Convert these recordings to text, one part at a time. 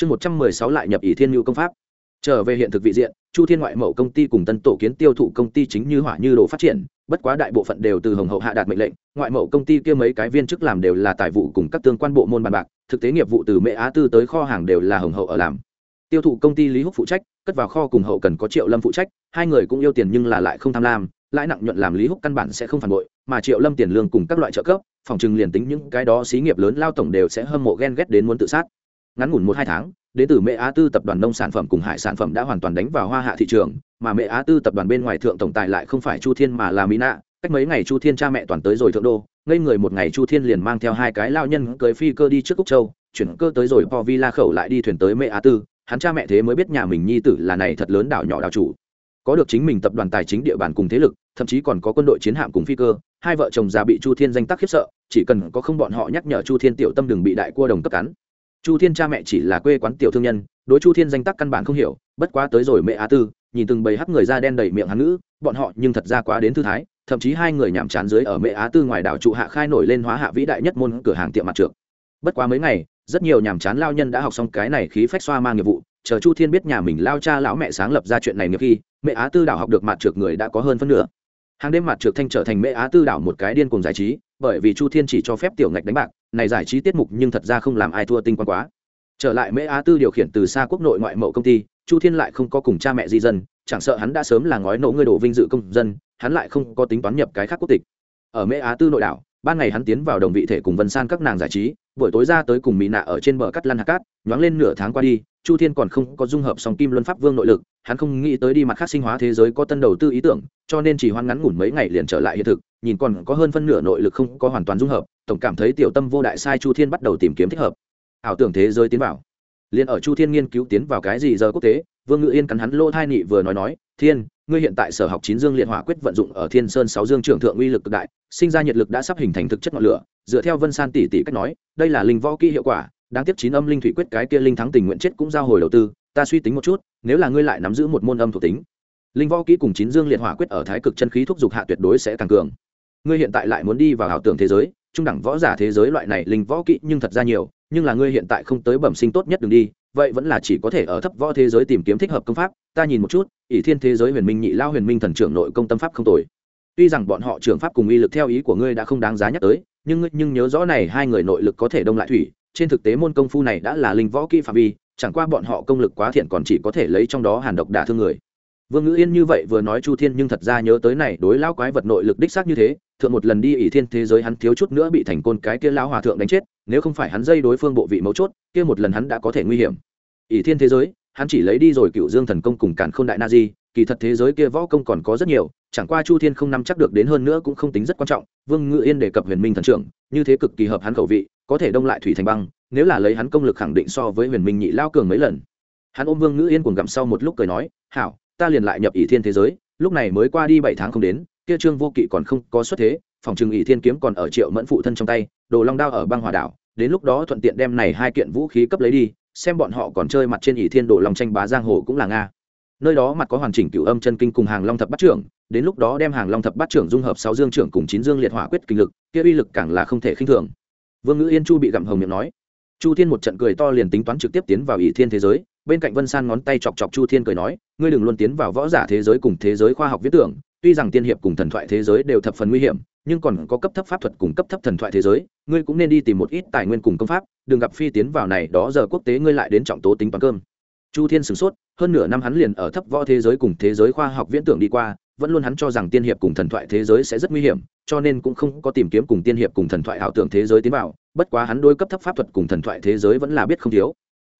chương một trăm mười sáu lại nhập ỷ thiên nhu công pháp. Trở về hiện thực vị diện, chu thiên ngoại mậu công ty cùng tân tổ kiến tiêu thụ công ty chính như hỏa như đồ phát triển, bất quá đại bộ phận đều từ hồng hậu hạ đạt mệnh lệnh, ngoại mậu công ty kia mấy cái viên chức làm đều là tài vụ cùng các tương quan bộ môn bàn bạc, thực tế nghiệp vụ từ mễ á tư tới kho hàng đều là hồng hậu ở làm. Tiêu thụ công ty lý húc phụ trách, cất vào kho cùng hậu cần có triệu lâm phụ trách, hai người cũng yêu tiền nhưng là lại không tham lam, lãi nặng nhuận làm lý húc căn bản sẽ không phản bội, mà triệu lâm tiền lương cùng các loại trợ cấp, phòng chừng liền tính những cái đó xí nghiệp lớn lao tổng đều sẽ hâm mộ ghen ghét đến muốn tự sát ngắn ngủn một hai tháng đến từ mẹ á tư tập đoàn nông sản phẩm cùng hải sản phẩm đã hoàn toàn đánh vào hoa hạ thị trường, mà mẹ á tư tập đoàn bên ngoài thượng tổng tài lại không phải chu thiên mà là mỹ nạ. Cách mấy ngày chu thiên cha mẹ toàn tới rồi thượng đô, ngây người một ngày chu thiên liền mang theo hai cái lao nhân cưới phi cơ đi trước cúc châu, chuyển cơ tới rồi po villa khẩu lại đi thuyền tới mẹ á tư. Hắn cha mẹ thế mới biết nhà mình nhi tử là này thật lớn đảo nhỏ đảo chủ. Có được chính mình tập đoàn tài chính địa bàn cùng thế lực, thậm chí còn có quân đội chiến hạm cùng phi cơ, hai vợ chồng già bị chu thiên danh tác khiếp sợ, chỉ cần có không bọn họ nhắc nhở chu thiên tiểu tâm đừng bị đại cua đồng cấp cắn chu thiên cha mẹ chỉ là quê quán tiểu thương nhân, đối chu thiên danh tác căn bản không hiểu, bất quá tới rồi mẹ á tư, nhìn từng bầy hắc người da đen đầy miệng hắn ngữ, bọn họ nhưng thật ra quá đến thư thái, thậm chí hai người nhảm chán dưới ở mẹ á tư ngoài đảo trụ hạ khai nổi lên hóa hạ vĩ đại nhất môn cửa hàng tiệm mặt trượt bất quá mấy ngày, rất nhiều nhàm chán lao nhân đã học xong cái này khí phách xoa mang nghiệp vụ, chờ chu thiên biết nhà mình lao cha lão mẹ sáng lập ra chuyện này nghiệp khi, mẹ á tư đảo học được mặt trượt người đã có hơn phân nửa hàng đêm mặt trượt thanh trở thành mẹ á tư đảo một cái điên cùng giải trí, bởi vì chu thiên chỉ cho phép tiểu ngạch đánh bạc, này giải trí tiết mục nhưng thật ra không làm ai thua tinh quan quá. Trở lại mễ á tư điều khiển từ xa quốc nội ngoại mậu công ty, chu thiên lại không có cùng cha mẹ di dân, chẳng sợ hắn đã sớm là ngói nổ ngươi đổ vinh dự công dân, hắn lại không có tính toán nhập cái khác quốc tịch. Ở mễ á tư nội đảo, ban ngày hắn tiến vào đồng vị thể cùng vân san các nàng giải trí, buổi tối ra tới cùng mỹ nạ ở trên bờ cắt lăn hạt cát, nhoáng lên nửa tháng qua đi chu thiên còn không có dung hợp song kim luân pháp vương nội lực, hắn không nghĩ tới đi mặt khác sinh hóa thế giới có tân đầu tư ý tưởng, cho nên chỉ hoan ngắn ngủn mấy ngày liền trở lại hiện thực, nhìn còn có hơn phân nửa nội lực không có hoàn toàn dung hợp, tổng cảm thấy tiểu tâm vô đại sai chu thiên bắt đầu tìm kiếm thích hợp. Ảo tưởng thế giới tiến vào. Liền ở chu thiên nghiên cứu tiến vào cái gì giờ quốc tế, vương ngự yên cắn hắn lỗ thai nị vừa nói nói, thiên, ngươi hiện tại sở học chín dương liệt hỏa quyết vận dụng ở thiên sơn sáu dương trưởng thượng uy lực cực đại, sinh ra nhiệt lực đã sắp hình thành thực chất ngọn lửa. Dựa theo vân san tỷ tỷ cách nói, đây là linh võ kỹ hiệu quả đáng tiếc chín âm linh thủy quyết cái kia linh thắng tình nguyện chết cũng giao hồi đầu tư, ta suy tính một chút, nếu là ngươi lại nắm giữ một môn âm thuộc tính, linh võ kỹ cùng chín dương liệt hỏa quyết ở thái cực chân khí thúc giục hạ tuyệt đối sẽ tăng cường. Ngươi hiện tại lại muốn đi vào ảo tưởng thế giới, trung đẳng võ giả thế giới loại này linh võ kỹ nhưng thật ra nhiều, nhưng là ngươi hiện tại không tới bẩm sinh tốt nhất đừng đi, vậy vẫn là chỉ có thể ở thấp võ thế giới tìm kiếm thích hợp công pháp, ta nhìn một chút, ỷ thiên thế giới huyền minh nhị lao huyền minh thần trưởng nội công tâm pháp không tồi. Tuy rằng bọn họ trưởng pháp cùng uy lực theo ý của ngươi đã không đáng giá nhắc tới, nhưng nhưng nhớ rõ này hai người nội lực có thể đông lại thủy trên thực tế môn công phu này đã là linh võ kỹ phạm vi, chẳng qua bọn họ công lực quá thiện còn chỉ có thể lấy trong đó hàn độc đả thương người. Vương ngữ yên như vậy vừa nói chu thiên nhưng thật ra nhớ tới này, đối lão quái vật nội lực đích xác như thế, thượng một lần đi ỷ thiên thế giới hắn thiếu chút nữa bị thành côn cái kia lão hòa thượng đánh chết, nếu không phải hắn dây đối phương bộ vị mấu chốt, kia một lần hắn đã có thể nguy hiểm. Ỷ thiên thế giới, hắn chỉ lấy đi rồi cựu dương thần công cùng cản k h ô n đại na di, kỳ thật thế giới kia võ công còn có rất nhiều, chẳng qua chu thiên không nắm chắc được đến hơn nữa cũng không tính rất quan trọng, vương ngự yên đề cập huyền minh thần trưởng như thế cực kỳ hợp hắn khẩu vị, có thể đông lại thủy thành băng, nếu là lấy hắn công lực khẳng định so với huyền minh nhị lao cường mấy lần. Hắn ôm vương ngữ yên cuồng gặm sau một lúc cười nói, hảo, ta liền lại nhập ỷ thiên thế giới, lúc này mới qua đi bảy tháng không đến, kia trương vô kỵ còn không có xuất thế, phòng trừng ỷ thiên kiếm còn ở triệu mẫn phụ thân trong tay, đồ long đao ở băng hòa đảo, đến lúc đó thuận tiện đem này hai kiện vũ khí cấp lấy đi, xem bọn họ còn chơi mặt trên ỷ thiên đồ long tranh bá giang hồ cũng là nga. Nơi đó mặt có hoàn chỉnh cửu âm chân kinh cùng hàng long thập bát trưởng đến lúc đó đem hàng long thập bát trưởng dung hợp sáu dương trưởng cùng chín dương liệt hỏa quyết kinh lực, kia uy lực càng là không thể khinh thường. Vương ngữ yên chu bị gặm hồng miệng nói. Chu thiên một trận cười to liền tính toán trực tiếp tiến vào ỷ thiên thế giới, bên cạnh vân san ngón tay chọc chọc chu thiên cười nói, ngươi đừng luôn tiến vào võ giả thế giới cùng thế giới khoa học viết tưởng, tuy rằng tiên hiệp cùng thần thoại thế giới đều thập phần nguy hiểm, nhưng còn có cấp thấp pháp thuật cùng cấp thấp thần thoại thế giới, ngươi cũng nên đi tìm một ít tài nguyên cùng công pháp, đừng gặp phi tiến vào này, đó giờ quốc tế ngươi lại đến trọng tố tính toán cơm. Chu thiên sửng sốt, hơn nửa năm hắn liền ở thấp võ thế giới cùng thế giới khoa học viễn tưởng đi qua vẫn luôn hắn cho rằng tiên hiệp cùng thần thoại thế giới sẽ rất nguy hiểm, cho nên cũng không có tìm kiếm cùng tiên hiệp cùng thần thoại ảo tưởng thế giới tiến vào, bất quá hắn đôi cấp thấp pháp thuật cùng thần thoại thế giới vẫn là biết không thiếu.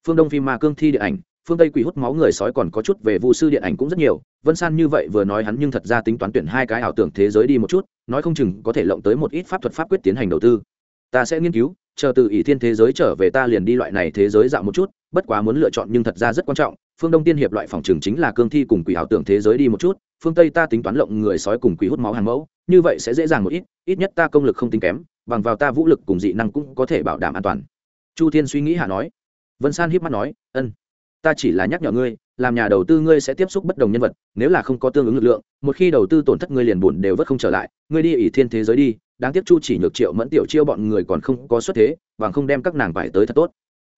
Phương đông phim ma cương thi điện ảnh, phương tây quỷ hút máu người sói còn có chút về vu sư điện ảnh cũng rất nhiều, vân san như vậy vừa nói hắn nhưng thật ra tính toán tuyển hai cái ảo tưởng thế giới đi một chút, nói không chừng có thể lộng tới một ít pháp thuật pháp quyết tiến hành đầu tư. Ta sẽ nghiên cứu chờ từ ỷ thiên thế giới trở về ta liền đi loại này thế giới dạo một chút, bất quá muốn lựa chọn nhưng thật ra rất quan trọng, phương đông tiên hiệp loại phòng trường chính là cương thi cùng quỷ ảo tưởng thế giới đi một chút, phương tây ta tính toán lộng người sói cùng quỷ hút máu hàng mẫu, như vậy sẽ dễ dàng một ít ít nhất ta công lực không tính kém, bằng vào ta vũ lực cùng dị năng cũng có thể bảo đảm an toàn. Chu thiên suy nghĩ hạ nói. Vân san hiếp mắt nói, ân, ta chỉ là nhắc nhở ngươi, làm nhà đầu tư ngươi sẽ tiếp xúc bất đồng nhân vật, nếu là không có tương ứng lực lượng, một khi đầu tư tổn thất ngươi liền buồn đều vất không trở lại, ngươi đi ỷ thiên thế giới đi đáng tiếc chu chỉ nhược triệu mẫn tiểu chiêu bọn người còn không có xuất thế và không đem các nàng vải tới thật tốt.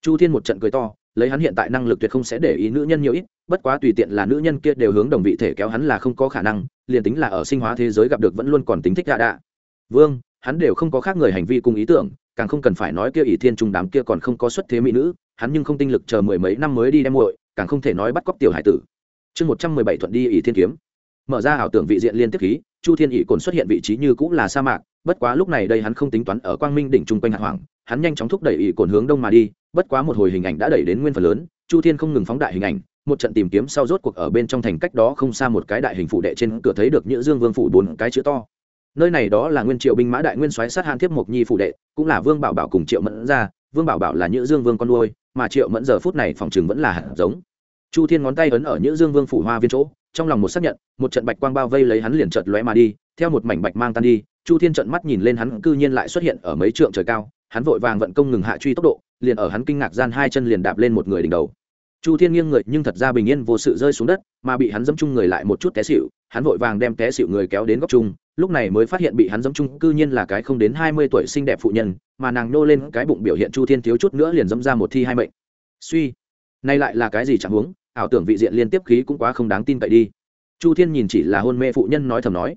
Chu thiên một trận cười to, lấy hắn hiện tại năng lực tuyệt không sẽ để ý nữ nhân nhiều ít, bất quá tùy tiện là nữ nhân kia đều hướng đồng vị thể kéo hắn là không có khả năng, liền tính là ở sinh hóa thế giới gặp được vẫn luôn còn tính thích gạ đạ. Vương, hắn đều không có khác người hành vi cùng ý tưởng, càng không cần phải nói kia ỷ thiên trung đám kia còn không có xuất thế mỹ nữ, hắn nhưng không tinh lực chờ mười mấy năm mới đi đem muội, càng không thể nói bắt cóc tiểu hải tử. Chương một trăm mười bảy thuận đi ỷ thiên kiếm. Mở ra ảo tưởng vị diện liên tiếp khí, chu thiên ỷ cồn xuất hiện vị trí như cũng là sa mạc bất quá lúc này đây hắn không tính toán ở quang minh đỉnh trung quanh hạt hoàng hắn nhanh chóng thúc đẩy ỷ cồn hướng đông mà đi, bất quá một hồi hình ảnh đã đẩy đến nguyên phần lớn, chu thiên không ngừng phóng đại hình ảnh, một trận tìm kiếm sau rốt cuộc ở bên trong thành cách đó không xa một cái đại hình phụ đệ trên cửa thấy được nhữ dương vương phủ bốn cái chữ to. Nơi này đó là nguyên triệu binh mã đại nguyên soái sát hàn thiếp mộc nhi phụ đệ, cũng là vương bảo bảo cùng triệu mẫn ra vương bảo bảo là nhữ dương vương con nuôi, mà triệu mẫn giờ phút này phòng chừng vẫn là hạt giống. Chu thiên ngón tay ấn ở nhữ dương vương phủ hoa viên chỗ, trong lòng một xác nhận, một trận bạch quang bao vây lấy hắn liền chợt lóe mà đi, theo một mảnh bạch mang tan đi chu thiên trận mắt nhìn lên hắn, cư nhiên lại xuất hiện ở mấy trượng trời cao, hắn vội vàng vận công ngừng hạ truy tốc độ, liền ở hắn kinh ngạc gian hai chân liền đạp lên một người đỉnh đầu. Chu thiên nghiêng người, nhưng thật ra bình yên vô sự rơi xuống đất, mà bị hắn dẫm chung người lại một chút té xịu hắn vội vàng đem té xịu người kéo đến góc chung, lúc này mới phát hiện bị hắn dẫm chung cư nhiên là cái không đến hai mươi tuổi xinh đẹp phụ nhân, mà nàng nô lên cái bụng biểu hiện chu thiên thiếu chút nữa liền dẫm ra một thi hai mệnh. Suy, nay lại là cái gì chẳng huống, ảo tưởng vị diện liên tiếp khí cũng quá không đáng tin cậy đi. Chu thiên nhìn chỉ là hôn mê phụ nhân nói thầm nói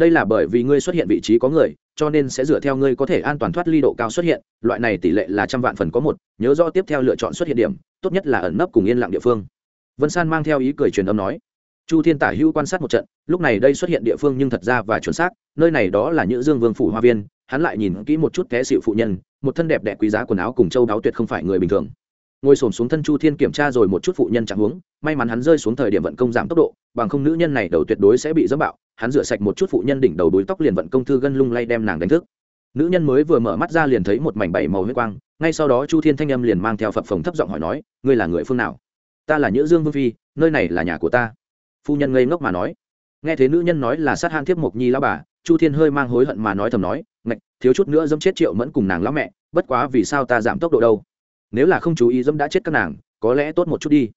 đây là bởi vì ngươi xuất hiện vị trí có người, cho nên sẽ dựa theo ngươi có thể an toàn thoát ly độ cao xuất hiện, loại này tỷ lệ là trăm vạn phần có một, nhớ rõ tiếp theo lựa chọn xuất hiện điểm, tốt nhất là ẩn nấp cùng yên lặng địa phương. Vân san mang theo ý cười truyền âm nói. Chu thiên tả hữu quan sát một trận, lúc này đây xuất hiện địa phương nhưng thật ra và chuẩn xác, nơi này đó là nhữ dương vương phủ hoa viên, hắn lại nhìn kỹ một chút té xịu phụ nhân, một thân đẹp đẽ quý giá quần áo cùng châu đáo tuyệt không phải người bình thường. Ngồi xổm xuống thân chu thiên kiểm tra rồi một chút phụ nhân chẳng huống, may mắn hắn rơi xuống thời điểm vận công giảm tốc độ, bằng không nữ nhân này đầu tuyệt đối sẽ bị dẫm bạo hắn rửa sạch một chút phụ nhân đỉnh đầu đuối tóc liền vận công thư gân lung lay đem nàng đánh thức. Nữ nhân mới vừa mở mắt ra liền thấy một mảnh bảy màu huyết quang, ngay sau đó chu thiên thanh âm liền mang theo phập phồng thấp giọng hỏi nói, ngươi là người phương nào? Ta là nhữ dương vương phi, nơi này là nhà của ta. Phu nhân ngây ngốc mà nói. Nghe thấy nữ nhân nói là sát hang thiếp mộc nhi lao bà, chu thiên hơi mang hối hận mà nói thầm nói, ngạch, thiếu chút nữa dẫm chết triệu mẫn cùng nàng lão mẹ, bất quá vì sao ta giảm tốc độ đâu? Nếu là không chú ý dẫm đã chết các nàng, có lẽ tốt một chút đi.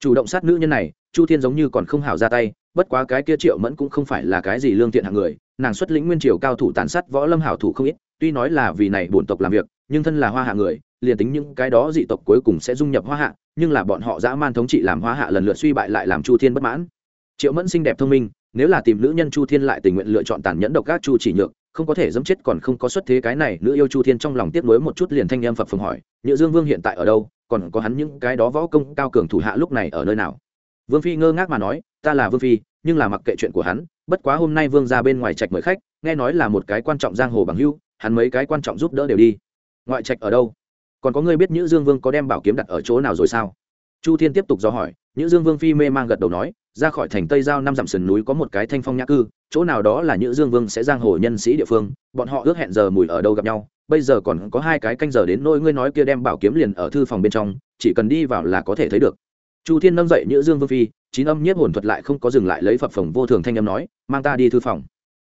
Chủ động sát nữ nhân này chu thiên giống như còn không hảo ra tay, bất quá cái kia triệu mẫn cũng không phải là cái gì lương thiện hạng người, nàng xuất lĩnh nguyên triều cao thủ tàn sát võ lâm hảo thủ không ít, tuy nói là vì này bổn tộc làm việc, nhưng thân là hoa hạ người, liền tính những cái đó dị tộc cuối cùng sẽ dung nhập hoa hạ, nhưng là bọn họ dã man thống trị làm hoa hạ lần lượt suy bại lại làm chu thiên bất mãn. Triệu mẫn xinh đẹp thông minh, nếu là tìm nữ nhân chu thiên lại tình nguyện lựa chọn tàn nhẫn độc các chu chỉ nhược, không có thể dẫm chết còn không có xuất thế cái này, nữ yêu chu thiên trong lòng tiếp nối một chút liền thanh em phập phồng hỏi, nhựa dương vương hiện tại ở đâu? Còn có hắn những cái đó võ công cao cường thủ hạ lúc này ở nơi nào? Vương phi ngơ ngác mà nói, ta là vương phi, nhưng là mặc kệ chuyện của hắn, bất quá hôm nay vương ra bên ngoài trạch mời khách, nghe nói là một cái quan trọng giang hồ bằng hưu hắn mấy cái quan trọng giúp đỡ đều đi. Ngoại trạch ở đâu? Còn có người biết nhữ dương vương có đem bảo kiếm đặt ở chỗ nào rồi sao? Chu thiên tiếp tục do hỏi, nhữ dương vương phi mê mang gật đầu nói, ra khỏi thành tây giao năm dặm sườn núi có một cái thanh phong nhã cư, chỗ nào đó là nhữ dương vương sẽ giang hồ nhân sĩ địa phương, bọn họ ước hẹn giờ mùi ở đâu gặp nhau, bây giờ còn có hai cái canh giờ đến nôi ngươi nói kia đem bảo kiếm liền ở thư phòng bên trong, chỉ cần đi vào là có thể thấy được chu thiên nâng dậy nhữ dương vương phi, chín âm nhiếp hồn thuật lại không có dừng lại lấy phập phồng vô thường thanh âm nói, mang ta đi thư phòng.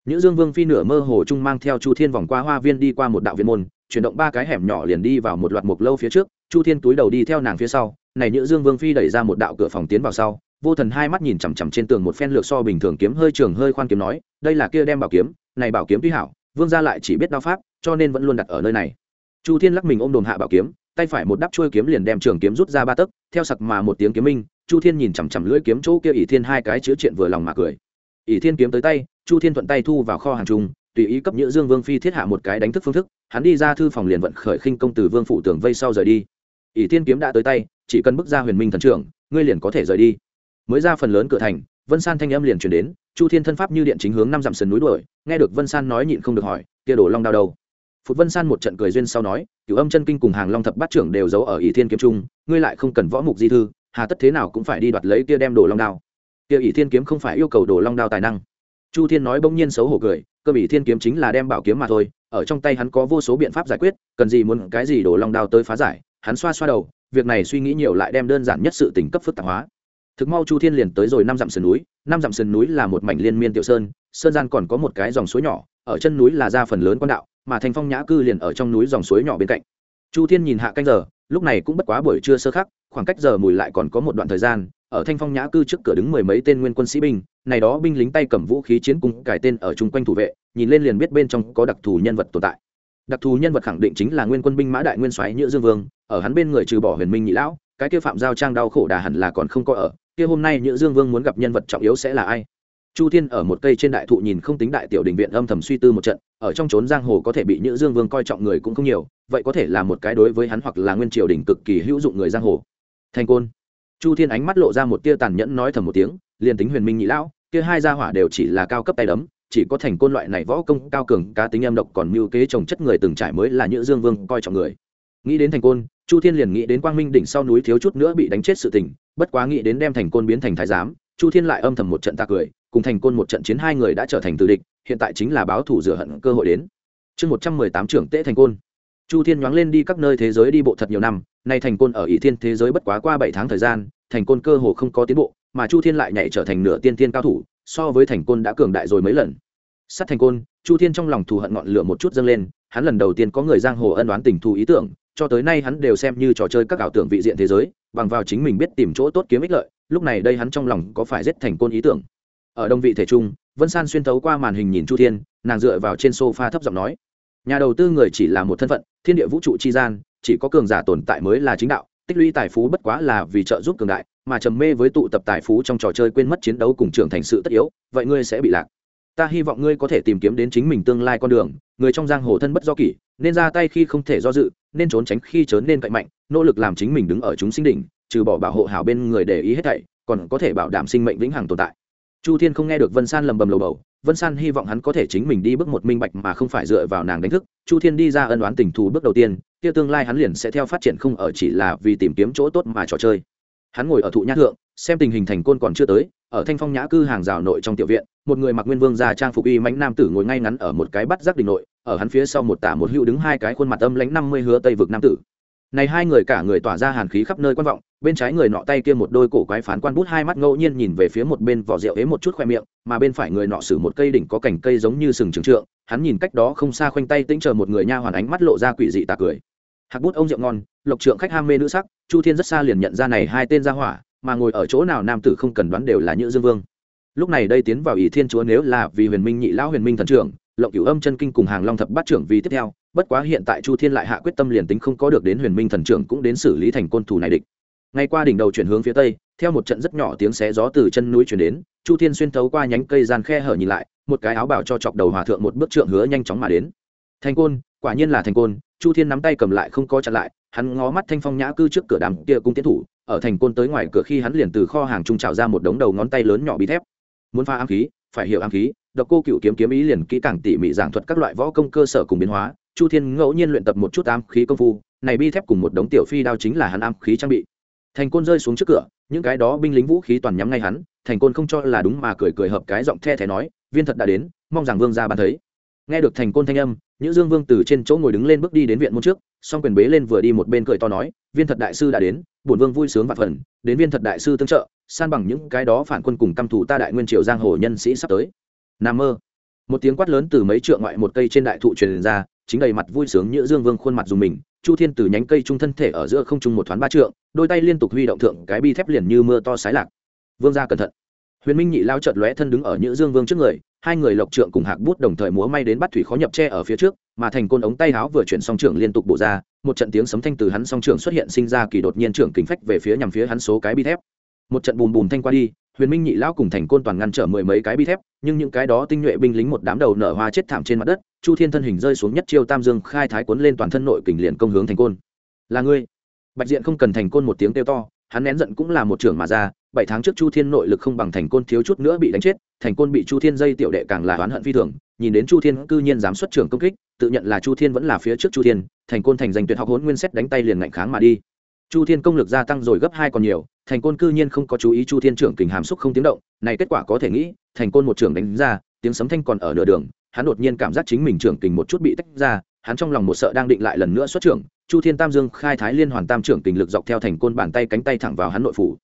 Nhữ dương vương phi nửa mơ hồ trung mang theo chu thiên vòng qua hoa viên đi qua một đạo viên môn, chuyển động ba cái hẻm nhỏ liền đi vào một loạt mục lâu phía trước. Chu thiên túi đầu đi theo nàng phía sau, này nhữ dương vương phi đẩy ra một đạo cửa phòng tiến vào sau, vô thần hai mắt nhìn chằm chằm trên tường một phen lược so bình thường kiếm hơi trường hơi khoan kiếm nói, đây là kia đem bảo kiếm, này bảo kiếm tuy hảo, vương gia lại chỉ biết đao pháp, cho nên vẫn luôn đặt ở nơi này. Chu thiên lắc mình ôm đồm hạ bảo kiếm tay phải một đắp chuôi kiếm liền đem trường kiếm rút ra ba tấc, theo sặc mà một tiếng kiếm minh, chu thiên nhìn chằm chằm lưỡi kiếm chỗ kia ỷ thiên hai cái chữ chuyện vừa lòng mà cười. Ỷ thiên kiếm tới tay, chu thiên thuận tay thu vào kho hàng trung tùy ý cấp nhữ dương vương phi thiết hạ một cái đánh thức phương thức, hắn đi ra thư phòng liền vận khởi khinh công từ vương phủ tường vây sau rời đi. Ỷ thiên kiếm đã tới tay, chỉ cần bước ra huyền minh thần trưởng, ngươi liền có thể rời đi. Mới ra phần lớn cửa thành, vân san thanh âm liền chuyển đến, chu thiên thân pháp như điện chính hướng năm dặm sườn núi đuổi, nghe được vân san nói nhịn không được hỏi, kia đổ long đao đâu? Phụt vân san một trận cười duyên sau nói, cửu âm chân kinh cùng hàng long thập bát trưởng đều giấu ở ỷ thiên kiếm trung, ngươi lại không cần võ mục di thư, hà tất thế nào cũng phải đi đoạt lấy kia đem đồ long đao. Kia ỷ thiên kiếm không phải yêu cầu đồ long đao tài năng. Chu thiên nói bỗng nhiên xấu hổ cười, cơ ỷ thiên kiếm chính là đem bảo kiếm mà thôi, ở trong tay hắn có vô số biện pháp giải quyết, cần gì muốn cái gì đồ long đao tới phá giải. Hắn xoa xoa đầu, việc này suy nghĩ nhiều lại đem đơn giản nhất sự tình cấp phức tạp hóa. Thực mau chu thiên liền tới rồi năm dặm sườn núi, năm dặm sườn núi là một mảnh liên miên tiểu sơn sơn gian còn có một cái dòng suối nhỏ, ở chân núi là ra phần lớn quan đạo mà thành phong nhã cư liền ở trong núi dòng suối nhỏ bên cạnh. Chu thiên nhìn hạ canh giờ, lúc này cũng bất quá buổi trưa sơ khắc, khoảng cách giờ mùi lại còn có một đoạn thời gian, ở thanh phong nhã cư trước cửa đứng mười mấy tên nguyên quân sĩ binh, này đó binh lính tay cầm vũ khí chiến cung cải tên ở chung quanh thủ vệ, nhìn lên liền biết bên trong có đặc thù nhân vật tồn tại. Đặc thù nhân vật khẳng định chính là nguyên quân binh mã đại nguyên soái nhữ dương vương, ở hắn bên người trừ bỏ huyền minh nhị lão, cái kia phạm giao trang đau khổ đà hẳn là còn không có ở, kia hôm nay nhữ dương vương muốn gặp nhân vật trọng yếu sẽ là ai? Chu thiên ở một cây trên đại thụ nhìn không tính đại tiểu đình viện âm thầm suy tư một trận, ở trong trốn giang hồ có thể bị nhữ dương vương coi trọng người cũng không nhiều, vậy có thể là một cái đối với hắn hoặc là nguyên triều đình cực kỳ hữu dụng người giang hồ. Thành côn. Chu thiên ánh mắt lộ ra một tia tàn nhẫn nói thầm một tiếng, liền tính huyền minh nhị lão, kia hai gia hỏa đều chỉ là cao cấp tay đấm, chỉ có thành côn loại này võ công cao cường, cá tính âm độc còn mưu kế trồng chất người từng trải mới là nhữ dương vương coi trọng người. Nghĩ đến thành côn, chu thiên liền nghĩ đến quang minh đỉnh sau núi thiếu chút nữa bị đánh chết sự tình, bất quá nghĩ đến đem thành côn biến thành thái giám chu thiên lại âm thầm một trận ta cười, cùng thành côn một trận chiến hai người đã trở thành tử địch, hiện tại chính là báo thủ rửa hận cơ hội đến. Chương một trăm mười tám trưởng tễ thành côn. Chu thiên nhoáng lên đi các nơi thế giới đi bộ thật nhiều năm, nay thành côn ở ỷ thiên thế giới bất quá qua bảy tháng thời gian, thành côn cơ hồ không có tiến bộ, mà chu thiên lại nhảy trở thành nửa tiên tiên cao thủ, so với thành côn đã cường đại rồi mấy lần. Sát thành côn, chu thiên trong lòng thù hận ngọn lửa một chút dâng lên, hắn lần đầu tiên có người giang hồ ân đoán tình thù ý tưởng, cho tới nay hắn đều xem như trò chơi các ảo tưởng vị diện thế giới, bằng vào chính mình biết tìm chỗ tốt kiếm ích lợi lúc này đây hắn trong lòng có phải giết thành côn ý tưởng? Ở đông vị thể trung, vân san xuyên thấu qua màn hình nhìn chu thiên, nàng dựa vào trên sofa thấp giọng nói, nhà đầu tư người chỉ là một thân phận, thiên địa vũ trụ chi gian, chỉ có cường giả tồn tại mới là chính đạo, tích lũy tài phú bất quá là vì trợ giúp cường đại, mà trầm mê với tụ tập tài phú trong trò chơi quên mất chiến đấu cùng trưởng thành sự tất yếu, vậy ngươi sẽ bị lạc. Ta hy vọng ngươi có thể tìm kiếm đến chính mình tương lai con đường, người trong giang hồ thân bất do kỷ, nên ra tay khi không thể do dự, nên trốn tránh khi chớn nên cậy mạnh, nỗ lực làm chính mình đứng ở chúng sinh đỉnh trừ bỏ bảo hộ hảo bên người để ý hết thảy, còn có thể bảo đảm sinh mệnh vĩnh hằng tồn tại. Chu thiên không nghe được vân san lầm bầm lầu bầu, vân san hy vọng hắn có thể chính mình đi bước một minh bạch mà không phải dựa vào nàng đánh thức. Chu thiên đi ra ân oán tình thù bước đầu tiên, kia tương lai hắn liền sẽ theo phát triển không ở chỉ là vì tìm kiếm chỗ tốt mà trò chơi. Hắn ngồi ở thụ nhã thượng, xem tình hình thành côn còn chưa tới, ở thanh phong nhã cư hàng rào nội trong tiểu viện, một người mặc nguyên vương già trang phục y mãnh nam tử ngồi ngay ngắn ở một cái bắt giác đình nội, ở hắn phía sau một tả một hữu đứng hai cái khuôn mặt âm lãnh năm mươi hứa tây vực nam tử này hai người cả người tỏa ra hàn khí khắp nơi quan vọng, bên trái người nọ tay kia một đôi cổ quái phán quan bút hai mắt ngẫu nhiên nhìn về phía một bên vỏ rượu ế một chút khoe miệng, mà bên phải người nọ xử một cây đỉnh có cành cây giống như sừng trừng trượng, hắn nhìn cách đó không xa khoanh tay tĩnh chờ một người nha hoàn ánh mắt lộ ra quỷ dị tà cười. Hạc bút ông rượu ngon, lộc trượng khách ham mê nữ sắc, chu thiên rất xa liền nhận ra này hai tên ra hỏa, mà ngồi ở chỗ nào nam tử không cần đoán đều là nhữ dương vương. Lúc này đây tiến vào ý thiên chúa nếu là vì huyền minh nhị lão huyền minh thần trưởng lộng cửu âm chân kinh cùng hàng long thập bát trưởng vì tiếp theo, bất quá hiện tại chu thiên lại hạ quyết tâm liền tính không có được đến huyền minh thần trưởng cũng đến xử lý thành côn thủ này địch. Ngay qua đỉnh đầu chuyển hướng phía tây, theo một trận rất nhỏ tiếng xé gió từ chân núi chuyển đến, chu thiên xuyên thấu qua nhánh cây gian khe hở nhìn lại, một cái áo bảo cho chọc đầu hòa thượng một bước trượng hứa nhanh chóng mà đến. Thành côn, quả nhiên là thành côn, chu thiên nắm tay cầm lại không có chặn lại, hắn ngó mắt thanh phong nhã cư trước cửa đàm kia cung tiến thủ, ở thành côn tới ngoài cửa khi hắn liền từ kho hàng trung trào ra một đống đầu ngón tay lớn nhỏ bí thép. Muốn pha ám khí, phải hiểu ám khí độc cô cựu kiếm kiếm ý liền kỹ càng tỉ mỉ giảng thuật các loại võ công cơ sở cùng biến hóa. Chu thiên ngẫu nhiên luyện tập một chút ám khí công phu, này bi thép cùng một đống tiểu phi đao chính là hắn ám khí trang bị. Thành côn rơi xuống trước cửa, những cái đó binh lính vũ khí toàn nhắm ngay hắn, thành côn không cho là đúng mà cười cười hợp cái giọng the thé nói, viên thật đã đến, mong rằng vương ra bàn thấy. Nghe được thành côn thanh âm những dương vương từ trên chỗ ngồi đứng lên bước đi đến viện môn trước, song quyền bế lên vừa đi một bên cười to nói, viên thật đại sư đã đến, bổn vương vui sướng và phần, đến viên thật đại sư tương trợ, san bằng những cái đó phản quân cùng căm thủ ta đại nguyên triều giang hồ nhân sĩ sắp tới nam mơ. Một tiếng quát lớn từ mấy trượng ngoại một cây trên đại thụ truyền ra, chính đầy mặt vui sướng như dương vương khuôn mặt dùng mình, chu thiên từ nhánh cây trung thân thể ở giữa không trung một thoáng ba trượng, đôi tay liên tục huy động thượng cái bi thép liền như mưa to sái lạc. Vương ra cẩn thận. Huyền minh nhị lao chợt lóe thân đứng ở nhữ dương vương trước người, hai người lộc trượng cùng hạc bút đồng thời múa may đến bắt thủy khó nhập tre ở phía trước, mà thành côn ống tay háo vừa chuyển song trưởng liên tục bổ ra, một trận tiếng sấm thanh từ hắn song trưởng xuất hiện sinh ra kỳ đột nhiên trưởng kính phách về phía nhằm phía hắn số cái bi thép. Một trận bùm bùm thanh qua đi huyền minh nhị lão cùng thành côn toàn ngăn trở mười mấy cái bi thép, nhưng những cái đó tinh nhuệ binh lính một đám đầu nở hoa chết thảm trên mặt đất, chu thiên thân hình rơi xuống nhất chiêu tam dương khai thái cuốn lên toàn thân nội kình liền công hướng thành côn. Là ngươi? Bạch diện không cần thành côn một tiếng kêu to, hắn nén giận cũng là một trưởng mà ra, bảy tháng trước chu thiên nội lực không bằng thành côn thiếu chút nữa bị đánh chết, thành côn bị chu thiên dây tiểu đệ càng là oán hận phi thường, nhìn đến chu thiên cư nhiên dám xuất trưởng công kích, tự nhận là chu thiên vẫn là phía trước chu thiên, thành côn thành giành tuyệt học hốn nguyên xét đánh tay liền ngạnh kháng mà đi. Chu thiên công lực gia tăng rồi gấp hai còn nhiều thành côn cư nhiên không có chú ý chu thiên trưởng kình hàm xúc không tiếng động, này kết quả có thể nghĩ, thành côn một trưởng đánh ra, tiếng sấm thanh còn ở nửa đường, hắn đột nhiên cảm giác chính mình trưởng kình một chút bị tách ra, hắn trong lòng một sợ đang định lại lần nữa xuất trưởng, chu thiên tam dương khai thái liên hoàn tam trưởng kình lực dọc theo thành côn bàn tay cánh tay thẳng vào hắn nội phủ.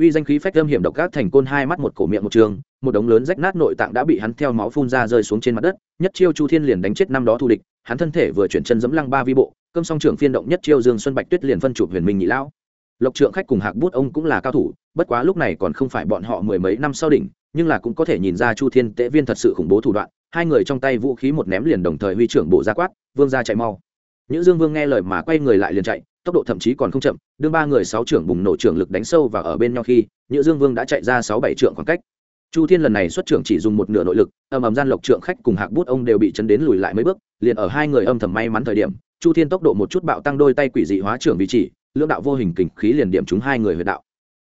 Uy danh khí phách âm hiểm độc các thành côn hai mắt một cổ miệng một trường, một đống lớn rách nát nội tạng đã bị hắn theo máu phun ra rơi xuống trên mặt đất, nhất chiêu chu thiên liền đánh chết năm đó thù địch, hắn thân thể vừa chuyển chân dẫm lăng ba vi bộ, cơm song trưởng phiên động nhất chiêu dương xuân bạch tuyết liền phân chụp huyền minh nhị lão lộc trượng khách cùng hạc bút ông cũng là cao thủ, bất quá lúc này còn không phải bọn họ mười mấy năm sau đỉnh, nhưng là cũng có thể nhìn ra chu thiên tễ viên thật sự khủng bố thủ đoạn, hai người trong tay vũ khí một ném liền đồng thời huy trưởng bộ ra quát, vương ra chạy mau. Nữ dương vương nghe lời mà quay người lại liền chạy, tốc độ thậm chí còn không chậm, đương ba người sáu trưởng bùng nổ trưởng lực đánh sâu và ở bên nhau khi nữ dương vương đã chạy ra sáu bảy trưởng khoảng cách. Chu thiên lần này xuất trưởng chỉ dùng một nửa nội lực, ầm ầm gian lộc trượng khách cùng hạc bút ông đều bị chấn đến lùi lại mấy bước, liền ở hai người âm thầm may mắn thời điểm, chu thiên tốc độ một chút bạo tăng đôi tay quỷ dị hóa trưởng vị chỉ lưỡng đạo vô hình kình khí liền điểm chúng hai người huyệt đạo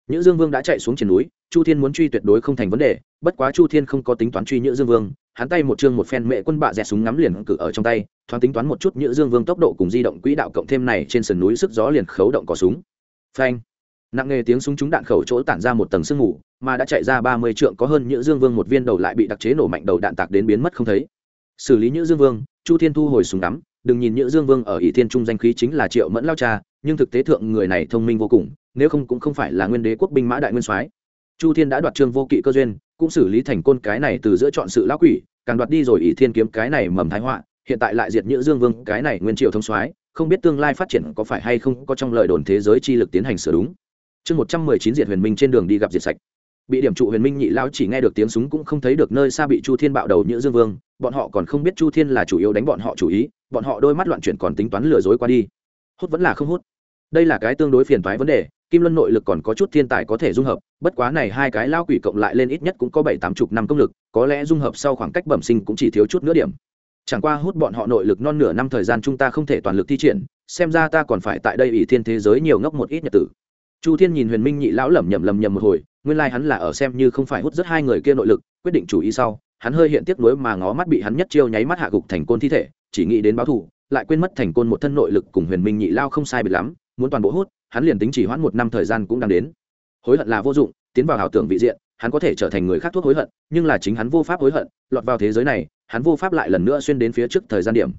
Nhữ Dương Vương đã chạy xuống trên núi, Chu Thiên muốn truy tuyệt đối không thành vấn đề, bất quá Chu Thiên không có tính toán truy Nhữ Dương Vương, hắn tay một chương một phen mẹ quân bạ dẹt súng ngắm liền cử ở trong tay, thoáng tính toán một chút Nhữ Dương Vương tốc độ cùng di động quỹ đạo cộng thêm này trên sườn núi sức gió liền khấu động cò súng. Phanh! Nặng nghe tiếng súng trúng đạn khẩu chỗ tản ra một tầng sương mù, mà đã chạy ra ba mươi trượng có hơn Nhữ Dương Vương một viên đầu lại bị đặc chế nổ mạnh đầu đạn tạc đến biến mất không thấy. Xử lý Nhữ Dương Vương, Chu Thiên thu hồi súng ngắm, đừng nhìn Nhữ Dương Vương ở ỷ Thiên trung danh khí chính là Triệu Mẫn lao cha, nhưng thực tế thượng người này thông minh vô cùng, nếu không cũng không phải là nguyên đế quốc binh mã đại nguyên soái. Chu thiên đã đoạt trương vô kỵ cơ duyên cũng xử lý thành côn cái này từ giữa chọn sự lão quỷ càng đoạt đi rồi ỷ thiên kiếm cái này mầm thái họa hiện tại lại diệt nhữ dương vương cái này nguyên triều thông soái không biết tương lai phát triển có phải hay không có trong lời đồn thế giới chi lực tiến hành sửa đúng. Chương một trăm mười chín diệt huyền minh trên đường đi gặp diệt sạch. Bị điểm trụ huyền minh nhị lão chỉ nghe được tiếng súng cũng không thấy được nơi xa bị chu thiên bạo đầu nhữ dương vương bọn họ còn không biết chu thiên là chủ yếu đánh bọn họ chủ ý bọn họ đôi mắt loạn chuyển còn tính toán lừa dối qua đi. Hút vẫn là không hút đây là cái tương đối phiền toái vấn đề, kim luân nội lực còn có chút thiên tài có thể dung hợp, bất quá này hai cái lao quỷ cộng lại lên ít nhất cũng có bảy tám chục năm công lực, có lẽ dung hợp sau khoảng cách bẩm sinh cũng chỉ thiếu chút nữa điểm. Chẳng qua hút bọn họ nội lực non nửa năm thời gian chúng ta không thể toàn lực thi triển, xem ra ta còn phải tại đây ỷ thiên thế giới nhiều ngốc một ít nhật tử. Chu thiên nhìn huyền minh nhị lão lẩm nhẩm lầm nhầm một hồi, nguyên lai、like、hắn là ở xem như không phải hút rất hai người kia nội lực, quyết định chủ ý sau, hắn hơi hiện tiếc nuối mà ngó mắt bị hắn nhất chiêu nháy mắt hạ gục thành côn thi thể, chỉ nghĩ đến báo thù, lại quên mất thành côn một thân nội lực cùng huyền minh nhị lao không sai biệt lắm muốn toàn bộ hút, hắn liền tính chỉ hoãn một năm thời gian cũng đang đến. Hối hận là vô dụng, tiến vào ảo tưởng vị diện, hắn có thể trở thành người khác thuốc hối hận, nhưng là chính hắn vô pháp hối hận, lọt vào thế giới này, hắn vô pháp lại lần nữa xuyên đến phía trước thời gian điểm.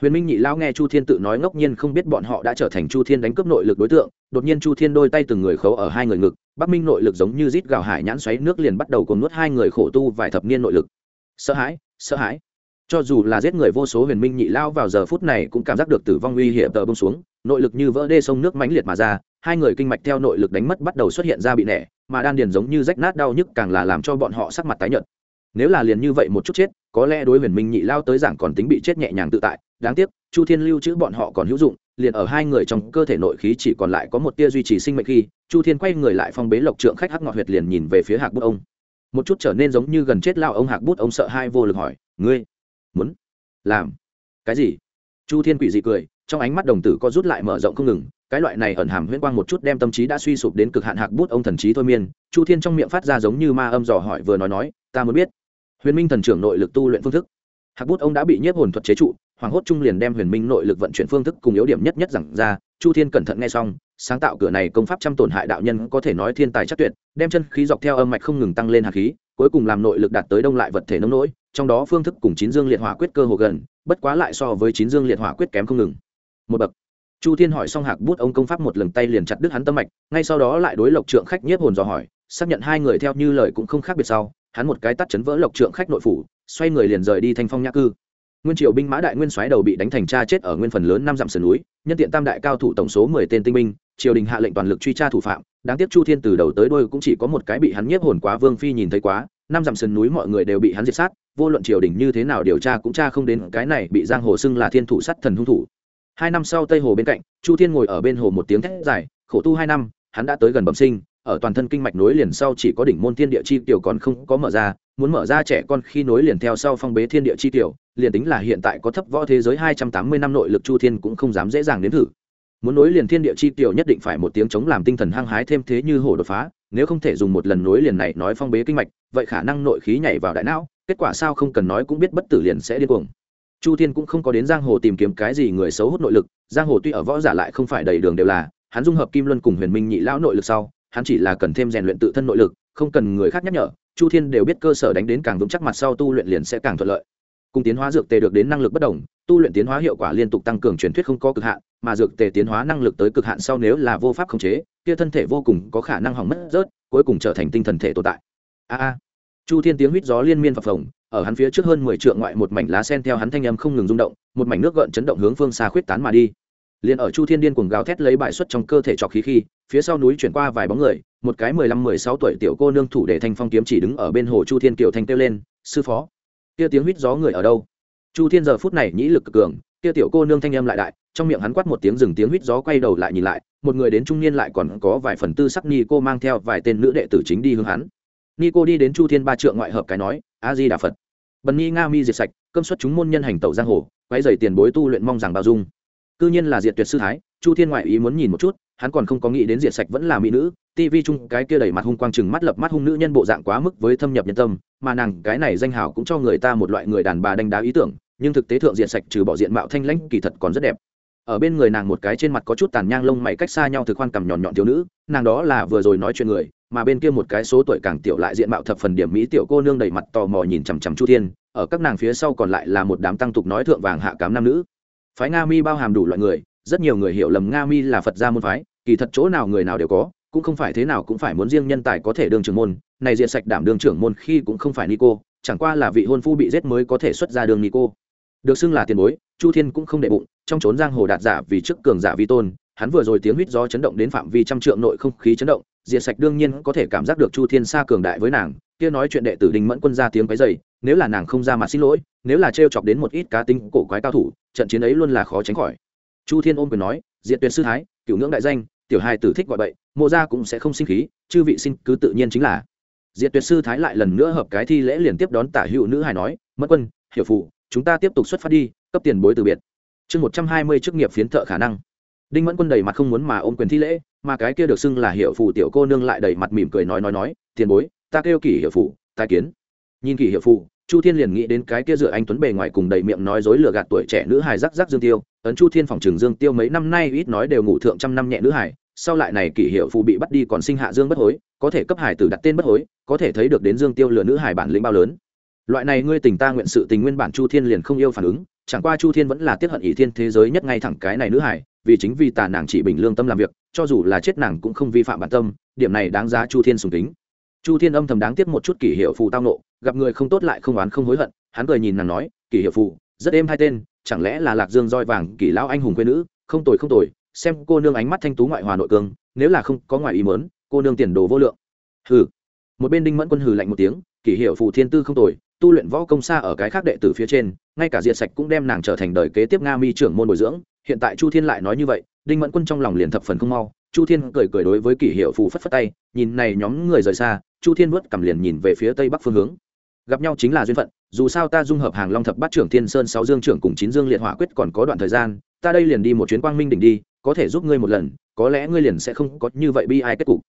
Huyền minh nhị lao nghe chu thiên tự nói ngốc nhiên không biết bọn họ đã trở thành chu thiên đánh cướp nội lực đối tượng, đột nhiên chu thiên đôi tay từng người khấu ở hai người ngực, bắc minh nội lực giống như rít gào hải nhãn xoáy nước liền bắt đầu cùng nuốt hai người khổ tu vài thập niên nội lực. Sợ hãi sợ hãi. Cho dù là giết người vô số huyền minh nhị lao vào giờ phút này cũng cảm giác được tử vong uy hiểm tờ bông xuống nội lực như vỡ đê sông nước mãnh liệt mà ra, hai người kinh mạch theo nội lực đánh mất bắt đầu xuất hiện ra bị nẻ, mà đan điền giống như rách nát đau nhức càng là làm cho bọn họ sắc mặt tái nhợt. Nếu là liền như vậy một chút chết, có lẽ đối huyền minh nhị lao tới giảng còn tính bị chết nhẹ nhàng tự tại, đáng tiếc, chu thiên lưu chữ bọn họ còn hữu dụng, liền ở hai người trong cơ thể nội khí chỉ còn lại có một tia duy trì sinh mệnh khi, chu thiên quay người lại phong bế lộc trượng khách hắc ngọt huyệt liền nhìn về phía hạc bút ông. Một chút trở nên giống như gần chết lao ông hạc bút ông sợ hai vô lực hỏi, ngươi muốn làm cái gì? Chu thiên quỷ dị cười trong ánh mắt đồng tử có rút lại mở rộng không ngừng, cái loại này ẩn hàm huyễn quang một chút đem tâm trí đã suy sụp đến cực hạn hạc bút ông thần trí thôi miên, chu thiên trong miệng phát ra giống như ma âm dò hỏi vừa nói nói, ta muốn biết, huyền minh thần trưởng nội lực tu luyện phương thức. Hạc bút ông đã bị nhiếp hồn thuật chế trụ, hoàng hốt trung liền đem huyền minh nội lực vận chuyển phương thức cùng yếu điểm nhất nhất rằng ra, chu thiên cẩn thận nghe xong, sáng tạo cửa này công pháp trăm tổn hại đạo nhân có thể nói thiên tài chắc tuyệt, đem chân khí dọc theo âm mạch không ngừng tăng lên hạt khí, cuối cùng làm nội lực đạt tới đông lại vật thể nông nỗi, trong đó phương thức cùng chín dương liệt hỏa quyết cơ hồ gần, bất quá lại so với chín dương liệt hỏa quyết kém không ngừng một bậc. Chu thiên hỏi xong hạc bút ông công pháp một lần tay liền chặt đứt hắn tâm mạch, ngay sau đó lại đối lộc trượng khách nhiếp hồn dò hỏi, xác nhận hai người theo như lời cũng không khác biệt sau, hắn một cái tắt chấn vỡ lộc trượng khách nội phủ, xoay người liền rời đi thanh phong nhã cư. Nguyên triều binh mã đại nguyên soái đầu bị đánh thành cha chết ở nguyên phần lớn năm dặm sườn núi, nhân tiện tam đại cao thủ tổng số mười tên tinh binh, triều đình hạ lệnh toàn lực truy tra thủ phạm, đáng tiếc chu thiên từ đầu tới đôi cũng chỉ có một cái bị hắn nhiếp hồn quá vương phi nhìn thấy quá, năm dặm sườn núi mọi người đều bị hắn diệt sát, vô luận triều đình như thế nào điều tra cũng tra không đến, cái này bị giang hồ xưng là thiên thủ sắt thần hung thủ hai năm sau tây hồ bên cạnh, chu thiên ngồi ở bên hồ một tiếng thét dài, khổ tu hai năm, hắn đã tới gần bẩm sinh, ở toàn thân kinh mạch nối liền sau chỉ có đỉnh môn thiên địa chi tiểu còn không có mở ra, muốn mở ra trẻ con khi nối liền theo sau phong bế thiên địa chi tiểu, liền tính là hiện tại có thấp võ thế giới hai trăm tám mươi năm nội lực chu thiên cũng không dám dễ dàng đến thử. Muốn nối liền thiên địa chi tiểu nhất định phải một tiếng chống làm tinh thần hăng hái thêm thế như hổ đột phá, nếu không thể dùng một lần nối liền này nói phong bế kinh mạch, vậy khả năng nội khí nhảy vào đại não, kết quả sao không cần nói cũng biết bất tử liền sẽ điên cuồng chu thiên cũng không có đến giang hồ tìm kiếm cái gì người xấu hút nội lực, giang hồ tuy ở võ giả lại không phải đầy đường đều là, hắn dung hợp kim luân cùng huyền minh nhị lão nội lực sau, hắn chỉ là cần thêm rèn luyện tự thân nội lực, không cần người khác nhắc nhở, chu thiên đều biết cơ sở đánh đến càng vững chắc mặt sau tu luyện liền sẽ càng thuận lợi. Cùng tiến hóa dược tề được đến năng lực bất đồng, tu luyện tiến hóa hiệu quả liên tục tăng cường truyền thuyết không có cực hạn, mà dược tề tiến hóa năng lực tới cực hạn sau nếu là vô pháp khống chế, kia thân thể vô cùng có khả năng hỏng mất rớt, cuối cùng trở thành tinh thần thể tồn tại. A a. Chu thiên tiếng huýt gió liên miên phập phồng ở hắn phía trước hơn mười trượng ngoại một mảnh lá sen theo hắn thanh âm không ngừng rung động, một mảnh nước gợn chấn động hướng phương xa khuyết tán mà đi. Liền ở chu thiên điên cuồng gào thét lấy bại xuất trong cơ thể trọc khí khi, phía sau núi chuyển qua vài bóng người, một cái mười lăm, mười sáu tuổi tiểu cô nương thủ để thanh phong kiếm chỉ đứng ở bên hồ chu thiên kiều thanh kêu lên, sư phó, kia tiếng huýt gió người ở đâu? Chu thiên giờ phút này nhĩ lực cực cường, kia tiểu cô nương thanh âm lại đại, trong miệng hắn quát một tiếng dừng tiếng huýt gió quay đầu lại nhìn lại, một người đến trung niên lại còn có vài phần tư sắc ni cô mang theo vài tên nữ đệ tử chính đi hướng hắn ni cô đi đến chu thiên ba trượng ngoại hợp cái nói a di đà phật. Bần ni nga mi diệt sạch, cơm xuất chúng môn nhân hành tẩu giang hồ quay dày tiền bối tu luyện mong rằng bao dung. Cư nhiên là diệt tuyệt sư thái, chu thiên ngoại ý muốn nhìn một chút, hắn còn không có nghĩ đến diệt sạch vẫn là mỹ nữ tivi chung cái kia đầy mặt hung quang chừng mắt lập mắt hung nữ nhân bộ dạng quá mức với thâm nhập nhân tâm, mà nàng cái này danh hào cũng cho người ta một loại người đàn bà đánh đá ý tưởng, nhưng thực tế thượng diệt sạch trừ bỏ diện mạo thanh lãnh kỳ thật còn rất đẹp. Ở bên người nàng một cái trên mặt có chút tàn nhang lông mày cách xa nhau thực khoan cầm nhọn nhọn thiếu nữ, nàng đó là vừa rồi nói chuyện người mà bên kia một cái số tuổi càng tiểu lại diện mạo thập phần điểm mỹ tiểu cô nương đầy mặt tò mò nhìn chằm chằm chu thiên, ở các nàng phía sau còn lại là một đám tăng tục nói thượng vàng hạ cám nam nữ. Phái nga mi bao hàm đủ loại người, rất nhiều người hiểu lầm nga mi là phật gia môn phái, kỳ thật chỗ nào người nào đều có, cũng không phải thế nào cũng phải muốn riêng nhân tài có thể đương trưởng môn, này diệt sạch đảm đương trưởng môn khi cũng không phải nico, chẳng qua là vị hôn phu bị giết mới có thể xuất ra đường nico. Được xưng là tiền bối, chu thiên cũng không đệ bụng, trong trốn giang hồ đạt giả vì trước cường giả vi tôn, hắn vừa rồi tiếng huýt gió chấn động đến phạm vi trăm trượng nội không khí chấn động diệt sạch đương nhiên có thể cảm giác được chu thiên xa cường đại với nàng, kia nói chuyện đệ tử đình mẫn quân ra tiếng cái dày nếu là nàng không ra mặt xin lỗi, nếu là trêu chọc đến một ít cá tính cổ quái cao thủ, trận chiến ấy luôn là khó tránh khỏi. Chu thiên ôm quyền nói, diệt tuyệt sư thái cựu ngưỡng đại danh, tiểu hai tử thích gọi bậy, mộ gia cũng sẽ không sinh khí, chư vị sinh cứ tự nhiên chính là. Diệt tuyệt sư thái lại lần nữa hợp cái thi lễ liền tiếp đón tả hữu nữ hài nói mất quân, hiểu phụ, chúng ta tiếp tục xuất phát đi, cấp tiền bối từ biệt. Chương một trăm hai mươi chức nghiệp phiến thợ khả năng đinh mẫn quân đầy mặt không muốn mà ôm quyền thi lễ, mà cái kia được xưng là hiệu phụ tiểu cô nương lại đầy mặt mỉm cười nói nói nói, tiền bối, ta kêu kỷ hiệu phụ tai kiến. Nhìn kỷ hiệu phụ chu thiên liền nghĩ đến cái kia dựa anh tuấn bề ngoài cùng đầy miệng nói dối lừa gạt tuổi trẻ nữ hài rắc rắc dương tiêu. Ấn chu thiên phòng trường dương tiêu mấy năm nay ít nói đều ngủ thượng trăm năm nhẹ nữ hài, sau lại này kỷ hiệu phụ bị bắt đi còn sinh hạ dương bất hối, có thể cấp hải tử đặt tên bất hối, có thể thấy được đến dương tiêu lừa nữ hài bản lĩnh bao lớn. Loại này ngươi tình ta nguyện sự tình nguyên bản chu thiên liền không yêu phản ứng chẳng qua chu thiên vẫn là tiết hận ỷ thiên thế giới nhất ngay thẳng cái này nữ hải vì chính vì tà nàng chỉ bình lương tâm làm việc, cho dù là chết nàng cũng không vi phạm bản tâm, điểm này đáng giá chu thiên sùng tính chu thiên âm thầm đáng tiếc một chút kỷ hiệu phù tao nộ, gặp người không tốt lại không oán không hối hận, hắn cười nhìn nàng nói, kỷ hiệu phù, rất êm hai tên, chẳng lẽ là lạc dương roi vàng kỷ lão anh hùng quê nữ? Không tồi không tồi, xem cô nương ánh mắt thanh tú ngoại hòa nội cương nếu là không có ngoại ý mớn cô nương tiền đồ vô lượng. Hừ. Một bên đinh mẫn quân hừ lạnh một tiếng, kỷ hiệu phù thiên tư không tồi tu luyện võ công xa ở cái khác đệ tử phía trên, ngay cả diệt sạch cũng đem nàng trở thành đời kế tiếp nga mi trưởng môn bồi dưỡng. Hiện tại chu thiên lại nói như vậy, đinh mẫn quân trong lòng liền thập phần không mau. Chu thiên cười cười đối với kỷ hiệu phù phất phất tay, nhìn này nhóm người rời xa, chu thiên vớt cầm liền nhìn về phía tây bắc phương hướng. Gặp nhau chính là duyên phận, dù sao ta dung hợp hàng long thập bát trưởng thiên sơn sáu dương trưởng cùng chín dương liệt hỏa quyết còn có đoạn thời gian, ta đây liền đi một chuyến quang minh đỉnh đi, có thể giúp ngươi một lần, có lẽ ngươi liền sẽ không có như vậy bi ai kết cục.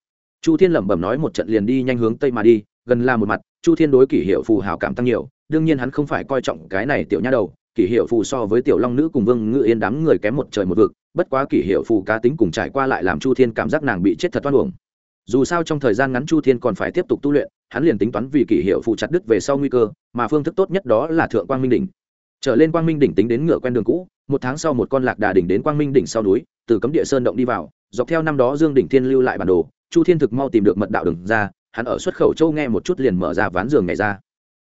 Chu thiên lẩm bẩm nói một trận liền đi nhanh hướng tây mà đi, gần là một mặt chu thiên đối kỷ hiệu phù hào cảm tăng nhiều, đương nhiên hắn không phải coi trọng cái này tiểu nha đầu, kỷ hiệu phù so với tiểu long nữ cùng vương ngự yên đám người kém một trời một vực, bất quá kỷ hiệu phù cá tính cùng trải qua lại làm chu thiên cảm giác nàng bị chết thật toan uổng. Dù sao trong thời gian ngắn chu thiên còn phải tiếp tục tu luyện, hắn liền tính toán vì kỷ hiệu phù chặt đứt về sau nguy cơ, mà phương thức tốt nhất đó là thượng quang minh đỉnh. Trở lên quang minh đỉnh tính đến ngựa quen đường cũ, một tháng sau một con lạc đà đỉnh đến quang minh đỉnh sau núi, từ cấm địa sơn động đi vào, dọc theo năm đó dương đỉnh thiên lưu lại bản đồ, chu thiên thực mau tìm được mật đạo đường ra hắn ở xuất khẩu châu nghe một chút liền mở ra ván giường này ra.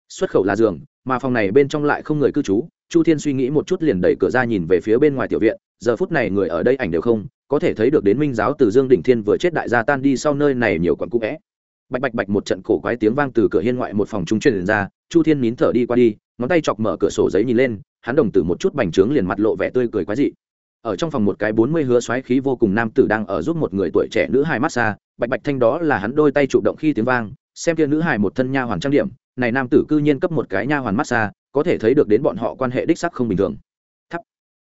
Xuất khẩu là giường, mà phòng này bên trong lại không người cư trú, chu thiên suy nghĩ một chút liền đẩy cửa ra nhìn về phía bên ngoài tiểu viện, giờ phút này người ở đây ảnh đều không, có thể thấy được đến minh giáo từ dương đỉnh thiên vừa chết đại gia tan đi sau nơi này nhiều quặn cũ vẽ. Bạch bạch bạch một trận cổ quái tiếng vang từ cửa hiên ngoại một phòng trung truyền ra, chu thiên nín thở đi qua đi, ngón tay chọc mở cửa sổ giấy nhìn lên, hắn đồng tử một chút bành trướng liền mặt lộ vẻ tươi cười quái dị ở trong phòng một cái bốn mươi hứa xoáy khí vô cùng nam tử đang ở giúp một người tuổi trẻ nữ hài massage, bạch bạch thanh đó là hắn đôi tay chủ động khi tiếng vang, xem kia nữ hài một thân nha hoàn trang điểm, này nam tử cư nhiên cấp một cái nha hoàn massage, có thể thấy được đến bọn họ quan hệ đích sắc không bình thường. Thắp.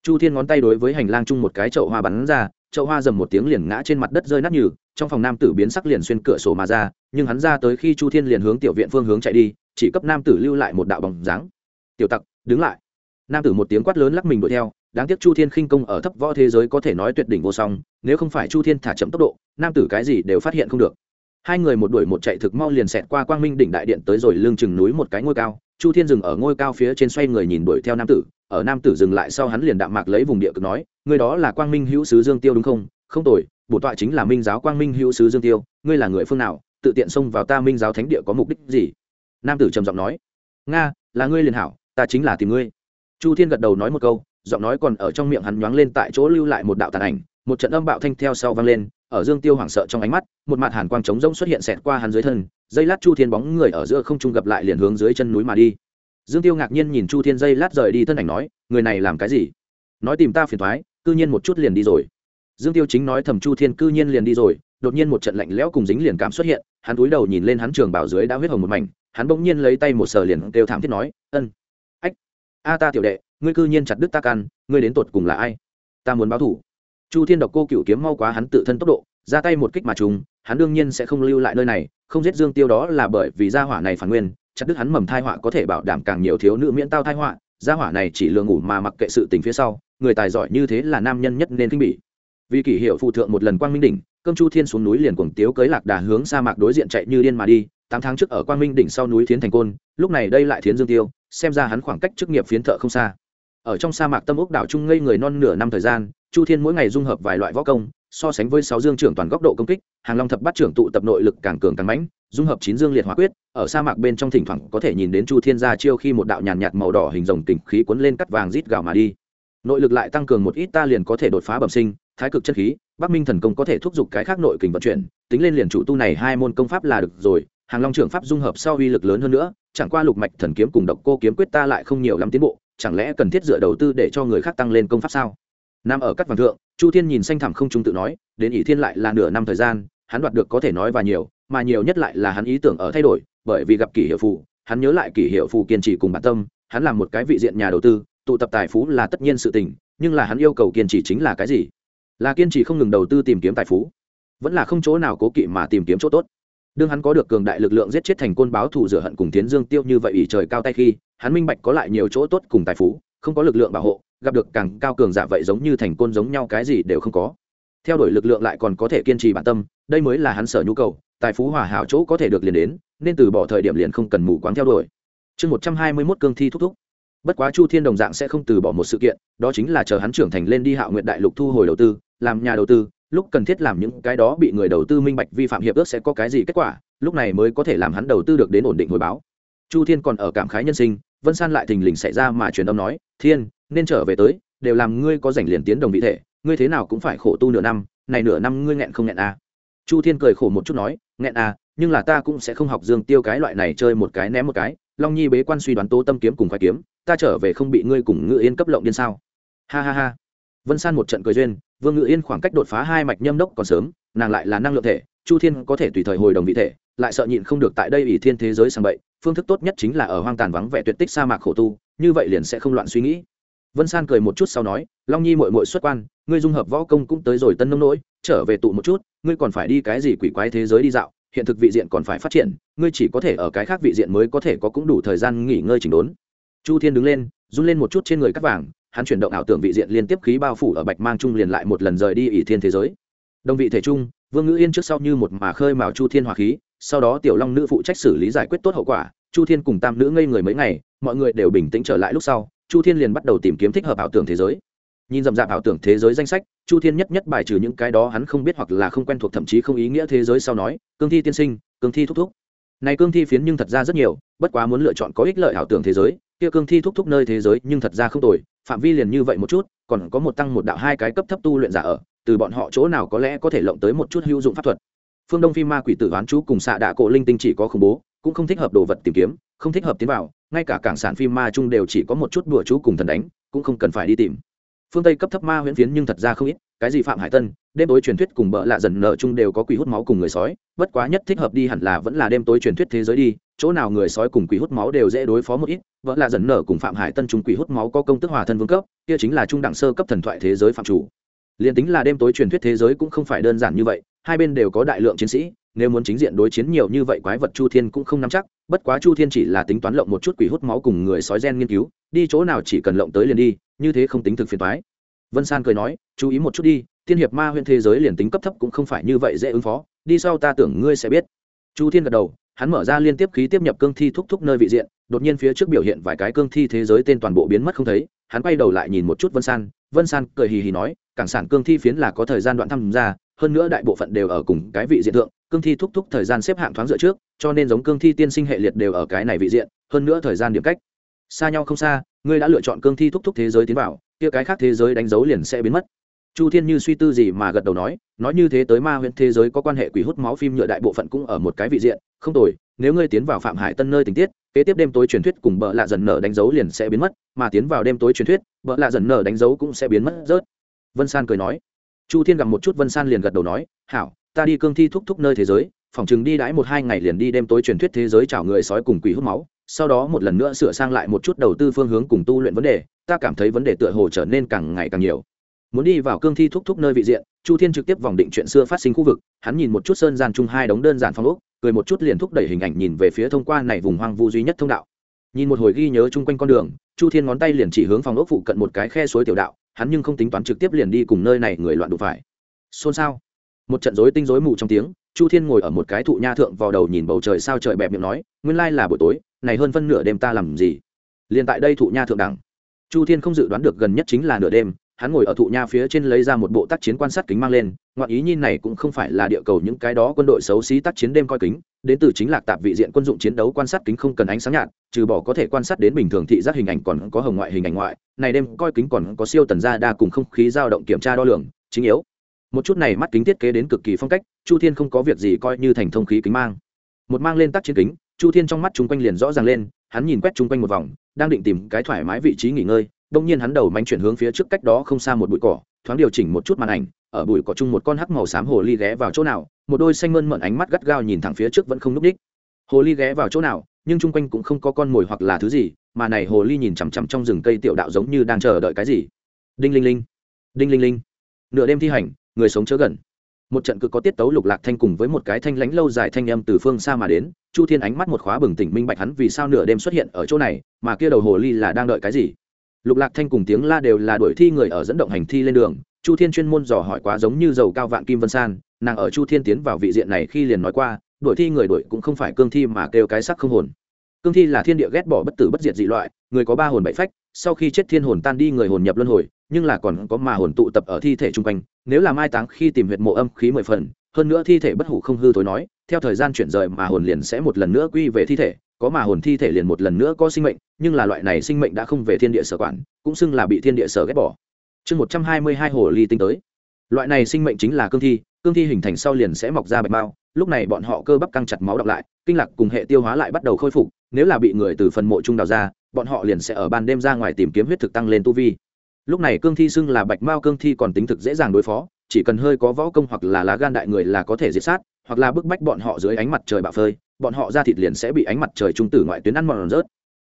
Chu thiên ngón tay đối với hành lang chung một cái chậu hoa bắn ra, chậu hoa dầm một tiếng liền ngã trên mặt đất rơi nát nhừ, trong phòng nam tử biến sắc liền xuyên cửa sổ mà ra, nhưng hắn ra tới khi chu thiên liền hướng tiểu viện phương hướng chạy đi, chỉ cấp nam tử lưu lại một đạo bóng dáng. Tiểu tặc, đứng lại. Nam tử một tiếng quát lớn lắc mình đuổi theo đáng tiếc chu thiên khinh công ở thấp võ thế giới có thể nói tuyệt đỉnh vô song, nếu không phải chu thiên thả chậm tốc độ, nam tử cái gì đều phát hiện không được. Hai người một đuổi một chạy thực mau liền xẹt qua quang minh đỉnh đại điện tới rồi lưng chừng núi một cái ngôi cao, chu thiên dừng ở ngôi cao phía trên xoay người nhìn đuổi theo nam tử, ở nam tử dừng lại sau hắn liền đạm mạc lấy vùng địa cực nói người đó là quang minh hữu sứ dương tiêu đúng không? Không tồi, bổ tọa chính là minh giáo quang minh hữu sứ dương tiêu, ngươi là người phương nào, tự tiện xông vào ta minh giáo thánh địa có mục đích gì? Nam tử trầm giọng nói, nga, là ngươi liền hảo, ta chính là tìm ngươi. Chu thiên gật đầu nói một câu giọng nói còn ở trong miệng hắn nhoáng lên tại chỗ lưu lại một đạo tàn ảnh, một trận âm bạo thanh theo sau vang lên, ở dương tiêu hoảng sợ trong ánh mắt, một mặt hàn quang trống rỗng xuất hiện xẹt qua hắn dưới thân, dây lát chu thiên bóng người ở giữa không trung gặp lại liền hướng dưới chân núi mà đi. Dương tiêu ngạc nhiên nhìn chu thiên dây lát rời đi thân ảnh nói, người này làm cái gì? Nói tìm ta phiền thoái cư nhiên một chút liền đi rồi. Dương tiêu chính nói thầm chu thiên, cư nhiên liền đi rồi. Đột nhiên một trận lạnh lẽo cùng dính liền cảm xuất hiện, hắn cúi đầu nhìn lên hắn trường bảo dưới đã huyết hồng một mảnh, hắn bỗng nhiên lấy tay một sờ liền kêu thảm thiết nói, ân, ách, a ta tiểu đệ ngươi cư nhiên chặt đứt ta can, ngươi đến tột cùng là ai? Ta muốn báo thủ. Chu thiên độc cô cựu kiếm mau quá hắn tự thân tốc độ, ra tay một kích mà trùng hắn đương nhiên sẽ không lưu lại nơi này, không giết dương tiêu đó là bởi vì gia hỏa này phản nguyên, chặt đứt hắn mầm thai họa có thể bảo đảm càng nhiều thiếu nữ miễn tao thai họa, gia hỏa này chỉ lừa ngủ mà mặc kệ sự tình phía sau, người tài giỏi như thế là nam nhân nhất nên kinh bỉ. Vì kỷ hiệu phụ thượng một lần quang minh đỉnh, cơm chu thiên xuống núi liền cuồng tiếu cưới lạc đà hướng sa mạc đối diện chạy như điên mà đi, tám tháng trước ở quang minh đỉnh sau núi thiến thành côn, lúc này đây lại thiến dương tiêu, xem ra hắn khoảng cách chức nghiệp phiến thợ không xa ở trong sa mạc tâm ốc đảo trung ngây người non nửa năm thời gian, chu thiên mỗi ngày dung hợp vài loại võ công, so sánh với sáu dương trưởng toàn góc độ công kích, hàng long thập bát trưởng tụ tập nội lực càng cường càng mãnh, dung hợp chín dương liệt hóa quyết, ở sa mạc bên trong thỉnh thoảng có thể nhìn đến chu thiên gia chiêu khi một đạo nhàn nhạt màu đỏ hình rồng tình khí cuốn lên cắt vàng rít gào mà đi. Nội lực lại tăng cường một ít ta liền có thể đột phá bẩm sinh, thái cực chất khí, bắc minh thần công có thể thúc giục cái khác nội kình vận chuyển, tính lên liền chủ tu này hai môn công pháp là được rồi, hàng long trưởng pháp dung hợp sau uy lực lớn hơn nữa, chẳng qua lục mạch thần kiếm cùng độc cô kiếm quyết ta lại không nhiều lắm tiến bộ chẳng lẽ cần thiết dựa đầu tư để cho người khác tăng lên công pháp sao? Nam ở các vàng thượng, chu thiên nhìn xanh thẳm không trung tự nói, đến ỷ thiên lại là nửa năm thời gian, hắn đoạt được có thể nói và nhiều, mà nhiều nhất lại là hắn ý tưởng ở thay đổi, bởi vì gặp kỷ hiệu phù, hắn nhớ lại kỷ hiệu phù kiên trì cùng bản tâm, hắn làm một cái vị diện nhà đầu tư, tụ tập tài phú là tất nhiên sự tình, nhưng là hắn yêu cầu kiên trì chính là cái gì? Là kiên trì không ngừng đầu tư tìm kiếm tài phú, vẫn là không chỗ nào cố kỵ mà tìm kiếm chỗ tốt đương hắn có được cường đại lực lượng giết chết thành côn báo thù rửa hận cùng tiến dương tiêu như vậy ỷ trời cao tay khi, hắn minh bạch có lại nhiều chỗ tốt cùng tài phú, không có lực lượng bảo hộ, gặp được càng cao cường giả vậy giống như thành côn giống nhau cái gì đều không có. Theo đuổi lực lượng lại còn có thể kiên trì bản tâm, đây mới là hắn sở nhu cầu, tài phú hòa hảo chỗ có thể được liền đến, nên từ bỏ thời điểm liền không cần mù quáng theo đuổi. Chương một trăm hai mươi mốt cương thi thúc thúc. Bất quá chu thiên đồng dạng sẽ không từ bỏ một sự kiện, đó chính là chờ hắn trưởng thành lên đi hạo nguyện đại lục thu hồi đầu tư, làm nhà đầu tư lúc cần thiết làm những cái đó bị người đầu tư minh bạch vi phạm hiệp ước sẽ có cái gì kết quả, lúc này mới có thể làm hắn đầu tư được đến ổn định hồi báo. Chu thiên còn ở cảm khái nhân sinh, vân san lại thình lình xảy ra mà truyền âm nói, thiên, nên trở về tới, đều làm ngươi có rảnh liền tiến đồng vị thể, ngươi thế nào cũng phải khổ tu nửa năm, này nửa năm ngươi nghẹn không nghẹn à. chu thiên cười khổ một chút nói, nghẹn à nhưng là ta cũng sẽ không học dương tiêu cái loại này chơi một cái ném một cái, long nhi bế quan suy đoán tố tâm kiếm cùng khoai kiếm, ta trở về không bị ngươi cùng ngự yên cấp lộng điên sao? Ha ha ha. Vân san một trận cười duyên vương ngự yên khoảng cách đột phá hai mạch nhâm đốc còn sớm, nàng lại là năng lượng thể, chu thiên có thể tùy thời hồi đồng vị thể, lại sợ nhịn không được tại đây ỷ thiên thế giới sang bậy, phương thức tốt nhất chính là ở hoang tàn vắng vẻ tuyệt tích sa mạc khổ tu, như vậy liền sẽ không loạn suy nghĩ. Vân san cười một chút sau nói, long nhi mội mội xuất quan, ngươi dung hợp võ công cũng tới rồi tân nông nỗi, trở về tụ một chút, ngươi còn phải đi cái gì quỷ quái thế giới đi dạo, hiện thực vị diện còn phải phát triển, ngươi chỉ có thể ở cái khác vị diện mới có thể có cũng đủ thời gian nghỉ ngơi chỉnh đốn. Chu thiên đứng lên, run lên một chút trên người cắt vàng hắn chuyển động ảo tưởng vị diện liên tiếp khí bao phủ ở bạch mang trung liền lại một lần rời đi ỷ thiên thế giới. Đồng vị thể trung, vương ngữ yên trước sau như một mà khơi mào chu thiên hỏa khí, sau đó tiểu long nữ phụ trách xử lý giải quyết tốt hậu quả, chu thiên cùng tam nữ ngây người mấy ngày, mọi người đều bình tĩnh trở lại lúc sau, chu thiên liền bắt đầu tìm kiếm thích hợp ảo tưởng thế giới. Nhìn dầm rạp ảo tưởng thế giới danh sách, chu thiên nhất nhất bài trừ những cái đó hắn không biết hoặc là không quen thuộc thậm chí không ý nghĩa thế giới sau nói, cương thi tiên sinh, cương thi thúc thúc. Này cương thi phiến nhưng thật ra rất nhiều, bất quá muốn lựa chọn có ích lợi ảo tưởng thế giới kia cương thi thúc thúc nơi thế giới nhưng thật ra không tồi, phạm vi liền như vậy một chút, còn có một tăng một đạo hai cái cấp thấp tu luyện giả ở, từ bọn họ chỗ nào có lẽ có thể lộng tới một chút hữu dụng pháp thuật. Phương đông phi ma quỷ tử oán chú cùng xạ đạ cổ linh tinh chỉ có khủng bố, cũng không thích hợp đồ vật tìm kiếm, không thích hợp tiến vào, ngay cả cảng sản phim ma chung đều chỉ có một chút đùa chú cùng thần đánh, cũng không cần phải đi tìm phương tây cấp thấp ma huyễn phiến nhưng thật ra không ít, cái gì phạm hải tân, đêm tối truyền thuyết cùng bợ lạ dần nợ chung đều có quỷ hút máu cùng người sói, bất quá nhất thích hợp đi hẳn là vẫn là đêm tối truyền thuyết thế giới đi, chỗ nào người sói cùng quỷ hút máu đều dễ đối phó một ít vợ lạ dần nợ cùng phạm hải tân chung quỷ hút máu có công tức hòa thân vương cấp, kia chính là trung đẳng sơ cấp thần thoại thế giới phạm chủ. Liền tính là đêm tối truyền thuyết thế giới cũng không phải đơn giản như vậy, hai bên đều có đại lượng chiến sĩ, nếu muốn chính diện đối chiến nhiều như vậy quái vật chu thiên cũng không nắm chắc, bất quá chu thiên chỉ là tính toán lộng một chút quỷ hút máu cùng người sói gen nghiên cứu, đi chỗ nào chỉ cần lộng tới liền đi như thế không tính thực phiền toái. Vân san cười nói, chú ý một chút đi, thiên hiệp ma huyện thế giới liền tính cấp thấp cũng không phải như vậy dễ ứng phó, đi sau ta tưởng ngươi sẽ biết. Chu thiên gật đầu, hắn mở ra liên tiếp khí tiếp nhập cương thi thúc thúc nơi vị diện, đột nhiên phía trước biểu hiện vài cái cương thi thế giới tên toàn bộ biến mất không thấy, hắn quay đầu lại nhìn một chút vân san vân san cười hì hì nói, cảng sản cương thi phiến là có thời gian đoạn tham gia hơn nữa đại bộ phận đều ở cùng cái vị diện thượng, cương thi thúc thúc thời gian xếp hạng thoáng dựa trước, cho nên giống cương thi tiên sinh hệ liệt đều ở cái này vị diện, hơn nữa thời gian điểm cách. Xa nhau không xa ngươi đã lựa chọn cương thi thúc thúc thế giới tiến vào, kia cái khác thế giới đánh dấu liền sẽ biến mất. Chu thiên như suy tư gì mà gật đầu nói nói như thế tới ma huyện thế giới có quan hệ quỷ hút máu phim nhựa đại bộ phận cũng ở một cái vị diện, không tồi, nếu ngươi tiến vào phạm hải tân nơi tình tiết, kế tiếp đêm tối truyền thuyết cùng bợ lạ dần nở đánh dấu liền sẽ biến mất, mà tiến vào đêm tối truyền thuyết, bợ lạ dần nở đánh dấu cũng sẽ biến mất rớt. Vân san cười nói. Chu thiên gặp một chút vân san liền gật đầu nói, hảo, ta đi cương thi thúc thúc nơi thế giới phòng chừng đi đãi một hai ngày liền đi đêm tối truyền thuyết thế giới chào người sói cùng quỷ hút máu, sau đó một lần nữa sửa sang lại một chút đầu tư phương hướng cùng tu luyện vấn đề, ta cảm thấy vấn đề tựa hồ trở nên càng ngày càng nhiều. Muốn đi vào cương thi thúc thúc nơi vị diện, chu thiên trực tiếp vòng định chuyện xưa phát sinh khu vực, hắn nhìn một chút sơn gian chung hai đống đơn giản phong ốc, cười một chút liền thúc đẩy hình ảnh nhìn về phía thông qua này vùng hoang vu duy nhất thông đạo. Nhìn một hồi ghi nhớ chung quanh con đường, chu thiên ngón tay liền chỉ hướng phòng ốc phụ cận một cái khe suối tiểu đạo, hắn nhưng không tính toán trực tiếp liền đi cùng nơi này người loạn đụng phải. Xôn xao. Một trận rối tinh rối mù trong tiếng chu thiên ngồi ở một cái thụ nha thượng vào đầu nhìn bầu trời sao trời bẹp miệng nói, nguyên lai là buổi tối, này hơn phân nửa đêm ta làm gì? Liền tại đây thụ nha thượng đẳng, chu thiên không dự đoán được gần nhất chính là nửa đêm, hắn ngồi ở thụ nha phía trên lấy ra một bộ tác chiến quan sát kính mang lên, ngoạn ý nhìn này cũng không phải là địa cầu những cái đó quân đội xấu xí tác chiến đêm coi kính, đến từ chính lạc tạp vị diện quân dụng chiến đấu quan sát kính không cần ánh sáng nhạt, trừ bỏ có thể quan sát đến bình thường thị giác hình ảnh còn có hồng ngoại hình ảnh ngoại, này đêm coi kính còn có siêu tần gia đa cùng không khí dao động kiểm tra đo lường, chính yếu một chút này mắt kính thiết kế đến cực kỳ phong cách, chu thiên không có việc gì coi như thành thông khí kính mang. Một mang lên tác chiến kính, chu thiên trong mắt chung quanh liền rõ ràng lên, hắn nhìn quét chung quanh một vòng, đang định tìm cái thoải mái vị trí nghỉ ngơi đông nhiên hắn đầu manh chuyển hướng phía trước cách đó không xa một bụi cỏ, thoáng điều chỉnh một chút màn ảnh, ở bụi cỏ chung một con hắc màu xám hồ ly ghé vào chỗ nào, một đôi xanh mơn mận ánh mắt gắt gao nhìn thẳng phía trước vẫn không núp đích. Hồ ly ghé vào chỗ nào, nhưng chung quanh cũng không có con mồi hoặc là thứ gì, mà này hồ ly nhìn chằm chằm trong rừng cây tiểu đạo giống như đang chờ đợi cái gì. Đinh linh linh, đinh linh linh. Nửa đêm thi hành người sống chớ gần. Một trận cực có tiết tấu lục lạc thanh cùng với một cái thanh lãnh lâu dài thanh âm từ phương xa mà đến, chu thiên ánh mắt một khóa bừng tỉnh minh bạch hắn vì sao nửa đêm xuất hiện ở chỗ này, mà kia đầu hồ ly là đang đợi cái gì. Lục lạc thanh cùng tiếng la đều là đuổi thi người ở dẫn động hành thi lên đường, chu thiên chuyên môn dò hỏi quá giống như dầu cao vạn kim vân san, nàng ở chu thiên tiến vào vị diện này khi liền nói qua, đuổi thi người đuổi cũng không phải cương thi mà kêu cái sắc không hồn. Cương thi là thiên địa ghét bỏ bất tử bất diệt dị loại, người có ba hồn bảy phách, sau khi chết thiên hồn tan đi người hồn nhập luân hồi nhưng là còn có mà hồn tụ tập ở thi thể chung quanh, nếu là mai táng khi tìm huyệt mộ âm khí mười phần, hơn nữa thi thể bất hủ không hư thối nói, theo thời gian chuyển rời mà hồn liền sẽ một lần nữa quy về thi thể, có mà hồn thi thể liền một lần nữa có sinh mệnh, nhưng là loại này sinh mệnh đã không về thiên địa sở quản, cũng xưng là bị thiên địa sở ghét bỏ chương một trăm hai mươi hai hồ ly tinh tới loại này sinh mệnh chính là cương thi cương thi hình thành sau liền sẽ mọc ra bạch bao. lúc này bọn họ cơ bắp căng chặt máu đọc lại, kinh lạc cùng hệ tiêu hóa lại bắt đầu khôi phục, nếu là bị người từ phần mộ trung đào ra, bọn họ liền sẽ ở ban đêm ra ngoài tìm kiếm huyết thực tăng lên tu vi lúc này cương thi xưng là bạch mao cương thi còn tính thực dễ dàng đối phó, chỉ cần hơi có võ công hoặc là lá gan đại người là có thể diệt sát, hoặc là bức bách bọn họ dưới ánh mặt trời bạo phơi, bọn họ ra thịt liền sẽ bị ánh mặt trời trung tử ngoại tuyến ăn mòn rớt.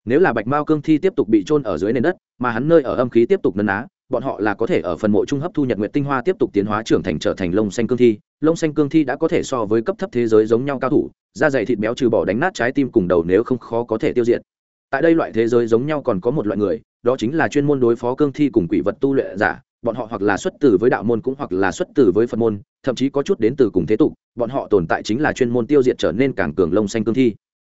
Nếu là bạch mao cương thi tiếp tục bị trôn ở dưới nền đất, mà hắn nơi ở âm khí tiếp tục nấn á bọn họ là có thể ở phần mộ trung hấp thu nhật nguyện tinh hoa tiếp tục tiến hóa trưởng thành trở thành lông xanh cương thi. Lông xanh cương thi đã có thể so với cấp thấp thế giới giống nhau cao thủ, da dày thịt béo trừ bỏ đánh nát trái tim cùng đầu nếu không khó có thể tiêu diệt. Tại đây loại thế giới giống nhau còn có một loại người đó chính là chuyên môn đối phó cương thi cùng quỷ vật tu luyện giả, bọn họ hoặc là xuất từ với đạo môn cũng hoặc là xuất từ với phật môn, thậm chí có chút đến từ cùng thế tục, bọn họ tồn tại chính là chuyên môn tiêu diệt trở nên càng cường lông xanh cương thi.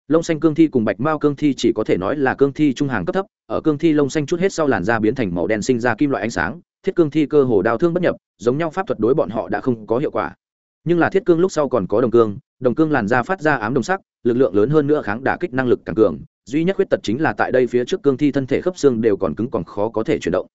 Lông xanh cương thi cùng bạch mao cương thi chỉ có thể nói là cương thi trung hàng cấp thấp, ở cương thi lông xanh chút hết sau làn da biến thành màu đen sinh ra kim loại ánh sáng, thiết cương thi cơ hồ đau thương bất nhập, giống nhau pháp thuật đối bọn họ đã không có hiệu quả. Nhưng là thiết cương lúc sau còn có đồng cương đồng cương làn da phát ra ám đồng sắc, lực lượng lớn hơn nữa kháng đả kích năng lực càng cường duy nhất khuyết tật chính là tại đây phía trước cương thi thân thể khớp xương đều còn cứng còn khó có thể chuyển động.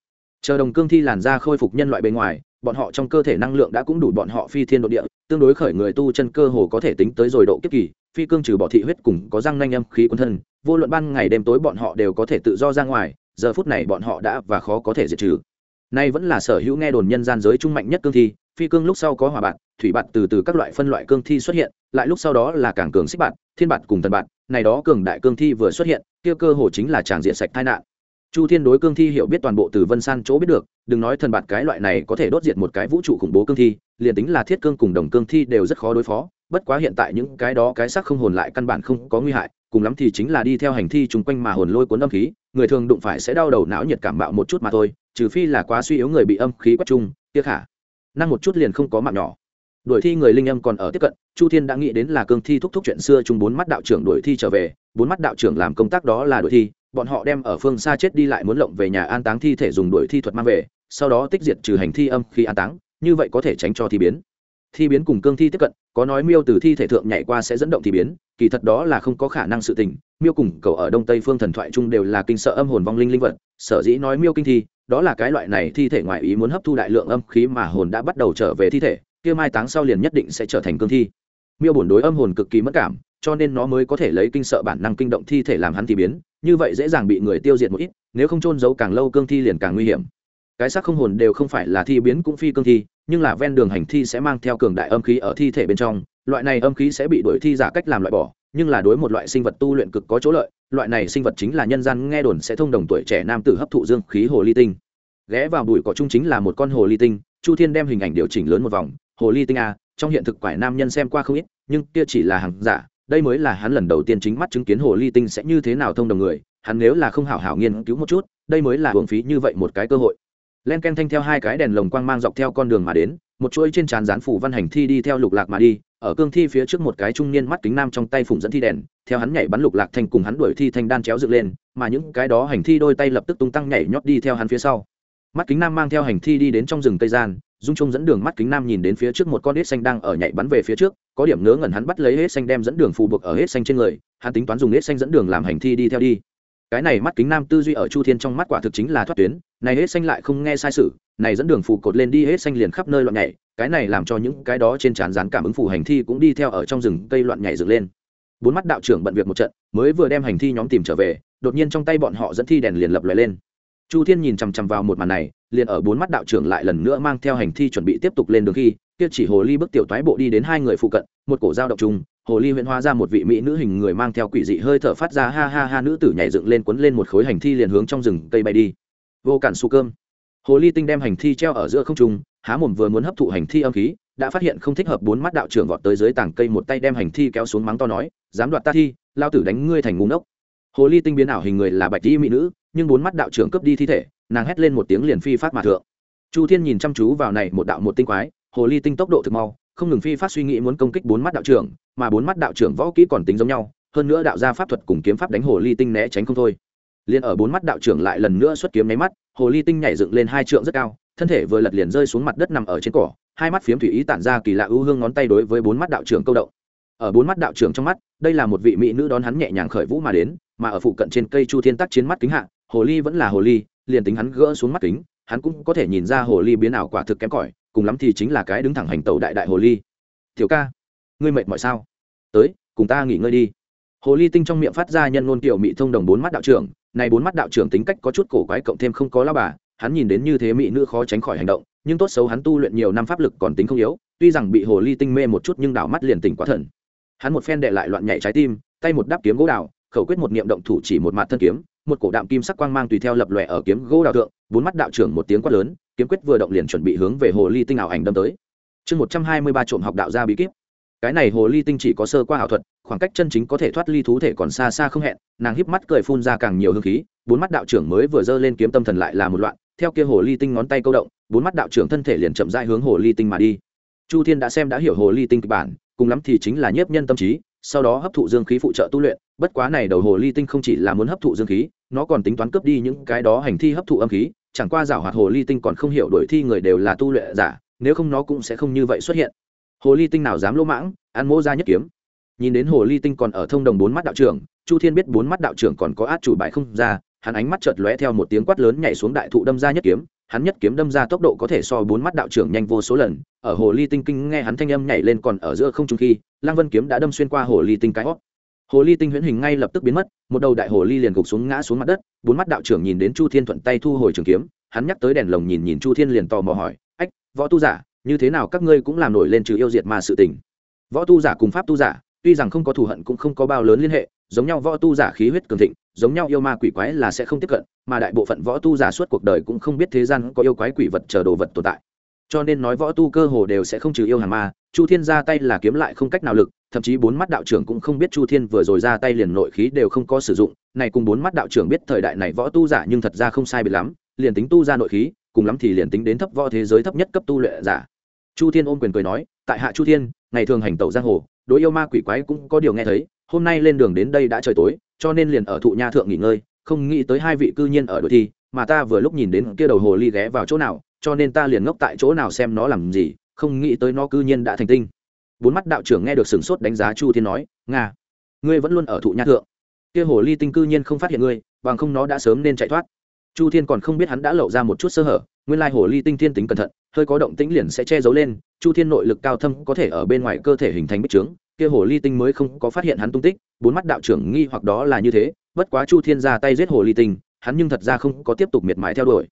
Chờ đồng cương thi làn da khôi phục nhân loại bên ngoài, bọn họ trong cơ thể năng lượng đã cũng đủ bọn họ phi thiên độ địa, tương đối khởi người tu chân cơ hồ có thể tính tới rồi độ kiếp kỳ, phi cương trừ bỏ thị huyết cùng có răng nanh âm khí quân thân, vô luận ban ngày đêm tối bọn họ đều có thể tự do ra ngoài, giờ phút này bọn họ đã và khó có thể diệt trừ. Nay vẫn là sở hữu nghe đồn nhân gian giới trung mạnh nhất cương thi, phi cương lúc sau có hỏa bạn, thủy bạn từ từ các loại phân loại cương thi xuất hiện, lại lúc sau đó là càng cường xích bạn, thiên bạn cùng thần bạn này đó cường đại cương thi vừa xuất hiện, kia cơ hồ chính là tràng diện sạch tai nạn. Chu thiên đối cương thi hiểu biết toàn bộ từ vân san chỗ biết được, đừng nói thần bạt cái loại này có thể đốt diệt một cái vũ trụ khủng bố cương thi, liền tính là thiết cương cùng đồng cương thi đều rất khó đối phó, bất quá hiện tại những cái đó cái xác không hồn lại căn bản không có nguy hại, cùng lắm thì chính là đi theo hành thi chung quanh mà hồn lôi cuốn âm khí, người thường đụng phải sẽ đau đầu não nhiệt cảm bạo một chút mà thôi, trừ phi là quá suy yếu người bị âm khí quất chung tiếc hả năng một chút liền không có mạng nhỏ đuổi thi người linh âm còn ở tiếp cận, chu thiên đã nghĩ đến là cương thi thúc thúc chuyện xưa chung bốn mắt đạo trưởng đuổi thi trở về, bốn mắt đạo trưởng làm công tác đó là đuổi thi, bọn họ đem ở phương xa chết đi lại muốn lộng về nhà an táng thi thể dùng đuổi thi thuật mang về, sau đó tích diệt trừ hành thi âm khi an táng, như vậy có thể tránh cho thi biến. Thi biến cùng cương thi tiếp cận, có nói miêu từ thi thể thượng nhảy qua sẽ dẫn động thi biến, kỳ thật đó là không có khả năng sự tình, miêu cùng cầu ở đông tây phương thần thoại chung đều là kinh sợ âm hồn vong linh linh vật, sở dĩ nói miêu kinh thi, đó là cái loại này thi thể ngoại ý muốn hấp thu đại lượng âm khí mà hồn đã bắt đầu trở về thi thể kia mai táng sau liền nhất định sẽ trở thành cương thi. Miêu bổn đối âm hồn cực kỳ mất cảm, cho nên nó mới có thể lấy kinh sợ bản năng kinh động thi thể làm hắn thì biến, như vậy dễ dàng bị người tiêu diệt một ít, nếu không trôn giấu càng lâu cương thi liền càng nguy hiểm. Cái xác không hồn đều không phải là thi biến cũng phi cương thi, nhưng là ven đường hành thi sẽ mang theo cường đại âm khí ở thi thể bên trong, loại này âm khí sẽ bị đuổi thi giả cách làm loại bỏ, nhưng là đối một loại sinh vật tu luyện cực có chỗ lợi, loại này sinh vật chính là nhân gian nghe đồn sẽ thông đồng tuổi trẻ nam tử hấp thụ dương khí hồ ly tinh. Ghé vào bụi cỏ chung chính là một con hồ ly tinh, chu thiên đem hình ảnh điều chỉnh lớn một vòng hồ ly tinh a, trong hiện thực quải nam nhân xem qua không ít, nhưng kia chỉ là hàng giả, đây mới là hắn lần đầu tiên chính mắt chứng kiến hồ ly tinh sẽ như thế nào thông đồng người, hắn nếu là không hảo hảo nghiên cứu một chút, đây mới là hưởng phí như vậy một cái cơ hội. Len ken thanh theo hai cái đèn lồng quang mang dọc theo con đường mà đến, một chuỗi trên trán rán phủ văn hành thi đi theo lục lạc mà đi, ở cương thi phía trước một cái trung niên mắt kính nam trong tay phụng dẫn thi đèn, theo hắn nhảy bắn lục lạc thanh cùng hắn đuổi thi thanh đan chéo dựng lên, mà những cái đó hành thi đôi tay lập tức tung tăng nhảy nhót đi theo hắn phía sau. Mắt kính nam mang theo hành thi đi đến trong rừng tây gian dung trung dẫn đường mắt kính nam nhìn đến phía trước một con hết xanh đang ở nhảy bắn về phía trước, có điểm ngớ ngẩn hắn bắt lấy hết xanh đem dẫn đường phù buộc ở hết xanh trên người, hắn tính toán dùng hết xanh dẫn đường làm hành thi đi theo đi. Cái này mắt kính nam tư duy ở chu thiên trong mắt quả thực chính là thoát tuyến, này hết xanh lại không nghe sai sự, này dẫn đường phù cột lên đi hết xanh liền khắp nơi loạn nhảy, cái này làm cho những cái đó trên trán rán cảm ứng phù hành thi cũng đi theo ở trong rừng cây loạn nhảy dựng lên. Bốn mắt đạo trưởng bận việc một trận, mới vừa đem hành thi nhóm tìm trở về, đột nhiên trong tay bọn họ dẫn thi đèn liền lập lòe lên. Chu thiên nhìn chằm chằm vào một màn này liền ở bốn mắt đạo trưởng lại lần nữa mang theo hành thi chuẩn bị tiếp tục lên đường khi, kia chỉ hồ ly bước tiểu toái bộ đi đến hai người phụ cận, một cổ dao động chung, hồ ly huyện hóa ra một vị mỹ nữ hình người mang theo quỷ dị hơi thở phát ra ha ha ha nữ tử nhảy dựng lên quấn lên một khối hành thi liền hướng trong rừng cây bay đi. Vô cản su cơm. Hồ ly tinh đem hành thi treo ở giữa không trung, há mồm vừa muốn hấp thụ hành thi âm khí, đã phát hiện không thích hợp bốn mắt đạo trưởng vọt tới dưới tảng cây một tay đem hành thi kéo xuống mắng to nói, dám đoạt ta thi, lao tử đánh ngươi thành ngu ngốc. Hồ ly tinh biến ảo hình người là bạch di mỹ nữ, nhưng bốn mắt đạo trưởng cướp đi thi thể nàng hét lên một tiếng liền phi phát mà thượng. Chu thiên nhìn chăm chú vào này một đạo một tinh quái, hồ ly tinh tốc độ thực mau, không ngừng phi phát suy nghĩ muốn công kích bốn mắt đạo trưởng, mà bốn mắt đạo trưởng võ kỹ còn tính giống nhau, hơn nữa đạo gia pháp thuật cùng kiếm pháp đánh hồ ly tinh né tránh không thôi. Liền ở bốn mắt đạo trưởng lại lần nữa xuất kiếm nháy mắt, hồ ly tinh nhảy dựng lên hai trượng rất cao, thân thể vừa lật liền rơi xuống mặt đất nằm ở trên cỏ, hai mắt phiếm thủy ý tản ra kỳ lạ ưu hương ngón tay đối với bốn mắt đạo trưởng câu động. Ở bốn mắt đạo trưởng trong mắt, đây là một vị mỹ nữ đón hắn nhẹ nhàng khởi vũ mà đến, mà ở phụ cận trên cây chu thiên tắc chiến mắt kính hạ, hồ ly vẫn là hồ ly liền tính hắn gỡ xuống mắt kính, hắn cũng có thể nhìn ra hồ ly biến ảo quả thực kém cỏi, cùng lắm thì chính là cái đứng thẳng hành tàu đại đại hồ ly. Thiếu ca, ngươi mệt mọi sao? Tới, cùng ta nghỉ ngơi đi. Hồ ly tinh trong miệng phát ra nhân ngôn kiểu mỹ thông đồng bốn mắt đạo trưởng, này bốn mắt đạo trưởng tính cách có chút cổ quái cộng thêm không có lao bà, hắn nhìn đến như thế mỹ nữ khó tránh khỏi hành động, nhưng tốt xấu hắn tu luyện nhiều năm pháp lực còn tính không yếu, tuy rằng bị hồ ly tinh mê một chút nhưng đảo mắt liền tỉnh quá thần. Hắn một phen đệ lại loạn nhảy trái tim, tay một đáp kiếm gỗ đào, khẩu quyết một niệm động thủ chỉ một mặt thân kiếm một cổ đạm kim sắc quang mang tùy theo lập lòe ở kiếm gỗ đào thượng, bốn mắt đạo trưởng một tiếng quát lớn, kiếm quyết vừa động liền chuẩn bị hướng về hồ ly tinh ảo ảnh đâm tới. Chương một trăm hai mươi ba trộm học đạo gia bí kíp. Cái này hồ ly tinh chỉ có sơ qua ảo thuật, khoảng cách chân chính có thể thoát ly thú thể còn xa xa không hẹn, nàng híp mắt cười phun ra càng nhiều hương khí, bốn mắt đạo trưởng mới vừa giơ lên kiếm tâm thần lại là một loạn, theo kia hồ ly tinh ngón tay câu động, bốn mắt đạo trưởng thân thể liền chậm rãi hướng hồ ly tinh mà đi. Chu thiên đã xem đã hiểu hồ ly tinh kịch bản, cùng lắm thì chính là nhiếp nhân tâm trí sau đó hấp thụ dương khí phụ trợ tu luyện, bất quá này đầu hồ ly tinh không chỉ là muốn hấp thụ dương khí, nó còn tính toán cướp đi những cái đó hành thi hấp thụ âm khí, chẳng qua giảo hoạt hồ ly tinh còn không hiểu đổi thi người đều là tu luyện giả, nếu không nó cũng sẽ không như vậy xuất hiện. Hồ ly tinh nào dám lỗ mãng, ăn mỗ ra nhất kiếm. Nhìn đến hồ ly tinh còn ở thông đồng bốn mắt đạo trưởng, chu thiên biết bốn mắt đạo trưởng còn có át chủ bài không ra, hắn ánh mắt chợt lóe theo một tiếng quát lớn nhảy xuống đại thụ đâm ra nhất kiếm hắn nhất kiếm đâm ra tốc độ có thể so bốn mắt đạo trưởng nhanh vô số lần. Ở hồ ly tinh kinh nghe hắn thanh âm nhảy lên còn ở giữa không trung khi, lăng vân kiếm đã đâm xuyên qua hồ ly tinh cái hót. Hồ ly tinh huyễn hình ngay lập tức biến mất, một đầu đại hồ ly liền gục xuống ngã xuống mặt đất, bốn mắt đạo trưởng nhìn đến chu thiên thuận tay thu hồi trường kiếm, hắn nhắc tới đèn lồng nhìn nhìn chu thiên liền tò mò hỏi, ách, võ tu giả, như thế nào các ngươi cũng làm nổi lên trừ yêu diệt mà sự tình? Võ tu giả cùng pháp tu giả, tuy rằng không có thù hận cũng không có bao lớn liên hệ, giống nhau võ tu giả khí huyết cường thịnh giống nhau yêu ma quỷ quái là sẽ không tiếp cận, mà đại bộ phận võ tu giả suốt cuộc đời cũng không biết thế gian có yêu quái quỷ vật chờ đồ vật tồn tại. Cho nên nói võ tu cơ hồ đều sẽ không trừ yêu hàng ma, chu thiên ra tay là kiếm lại không cách nào lực, thậm chí bốn mắt đạo trưởng cũng không biết chu thiên vừa rồi ra tay liền nội khí đều không có sử dụng, này cùng bốn mắt đạo trưởng biết thời đại này võ tu giả nhưng thật ra không sai biệt lắm, liền tính tu ra nội khí, cùng lắm thì liền tính đến thấp võ thế giới thấp nhất cấp tu luyện giả. Chu thiên ôm quyền cười nói, tại hạ chu thiên, ngày thường hành tẩu giang hồ, đối yêu ma quỷ quái cũng có điều nghe thấy hôm nay lên đường đến đây đã trời tối, cho nên liền ở thụ nha thượng nghỉ ngơi, không nghĩ tới hai vị cư nhiên ở đội thi, mà ta vừa lúc nhìn đến kia đầu hồ ly ghé vào chỗ nào, cho nên ta liền ngốc tại chỗ nào xem nó làm gì, không nghĩ tới nó cư nhiên đã thành tinh. Bốn mắt đạo trưởng nghe được sửng sốt đánh giá chu thiên nói, nga, ngươi vẫn luôn ở thụ nha thượng. Kia hồ ly tinh cư nhiên không phát hiện ngươi, bằng không nó đã sớm nên chạy thoát. Chu thiên còn không biết hắn đã lộ ra một chút sơ hở, nguyên lai hồ ly tinh thiên tính cẩn thận, hơi có động tĩnh liền sẽ che giấu lên, chu thiên nội lực cao thâm có thể ở bên ngoài cơ thể hình thành bích trướng kia hồ ly tinh mới không có phát hiện hắn tung tích, bốn mắt đạo trưởng nghi hoặc đó là như thế, bất quá chu thiên ra tay giết hồ ly tinh, hắn nhưng thật ra không có tiếp tục miệt mài theo đuổi.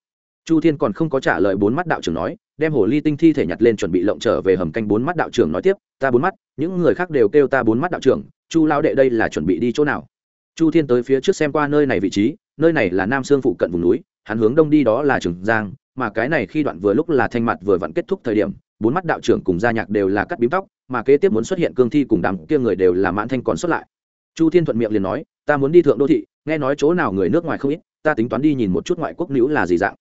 Chu thiên còn không có trả lời bốn mắt đạo trưởng nói, đem hồ ly tinh thi thể nhặt lên chuẩn bị lộng trở về hầm canh bốn mắt đạo trưởng nói tiếp, ta bốn mắt, những người khác đều kêu ta bốn mắt đạo trưởng, chu lao đệ đây là chuẩn bị đi chỗ nào? Chu thiên tới phía trước xem qua nơi này vị trí, nơi này là nam sương phụ cận vùng núi, hắn hướng đông đi đó là trường giang, mà cái này khi đoạn vừa lúc là thanh mặt vừa vặn kết thúc thời điểm, bốn mắt đạo trưởng cùng gia nhạc đều là cắt bím tóc mà kế tiếp muốn xuất hiện cương thi cùng đám kia người đều là mãn thanh còn xuất lại. Chu thiên thuận miệng liền nói, ta muốn đi thượng đô thị, nghe nói chỗ nào người nước ngoài không ít, ta tính toán đi nhìn một chút ngoại quốc nữ là gì dạng.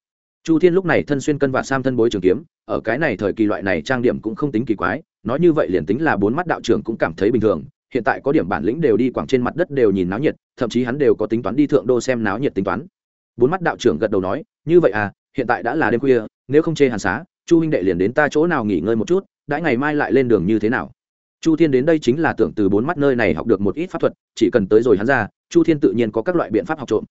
Chu thiên lúc này thân xuyên cân và sam thân bối trường kiếm, ở cái này thời kỳ loại này trang điểm cũng không tính kỳ quái, nói như vậy liền tính là bốn mắt đạo trưởng cũng cảm thấy bình thường, hiện tại có điểm bản lĩnh đều đi quảng trên mặt đất đều nhìn náo nhiệt, thậm chí hắn đều có tính toán đi thượng đô xem náo nhiệt tính toán. Bốn mắt đạo trưởng gật đầu nói, như vậy à hiện tại đã là đêm khuya, nếu không chê hàn xá, chu huynh đệ liền đến ta chỗ nào nghỉ ngơi một chút đãi ngày mai lại lên đường như thế nào? Chu thiên đến đây chính là tưởng từ bốn mắt nơi này học được một ít pháp thuật, chỉ cần tới rồi hắn ra, chu thiên tự nhiên có các loại biện pháp học trộm.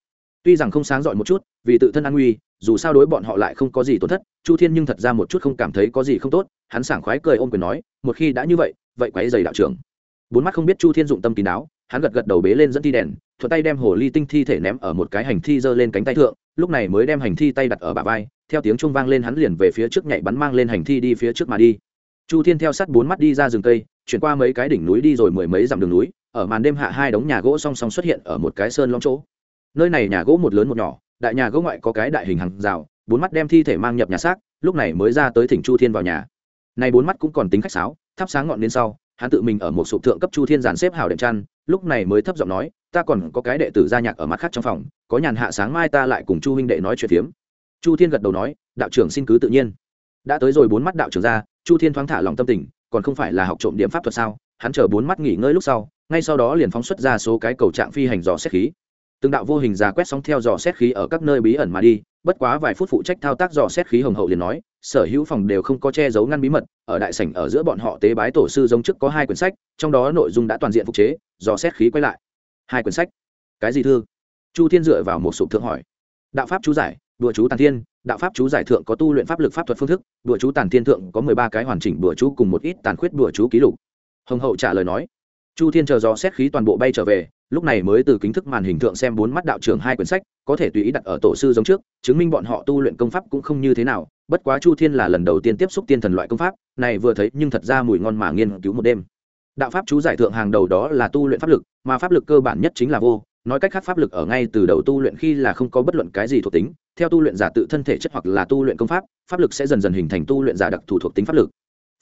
Tuy rằng không sáng dọi một chút, vì tự thân an nguy, dù sao đối bọn họ lại không có gì tổn thất, chu thiên nhưng thật ra một chút không cảm thấy có gì không tốt, hắn sảng khoái cười ôm quyền nói, một khi đã như vậy vậy quái dày đạo trưởng. Bốn mắt không biết chu thiên dụng tâm kín đáo, hắn gật gật đầu bế lên dẫn thi đèn, thuận tay đem hồ ly tinh thi thể ném ở một cái hành thi giơ lên cánh tay thượng, lúc này mới đem hành thi tay đặt ở bả vai, theo tiếng trung vang lên hắn liền về phía trước nhảy bắn mang lên hành thi đi phía trước mà đi chu thiên theo sát bốn mắt đi ra rừng cây, chuyển qua mấy cái đỉnh núi đi rồi mười mấy dặm đường núi, ở màn đêm hạ hai đống nhà gỗ song song xuất hiện ở một cái sơn long chỗ. Nơi này nhà gỗ một lớn một nhỏ, đại nhà gỗ ngoại có cái đại hình hàng rào, bốn mắt đem thi thể mang nhập nhà xác, lúc này mới ra tới thỉnh chu thiên vào nhà. Này bốn mắt cũng còn tính khách sáo, thắp sáng ngọn đến sau, hắn tự mình ở một sụp thượng cấp chu thiên giàn xếp hào đệm chăn, lúc này mới thấp giọng nói, ta còn có cái đệ tử gia nhạc ở mặt khác trong phòng, có nhàn hạ sáng mai ta lại cùng chu huynh đệ nói chuyện phiếm. Chu thiên gật đầu nói, đạo trưởng xin cứ tự nhiên. Đã tới rồi bốn mắt đạo trưởng ra chu thiên thoáng thả lòng tâm tình, còn không phải là học trộm điểm pháp thuật sao? Hắn chờ bốn mắt nghỉ ngơi lúc sau, ngay sau đó liền phóng xuất ra số cái cầu trạng phi hành dò xét khí. Từng đạo vô hình ra quét sóng theo dò xét khí ở các nơi bí ẩn mà đi, bất quá vài phút phụ trách thao tác dò xét khí hồng hậu liền nói, sở hữu phòng đều không có che giấu ngăn bí mật, ở đại sảnh ở giữa bọn họ tế bái tổ sư giống trước có hai quyển sách, trong đó nội dung đã toàn diện phục chế, dò xét khí quay lại. Hai quyển sách. Cái gì thưa chu thiên dựa vào một sụp thượng hỏi. Đạo pháp chú giải, đùa chú tàn thiên đạo pháp chú giải thượng có tu luyện pháp lực pháp thuật phương thức đùa chú tàn thiên thượng có mười ba cái hoàn chỉnh đùa chú cùng một ít tàn khuyết đùa chú ký lục. Hồng hậu trả lời nói, chu thiên chờ do xét khí toàn bộ bay trở về, lúc này mới từ kính thức màn hình thượng xem bốn mắt đạo trưởng hai quyển sách, có thể tùy ý đặt ở tổ sư giống trước, chứng minh bọn họ tu luyện công pháp cũng không như thế nào, bất quá chu thiên là lần đầu tiên tiếp xúc tiên thần loại công pháp, này vừa thấy nhưng thật ra mùi ngon mà nghiên cứu một đêm. Đạo pháp chú giải thượng hàng đầu đó là tu luyện pháp lực, mà pháp lực cơ bản nhất chính là vô nói cách khác pháp lực ở ngay từ đầu tu luyện khi là không có bất luận cái gì thuộc tính, theo tu luyện giả tự thân thể chất hoặc là tu luyện công pháp pháp lực sẽ dần dần hình thành tu luyện giả đặc thù thuộc tính pháp lực.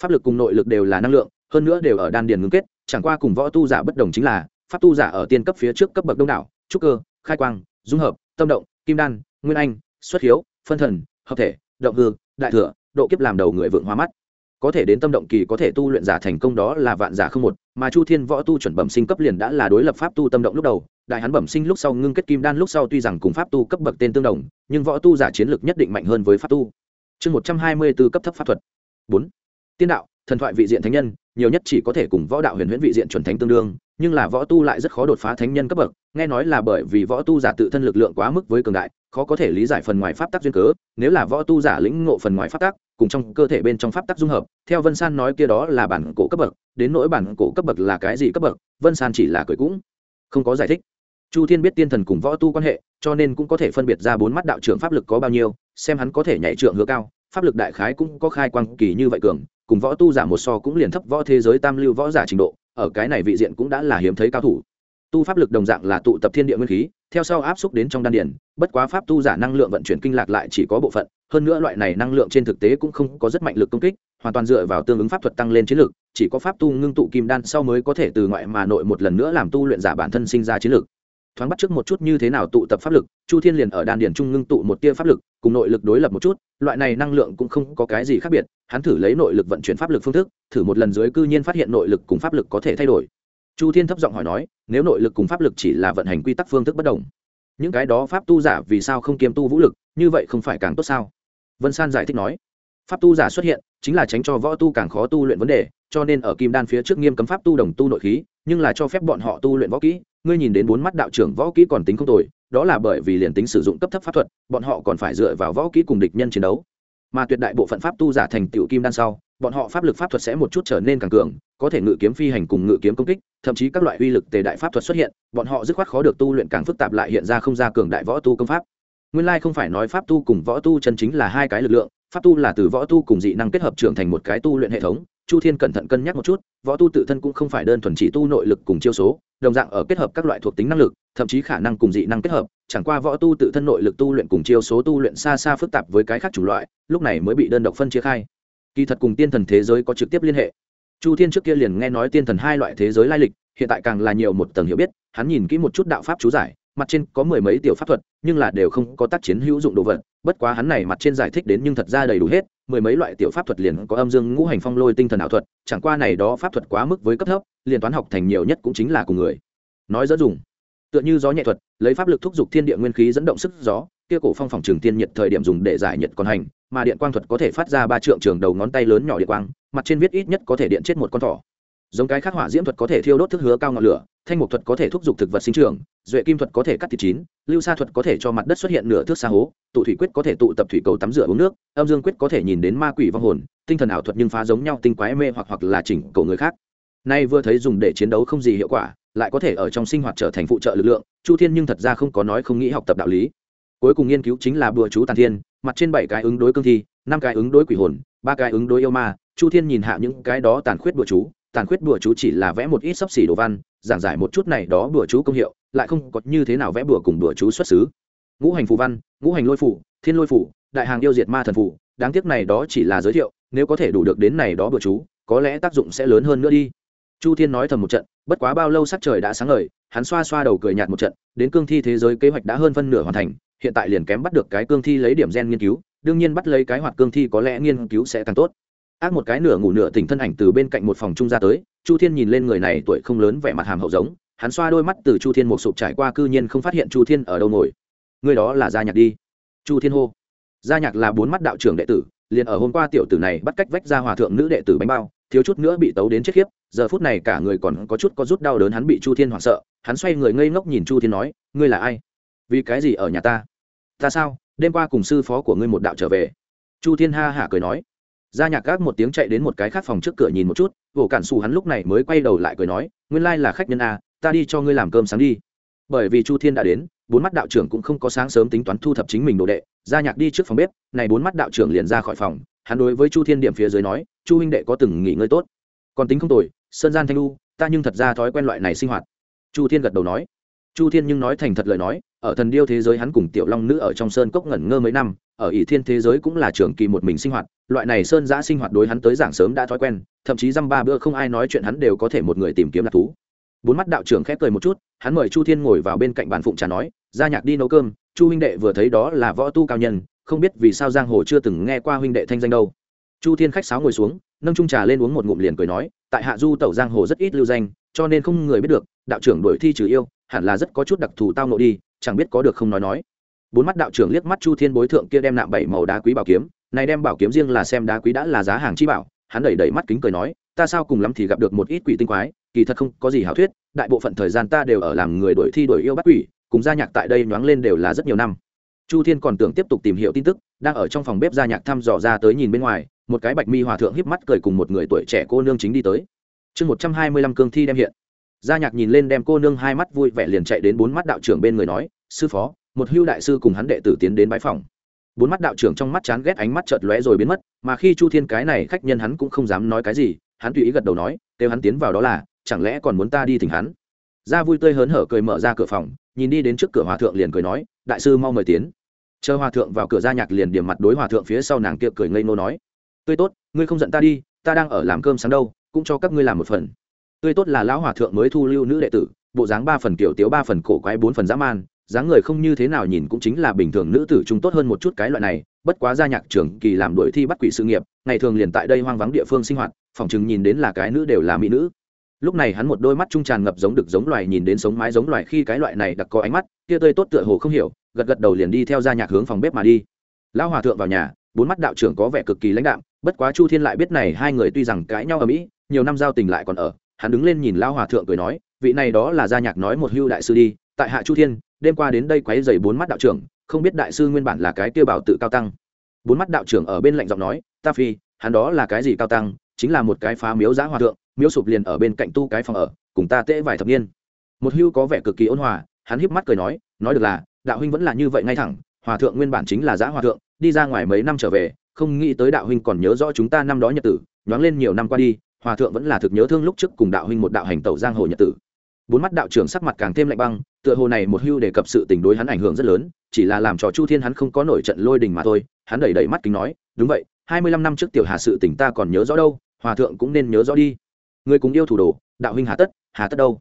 Pháp lực cùng nội lực đều là năng lượng, hơn nữa đều ở đan điền ngưng kết, chẳng qua cùng võ tu giả bất đồng chính là, pháp tu giả ở tiên cấp phía trước cấp bậc đông đảo, trúc cơ, khai quang, dung hợp, tâm động, kim đan, nguyên anh, xuất hiếu, phân thần, hợp thể, động hư, đại thừa, độ kiếp làm đầu người vượng hoa mắt. Có thể đến tâm động kỳ có thể tu luyện giả thành công đó là vạn giả không một, mà chu thiên võ tu chuẩn bẩm sinh cấp liền đã là đối lập pháp tu tâm động lúc đầu đại hắn bẩm sinh lúc sau ngưng kết kim đan lúc sau tuy rằng cùng pháp tu cấp bậc tên tương đồng, nhưng võ tu giả chiến lược nhất định mạnh hơn với pháp tu. Chương một trăm hai mươi b ố cấp thấp pháp thuật. Bốn. Tiên đạo, thần thoại vị diện thánh nhân, nhiều nhất chỉ có thể cùng võ đạo huyền huyễn vị diện chuẩn thánh tương đương, nhưng là võ tu lại rất khó đột phá thánh nhân cấp bậc, nghe nói là bởi vì võ tu giả tự thân lực lượng quá mức với cường đại, khó có thể lý giải phần ngoài pháp tắc duyên cớ, nếu là võ tu giả lĩnh ngộ phần ngoài pháp tắc, cùng trong cơ thể bên trong pháp tắc dung hợp, theo vân san nói kia đó là bản cổ cấp bậc, đến nỗi bản cổ cấp bậc là cái gì cấp bậc, vân san chỉ là cười cũng không có giải thích chu thiên biết tiên thần cùng võ tu quan hệ, cho nên cũng có thể phân biệt ra bốn mắt đạo trưởng pháp lực có bao nhiêu, xem hắn có thể nhảy trượng hứa cao, pháp lực đại khái cũng có khai quang kỳ như vậy cường, cùng võ tu giả một so cũng liền thấp võ thế giới tam lưu võ giả trình độ, ở cái này vị diện cũng đã là hiếm thấy cao thủ. Tu pháp lực đồng dạng là tụ tập thiên địa nguyên khí, theo sau áp xúc đến trong đan điển bất quá pháp tu giả năng lượng vận chuyển kinh lạc lại chỉ có bộ phận, hơn nữa loại này năng lượng trên thực tế cũng không có rất mạnh lực công kích, hoàn toàn dựa vào tương ứng pháp thuật tăng lên chiến lực, chỉ có pháp tu ngưng tụ kim đan sau mới có thể từ ngoại mà nội một lần nữa làm tu luyện giả bản thân sinh ra chiến lực thoáng bắt trước một chút như thế nào tụ tập pháp lực, chu thiên liền ở đan điển trung ngưng tụ một tia pháp lực, cùng nội lực đối lập một chút, loại này năng lượng cũng không có cái gì khác biệt, hắn thử lấy nội lực vận chuyển pháp lực phương thức, thử một lần dưới cư nhiên phát hiện nội lực cùng pháp lực có thể thay đổi. Chu thiên thấp giọng hỏi nói, nếu nội lực cùng pháp lực chỉ là vận hành quy tắc phương thức bất đồng, những cái đó pháp tu giả vì sao không kiêm tu vũ lực, như vậy không phải càng tốt sao? Vân san giải thích nói, pháp tu giả xuất hiện, chính là tránh cho võ tu càng khó tu luyện vấn đề, cho nên ở kim đan phía trước nghiêm cấm pháp tu đồng tu nội khí, nhưng là cho phép bọn họ tu luyện võ kỹ ngươi nhìn đến bốn mắt đạo trưởng võ kỹ còn tính không tồi, đó là bởi vì liền tính sử dụng cấp thấp pháp thuật, bọn họ còn phải dựa vào võ kỹ cùng địch nhân chiến đấu. Mà tuyệt đại bộ phận pháp tu giả thành tựu kim đan sau, bọn họ pháp lực pháp thuật sẽ một chút trở nên càng cường, có thể ngự kiếm phi hành cùng ngự kiếm công kích, thậm chí các loại uy lực tề đại pháp thuật xuất hiện, bọn họ dứt khoát khó được tu luyện càng phức tạp lại hiện ra không ra cường đại võ tu công pháp. Nguyên lai không phải nói pháp tu cùng võ tu chân chính là hai cái lực lượng, pháp tu là từ võ tu cùng dị năng kết hợp trưởng thành một cái tu luyện hệ thống chu thiên cẩn thận cân nhắc một chút, võ tu tự thân cũng không phải đơn thuần chỉ tu nội lực cùng chiêu số, đồng dạng ở kết hợp các loại thuộc tính năng lực, thậm chí khả năng cùng dị năng kết hợp, chẳng qua võ tu tự thân nội lực tu luyện cùng chiêu số tu luyện xa xa phức tạp với cái khác chủng loại, lúc này mới bị đơn độc phân chia khai. Kỳ thật cùng tiên thần thế giới có trực tiếp liên hệ. Chu thiên trước kia liền nghe nói tiên thần hai loại thế giới lai lịch, hiện tại càng là nhiều một tầng hiểu biết, hắn nhìn kỹ một chút đạo pháp chú giải, mặt trên có mười mấy tiểu pháp thuật, nhưng là đều không có tác chiến hữu dụng đồ vật, bất quá hắn này mặt trên giải thích đến nhưng thật ra đầy đủ hết mười mấy loại tiểu pháp thuật liền có âm dương ngũ hành phong lôi tinh thần ảo thuật, chẳng qua này đó pháp thuật quá mức với cấp thấp, liền toán học thành nhiều nhất cũng chính là cùng người. Nói dẫn dùng. Tựa như gió nhẹ thuật, lấy pháp lực thúc giục thiên địa nguyên khí dẫn động sức gió, kia cổ phong phòng trường tiên nhiệt thời điểm dùng để giải nhiệt còn hành, mà điện quang thuật có thể phát ra ba trượng trường đầu ngón tay lớn nhỏ điện quang, mặt trên viết ít nhất có thể điện chết một con thỏ giống cái khác hỏa diễm thuật có thể thiêu đốt thức hứa cao ngọn lửa, thanh mục thuật có thể thúc giục thực vật sinh trưởng, duệ kim thuật có thể cắt thịt chín, lưu sa thuật có thể cho mặt đất xuất hiện nửa thước xa hố, tụ thủy quyết có thể tụ tập thủy cầu tắm rửa uống nước, âm dương quyết có thể nhìn đến ma quỷ vong hồn, tinh thần ảo thuật nhưng phá giống nhau tinh quái mê hoặc hoặc là chỉnh cầu người khác. Nay vừa thấy dùng để chiến đấu không gì hiệu quả, lại có thể ở trong sinh hoạt trở thành phụ trợ lực lượng, chu thiên nhưng thật ra không có nói không nghĩ học tập đạo lý. Cuối cùng nghiên cứu chính là bùa chú tàn thiên, mặt trên bảy cái ứng đối cương thi, năm cái ứng đối quỷ hồn, ba cái ứng đối yêu ma, chu thiên nhìn hạ những cái đó tàn khuyết bùa chú tàn khuyết bùa chú chỉ là vẽ một ít sấp xỉ đồ văn, giảng giải một chút này đó bùa chú công hiệu, lại không có như thế nào vẽ bùa cùng bùa chú xuất xứ. Ngũ hành phù văn, ngũ hành lôi phủ thiên lôi phủ đại hàng yêu diệt ma thần phủ đáng tiếc này đó chỉ là giới thiệu, nếu có thể đủ được đến này đó bùa chú, có lẽ tác dụng sẽ lớn hơn nữa đi. Chu thiên nói thầm một trận, bất quá bao lâu sắc trời đã sáng ngời, hắn xoa xoa đầu cười nhạt một trận, đến cương thi thế giới kế hoạch đã hơn phân nửa hoàn thành, hiện tại liền kém bắt được cái cương thi lấy điểm gen nghiên cứu, đương nhiên bắt lấy cái hoạt cương thi có lẽ nghiên cứu sẽ càng tốt ác một cái nửa ngủ nửa tỉnh thân ảnh từ bên cạnh một phòng trung ra tới, chu thiên nhìn lên người này tuổi không lớn vẻ mặt hàm hậu giống, hắn xoa đôi mắt từ chu thiên một sụp trải qua cư nhiên không phát hiện chu thiên ở đâu ngồi. Người đó là gia nhạc đi. Chu thiên hô. Gia nhạc là bốn mắt đạo trưởng đệ tử, liền ở hôm qua tiểu tử này bắt cách vách ra hòa thượng nữ đệ tử bánh bao, thiếu chút nữa bị tấu đến chết khiếp, giờ phút này cả người còn có chút có rút đau đớn hắn bị chu thiên hoảng sợ, hắn xoay người ngây ngốc nhìn chu thiên nói, ngươi là ai? Vì cái gì ở nhà ta? Ta sao? Đêm qua cùng sư phó của ngươi một đạo trở về. Chu thiên ha hả cười nói gia nhạc gác một tiếng chạy đến một cái khác phòng trước cửa nhìn một chút gỗ cản xù hắn lúc này mới quay đầu lại cười nói, nguyên lai là khách nhân a, ta đi cho ngươi làm cơm sáng đi. Bởi vì chu thiên đã đến, bốn mắt đạo trưởng cũng không có sáng sớm tính toán thu thập chính mình đồ đệ, gia nhạc đi trước phòng bếp, này bốn mắt đạo trưởng liền ra khỏi phòng, hắn đối với chu thiên điểm phía dưới nói, chu huynh đệ có từng nghỉ ngơi tốt? Còn tính không tồi, sơn gian thanh lu ta nhưng thật ra thói quen loại này sinh hoạt. Chu thiên gật đầu nói. Chu thiên nhưng nói thành thật lời nói, ở thần điêu thế giới hắn cùng tiểu long nữ ở trong sơn cốc ngẩn ngơ mấy năm, ở ỷ thiên thế giới cũng là trường kỳ một mình sinh hoạt loại này sơn giã sinh hoạt đối hắn tới giảng sớm đã thói quen, thậm chí dăm ba bữa không ai nói chuyện hắn đều có thể một người tìm kiếm lạc thú. Bốn mắt đạo trưởng khép cười một chút, hắn mời chu thiên ngồi vào bên cạnh bàn phụng trà nói ra nhạc đi nấu cơm, chu huynh đệ vừa thấy đó là võ tu cao nhân, không biết vì sao giang hồ chưa từng nghe qua huynh đệ thanh danh đâu. Chu thiên khách sáo ngồi xuống, nâng trung trà lên uống một ngụm liền cười nói, tại hạ du tẩu giang hồ rất ít lưu danh, cho nên không người biết được, đạo trưởng đổi thi trừ yêu, hẳn là rất có chút đặc thù tao nộ đi, chẳng biết có được không nói nói. Bốn mắt đạo trưởng liếc mắt chu thiên bối thượng kia đem nạm bảy màu đá quý bảo kiếm này đem bảo kiếm riêng là xem đá quý đã là giá hàng chi bảo, hắn đẩy đẩy mắt kính cười nói, ta sao cùng lắm thì gặp được một ít quỷ tinh quái, kỳ thật không có gì hảo thuyết, đại bộ phận thời gian ta đều ở làm người đổi thi đổi yêu bắt quỷ, cùng gia nhạc tại đây nhoáng lên đều là rất nhiều năm. Chu thiên còn tưởng tiếp tục tìm hiểu tin tức, đang ở trong phòng bếp gia nhạc thăm dò ra tới nhìn bên ngoài, một cái bạch mi hòa thượng híp mắt cười cùng một người tuổi trẻ cô nương chính đi tới. Chương một trăm hai mươi lăm cương thi đem hiện. Gia nhạc nhìn lên đem cô nương hai mắt vui vẻ liền chạy đến bốn mắt đạo trưởng bên người nói, sư phó, một hưu đại sư cùng hắn đệ tử tiến đến bãi phòng bốn mắt đạo trưởng trong mắt chán ghét ánh mắt chợt lóe rồi biến mất, mà khi chu thiên cái này khách nhân hắn cũng không dám nói cái gì, hắn tùy ý gật đầu nói, kêu hắn tiến vào đó là, chẳng lẽ còn muốn ta đi thỉnh hắn? Gia vui tươi hớn hở cười mở ra cửa phòng, nhìn đi đến trước cửa hòa thượng liền cười nói, đại sư mau mời tiến. Chờ hòa thượng vào cửa gia nhạc liền điểm mặt đối hòa thượng phía sau nàng kia cười ngây nô nói, tươi tốt, ngươi không giận ta đi, ta đang ở làm cơm sáng đâu, cũng cho các ngươi làm một phần. Tươi tốt là lão hòa thượng mới thu lưu nữ đệ tử, bộ dáng ba phần kiểu tiếu ba phần cổ quái bốn phần dã man dáng người không như thế nào nhìn cũng chính là bình thường nữ tử trung tốt hơn một chút cái loại này, bất quá gia nhạc trưởng kỳ làm đuổi thi bắt quỷ sự nghiệp, ngày thường liền tại đây hoang vắng địa phương sinh hoạt, phòng chừng nhìn đến là cái nữ đều là mỹ nữ. Lúc này hắn một đôi mắt trung tràn ngập giống được giống loài nhìn đến sống mái giống loài khi cái loại này đặc có ánh mắt kia tươi tốt tựa hồ không hiểu, gật gật đầu liền đi theo gia nhạc hướng phòng bếp mà đi. Lão hòa thượng vào nhà, bốn mắt đạo trưởng có vẻ cực kỳ lãnh đạm, bất quá chu thiên lại biết này hai người tuy rằng cãi nhau ở mỹ, nhiều năm giao tình lại còn ở, hắn đứng lên nhìn lao hòa thượng cười nói, vị này đó là gia nhạc nói một hưu đại sư đi, tại hạ chu thiên đêm qua đến đây quấy dày bốn mắt đạo trưởng, không biết đại sư nguyên bản là cái tiêu bảo tự cao tăng. Bốn mắt đạo trưởng ở bên lạnh giọng nói, ta phi, hắn đó là cái gì cao tăng? Chính là một cái phá miếu giá hòa thượng, miếu sụp liền ở bên cạnh tu cái phòng ở, cùng ta tễ vài thập niên. Một hưu có vẻ cực kỳ ôn hòa, hắn híp mắt cười nói nói được là, đạo huynh vẫn là như vậy ngay thẳng, hòa thượng nguyên bản chính là giá hòa thượng, đi ra ngoài mấy năm trở về, không nghĩ tới đạo huynh còn nhớ rõ chúng ta năm đó nhật tử, nhoáng lên nhiều năm qua đi, hòa thượng vẫn là thực nhớ thương lúc trước cùng đạo huynh một đạo hành tẩu giang hồ nhật tử bốn mắt đạo trưởng sắc mặt càng thêm lạnh băng, tựa hồ này một hưu đề cập sự tình đối hắn ảnh hưởng rất lớn, chỉ là làm cho chu thiên hắn không có nổi trận lôi đình mà thôi, hắn đẩy đẩy mắt kính nói, đúng vậy, hai mươi lăm năm trước tiểu hà sự tình ta còn nhớ rõ đâu, hòa thượng cũng nên nhớ rõ đi. Người cùng yêu thủ đồ, đạo huynh hà tất hà tất đâu?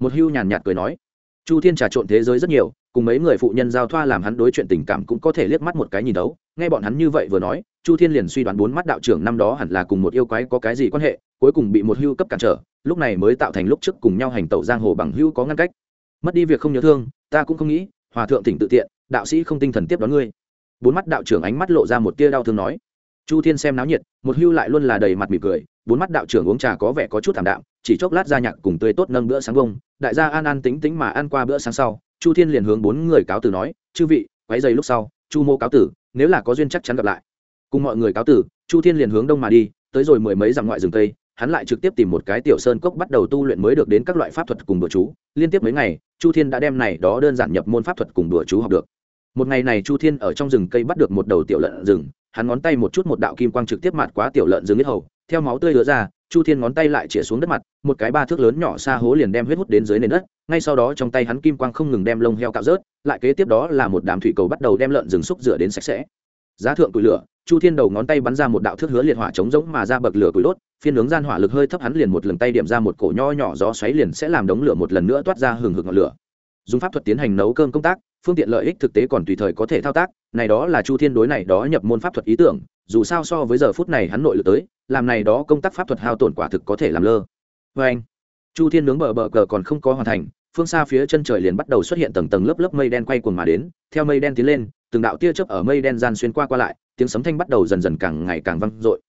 Một hưu nhàn nhạt cười nói, chu thiên trà trộn thế giới rất nhiều, cùng mấy người phụ nhân giao thoa làm hắn đối chuyện tình cảm cũng có thể liếc mắt một cái nhìn đấu nghe bọn hắn như vậy vừa nói, chu thiên liền suy đoán bốn mắt đạo trưởng năm đó hẳn là cùng một yêu quái có cái gì quan hệ, cuối cùng bị một hưu cấp cản trở lúc này mới tạo thành lúc trước cùng nhau hành tẩu giang hồ bằng hưu có ngăn cách. Mất đi việc không nhớ thương, ta cũng không nghĩ, hòa thượng tỉnh tự tiện, đạo sĩ không tinh thần tiếp đón ngươi. Bốn mắt đạo trưởng ánh mắt lộ ra một tia đau thương nói. Chu thiên xem náo nhiệt, một hưu lại luôn là đầy mặt mỉm cười, bốn mắt đạo trưởng uống trà có vẻ có chút thảm đạm, chỉ chốc lát ra nhạc cùng tươi tốt nâng bữa sáng bông, đại gia an an tính tính mà ăn qua bữa sáng sau, chu thiên liền hướng bốn người cáo từ nói, chư vị, quấy giày lúc sau, chu mô cáo tử, nếu là có duyên chắc chắn gặp lại. Cùng mọi người cáo tử, chu thiên liền hướng đông mà đi, tới rồi mười mấy dặm ngoại rừng tây hắn lại trực tiếp tìm một cái tiểu sơn cốc bắt đầu tu luyện mới được đến các loại pháp thuật cùng đùa chú. Liên tiếp mấy ngày, chu thiên đã đem này đó đơn giản nhập môn pháp thuật cùng đùa chú học được. Một ngày này chu thiên ở trong rừng cây bắt được một đầu tiểu lợn rừng, hắn ngón tay một chút một đạo kim quang trực tiếp mạt quá tiểu lợn rừng ít hầu, theo máu tươi lứa ra, chu thiên ngón tay lại chĩa xuống đất mặt, một cái ba thước lớn nhỏ xa hố liền đem huyết hút đến dưới nền đất, ngay sau đó trong tay hắn kim quang không ngừng đem lông heo cạo rớt, lại kế tiếp đó là một đám thủy cầu bắt đầu đem lợn rừng xúc rửa đến sạch sẽ. Giá thượng củi lửa chu thiên đầu ngón tay bắn ra một đạo thước hứa liệt hỏa chống rỗng mà ra bậc lửa cùi đốt, phiên nướng gian hỏa lực hơi thấp hắn liền một lần tay điểm ra một cổ nho nhỏ gió xoáy liền sẽ làm đống lửa một lần nữa toát ra hừng hực ngọn lửa. Dùng pháp thuật tiến hành nấu cơm công tác, phương tiện lợi ích thực tế còn tùy thời có thể thao tác, này đó là chu thiên đối này đó nhập môn pháp thuật ý tưởng, dù sao so với giờ phút này hắn nội lực tới, làm này đó công tác pháp thuật hao tổn quả thực có thể làm lơ. Vê anh. Chu thiên nướng bờ bờ cờ còn không có hoàn thành, phương xa phía chân trời liền bắt đầu xuất hiện tầng tầng lớp lớp mây đen quay cuồng mà đến, theo mây đen tiến lên, từng đạo tia chớp ở mây đen gian xuyên qua qua lại tiếng sấm thanh bắt đầu dần dần càng ngày càng vang dội.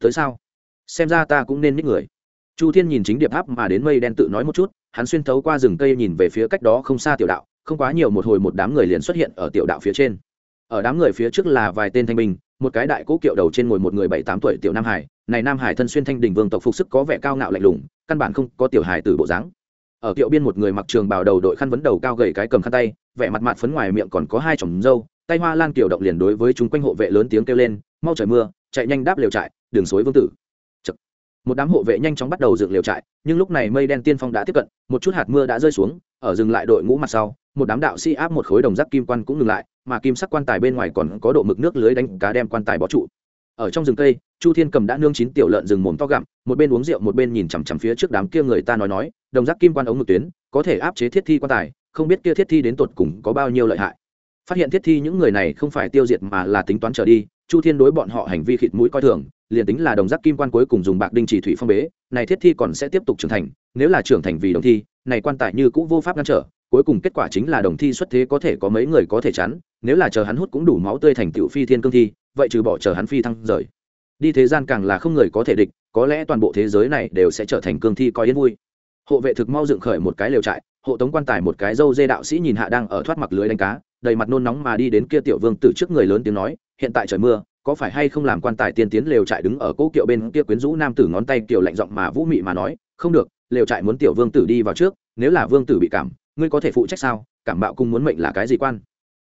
Tới sao? Xem ra ta cũng nên nhích người. Chu thiên nhìn chính điệp áp mà đến mây đen tự nói một chút, hắn xuyên thấu qua rừng cây nhìn về phía cách đó không xa tiểu đạo, không quá nhiều một hồi một đám người liền xuất hiện ở tiểu đạo phía trên. Ở đám người phía trước là vài tên thanh binh, một cái đại cố kiệu đầu trên ngồi một người bảy tám tuổi tiểu nam hải. Này nam hải thân xuyên thanh đình vương tộc phục sức có vẻ cao ngạo lạnh lùng, căn bản không có tiểu hải từ bộ dáng. Ở kiệu biên một người mặc trường bào đầu đội khăn vấn đầu cao gầy cái cầm khăn tay, vẻ mặt mặt phấn ngoài miệng còn có hai chồng râu tay hoa lan kiểu động liền đối với chúng quanh hộ vệ lớn tiếng kêu lên, mau trời mưa, chạy nhanh đáp liều trại, đường suối vương tử Chật. một đám hộ vệ nhanh chóng bắt đầu dựng liều trại, nhưng lúc này mây đen tiên phong đã tiếp cận, một chút hạt mưa đã rơi xuống, ở dừng lại đội ngũ mặt sau, một đám đạo sĩ áp một khối đồng giác kim quan cũng ngừng lại, mà kim sắc quan tài bên ngoài còn có độ mực nước lưới đánh cá đem quan tài bó trụ ở trong rừng cây, chu thiên cầm đã nương chín tiểu lợn rừng mồm to gặm, một bên uống rượu một bên nhìn chằm chằm phía trước đám kia người ta nói nói, đồng giác kim quan ống ngực tuyến, có thể áp chế thiết thi quan tài, không biết kia thiết thi đến tột cùng có bao nhiêu lợi hại phát hiện thiết thi những người này không phải tiêu diệt mà là tính toán trở đi, chu thiên đối bọn họ hành vi khịt mũi coi thường, liền tính là đồng giác kim quan cuối cùng dùng bạc đinh chỉ thủy phong bế, này thiết thi còn sẽ tiếp tục trưởng thành, nếu là trưởng thành vì đồng thi, này quan tài như cũng vô pháp ngăn trở, cuối cùng kết quả chính là đồng thi xuất thế có thể có mấy người có thể chắn, nếu là chờ hắn hút cũng đủ máu tươi thành tựu phi thiên cương thi, vậy trừ bỏ chờ hắn phi thăng rời. Đi thế gian càng là không người có thể địch, có lẽ toàn bộ thế giới này đều sẽ trở thành cương thi coi yên vui. Hộ vệ thực mau dựng khởi một cái lều trại, hộ tống quan tài một cái dâu dê đạo sĩ nhìn hạ đang ở thoát mặc lưới đánh cá đầy mặt nôn nóng mà đi đến kia tiểu vương tử trước người lớn tiếng nói, hiện tại trời mưa, có phải hay không làm quan tài tiên tiến lều trại đứng ở cỗ kiệu bên kia quyến rũ nam tử ngón tay kiểu lạnh giọng mà vũ mị mà nói, không được, lều trại muốn tiểu vương tử đi vào trước, nếu là vương tử bị cảm, ngươi có thể phụ trách sao? Cảm bạo cung muốn mệnh là cái gì quan?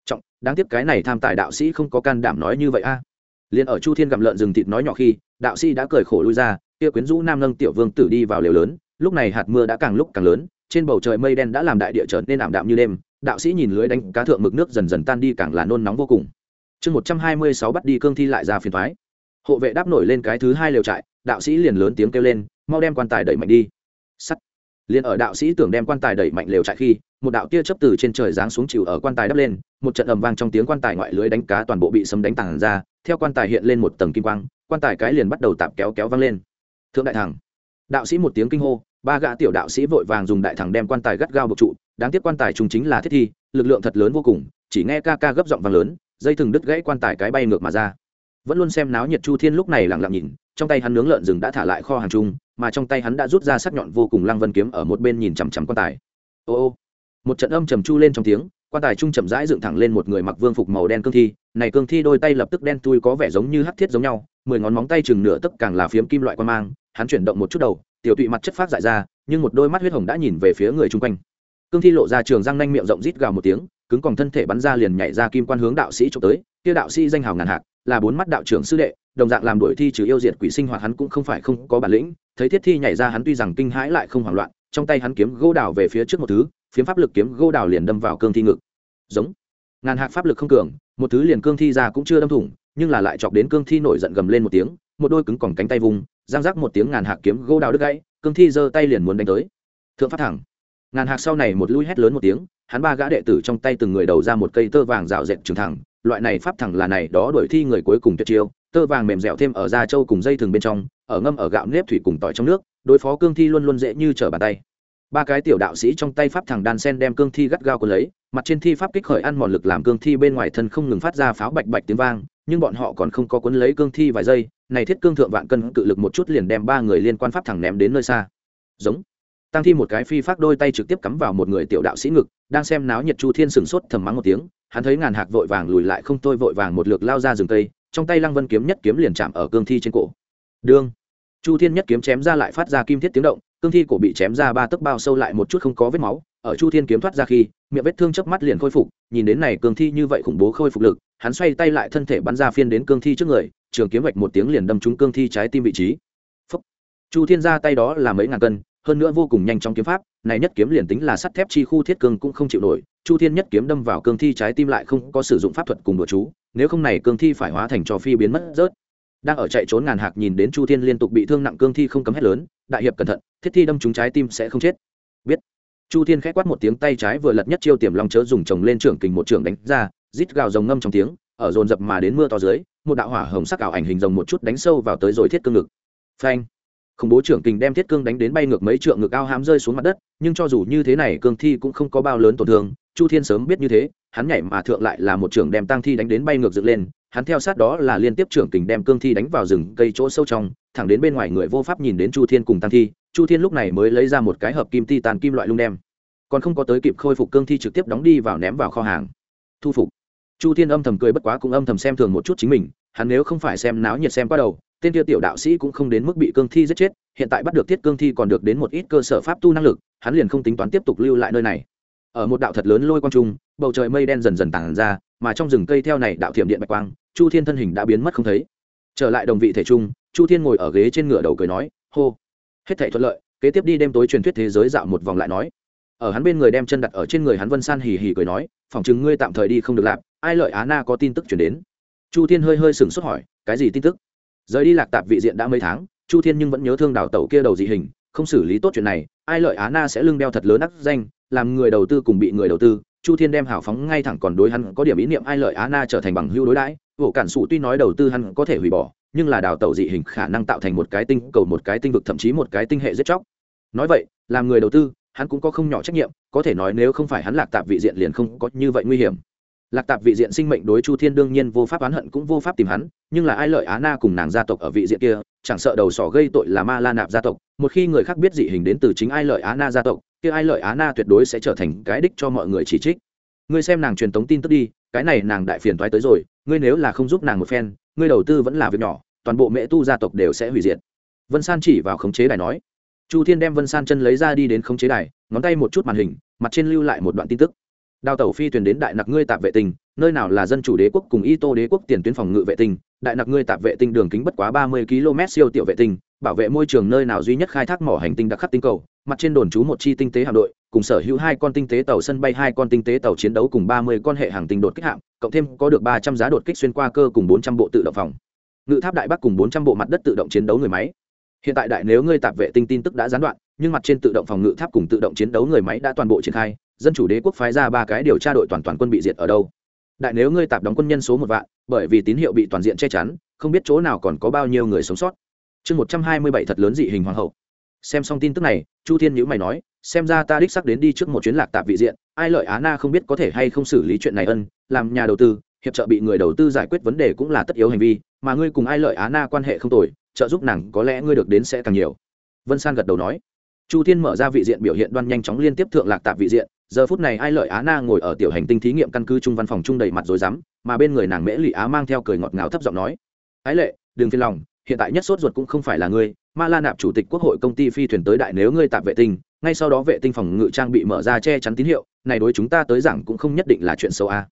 Trọng, đáng tiếc cái này tham tài đạo sĩ không có can đảm nói như vậy a. Liền ở chu thiên gặm lợn rừng thịt nói nhỏ khi, đạo sĩ đã cười khổ lui ra, kia quyến rũ nam nâng tiểu vương tử đi vào lều lớn, lúc này hạt mưa đã càng lúc càng lớn trên bầu trời mây đen đã làm đại địa trở nên ảm đạm như đêm, đạo sĩ nhìn lưới đánh cá thượng mực nước dần dần tan đi càng là nôn nóng vô cùng. Chương một trăm hai mươi sáu bắt đi cương thi lại ra phiền thoái hộ vệ đáp nổi lên cái thứ hai lều trại, đạo sĩ liền lớn tiếng kêu lên, mau đem quan tài đẩy mạnh đi. Sắt. Liền ở đạo sĩ tưởng đem quan tài đẩy mạnh lều trại khi, một đạo tia chấp từ trên trời giáng xuống chịu ở quan tài đắp lên, một trận ầm vang trong tiếng quan tài ngoại lưới đánh cá toàn bộ bị sấm đánh tàn ra, theo quan tài hiện lên một tầng kim quang, quan tài cái liền bắt đầu tạm kéo kéo văng lên. Thượng đại thẳng. Đạo sĩ một tiếng kinh hô ba gã tiểu đạo sĩ vội vàng dùng đại thẳng đem quan tài gắt gao buộc trụ, đáng tiếc quan tài chúng chính là thiết thi, lực lượng thật lớn vô cùng, chỉ nghe ca ca gấp giọng vàng lớn, dây thừng đứt gãy quan tài cái bay ngược mà ra. Vẫn luôn xem náo nhiệt chu thiên lúc này lặng lặng nhìn, trong tay hắn nướng lợn rừng đã thả lại kho hàng chung, mà trong tay hắn đã rút ra sắc nhọn vô cùng lăng vân kiếm ở một bên nhìn chằm chằm quan tài. Ô ô, một trận âm trầm chu lên trong tiếng, quan tài trung chậm rãi dựng thẳng lên một người mặc vương phục màu đen cương thi, này cương thi đôi tay lập tức đen tui có vẻ giống như hắc thiết giống nhau, mười ngón móng tay chừng nửa tất càng là phiếm kim loại quan mang, hắn chuyển động một chút đầu tiểu tụy mặt chất phát dại ra, nhưng một đôi mắt huyết hồng đã nhìn về phía người chung quanh. Cương thi lộ ra trường răng nanh miệng rộng rít gào một tiếng, cứng còn thân thể bắn ra liền nhảy ra kim quan hướng đạo sĩ trộm tới, kia đạo sĩ danh hào ngàn hạc, là bốn mắt đạo trưởng sư đệ, đồng dạng làm đuổi thi trừ yêu diệt quỷ sinh hoạt hắn cũng không phải không có bản lĩnh, thấy thiết thi nhảy ra hắn tuy rằng kinh hãi lại không hoảng loạn, trong tay hắn kiếm gỗ đào về phía trước một thứ phiếm pháp lực kiếm gỗ đào liền đâm vào cương thi ngực. Giống. Ngàn hạc pháp lực không cường, một thứ liền cương thi ra cũng chưa đâm thủng, nhưng là lại chọc đến cương thi nổi giận gầm lên một tiếng, một đôi cứng còn cánh tay vùng giang giác một tiếng ngàn hạc kiếm gỗ đào đứt gãy, cương thi giơ tay liền muốn đánh tới. Thượng pháp thẳng. Ngàn hạc sau này một lui hét lớn một tiếng, hắn ba gã đệ tử trong tay từng người đầu ra một cây tơ vàng rào dệt trường thẳng, loại này pháp thẳng là này, đó đuổi thi người cuối cùng tuyệt chiêu, tơ vàng mềm dẻo thêm ở da trâu cùng dây thừng bên trong, ở ngâm ở gạo nếp thủy cùng tỏi trong nước, đối phó cương thi luôn luôn dễ như trở bàn tay. Ba cái tiểu đạo sĩ trong tay pháp thẳng đan sen đem cương thi gắt gao của lấy, mặt trên thi pháp kích khởi ăn mòn lực làm cương thi bên ngoài thân không ngừng phát ra pháo bạch bạch tiếng vang nhưng bọn họ còn không có cuốn lấy cương thi vài giây, này thiết cương thượng vạn cân cự lực một chút liền đem ba người liên quan pháp thẳng ném đến nơi xa. Giống. Tăng thi một cái phi phát đôi tay trực tiếp cắm vào một người tiểu đạo sĩ ngực, đang xem náo nhiệt chu thiên sừng sốt thầm mắng một tiếng, hắn thấy ngàn hạc vội vàng lùi lại không thôi vội vàng một lượt lao ra rừng cây, trong tay lăng vân kiếm nhất kiếm liền chạm ở cương thi trên cổ. Đương chu thiên nhất kiếm chém ra lại phát ra kim thiết tiếng động, cương thi cổ bị chém ra ba tấc bao sâu lại một chút không có vết máu. Ở chu thiên kiếm thoát ra khi, miệng vết thương chớp mắt liền khôi phục, nhìn đến này cương thi như vậy khủng bố khôi phục lực, hắn xoay tay lại thân thể bắn ra phiên đến cương thi trước người, trường kiếm vạch một tiếng liền đâm trúng cương thi trái tim vị trí. Phúc. chu thiên ra tay đó là mấy ngàn cân, hơn nữa vô cùng nhanh trong kiếm pháp, này nhất kiếm liền tính là sắt thép chi khu thiết cương cũng không chịu nổi. Chu thiên nhất kiếm đâm vào cương thi trái tim lại không có sử dụng pháp thuật cùng đồ chú, nếu không này cương thi phải hóa thành trò phi biến mất rớt đang ở chạy trốn ngàn hạc nhìn đến chu thiên liên tục bị thương nặng cương thi không cấm hết lớn, đại hiệp cẩn thận, thiết thi đâm trúng trái tim sẽ không chết. Biết. Chu thiên k h ẽ quát một tiếng tay trái vừa lật nhất chiêu tiềm long chớ dùng chồng lên trưởng kình một trưởng đánh ra, rít gào rồng ngâm trong tiếng, ở dồn dập mà đến mưa to dưới, một đạo hỏa hồng sắc ảo ảnh hình rồng một chút đánh sâu vào tới rồi thiết cương ngực. Phanh. Khủng bố trưởng kình đem thiết cương đánh đến bay ngược mấy trượng ngực ao hám rơi xuống mặt đất, nhưng cho dù như thế này, cương thi cũng không có bao lớn tổn thương chu thiên sớm biết như thế, hắn nhảy mà thượng lại là một trưởng đem tăng thi đánh đến bay ngược dựng lên, hắn theo sát đó là liên tiếp trưởng kình đem cương thi đánh vào rừng cây chỗ sâu trong, thẳng đến bên ngoài người vô pháp nhìn đến chu thiên cùng tăng thi, chu thiên lúc này mới lấy ra một cái hợp kim ti tàn kim loại lung đem. Còn không có tới kịp khôi phục cương thi trực tiếp đóng đi vào ném vào kho hàng. Thu phục. Chu thiên âm thầm cười bất quá cũng âm thầm xem thường một chút chính mình, hắn nếu không phải xem náo nhiệt xem qua đầu, tên kia tiểu đạo sĩ cũng không đến mức bị cương thi giết chết, hiện tại bắt được thiết cương thi còn được đến một ít cơ sở pháp tu năng lực, hắn liền không tính toán tiếp tục lưu lại nơi này ở một đạo thật lớn lôi quang trung, bầu trời mây đen dần dần tàn ra, mà trong rừng cây theo này đạo thiểm điện bạch quang, chu thiên thân hình đã biến mất không thấy. Trở lại đồng vị thể trung, chu thiên ngồi ở ghế trên ngựa đầu cười nói, hô. Hết thể thuận lợi, kế tiếp đi đêm tối truyền thuyết thế giới dạo một vòng lại nói. Ở hắn bên người đem chân đặt ở trên người hắn vân san hì hì cười nói phỏng chừng ngươi tạm thời đi không được làm ai lợi á na có tin tức chuyển đến? Chu thiên hơi hơi sừng sốt hỏi, cái gì tin tức? Rời đi lạc tạp vị diện đã mấy tháng, chu thiên nhưng vẫn nhớ thương đào tẩu kia đầu dị hình, không xử lý tốt chuyện này, ai lợi á na sẽ lưng đeo thật lớn ác danh làm người đầu tư cùng bị người đầu tư, chu thiên đem hảo phóng ngay thẳng còn đối hắn có điểm ý niệm ai lợi á na trở thành bằng hưu đối đãi. Vụ cản sụ tuy nói đầu tư hắn có thể hủy bỏ, nhưng là đào tẩu dị hình khả năng tạo thành một cái tinh cầu, một cái tinh vực, thậm chí một cái tinh hệ giết chóc. Nói vậy, làm người đầu tư, hắn cũng có không nhỏ trách nhiệm, có thể nói nếu không phải hắn lạc tạp vị diện liền không có như vậy nguy hiểm. Lạc tạp vị diện sinh mệnh đối chu thiên đương nhiên vô pháp oán hận cũng vô pháp tìm hắn, nhưng là ai lợi á na cùng nàng gia tộc ở vị diện kia, chẳng sợ đầu sỏ gây tội là ma la nạp gia tộc một khi người khác biết dị hình đến từ chính ai lợi á na gia tộc, kia ai lợi á na tuyệt đối sẽ trở thành cái đích cho mọi người chỉ trích. Ngươi xem nàng truyền tống tin tức đi, cái này nàng đại phiền toái tới rồi, ngươi nếu là không giúp nàng một phen, ngươi đầu tư vẫn là việc nhỏ, toàn bộ mẹ tu gia tộc đều sẽ hủy diệt. Vân san chỉ vào khống chế đài nói. Chu thiên đem vân san chân lấy ra đi đến khống chế đài, ngón tay một chút màn hình, mặt trên lưu lại một đoạn tin tức đào tẩu phi thuyền đến đại nặc ngươi tạp vệ tinh, nơi nào là dân chủ đế quốc cùng y tô đế quốc tiền tuyến phòng ngự vệ tinh, đại nặc ngươi tạp vệ tinh đường kính bất quá ba mươi km siêu tiểu vệ tinh, bảo vệ môi trường nơi nào duy nhất khai thác mỏ hành tinh đặc khắc tinh cầu, mặt trên đồn trú một chi tinh tế hạm đội, cùng sở hữu hai con tinh tế tàu sân bay, hai con tinh tế tàu chiến đấu cùng ba mươi con hệ hàng tinh đột kích hạm, cộng thêm có được ba trăm giá đột kích xuyên qua cơ cùng bốn trăm bộ tự động phòng. Ngự tháp đại bắc cùng bốn trăm bộ mặt đất tự động chiến đấu người máy. Hiện tại đại nếu ngươi tạp vệ tinh tin tức đã gián đoạn, nhưng mặt trên tự động phòng ngự tháp cùng tự động chiến đấu người máy đã toàn bộ triển khai dân chủ đế quốc phái ra ba cái điều tra đội toàn toàn quân bị diệt ở đâu. Đại nếu ngươi tạp đóng quân nhân số một vạn, bởi vì tín hiệu bị toàn diện che chắn, không biết chỗ nào còn có bao nhiêu người sống sót. Chương một trăm hai mươi bảy thật lớn dị hình hoàng hậu. Xem xong tin tức này, chu thiên nhữ mày nói, xem ra ta đích sắc đến đi trước một chuyến lạc tạp vị diện, ai lợi á na không biết có thể hay không xử lý chuyện này ân, làm nhà đầu tư, hiệp trợ bị người đầu tư giải quyết vấn đề cũng là tất yếu hành vi, mà ngươi cùng ai lợi á na quan hệ không tồi, trợ giúp nàng có lẽ ngươi được đến sẽ càng nhiều. Vân san gật đầu nói. Chu thiên mở ra vị diện biểu hiện đoan nhanh chóng liên tiếp thượng lạc tạp vị diện giờ phút này ai lợi á na ngồi ở tiểu hành tinh thí nghiệm căn cứ trung văn phòng trung đầy mặt rồi rắm, mà bên người nàng mễ lụy á mang theo cười ngọt ngào thấp giọng nói, ái lệ, đừng phiền lòng, hiện tại nhất sốt ruột cũng không phải là ngươi, ma la nạp chủ tịch quốc hội công ty phi thuyền tới đại nếu ngươi tạp vệ tinh, ngay sau đó vệ tinh phòng ngự trang bị mở ra che chắn tín hiệu, này đối chúng ta tới giảng cũng không nhất định là chuyện xấu a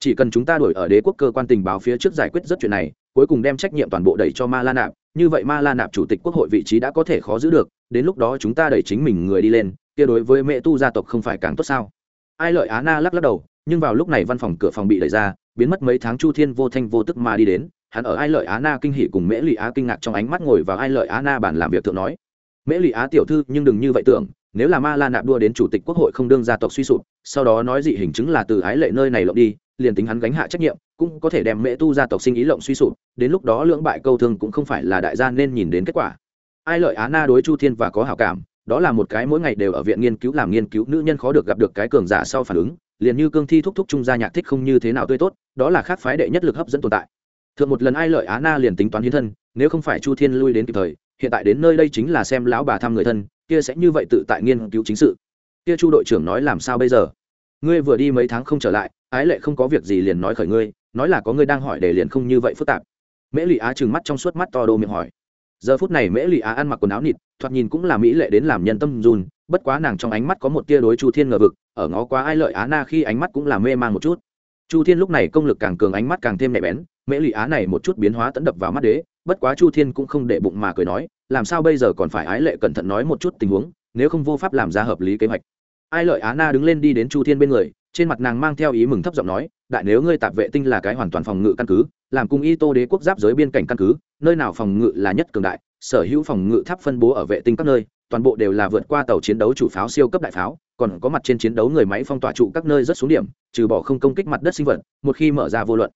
chỉ cần chúng ta đổi ở đế quốc cơ quan tình báo phía trước giải quyết rất chuyện này, cuối cùng đem trách nhiệm toàn bộ đẩy cho ma la nạp, như vậy ma la nạp chủ tịch quốc hội vị trí đã có thể khó giữ được, đến lúc đó chúng ta đẩy chính mình người đi lên kia đối với mẹ tu gia tộc không phải càng tốt sao? Ai lợi á na lắc lắc đầu, nhưng vào lúc này văn phòng cửa phòng bị đẩy ra, biến mất mấy tháng chu thiên vô thanh vô tức mà đi đến. Hắn ở ai lợi á na kinh hỉ cùng mễ lụy á kinh ngạc trong ánh mắt ngồi vào ai lợi á na bản làm việc thượng nói, mễ lụy á tiểu thư, nhưng đừng như vậy tưởng, nếu là ma la nạp đua đến chủ tịch quốc hội không đương gia tộc suy sụp, sau đó nói dị hình chứng là từ ái lệ nơi này lộng đi, liền tính hắn gánh hạ trách nhiệm, cũng có thể đem mễ tu gia tộc sinh ý lộng suy sụp, đến lúc đó lưỡng bại câu thương cũng không phải là đại gia nên nhìn đến kết quả. Ai lợi á na đối chu thiên và có hảo cảm đó là một cái mỗi ngày đều ở viện nghiên cứu làm nghiên cứu, nữ nhân khó được gặp được cái cường giả sau phản ứng, liền như cương thi thúc thúc trung gia nhạc thích không như thế nào tươi tốt, đó là khác phái đệ nhất lực hấp dẫn tồn tại. Thượng một lần ai lợi á na liền tính toán hiến thân, nếu không phải chu thiên lui đến kịp thời, hiện tại đến nơi đây chính là xem lão bà thăm người thân, kia sẽ như vậy tự tại nghiên cứu chính sự. Kia chu đội trưởng nói làm sao bây giờ? Ngươi vừa đi mấy tháng không trở lại, ái lệ không có việc gì liền nói khởi ngươi, nói là có ngươi đang hỏi để liền không như vậy phức tạp. Mễ lụy á trừng mắt trong suốt mắt to đô miệng hỏi. Giờ phút này mễ lụy á ăn mặc quần áo nịt thoạt nhìn cũng là mỹ lệ đến làm nhân tâm run, bất quá nàng trong ánh mắt có một tia đối chu thiên ngờ vực, ở ngó quá ai lợi á na khi ánh mắt cũng là mê man một chút. Chu thiên lúc này công lực càng cường ánh mắt càng thêm nhạy bén, mễ lụy á này một chút biến hóa tẫn đập vào mắt đế, bất quá chu thiên cũng không để bụng mà cười nói, làm sao bây giờ còn phải ái lệ cẩn thận nói một chút tình huống, nếu không vô pháp làm ra hợp lý kế hoạch. Ai lợi á na đứng lên đi đến chu thiên bên người trên mặt nàng mang theo ý mừng thấp giọng nói, đại nếu ngươi tạp vệ tinh là cái hoàn toàn phòng ngự căn cứ, làm cung y tô đế quốc giáp giới biên cảnh căn cứ, nơi nào phòng ngự là nhất cường đại, sở hữu phòng ngự tháp phân bố ở vệ tinh các nơi, toàn bộ đều là vượt qua tàu chiến đấu chủ pháo siêu cấp đại pháo, còn có mặt trên chiến đấu người máy phong tỏa trụ các nơi rất xuống điểm, trừ bỏ không công kích mặt đất sinh vật, một khi mở ra vô luận,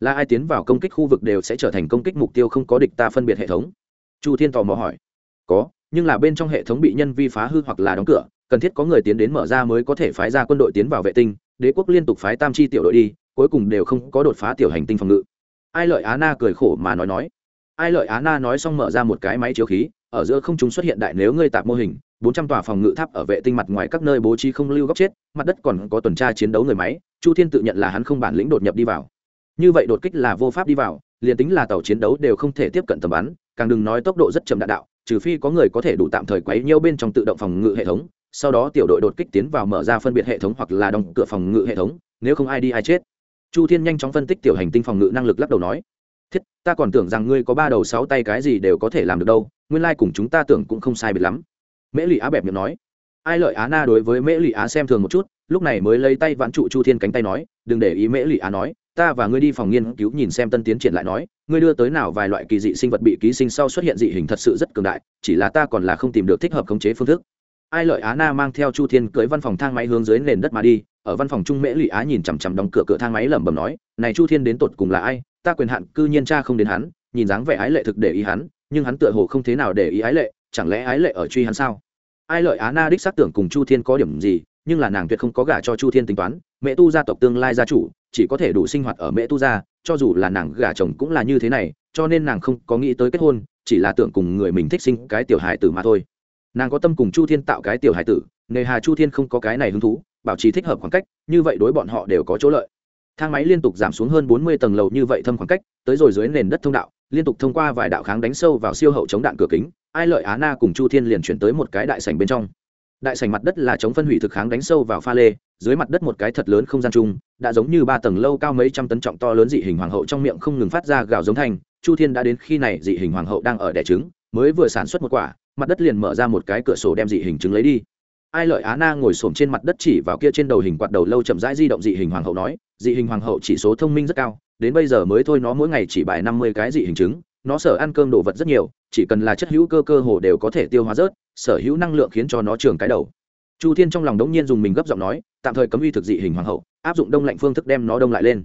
là ai tiến vào công kích khu vực đều sẽ trở thành công kích mục tiêu không có địch ta phân biệt hệ thống. Chu thiên tò mò hỏi. Có, nhưng là bên trong hệ thống bị nhân vi phá hư hoặc là đóng cửa cần thiết có người tiến đến mở ra mới có thể phái ra quân đội tiến vào vệ tinh, đế quốc liên tục phái tam chi tiểu đội đi, cuối cùng đều không có đột phá tiểu hành tinh phòng ngự. Ai lợi á na cười khổ mà nói nói. Ai lợi á na nói xong mở ra một cái máy chiếu khí, ở giữa không chúng xuất hiện đại nếu ngươi tạp mô hình, bốn trăm tòa phòng ngự tháp ở vệ tinh mặt ngoài các nơi bố trí không lưu góc chết, mặt đất còn có tuần tra chiến đấu người máy, chu thiên tự nhận là hắn không bản lĩnh đột nhập đi vào. Như vậy đột kích là vô pháp đi vào, liền tính là tàu chiến đấu đều không thể tiếp cận tầm bắn, càng đừng nói tốc độ rất chậm đạn đạo, trừ phi có người có thể đủ tạm thời quấy nhiêu bên trong tự động phòng ngự hệ thống sau đó tiểu đội đột kích tiến vào mở ra phân biệt hệ thống hoặc là đóng cửa phòng ngự hệ thống, nếu không ai đi ai chết. Chu thiên nhanh chóng phân tích tiểu hành tinh phòng ngự năng lực lắc đầu nói, thiết, ta còn tưởng rằng ngươi có ba đầu sáu tay cái gì đều có thể làm được đâu, nguyên lai、like、cùng chúng ta tưởng cũng không sai biệt lắm. Mễ lụy á bẹp miệng nói, ai lợi á na đối với mễ lụy á xem thường một chút, lúc này mới lấy tay vãn trụ chu thiên cánh tay nói, đừng để ý mễ lụy á nói, ta và ngươi đi phòng nghiên cứu nhìn xem tân tiến triển lại nói, ngươi đưa tới nào vài loại kỳ dị sinh vật bị ký sinh sau xuất hiện dị hình thật sự rất cường đại, chỉ là ta còn là không tìm được thích hợp khống chế phương thức ai lợi á na mang theo chu thiên cưới văn phòng thang máy hướng dưới nền đất mà đi, ở văn phòng trung mễ lụy á nhìn chằm chằm đóng cửa cửa thang máy lẩm bẩm nói, này chu thiên đến tột cùng là ai? Ta quyền hạn cư nhiên cha không đến hắn, nhìn dáng vẻ ái lệ thực để ý hắn, nhưng hắn tựa hồ không thế nào để ý ái lệ, chẳng lẽ ái lệ ở truy hắn sao? Ai lợi á na đích xác tưởng cùng chu thiên có điểm gì, nhưng là nàng tuyệt không có gả cho chu thiên tính toán mẹ tu gia tộc tương lai gia chủ, chỉ có thể đủ sinh hoạt ở mẹ tu gia, cho dù là nàng gả chồng cũng là như thế này, cho nên nàng không có nghĩ tới kết hôn, chỉ là tưởng cùng người mình thích sinh cái tiểu hài tử mà thôi nàng có tâm cùng chu thiên tạo cái tiểu hải tử, nghề hà chu thiên không có cái này hứng thú, bảo trì thích hợp khoảng cách, như vậy đối bọn họ đều có chỗ lợi thang máy liên tục giảm xuống hơn bốn mươi tầng lầu như vậy thâm khoảng cách, tới rồi dưới nền đất thông đạo, liên tục thông qua vài đạo kháng đánh sâu vào siêu hậu chống đạn cửa kính, ai lợi á na cùng chu thiên liền chuyển tới một cái đại sảnh bên trong đại sảnh mặt đất là chống phân hủy thực kháng đánh sâu vào pha lê, dưới mặt đất một cái thật lớn không gian chung, đã giống như ba tầng lâu cao mấy trăm tấn trọng to lớn dị hình hoàng hậu trong miệng không ngừng phát ra gào giống thành. chu thiên đã đến khi này dị hình hoàng hậu đang ở đẻ trứng, mới vừa sản xuất một quả mặt đất liền mở ra một cái cửa sổ đem dị hình trứng lấy đi. Ai lợi á na ngồi xổm trên mặt đất chỉ vào kia trên đầu hình quạt đầu lâu chậm rãi di động dị hình hoàng hậu nói, dị hình hoàng hậu chỉ số thông minh rất cao, đến bây giờ mới thôi nó mỗi ngày chỉ bài năm mươi cái dị hình trứng nó sở ăn cơm đồ vật rất nhiều, chỉ cần là chất hữu cơ cơ hồ đều có thể tiêu hóa rớt, sở hữu năng lượng khiến cho nó trường cái đầu. Chu thiên trong lòng đống nhiên dùng mình gấp giọng nói, tạm thời cấm uy thực dị hình hoàng hậu, áp dụng đông lạnh phương thức đem nó đông lại lên.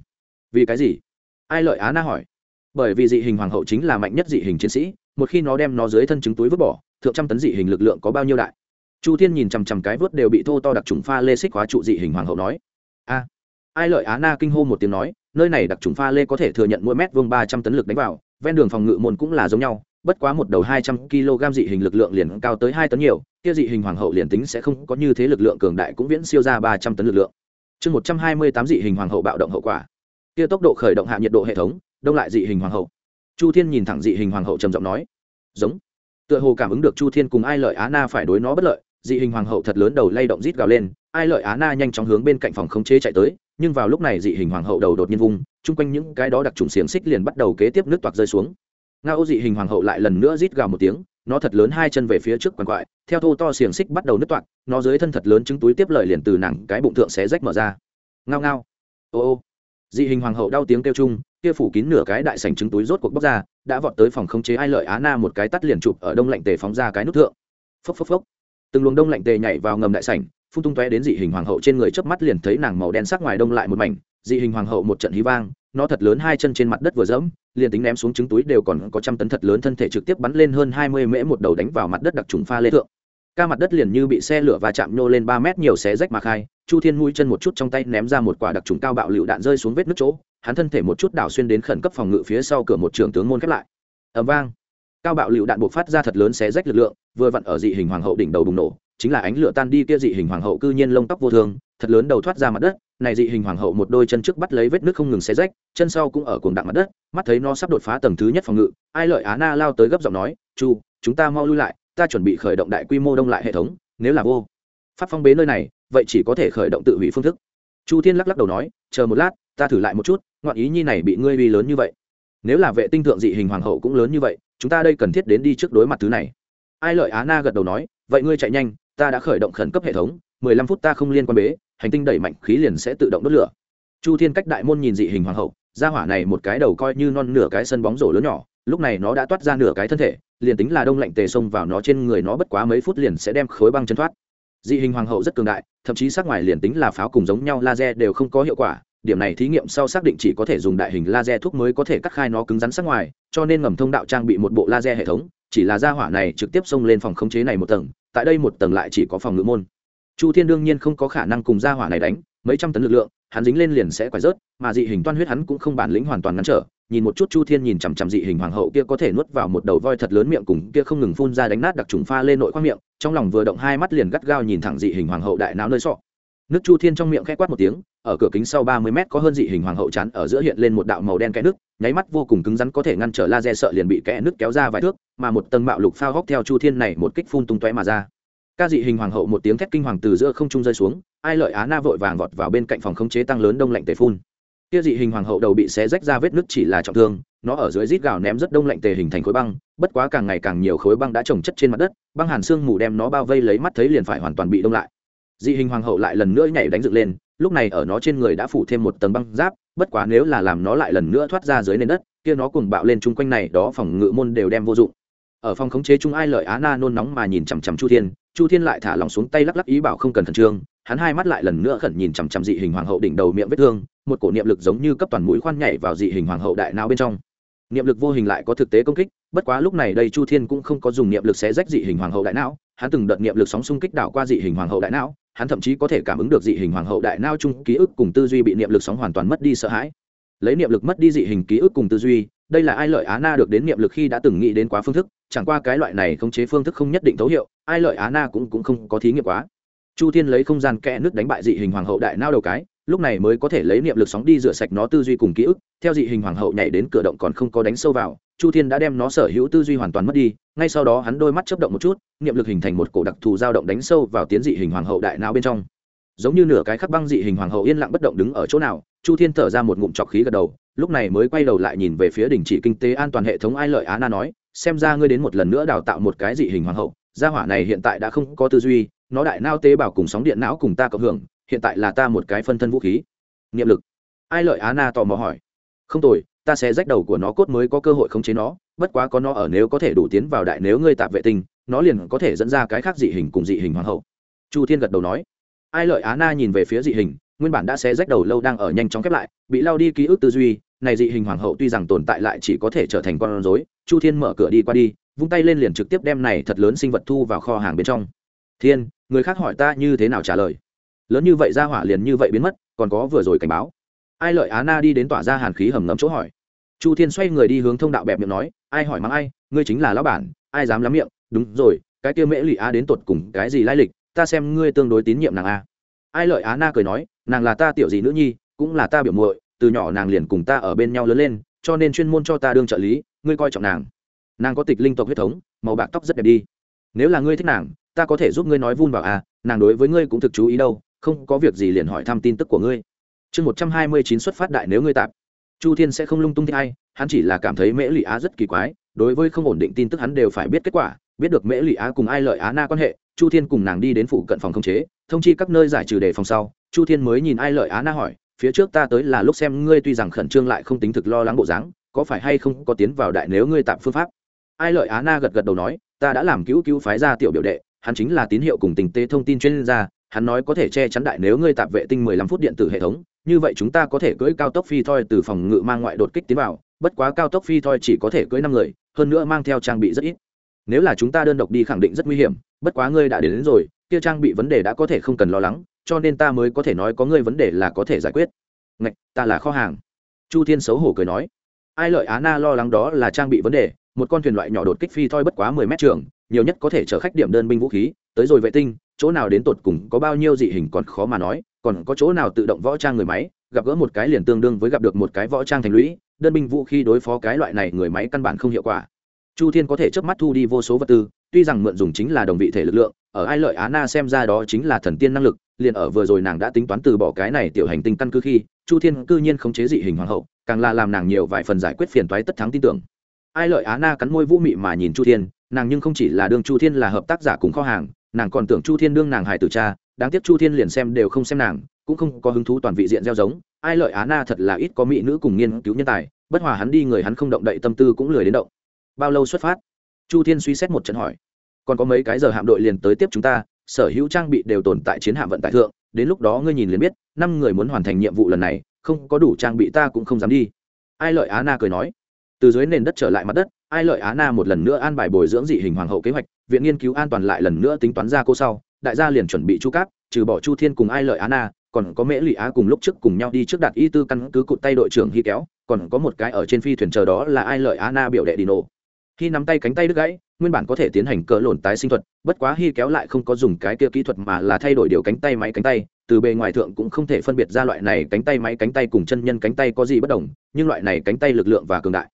Vì cái gì? Ai lợi á na hỏi. Bởi vì dị hình hoàng hậu chính là mạnh nhất dị hình chiến sĩ, một khi nó đem nó dưới thân trứng túi vứt bỏ thượng trăm tấn dị hình lực lượng có bao nhiêu đại? Chu thiên nhìn chằm chằm cái vớt đều bị thô to đặc trùng pha lê xích hóa trụ dị hình hoàng hậu nói, a, ai lợi á na kinh hô một tiếng nói, nơi này đặc trùng pha lê có thể thừa nhận mỗi mét vuông ba trăm tấn lực đánh vào, ven đường phòng ngự môn cũng là giống nhau, bất quá một đầu hai trăm kg dị hình lực lượng liền cao tới hai tấn nhiều, kia dị hình hoàng hậu liền tính sẽ không có như thế lực lượng cường đại cũng viễn siêu ra ba trăm tấn lực lượng. Chương một trăm hai mươi tám dị hình hoàng hậu bạo động hậu quả. Kia tốc độ khởi động hạ nhiệt độ hệ thống, đông lại dị hình hoàng hậu. Chu thiên nhìn thẳng dị hình hoàng hậu trầm giọng nói, giống tựa hồ cảm ứng được chu thiên cùng ai lợi á na phải đối nó bất lợi, dị hình hoàng hậu thật lớn đầu lay động rít gào lên, ai lợi á na nhanh chóng hướng bên cạnh phòng khống chế chạy tới, nhưng vào lúc này dị hình hoàng hậu đầu đột nhiên vung, chung quanh những cái đó đặc trùng xiềng xích liền bắt đầu kế tiếp nước toạc rơi xuống. Ngao dị hình hoàng hậu lại lần nữa rít gào một tiếng, nó thật lớn hai chân về phía trước quằn quại, theo thô to xiềng xích bắt đầu nứt toạc, nó dưới thân thật lớn trứng túi tiếp lời liền từ nặng cái bụng thượng xé rách mở ra. Ngao ngao. Ô ô. Dị hình hoàng hậu đau tiếng kêu chung kia phủ kín nửa cái đại sành trứng túi rốt cuộc bóc ra, đã vọt tới phòng khống chế ai lợi á na một cái tắt liền chụp ở đông lạnh tề phóng ra cái nút thượng. Phốc phốc phốc. Từng luồng đông lạnh tề nhảy vào ngầm đại sảnh, phun tung tóe đến dị hình hoàng hậu trên người chớp mắt liền thấy nàng màu đen sắc ngoài đông lại một mảnh, dị hình hoàng hậu một trận hí vang, nó thật lớn hai chân trên mặt đất vừa dẫm, liền tính ném xuống trứng túi đều còn có trăm tấn thật lớn thân thể trực tiếp bắn lên hơn hai mươi mễ một đầu đánh vào mặt đất đặc trùng pha lê thượng. Ca mặt đất liền như bị xe lửa và chạm nhô lên ba mét nhiều xé rách mà khai, chu thiên mũi chân một chút trong tay ném ra một quả đặc trùng cao bạo lựu đạn rơi xuống vết nước chỗ hắn thân thể một chút đảo xuyên đến khẩn cấp phòng ngự phía sau cửa một trường tướng môn khép lại. Ẩm vang. Cao bạo lựu đạn buộc phát ra thật lớn xé rách lực lượng, vừa vặn ở dị hình hoàng hậu đỉnh đầu bùng nổ, chính là ánh lửa tan đi kia dị hình hoàng hậu cư nhiên lông tóc vô thương, thật lớn đầu thoát ra mặt đất, này dị hình hoàng hậu một đôi chân trước bắt lấy vết nước không ngừng xé rách, chân sau cũng ở cuồng đặng mặt đất, mắt thấy nó sắp đột phá tầng thứ nhất phòng ngự, ai lợi á na lao tới gấp giọng nói, chu, chúng ta mau lui lại, ta chuẩn bị khởi động đại quy mô đông lại hệ thống, nếu là vô pháp phong bế nơi này, vậy chỉ có thể khởi động tự hủy phương thức. Chu thiên lắc lắc đầu nói, chờ một lát ta thử lại một chút, ngoạn ý nhi này bị ngươi uy lớn như vậy. Nếu là vệ tinh thượng dị hình hoàng hậu cũng lớn như vậy, chúng ta đây cần thiết đến đi trước đối mặt thứ này. Ai lợi á na gật đầu nói, vậy ngươi chạy nhanh, ta đã khởi động khẩn cấp hệ thống, mười lăm phút ta không liên quan bế, hành tinh đẩy mạnh khí liền sẽ tự động đốt lửa. Chu thiên cách đại môn nhìn dị hình hoàng hậu ra hỏa này một cái đầu coi như non nửa cái sân bóng rổ lớn nhỏ, lúc này nó đã toát ra nửa cái thân thể, liền tính là đông lạnh tề xông vào nó trên người nó bất quá mấy phút liền sẽ đem khối băng chân thoát. Dị hình hoàng hậu rất cường đại, thậm chí sát ngoài liền tính là pháo cùng giống nhau laser đều không có hiệu quả điểm này thí nghiệm sau xác định chỉ có thể dùng đại hình laser thuốc mới có thể cắt khai nó cứng rắn sát ngoài, cho nên ngầm thông đạo trang bị một bộ laser hệ thống, chỉ là ra hỏa này trực tiếp xông lên phòng khống chế này một tầng, tại đây một tầng lại chỉ có phòng ngự môn. Chu thiên đương nhiên không có khả năng cùng ra hỏa này đánh, mấy trăm tấn lực lượng, hắn dính lên liền sẽ quải rớt, mà dị hình toan huyết hắn cũng không bản lĩnh hoàn toàn ngăn trở, nhìn một chút chu thiên nhìn chằm chằm dị hình hoàng hậu kia có thể nuốt vào một đầu voi thật lớn miệng cùng kia không ngừng phun ra đánh nát đặc trùng pha lên nội khoang miệng, trong lòng vừa động hai mắt liền gắt gao nhìn thẳng dị hình hoàng hậu đại não nơi sọ. Nước chu thiên trong miệng khẽ quát một tiếng ở cửa kính sau ba mươi mét có hơn dị hình hoàng hậu chắn ở giữa hiện lên một đạo màu đen kẽ nước, nháy mắt vô cùng cứng rắn có thể ngăn trở laser sợ liền bị kẽ nước kéo ra vài thước, mà một tầng bạo lục phao góc theo chu thiên này một kích phun tung tóe mà ra. Ca dị hình hoàng hậu một tiếng thét kinh hoàng từ giữa không trung rơi xuống, ai lợi á na vội vàng vọt vào bên cạnh phòng khống chế tăng lớn đông lạnh tề phun. Kia dị hình hoàng hậu đầu bị xé rách ra vết nứt chỉ là trọng thương, nó ở dưới rít gào ném rất đông lạnh tề hình thành khối băng, bất quá càng ngày càng nhiều khối băng đã trồng chất trên mặt đất, băng hàn xương mù đem nó bao vây lấy mắt thấy liền phải hoàn toàn bị đông lại. Dị hình hoàng hậu lại lần nữa nhảy đánh dựng lên lúc này ở nó trên người đã phủ thêm một tầng băng giáp, bất quá nếu là làm nó lại lần nữa thoát ra dưới nền đất, kia nó cùng bạo lên chung quanh này, đó phòng ngự môn đều đem vô dụng. Ở phòng khống chế chung ai lợi á na nôn nóng mà nhìn chằm chằm chu thiên chu thiên lại thả lòng xuống tay lắc lắc ý bảo không cần khẩn trương, hắn hai mắt lại lần nữa khẩn nhìn chằm chằm dị hình hoàng hậu đỉnh đầu miệng vết thương, một cổ niệm lực giống như cấp toàn mũi khoan nhảy vào dị hình hoàng hậu đại não bên trong. Niệm lực vô hình lại có thực tế công kích, bất quá lúc này đây chu thiên cũng không có dùng niệm lực xé rách dị hình hoàng hậu đại não, hắn từng đợt niệm lực sóng xung kích đảo qua dị hình hoàng hậu đại não hắn thậm chí có thể cảm ứng được dị hình hoàng hậu đại nao chung ký ức cùng tư duy bị niệm lực sóng hoàn toàn mất đi sợ hãi. Lấy niệm lực mất đi dị hình ký ức cùng tư duy, đây là ai lợi á na được đến niệm lực khi đã từng nghĩ đến quá phương thức, chẳng qua cái loại này khống chế phương thức không nhất định thấu hiệu, ai lợi á na cũng cũng không có thí nghiệm quá. Chu thiên lấy không gian kẽ nước đánh bại dị hình hoàng hậu đại nao đầu cái lúc này mới có thể lấy niệm lực sóng đi rửa sạch nó tư duy cùng ký ức, theo dị hình hoàng hậu nhảy đến cửa động còn không có đánh sâu vào, chu thiên đã đem nó sở hữu tư duy hoàn toàn mất đi, ngay sau đó hắn đôi mắt chấp động một chút, niệm lực hình thành một cổ đặc thù dao động đánh sâu vào tiến dị hình hoàng hậu đại não bên trong. Giống như nửa cái khắc băng dị hình hoàng hậu yên lặng bất động đứng ở chỗ nào, chu thiên thở ra một ngụm trọc khí gật đầu, lúc này mới quay đầu lại nhìn về phía đình chỉ kinh tế an toàn hệ thống ai lợi á na nói, xem ra ngươi đến một lần nữa đào tạo một cái dị hình hoàng hậu, gia hỏa này hiện tại đã không có tư duy, nó đại nao tế bào cùng sóng điện não cùng ta cộng hưởng hiện tại là ta một cái phân thân vũ khí. Niệm lực. Ai lợi á na tò mò hỏi. Không tồi, ta sẽ rách đầu của nó cốt mới có cơ hội khống chế nó, bất quá có nó ở nếu có thể đủ tiến vào đại nếu ngươi tạp vệ tinh, nó liền có thể dẫn ra cái khác dị hình cùng dị hình hoàng hậu. Chu thiên gật đầu nói. Ai lợi á na nhìn về phía dị hình, nguyên bản đã xé rách đầu lâu đang ở nhanh chóng khép lại, bị lao đi ký ức tư duy, này dị hình hoàng hậu tuy rằng tồn tại lại chỉ có thể trở thành con rối, chu thiên mở cửa đi qua đi, vung tay lên liền trực tiếp đem này thật lớn sinh vật thu vào kho hàng bên trong. Thiên, người khác hỏi ta như thế nào trả lời? Lớn như vậy ra hỏa liền như vậy biến mất, còn có vừa rồi cảnh báo. Ai lợi á na đi đến tỏa ra hàn khí hầm ngấm chỗ hỏi. Chu thiên xoay người đi hướng thông đạo bẹp miệng nói, ai hỏi mắng ai? Ngươi chính là lão bản, ai dám lắm miệng? Đúng rồi, cái kia mễ lụy á đến tột cùng cái gì lai lịch? Ta xem ngươi tương đối tín nhiệm nàng a. Ai lợi á na cười nói, nàng là ta tiểu gì nữ nhi, cũng là ta biểu muội, từ nhỏ nàng liền cùng ta ở bên nhau lớn lên, cho nên chuyên môn cho ta đương trợ lý, ngươi coi trọng nàng. Nàng có tịch linh tộc huyết thống, màu bạc tóc rất đẹp đi. Nếu là ngươi thích nàng, ta có thể giúp ngươi nói vun vào à nàng đối với ngươi cũng thực chú ý đâu không có việc gì liền hỏi thăm tin tức của ngươi. Chương một trăm hai mươi chín xuất phát đại nếu ngươi tạp. Chu thiên sẽ không lung tung thích ai, hắn chỉ là cảm thấy mễ lụy á rất kỳ quái, đối với không ổn định tin tức hắn đều phải biết kết quả, biết được mễ lụy á cùng ai lợi á na quan hệ, chu thiên cùng nàng đi đến phụ cận phòng không chế, thông chi các nơi giải trừ đề phòng sau, chu thiên mới nhìn ai lợi á na hỏi, phía trước ta tới là lúc xem ngươi tuy rằng khẩn trương lại không tính thực lo lắng bộ dáng, có phải hay không có tiến vào đại nếu ngươi tạm phương pháp? Ai lợi á na gật gật đầu nói, ta đã làm cứu cứu phái ra tiểu biểu đệ, hắn chính là tín hiệu cùng tình tế thông tin chuyên gia hắn nói có thể che chắn đại nếu ngươi tạp vệ tinh 15 phút điện tử hệ thống như vậy chúng ta có thể cưỡi cao tốc phi thoi từ phòng ngự mang ngoại đột kích tiến vào bất quá cao tốc phi thoi chỉ có thể cưỡi năm người hơn nữa mang theo trang bị rất ít. Nếu là chúng ta đơn độc đi khẳng định rất nguy hiểm bất quá ngươi đã đến, đến rồi kia trang bị vấn đề đã có thể không cần lo lắng cho nên ta mới có thể nói có ngươi vấn đề là có thể giải quyết. Ngạch ta là kho hàng. Chu thiên xấu hổ cười nói. Ai lợi á na lo lắng đó là trang bị vấn đề một con thuyền loại nhỏ đột kích phi thoi bất quá mười mét trường nhiều nhất có thể chở khách điểm đơn binh vũ khí tới rồi vệ tinh, chỗ nào đến tột cùng có bao nhiêu dị hình còn khó mà nói, còn có chỗ nào tự động võ trang người máy, gặp gỡ một cái liền tương đương với gặp được một cái võ trang thành lũy, đơn binh vũ khi đối phó cái loại này người máy căn bản không hiệu quả. Chu thiên có thể chớp mắt thu đi vô số vật tư, tuy rằng mượn dùng chính là đồng vị thể lực lượng, ở ai lợi á na xem ra đó chính là thần tiên năng lực, liền ở vừa rồi nàng đã tính toán từ bỏ cái này tiểu hành tinh căn cứ khi, chu thiên cư nhiên khống chế dị hình hoàng hậu, càng là làm nàng nhiều vài phần giải quyết phiền toái tất thắng tin tưởng. Ai lợi á na cắn môi vũ mị mà nhìn chu thiên, nàng nhưng không chỉ là đương chu thiên là hợp tác giả cùng kho hàng nàng còn tưởng chu thiên đương nàng hải tử cha, đáng tiếc chu thiên liền xem đều không xem nàng, cũng không có hứng thú toàn vị diện gieo giống. Ai lợi á na thật là ít có mỹ nữ cùng nghiên cứu nhân tài, bất hòa hắn đi người hắn không động đậy tâm tư cũng lười đến động. Bao lâu xuất phát? Chu thiên suy xét một trận hỏi. Còn có mấy cái giờ hạm đội liền tới tiếp chúng ta, sở hữu trang bị đều tồn tại chiến hạm vận tải thượng, đến lúc đó ngươi nhìn liền biết, năm người muốn hoàn thành nhiệm vụ lần này, không có đủ trang bị ta cũng không dám đi. Ai lợi á na cười nói từ dưới nền đất trở lại mặt đất, ai lợi á na một lần nữa an bài bồi dưỡng dị hình hoàng hậu kế hoạch, viện nghiên cứu an toàn lại lần nữa tính toán ra cô sau, đại gia liền chuẩn bị chu cáp, trừ bỏ chu thiên cùng ai lợi á na, còn có mễ lụy á cùng lúc trước cùng nhau đi trước đạt y tư căn cứ cụt tay đội trưởng hy kéo, còn có một cái ở trên phi thuyền chờ đó là ai lợi á na biểu đệ đi nổ khi nắm tay cánh tay đứt gãy, nguyên bản có thể tiến hành cỡ lộn tái sinh thuật, bất quá hy kéo lại không có dùng cái kia kỹ thuật mà là thay đổi điều cánh tay máy cánh tay, từ bề ngoài thượng cũng không thể phân biệt ra loại này cánh tay máy cánh tay cùng chân nhân cánh tay có gì bất đồng, nhưng loại này cánh tay lực lượng và cường đại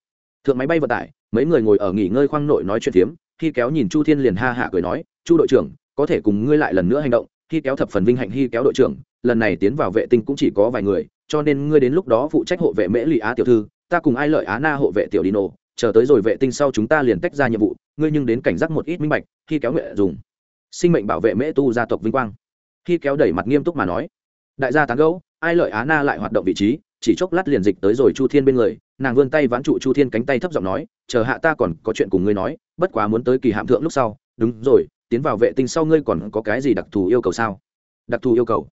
thượng máy bay vận tải, mấy người ngồi ở nghỉ ngơi khoang nội nói chuyện phiếm, khi kéo nhìn chu thiên liền ha hạ cười nói, chu đội trưởng, có thể cùng ngươi lại lần nữa hành động. Khi kéo thập phần vinh hạnh, khi kéo đội trưởng, lần này tiến vào vệ tinh cũng chỉ có vài người, cho nên ngươi đến lúc đó phụ trách hộ vệ mễ lụy á tiểu thư, ta cùng ai lợi á na hộ vệ tiểu đi nổ chờ tới rồi vệ tinh sau chúng ta liền tách ra nhiệm vụ, ngươi nhưng đến cảnh giác một ít minh bạch. Khi kéo nguyện dùng, sinh mệnh bảo vệ mễ tu gia tộc vinh quang. Khi kéo đẩy mặt nghiêm túc mà nói, đại gia tán gẫu, ai lợi á na lại hoạt động vị trí, chỉ chốc lát liền dịch tới rồi chu thiên bên người nàng vươn tay vãn trụ chu thiên cánh tay thấp giọng nói, chờ hạ ta còn có chuyện cùng ngươi nói, bất quá muốn tới kỳ hạm thượng lúc sau, đúng rồi, tiến vào vệ tinh sau ngươi còn có cái gì đặc thù yêu cầu sao? Đặc thù yêu cầu?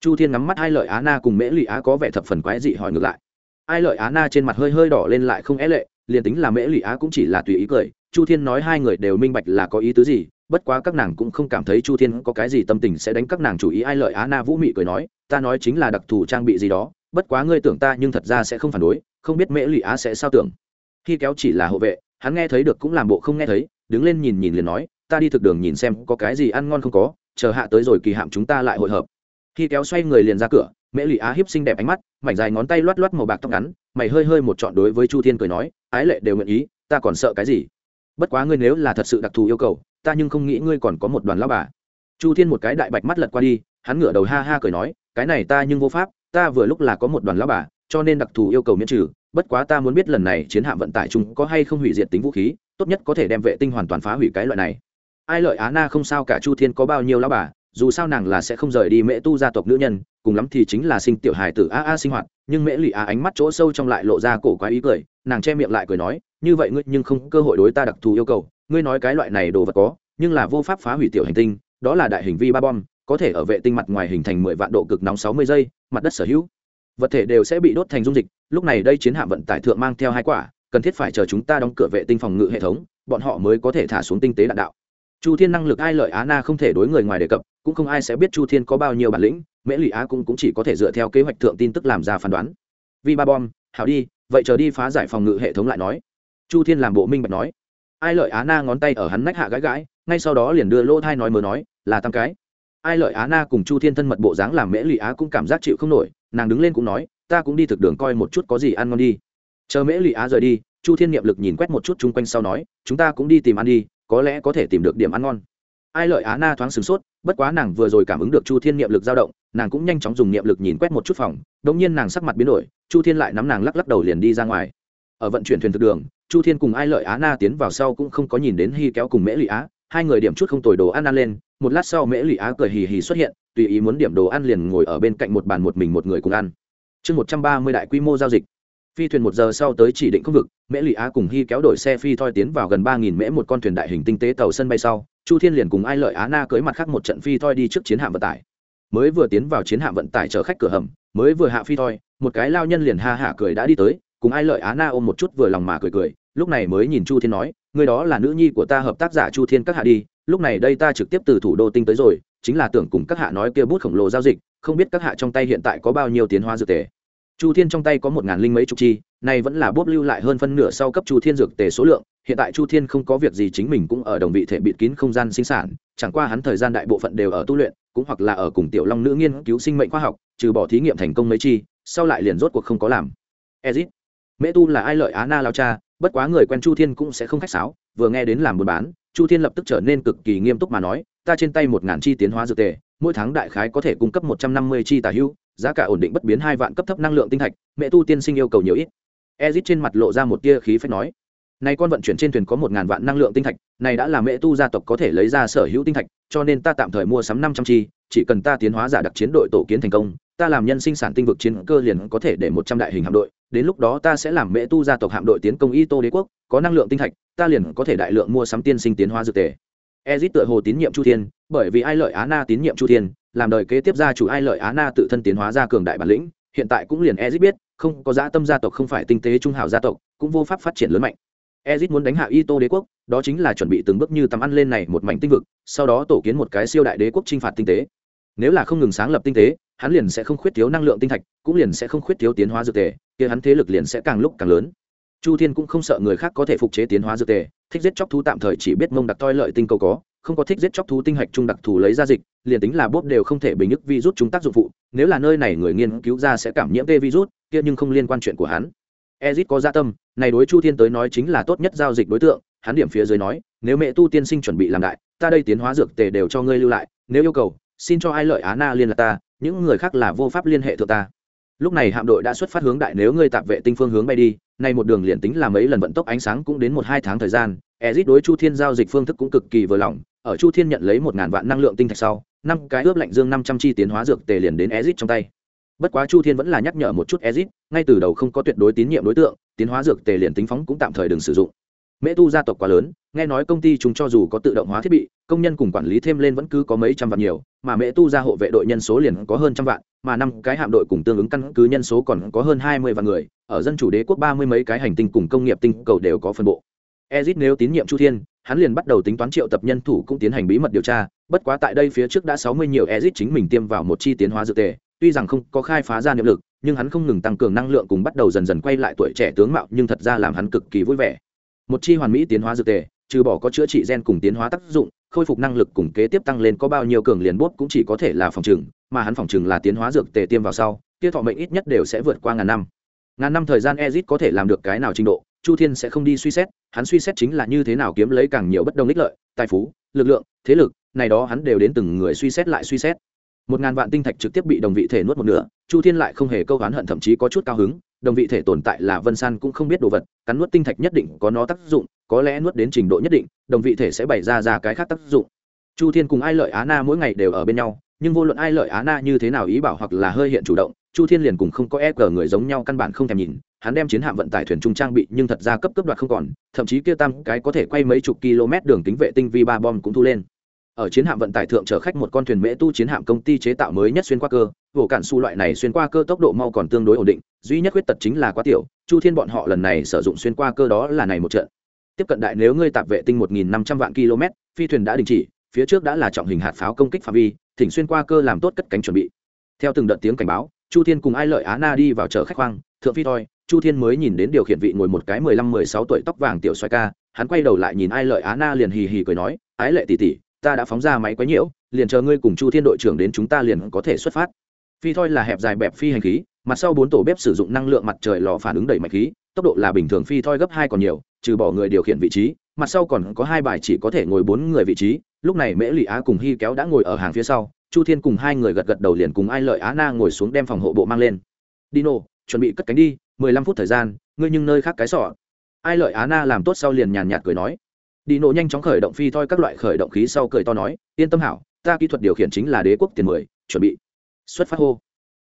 Chu thiên ngắm mắt hai lợi á na cùng mễ lụy á có vẻ thập phần quái dị hỏi ngược lại. Ai lợi á na trên mặt hơi hơi đỏ lên lại không é lệ, liền tính là mễ lụy á cũng chỉ là tùy ý cười, chu thiên nói hai người đều minh bạch là có ý tứ gì, bất quá các nàng cũng không cảm thấy chu thiên có cái gì tâm tình sẽ đánh các nàng chủ ý. Ai lợi á na vũ mị cười nói, ta nói chính là đặc thù trang bị gì đó, bất quá ngươi tưởng ta nhưng thật ra sẽ không phản đối không biết mễ lụy á sẽ sao tưởng. Khi kéo chỉ là hộ vệ, hắn nghe thấy được cũng làm bộ không nghe thấy, đứng lên nhìn nhìn liền nói, ta đi thực đường nhìn xem có cái gì ăn ngon không có, chờ hạ tới rồi kỳ hạm chúng ta lại hội hợp. Khi kéo xoay người liền ra cửa, mễ lụy á hiếp xinh đẹp ánh mắt, mảnh dài ngón tay loắt loắt màu bạc tóc ngắn, mày hơi hơi một trọn đối với chu thiên cười nói, ái lệ đều nguyện ý, ta còn sợ cái gì? Bất quá ngươi nếu là thật sự đặc thù yêu cầu, ta nhưng không nghĩ ngươi còn có một đoàn lao bà. Chu thiên một cái đại bạch mắt lật qua đi, hắn ngửa đầu ha ha cười nói, cái này ta nhưng vô pháp, ta vừa lúc là có một đoàn lao bà cho nên đặc thù yêu cầu miễn trừ, bất quá ta muốn biết lần này chiến hạm vận tải chung có hay không hủy diệt tính vũ khí, tốt nhất có thể đem vệ tinh hoàn toàn phá hủy cái loại này. Ai lợi á na không sao cả chu thiên có bao nhiêu lao bà, dù sao nàng là sẽ không rời đi mễ tu gia tộc nữ nhân, cùng lắm thì chính là sinh tiểu hài tử a a sinh hoạt, nhưng mễ lụy á ánh mắt chỗ sâu trong lại lộ ra cổ quái ý cười, nàng che miệng lại cười nói, như vậy ngươi nhưng không cơ hội đối ta đặc thù yêu cầu, ngươi nói cái loại này đồ vật có, nhưng là vô pháp phá hủy tiểu hành tinh, đó là đại hình vi ba bom, có thể ở vệ tinh mặt ngoài hình thành mười vạn độ cực nóng sáu mươi giây, mặt đất sở hữu vật thể đều sẽ bị đốt thành dung dịch lúc này đây chiến hạm vận tải thượng mang theo hai quả cần thiết phải chờ chúng ta đóng cửa vệ tinh phòng ngự hệ thống bọn họ mới có thể thả xuống tinh tế đạn đạo. Chu thiên năng lực ai lợi á na không thể đối người ngoài đề cập cũng không ai sẽ biết chu thiên có bao nhiêu bản lĩnh mễ lụy á cũng, cũng chỉ có thể dựa theo kế hoạch thượng tin tức làm ra phán đoán. Vì ba bom hảo đi vậy chờ đi phá giải phòng ngự hệ thống lại nói. Chu thiên làm bộ minh bạch nói. Ai lợi á na ngón tay ở hắn nách hạ gãi gãi ngay sau đó liền đưa lỗ thai nói mớ nói là tam cái ai lợi á na cùng chu thiên thân mật bộ dáng làm mễ lụy á cũng cảm giác chịu không nổi, nàng đứng lên cũng nói, ta cũng đi thực đường coi một chút có gì ăn ngon đi. Chờ mễ lụy á rời đi, chu thiên niệm lực nhìn quét một chút chung quanh sau nói, chúng ta cũng đi tìm ăn đi, có lẽ có thể tìm được điểm ăn ngon. Ai lợi á na thoáng sửng sốt, bất quá nàng vừa rồi cảm ứng được chu thiên niệm lực dao động, nàng cũng nhanh chóng dùng niệm lực nhìn quét một chút phòng đ nhiên nàng sắc mặt biến đổi, chu thiên lại nắm nàng lắc lắc đầu liền đi ra ngoài. Ở vận chuyển thuyền thực đường, chu thiên cùng ai lợi á na tiến vào sau cũng không có nhìn đến hy kéo cùng mễ lụy á hai người điểm chút không tồi đồ ăn ăn lên, một lát sau mễ lụy á cười hì hì xuất hiện, tùy ý muốn điểm đồ ăn liền ngồi ở bên cạnh một bàn một mình một người cùng ăn. Chương một trăm ba mươi đại quy mô giao dịch. Phi thuyền một giờ sau tới chỉ định khu vực, mễ lụy á cùng hy kéo đổi xe phi thoi tiến vào gần ba nghìn mễ một con thuyền đại hình tinh tế tàu sân bay sau, chu thiên liền cùng ai lợi á na cưới mặt khác một trận phi thoi đi trước chiến hạm vận tải. Mới vừa tiến vào chiến hạm vận tải chở khách cửa hầm, mới vừa hạ phi thoi, một cái lao nhân liền ha hả cười đã đi tới, cùng ai lợi á na ôm một chút vừa lòng mà cười cười lúc này mới nhìn chu thiên nói người đó là nữ nhi của ta hợp tác giả chu thiên các hạ đi, lúc này đây ta trực tiếp từ thủ đô tinh tới rồi, chính là tưởng cùng các hạ nói kia bút khổng lồ giao dịch, không biết các hạ trong tay hiện tại có bao nhiêu tiến hóa dược tề. Chu thiên trong tay có một ngàn linh mấy chục chi này vẫn là bốp lưu lại hơn phân nửa sau cấp chu thiên dược tề số lượng, hiện tại chu thiên không có việc gì chính mình cũng ở đồng vị thể bịt kín không gian sinh sản, chẳng qua hắn thời gian đại bộ phận đều ở tu luyện, cũng hoặc là ở cùng tiểu long nữ nghiên cứu sinh mệnh khoa học, trừ bỏ thí nghiệm thành công mấy chi, sau lại liền rốt cuộc không có làm. Ezit mễ tu là ai lợi á na lao cha bất quá người quen chu thiên cũng sẽ không khách sáo vừa nghe đến làm buôn bán chu thiên lập tức trở nên cực kỳ nghiêm túc mà nói ta trên tay một ngàn chi tiến hóa dược tề mỗi tháng đại khái có thể cung cấp một trăm năm mươi chi tà hưu, giá cả ổn định bất biến hai vạn cấp thấp năng lượng tinh thạch mẹ tu tiên sinh yêu cầu nhiều ít. Ezit trên mặt lộ ra một tia khí phách nói này con vận chuyển trên thuyền có một ngàn vạn năng lượng tinh thạch này đã là mẹ tu gia tộc có thể lấy ra sở hữu tinh thạch cho nên ta tạm thời mua sắm năm trăm chi chỉ cần ta tiến hóa giả đặc chiến đội tổ kiến thành công ta làm nhân sinh sản tinh vực chiến cơ liền có thể để một trăm đại hình hạm đội đến lúc đó ta sẽ làm mẹ tu gia tộc hạm đội tiến công y tô đế quốc, có năng lượng tinh thạch, ta liền có thể đại lượng mua sắm tiên sinh tiến hóa dược tề. Ezit tựa hồ tín nhiệm chu thiên, bởi vì ai lợi á na tín nhiệm chu thiên, làm đời kế tiếp gia chủ ai lợi á na tự thân tiến hóa ra cường đại bản lĩnh, hiện tại cũng liền ezit biết, không có dã tâm gia tộc không phải tinh tế trung hảo gia tộc, cũng vô pháp phát triển lớn mạnh. Ezit muốn đánh hạ y tô đế quốc, đó chính là chuẩn bị từng bước như tầm ăn lên này một mảnh tinh vực, sau đó tổ kiến một cái siêu đại đế quốc chinh phạt tinh tế. Nếu là không ngừng sáng lập tinh tế hắn liền sẽ không khuyết thiếu năng lượng tinh thạch, cũng liền sẽ không khuyết thiếu tiến hóa dược tề, kia hắn thế lực liền sẽ càng lúc càng lớn. Chu thiên cũng không sợ người khác có thể phục chế tiến hóa dược tề, thích giết chóc thú tạm thời chỉ biết mông đặc toi lợi tinh cầu có, không có thích giết chóc thú tinh hạch trung đặc thù lấy ra dịch, liền tính là bốp đều không thể bình ức virus chúng tác dụng phụ, nếu là nơi này người nghiên cứu ra sẽ cảm nhiễm tê virus, kia nhưng không liên quan chuyện của hắn. Ezit có gia tâm, này đối chu thiên tới nói chính là tốt nhất giao dịch đối tượng, hắn điểm phía dưới nói, nếu mẹ tu tiên sinh chuẩn bị làm đại, ta đây tiến hóa dược tề đều cho ngươi lưu lại, nếu yêu cầu, xin cho ai lợi á na liên lạc ta những người khác là vô pháp liên hệ thượng ta. Lúc này hạm đội đã xuất phát hướng đại nếu ngươi tạp vệ tinh phương hướng bay đi, nay một đường liền tính là mấy lần vận tốc ánh sáng cũng đến một hai tháng thời gian, ezit đối chu thiên giao dịch phương thức cũng cực kỳ vừa lòng, ở chu thiên nhận lấy một ngàn vạn năng lượng tinh thạch sau, năm cái ướp lạnh dương năm trăm chi tiến hóa dược tề liền đến ezit trong tay. Bất quá chu thiên vẫn là nhắc nhở một chút ezit, ngay từ đầu không có tuyệt đối tín nhiệm đối tượng, tiến hóa dược tề liền tính phóng cũng tạm thời đừng sử dụng mễ tu gia tộc quá lớn, nghe nói công ty chúng cho dù có tự động hóa thiết bị, công nhân cùng quản lý thêm lên vẫn cứ có mấy trăm vạn nhiều, mà mễ tu gia hộ vệ đội nhân số liền có hơn trăm vạn, mà năm cái hạm đội cùng tương ứng căn cứ nhân số còn có hơn hai mươi vạn người, ở dân chủ đế quốc ba mươi mấy cái hành tinh cùng công nghiệp tinh cầu đều có phân bộ. Ezit nếu tín nhiệm chu thiên, hắn liền bắt đầu tính toán triệu tập nhân thủ cũng tiến hành bí mật điều tra, bất quá tại đây phía trước đã sáu mươi nhiều ezit chính mình tiêm vào một chi tiến hóa dược tề, tuy rằng không có khai phá ra niệm lực, nhưng hắn không ngừng tăng cường năng lượng cùng bắt đầu dần dần quay lại tuổi trẻ tướng mạo, nhưng thật ra làm hắn cực kỳ vui vẻ một chi hoàn mỹ tiến hóa dược tề, trừ bỏ có chữa trị gen cùng tiến hóa tác dụng, khôi phục năng lực cùng kế tiếp tăng lên có bao nhiêu cường liền bốt cũng chỉ có thể là phòng trừng, mà hắn phòng trừng là tiến hóa dược tề tiêm vào sau, kia thọ mệnh ít nhất đều sẽ vượt qua ngàn năm. Ngàn năm thời gian ezit có thể làm được cái nào trình độ, chu thiên sẽ không đi suy xét, hắn suy xét chính là như thế nào kiếm lấy càng nhiều bất đồng ích lợi, tài phú, lực lượng, thế lực, này đó hắn đều đến từng người suy xét lại suy xét. Một ngàn vạn tinh thạch trực tiếp bị đồng vị thể nuốt một nửa, chu thiên lại không hề câu oán hận thậm chí có chút cao hứng đồng vị thể tồn tại là vân san cũng không biết đồ vật, cắn nuốt tinh thạch nhất định có nó tác dụng, có lẽ nuốt đến trình độ nhất định, đồng vị thể sẽ bày ra ra cái khác tác dụng. Chu thiên cùng ai lợi á na mỗi ngày đều ở bên nhau, nhưng vô luận ai lợi á na như thế nào ý bảo hoặc là hơi hiện chủ động, chu thiên liền cùng không có e cờ người giống nhau căn bản không thèm nhìn, hắn đem chiến hạm vận tải thuyền trung trang bị nhưng thật ra cấp cấp đoạt không còn, thậm chí kia tam cái có thể quay mấy chục km đường tính vệ tinh vi ba bom cũng thu lên ở chiến hạm vận tải thượng chở khách một con thuyền mễ tu chiến hạm công ty chế tạo mới nhất xuyên qua cơ. Vỗ cản su loại này xuyên qua cơ tốc độ mau còn tương đối ổn định, duy nhất khuyết tật chính là quá tiểu. Chu thiên bọn họ lần này sử dụng xuyên qua cơ đó là này một trận. Tiếp cận đại nếu ngươi tạp vệ tinh một nghìn năm trăm vạn km, phi thuyền đã đình chỉ, phía trước đã là trọng hình hạt pháo công kích phạm vi, thỉnh xuyên qua cơ làm tốt cất cánh chuẩn bị. Theo từng đợt tiếng cảnh báo, chu thiên cùng ai lợi á na đi vào chở khách khoang, thượng phi thôi chu thiên mới nhìn đến điều khiển vị ngồi một cái mười lăm mười sáu tuổi tóc vàng tiểu xoay ca, hắn quay đầu lại nhìn ai lợi á na liền hì hì cười nói, ái lệ tỷ tỷ ta đã phóng ra máy quấy nhiễu, liền chờ ngươi cùng chu thiên đội trưởng đến chúng ta liền có thể xuất phát. Phi thoi là hẹp dài bẹp phi hành khí, mặt sau bốn tổ bếp sử dụng năng lượng mặt trời lò phản ứng đẩy mạnh khí, tốc độ là bình thường phi thoi gấp hai còn nhiều, trừ bỏ người điều khiển vị trí, mặt sau còn có hai bài chỉ có thể ngồi bốn người vị trí, lúc này mễ lụy á cùng hy kéo đã ngồi ở hàng phía sau, chu thiên cùng hai người gật gật đầu liền cùng ai lợi á na ngồi xuống đem phòng hộ bộ mang lên. Dino, chuẩn bị cất cánh đi, mười lăm phút thời gian, ngươi nhưng nơi khác cái sọ. Ai lợi á na làm tốt sau liền nhàn nhạt cười nói. Đi nổ nhanh chóng khởi động phi thoi các loại khởi động khí sau cười to nói, yên tâm hảo, ta kỹ thuật điều khiển chính là đế quốc tiền mười, chuẩn bị. Xuất phát hô.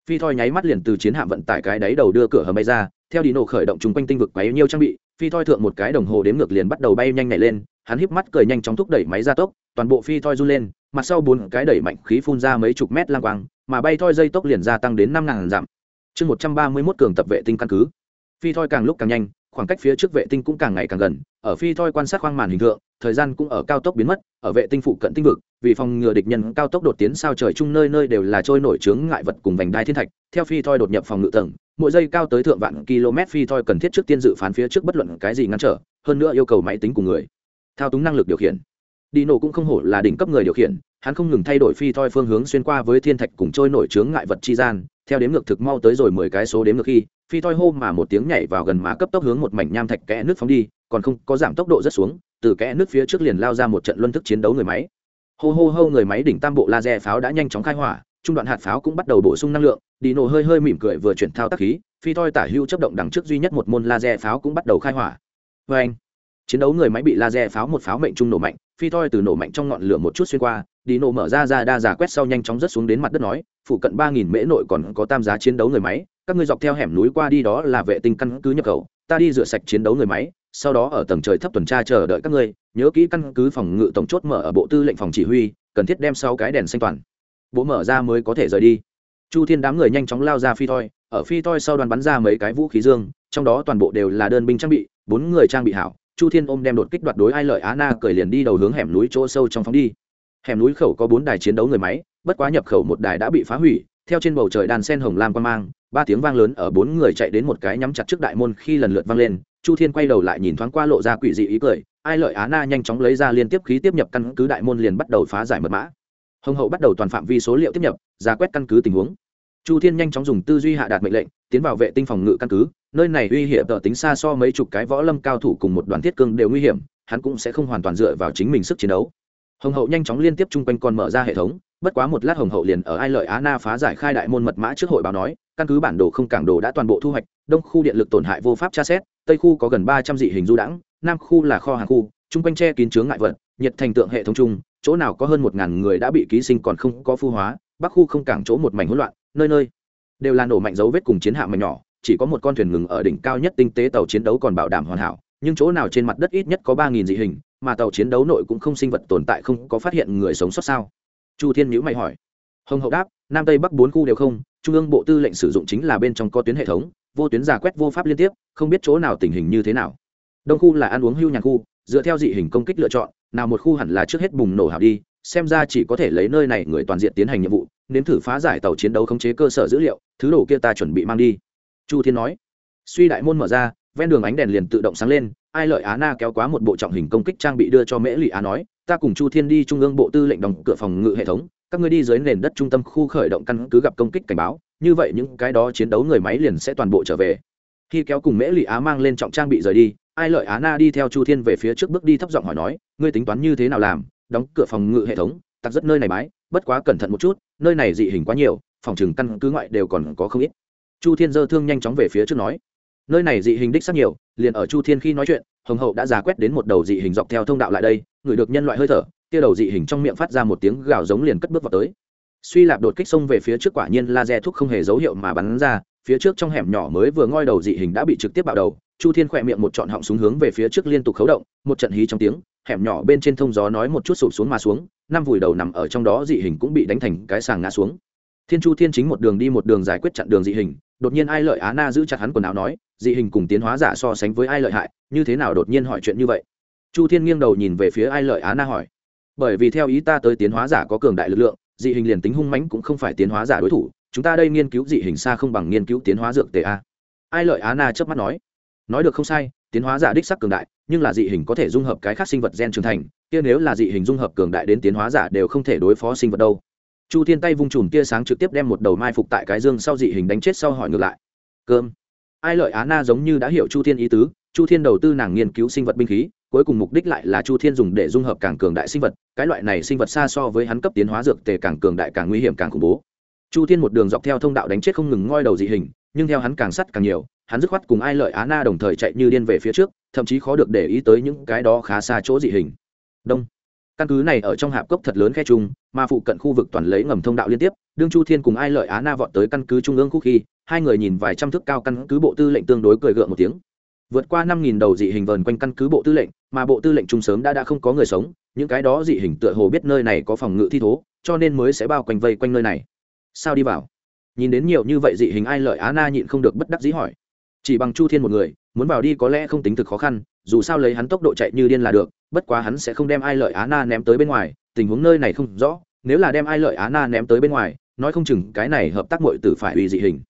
Phi thoi nháy mắt liền từ chiến hạm vận tải cái đáy đầu đưa cửa hầm bay ra, theo đi nổ khởi động chung quanh tinh vực quấy nhiêu trang bị, phi thoi thượng một cái đồng hồ đếm ngược liền bắt đầu bay nhanh nhảy lên, hắn híp mắt cười nhanh chóng thúc đẩy máy gia tốc, toàn bộ phi thoi run lên, mặt sau bốn cái đẩy mạnh khí phun ra mấy chục mét lang quang, mà bay thoi dây tốc liền gia tăng đến năm ngàn dặm. Chương một trăm ba mươi mốt cường tập vệ tinh căn cứ. Phi thoi càng lúc càng nhanh khoảng cách phía trước vệ tinh cũng càng ngày càng gần, ở phi thoi quan sát khoang màn hình tượng thời gian cũng ở cao tốc biến mất, ở vệ tinh phụ cận tinh vực, vì phòng ngừa địch nhân cao tốc đột tiến sao trời chung nơi nơi đều là trôi nổi chướng ngại vật cùng vành đai thiên thạch, theo phi thoi đột nhập phòng ngự tầng, mỗi giây cao tới thượng vạn km phi thoi cần thiết trước tiên dự phán phía trước bất luận cái gì ngăn trở, hơn nữa yêu cầu máy tính của người. Thao túng năng lực điều khiển. Đi nổ cũng không hổ là đỉnh cấp người điều khiển, hắn không ngừng thay đổi phi thoi phương hướng xuyên qua với thiên thạch cùng trôi nổi chướng ngại vật chi gian, theo đếm ngược thực mau tới rồi mười cái số đếm ngược khi phi thoi hô mà một tiếng nhảy vào gần má cấp tốc hướng một mảnh nham thạch kẽ nước phóng đi, còn không có giảm tốc độ rất xuống, từ kẽ nước phía trước liền lao ra một trận luân thức chiến đấu người máy. Hô hô hô người máy đỉnh tam bộ laser pháo đã nhanh chóng khai hỏa, trung đoạn hạt pháo cũng bắt đầu bổ sung năng lượng, đi nổ hơi hơi mỉm cười vừa chuyển thao tác khí, phi thoi tả hưu chấp động đằng trước duy nhất một môn laser pháo cũng bắt đầu khai hỏa. Vê anh chiến đấu người máy bị laser pháo một pháo mệnh trung nổ mạnh, phi thoi từ nổ mạnh trong ngọn lửa một chút xuyên qua, đi nổ mở ra ra đa giả quét sau nhanh chóng rớt xuống đến mặt đất nói, phụ cận ba nghìn mễ nội còn có tam giá chiến đấu người máy các ngươi dọc theo hẻm núi qua đi đó là vệ tinh căn cứ nhập khẩu, ta đi rửa sạch chiến đấu người máy, sau đó ở tầng trời thấp tuần tra chờ đợi các ngươi, nhớ kỹ căn cứ phòng ngự tổng chốt mở ở bộ tư lệnh phòng chỉ huy, cần thiết đem sau cái đèn xanh toàn. Bộ mở ra mới có thể rời đi. Chu thiên đám người nhanh chóng lao ra phi thoi, ở phi thoi sau đoàn bắn ra mấy cái vũ khí dương, trong đó toàn bộ đều là đơn binh trang bị, bốn người trang bị hảo, chu thiên ôm đem đột kích đoạt đối ai lợi á na cởi liền đi đầu hướng hẻm núi chỗ sâu trong phóng đi. Hẻm núi khẩu có bốn đài chiến đấu người máy, bất quá nhập khẩu một đài đã bị phá hủy, theo trên bầu trời đàn sen hồng lam quan mang ba tiếng vang lớn ở bốn người chạy đến một cái nhắm chặt trước đại môn khi lần lượt vang lên, chu thiên quay đầu lại nhìn thoáng qua lộ ra quỷ dị ý cười, ai lợi á na nhanh chóng lấy ra liên tiếp khí tiếp nhập căn cứ đại môn liền bắt đầu phá giải mật mã. Hồng hậu bắt đầu toàn phạm vi số liệu tiếp nhập, ra quét căn cứ tình huống. Chu thiên nhanh chóng dùng tư duy hạ đạt mệnh lệnh, tiến vào vệ tinh phòng ngự căn cứ, nơi này uy hiểm tờ tính xa so mấy chục cái võ lâm cao thủ cùng một đoàn thiết cương đều nguy hiểm, hắn cũng sẽ không hoàn toàn dựa vào chính mình sức chiến đấu. Hồng hậu nhanh chóng liên tiếp chung quanh còn mở ra hệ thống bất quá một lát hồng hậu liền ở ai lợi á na phá giải khai đại môn mật mã trước hội báo nói, căn cứ bản đồ không cảng đồ đã toàn bộ thu hoạch, đông khu điện lực tổn hại vô pháp tra xét, tây khu có gần ba trăm dị hình du đãng, nam khu là kho hàng khu, chung quanh tre kín chướng ngại vật, nhiệt thành tượng hệ thống chung, chỗ nào có hơn một ngàn người đã bị ký sinh còn không có phu hóa, bắc khu không cảng chỗ một mảnh hỗn loạn, nơi nơi đều là nổ mạnh dấu vết cùng chiến hạm mạnh nhỏ, chỉ có một con thuyền ngừng ở đỉnh cao nhất tinh tế tàu chiến đấu còn bảo đảm hoàn hảo, nhưng chỗ nào trên mặt đất ít nhất có ba nghìn dị hình, mà tàu chiến đấu nội cũng không sinh vật tồn tại không có phát hiện người sống sót sao chu thiên nhữ mày hỏi. Hồng hậu đáp, nam tây bắc bốn khu đều không, trung ương bộ tư lệnh sử dụng chính là bên trong có tuyến hệ thống, vô tuyến giả quét vô pháp liên tiếp, không biết chỗ nào tình hình như thế nào. Đông khu là ăn uống hưu nhàn khu, dựa theo dị hình công kích lựa chọn, nào một khu hẳn là trước hết bùng nổ hảo đi, xem ra chỉ có thể lấy nơi này người toàn diện tiến hành nhiệm vụ, nếm thử phá giải tàu chiến đấu khống chế cơ sở dữ liệu, thứ đồ kia ta chuẩn bị mang đi. Chu thiên nói. Suy đại môn mở ra, ven đường ánh đèn liền tự động sáng lên ai lợi á na kéo quá một bộ trọng hình công kích trang bị đưa cho mễ lụy á nói, ta cùng chu thiên đi trung ương bộ tư lệnh đóng cửa phòng ngự hệ thống, các ngươi đi dưới nền đất trung tâm khu khởi động căn cứ gặp công kích cảnh báo, như vậy những cái đó chiến đấu người máy liền sẽ toàn bộ trở về. Khi kéo cùng mễ lụy á mang lên trọng trang bị rời đi, ai lợi á na đi theo chu thiên về phía trước bước đi thấp giọng hỏi nói, ngươi tính toán như thế nào làm? Đóng cửa phòng ngự hệ thống, tặc rất nơi này mái bất quá cẩn thận một chút, nơi này dị hình quá nhiều, phòng trừng căn cứ ngoại đều còn có không ít. Chu thiên dơ thương nhanh chóng về phía trước nói, nơi này dị hình đích sắc nhiều liền ở chu thiên khi nói chuyện, hồng hậu đã giả quét đến một đầu dị hình dọc theo thông đạo lại đây người được nhân loại hơi thở, kia đầu dị hình trong miệng phát ra một tiếng gào giống liền cất bước vào tới. Suy lạp đột kích xông về phía trước quả nhiên laser thuốc không hề dấu hiệu mà bắn ra, phía trước trong hẻm nhỏ mới vừa ngoi đầu dị hình đã bị trực tiếp bạo đầu, chu thiên khỏe miệng một trọn họng súng hướng về phía trước liên tục khấu động, một trận hí trong tiếng, hẻm nhỏ bên trên thông gió nói một chút sụp xuống mà xuống, năm vùi đầu nằm ở trong đó dị hình cũng bị đánh thành cái sàng ngã xuống. Thiên chu thiên chính một đường đi một đường giải quyết chặn đường dị hình đột nhiên ai lợi á na giữ chặt hắn quần áo nói, dị hình cùng tiến hóa giả so sánh với ai lợi hại, như thế nào đột nhiên hỏi chuyện như vậy? Chu thiên nghiêng đầu nhìn về phía ai lợi á na hỏi. Bởi vì theo ý ta tới tiến hóa giả có cường đại lực lượng, dị hình liền tính hung mãnh cũng không phải tiến hóa giả đối thủ, chúng ta đây nghiên cứu dị hình xa không bằng nghiên cứu tiến hóa dược tề a. Ai lợi á na chớp mắt nói. Nói được không sai, tiến hóa giả đích sắc cường đại, nhưng là dị hình có thể dung hợp cái khác sinh vật gen trưởng thành, kia nếu là dị hình dung hợp cường đại đến tiến hóa giả đều không thể đối phó sinh vật đâu chu thiên tay vung chùm tia sáng trực tiếp đem một đầu mai phục tại cái dương sau dị hình đánh chết sau hỏi ngược lại. Cơm. Ai lợi á na giống như đã hiểu chu thiên ý tứ, chu thiên đầu tư nàng nghiên cứu sinh vật binh khí, cuối cùng mục đích lại là chu thiên dùng để dung hợp càng cường đại sinh vật, cái loại này sinh vật xa so với hắn cấp tiến hóa dược tề càng cường đại càng nguy hiểm càng khủng bố. Chu thiên một đường dọc theo thông đạo đánh chết không ngừng ngoi đầu dị hình, nhưng theo hắn càng sắt càng nhiều, hắn dứt khoát cùng ai lợi á na đồng thời chạy như điên về phía trước, thậm chí khó được để ý tới những cái đó khá xa chỗ dị hình. Đông căn cứ này ở trong hạp cốc thật lớn khe trung, mà phụ cận khu vực toàn lấy ngầm thông đạo liên tiếp, đương chu thiên cùng ai lợi á na vọt tới căn cứ trung ương khu khi, hai người nhìn vài trăm thước cao căn cứ bộ tư lệnh tương đối cười gượng một tiếng. Vượt qua năm nghìn đầu dị hình vờn quanh căn cứ bộ tư lệnh, mà bộ tư lệnh trung sớm đã đã không có người sống, những cái đó dị hình tựa hồ biết nơi này có phòng ngự thi thố, cho nên mới sẽ bao quanh vây quanh nơi này. Sao đi vào? Nhìn đến nhiều như vậy dị hình ai lợi á na nhịn không được bất đắc dĩ hỏi. Chỉ bằng chu thiên một người, muốn vào đi có lẽ không tính thực khó khăn dù sao lấy hắn tốc độ chạy như điên là được, bất quá hắn sẽ không đem ai lợi á na ném tới bên ngoài, tình huống nơi này không rõ, nếu là đem ai lợi á na ném tới bên ngoài, nói không chừng cái này hợp tác mội tử phải uy dị hình.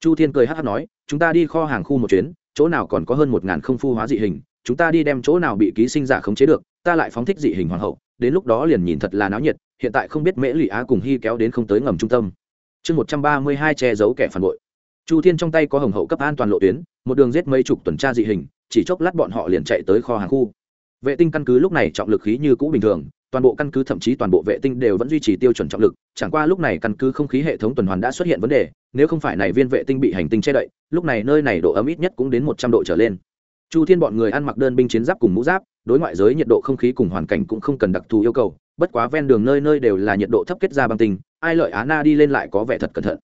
Chu thiên cười hát hát nói, chúng ta đi kho hàng khu một chuyến, chỗ nào còn có hơn một ngàn không phu hóa dị hình, chúng ta đi đem chỗ nào bị ký sinh giả khống chế được, ta lại phóng thích dị hình hoàng hậu, đến lúc đó liền nhìn thật là náo nhiệt, hiện tại không biết mễ lụy á cùng hy kéo đến không tới ngầm trung tâm. Chương một trăm ba mươi hai che giấu kẻ phản bội. Chu thiên trong tay có hồng hậu cấp an toàn lộ tuyến, một đường giết mấy chục tuần tra dị hình chỉ chốc lát bọn họ liền chạy tới kho hàng khu. Vệ tinh căn cứ lúc này trọng lực khí như cũ bình thường, toàn bộ căn cứ thậm chí toàn bộ vệ tinh đều vẫn duy trì tiêu chuẩn trọng lực, chẳng qua lúc này căn cứ không khí hệ thống tuần hoàn đã xuất hiện vấn đề, nếu không phải này viên vệ tinh bị hành tinh che đậy, lúc này nơi này độ ấm ít nhất cũng đến một trăm độ trở lên. Chu thiên bọn người ăn mặc đơn binh chiến giáp cùng mũ giáp, đối ngoại giới nhiệt độ không khí cùng hoàn cảnh cũng không cần đặc thù yêu cầu, bất quá ven đường nơi nơi đều là nhiệt độ thấp kết ra băng tinh, ai lợi á na đi lên lại có vẻ thật cẩn thận.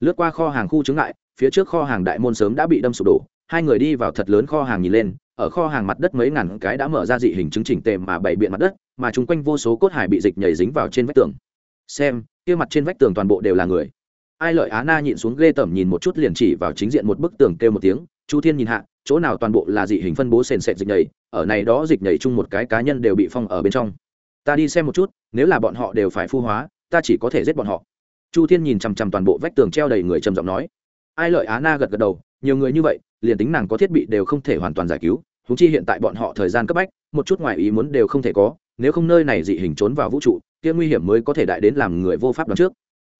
Lướt qua kho hàng khu chứng ngại, phía trước kho hàng đại môn sớm đã bị đâm sụp đổ hai người đi vào thật lớn kho hàng nhìn lên, ở kho hàng mặt đất mấy ngàn cái đã mở ra dị hình chứng chỉnh tề mà bày biện mặt đất, mà chung quanh vô số cốt hải bị dịch nhảy dính vào trên vách tường. Xem, kia mặt trên vách tường toàn bộ đều là người. Ai lợi á na nhịn xuống ghê tởm nhìn một chút liền chỉ vào chính diện một bức tường kêu một tiếng, chu thiên nhìn hạ, chỗ nào toàn bộ là dị hình phân bố sền sệt dịch nhảy, ở này đó dịch nhảy chung một cái cá nhân đều bị phong ở bên trong. Ta đi xem một chút, nếu là bọn họ đều phải phu hóa, ta chỉ có thể giết bọn họ. Chu thiên nhìn chằm chằm toàn bộ vách tường treo đầy người trầm giọng nói. Ai lợi á na gật gật đầu, nhiều người như vậy liền tính nàng có thiết bị đều không thể hoàn toàn giải cứu húng chi hiện tại bọn họ thời gian cấp bách, một chút ngoài ý muốn đều không thể có, nếu không nơi này dị hình trốn vào vũ trụ, kia nguy hiểm mới có thể đại đến làm người vô pháp đoán trước.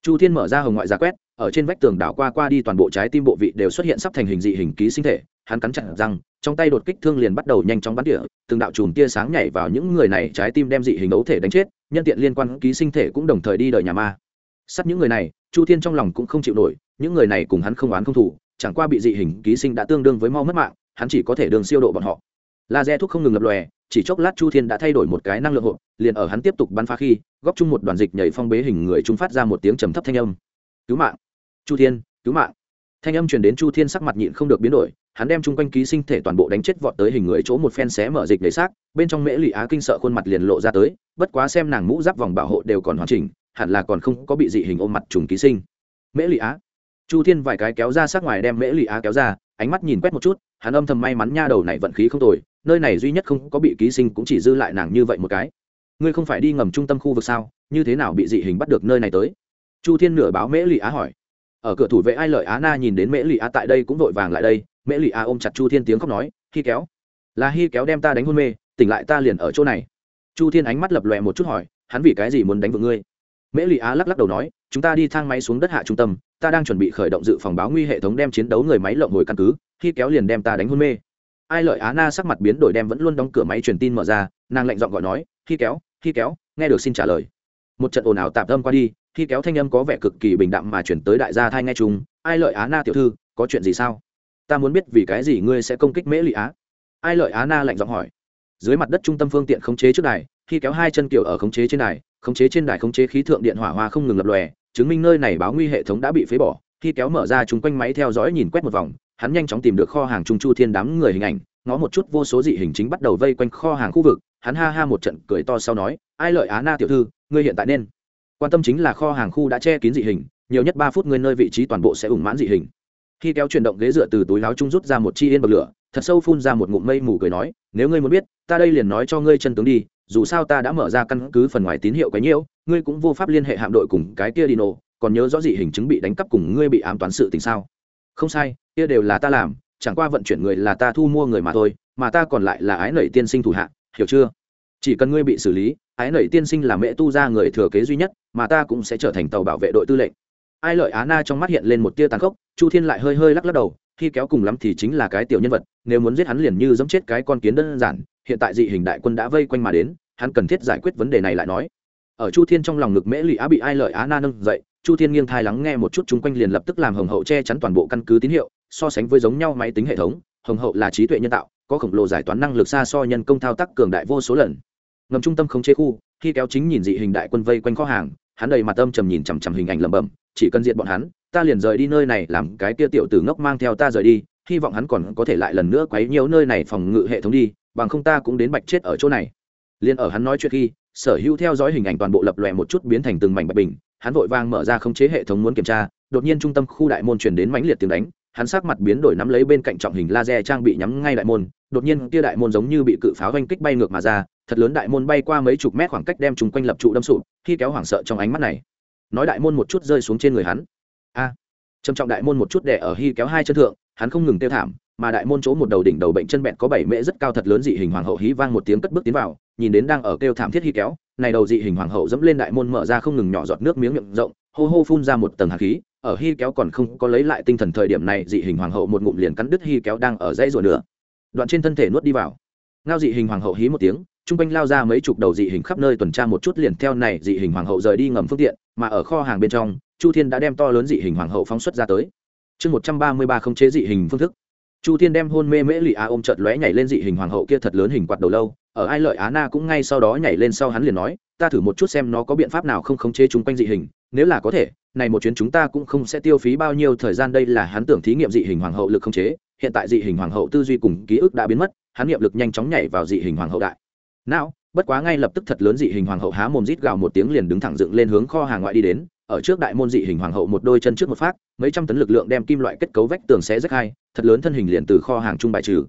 Chu thiên mở ra hồng ngoại giá quét, ở trên vách tường đảo qua qua đi toàn bộ trái tim bộ vị đều xuất hiện sắp thành hình dị hình ký sinh thể, hắn cắn chặt răng, trong tay đột kích thương liền bắt đầu nhanh chóng bắn tỉa, từng đạo chùm tia sáng nhảy vào những người này, trái tim đem dị hình ấu thể đánh chết, nhân tiện liên quan ký sinh thể cũng đồng thời đi đời nhà ma. Sắt những người này, chu thiên trong lòng cũng không chịu nổi, những người này cùng hắn không oán không thủ chẳng qua bị dị hình ký sinh đã tương đương với mau mất mạng, hắn chỉ có thể đường siêu độ bọn họ. Laser thuốc không ngừng lập lòe, chỉ chốc lát chu thiên đã thay đổi một cái năng lượng hộp, liền ở hắn tiếp tục bắn phá khi góp chung một đoàn dịch nhảy phong bế hình người chúng phát ra một tiếng trầm thấp thanh âm. Cứu mạng! Chu thiên, cứu mạng! Thanh âm truyền đến chu thiên sắc mặt nhịn không được biến đổi, hắn đem chung quanh ký sinh thể toàn bộ đánh chết vọt tới hình người chỗ một phen xé mở dịch lấy xác, bên trong mễ lụy á kinh sợ khuôn mặt liền lộ ra tới, bất quá xem nàng mũ giáp vòng bảo hộ đều còn hoàn chỉnh, hẳn là còn không có bị dị hình ôm mặt trùng ký sinh. Mễ lụy á chu thiên vài cái kéo ra sát ngoài đem mễ lì á kéo ra, ánh mắt nhìn quét một chút, hắn âm thầm may mắn nha đầu này vận khí không tồi, nơi này duy nhất không có bị ký sinh cũng chỉ dư lại nàng như vậy một cái. Ngươi không phải đi ngầm trung tâm khu vực sao, như thế nào bị dị hình bắt được nơi này tới? Chu thiên nửa báo mễ lì á hỏi. Ở cửa thủ vệ ai lợi á na nhìn đến mễ lì á tại đây cũng vội vàng lại đây, mễ lì á ôm chặt chu thiên tiếng khóc nói khi kéo. Là hi kéo đem ta đánh hôn mê, tỉnh lại ta liền ở chỗ này. Chu thiên ánh mắt lập lòe một chút hỏi, hắn vì cái gì muốn đánh vợ ngươi? Mễ lì á lắc lắc đầu nói, chúng ta đi thang máy xuống đất hạ trung tâm ta đang chuẩn bị khởi động dự phòng báo nguy hệ thống đem chiến đấu người máy lộng hồi căn cứ, khi kéo liền đem ta đánh hôn mê. Ai lợi á na sắc mặt biến đổi đem vẫn luôn đóng cửa máy truyền tin mở ra, nàng lạnh giọng gọi nói, khi kéo khi kéo, nghe được xin trả lời. Một trận ồn ào tạm âm qua đi, khi kéo thanh âm có vẻ cực kỳ bình đạm mà chuyển tới đại gia thai nghe chung, ai lợi á na tiểu thư, có chuyện gì sao? Ta muốn biết vì cái gì ngươi sẽ công kích mễ lụy á? Ai lợi á na lạnh giọng hỏi. Dưới mặt đất trung tâm phương tiện khống chế trước đài, khi kéo hai chân kiểu ở khống chế trên đài, khống chế trên đài khống chế khí thượng điện hỏa hoa không ngừng lập lòe chứng minh nơi này báo nguy hệ thống đã bị phế bỏ, khi kéo mở ra chúng quanh máy theo dõi nhìn quét một vòng, hắn nhanh chóng tìm được kho hàng trung chu thiên đám người hình ảnh, ngó một chút vô số dị hình chính bắt đầu vây quanh kho hàng khu vực, hắn ha ha một trận cười to sau nói, ai lợi á na tiểu thư, ngươi hiện tại nên quan tâm chính là kho hàng khu đã che kín dị hình, nhiều nhất ba phút ngươi nơi vị trí toàn bộ sẽ ủng mãn dị hình. Khi kéo chuyển động ghế dựa từ túi láo trung rút ra một chi yên bậc lửa, thật sâu phun ra một ngụm mây mù cười nói, nếu ngươi muốn biết, ta đây liền nói cho ngươi chân tướng đi dù sao ta đã mở ra căn cứ phần ngoài tín hiệu cái nhiễu, ngươi cũng vô pháp liên hệ hạm đội cùng cái kia đi nổ, còn nhớ rõ gì hình chứng bị đánh cắp cùng ngươi bị ám toán sự tình sao? Không sai, kia đều là ta làm, chẳng qua vận chuyển người là ta thu mua người mà thôi, mà ta còn lại là ái nảy tiên sinh thủ hạ, hiểu chưa? Chỉ cần ngươi bị xử lý, ái nảy tiên sinh là mẹ tu ra người thừa kế duy nhất, mà ta cũng sẽ trở thành tàu bảo vệ đội tư lệnh. Ai lợi á na trong mắt hiện lên một tia tàn khốc, chu thiên lại hơi hơi lắc lắc đầu, khi kéo cùng lắm thì chính là cái tiểu nhân vật, nếu muốn giết hắn liền như giống chết cái con kiến đơn giản hiện tại dị hình đại quân đã vây quanh mà đến, hắn cần thiết giải quyết vấn đề này lại nói. Ở chu thiên trong lòng ngực mễ lụy á bị ai lợi á na nâng dậy, chu thiên nghiêng thai lắng nghe một chút chung quanh liền lập tức làm hồng hậu che chắn toàn bộ căn cứ tín hiệu, so sánh với giống nhau máy tính hệ thống, hồng hậu là trí tuệ nhân tạo, có khổng lồ giải toán năng lực xa so nhân công thao tác cường đại vô số lần. Ngầm trung tâm không chế khu, khi kéo chính nhìn dị hình đại quân vây quanh kho hàng, hắn đầy mặt âm trầm nhìn chằm chằm hình ảnh lẩm bẩm, chỉ cần diện bọn hắn, ta liền rời đi nơi này, làm cái kia tiểu tử ngốc mang theo ta rời đi, hy vọng hắn còn có thể lại lần nữa quấy nhiễu nơi này phòng ngự hệ thống đi bằng không ta cũng đến bạch chết ở chỗ này. Liền ở hắn nói chuyện khi, sở hữu theo dõi hình ảnh toàn bộ lập lòe một chút biến thành từng mảnh bạch bình, hắn vội vang mở ra khống chế hệ thống muốn kiểm tra, đột nhiên trung tâm khu đại môn truyền đến mãnh liệt tiếng đánh, hắn sắc mặt biến đổi nắm lấy bên cạnh trọng hình laser trang bị nhắm ngay đại môn, đột nhiên kia đại môn giống như bị cự pháo vanh kích bay ngược mà ra, thật lớn đại môn bay qua mấy chục mét khoảng cách đem chúng quanh lập trụ đâm sụp, khi kéo hoảng sợ trong ánh mắt này. Nói đại môn một chút rơi xuống trên người hắn. A. Trầm trọng đại môn một chút để ở hy kéo hai chân thượng, hắn không ngừng tiêu thảm mà đại môn chỗ một đầu đỉnh đầu bệnh chân bẹn có bảy mễ rất cao thật lớn dị hình hoàng hậu hí vang một tiếng cất bước tiến vào, nhìn đến đang ở kêu thảm thiết hy kéo, này đầu dị hình hoàng hậu dẫm lên đại môn mở ra không ngừng nhỏ giọt nước miếng miệng rộng, hô hô phun ra một tầng hạt khí, ở hy kéo còn không có lấy lại tinh thần thời điểm này dị hình hoàng hậu một ngụm liền cắn đứt hy kéo đang ở dãy rùa nữa đoạn trên thân thể nuốt đi vào. Ngao dị hình hoàng hậu hí một tiếng, trung quanh lao ra mấy chục đầu dị hình khắp nơi tuần tra một chút liền theo này dị hình hoàng hậu rời đi ngầm phương tiện, mà ở kho hàng bên trong, chu thiên đã đem to lớn dị hình hoàng hậu phóng xuất ra tới. Chương một trăm ba mươi ba không chế dị hình phương thức chu thiên đem hôn mê mễ lụy á ôm chợt lóe nhảy lên dị hình hoàng hậu kia thật lớn hình quạt đầu lâu, ở ai lợi á na cũng ngay sau đó nhảy lên sau hắn liền nói, ta thử một chút xem nó có biện pháp nào không khống chế chung quanh dị hình, nếu là có thể, này một chuyến chúng ta cũng không sẽ tiêu phí bao nhiêu thời gian đây là hắn tưởng thí nghiệm dị hình hoàng hậu lực khống chế, hiện tại dị hình hoàng hậu tư duy cùng ký ức đã biến mất, hắn nghiệm lực nhanh chóng nhảy vào dị hình hoàng hậu đại. Não bất quá ngay lập tức thật lớn dị hình hoàng hậu há mồm rít gào một tiếng liền đứng thẳng dựng lên hướng kho hàng ngoại đi đến ở trước đại môn dị hình hoàng hậu một đôi chân trước một phát, mấy trăm tấn lực lượng đem kim loại kết cấu vách tường xé rách hai, thật lớn thân hình liền từ kho hàng trung bài trừ.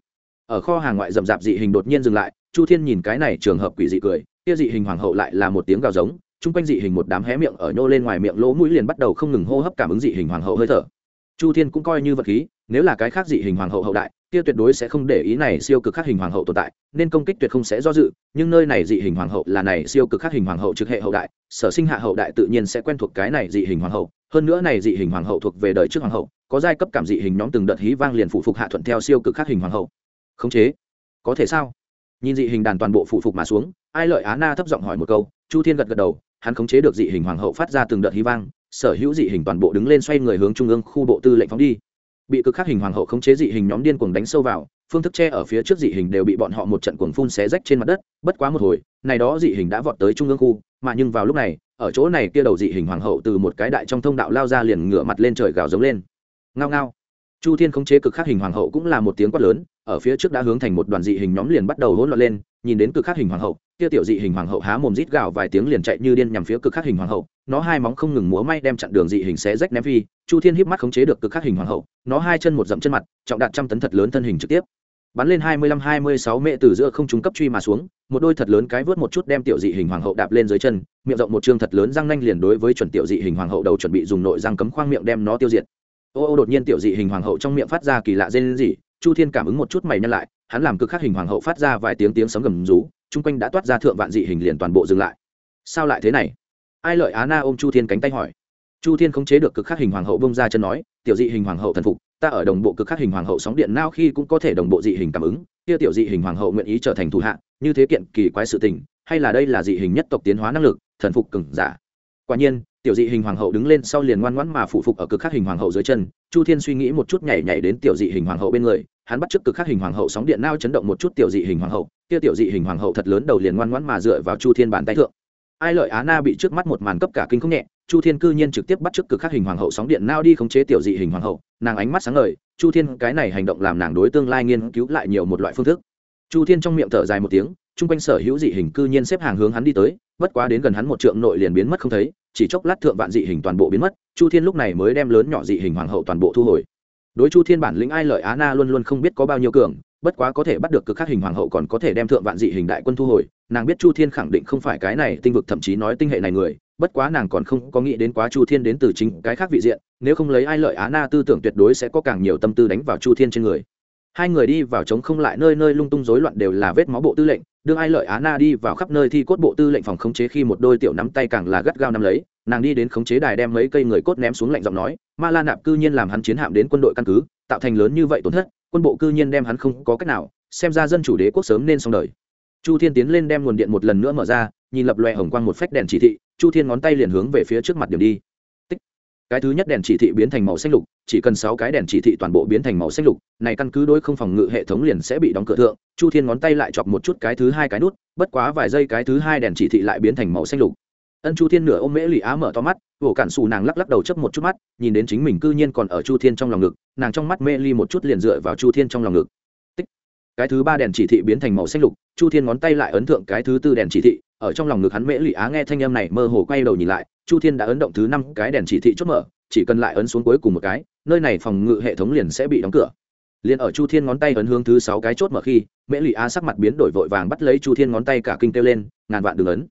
Ở kho hàng ngoại rậm rạp dị hình đột nhiên dừng lại, chu thiên nhìn cái này trường hợp quỷ dị cười, kia dị hình hoàng hậu lại là một tiếng gào giống, chung quanh dị hình một đám hé miệng ở nhô lên ngoài miệng lỗ mũi liền bắt đầu không ngừng hô hấp cảm ứng dị hình hoàng hậu hơi thở. Chu thiên cũng coi như vật khí, nếu là cái khác dị hình hoàng hậu hậu đại kia tuyệt đối sẽ không để ý này siêu cực khắc hình hoàng hậu tồn tại, nên công kích tuyệt không sẽ do dự, nhưng nơi này dị hình hoàng hậu là này siêu cực khắc hình hoàng hậu trực hệ hậu đại, sở sinh hạ hậu đại tự nhiên sẽ quen thuộc cái này dị hình hoàng hậu. Hơn nữa này dị hình hoàng hậu thuộc về đời trước hoàng hậu, có giai cấp cảm dị hình nhóm từng đợt hí vang liền phụ phục hạ thuận theo siêu cực khắc hình hoàng hậu. Khống chế. Có thể sao? Nhìn dị hình đàn toàn bộ phụ phục mà xuống, ai lợi á na thấp giọng hỏi một câu, chu thiên gật gật đầu, hắn khống chế được dị hình hoàng hậu phát ra từng đợt hí vang, sở hữu dị hình toàn bộ đứng lên xoay người hướng trung ương khu bộ tư lệnh phóng đi bị cực khắc hình hoàng hậu khống chế dị hình nhóm điên cuồng đánh sâu vào, phương thức che ở phía trước dị hình đều bị bọn họ một trận cuồng phun xé rách trên mặt đất, bất quá một hồi, này đó dị hình đã vọt tới trung ương khu, mà nhưng vào lúc này, ở chỗ này kia đầu dị hình hoàng hậu từ một cái đại trong thông đạo lao ra liền ngửa mặt lên trời gào giống lên. Ngao ngao. Chu thiên khống chế cực khắc hình hoàng hậu cũng là một tiếng quát lớn, ở phía trước đã hướng thành một đoàn dị hình nhóm liền bắt đầu hỗn loạn lên nhìn đến cực khắc hình hoàng hậu, kia tiểu dị hình hoàng hậu há mồm rít gào vài tiếng liền chạy như điên nhằm phía cực khắc hình hoàng hậu, nó hai móng không ngừng múa may đem chặn đường dị hình xé rách ném phi, chu thiên híp mắt khống chế được cực khắc hình hoàng hậu, nó hai chân một dậm chân mặt, trọng đạt trăm tấn thật lớn thân hình trực tiếp. Bắn lên hai mươi lăm hai mươi sáu mệ từ giữa không trung cấp truy mà xuống, một đôi thật lớn cái vớt một chút đem tiểu dị hình hoàng hậu đạp lên dưới chân, miệng rộng một chương thật lớn răng nanh liền đối với chuẩn tiểu dị hình hoàng hậu đầu chuẩn bị dùng nội răng cấm khoang miệng đem nó tiêu diệt. Ô ô đột nhiên tiểu dị hình hoàng hậu trong miệng phát ra kỳ lạ dên gì chu thiên cảm ứng một chút mày nhân lại hắn làm cực khắc hình hoàng hậu phát ra vài tiếng tiếng sấm gầm rú, chung quanh đã toát ra thượng vạn dị hình liền toàn bộ dừng lại. Sao lại thế này? Ai lợi á na ôm chu thiên cánh tay hỏi. Chu thiên không chế được cực khắc hình hoàng hậu bông ra chân nói, tiểu dị hình hoàng hậu thần phục, ta ở đồng bộ cực khắc hình hoàng hậu sóng điện nao khi cũng có thể đồng bộ dị hình cảm ứng, kia tiểu dị hình hoàng hậu nguyện ý trở thành thủ hạ, như thế kiện kỳ quái sự tình, hay là đây là dị hình nhất tộc tiến hóa năng lực, thần phục cừng giả. Quả nhiên, tiểu dị hình hoàng hậu đứng lên sau liền ngoan ngoãn mà phụ phục ở cực khắc hình hoàng hậu dưới chân, chu thiên suy nghĩ một chút nhảy nhảy đến tiểu dị hình hoàng hậu bên người hắn bắt trước cực khắc hình hoàng hậu sóng điện nao chấn động một chút tiểu dị hình hoàng hậu, kia tiểu dị hình hoàng hậu thật lớn đầu liền ngoan ngoãn mà dựa vào chu thiên bàn tay thượng. Ai lợi á na bị trước mắt một màn cấp cả kinh không nhẹ, chu thiên cư nhiên trực tiếp bắt trước cực khắc hình hoàng hậu sóng điện nao đi khống chế tiểu dị hình hoàng hậu, nàng ánh mắt sáng ngời, chu thiên cái này hành động làm nàng đối tương lai nghiên cứu lại nhiều một loại phương thức. Chu thiên trong miệng thở dài một tiếng, chung quanh sở hữu dị hình cư nhiên xếp hàng hướng hắn đi tới, bất quá đến gần hắn một trượng nội liền biến mất không thấy, chỉ chốc lát thượng vạn dị hình toàn bộ biến mất, chu thiên lúc này mới đem lớn nhỏ dị hình hoàng hậu toàn bộ thu hồi đối chu thiên bản lĩnh ai lợi á na luôn luôn không biết có bao nhiêu cường, bất quá có thể bắt được cực khắc hình hoàng hậu còn có thể đem thượng vạn dị hình đại quân thu hồi, nàng biết chu thiên khẳng định không phải cái này tinh vực thậm chí nói tinh hệ này người, bất quá nàng còn không có nghĩ đến quá chu thiên đến từ chính cái khác vị diện, nếu không lấy ai lợi á na tư tưởng tuyệt đối sẽ có càng nhiều tâm tư đánh vào chu thiên trên người hai người đi vào trống không lại nơi nơi lung tung rối loạn đều là vết máu bộ tư lệnh đương ai lợi á na đi vào khắp nơi thi cốt bộ tư lệnh phòng khống chế khi một đôi tiểu nắm tay càng là gắt gao nắm lấy, nàng đi đến khống chế đài đem mấy cây người cốt ném xuống lạnh giọng nói, ma la nạp cư nhiên làm hắn chiến hạm đến quân đội căn cứ, tạo thành lớn như vậy tổn thất, quân bộ cư nhiên đem hắn không có cách nào, xem ra dân chủ đế quốc sớm nên xong đời. Chu thiên tiến lên đem nguồn điện một lần nữa mở ra, nhìn lập loè hồng quang một phách đèn chỉ thị, chu thiên ngón tay liền hướng về phía trước mặt điểm đi cái thứ nhất đèn chỉ thị biến thành màu xanh lục, chỉ cần sáu cái đèn chỉ thị toàn bộ biến thành màu xanh lục, này căn cứ đối không phòng ngự hệ thống liền sẽ bị đóng cửa thượng. Chu thiên ngón tay lại chọc một chút cái thứ hai cái nút, bất quá vài giây cái thứ hai đèn chỉ thị lại biến thành màu xanh lục. Ân chu thiên nửa ôm mễ lì á mở to mắt, vỗ cản xù nàng lắc lắc đầu chấp một chút mắt, nhìn đến chính mình cư nhiên còn ở chu thiên trong lòng ngực, nàng trong mắt mê ly một chút liền dựa vào chu thiên trong lòng ngực. Tích. cái thứ ba đèn chỉ thị biến thành màu xanh lục, chu thiên ngón tay lại ấn thượng cái thứ tư đèn chỉ thị ở trong lòng ngực hắn mễ Lụy á nghe thanh âm này mơ hồ quay đầu nhìn lại, chu thiên đã ấn động thứ năm cái đèn chỉ thị chốt mở, chỉ cần lại ấn xuống cuối cùng một cái, nơi này phòng ngự hệ thống liền sẽ bị đóng cửa. Liền ở chu thiên ngón tay ấn hướng thứ sáu cái chốt mở khi, mễ Lụy á sắc mặt biến đổi vội vàng bắt lấy chu thiên ngón tay cả kinh kêu lên, ngàn vạn đường ấn.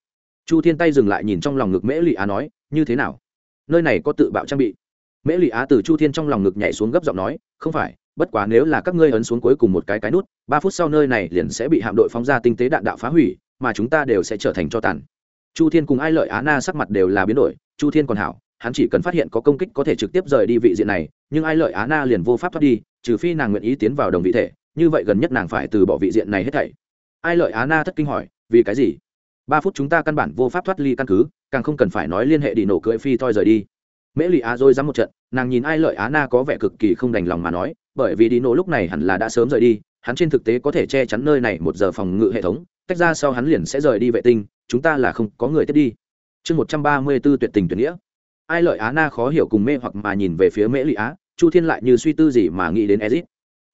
Chu thiên tay dừng lại nhìn trong lòng ngực mễ Lụy á nói, như thế nào? Nơi này có tự bạo trang bị. Mễ Lụy á từ chu thiên trong lòng ngực nhảy xuống gấp giọng nói, không phải, bất quá nếu là các ngươi ấn xuống cuối cùng một cái cái nút, ba phút sau nơi này liền sẽ bị hạm đội phóng ra tinh tế đạn đạo phá hủy mà chúng ta đều sẽ trở thành cho tàn. Chu thiên cùng ai lợi á na sắc mặt đều là biến đổi, chu thiên còn hảo, hắn chỉ cần phát hiện có công kích có thể trực tiếp rời đi vị diện này, nhưng ai lợi á na liền vô pháp thoát đi, trừ phi nàng nguyện ý tiến vào đồng vị thể, như vậy gần nhất nàng phải từ bỏ vị diện này hết thảy. Ai lợi á na thất kinh hỏi, vì cái gì? Ba phút chúng ta căn bản vô pháp thoát ly căn cứ, càng không cần phải nói liên hệ đi nổ cưỡi phi toi rời đi. Mễ Lụy á dôi dám một trận, nàng nhìn ai lợi á na có vẻ cực kỳ không đành lòng mà nói, bởi vì đi nổ lúc này hẳn là đã sớm rời đi, hắn trên thực tế có thể che chắn nơi này một giờ phòng ngự hệ thống tách ra sau hắn liền sẽ rời đi vệ tinh, chúng ta là không có người tiếp đi. Chương một trăm ba mươi b ố tuyệt tình tuyệt nghĩa. Ai lợi á na khó hiểu cùng mê hoặc mà nhìn về phía mễ lụy á, chu thiên lại như suy tư gì mà nghĩ đến ezit.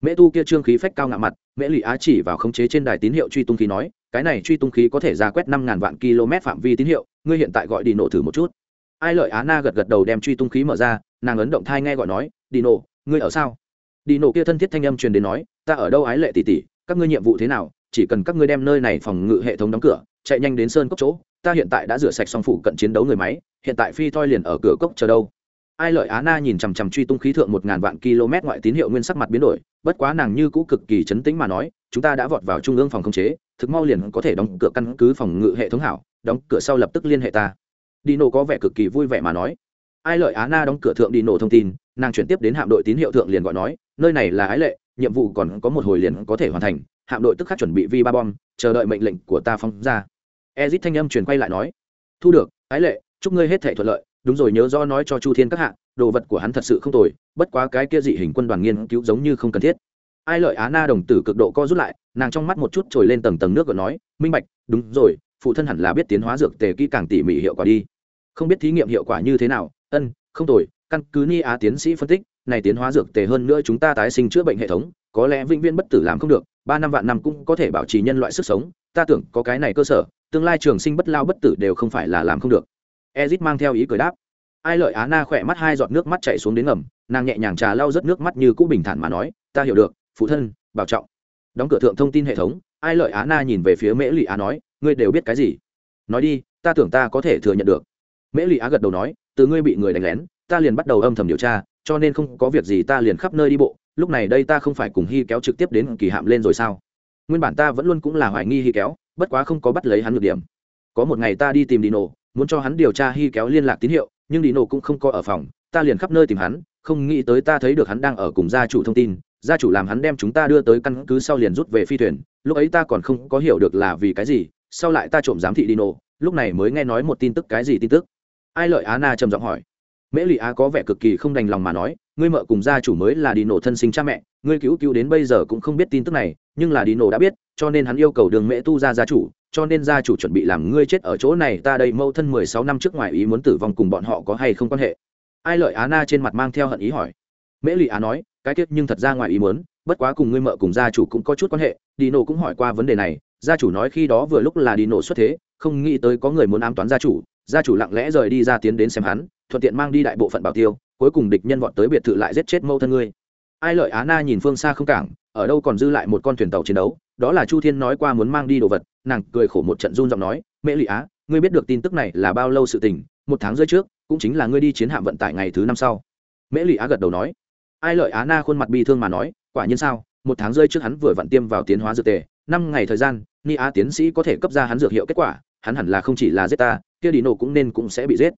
Mễ tu kia trương khí phách cao ngạo mặt, mễ lụy á chỉ vào khống chế trên đài tín hiệu truy tung khí nói, cái này truy tung khí có thể ra quét năm ngàn vạn km phạm vi tín hiệu, ngươi hiện tại gọi đi nổ thử một chút. Ai lợi á na gật gật đầu đem truy tung khí mở ra, nàng ấn động thai nghe gọi nói đi nổ ngươi ở sao? Đi nổ kia thân thiết thanh âm truyền đến nói, ta ở đâu ái lệ tỷ tỷ, các ngươi nhiệm vụ thế nào chỉ cần các ngươi đem nơi này phòng ngự hệ thống đóng cửa, chạy nhanh đến sơn cốc chỗ, ta hiện tại đã rửa sạch xong phủ cận chiến đấu người máy, hiện tại phi thoi liền ở cửa cốc chờ đâu. Ai lợi á na nhìn chằm chằm truy tung khí thượng một ngàn vạn km ngoại tín hiệu nguyên sắc mặt biến đổi, bất quá nàng như cũ cực kỳ chấn tĩnh mà nói, chúng ta đã vọt vào trung ương phòng khống chế, thực mau liền có thể đóng cửa căn cứ phòng ngự hệ thống hảo, đóng cửa sau lập tức liên hệ ta. Đi nổ có vẻ cực kỳ vui vẻ mà nói. Ai lợi á na đóng cửa thượng đi nổ thông tin, nàng chuyển tiếp đến hạm đội tín hiệu thượng liền gọi nói, nơi này là ái lệ, nhiệm vụ còn có một hồi liền có thể hoàn thành hạm đội tức khắc chuẩn bị vi ba bom, chờ đợi mệnh lệnh của ta phóng ra. Ezit thanh âm truyền quay lại nói, thu được, ái lệ, chúc ngươi hết thể thuận lợi. Đúng rồi, nhớ do nói cho chu thiên các hạ, đồ vật của hắn thật sự không tồi, bất quá cái kia dị hình quân đoàn nghiên cứu giống như không cần thiết. Ai lợi á na đồng tử cực độ co rút lại, nàng trong mắt một chút trồi lên tầng tầng nước gợn nói, minh bạch, đúng rồi, phụ thân hẳn là biết tiến hóa dược tề kỹ càng tỉ mỉ hiệu quả đi. Không biết thí nghiệm hiệu quả như thế nào? Ân, không tồi, căn cứ ni á tiến sĩ phân tích, này tiến hóa dược tề hơn nữa chúng ta tái sinh chữa bệnh hệ thống, có lẽ vĩnh viễn bất tử làm không được ba năm vạn năm cũng có thể bảo trì nhân loại sức sống, ta tưởng có cái này cơ sở, tương lai trường sinh bất lao bất tử đều không phải là làm không được. Ezit mang theo ý cười đáp. Ai lợi á na khỏe mắt hai giọt nước mắt chảy xuống đến ngầm, nàng nhẹ nhàng trà lau rất nước mắt như cũ bình thản mà nói, ta hiểu được, phụ thân, bảo trọng. Đóng cửa thượng thông tin hệ thống, ai lợi á na nhìn về phía mễ lụy á nói, ngươi đều biết cái gì? Nói đi, ta tưởng ta có thể thừa nhận được. Mễ lụy á gật đầu nói, từ ngươi bị người đánh lén, ta liền bắt đầu âm thầm điều tra, cho nên không có việc gì ta liền khắp nơi đi bộ lúc này đây ta không phải cùng hy kéo trực tiếp đến kỳ hạm lên rồi sao? Nguyên bản ta vẫn luôn cũng là hoài nghi hy kéo, bất quá không có bắt lấy hắn được điểm. Có một ngày ta đi tìm đi nổ muốn cho hắn điều tra hy kéo liên lạc tín hiệu, nhưng đi nổ cũng không có ở phòng, ta liền khắp nơi tìm hắn, không nghĩ tới ta thấy được hắn đang ở cùng gia chủ thông tin, gia chủ làm hắn đem chúng ta đưa tới căn cứ sau liền rút về phi thuyền, lúc ấy ta còn không có hiểu được là vì cái gì, sau lại ta trộm giám thị đi nổ lúc này mới nghe nói một tin tức cái gì tin tức. Ai lợi á na trầm giọng hỏi. Mễ lụy á có vẻ cực kỳ không đành lòng mà nói ngươi mợ cùng gia chủ mới là đi nổ thân sinh cha mẹ, ngươi cứu cứu đến bây giờ cũng không biết tin tức này, nhưng là đi nổ đã biết, cho nên hắn yêu cầu đường mễ tu ra gia chủ, cho nên gia chủ chuẩn bị làm ngươi chết ở chỗ này, ta đây mâu thân mười sáu năm trước ngoài ý muốn tử vong cùng bọn họ có hay không quan hệ? Ai lợi á na trên mặt mang theo hận ý hỏi. Mễ lụy á nói, cái tiết nhưng thật ra ngoài ý muốn, bất quá cùng ngươi mợ cùng gia chủ cũng có chút quan hệ đi nổ cũng hỏi qua vấn đề này, gia chủ nói khi đó vừa lúc là đi nổ xuất thế, không nghĩ tới có người muốn ám toán gia chủ gia chủ lặng lẽ rời đi ra tiến đến xem hắn, thuận tiện mang đi đại bộ phận bảo tiêu cuối cùng địch nhân vọt tới biệt thự lại giết chết mâu thân ngươi. Ai lợi á na nhìn phương xa không cảng, ở đâu còn dư lại một con thuyền tàu chiến đấu, đó là chu thiên nói qua muốn mang đi đồ vật, nàng cười khổ một trận run giọng nói, mẹ lụy á, ngươi biết được tin tức này là bao lâu sự tình, một tháng rưỡi trước, cũng chính là ngươi đi chiến hạm vận tải ngày thứ năm sau. Mễ lụy á gật đầu nói. Ai lợi á na khuôn mặt bi thương mà nói, quả nhiên sao, một tháng rơi trước hắn vừa vặn tiêm vào tiến hóa dược tề, năm ngày thời gian, ni á tiến sĩ có thể cấp ra hắn dược hiệu kết quả, hắn hẳn là không chỉ là giết ta, kia đi nổ cũng nên cũng sẽ bị giết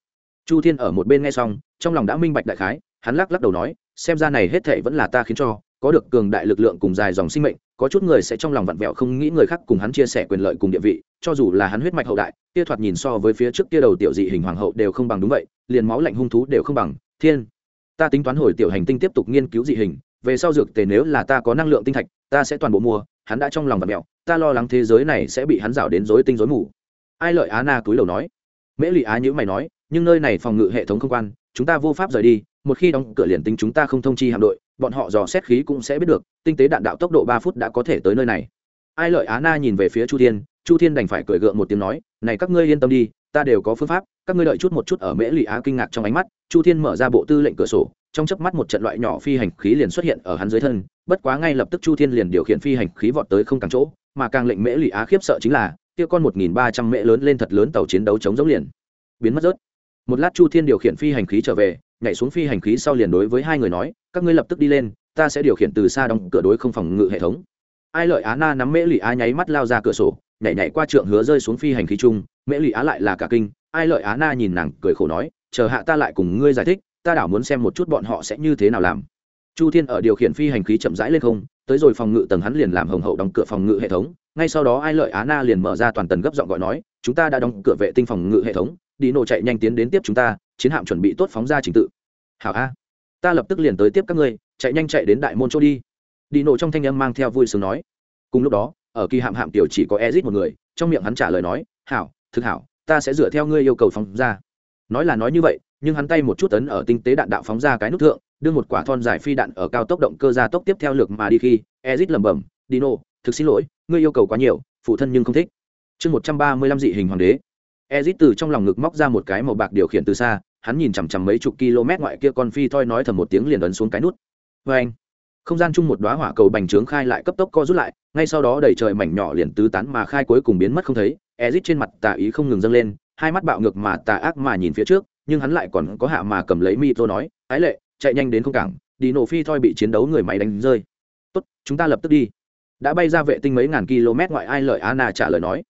chu thiên ở một bên nghe xong, trong lòng đã minh bạch đại khái, hắn lắc lắc đầu nói, xem ra này hết thệ vẫn là ta khiến cho, có được cường đại lực lượng cùng dài dòng sinh mệnh, có chút người sẽ trong lòng vặn vẹo không nghĩ người khác cùng hắn chia sẻ quyền lợi cùng địa vị, cho dù là hắn huyết mạch hậu đại, kia thoạt nhìn so với phía trước kia đầu tiểu dị hình hoàng hậu đều không bằng đúng vậy, liền máu lạnh hung thú đều không bằng. Thiên, ta tính toán hồi tiểu hành tinh tiếp tục nghiên cứu dị hình, về sau dược tề nếu là ta có năng lượng tinh thạch, ta sẽ toàn bộ mua, hắn đã trong lòng vặn vẹo, ta lo lắng thế giới này sẽ bị hắn rảo đến rối tinh rối mù. Ai lợi á na túi đầu nói. Mễ lụy á nhữ mày nói nhưng nơi này phòng ngự hệ thống không quan, chúng ta vô pháp rời đi, một khi đóng cửa liền tính chúng ta không thông chi hạm đội, bọn họ dò xét khí cũng sẽ biết được, tinh tế đạn đạo tốc độ ba phút đã có thể tới nơi này. Ai lợi á na nhìn về phía chu thiên chu thiên đành phải cười gượng một tiếng nói, này các ngươi yên tâm đi, ta đều có phương pháp, các ngươi đợi chút một chút ở mễ lụy á kinh ngạc trong ánh mắt. Chu thiên mở ra bộ tư lệnh cửa sổ, trong chớp mắt một trận loại nhỏ phi hành khí liền xuất hiện ở hắn dưới thân, bất quá ngay lập tức chu thiên liền điều khiển phi hành khí vọt tới không càng chỗ, mà càng lệnh mễ lụy á khiếp sợ chính là, kia con một nghìn ba trăm mễ lớn lên thật lớn tàu chiến đấu chống giống liền, biến mất rớt một lát chu thiên điều khiển phi hành khí trở về, nhảy xuống phi hành khí sau liền đối với hai người nói, các ngươi lập tức đi lên, ta sẽ điều khiển từ xa đóng cửa đối không phòng ngự hệ thống. Ai lợi á na nắm mễ lụy á nháy mắt lao ra cửa sổ, nhảy nhảy qua trượng hứa rơi xuống phi hành khí chung, mễ lụy á lại là cả kinh, ai lợi á na nhìn nàng cười khổ nói, chờ hạ ta lại cùng ngươi giải thích, ta đảo muốn xem một chút bọn họ sẽ như thế nào làm. Chu thiên ở điều khiển phi hành khí chậm rãi lên không, tới rồi phòng ngự tầng hắn liền làm hồng hậu đóng cửa phòng ngự hệ thống, ngay sau đó ai lợi á na liền mở ra toàn tần gấp giọng gọi nói, chúng ta đã đóng cửa vệ tinh phòng ngự hệ thống đi nổ chạy nhanh tiến đến tiếp chúng ta, chiến hạm chuẩn bị tốt phóng ra trình tự. Hảo a. Ta lập tức liền tới tiếp các ngươi, chạy nhanh chạy đến đại môn chỗ đi. Đi nổ trong thanh âm mang theo vui sướng nói. Cùng lúc đó, ở kỳ hạm hạm tiểu chỉ có ezit một người, trong miệng hắn trả lời nói, hảo, thực hảo, ta sẽ dựa theo ngươi yêu cầu phóng ra. Nói là nói như vậy, nhưng hắn tay một chút tấn ở tinh tế đạn đạo phóng ra cái nút thượng, đưa một quả thon dài phi đạn ở cao tốc động cơ ra tốc tiếp theo lược mà đi khi, ezit lẩm bẩm dino thực xin lỗi, ngươi yêu cầu quá nhiều, phụ thân nhưng không thích. Chương một trăm ba mươi lăm dị hình hoàng đế ezit từ trong lòng ngực móc ra một cái màu bạc điều khiển từ xa, hắn nhìn chằm chằm mấy chục km ngoại kia con phi thoi nói thầm một tiếng liền ấn xuống cái nút. Oeng. anh không gian chung một đóa hỏa cầu bành trướng khai lại cấp tốc co rút lại, ngay sau đó đầy trời mảnh nhỏ liền tứ tán mà khai cuối cùng biến mất không thấy, ezit trên mặt tà ý không ngừng dâng lên, hai mắt bạo ngược mà tà ác mà nhìn phía trước, nhưng hắn lại còn có hạ mà cầm lấy mi nói, ái lệ, chạy nhanh đến không cảng, đi nổ phi thoi bị chiến đấu người máy đánh rơi. Tốt, chúng ta lập tức đi. Đã bay ra vệ tinh mấy ngàn km ngoại ai lợi Anna trả lời nói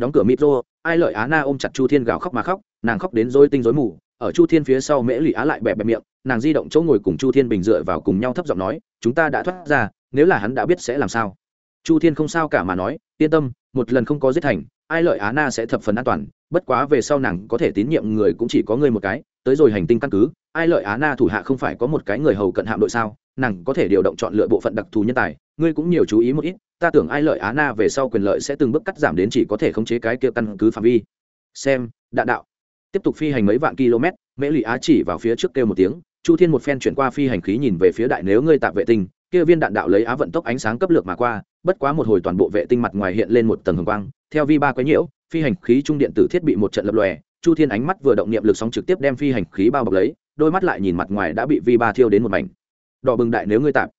đóng cửa mitro ai lợi á na ôm chặt chu thiên gào khóc mà khóc, nàng khóc đến dối tinh dối mù, ở chu thiên phía sau mễ lụy á lại bẹp bẹp miệng, nàng di động chỗ ngồi cùng chu thiên bình dựa vào cùng nhau thấp giọng nói, chúng ta đã thoát ra, nếu là hắn đã biết sẽ làm sao? Chu thiên không sao cả mà nói, yên tâm, một lần không có giết thành, ai lợi á na sẽ thập phần an toàn, bất quá về sau nàng có thể tín nhiệm người cũng chỉ có người một cái, tới rồi hành tinh căn cứ, ai lợi á na thủ hạ không phải có một cái người hầu cận hạm đội sao? Nàng có thể điều động chọn lựa bộ phận đặc thù nhân tài, ngươi cũng nhiều chú ý một ít, ta tưởng ai lợi á na về sau quyền lợi sẽ từng bước cắt giảm đến chỉ có thể khống chế cái kia căn cứ phạm vi. Xem, đạn đạo. Tiếp tục phi hành mấy vạn km, mễ lụy á chỉ vào phía trước kêu một tiếng, chu thiên một phen chuyển qua phi hành khí nhìn về phía đại nếu ngươi tạm vệ tinh, kia viên đạn đạo lấy á vận tốc ánh sáng cấp lược mà qua, bất quá một hồi toàn bộ vệ tinh mặt ngoài hiện lên một tầng hồng quang, theo vi ba quấy nhiễu, phi hành khí trung điện tử thiết bị một trận lập lòe, chu thiên ánh mắt vừa động niệm lực sóng trực tiếp đem phi hành khí bao bọc lấy, đôi mắt lại nhìn mặt ngoài đã bị vi ba thiêu đến một mảnh đỏ bừng đại nếu ngươi tạm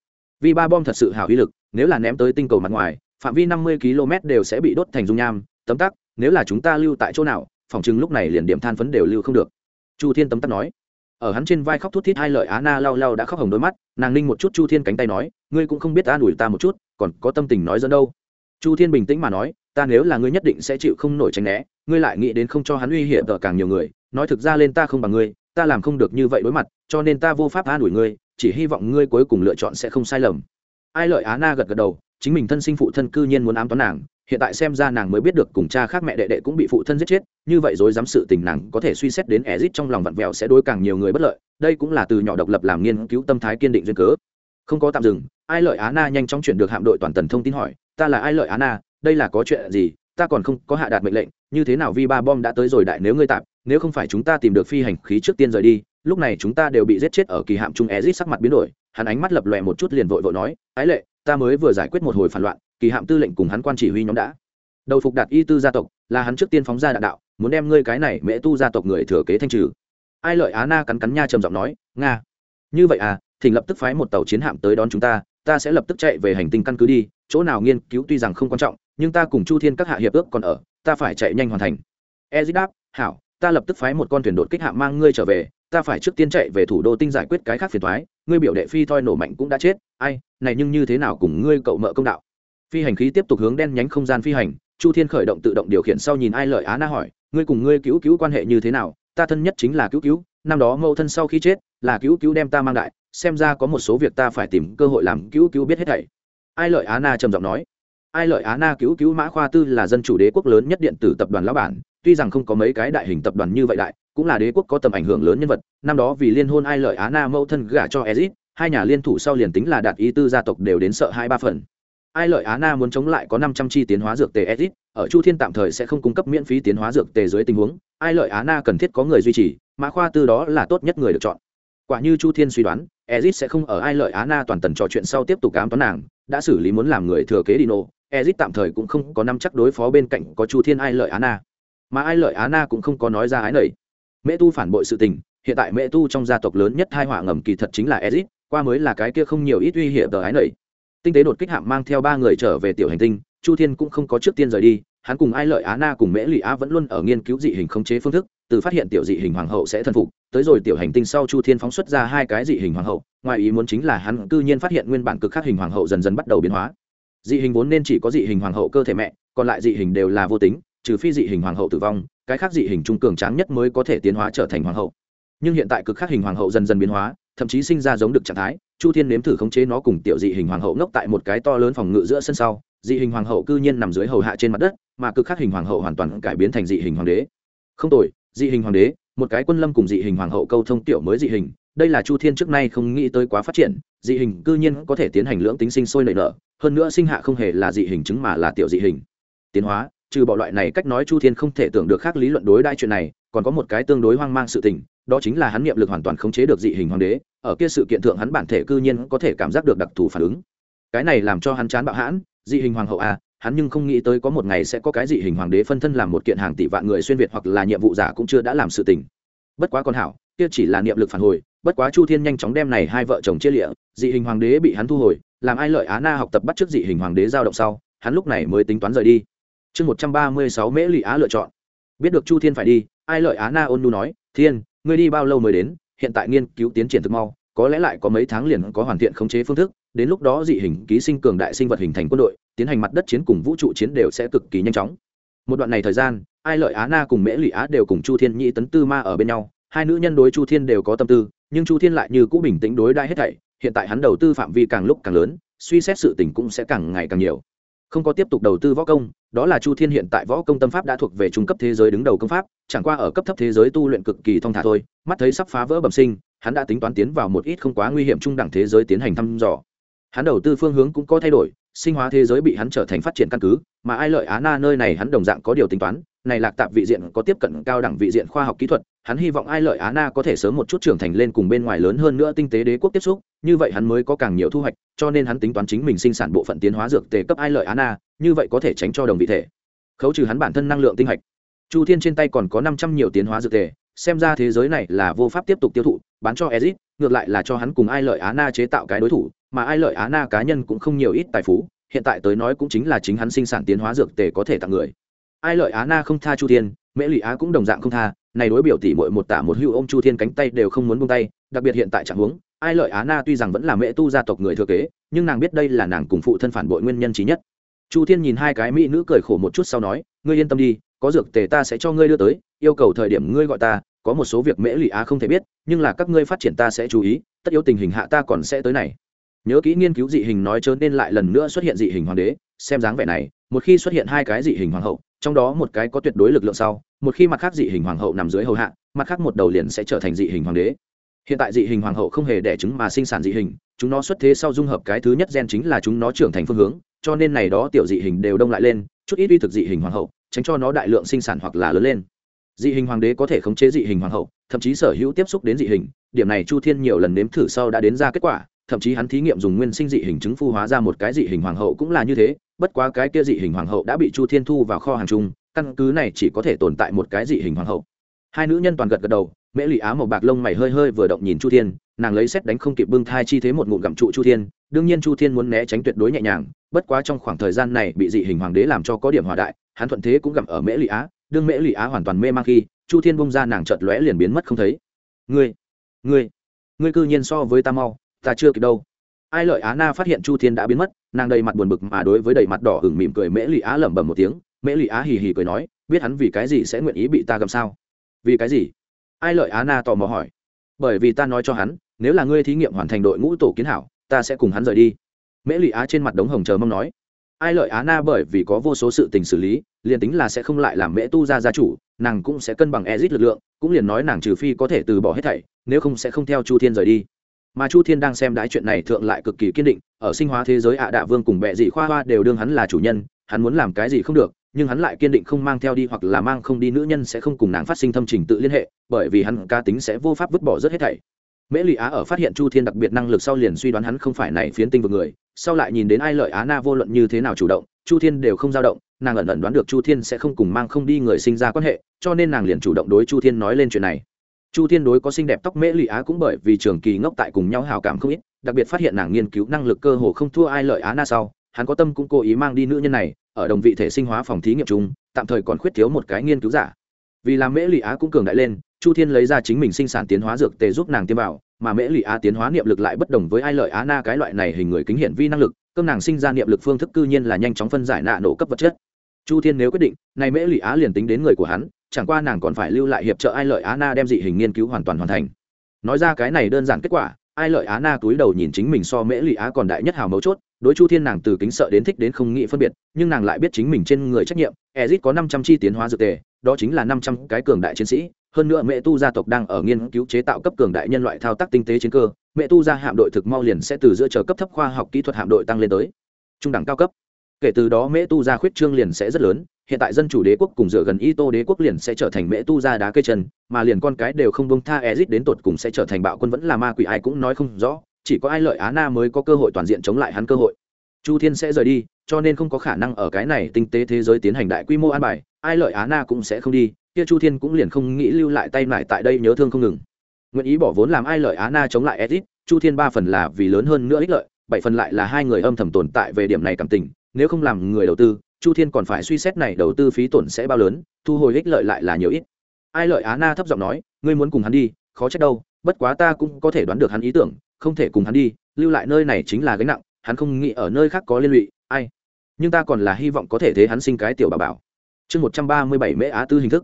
vi ba bom thật sự hào uy lực, nếu là ném tới tinh cầu mặt ngoài, phạm vi năm mươi km đều sẽ bị đốt thành dung nham. Tấm tắc, nếu là chúng ta lưu tại chỗ nào, phòng chừng lúc này liền điểm than phấn đều lưu không được. Chu thiên tấm tắc nói. Ở hắn trên vai khóc thút thít hai lợi á na lau lau đã khóc hồng đôi mắt, nàng ninh một chút chu thiên cánh tay nói, ngươi cũng không biết ta đuổi ta một chút, còn có tâm tình nói dẫn đâu. Chu thiên bình tĩnh mà nói, ta nếu là ngươi nhất định sẽ chịu không nổi tránh né, ngươi lại nghĩ đến không cho hắn uy hiểm ở càng nhiều người, nói thực ra lên ta không bằng ngươi, ta làm không được như vậy đối mặt, cho nên ta vô pháp an ủi ngươi chỉ hy vọng ngươi cuối cùng lựa chọn sẽ không sai lầm. Ai lợi á na gật gật đầu, chính mình thân sinh phụ thân cư nhiên muốn ám toán nàng, hiện tại xem ra nàng mới biết được cùng cha khác mẹ đệ đệ cũng bị phụ thân giết chết, như vậy rồi dám sự tình nàng có thể suy xét đến ezit trong lòng vặn vẹo sẽ đối càng nhiều người bất lợi, đây cũng là từ nhỏ độc lập làm nghiên cứu tâm thái kiên định duyên cớ. Không có tạm dừng, ai lợi á na nhanh chóng chuyển được hạm đội toàn tần thông tin hỏi, ta là ai lợi á na? Đây là có chuyện gì? Ta còn không có hạ đạt mệnh lệnh, như thế nào vi ba bom đã tới rồi đại nếu ngươi tạm? Nếu không phải chúng ta tìm được phi hành khí trước tiên rời đi, lúc này chúng ta đều bị giết chết ở kỳ hạm trung ezit sắc mặt biến đổi, hắn ánh mắt lập lòe một chút liền vội vội nói, ái lệ, ta mới vừa giải quyết một hồi phản loạn, kỳ hạm tư lệnh cùng hắn quan chỉ huy nhóm đã. Đầu phục đạt y tư gia tộc, là hắn trước tiên phóng ra đạn đạo, muốn đem ngươi cái này mễ tu gia tộc người thừa kế thanh trừ. Ai lợi á na cắn cắn nha trầm giọng nói, nga, như vậy à thỉnh lập tức phái một tàu chiến hạm tới đón chúng ta ta sẽ lập tức chạy về hành tinh căn cứ đi, chỗ nào nghiên cứu tuy rằng không quan trọng, nhưng ta cùng chu thiên các hạ hiệp ước còn ở, ta phải chạy nhanh hoàn thành. Ezid đáp, hảo ta lập tức phái một con thuyền đột kích hạm mang ngươi trở về, ta phải trước tiên chạy về thủ đô tinh giải quyết cái khác phiền thoái ngươi biểu đệ phi thoi nổ mạnh cũng đã chết, ai, này nhưng như thế nào cùng ngươi cậu mợ công đạo? Phi hành khí tiếp tục hướng đen nhánh không gian phi hành, chu thiên khởi động tự động điều khiển sau nhìn ai lợi á na hỏi, ngươi cùng ngươi cứu cứu quan hệ như thế nào? Ta thân nhất chính là cứu cứu, năm đó mâu thân sau khi chết, là cứu cứu đem ta mang đại, xem ra có một số việc ta phải tìm cơ hội làm cứu cứu biết hết thảy. Ai lợi á na trầm giọng nói, ai lợi á na cứu cứu mã khoa tư là dân chủ đế quốc lớn nhất điện tử tập đoàn lão bản tuy rằng không có mấy cái đại hình tập đoàn như vậy đại, cũng là đế quốc có tầm ảnh hưởng lớn nhân vật. Năm đó vì liên hôn ai lợi á na mẫu thân gả cho ezit, hai nhà liên thủ sau liền tính là đạt ý tư gia tộc đều đến sợ hai ba phần. Ai lợi á na muốn chống lại có năm trăm chi tiến hóa dược tề ezit, ở chu thiên tạm thời sẽ không cung cấp miễn phí tiến hóa dược tề dưới tình huống. Ai lợi á na cần thiết có người duy trì mã khoa tư đó là tốt nhất người được chọn. Quả như chu thiên suy đoán, ezit sẽ không ở ai lợi á na toàn tần trò chuyện sau tiếp tục cám toán nàng, đã xử lý muốn làm người thừa kế dino. Ezit tạm thời cũng không có năm chắc đối phó bên cạnh có chu thiên ai lợi á na mà ai lợi á na cũng không có nói ra ái nầy. Mẹ tu phản bội sự tình, hiện tại mẹ tu trong gia tộc lớn nhất hai họa ngầm kỳ thật chính là ezit, qua mới là cái kia không nhiều ít uy hiểm tờ ái nầy. Tinh tế đột kích hạm mang theo ba người trở về tiểu hành tinh, chu thiên cũng không có trước tiên rời đi, hắn cùng ai lợi á na cùng mễ lụy á vẫn luôn ở nghiên cứu dị hình khống chế phương thức, từ phát hiện tiểu dị hình hoàng hậu sẽ thân phục, tới rồi tiểu hành tinh sau chu thiên phóng xuất ra hai cái dị hình hoàng hậu, ngoài ý muốn chính là hắn cư nhiên phát hiện nguyên bản cực khắc hình hoàng hậu dần dần bắt đầu biến hóa. Dị hình vốn nên chỉ có dị hình hoàng hậu cơ thể mẹ, còn lại dị hình đều là vô tính trừ phi dị hình hoàng hậu tử vong, cái khác dị hình trung cường tráng nhất mới có thể tiến hóa trở thành hoàng hậu. Nhưng hiện tại cực khắc hình hoàng hậu dần dần biến hóa, thậm chí sinh ra giống được trạng thái, chu thiên nếm thử khống chế nó cùng tiểu dị hình hoàng hậu ngốc tại một cái to lớn phòng ngự giữa sân sau, dị hình hoàng hậu cư nhiên nằm dưới hầu hạ trên mặt đất, mà cực khắc hình hoàng hậu hoàn toàn cải biến thành dị hình hoàng đế. Không tội dị hình hoàng đế, một cái quân lâm cùng dị hình hoàng hậu câu thông tiểu mới dị hình, đây là chu thiên trước nay không nghĩ tới quá phát triển, dị hình cư nhiên có thể tiến hành lưỡng tính sinh sôi nảy nở, hơn nữa sinh hạ không hề là dị hình chứng mà là tiểu dị hình. Tiến hóa trừ bỏ loại này cách nói chu thiên không thể tưởng được khác lý luận đối đại chuyện này, còn có một cái tương đối hoang mang sự tình, đó chính là hắn niệm lực hoàn toàn khống chế được dị hình hoàng đế, ở kia sự kiện thượng hắn bản thể cư nhiên có thể cảm giác được đặc thù phản ứng. Cái này làm cho hắn chán bạo hãn, dị hình hoàng hậu à hắn nhưng không nghĩ tới có một ngày sẽ có cái dị hình hoàng đế phân thân làm một kiện hàng tỷ vạn người xuyên việt hoặc là nhiệm vụ giả cũng chưa đã làm sự tình. Bất quá con hảo, kia chỉ là niệm lực phản hồi, bất quá chu thiên nhanh chóng đem này hai vợ chồng chia lịa, dị hình hoàng đế bị hắn thu hồi, làm ai lợi á na học tập bắt trước dị hình hoàng đế giao động sau, hắn lúc này mới tính toán rời đi chương một trăm ba mươi sáu mễ lụy á lựa chọn. Biết được chu thiên phải đi, ai lợi á na ôn nu nói, thiên, ngươi đi bao lâu mới đến? Hiện tại nghiên cứu tiến triển thực mau, có lẽ lại có mấy tháng liền có hoàn thiện khống chế phương thức, đến lúc đó dị hình ký sinh cường đại sinh vật hình thành quân đội, tiến hành mặt đất chiến cùng vũ trụ chiến đều sẽ cực kỳ nhanh chóng. Một đoạn này thời gian, ai lợi á na cùng mễ lụy á đều cùng chu thiên nhị tấn tư ma ở bên nhau, hai nữ nhân đối chu thiên đều có tâm tư, nhưng chu thiên lại như cũ bình tĩnh đối đãi hết thảy, hiện tại hắn đầu tư phạm vi càng lúc càng lớn, suy xét sự tình cũng sẽ càng ngày càng nhiều không có tiếp tục đầu tư võ công, đó là chu thiên hiện tại võ công tâm pháp đã thuộc về trung cấp thế giới đứng đầu công pháp, chẳng qua ở cấp thấp thế giới tu luyện cực kỳ thong thả thôi, mắt thấy sắp phá vỡ bẩm sinh, hắn đã tính toán tiến vào một ít không quá nguy hiểm trung đẳng thế giới tiến hành thăm dò. Hắn đầu tư phương hướng cũng có thay đổi, sinh hóa thế giới bị hắn trở thành phát triển căn cứ, mà ai lợi á na nơi này hắn đồng dạng có điều tính toán này lạc tạp vị diện có tiếp cận cao đẳng vị diện khoa học kỹ thuật, hắn hy vọng ai lợi á na có thể sớm một chút trưởng thành lên cùng bên ngoài lớn hơn nữa tinh tế đế quốc tiếp xúc, như vậy hắn mới có càng nhiều thu hoạch, cho nên hắn tính toán chính mình sinh sản bộ phận tiến hóa dược tề cấp ai lợi á na, như vậy có thể tránh cho đồng vị thể. Khấu trừ hắn bản thân năng lượng tinh hạch. Chu thiên trên tay còn có năm trăm nhiều tiến hóa dược tề, xem ra thế giới này là vô pháp tiếp tục tiêu thụ, bán cho ezit ngược lại là cho hắn cùng ai lợi á na chế tạo cái đối thủ, mà ai lợi á na cá nhân cũng không nhiều ít tài phú, hiện tại tới nói cũng chính là chính hắn sinh sản tiến hóa dược tề có thể tặng người ai lợi á na không tha chu thiên, mễ lụy á cũng đồng dạng không tha, này đối biểu tỷ muội một tả một hưu ôm chu thiên cánh tay đều không muốn buông tay, đặc biệt hiện tại trạng huống, ai lợi á na tuy rằng vẫn là mễ tu gia tộc người thừa kế, nhưng nàng biết đây là nàng cùng phụ thân phản bội nguyên nhân trí nhất. Chu thiên nhìn hai cái mỹ nữ cười khổ một chút sau nói, ngươi yên tâm đi, có dược tề ta sẽ cho ngươi đưa tới, yêu cầu thời điểm ngươi gọi ta, có một số việc mễ lụy á không thể biết, nhưng là các ngươi phát triển ta sẽ chú ý, tất yếu tình hình hạ ta còn sẽ tới này. Nhớ kỹ nghiên cứu dị hình nói chớ nên lại lần nữa xuất hiện dị hình hoàng đế, xem dáng vẻ này, một khi xuất hiện hai cái dị hình hoàng hậu trong đó một cái có tuyệt đối lực lượng sau, một khi mặt khác dị hình hoàng hậu nằm dưới hầu hạ, mặt khác một đầu liền sẽ trở thành dị hình hoàng đế. Hiện tại dị hình hoàng hậu không hề đẻ trứng mà sinh sản dị hình, chúng nó xuất thế sau dung hợp cái thứ nhất gen chính là chúng nó trưởng thành phương hướng, cho nên này đó tiểu dị hình đều đông lại lên, chút ít uy thực dị hình hoàng hậu, tránh cho nó đại lượng sinh sản hoặc là lớn lên. Dị hình hoàng đế có thể khống chế dị hình hoàng hậu, thậm chí sở hữu tiếp xúc đến dị hình, điểm này chu thiên nhiều lần nếm thử sau đã đến ra kết quả, thậm chí hắn thí nghiệm dùng nguyên sinh dị hình chứng phu hóa ra một cái dị hình hoàng hậu cũng là như thế bất quá cái kia dị hình hoàng hậu đã bị chu thiên thu vào kho hàng chung, căn cứ này chỉ có thể tồn tại một cái dị hình hoàng hậu. Hai nữ nhân toàn gật gật đầu, mễ lụy á màu bạc lông mày hơi hơi vừa động nhìn chu thiên, nàng lấy xét đánh không kịp bưng thai chi thế một ngụm gặm trụ chu thiên, đương nhiên chu thiên muốn né tránh tuyệt đối nhẹ nhàng, bất quá trong khoảng thời gian này bị dị hình hoàng đế làm cho có điểm hòa đại, hắn thuận thế cũng gặm ở mễ lụy á, đương mễ lụy á hoàn toàn mê mang khi, chu thiên bông ra nàng chợt lóe liền biến mất không thấy. Ngươi ngươi ngươi cư nhiên so với ta mau, ta chưa kịp đâu. Ai lợi á na phát hiện chu thiên đã biến mất nàng đầy mặt buồn bực mà đối với đầy mặt đỏ hửng mỉm cười mễ lụy á lẩm bẩm một tiếng, mễ lụy á hì hì cười nói, biết hắn vì cái gì sẽ nguyện ý bị ta gầm sao? Vì cái gì? Ai lợi á na tò mò hỏi. Bởi vì ta nói cho hắn, nếu là ngươi thí nghiệm hoàn thành đội ngũ tổ kiến hảo, ta sẽ cùng hắn rời đi. Mễ lụy á trên mặt đống hồng chờ mong nói. Ai lợi á na bởi vì có vô số sự tình xử lý, liền tính là sẽ không lại làm mễ tu ra gia chủ, nàng cũng sẽ cân bằng ezit lực lượng, cũng liền nói nàng trừ phi có thể từ bỏ hết thảy, nếu không sẽ không theo chu thiên rời đi mà chu thiên đang xem đái chuyện này thượng lại cực kỳ kiên định, ở sinh hóa thế giới ạ đạ vương cùng bệ dị khoa hoa đều đương hắn là chủ nhân, hắn muốn làm cái gì không được, nhưng hắn lại kiên định không mang theo đi hoặc là mang không đi nữ nhân sẽ không cùng nàng phát sinh thâm trình tự liên hệ, bởi vì hắn ca tính sẽ vô pháp vứt bỏ rất hết thảy. Mễ lụy á ở phát hiện chu thiên đặc biệt năng lực sau liền suy đoán hắn không phải này phiến tinh vực người, sau lại nhìn đến ai lợi á na vô luận như thế nào chủ động, chu thiên đều không dao động, nàng ẩn ẩn đoán được chu thiên sẽ không cùng mang không đi người sinh ra quan hệ, cho nên nàng liền chủ động đối chu thiên nói lên chuyện này chu thiên đối có xinh đẹp tóc mễ lụy á cũng bởi vì trường kỳ ngốc tại cùng nhau hào cảm không ít, đặc biệt phát hiện nàng nghiên cứu năng lực cơ hồ không thua ai lợi á na sau, hắn có tâm cũng cố ý mang đi nữ nhân này, ở đồng vị thể sinh hóa phòng thí nghiệm chung, tạm thời còn khuyết thiếu một cái nghiên cứu giả. Vì làm mễ lụy á cũng cường đại lên, chu thiên lấy ra chính mình sinh sản tiến hóa dược tề giúp nàng tiêm vào, mà mễ lụy á tiến hóa niệm lực lại bất đồng với ai lợi á na cái loại này hình người kính hiển vi năng lực, cơm nàng sinh ra niệm lực phương thức cư nhiên là nhanh chóng phân giải nạ nổ cấp vật chất chu thiên nếu quyết định này mễ lụy á liền tính đến người của hắn, chẳng qua nàng còn phải lưu lại hiệp trợ ai lợi á na đem dị hình nghiên cứu hoàn toàn hoàn thành. Nói ra cái này đơn giản kết quả, ai lợi á na túi đầu nhìn chính mình so mễ lụy á còn đại nhất hào mấu chốt, đối chu thiên nàng từ kính sợ đến thích đến không nghĩ phân biệt, nhưng nàng lại biết chính mình trên người trách nhiệm, ezit có năm trăm chi tiến hóa dược tề, đó chính là năm trăm cái cường đại chiến sĩ, hơn nữa mẹ tu gia tộc đang ở nghiên cứu chế tạo cấp cường đại nhân loại thao tác tinh tế chiến cơ, mẹ tu gia hạm đội thực mau liền sẽ từ giữa chờ cấp thấp khoa học kỹ thuật hạm đội tăng lên tới trung đẳng cao cấp kể từ đó Mễ tu gia khuyết trương liền sẽ rất lớn, hiện tại dân chủ đế quốc cùng dựa gần y tô đế quốc liền sẽ trở thành Mễ tu gia đá cây chân mà liền con cái đều không bông tha ezit đến tột cùng sẽ trở thành bạo quân vẫn là ma quỷ ai cũng nói không rõ, chỉ có ai lợi á na mới có cơ hội toàn diện chống lại hắn cơ hội. Chu thiên sẽ rời đi, cho nên không có khả năng ở cái này tinh tế thế giới tiến hành đại quy mô an bài, ai lợi á na cũng sẽ không đi, kia chu thiên cũng liền không nghĩ lưu lại tay lại tại đây nhớ thương không ngừng. Nguyện ý bỏ vốn làm ai lợi á na chống lại edit chu thiên ba phần là vì lớn hơn nữa ích lợi, bảy phần lại là hai người âm thầm tồn tại về điểm này cảm tình nếu không làm người đầu tư, chu thiên còn phải suy xét này đầu tư phí tổn sẽ bao lớn, thu hồi ích lợi lại là nhiều ít. Ai lợi á na thấp giọng nói, ngươi muốn cùng hắn đi, khó trách đâu, bất quá ta cũng có thể đoán được hắn ý tưởng, không thể cùng hắn đi, lưu lại nơi này chính là gánh nặng, hắn không nghĩ ở nơi khác có liên lụy, ai. Nhưng ta còn là hy vọng có thể thế hắn sinh cái tiểu bà bảo. Chương một trăm ba mươi bảy mễ á tư hình thức.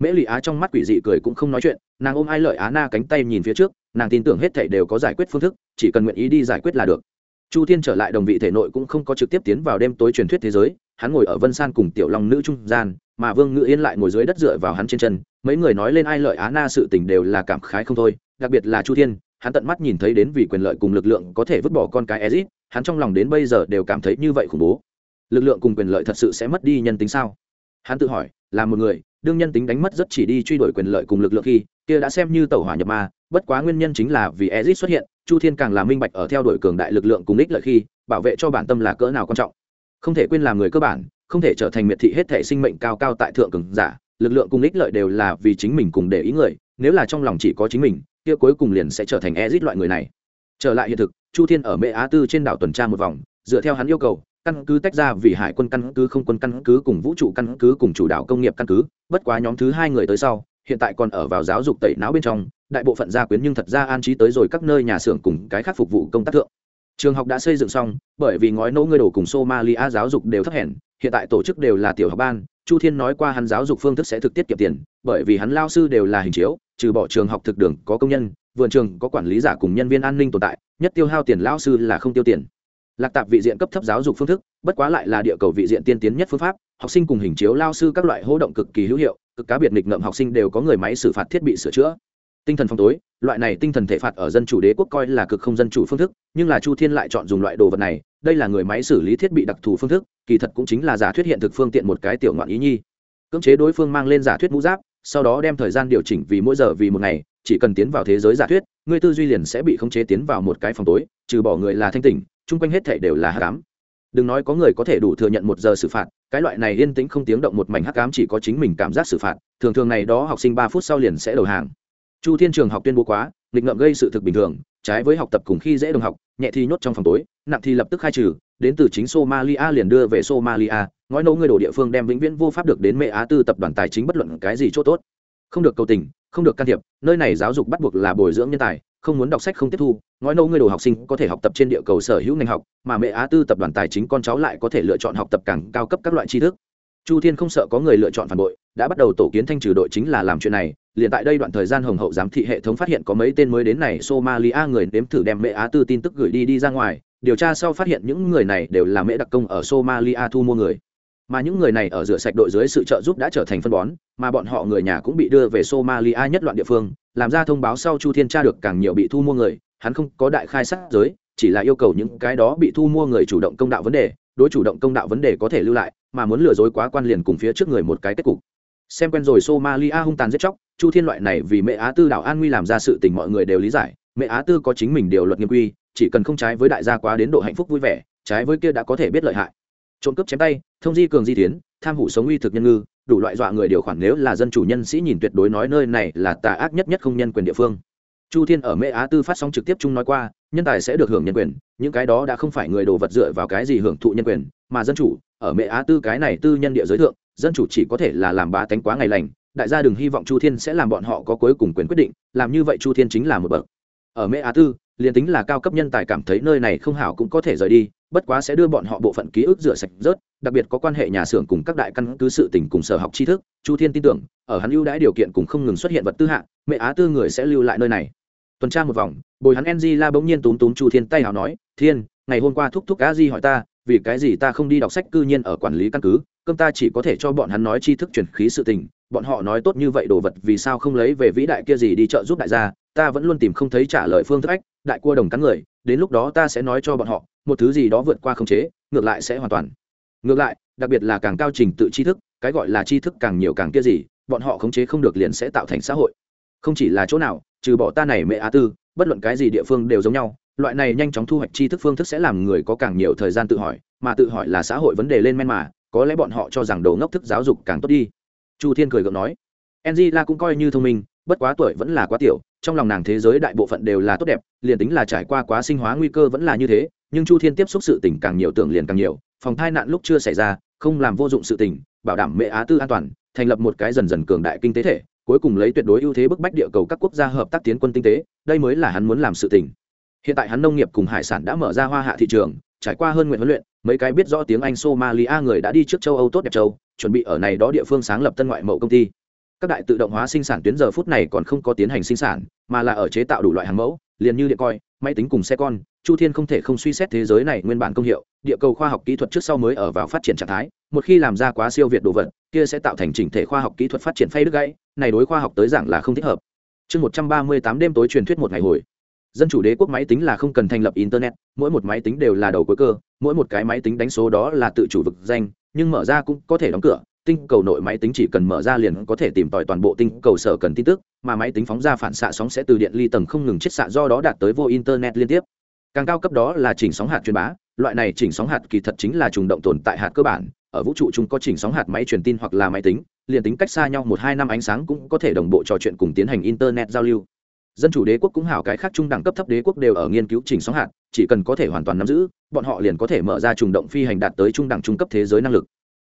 Mễ lụy á trong mắt quỷ dị cười cũng không nói chuyện, nàng ôm ai lợi á na cánh tay nhìn phía trước, nàng tin tưởng hết thể đều có giải quyết phương thức, chỉ cần nguyện ý đi giải quyết là được chu thiên trở lại đồng vị thể nội cũng không có trực tiếp tiến vào đêm tối truyền thuyết thế giới, hắn ngồi ở vân san cùng tiểu long nữ trung gian, mà vương ngự yên lại ngồi dưới đất dựa vào hắn trên chân, mấy người nói lên ai lợi á na sự tình đều là cảm khái không thôi, đặc biệt là chu thiên, hắn tận mắt nhìn thấy đến vì quyền lợi cùng lực lượng có thể vứt bỏ con cái ezit, hắn trong lòng đến bây giờ đều cảm thấy như vậy khủng bố. Lực lượng cùng quyền lợi thật sự sẽ mất đi nhân tính sao? Hắn tự hỏi, là một người, đương nhân tính đánh mất rất chỉ đi truy đuổi quyền lợi cùng lực lượng khi, kia đã xem như tàu hỏa nhập ma, bất quá nguyên nhân chính là vì ezit xuất hiện chu thiên càng là minh bạch ở theo đuổi cường đại lực lượng cùng ích lợi khi, bảo vệ cho bản tâm là cỡ nào quan trọng. Không thể quên làm người cơ bản, không thể trở thành miệt thị hết thể sinh mệnh cao cao tại thượng cường giả, lực lượng cùng ích lợi đều là vì chính mình cùng để ý người, nếu là trong lòng chỉ có chính mình, kia cuối cùng liền sẽ trở thành ezit loại người này. Trở lại hiện thực, chu thiên ở mễ á tư trên đảo tuần tra một vòng, dựa theo hắn yêu cầu, căn cứ tách ra vì hải quân căn cứ, không quân căn cứ cùng vũ trụ căn cứ cùng chủ đạo công nghiệp căn cứ, bất quá nhóm thứ hai người tới sau, hiện tại còn ở vào giáo dục tẩy não bên trong đại bộ phận gia quyến nhưng thật ra an trí tới rồi các nơi nhà xưởng cùng cái khác phục vụ công tác thượng. Trường học đã xây dựng xong, bởi vì ngói nỗ ngươi đổ cùng somalia giáo dục đều thấp hèn, hiện tại tổ chức đều là tiểu học ban, chu thiên nói qua hắn giáo dục phương thức sẽ thực tiết kiệm tiền, bởi vì hắn lao sư đều là hình chiếu, trừ bỏ trường học thực đường có công nhân, vườn trường có quản lý giả cùng nhân viên an ninh tồn tại, nhất tiêu hao tiền lao sư là không tiêu tiền. Lạc tạp vị diện cấp thấp giáo dục phương thức, bất quá lại là địa cầu vị diện tiên tiến nhất phương pháp, học sinh cùng hình chiếu lao sư các loại hỗ động cực kỳ hữu hiệu, cực cá biệt nghịch ngợm học sinh đều có người máy xử phạt thiết bị sửa chữa tinh thần phòng tối, loại này tinh thần thể phạt ở dân chủ đế quốc coi là cực không dân chủ phương thức, nhưng là chu thiên lại chọn dùng loại đồ vật này, đây là người máy xử lý thiết bị đặc thù phương thức, kỳ thật cũng chính là giả thuyết hiện thực phương tiện một cái tiểu ngoạn ý nhi. Cưỡng chế đối phương mang lên giả thuyết mũ giáp, sau đó đem thời gian điều chỉnh vì mỗi giờ vì một ngày, chỉ cần tiến vào thế giới giả thuyết, người tư duy liền sẽ bị khống chế tiến vào một cái phòng tối, trừ bỏ người là thanh tỉnh, chung quanh hết thể đều là hắc ám. Đừng nói có người có thể đủ thừa nhận một giờ xử phạt, cái loại này yên tĩnh không tiếng động một mảnh hắc ám chỉ có chính mình cảm giác xử phạt, thường thường này đó học sinh ba phút sau liền sẽ đầu hàng chu thiên trường học tuyên bố quá, nghịch ngợm gây sự thực bình thường, trái với học tập cùng khi dễ đồng học, nhẹ thì nhốt trong phòng tối, nặng thì lập tức khai trừ, đến từ chính somalia liền đưa về somalia, ngói nấu người đổ địa phương đem vĩnh viễn vô pháp được đến mẹ á tư tập đoàn tài chính bất luận cái gì chỗ tốt. Không được cầu tình, không được can thiệp, nơi này giáo dục bắt buộc là bồi dưỡng nhân tài, không muốn đọc sách không tiếp thu, ngói nâu người đồ học sinh có thể học tập trên địa cầu sở hữu ngành học, mà mẹ á tư tập đoàn tài chính con cháu lại có thể lựa chọn học tập càng cao cấp các loại tri thức. Chu thiên không sợ có người lựa chọn phản bội, đã bắt đầu tổ kiến thanh trừ đội chính là làm chuyện này liền tại đây đoạn thời gian hồng hậu giám thị hệ thống phát hiện có mấy tên mới đến này, somalia người nếm thử đem mẹ á tư tin tức gửi đi đi ra ngoài. Điều tra sau phát hiện những người này đều là mẹ đặc công ở somalia thu mua người. Mà những người này ở rửa sạch đội dưới sự trợ giúp đã trở thành phân bón, mà bọn họ người nhà cũng bị đưa về somalia nhất loạn địa phương. Làm ra thông báo sau chu thiên tra được càng nhiều bị thu mua người, hắn không có đại khai sát giới, chỉ là yêu cầu những cái đó bị thu mua người chủ động công đạo vấn đề. Đối chủ động công đạo vấn đề có thể lưu lại, mà muốn lừa dối quá quan liền cùng phía trước người một cái kết cục xem quen rồi somalia hung tàn giết chóc, chu thiên loại này vì mẹ á tư đảo an nguy làm ra sự tình mọi người đều lý giải, mẹ á tư có chính mình điều luật nghiêm quy, chỉ cần không trái với đại gia quá đến độ hạnh phúc vui vẻ, trái với kia đã có thể biết lợi hại. Trộm cướp chém tay, thông di cường di tiến, tham hủ sống uy thực nhân ngư, đủ loại dọa người điều khoản nếu là dân chủ nhân sĩ nhìn tuyệt đối nói nơi này là tà ác nhất nhất không nhân quyền địa phương. Chu thiên ở mễ á tư phát sóng trực tiếp chung nói qua, nhân tài sẽ được hưởng nhân quyền, những cái đó đã không phải người đồ vật dựa vào cái gì hưởng thụ nhân quyền, mà dân chủ, ở mễ á tư cái này tư nhân địa giới thượng dân chủ chỉ có thể là làm bá tánh quá ngày lành, đại gia đừng hy vọng chu thiên sẽ làm bọn họ có cuối cùng quyền quyết định, làm như vậy chu thiên chính là một bậc. Ở mễ á tư, liền tính là cao cấp nhân tài cảm thấy nơi này không hảo cũng có thể rời đi, bất quá sẽ đưa bọn họ bộ phận ký ức rửa sạch rớt, đặc biệt có quan hệ nhà xưởng cùng các đại căn cứ sự tỉnh cùng sở học tri thức, chu thiên tin tưởng, ở hắn ưu đãi điều kiện cùng không ngừng xuất hiện vật tư hạ mẹ á tư người sẽ lưu lại nơi này. Tuần tra một vòng, bồi hắn ng la bỗng nhiên túm túm chu thiên tay hào nói, thiên, ngày hôm qua thúc thúc cá di hỏi ta, vì cái gì ta không đi đọc sách cư nhiên ở quản lý căn cứ? Cơm ta chỉ có thể cho bọn hắn nói tri thức truyền khí sự tình, bọn họ nói tốt như vậy đồ vật vì sao không lấy về vĩ đại kia gì đi chợ giúp đại gia, ta vẫn luôn tìm không thấy trả lời phương thức ách, đại cua đồng cắn người, đến lúc đó ta sẽ nói cho bọn họ, một thứ gì đó vượt qua khống chế, ngược lại sẽ hoàn toàn. Ngược lại, đặc biệt là càng cao trình tự tri thức, cái gọi là tri thức càng nhiều càng kia gì, bọn họ khống chế không được liền sẽ tạo thành xã hội. Không chỉ là chỗ nào, trừ bỏ ta này mẹ á tư, bất luận cái gì địa phương đều giống nhau, loại này nhanh chóng thu hoạch tri thức phương thức sẽ làm người có càng nhiều thời gian tự hỏi, mà tự hỏi là xã hội vấn đề lên men mà có lẽ bọn họ cho rằng đồ ngốc thức giáo dục càng tốt đi. Chu thiên cười gượng nói, angela cũng coi như thông minh, bất quá tuổi vẫn là quá tiểu, trong lòng nàng thế giới đại bộ phận đều là tốt đẹp, liền tính là trải qua quá sinh hóa nguy cơ vẫn là như thế, nhưng chu thiên tiếp xúc sự tình càng nhiều tưởng liền càng nhiều, phòng thai nạn lúc chưa xảy ra, không làm vô dụng sự tình, bảo đảm mẹ á tư an toàn, thành lập một cái dần dần cường đại kinh tế thể, cuối cùng lấy tuyệt đối ưu thế bức bách địa cầu các quốc gia hợp tác tiến quân tinh tế, đây mới là hắn muốn làm sự tình. Hiện tại hắn nông nghiệp cùng hải sản đã mở ra hoa hạ thị trường, trải qua hơn nguyện huấn luyện mấy cái biết rõ tiếng anh somalia người đã đi trước châu âu tốt đẹp châu, chuẩn bị ở này đó địa phương sáng lập tân ngoại mẫu công ty. Các đại tự động hóa sinh sản tuyến giờ phút này còn không có tiến hành sinh sản, mà là ở chế tạo đủ loại hàng mẫu, liền như điện coi, máy tính cùng xe con, chu thiên không thể không suy xét thế giới này nguyên bản công hiệu, địa cầu khoa học kỹ thuật trước sau mới ở vào phát triển trạng thái, một khi làm ra quá siêu việt đồ vật, kia sẽ tạo thành chỉnh thể khoa học kỹ thuật phát triển phay đứt gãy, này đối khoa học tới giảng là không thích hợp. Chương một trăm ba mươi tám đêm tối truyền thuyết một ngày hồi. Dân chủ đế quốc máy tính là không cần thành lập internet, mỗi một máy tính đều là đầu cuối cơ mỗi một cái máy tính đánh số đó là tự chủ vực danh, nhưng mở ra cũng có thể đóng cửa. Tinh cầu nội máy tính chỉ cần mở ra liền có thể tìm tòi toàn bộ tinh cầu sở cần tin tức, mà máy tính phóng ra phản xạ sóng sẽ từ điện ly tầng không ngừng chiết xạ do đó đạt tới vô internet liên tiếp. Càng cao cấp đó là chỉnh sóng hạt truyền bá, loại này chỉnh sóng hạt kỳ thật chính là trùng động tồn tại hạt cơ bản. Ở vũ trụ chúng có chỉnh sóng hạt máy truyền tin hoặc là máy tính, liền tính cách xa nhau một hai năm ánh sáng cũng có thể đồng bộ trò chuyện cùng tiến hành internet giao lưu dân chủ đế quốc cũng hảo, cái khác trung đẳng cấp thấp đế quốc đều ở nghiên cứu chỉnh sóng hạt, chỉ cần có thể hoàn toàn nắm giữ, bọn họ liền có thể mở ra trùng động phi hành đạt tới trung đẳng trung cấp thế giới năng lực.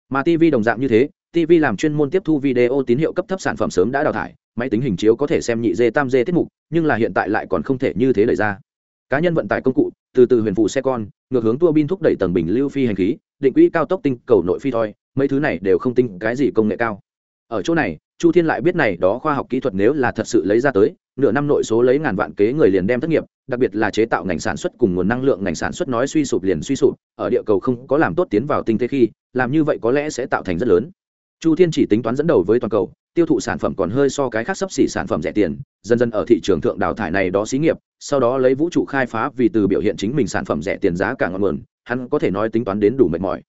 Mà tv đồng dạng như thế tv làm chuyên môn tiếp thu video tín hiệu cấp thấp sản phẩm sớm đã đào thải, máy tính hình chiếu có thể xem nhị dê tam dê tiết mục, nhưng là hiện tại lại còn không thể như thế đẩy ra. Cá nhân vận tải công cụ, từ từ huyền phụ xe con, ngược hướng tua bin thúc đẩy tầng bình lưu phi hành khí, định quỹ cao tốc tinh cầu nội phi thoi, mấy thứ này đều không tinh cái gì công nghệ cao. Ở chỗ này chu thiên lại biết này đó khoa học kỹ thuật nếu là thật sự lấy ra tới, nửa năm nội số lấy ngàn vạn kế người liền đem thất nghiệp, đặc biệt là chế tạo ngành sản xuất cùng nguồn năng lượng ngành sản xuất nói suy sụp liền suy sụp, ở địa cầu không có làm tốt tiến vào tinh tế khi, làm như vậy có lẽ sẽ tạo thành rất lớn. Chu thiên chỉ tính toán dẫn đầu với toàn cầu, tiêu thụ sản phẩm còn hơi so cái khác sấp xỉ sản phẩm rẻ tiền, dần dần ở thị trường thượng đào thải này đó xí nghiệp, sau đó lấy vũ trụ khai phá vì từ biểu hiện chính mình sản phẩm rẻ tiền giá cả ngọn nguồn, hắn có thể nói tính toán đến đủ mệt mỏi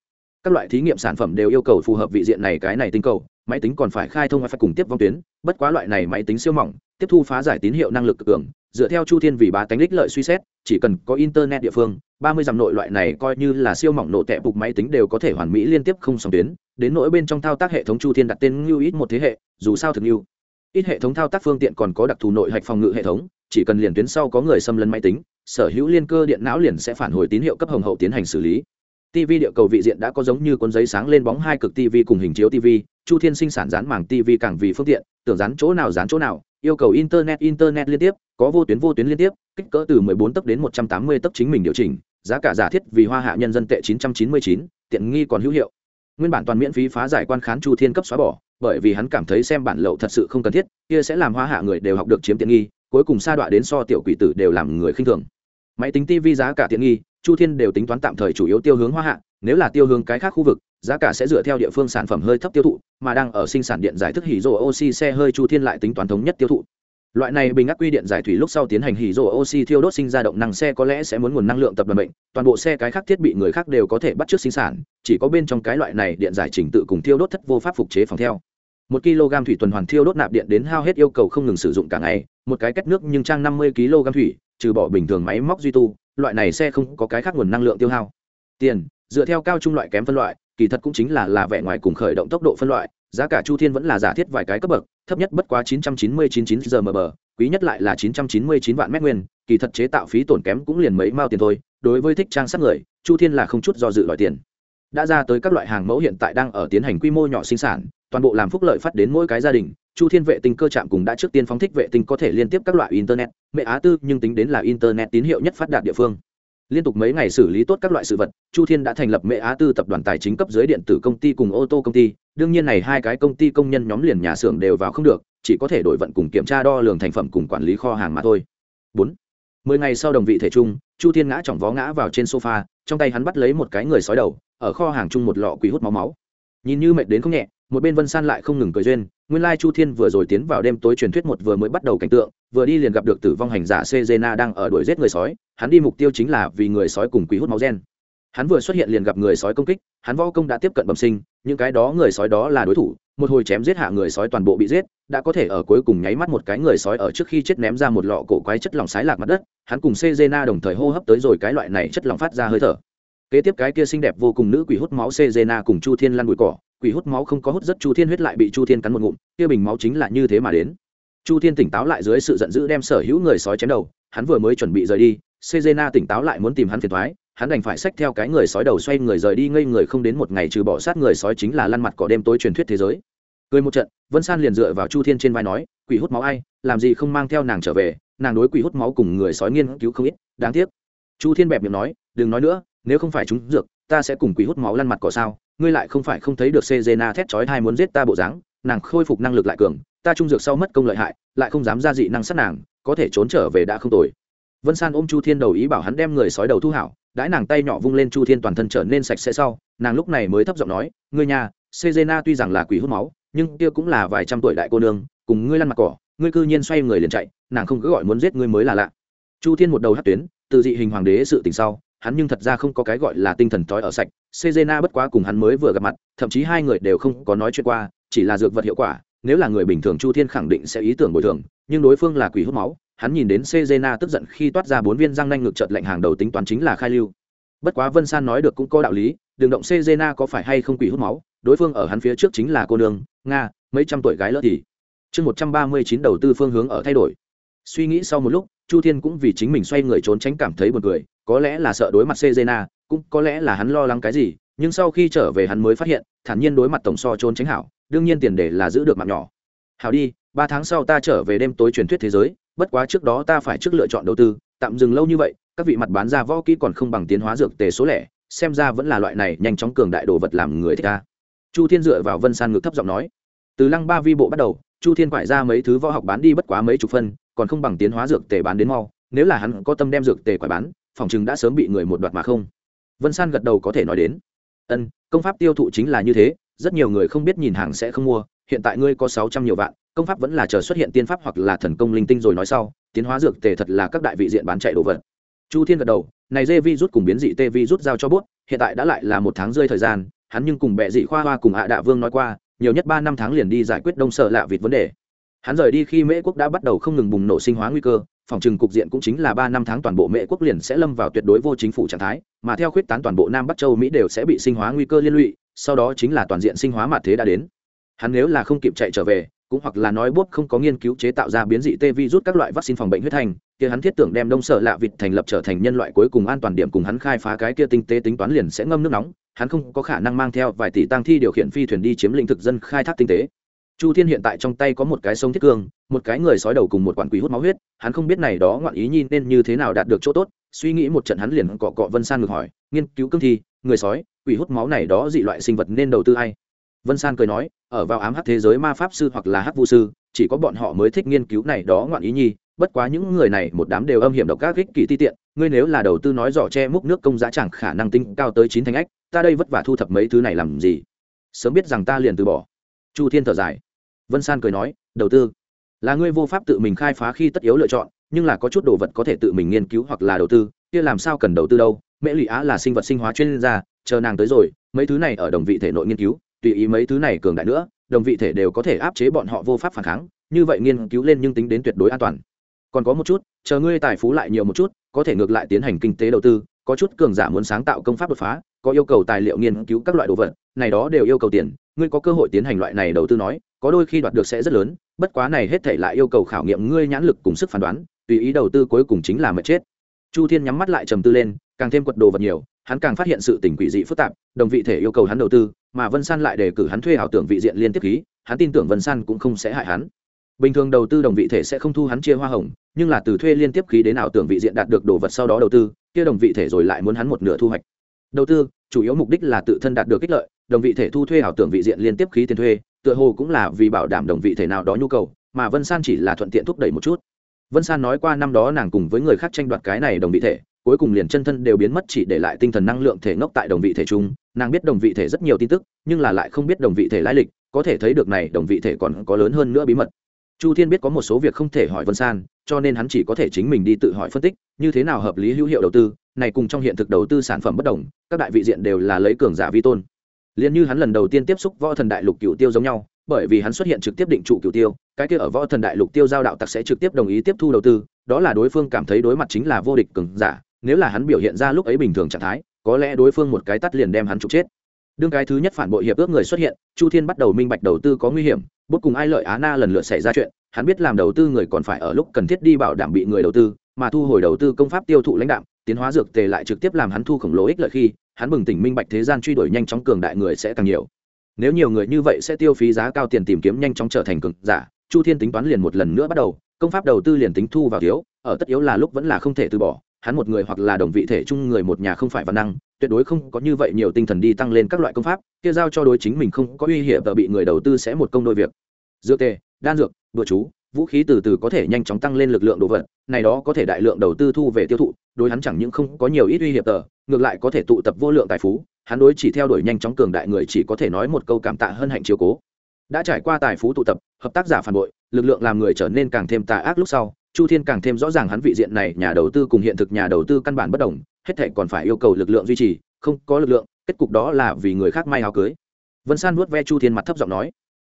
các loại thí nghiệm sản phẩm đều yêu cầu phù hợp vị diện này cái này tinh cầu, máy tính còn phải khai thông phải cùng tiếp vong tuyến, bất quá loại này máy tính siêu mỏng, tiếp thu phá giải tín hiệu năng lực cực cường, dựa theo chu thiên vì ba tánh đích lợi suy xét, chỉ cần có internet địa phương, ba mươi dặm nội loại này coi như là siêu mỏng nổ tệ bục máy tính đều có thể hoàn mỹ liên tiếp không sóng tuyến, đến nỗi bên trong thao tác hệ thống chu thiên đặt tên ngưu ít một thế hệ, dù sao thực ngưu ít hệ thống thao tác phương tiện còn có đặc thù nội hạch phòng ngự hệ thống, chỉ cần liền tuyến sau có người xâm lấn máy tính, sở hữu liên cơ điện não liền sẽ phản hồi tín hiệu cấp hồng hậu tiến hành xử lý tv địa cầu vị diện đã có giống như cuốn giấy sáng lên bóng hai cực tv cùng hình chiếu tv chu thiên sinh sản dán màng tv càng vì phương tiện tưởng dán chỗ nào dán chỗ nào yêu cầu internet internet liên tiếp có vô tuyến vô tuyến liên tiếp kích cỡ từ 14 tấc đến 180 tấc chính mình điều chỉnh giá cả giả thiết vì hoa hạ nhân dân tệ 999, tiện nghi còn hữu hiệu. Nguyên bản toàn miễn phí phá giải quan khán chu thiên cấp xóa bỏ bởi vì hắn cảm thấy xem bản lậu thật sự không cần thiết kia sẽ làm hoa hạ người đều học được chiếm tiện nghi cuối cùng sa đọa đến so tiểu quỷ tử đều làm người khinh thường. Máy tính tv giá cả tiện nghi chu thiên đều tính toán tạm thời chủ yếu tiêu hướng hoa hạ, nếu là tiêu hướng cái khác khu vực, giá cả sẽ dựa theo địa phương sản phẩm hơi thấp tiêu thụ, mà đang ở sinh sản điện giải thức hỉ rồ oxy xe hơi chu thiên lại tính toán thống nhất tiêu thụ. Loại này bình ắc quy điện giải thủy lúc sau tiến hành hỉ rồ oxy thiêu đốt sinh ra động năng xe có lẽ sẽ muốn nguồn năng lượng tập đoàn bệnh, toàn bộ xe cái khác thiết bị người khác đều có thể bắt trước sinh sản, chỉ có bên trong cái loại này điện giải trình tự cùng thiêu đốt thất vô pháp phục chế phòng theo. Một kg thủy tuần hoàn thiêu đốt nạp điện đến hao hết yêu cầu không ngừng sử dụng cả ngày, một cái cách nước nhưng trang năm mươi kg thủy, trừ bỏ bình thường máy móc duy tu loại này xe không có cái khác nguồn năng lượng tiêu hao. Tiền, dựa theo cao trung loại kém phân loại, kỳ thật cũng chính là là vẻ ngoài cùng khởi động tốc độ phân loại, giá cả chu thiên vẫn là giả thiết vài cái cấp bậc, thấp nhất bất quá chín trăm chín mươi chín chín giờ mb quý nhất lại là chín trăm chín mươi chín vạn mét nguyên, kỳ thật chế tạo phí tổn kém cũng liền mấy mao tiền thôi, đối với thích trang sát người, chu thiên là không chút do dự đòi tiền. Đã ra tới các loại hàng mẫu hiện tại đang ở tiến hành quy mô nhỏ sinh sản toàn bộ làm phúc lợi phát đến mỗi cái gia đình, chu thiên vệ tinh cơ trạm cùng đã trước tiên phóng thích vệ tinh có thể liên tiếp các loại internet, mẹ á tư nhưng tính đến là internet tín hiệu nhất phát đạt địa phương. Liên tục mấy ngày xử lý tốt các loại sự vật, chu thiên đã thành lập mẹ á tư tập đoàn tài chính cấp dưới điện tử công ty cùng ô tô công ty, đương nhiên này hai cái công ty công nhân nhóm liền nhà xưởng đều vào không được, chỉ có thể đổi vận cùng kiểm tra đo lường thành phẩm cùng quản lý kho hàng mà thôi. Bốn, mười ngày sau đồng vị thể trung chu thiên ngã chỏng vó ngã vào trên sofa, trong tay hắn bắt lấy một cái người sói đầu, ở kho hàng chung một lọ quý hút máu máu. Nhìn như mệt đến không nhẹ một bên vân san lại không ngừng cười duyên nguyên lai chu thiên vừa rồi tiến vào đêm tối truyền thuyết một vừa mới bắt đầu cảnh tượng vừa đi liền gặp được tử vong hành giả sejena đang ở đuổi giết người sói, hắn đi mục tiêu chính là vì người sói cùng quý hút máu gen. Hắn vừa xuất hiện liền gặp người sói công kích, hắn võ công đã tiếp cận bẩm sinh, những cái đó người sói đó là đối thủ, một hồi chém giết hạ người sói toàn bộ bị giết, đã có thể ở cuối cùng nháy mắt một cái người sói ở trước khi chết ném ra một lọ cổ quái chất lỏng sái lạc mặt đất, hắn cùng sejena đồng thời hô hấp tới rồi cái loại này chất lỏng phát ra hơi thở. Kế tiếp cái kia xinh đẹp vô cùng nữ quỷ hút máu sejena cùng chu thiên lăn bụi cỏ quỷ hút máu không có hút rất chu thiên huyết lại bị chu thiên cắn một ngụm, kia bình máu chính là như thế mà đến. Chu thiên tỉnh táo lại dưới sự giận dữ đem sở hữu người sói chém đầu, hắn vừa mới chuẩn bị rời đi, sejena tỉnh táo lại muốn tìm hắn phiền thoái hắn đành phải xách theo cái người sói đầu xoay người rời đi ngây người không đến một ngày trừ bỏ sát người sói chính là lăn mặt cỏ đêm tối truyền thuyết thế giới. Cười một trận, vân san liền dựa vào chu thiên trên vai nói, quỷ hút máu ai, làm gì không mang theo nàng trở về, nàng đối quỷ hút máu cùng người sói nghiên cứu không ít, đáng tiếc. Chu thiên bẹp miệng nói, đừng nói nữa, nếu không phải chúng dược, ta sẽ cùng quỷ hút máu lăn mặt cỏ sao? Ngươi lại không phải không thấy được Cezena thét chói tai muốn giết ta bộ dáng, nàng khôi phục năng lực lại cường, ta trung dược sau mất công lợi hại, lại không dám ra dị năng sát nàng, có thể trốn trở về đã không tồi. Vân San ôm Chu Thiên đầu ý bảo hắn đem người sói đầu thu hảo, đãi nàng tay nhỏ vung lên Chu Thiên toàn thân trở nên sạch sẽ sau, nàng lúc này mới thấp giọng nói, ngươi nhà, Cezena tuy rằng là quỷ hút máu, nhưng kia cũng là vài trăm tuổi đại cô nương, cùng ngươi lăn mặt cỏ, ngươi cư nhiên xoay người liền chạy, nàng không cứ gọi muốn giết ngươi mới là lạ. Chu Thiên một đầu hất tuyến, từ dị hình hoàng đế sự tình sau, hắn nhưng thật ra không có cái gọi là tinh thần tối ở sạch, sejena bất quá cùng hắn mới vừa gặp mặt, thậm chí hai người đều không có nói chuyện qua, chỉ là dược vật hiệu quả, nếu là người bình thường chu thiên khẳng định sẽ ý tưởng bồi thường, nhưng đối phương là quỷ hút máu, hắn nhìn đến sejena tức giận khi toát ra bốn viên răng nanh ngực chợt lạnh hàng đầu tính toán chính là khai lưu. Bất quá vân san nói được cũng có đạo lý đường động sejena có phải hay không quỷ hút máu, đối phương ở hắn phía trước chính là cô nương, nga, mấy trăm tuổi gái lỡ thì. Chương một trăm ba mươi chín đầu tư phương hướng ở thay đổi. Suy nghĩ sau một lúc chu thiên cũng vì chính mình xoay người trốn tránh cảm thấy buồn cười, có lẽ là sợ đối mặt sejena, cũng có lẽ là hắn lo lắng cái gì, nhưng sau khi trở về hắn mới phát hiện, thản nhiên đối mặt tổng so trốn tránh hảo, đương nhiên tiền đề là giữ được mạng nhỏ. Hảo đi, ba tháng sau ta trở về đêm tối truyền thuyết thế giới, bất quá trước đó ta phải trước lựa chọn đầu tư, tạm dừng lâu như vậy, các vị mặt bán ra võ kỹ còn không bằng tiến hóa dược tề số lẻ, xem ra vẫn là loại này nhanh chóng cường đại đồ vật làm người thích ta. Chu thiên dựa vào vân san ngực thấp giọng nói. Từ lăng ba vi bộ bắt đầu, chu thiên quải ra mấy thứ võ học bán đi bất quá mấy chục phân còn không bằng tiến hóa dược tề bán đến mau, nếu là hắn có tâm đem dược tề quả bán, phòng chừng đã sớm bị người một đoạt mà không. Vân san gật đầu có thể nói đến. Ân, công pháp tiêu thụ chính là như thế, rất nhiều người không biết nhìn hàng sẽ không mua, hiện tại ngươi có sáu trăm nhiều vạn, công pháp vẫn là chờ xuất hiện tiên pháp hoặc là thần công linh tinh rồi nói sau, tiến hóa dược tề thật là các đại vị diện bán chạy đồ vật. Chu thiên gật đầu, này dê vi rút cùng biến dị tê vi rút giao cho bút, hiện tại đã lại là một tháng rơi thời gian, hắn nhưng cùng bệ dị khoa hoa cùng hạ đạ vương nói qua, nhiều nhất ba năm tháng liền đi giải quyết đông sợ lạ vịt vấn đề hắn rời đi khi mễ quốc đã bắt đầu không ngừng bùng nổ sinh hóa nguy cơ, phòng trừng cục diện cũng chính là ba năm tháng toàn bộ mễ quốc liền sẽ lâm vào tuyệt đối vô chính phủ trạng thái, mà theo khuyết tán toàn bộ nam bắc châu mỹ đều sẽ bị sinh hóa nguy cơ liên lụy, sau đó chính là toàn diện sinh hóa mạt thế đã đến. Hắn nếu là không kịp chạy trở về, cũng hoặc là nói bốp không có nghiên cứu chế tạo ra biến dị tê vi rút các loại vaccine phòng bệnh huyết thành kia hắn thiết tưởng đem đông sở lạ vịt thành lập trở thành nhân loại cuối cùng an toàn điểm cùng hắn khai phá cái kia tinh tế tính toán liền sẽ ngâm nước nóng, hắn không có khả năng mang theo vài tỷ tăng thi điều khiển phi thuyền đi chiếm lĩnh thực dân khai thác tinh tế chu thiên hiện tại trong tay có một cái sông thiết cương, một cái người sói đầu cùng một quản quỷ hút máu huyết, hắn không biết này đó ngoạn ý nhi nên như thế nào đạt được chỗ tốt, suy nghĩ một trận hắn liền cọ cọ vân san ngược hỏi, nghiên cứu cương thi, người sói, quỷ hút máu này đó dị loại sinh vật nên đầu tư hay? vân san cười nói, ở vào ám hắc thế giới ma pháp sư hoặc là hắc vu sư, chỉ có bọn họ mới thích nghiên cứu này đó ngoạn ý nhi, bất quá những người này một đám đều âm hiểm độc các ích kỳ ti tiện, ngươi nếu là đầu tư nói giỏ che múc nước công giá chẳng khả năng tinh cao tới chín thành ách, ta đây vất vả thu thập mấy thứ này làm gì? Sớm biết rằng ta liền từ bỏ. Chu thiên thở dài vân san cười nói, đầu tư, là ngươi vô pháp tự mình khai phá khi tất yếu lựa chọn, nhưng là có chút đồ vật có thể tự mình nghiên cứu hoặc là đầu tư, kia làm sao cần đầu tư đâu? Mễ lụy á là sinh vật sinh hóa chuyên gia, chờ nàng tới rồi, mấy thứ này ở đồng vị thể nội nghiên cứu, tùy ý mấy thứ này cường đại nữa, đồng vị thể đều có thể áp chế bọn họ vô pháp phản kháng, như vậy nghiên cứu lên nhưng tính đến tuyệt đối an toàn. Còn có một chút, chờ ngươi tài phú lại nhiều một chút, có thể ngược lại tiến hành kinh tế đầu tư, có chút cường giả muốn sáng tạo công pháp đột phá, có yêu cầu tài liệu nghiên cứu các loại đồ vật, này đó đều yêu cầu tiền, ngươi có cơ hội tiến hành loại này đầu tư nói có đôi khi đoạt được sẽ rất lớn, bất quá này hết thể lại yêu cầu khảo nghiệm ngươi nhãn lực cùng sức phán đoán, tùy ý đầu tư cuối cùng chính là mệt chết. Chu thiên nhắm mắt lại trầm tư lên, càng thêm quật đồ vật nhiều, hắn càng phát hiện sự tình quỷ dị phức tạp, đồng vị thể yêu cầu hắn đầu tư, mà vân san lại đề cử hắn thuê ảo tưởng vị diện liên tiếp khí, hắn tin tưởng vân san cũng không sẽ hại hắn. Bình thường đầu tư đồng vị thể sẽ không thu hắn chia hoa hồng, nhưng là từ thuê liên tiếp khí đến ảo tưởng vị diện đạt được đồ vật sau đó đầu tư, kia đồng vị thể rồi lại muốn hắn một nửa thu hoạch. Đầu tư, chủ yếu mục đích là tự thân đạt được ích lợi, đồng vị thể thu thuê ảo tưởng vị diện liên tiếp khí tiền thuê tựa hồ cũng là vì bảo đảm đồng vị thể nào đó nhu cầu, mà vân san chỉ là thuận tiện thúc đẩy một chút. Vân san nói qua năm đó nàng cùng với người khác tranh đoạt cái này đồng vị thể, cuối cùng liền chân thân đều biến mất chỉ để lại tinh thần năng lượng thể ngốc tại đồng vị thể chung. Nàng biết đồng vị thể rất nhiều tin tức, nhưng là lại không biết đồng vị thể lai lịch, có thể thấy được này đồng vị thể còn có lớn hơn nữa bí mật. Chu thiên biết có một số việc không thể hỏi vân san, cho nên hắn chỉ có thể chính mình đi tự hỏi phân tích, như thế nào hợp lý hữu hiệu đầu tư, này cùng trong hiện thực đầu tư sản phẩm bất đồng, các đại vị diện đều là lấy cường giả vi tôn liền như hắn lần đầu tiên tiếp xúc võ thần đại lục cựu tiêu giống nhau, bởi vì hắn xuất hiện trực tiếp định trụ cựu tiêu, cái kia ở võ thần đại lục tiêu giao đạo tặc sẽ trực tiếp đồng ý tiếp thu đầu tư, đó là đối phương cảm thấy đối mặt chính là vô địch cường giả, nếu là hắn biểu hiện ra lúc ấy bình thường trạng thái, có lẽ đối phương một cái tắt liền đem hắn trục chết. Đương cái thứ nhất phản bội hiệp ước người xuất hiện, chu thiên bắt đầu minh bạch đầu tư có nguy hiểm, bút cùng ai lợi á na lần lượt xảy ra chuyện, hắn biết làm đầu tư người còn phải ở lúc cần thiết đi bảo đảm bị người đầu tư, mà thu hồi đầu tư công pháp tiêu thụ lãnh đạm tiến hóa dược tề lại trực tiếp làm hắn thu khổng lồ ích lợi khi hắn bừng tỉnh minh bạch thế gian truy đuổi nhanh chóng cường đại người sẽ càng nhiều. Nếu nhiều người như vậy sẽ tiêu phí giá cao tiền tìm kiếm nhanh chóng trở thành cường giả, chu thiên tính toán liền một lần nữa bắt đầu, công pháp đầu tư liền tính thu vào thiếu, ở tất yếu là lúc vẫn là không thể từ bỏ, hắn một người hoặc là đồng vị thể chung người một nhà không phải văn năng, tuyệt đối không có như vậy nhiều tinh thần đi tăng lên các loại công pháp, kia giao cho đối chính mình không có uy hiểm và bị người đầu tư sẽ một công đôi việc. Dược tề, đan dược, bữa chú vũ khí từ từ có thể nhanh chóng tăng lên lực lượng đồ vật, này đó có thể đại lượng đầu tư thu về tiêu thụ, đối hắn chẳng những không có nhiều ít uy hiểm tờ, ngược lại có thể tụ tập vô lượng tài phú, hắn đối chỉ theo đuổi nhanh chóng cường đại người chỉ có thể nói một câu cảm tạ hơn hạnh chiếu cố. Đã trải qua tài phú tụ tập, hợp tác giả phản bội, lực lượng làm người trở nên càng thêm tà ác lúc sau, chu thiên càng thêm rõ ràng hắn vị diện này, nhà đầu tư cùng hiện thực nhà đầu tư căn bản bất đồng, hết thể còn phải yêu cầu lực lượng duy trì, không có lực lượng, kết cục đó là vì người khác may áo cưới. Vân san vuốt ve chu thiên mặt thấp giọng nói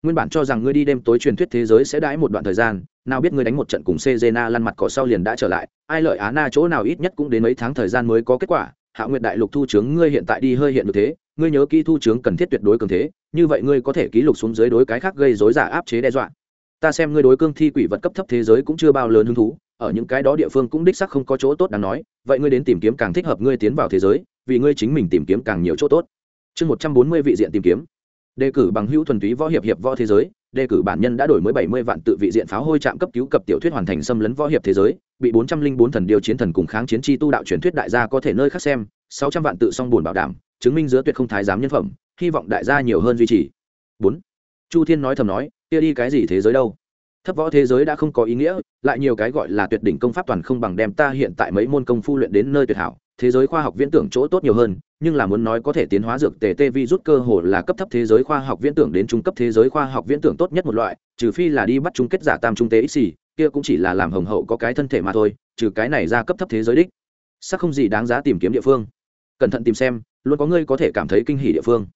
nguyên bản cho rằng ngươi đi đêm tối truyền thuyết thế giới sẽ đãi một đoạn thời gian, nào biết ngươi đánh một trận cùng Cezena lăn mặt cỏ sau liền đã trở lại, ai lợi á na chỗ nào ít nhất cũng đến mấy tháng thời gian mới có kết quả, hạ nguyệt đại lục thu chướng ngươi hiện tại đi hơi hiện được thế, ngươi nhớ kỹ thu chướng cần thiết tuyệt đối cường thế, như vậy ngươi có thể ký lục xuống dưới đối cái khác gây dối giả áp chế đe dọa. Ta xem ngươi đối cương thi quỷ vật cấp thấp thế giới cũng chưa bao lớn hứng thú, ở những cái đó địa phương cũng đích sắc không có chỗ tốt đáng nói, vậy ngươi đến tìm kiếm càng thích hợp ngươi tiến vào thế giới, vì ngươi chính mình tìm kiếm càng nhiều chỗ tốt. Chương một trăm bốn mươi vị diện tìm kiếm đề cử bằng hữu thuần túy võ hiệp hiệp võ thế giới, đề cử bản nhân đã đổi mới bảy mươi vạn tự vị diện pháo hôi trạm cấp cứu cập tiểu thuyết hoàn thành xâm lấn võ hiệp thế giới, bị bốn trăm linh bốn thần điều chiến thần cùng kháng chiến chi tu đạo truyền thuyết đại gia có thể nơi khác xem, sáu trăm vạn tự song buồn bảo đảm, chứng minh giữa tuyệt không thái giám nhân phẩm, hy vọng đại gia nhiều hơn duy trì. Bốn, chu thiên nói thầm nói, kia đi cái gì thế giới đâu? Thấp võ thế giới đã không có ý nghĩa, lại nhiều cái gọi là tuyệt đỉnh công pháp toàn không bằng đem ta hiện tại mấy môn công phu luyện đến nơi tuyệt hảo thế giới khoa học viễn tưởng chỗ tốt nhiều hơn, nhưng là muốn nói có thể tiến hóa dược tề tê vi rút cơ hồ là cấp thấp thế giới khoa học viễn tưởng đến trung cấp thế giới khoa học viễn tưởng tốt nhất một loại, trừ phi là đi bắt chung kết giả tam trung tế xì kia cũng chỉ là làm hồng hậu có cái thân thể mà thôi, trừ cái này ra cấp thấp thế giới đích. Sắc không gì đáng giá tìm kiếm địa phương. Cẩn thận tìm xem, luôn có ngươi có thể cảm thấy kinh hỉ địa phương.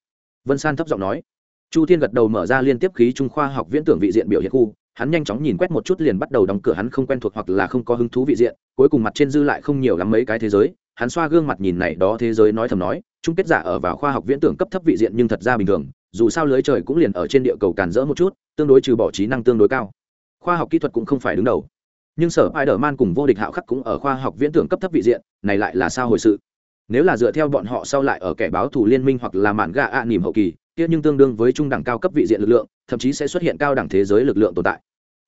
Vân san thấp giọng nói. Chu thiên gật đầu mở ra liên tiếp khí trung khoa học viễn tưởng vị diện biểu hiện khu, hắn nhanh chóng nhìn quét một chút liền bắt đầu đóng cửa hắn không quen thuộc hoặc là không có hứng thú vị diện, cuối cùng mặt trên dư lại không nhiều lắm mấy cái thế giới hắn xoa gương mặt nhìn này đó thế giới nói thầm nói, chung kết giả ở vào khoa học viễn tưởng cấp thấp vị diện nhưng thật ra bình thường, dù sao lưới trời cũng liền ở trên địa cầu càn rỡ một chút, tương đối trừ bỏ trí năng tương đối cao. Khoa học kỹ thuật cũng không phải đứng đầu. Nhưng sở ai đờ man cùng vô địch hạo khắc cũng ở khoa học viễn tưởng cấp thấp vị diện, này lại là sao hồi sự? Nếu là dựa theo bọn họ sau lại ở kẻ báo thủ liên minh hoặc là mạn gà ạ à nỉm hậu kỳ, kia nhưng tương đương với trung đẳng cao cấp vị diện lực lượng, thậm chí sẽ xuất hiện cao đẳng thế giới lực lượng tồn tại.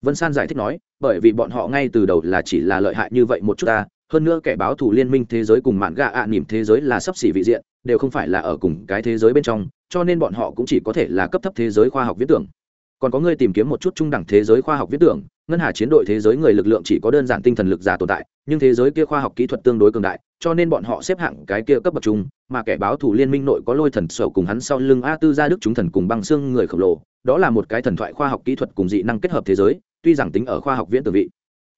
Vân san giải thích nói, bởi vì bọn họ ngay từ đầu là chỉ là lợi hại như vậy một chút ta hơn nữa kẻ báo thủ liên minh thế giới cùng mạn gà ạ à nỉm thế giới là sấp xỉ vị diện, đều không phải là ở cùng cái thế giới bên trong, cho nên bọn họ cũng chỉ có thể là cấp thấp thế giới khoa học viễn tưởng. Còn có người tìm kiếm một chút trung đẳng thế giới khoa học viễn tưởng, ngân hà chiến đội thế giới người lực lượng chỉ có đơn giản tinh thần lực giả tồn tại, nhưng thế giới kia khoa học kỹ thuật tương đối cường đại, cho nên bọn họ xếp hạng cái kia cấp bậc chung, mà kẻ báo thủ liên minh nội có lôi thần sầu cùng hắn sau lưng a tư gia đức chúng thần cùng băng xương người khổng lồ, đó là một cái thần thoại khoa học kỹ thuật cùng dị năng kết hợp thế giới, tuy rằng tính ở khoa học viễn tưởng vị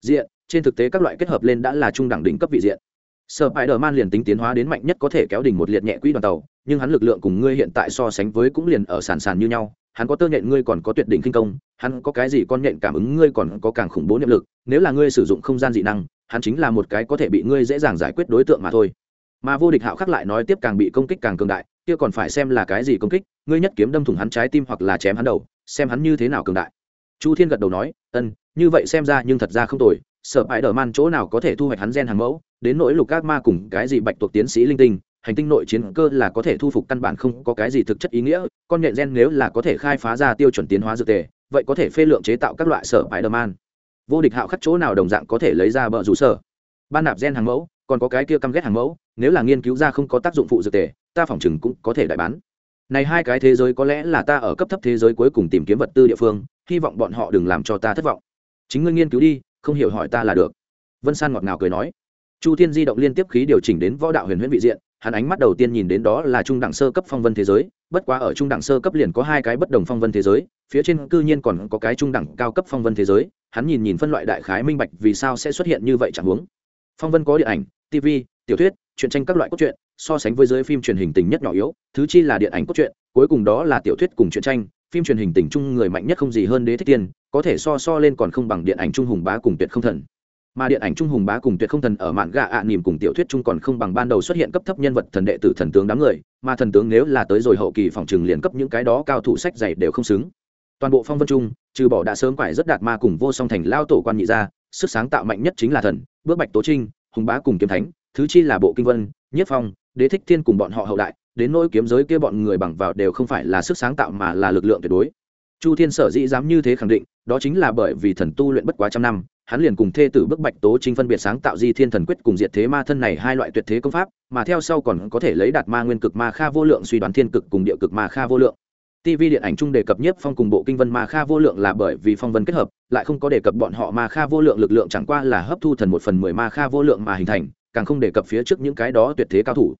diện trên thực tế các loại kết hợp lên đã là trung đẳng đỉnh cấp vị diện Sở Spider-Man liền tính tiến hóa đến mạnh nhất có thể kéo đỉnh một liệt nhẹ quỹ đoàn tàu, nhưng hắn lực lượng cùng ngươi hiện tại so sánh với cũng liền ở sàn sàn như nhau, hắn có tơ nhện ngươi còn có tuyệt đỉnh kinh công, hắn có cái gì con nhện cảm ứng ngươi còn có càng khủng bố niệm lực, nếu là ngươi sử dụng không gian dị năng, hắn chính là một cái có thể bị ngươi dễ dàng giải quyết đối tượng mà thôi. Mà vô địch hạo khắc lại nói tiếp càng bị công kích càng cường đại, kia còn phải xem là cái gì công kích, ngươi nhất kiếm đâm thủng hắn trái tim hoặc là chém hắn đầu, xem hắn như thế nào cường đại. Chu Thiên gật đầu nói, "Ân, như vậy xem ra nhưng thật ra không tồi, sở bãi đờ man chỗ nào có thể thu hoạch hắn gen hàng mẫu, đến nỗi lục các ma cùng cái gì bạch tuộc tiến sĩ linh tinh, hành tinh nội chiến cơ là có thể thu phục căn bản không có cái gì thực chất ý nghĩa, con nhện gen nếu là có thể khai phá ra tiêu chuẩn tiến hóa dược tề, vậy có thể phê lượng chế tạo các loại sở bãi đờ man. Vô địch hạo khắc chỗ nào đồng dạng có thể lấy ra bờ rủ sở? Ban nạp gen hàng mẫu, còn có cái kia căm ghét hàng mẫu, nếu là nghiên cứu ra không có tác dụng phụ dược tề, ta phỏng chừng cũng có thể đại bán. Này hai cái thế giới có lẽ là ta ở cấp thấp thế giới cuối cùng tìm kiếm vật tư địa phương, hy vọng bọn họ đừng làm cho ta thất vọng. Chính ngươi nghiên cứu đi không hiểu hỏi ta là được. Vân san ngọt ngào cười nói. Chu thiên di động liên tiếp khí điều chỉnh đến võ đạo huyền huyễn vị diện, hắn ánh mắt đầu tiên nhìn đến đó là trung đẳng sơ cấp phong vân thế giới, bất quá ở trung đẳng sơ cấp liền có hai cái bất đồng phong vân thế giới, phía trên cư nhiên còn có cái trung đẳng cao cấp phong vân thế giới, hắn nhìn nhìn phân loại đại khái minh bạch vì sao sẽ xuất hiện như vậy chẳng huống. Phong vân có điện ảnh tv tiểu thuyết, truyện tranh các loại cốt truyện, so sánh với giới phim truyền hình tình nhất nhỏ yếu, thứ chi là điện ảnh cốt truyện, cuối cùng đó là tiểu thuyết cùng truyện tranh phim truyền hình tỉnh trung người mạnh nhất không gì hơn đế thích tiên, có thể so so lên còn không bằng điện ảnh trung hùng bá cùng tuyệt không thần. Mà điện ảnh trung hùng bá cùng tuyệt không thần ở mạn gà ạ à nỉm cùng tiểu thuyết trung còn không bằng ban đầu xuất hiện cấp thấp nhân vật thần đệ tử thần tướng đám người, mà thần tướng nếu là tới rồi hậu kỳ phòng trừng liền cấp những cái đó cao thủ sách dày đều không xứng. Toàn bộ phong vân trung trừ bỏ đã sớm quải rất đạt ma cùng vô song thành lao tổ quan nhị ra sức sáng tạo mạnh nhất chính là thần, bước bạch tố trinh, hùng bá cùng kiếm thánh, thứ chi là bộ kinh vân, nhất phong, đế thích thiên cùng bọn họ hậu đại đến nỗi kiếm giới kia bọn người bằng vào đều không phải là sức sáng tạo mà là lực lượng tuyệt đối chu thiên sở dĩ dám như thế khẳng định đó chính là bởi vì thần tu luyện bất quá trăm năm hắn liền cùng thê tử bức bạch tố chính phân biệt sáng tạo di thiên thần quyết cùng diệt thế ma thân này hai loại tuyệt thế công pháp mà theo sau còn có thể lấy đạt ma nguyên cực ma kha vô lượng suy đoán thiên cực cùng địa cực ma kha vô lượng TV điện ảnh chung đề cập nhất phong cùng bộ kinh vân ma kha vô lượng là bởi vì phong vân kết hợp, lại không có đề cập bọn họ ma kha vô lượng lực lượng chẳng qua là hấp thu thần một phần mười ma kha vô lượng mà hình thành, càng không đề cập phía trước những cái đó tuyệt thế cao thủ.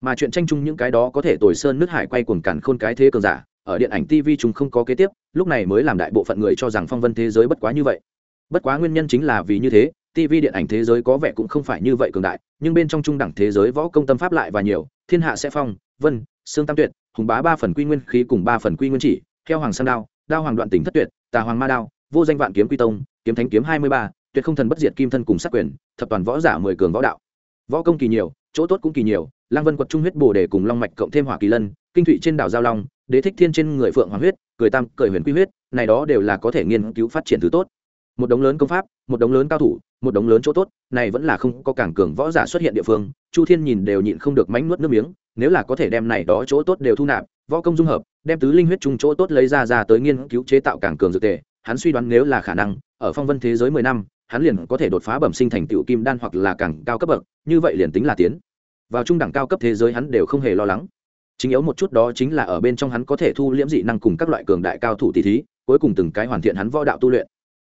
Mà chuyện tranh chung những cái đó có thể tồi sơn nước hải quay cuồng cản khôn cái thế cường giả, ở điện ảnh TV chúng không có kế tiếp, lúc này mới làm đại bộ phận người cho rằng phong vân thế giới bất quá như vậy. Bất quá nguyên nhân chính là vì như thế, TV điện ảnh thế giới có vẻ cũng không phải như vậy cường đại, nhưng bên trong trung đẳng thế giới võ công tâm pháp lại và nhiều, thiên hạ sẽ phong, vân, xương tam tuyệt, hùng bá ba phần quy nguyên khí cùng ba phần quy nguyên chỉ, theo hoàng sang đao, đao hoàng đoạn tỉnh thất tuyệt, tà hoàng ma đao, vô danh vạn kiếm quy tông, kiếm thánh kiếm hai mươi ba, tuyệt không thần bất diệt kim thân cùng sát quyền, thập toàn võ giả mười cường võ đạo. Võ công kỳ nhiều, chỗ tốt cũng kỳ nhiều, Lăng Vân quật trung huyết bổ đề cùng long mạch cộng thêm hỏa kỳ lân, kinh thụy trên đảo giao long, đế thích thiên trên người phượng hoàng huyết cười tam cười huyền quy huyết này đó đều là có thể nghiên cứu phát triển thứ tốt. Một đống lớn công pháp một đống lớn cao thủ một đống lớn chỗ tốt này vẫn là không có cảng cường võ giả xuất hiện địa phương chu thiên nhìn đều nhịn không được mánh nuốt nước miếng nếu là có thể đem này đó chỗ tốt đều thu nạp võ công dung hợp đem tứ linh huyết chung chỗ tốt lấy ra ra tới nghiên cứu chế tạo cảng cường dược tề hắn suy đoán nếu là khả năng ở phong vân thế giới mười năm hắn liền có thể đột phá bẩm sinh thành tựu kim đan hoặc là càng cao cấp bậc như vậy liền tính là tiến vào trung đẳng cao cấp thế giới hắn đều không hề lo lắng. Chính yếu một chút đó chính là ở bên trong hắn có thể thu liễm dị năng cùng các loại cường đại cao thủ tỷ thí, cuối cùng từng cái hoàn thiện hắn võ đạo tu luyện.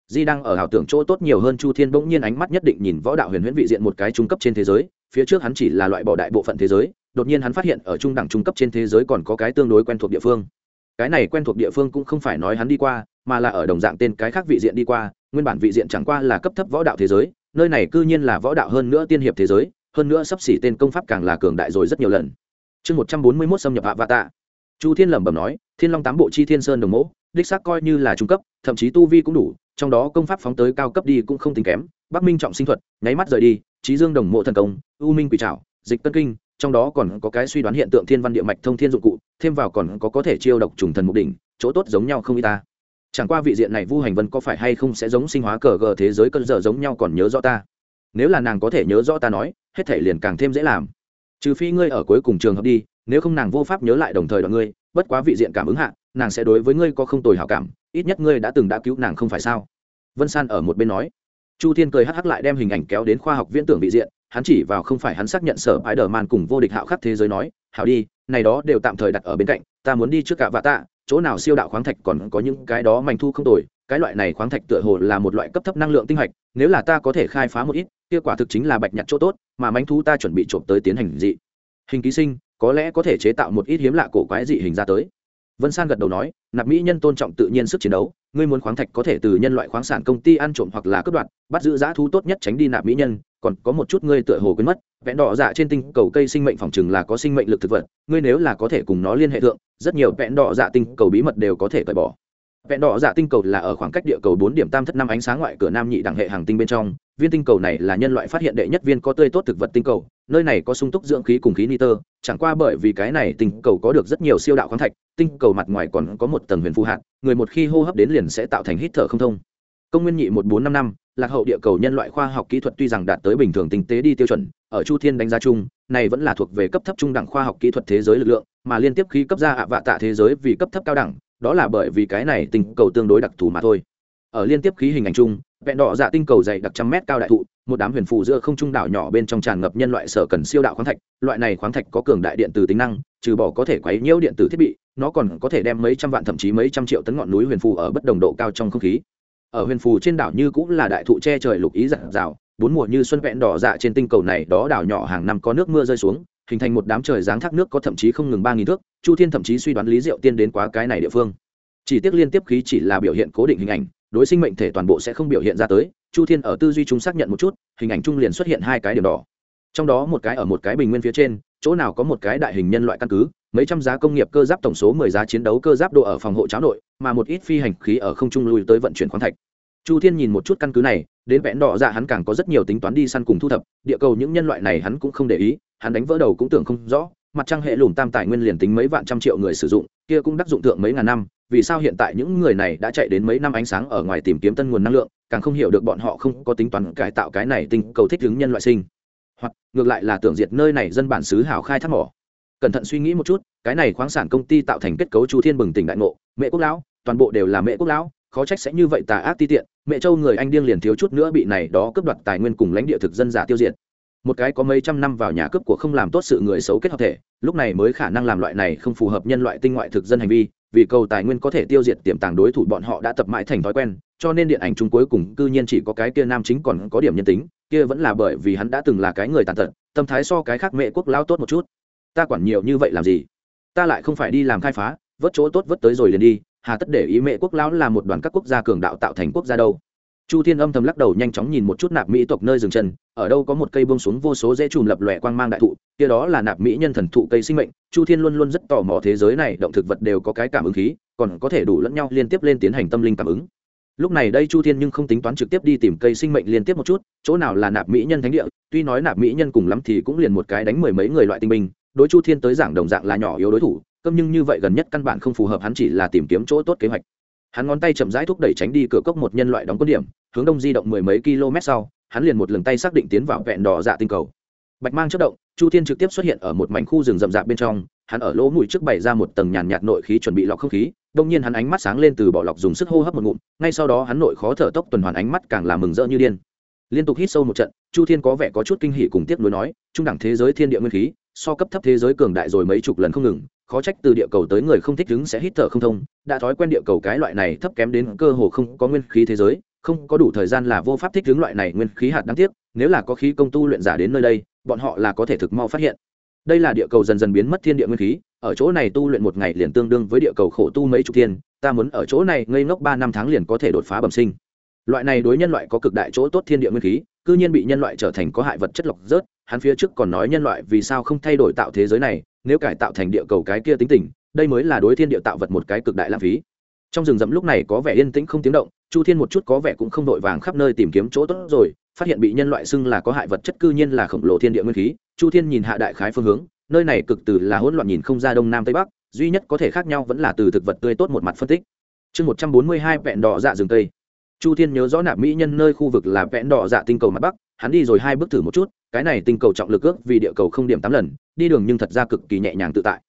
Di đang ở ảo tưởng chỗ tốt nhiều hơn chu thiên bỗng nhiên ánh mắt nhất định nhìn võ đạo huyền huyễn vị diện một cái trung cấp trên thế giới, phía trước hắn chỉ là loại bỏ đại bộ phận thế giới, đột nhiên hắn phát hiện ở trung đẳng trung cấp trên thế giới còn có cái tương đối quen thuộc địa phương. Cái này quen thuộc địa phương cũng không phải nói hắn đi qua, mà là ở đồng dạng tên cái khác vị diện đi qua, nguyên bản vị diện chẳng qua là cấp thấp võ đạo thế giới, nơi này cư nhiên là võ đạo hơn nữa tiên hiệp thế giới hơn nữa sắp xỉ tên công pháp càng là cường đại rồi rất nhiều lần. Chương một trăm bốn mươi mốt xâm nhập hạ vạ tạ chu thiên lẩm bẩm nói, thiên long tám bộ chi thiên sơn đồng mẫu đích xác coi như là trung cấp, thậm chí tu vi cũng đủ, trong đó công pháp phóng tới cao cấp đi cũng không tính kém. Bắc minh trọng sinh thuật, nháy mắt rời đi trí dương đồng mộ thần công, u minh quỷ trảo, dịch tân kinh, trong đó còn có cái suy đoán hiện tượng thiên văn địa mạch thông thiên dụng cụ, thêm vào còn có có thể chiêu độc trùng thần mục đỉnh, chỗ tốt giống nhau không y ta. Chẳng qua vị diện này vu hành vân có phải hay không sẽ giống sinh hóa cờ gờ thế giới cơn dở giống nhau còn nhớ rõ ta nếu là nàng có thể nhớ rõ ta nói, hết thể liền càng thêm dễ làm. Trừ phi ngươi ở cuối cùng trường hợp đi, nếu không nàng vô pháp nhớ lại đồng thời đoạn ngươi, bất quá vị diện cảm ứng hạ, nàng sẽ đối với ngươi có không tồi hảo cảm, ít nhất ngươi đã từng đã cứu nàng không phải sao? Vân san ở một bên nói. Chu thiên cười hắc hắc lại đem hình ảnh kéo đến khoa học viễn tưởng vị diện, hắn chỉ vào không phải hắn xác nhận sở ái đờ man cùng vô địch hạo khắc thế giới nói, hảo đi, này đó đều tạm thời đặt ở bên cạnh, ta muốn đi trước cả vạ tạ, chỗ nào siêu đạo khoáng thạch còn có những cái đó mảnh thu không tồi cái loại này khoáng thạch tựa hồ là một loại cấp thấp năng lượng tinh hạch, nếu là ta có thể khai phá một ít, kia quả thực chính là bạch nhặt chỗ tốt, mà mãnh thú ta chuẩn bị trộm tới tiến hành dị. Hình ký sinh, có lẽ có thể chế tạo một ít hiếm lạ cổ quái dị hình ra tới. Vân san gật đầu nói, nạp mỹ nhân tôn trọng tự nhiên sức chiến đấu, ngươi muốn khoáng thạch có thể từ nhân loại khoáng sản công ty ăn trộm hoặc là cướp đoạt, bắt giữ giá thú tốt nhất tránh đi nạp mỹ nhân, còn có một chút ngươi tựa hồ quên mất, vẽ đỏ dạ trên tinh cầu cây sinh mệnh phòng chừng là có sinh mệnh lực thực vật, ngươi nếu là có thể cùng nó liên hệ thượng, rất nhiều vẽ đỏ dạ tinh cầu bí mật đều có thể cởi bỏ vẹn đỏ dạ tinh cầu là ở khoảng cách địa cầu bốn điểm tam thất năm ánh sáng ngoại cửa nam nhị đẳng hệ hàng tinh bên trong. Viên tinh cầu này là nhân loại phát hiện đệ nhất viên có tươi tốt thực vật tinh cầu. Nơi này có sung túc dưỡng khí cùng khí nitơ. Chẳng qua bởi vì cái này tinh cầu có được rất nhiều siêu đạo khoáng thạch, tinh cầu mặt ngoài còn có một tầng huyền phù hạt, người một khi hô hấp đến liền sẽ tạo thành hít thở không thông. Công nguyên nhị một bốn năm năm, lạc hậu địa cầu nhân loại khoa học kỹ thuật tuy rằng đạt tới bình thường tinh tế đi tiêu chuẩn, ở chu thiên đánh giá chung, này vẫn là thuộc về cấp thấp trung đẳng khoa học kỹ thuật thế giới lực lượng, mà liên tiếp khi cấp ra ạ vạ tạ thế giới vì cấp thấp cao đẳng đó là bởi vì cái này tinh cầu tương đối đặc thù mà thôi. Ở liên tiếp khí hình ảnh chung, vẹn đỏ dạ tinh cầu dày đặc trăm mét cao đại thụ, một đám huyền phù giữa không trung đảo nhỏ bên trong tràn ngập nhân loại sở cần siêu đạo khoáng thạch. Loại này khoáng thạch có cường đại điện từ tính năng, trừ bỏ có thể quấy nhiễu điện tử thiết bị, nó còn có thể đem mấy trăm vạn thậm chí mấy trăm triệu tấn ngọn núi huyền phù ở bất đồng độ cao trong không khí. Ở huyền phù trên đảo như cũng là đại thụ che trời lục ý giặt rào bốn mùa như xuân vẹn đỏ dạ trên tinh cầu này đó đảo nhỏ hàng năm có nước mưa rơi xuống hình thành một đám trời dáng thác nước có thậm chí không ngừng ba nghìn thước, chu thiên thậm chí suy đoán lý diệu tiên đến quá cái này địa phương. Chỉ tiếc liên tiếp khí chỉ là biểu hiện cố định hình ảnh, đối sinh mệnh thể toàn bộ sẽ không biểu hiện ra tới, chu thiên ở tư duy chúng xác nhận một chút, hình ảnh chung liền xuất hiện hai cái điểm đỏ. Trong đó một cái ở một cái bình nguyên phía trên, chỗ nào có một cái đại hình nhân loại căn cứ, mấy trăm giá công nghiệp cơ giáp tổng số mười giá chiến đấu cơ giáp độ ở phòng hộ cháo nội, mà một ít phi hành khí ở không trung lui tới vận chuyển khoáng thạch. Chu thiên nhìn một chút căn cứ này, đến vẽn đỏ dạ hắn càng có rất nhiều tính toán đi săn cùng thu thập, địa cầu những nhân loại này hắn cũng không để ý hắn đánh vỡ đầu cũng tưởng không rõ, mặt trăng hệ lùm tam tài nguyên liền tính mấy vạn trăm triệu người sử dụng, kia cũng đắc dụng thượng mấy ngàn năm, vì sao hiện tại những người này đã chạy đến mấy năm ánh sáng ở ngoài tìm kiếm tân nguồn năng lượng, càng không hiểu được bọn họ không có tính toán cải tạo cái này tinh cầu thích ứng nhân loại sinh. Hoặc, ngược lại là tưởng diệt nơi này dân bản xứ hảo khai thác mỏ. Cẩn thận suy nghĩ một chút, cái này khoáng sản công ty tạo thành kết cấu chu thiên bừng tỉnh đại ngộ, mẹ quốc lão, toàn bộ đều là mẹ quốc lão, khó trách sẽ như vậy tà ác ti tiện, mẹ châu người anh điên liền thiếu chút nữa bị này đó cướp đoạt tài nguyên cùng lãnh địa thực dân giả tiêu diệt một cái có mấy trăm năm vào nhà cướp của không làm tốt sự người xấu kết hợp thể, lúc này mới khả năng làm loại này không phù hợp nhân loại tinh ngoại thực dân hành vi, vì cầu tài nguyên có thể tiêu diệt tiềm tàng đối thủ bọn họ đã tập mãi thành thói quen, cho nên điện ảnh chúng cuối cùng cư nhiên chỉ có cái kia nam chính còn có điểm nhân tính, kia vẫn là bởi vì hắn đã từng là cái người tàn tật, tâm thái so cái khác mẹ quốc lao tốt một chút. Ta quản nhiều như vậy làm gì? Ta lại không phải đi làm khai phá, vớt chỗ tốt vớt tới rồi liền đi, hà tất để ý mẹ quốc lão là một đoàn các quốc gia cường đạo tạo thành quốc gia đâu chu thiên âm thầm lắc đầu nhanh chóng nhìn một chút nạp mỹ tộc nơi dừng chân, ở đâu có một cây bông xuống vô số dễ chùm lập lòe quang mang đại thụ, kia đó là nạp mỹ nhân thần thụ cây sinh mệnh, chu thiên luôn luôn rất tò mò thế giới này, động thực vật đều có cái cảm ứng khí, còn có thể đủ lẫn nhau liên tiếp lên tiến hành tâm linh cảm ứng. Lúc này đây chu thiên nhưng không tính toán trực tiếp đi tìm cây sinh mệnh liên tiếp một chút, chỗ nào là nạp mỹ nhân thánh địa, tuy nói nạp mỹ nhân cùng lắm thì cũng liền một cái đánh mười mấy người loại tinh binh, đối chu thiên tới giảng đồng dạng là nhỏ yếu đối thủ câm nhưng như vậy gần nhất căn bản không phù hợp, hắn chỉ là tìm kiếm chỗ tốt kế hoạch hắn ngón tay chậm rãi thúc đẩy tránh đi cửa cốc một nhân loại đóng quân điểm, hướng đông di động mười mấy km sau, hắn liền một lần tay xác định tiến vào vẹn đỏ dạ tinh cầu. Bạch mang chất động, chu thiên trực tiếp xuất hiện ở một mảnh khu rừng rậm rạp bên trong, hắn ở lỗ mũi trước bày ra một tầng nhàn nhạt nội khí chuẩn bị lọc không khí, đông nhiên hắn ánh mắt sáng lên từ bỏ lọc dùng sức hô hấp một ngụm, ngay sau đó hắn nội khó thở tốc tuần hoàn ánh mắt càng làm mừng rỡ như điên. Liên tục hít sâu một trận, chu thiên có vẻ có chút kinh hỉ cùng tiếc nuối nói, trung đẳng thế giới thiên địa nguyên khí, so cấp thấp thế giới cường đại rồi mấy chục lần không ngừng khó trách từ địa cầu tới người không thích đứng sẽ hít thở không thông, đã thói quen địa cầu cái loại này thấp kém đến cơ hồ không có nguyên khí thế giới, không có đủ thời gian là vô pháp thích ứng loại này nguyên khí hạt đáng tiếc, nếu là có khí công tu luyện giả đến nơi đây, bọn họ là có thể thực mau phát hiện. Đây là địa cầu dần dần biến mất thiên địa nguyên khí, ở chỗ này tu luyện một ngày liền tương đương với địa cầu khổ tu mấy chục thiên, ta muốn ở chỗ này ngây ngốc ba năm tháng liền có thể đột phá bẩm sinh. Loại này đối nhân loại có cực đại chỗ tốt thiên địa nguyên khí, cư nhiên bị nhân loại trở thành có hại vật chất lọc rớt, hắn phía trước còn nói nhân loại vì sao không thay đổi tạo thế giới này nếu cải tạo thành địa cầu cái kia tính tình, đây mới là đối thiên địa tạo vật một cái cực đại lãng phí. Trong rừng rậm lúc này có vẻ yên tĩnh không tiếng động, chu thiên một chút có vẻ cũng không vội vàng khắp nơi tìm kiếm chỗ tốt rồi, phát hiện bị nhân loại xưng là có hại vật chất cư nhiên là khổng lồ thiên địa nguyên khí. Chu thiên nhìn hạ đại khái phương hướng, nơi này cực từ là hỗn loạn nhìn không ra đông nam tây bắc, duy nhất có thể khác nhau vẫn là từ thực vật tươi tốt một mặt phân tích. Chương một trăm bốn mươi hai, vẹn đỏ dạ rừng tây. Chu thiên nhớ rõ nạp mỹ nhân nơi khu vực là vẹn đỏ dạ tinh cầu mặt bắc, hắn đi rồi hai bước thử một chút cái này tinh cầu trọng lực ước vì địa cầu không điểm tám lần, đi đường nhưng thật ra cực kỳ nhẹ nhàng tự tại.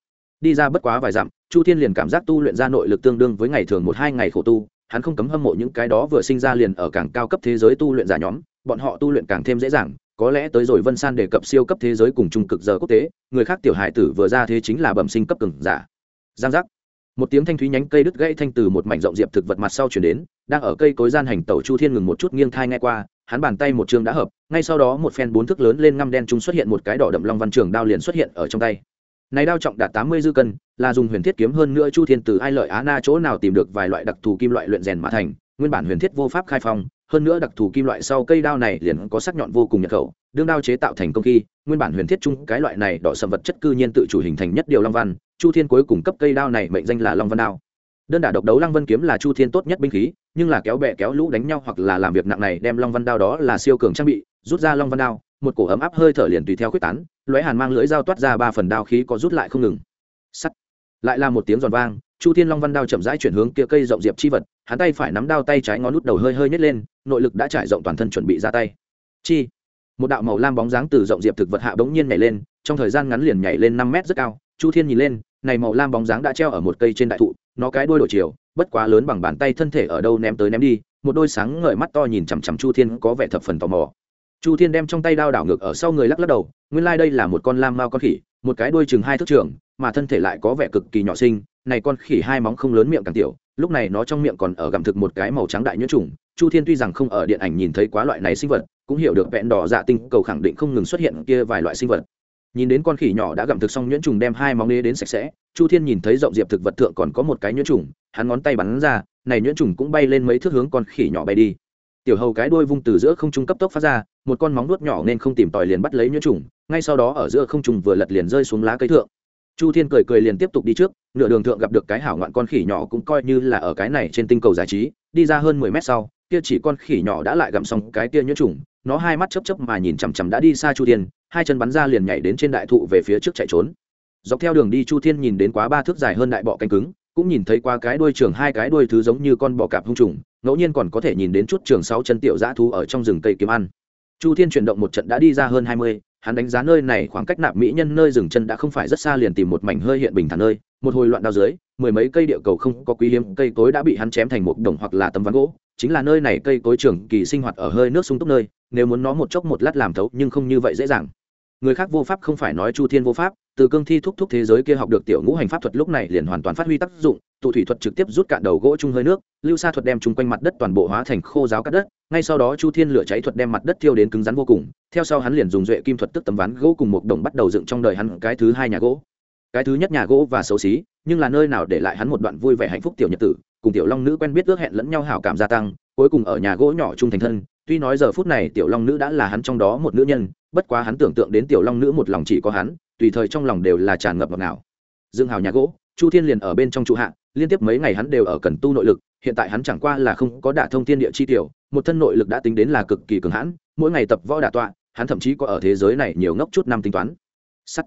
Đi ra bất quá vài dặm, chu thiên liền cảm giác tu luyện ra nội lực tương đương với ngày thường một hai ngày khổ tu, hắn không cấm hâm mộ những cái đó vừa sinh ra liền ở càng cao cấp thế giới tu luyện giả nhóm, bọn họ tu luyện càng thêm dễ dàng, có lẽ tới rồi vân san đề cập siêu cấp thế giới cùng trung cực giờ quốc tế, người khác tiểu hải tử vừa ra thế chính là bẩm sinh cấp cường giả. Giang giác. Một tiếng thanh thúy nhánh cây đứt gãy thanh từ một mảnh rộng diệp thực vật mặt sau chuyển đến, đang ở cây cối gian hành tẩu chu thiên ngừng một chút nghiêng thai nghe qua hắn bàn tay một trường đã hợp, ngay sau đó một phen bốn thước lớn lên ngăm đen trung xuất hiện một cái đỏ đậm long văn trường đao liền xuất hiện ở trong tay. Này đao trọng đạt tám mươi dư cân, là dùng huyền thiết kiếm hơn nữa chu thiên từ ai lợi á na chỗ nào tìm được vài loại đặc thù kim loại luyện rèn mà thành, nguyên bản huyền thiết vô pháp khai phong, hơn nữa đặc thù kim loại sau cây đao này liền có sắc nhọn vô cùng nhập khẩu, đương đao chế tạo thành công khi, nguyên bản huyền thiết chung cái loại này đỏ sầm vật chất cư nhiên tự chủ hình thành nhất điều long văn, chu thiên cuối cùng cấp cây đao này mệnh danh là long văn đao đơn đả độc đấu lăng vân kiếm là chu thiên tốt nhất binh khí, nhưng là kéo bẹ kéo lũ đánh nhau hoặc là làm việc nặng này đem long văn đao đó là siêu cường trang bị, rút ra long văn đao, một cổ ấm áp hơi thở liền tùy theo quyết tán, lóe hàn mang lưỡi dao toát ra ba phần đao khí có rút lại không ngừng. Sắt. Lại là một tiếng giòn vang, chu thiên long văn đao chậm rãi chuyển hướng kia cây rộng diệp chi vật, hắn tay phải nắm đao tay trái ngón nút đầu hơi hơi nhét lên, nội lực đã trải rộng toàn thân chuẩn bị ra tay. Chi. Một đạo màu lam bóng dáng từ rộng diệp thực vật hạ bỗng nhiên nhảy lên, trong thời gian ngắn liền nhảy lên năm mét rất cao, chu thiên nhìn lên, này màu lam bóng dáng đã treo ở một cây trên đại thụ nó cái đuôi đổi chiều bất quá lớn bằng bàn tay thân thể ở đâu ném tới ném đi một đôi sáng ngời mắt to nhìn chằm chằm chu thiên có vẻ thập phần tò mò. Chu thiên đem trong tay đao đảo ngược ở sau người lắc lắc đầu nguyên lai、like、đây là một con lam mao con khỉ một cái đuôi chừng hai thước trưởng, mà thân thể lại có vẻ cực kỳ nhỏ sinh này con khỉ hai móng không lớn miệng càng tiểu lúc này nó trong miệng còn ở gặm thực một cái màu trắng đại nhuyễn trùng chu thiên tuy rằng không ở điện ảnh nhìn thấy quá loại này sinh vật cũng hiểu được vẹn đỏ dạ tinh cầu khẳng định không ngừng xuất hiện kia vài loại sinh vật nhìn đến con khỉ nhỏ đã gặm thực xong nhuyễn trùng đem hai móng nế đến sạch sẽ, chu thiên nhìn thấy rộng diệp thực vật thượng còn có một cái nhuyễn trùng, hắn ngón tay bắn ra, này nhuyễn trùng cũng bay lên mấy thước hướng con khỉ nhỏ bay đi. Tiểu hầu cái đuôi vung từ giữa không trung cấp tốc phát ra, một con móng nuốt nhỏ nên không tìm tòi liền bắt lấy nhuyễn trùng, ngay sau đó ở giữa không trung vừa lật liền rơi xuống lá cây thượng. Chu thiên cười cười liền tiếp tục đi trước, nửa đường thượng gặp được cái hảo ngoạn con khỉ nhỏ cũng coi như là ở cái này trên tinh cầu giải trí, đi ra hơn mười mét sau, kia chỉ con khỉ nhỏ đã lại gặm xong cái kia nhuyễn trùng nó hai mắt chấp chấp mà nhìn chằm chằm đã đi xa chu thiên, hai chân bắn ra liền nhảy đến trên đại thụ về phía trước chạy trốn. Dọc theo đường đi chu thiên nhìn đến quá ba thước dài hơn đại bọ cánh cứng, cũng nhìn thấy qua cái đuôi trường hai cái đuôi thứ giống như con bọ cạp hung trùng, ngẫu nhiên còn có thể nhìn đến chút trường sáu chân tiểu dã thú ở trong rừng cây kiếm ăn. Chu thiên chuyển động một trận đã đi ra hơn hai mươi, hắn đánh giá nơi này khoảng cách nạp mỹ nhân nơi rừng chân đã không phải rất xa liền tìm một mảnh hơi hiện bình thản nơi, một hồi loạn đao dưới, mười mấy cây địa cầu không có quý hiếm, cây cối đã bị hắn chém thành một đồng hoặc là tấm ván gỗ chính là nơi này cây cối trường kỳ sinh hoạt ở hơi nước sung túc nơi, nếu muốn nó một chốc một lát làm thấu, nhưng không như vậy dễ dàng. Người khác vô pháp không phải nói chu thiên vô pháp, từ cương thi thúc thúc thế giới kia học được tiểu ngũ hành pháp thuật lúc này liền hoàn toàn phát huy tác dụng, tụ thủy thuật trực tiếp rút cạn đầu gỗ chung hơi nước, lưu sa thuật đem chung quanh mặt đất toàn bộ hóa thành khô giáo cắt đất, ngay sau đó chu thiên lửa cháy thuật đem mặt đất thiêu đến cứng rắn vô cùng, theo sau hắn liền dùng duệ kim thuật tức tấm ván gỗ cùng một đồng bắt đầu dựng trong đời hắn cái thứ hai nhà gỗ. Cái thứ nhất nhà gỗ và xấu xí, nhưng là nơi nào để lại hắn một đoạn vui vẻ hạnh phúc tiểu nhật tử cùng tiểu long nữ quen biết ước hẹn lẫn nhau hảo cảm gia tăng, cuối cùng ở nhà gỗ nhỏ trung thành thân. Tuy nói giờ phút này tiểu long nữ đã là hắn trong đó một nữ nhân, bất quá hắn tưởng tượng đến tiểu long nữ một lòng chỉ có hắn, tùy thời trong lòng đều là tràn ngập ngọt ngào. Dương hào nhà gỗ, chu thiên liền ở bên trong trụ hạ, liên tiếp mấy ngày hắn đều ở cần tu nội lực, hiện tại hắn chẳng qua là không có đả thông thiên địa chi tiểu, một thân nội lực đã tính đến là cực kỳ cường hãn, mỗi ngày tập võ đả tọa, hắn thậm chí có ở thế giới này nhiều ngốc chút năm tính toán. Sắt.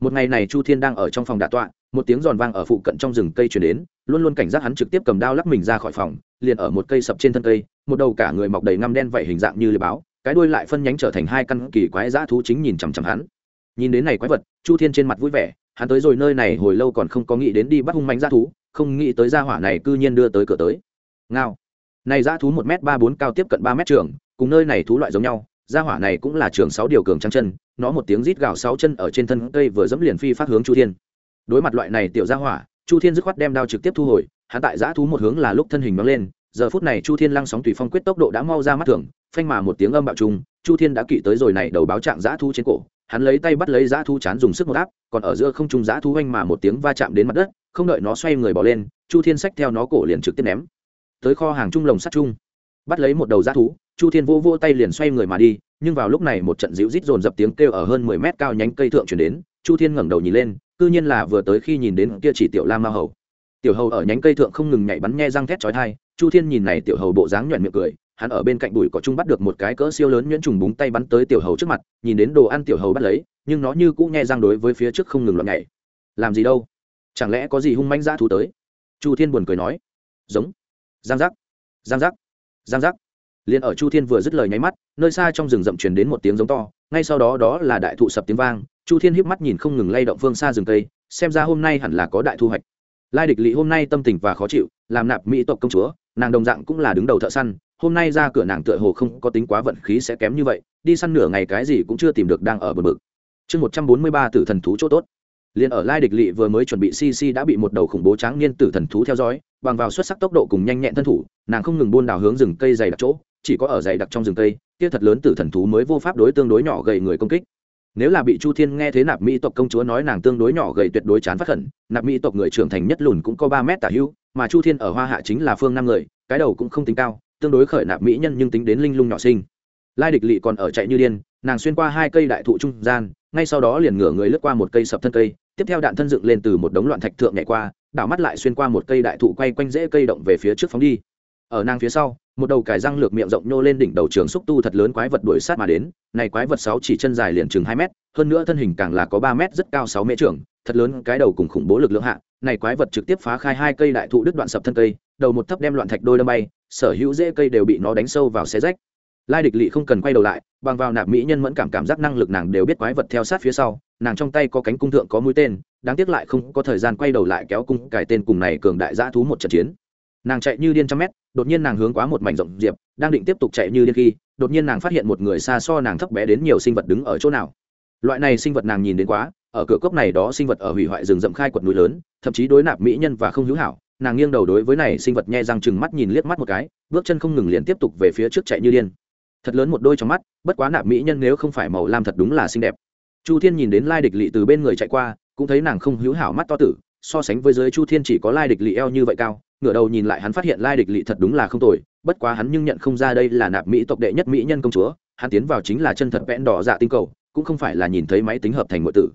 Một ngày này chu thiên đang ở trong phòng đả tọa, một tiếng giòn vang ở phụ cận trong rừng cây chuyển đến luôn luôn cảnh giác hắn trực tiếp cầm đao lắc mình ra khỏi phòng, liền ở một cây sập trên thân cây, một đầu cả người mọc đầy ngăm đen vảy hình dạng như lưới báo, cái đuôi lại phân nhánh trở thành hai căn kỳ quái dã thú chính nhìn chằm chằm hắn. Nhìn đến này quái vật, chu thiên trên mặt vui vẻ, hắn tới rồi nơi này hồi lâu còn không có nghĩ đến đi bắt hung mánh dã thú, không nghĩ tới gia hỏa này cư nhiên đưa tới cửa tới. Ngao. Này dã thú một m ba bốn, cao tiếp cận ba m trường, cùng nơi này thú loại giống nhau, gia hỏa này cũng là trường sáu điều cường trắng chân, nó một tiếng rít gào sáu chân ở trên thân cây vừa dẫm liền phi phát hướng chu thiên. Đối mặt loại này tiểu gia hỏa chu thiên dứt khoát đem đao trực tiếp thu hồi, hắn tại giã thú một hướng là lúc thân hình nóng lên, giờ phút này chu thiên lăng sóng tùy phong quyết tốc độ đã mau ra mắt thường, phanh mà một tiếng âm bạo trùng, chu thiên đã kỵ tới rồi này đầu báo trạng giã thú trên cổ, hắn lấy tay bắt lấy giã thú chán dùng sức một áp, còn ở giữa không trung giã thú oanh mà một tiếng va chạm đến mặt đất, không đợi nó xoay người bỏ lên, chu thiên xách theo nó cổ liền trực tiếp ném. Tới kho hàng trung lồng sắt chung, bắt lấy một đầu giã thú, chu thiên vô vô tay liền xoay người mà đi, nhưng vào lúc này một trận dịu rít dồn dập tiếng kêu ở hơn mười mét cao nhánh cây thượng chuyển đến, chu thiên ngẩng đầu nhìn lên cư nhiên là vừa tới khi nhìn đến kia chỉ tiểu lam ma hầu. Tiểu hầu ở nhánh cây thượng không ngừng nhảy bắn nghe răng thét chói thai chu thiên nhìn này tiểu hầu bộ dáng nhuận miệng cười, hắn ở bên cạnh bụi cỏ trung bắt được một cái cỡ siêu lớn nhuyễn trùng búng tay bắn tới tiểu hầu trước mặt, nhìn đến đồ ăn tiểu hầu bắt lấy, nhưng nó như cũ nghe răng đối với phía trước không ngừng loạn nhảy. Làm gì đâu? Chẳng lẽ có gì hung manh dã thú tới? Chu thiên buồn cười nói. Giống. Giang giác. Giang giác. Giang giác. Liền ở chu thiên vừa dứt lời nháy mắt, nơi xa trong rừng rậm truyền đến một tiếng giống to, ngay sau đó đó là đại thụ sập tiếng vang chu thiên híp mắt nhìn không ngừng lay động phương xa rừng cây, xem ra hôm nay hẳn là có đại thu hoạch. Lai địch lỵ hôm nay tâm tình và khó chịu, làm nạp mỹ tộc công chúa, nàng đồng dạng cũng là đứng đầu thợ săn, hôm nay ra cửa nàng tựa hồ không có tính quá vận khí sẽ kém như vậy, đi săn nửa ngày cái gì cũng chưa tìm được đang ở bờ bực. Chương một trăm bốn mươi ba tử thần thú chỗ tốt. Liền ở lai địch lỵ vừa mới chuẩn bị cc đã bị một đầu khủng bố tráng niên tử thần thú theo dõi, bằng vào xuất sắc tốc độ cùng nhanh nhẹn thân thủ, nàng không ngừng buôn đào hướng rừng cây dày đặc chỗ, chỉ có ở dày đặc trong rừng cây, kia thật lớn tử thần thú mới vô pháp đối tương đối nhỏ gầy người công kích nếu là bị chu thiên nghe thế nạp mỹ tộc công chúa nói nàng tương đối nhỏ gầy tuyệt đối chán phát khẩn nạp mỹ tộc người trưởng thành nhất lùn cũng có ba mét tả hưu mà chu thiên ở hoa hạ chính là phương năm người, cái đầu cũng không tính cao, tương đối khởi nạp mỹ nhân nhưng tính đến linh lung nhỏ sinh lai địch lỵ còn ở chạy như điên, nàng xuyên qua hai cây đại thụ trung gian, ngay sau đó liền ngửa người lướt qua một cây sập thân cây, tiếp theo đạn thân dựng lên từ một đống loạn thạch thượng nhảy qua, đảo mắt lại xuyên qua một cây đại thụ quay quanh rễ cây động về phía trước phóng đi. Ở nàng phía sau một đầu cải răng lược miệng rộng nhô lên đỉnh đầu trường xúc tu thật lớn quái vật đuổi sát mà đến, này quái vật sáu chỉ chân dài liền chừng hai mét, hơn nữa thân hình càng là có ba mét, rất cao sáu mễ trưởng thật lớn, cái đầu cùng khủng bố lực lượng hạ, này quái vật trực tiếp phá khai hai cây đại thụ đứt đoạn sập thân cây, đầu một thấp đem loạn thạch đôi đâm bay, sở hữu dễ cây đều bị nó đánh sâu vào xé rách. Lai địch lỵ không cần quay đầu lại, bằng vào nạp mỹ nhân mẫn cảm cảm giác năng lực nàng đều biết quái vật theo sát phía sau, nàng trong tay có cánh cung thượng có mũi tên, đáng tiếc lại không có thời gian quay đầu lại kéo cung cải tên cùng này cường đại giã thú một trận chiến nàng chạy như điên trăm mét, đột nhiên nàng hướng quá một mảnh rộng diệp, đang định tiếp tục chạy như điên khi, đột nhiên nàng phát hiện một người xa so nàng thấp bé đến nhiều sinh vật đứng ở chỗ nào. Loại này sinh vật nàng nhìn đến quá, ở cửa cốc này đó sinh vật ở hủy hoại rừng rậm khai quật núi lớn, thậm chí đối nạp mỹ nhân và không hữu hảo, nàng nghiêng đầu đối với này sinh vật nhẹ răng chừng mắt nhìn liếc mắt một cái, bước chân không ngừng liền tiếp tục về phía trước chạy như điên. Thật lớn một đôi trong mắt, bất quá nạp mỹ nhân nếu không phải màu lam thật đúng là xinh đẹp. Chu thiên nhìn đến lai địch lỵ từ bên người chạy qua, cũng thấy nàng không hữu hảo mắt to tử so sánh với giới chu thiên chỉ có lai địch lỵ eo như vậy cao, ngửa đầu nhìn lại hắn phát hiện lai địch lỵ thật đúng là không tồi, bất quá hắn nhưng nhận không ra đây là nạp mỹ tộc đệ nhất mỹ nhân công chúa, hắn tiến vào chính là chân thật vẽn đỏ dạ tinh cầu, cũng không phải là nhìn thấy máy tính hợp thành ngộ tử.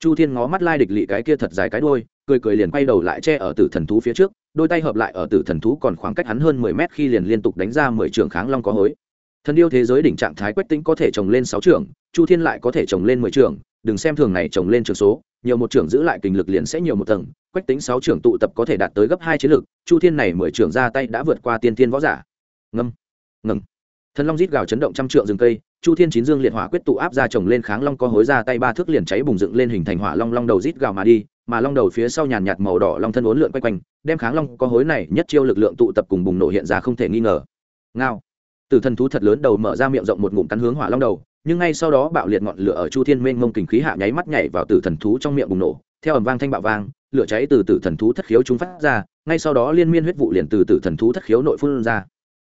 Chu thiên ngó mắt lai địch lỵ cái kia thật dài cái đôi cười cười liền quay đầu lại che ở tử thần thú phía trước, đôi tay hợp lại ở tử thần thú còn khoảng cách hắn hơn mười mét khi liền liên tục đánh ra mười trường kháng long có hối. Thần yêu thế giới đỉnh trạng thái quách tính có thể trồng lên sáu trường chu thiên lại có thể trồng lên mười trường đừng xem thường này trồng lên trường số nhiều một trưởng giữ lại kình lực liền sẽ nhiều một tầng, quách tính sáu trưởng tụ tập có thể đạt tới gấp hai chiến lực, chu thiên này mười trưởng ra tay đã vượt qua tiên thiên võ giả. Ngâm, ngừng. Thần long rít gào chấn động trăm trượng rừng cây, chu thiên chín dương liệt hỏa quyết tụ áp ra trồng lên kháng long có hối ra tay ba thước liền cháy bùng dựng lên hình thành hỏa long long đầu rít gào mà đi, mà long đầu phía sau nhàn nhạt màu đỏ long thân uốn lượn quay quanh, đem kháng long có hối này nhất chiêu lực lượng tụ tập cùng bùng nổ hiện ra không thể nghi ngờ. Ngao. Từ thần thú thật lớn đầu mở ra miệng rộng một ngụm cắn hướng hỏa long đầu nhưng ngay sau đó bạo liệt ngọn lửa ở chu thiên mênh mông kình khí hạ nháy mắt nhảy vào tử thần thú trong miệng bùng nổ, theo ầm vang thanh bạo vang, lửa cháy từ tử thần thú thất khiếu chúng phát ra, ngay sau đó liên miên huyết vụ liền từ tử thần thú thất khiếu nội phun ra.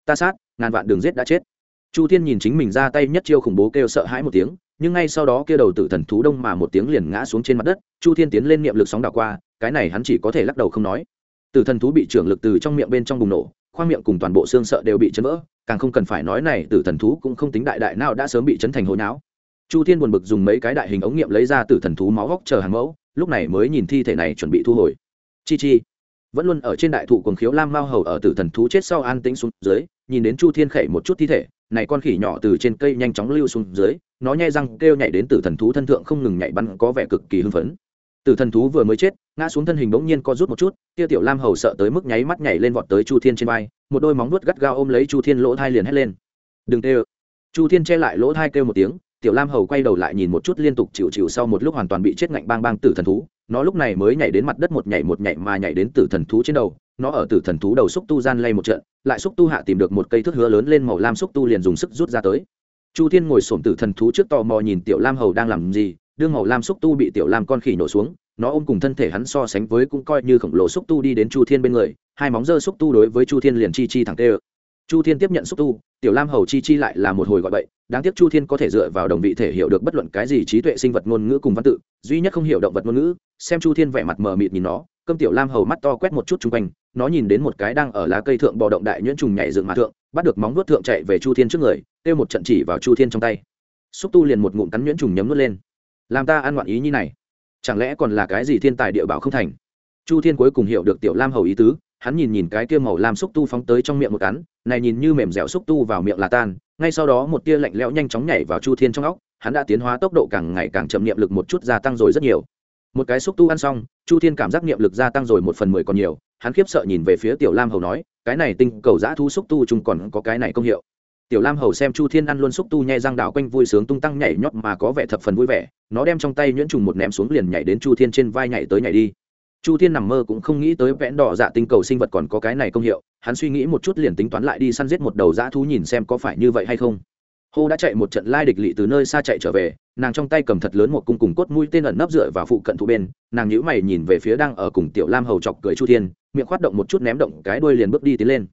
Ta sát, ngàn vạn đường giết đã chết. Chu thiên nhìn chính mình ra tay nhất chiêu khủng bố kêu sợ hãi một tiếng, nhưng ngay sau đó kia đầu tử thần thú đông mà một tiếng liền ngã xuống trên mặt đất, chu thiên tiến lên niệm lực sóng đảo qua, cái này hắn chỉ có thể lắc đầu không nói. Tử thần thú bị trưởng lực từ trong miệng bên trong bùng nổ, khoang miệng cùng toàn bộ xương sợ đều bị chấn vỡ càng không cần phải nói này, tử thần thú cũng không tính đại đại nào đã sớm bị chấn thành hồi não. Chu thiên buồn bực dùng mấy cái đại hình ống nghiệm lấy ra tử thần thú máu góc chờ hàng mẫu, lúc này mới nhìn thi thể này chuẩn bị thu hồi. Chi chi. Vẫn luôn ở trên đại thụ cuồng khiếu lam mao hầu ở tử thần thú chết sau an tĩnh xuống dưới, nhìn đến chu thiên khẩy một chút thi thể, này con khỉ nhỏ từ trên cây nhanh chóng lưu xuống dưới, nó nhai răng kêu nhảy đến tử thần thú thân thượng không ngừng nhảy bắn, có vẻ cực kỳ hưng phấn tử thần thú vừa mới chết, ngã xuống thân hình bỗng nhiên co rút một chút, kia tiểu lam hầu sợ tới mức nháy mắt nhảy lên vọt tới chu thiên trên vai, một đôi móng vuốt gắt gao ôm lấy chu thiên lỗ thai liền hét lên. Đừng tê chu thiên che lại lỗ thai kêu một tiếng, tiểu lam hầu quay đầu lại nhìn một chút liên tục chịu chịu sau một lúc hoàn toàn bị chết ngạnh bang bang tử thần thú. Nó lúc này mới nhảy đến mặt đất một nhảy một nhảy mà nhảy đến tử thần thú trên đầu. Nó ở tử thần thú đầu xúc tu gian lay một trận, lại xúc tu hạ tìm được một cây thước hứa lớn lên màu lam xúc tu liền dùng sức rút ra tới. Chu thiên ngồi xổm tử thần thú trước tò mò nhìn tiểu lam hầu đang làm gì đương màu lam xúc tu bị tiểu lam con khỉ nổ xuống, nó ôm cùng thân thể hắn so sánh với cũng coi như khổng lồ xúc tu đi đến chu thiên bên người, hai móng dơ xúc tu đối với chu thiên liền chi chi thẳng tê ơ. Chu thiên tiếp nhận xúc tu, tiểu lam hầu chi chi lại là một hồi gọi bậy, đáng tiếc chu thiên có thể dựa vào đồng vị thể hiểu được bất luận cái gì trí tuệ sinh vật ngôn ngữ cùng văn tự, duy nhất không hiểu động vật ngôn ngữ, xem chu thiên vẻ mặt mờ mịt nhìn nó, cơm tiểu lam hầu mắt to quét một chút chung quanh, nó nhìn đến một cái đang ở lá cây thượng bò động đại nhuyễn trùng nhảy dựng mà thượng, bắt được móng vuốt thượng chạy về chu thiên trước người, kêu một trận chỉ vào chu thiên trong tay. Xúc tu liền một ngụm cắn nhuyễn trùng nhấm nuốt lên làm ta ăn ngoạn ý như này. Chẳng lẽ còn là cái gì thiên tài địa bảo không thành? Chu thiên cuối cùng hiểu được tiểu lam hầu ý tứ, hắn nhìn nhìn cái kia màu lam xúc tu phóng tới trong miệng một cắn, này nhìn như mềm dẻo xúc tu vào miệng là tan, ngay sau đó một tia lạnh lẽo nhanh chóng nhảy vào chu thiên trong óc, hắn đã tiến hóa tốc độ càng ngày càng chậm niệm lực một chút gia tăng rồi rất nhiều. Một cái xúc tu ăn xong, chu thiên cảm giác niệm lực gia tăng rồi một phần mười còn nhiều, hắn khiếp sợ nhìn về phía tiểu lam hầu nói, cái này tinh cầu giã thu xúc tu chung còn có cái này công hiệu tiểu lam hầu xem chu thiên ăn luôn xúc tu nhai răng đạo quanh vui sướng tung tăng nhảy nhót mà có vẻ thập phần vui vẻ, nó đem trong tay nhuyễn trùng một ném xuống liền nhảy đến chu thiên trên vai nhảy tới nhảy đi. Chu thiên nằm mơ cũng không nghĩ tới vẽn đỏ dạ tinh cầu sinh vật còn có cái này công hiệu, hắn suy nghĩ một chút liền tính toán lại đi săn giết một đầu dã thú nhìn xem có phải như vậy hay không. Hô đã chạy một trận lai địch lỵ từ nơi xa chạy trở về, nàng trong tay cầm thật lớn một cung cùng cốt mũi tên ẩn nấp dựa vào phụ cận thụ bên, nàng nhíu mày nhìn về phía đang ở cùng tiểu lam hầu chọc cười chu thiên, miệng khoát động một chút ném động cái đuôi liền bước đi tiến lên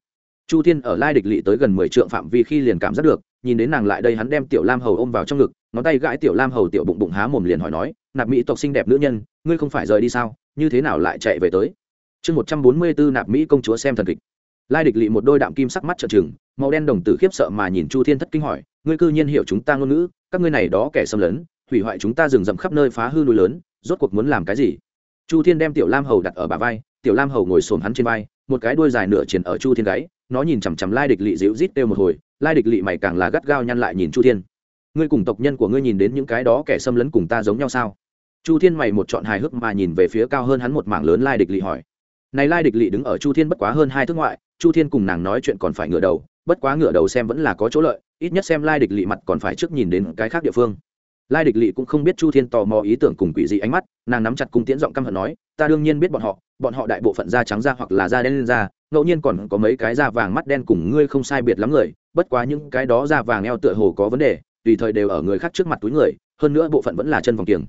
chu thiên ở lai địch lỵ tới gần mười trượng phạm vi khi liền cảm giác được, nhìn đến nàng lại đây hắn đem tiểu lam hầu ôm vào trong ngực, ngón tay gãi tiểu lam hầu tiểu bụng bụng há mồm liền hỏi nói, nạp mỹ tộc xinh đẹp nữ nhân, ngươi không phải rời đi sao? Như thế nào lại chạy về tới? Chương một trăm bốn mươi bốn nạp mỹ công chúa xem thần kịch. Lai địch lỵ một đôi đạm kim sắc mắt trợn trừng, màu đen đồng tử khiếp sợ mà nhìn chu thiên thất kinh hỏi, ngươi cư nhiên hiểu chúng ta ngôn ngữ, các ngươi này đó kẻ xâm lấn, hủy hoại chúng ta rừng rậm khắp nơi phá hư núi lớn, rốt cuộc muốn làm cái gì? Chu thiên đem tiểu lam hầu đặt ở bà vai, tiểu lam hầu ngồi xổm hắn trên vai một cái đuôi dài nửa triển ở chu thiên gáy, nó nhìn chằm chằm lai địch lỵ dịu rít kêu một hồi, lai địch lỵ mày càng là gắt gao nhăn lại nhìn chu thiên. Ngươi cùng tộc nhân của ngươi nhìn đến những cái đó kẻ xâm lấn cùng ta giống nhau sao? Chu thiên mày một chọn hài hước mà nhìn về phía cao hơn hắn một mảng lớn lai địch lỵ hỏi. Này lai địch lỵ đứng ở chu thiên bất quá hơn hai thước ngoại, chu thiên cùng nàng nói chuyện còn phải ngửa đầu, bất quá ngửa đầu xem vẫn là có chỗ lợi, ít nhất xem lai địch lỵ mặt còn phải trước nhìn đến cái khác địa phương. Lai địch lỵ cũng không biết chu thiên tò mò ý tưởng cùng quỷ dị ánh mắt, nàng nắm chặt cung tiễn giọng căm hận nói, ta đương nhiên biết bọn họ bọn họ đại bộ phận da trắng da hoặc là da đen lên da ngẫu nhiên còn có mấy cái da vàng mắt đen cùng ngươi không sai biệt lắm người bất quá những cái đó da vàng eo tựa hồ có vấn đề tùy thời đều ở người khác trước mặt túi người hơn nữa bộ phận vẫn là chân vòng kiềng.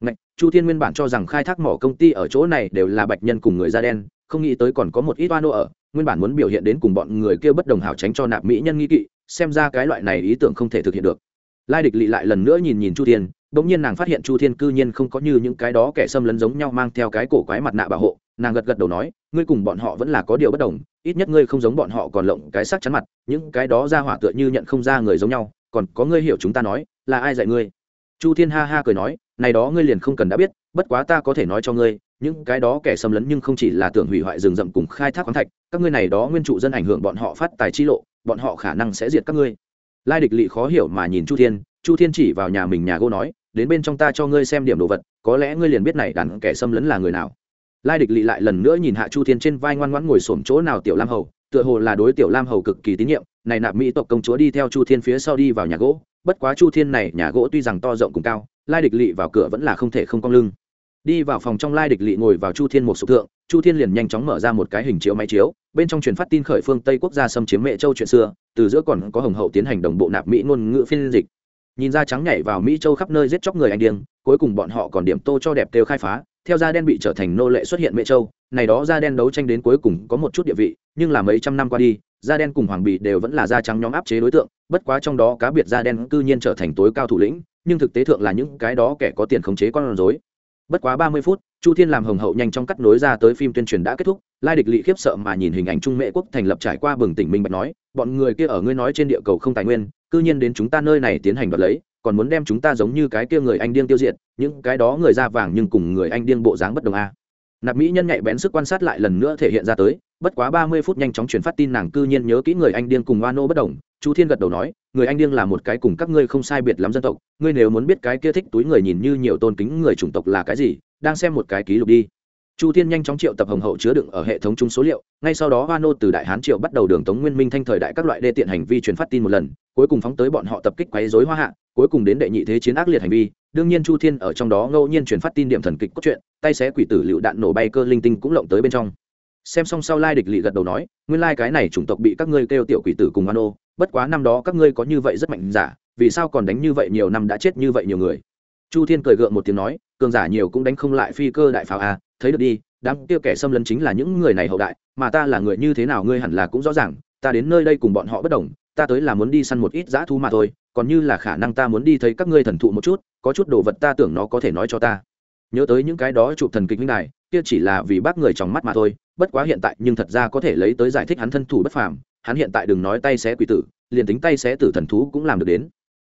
Ngạch, chu thiên nguyên bản cho rằng khai thác mỏ công ty ở chỗ này đều là bạch nhân cùng người da đen không nghĩ tới còn có một ít oan ở nguyên bản muốn biểu hiện đến cùng bọn người kia bất đồng hảo tránh cho nạp mỹ nhân nghi kỵ xem ra cái loại này ý tưởng không thể thực hiện được. Lai địch lị lại lần nữa nhìn nhìn chu thiên bỗng nhiên nàng phát hiện chu thiên cư nhiên không có như những cái đó kẻ xâm lấn giống nhau mang theo cái cổ quái mặt nạ bảo hộ nàng gật gật đầu nói, ngươi cùng bọn họ vẫn là có điều bất đồng, ít nhất ngươi không giống bọn họ còn lộng cái sắc chắn mặt, những cái đó ra hỏa tựa như nhận không ra người giống nhau, còn có ngươi hiểu chúng ta nói, là ai dạy ngươi? Chu thiên ha ha cười nói, này đó ngươi liền không cần đã biết, bất quá ta có thể nói cho ngươi, những cái đó kẻ xâm lấn nhưng không chỉ là tưởng hủy hoại rừng rậm cùng khai thác khoáng thạch, các ngươi này đó nguyên trụ dân ảnh hưởng bọn họ phát tài chi lộ, bọn họ khả năng sẽ diệt các ngươi. Lai địch lỵ khó hiểu mà nhìn chu thiên chu thiên chỉ vào nhà mình nhà gô nói, đến bên trong ta cho ngươi xem điểm đồ vật, có lẽ ngươi liền biết này đàn kẻ xâm lấn là người nào lai địch lỵ lại lần nữa nhìn hạ chu thiên trên vai ngoan ngoãn ngồi xổm chỗ nào tiểu lam hầu, tựa hồ là đối tiểu lam hầu cực kỳ tín nhiệm. Này nạp mỹ tộc công chúa đi theo chu thiên phía sau đi vào nhà gỗ, bất quá chu thiên này nhà gỗ tuy rằng to rộng cùng cao, lai địch lỵ vào cửa vẫn là không thể không cong lưng. Đi vào phòng trong lai địch lỵ ngồi vào chu thiên một sục thượng, chu thiên liền nhanh chóng mở ra một cái hình chiếu máy chiếu, bên trong truyền phát tin khởi phương tây quốc gia xâm chiếm mẹ châu chuyện xưa, từ giữa còn có hồng hậu tiến hành đồng bộ nạp mỹ ngôn ngữ phiên dịch. Nhìn ra trắng nhảy vào mỹ châu khắp nơi giết chóc người anh điên, cuối cùng bọn họ còn điểm tô cho đẹp kêu khai phá theo da đen bị trở thành nô lệ xuất hiện mẹ châu, này đó da đen đấu tranh đến cuối cùng có một chút địa vị, nhưng là mấy trăm năm qua đi, da đen cùng hoàng bì đều vẫn là da trắng nhóm áp chế đối tượng, bất quá trong đó cá biệt da đen cư nhiên trở thành tối cao thủ lĩnh, nhưng thực tế thượng là những cái đó kẻ có tiền khống chế con rối. Bất quá ba mươi phút, chu thiên làm hồng hậu nhanh trong cắt nối ra tới phim tuyên truyền đã kết thúc, lai địch lỵ khiếp sợ mà nhìn hình ảnh trung mễ quốc thành lập trải qua bừng tỉnh minh bạch nói, bọn người kia ở ngươi nói trên địa cầu không tài nguyên, cư nhiên đến chúng ta nơi này tiến hành đoạt lấy còn muốn đem chúng ta giống như cái kia người anh điên tiêu diệt, những cái đó người da vàng nhưng cùng người anh điên bộ dáng bất đồng a. Nạp mỹ nhân nhạy bén sức quan sát lại lần nữa thể hiện ra tới, bất quá ba mươi phút nhanh chóng truyền phát tin nàng cư nhiên nhớ kỹ người anh điên cùng oa nô bất đồng, chu thiên gật đầu nói, người anh điên là một cái cùng các ngươi không sai biệt lắm dân tộc, ngươi nếu muốn biết cái kia thích túi người nhìn như nhiều tôn kính người chủng tộc là cái gì, đang xem một cái ký lục đi chu thiên nhanh chóng triệu tập hồng hậu chứa đựng ở hệ thống chung số liệu, ngay sau đó hoa nô từ đại hán triệu bắt đầu đường tống nguyên minh thanh thời đại các loại đê tiện hành vi truyền phát tin một lần, cuối cùng phóng tới bọn họ tập kích quấy dối hoa hạ, cuối cùng đến đệ nhị thế chiến ác liệt hành vi. Đương nhiên chu thiên ở trong đó ngẫu nhiên truyền phát tin điểm thần kịch cốt truyện, tay xé quỷ tử lựu đạn nổ bay cơ linh tinh cũng lộng tới bên trong. Xem xong sau lai địch lị gật đầu nói, nguyên lai cái này chủng tộc bị các ngươi kêu tiểu quỷ tử cùng hoa nô bất quá năm đó các ngươi có như vậy rất mạnh giả, vì sao còn đánh như vậy nhiều năm đã chết như vậy nhiều người? Chu thiên cười gượng một tiếng nói, cường giả nhiều cũng đánh không lại phi cơ đại pháo à thấy được đi, đám kia kẻ xâm lấn chính là những người này hậu đại, mà ta là người như thế nào ngươi hẳn là cũng rõ ràng, ta đến nơi đây cùng bọn họ bất đồng, ta tới là muốn đi săn một ít dã thú mà thôi, còn như là khả năng ta muốn đi thấy các ngươi thần thụ một chút, có chút đồ vật ta tưởng nó có thể nói cho ta. Nhớ tới những cái đó chụp thần kịch minh này kia chỉ là vì bác người trong mắt mà thôi, bất quá hiện tại nhưng thật ra có thể lấy tới giải thích hắn thân thủ bất phàm, hắn hiện tại đừng nói tay xé quỷ tử, liền tính tay xé tử thần thú cũng làm được đến.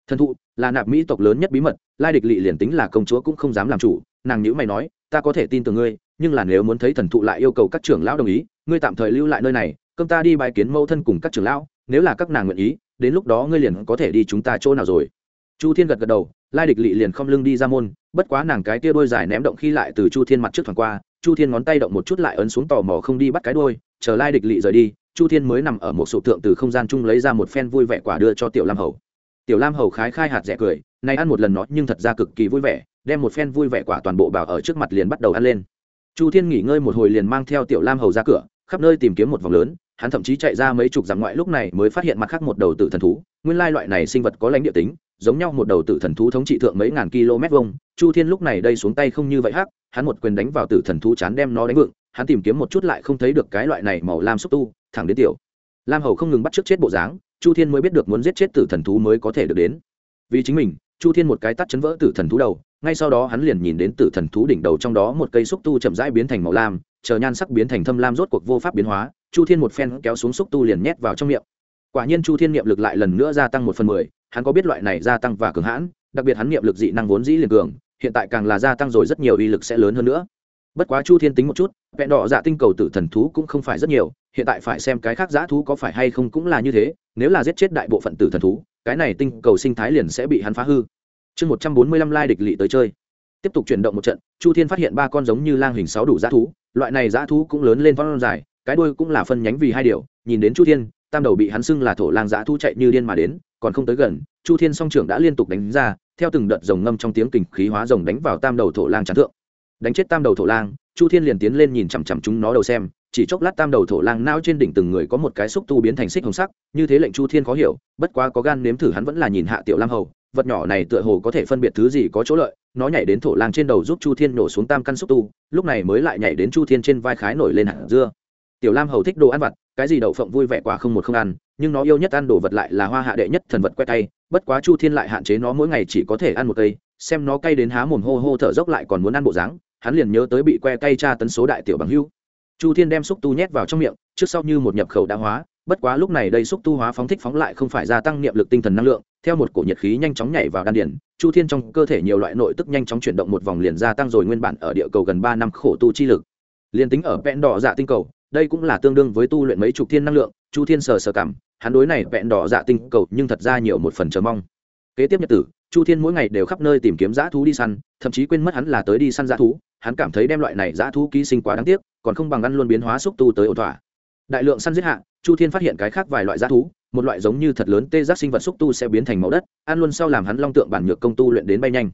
Thần thụ là nạp mỹ tộc lớn nhất bí mật, lai địch lỵ liền tính là công chúa cũng không dám làm chủ, nàng nhữ mày nói ta có thể tin tưởng ngươi, nhưng là nếu muốn thấy thần thụ lại yêu cầu các trưởng lão đồng ý, ngươi tạm thời lưu lại nơi này công ta đi bài kiến mẫu thân cùng các trưởng lão, nếu là các nàng nguyện ý, đến lúc đó ngươi liền có thể đi chúng ta chỗ nào rồi. Chu thiên gật gật đầu, lai địch lỵ liền không lưng đi ra môn, bất quá nàng cái tia đôi dài ném động khi lại từ chu thiên mặt trước thoảng qua, chu thiên ngón tay động một chút lại ấn xuống tò mò không đi bắt cái đôi chờ lai địch lỵ rời đi, chu thiên mới nằm ở một sụp tượng từ không gian chung lấy ra một phen vui vẻ quả đưa cho tiểu lam hầu. Tiểu lam hầu khái khai hạt rẻ cười, này ăn một lần nó nhưng thật ra cực kỳ vui vẻ đem một phen vui vẻ quả toàn bộ bảo ở trước mặt liền bắt đầu ăn lên. Chu thiên nghỉ ngơi một hồi liền mang theo tiểu lam hầu ra cửa, khắp nơi tìm kiếm một vòng lớn, hắn thậm chí chạy ra mấy chục dặm ngoại lúc này mới phát hiện mặt khác một đầu tử thần thú, nguyên lai loại này sinh vật có lãnh địa tính, giống nhau một đầu tử thần thú thống trị thượng mấy ngàn km vuông. Chu thiên lúc này đây xuống tay không như vậy hắc, hắn một quyền đánh vào tử thần thú chán đem nó đánh vựng hắn tìm kiếm một chút lại không thấy được cái loại này màu lam xúc tu, thẳng đến tiểu. Lam hầu không ngừng bắt trước chết bộ dáng, chu thiên mới biết được muốn giết chết tử thần thú mới có thể được đến. Vì chính mình, chu thiên một cái tắt chấn vỡ tử thần thú đầu ngay sau đó hắn liền nhìn đến tử thần thú đỉnh đầu trong đó một cây xúc tu chậm rãi biến thành màu lam, chờ nhan sắc biến thành thâm lam rốt cuộc vô pháp biến hóa, chu thiên một phen kéo xuống xúc tu liền nhét vào trong miệng. Quả nhiên chu thiên niệm lực lại lần nữa gia tăng một phần mười, hắn có biết loại này gia tăng và cường hãn, đặc biệt hắn niệm lực dị năng vốn dĩ liền cường, hiện tại càng là gia tăng rồi rất nhiều uy lực sẽ lớn hơn nữa. Bất quá chu thiên tính một chút, vẹn đỏ dạ tinh cầu tử thần thú cũng không phải rất nhiều, hiện tại phải xem cái khác dã thú có phải hay không cũng là như thế, nếu là giết chết đại bộ phận tử thần thú, cái này tinh cầu sinh thái liền sẽ bị hắn phá hư chương một trăm bốn mươi lăm lai địch lỵ tới chơi. Tiếp tục chuyển động một trận, chu thiên phát hiện ba con giống như lang hình sáu đủ giã thú, loại này giã thú cũng lớn lên con dài, cái đuôi cũng là phân nhánh vì hai điều, nhìn đến chu thiên, tam đầu bị hắn xưng là thổ lang giã thú chạy như điên mà đến, còn không tới gần, chu thiên song trưởng đã liên tục đánh ra, theo từng đợt rồng ngâm trong tiếng kình khí hóa rồng đánh vào tam đầu thổ lang trán thượng. Đánh chết tam đầu thổ lang, chu thiên liền tiến lên nhìn chằm chằm chúng nó đầu xem, chỉ chốc lát tam đầu thổ lang nao trên đỉnh từng người có một cái xúc tu biến thành xích hồng sắc, như thế lệnh chu thiên khó hiểu, bất quá có gan nếm thử hắn vẫn là nhìn hạ tiểu lam hầu vật nhỏ này tựa hồ có thể phân biệt thứ gì có chỗ lợi, nó nhảy đến thổ lang trên đầu giúp chu thiên nổ xuống tam căn xúc tu, lúc này mới lại nhảy đến chu thiên trên vai khái nổi lên hạt dưa. Tiểu lam hầu thích đồ ăn vặt, cái gì đậu phộng vui vẻ quả không một không ăn, nhưng nó yêu nhất ăn đồ vật lại là hoa hạ đệ nhất thần vật que tay bất quá chu thiên lại hạn chế nó mỗi ngày chỉ có thể ăn một cây, xem nó cay đến há mồm hô hô thở dốc lại còn muốn ăn bộ dáng, hắn liền nhớ tới bị que cay tra tấn số đại tiểu bằng hưu chu thiên đem xúc tu nhét vào trong miệng, trước sau như một nhập khẩu đã hóa bất quá lúc này đây xúc tu hóa phóng thích phóng lại không phải gia tăng niệm lực tinh thần năng lượng, theo một cổ nhiệt khí nhanh chóng nhảy vào đan điển chu thiên trong cơ thể nhiều loại nội tức nhanh chóng chuyển động một vòng liền gia tăng rồi nguyên bản ở địa cầu gần ba năm khổ tu chi lực. Liền tính ở vẹn đỏ dạ tinh cầu, đây cũng là tương đương với tu luyện mấy chục thiên năng lượng, chu thiên sờ sờ cảm, hắn đối này vẹn đỏ dạ tinh cầu nhưng thật ra nhiều một phần chờ mong. Kế tiếp nhật tử, chu thiên mỗi ngày đều khắp nơi tìm kiếm dã thú đi săn, thậm chí quên mất hắn là tới đi săn dã thú, hắn cảm thấy đem loại này dã thú ký sinh quá đáng tiếc, còn không bằng ăn luôn biến hóa xúc tu tới ổn thỏa đại lượng săn giết hạ, chu thiên phát hiện cái khác vài loại dã thú, một loại giống như thật lớn tê giác sinh vật xúc tu sẽ biến thành màu đất, ăn luôn sau làm hắn long tượng bản nhược công tu luyện đến bay nhanh.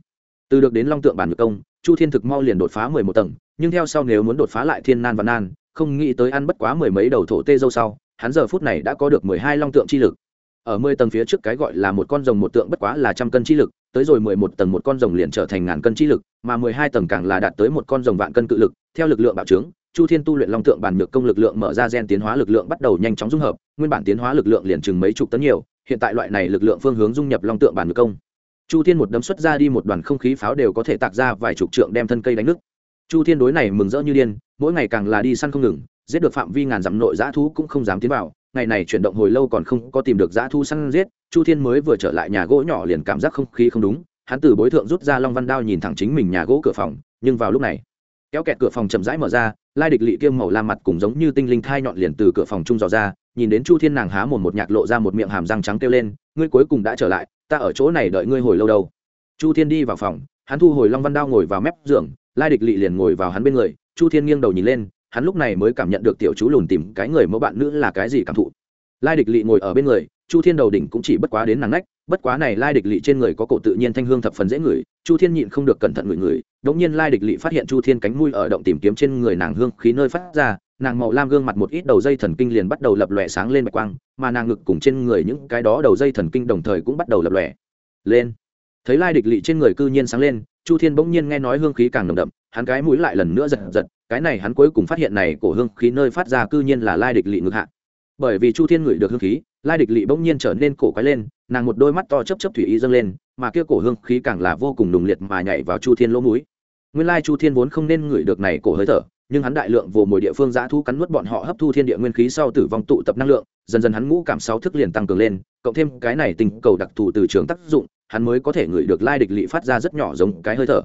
Từ được đến long tượng bản nhược công, chu thiên thực mau liền đột phá mười một tầng, nhưng theo sau nếu muốn đột phá lại thiên nan và nan, không nghĩ tới ăn bất quá mười mấy đầu thổ tê dâu sau, hắn giờ phút này đã có được mười hai long tượng chi lực. Ở mười tầng phía trước cái gọi là một con rồng một tượng bất quá là trăm cân chi lực, tới rồi mười một tầng một con rồng liền trở thành ngàn cân chi lực, mà mười hai tầng càng là đạt tới một con rồng vạn cân cự lực, theo lực lượng bạo trướng chu thiên tu luyện long tượng bản nhược công lực lượng mở ra gen tiến hóa lực lượng bắt đầu nhanh chóng dung hợp, nguyên bản tiến hóa lực lượng liền chừng mấy chục tấn nhiều, hiện tại loại này lực lượng phương hướng dung nhập long tượng bản nhược công. Chu thiên một đấm xuất ra đi một đoàn không khí pháo đều có thể tạc ra vài chục trượng đem thân cây đánh nứt. Chu thiên đối này mừng rỡ như điên, mỗi ngày càng là đi săn không ngừng, giết được phạm vi ngàn dặm nội giã thú cũng không dám tiến vào, ngày này chuyển động hồi lâu còn không có tìm được giã thu săn giết, chu thiên mới vừa trở lại nhà gỗ nhỏ liền cảm giác không khí không đúng, hắn từ bối thượng rút ra long văn đao nhìn thẳng chính mình nhà gỗ cửa phòng, nhưng vào lúc này, kéo kẹt cửa phòng chậm rãi mở ra lai địch lị kiêm màu la mặt cùng giống như tinh linh thai nhọn liền từ cửa phòng trung dò ra, nhìn đến chu thiên nàng há mồm một nhạc lộ ra một miệng hàm răng trắng kêu lên, ngươi cuối cùng đã trở lại, ta ở chỗ này đợi ngươi hồi lâu đâu. Chu thiên đi vào phòng, hắn thu hồi long văn đao ngồi vào mép giường, lai địch lị liền ngồi vào hắn bên người, chu thiên nghiêng đầu nhìn lên, hắn lúc này mới cảm nhận được tiểu chú lùn tìm cái người mẫu bạn nữ là cái gì cảm thụ. Lai địch lị ngồi ở bên người, chu thiên đầu đỉnh cũng chỉ bất quá đến nàng nách, bất quá này lai địch lị trên người có cổ tự nhiên thanh hương thập phần dễ ngửi, chu thiên nhịn không được cẩn thận ngửi ngửi đống nhiên lai địch lị phát hiện chu thiên cánh mũi ở động tìm kiếm trên người nàng hương khí nơi phát ra, nàng màu lam gương mặt một ít đầu dây thần kinh liền bắt đầu lập lòe sáng lên bạch quang, mà nàng ngực cùng trên người những cái đó đầu dây thần kinh đồng thời cũng bắt đầu lập lòe lên. Thấy lai địch lị trên người cư nhiên sáng lên, chu thiên bỗng nhiên nghe nói hương khí càng nồng đậm, hắn cái mũi lại lần nữa giật giật, cái này hắn cuối cùng phát hiện này cổ hương khí nơi phát ra cư nhiên là lai địch lị ngực hạ bởi vì chu thiên ngửi được hương khí, lai địch lị bỗng nhiên trở nên cổ quái lên, nàng một đôi mắt to chấp chấp thủy ý dâng lên, mà kia cổ hương khí càng là vô cùng nùng liệt mà nhảy vào chu thiên lỗ mũi. Nguyên lai chu thiên vốn không nên ngửi được này cổ hơi thở, nhưng hắn đại lượng vồ mồi địa phương giã thu cắn nuốt bọn họ hấp thu thiên địa nguyên khí sau tử vong tụ tập năng lượng, dần dần hắn ngũ cảm sáu thức liền tăng cường lên, cộng thêm cái này tình cầu đặc thù từ trường tác dụng, hắn mới có thể ngửi được lai địch lị phát ra rất nhỏ giống cái hơi thở.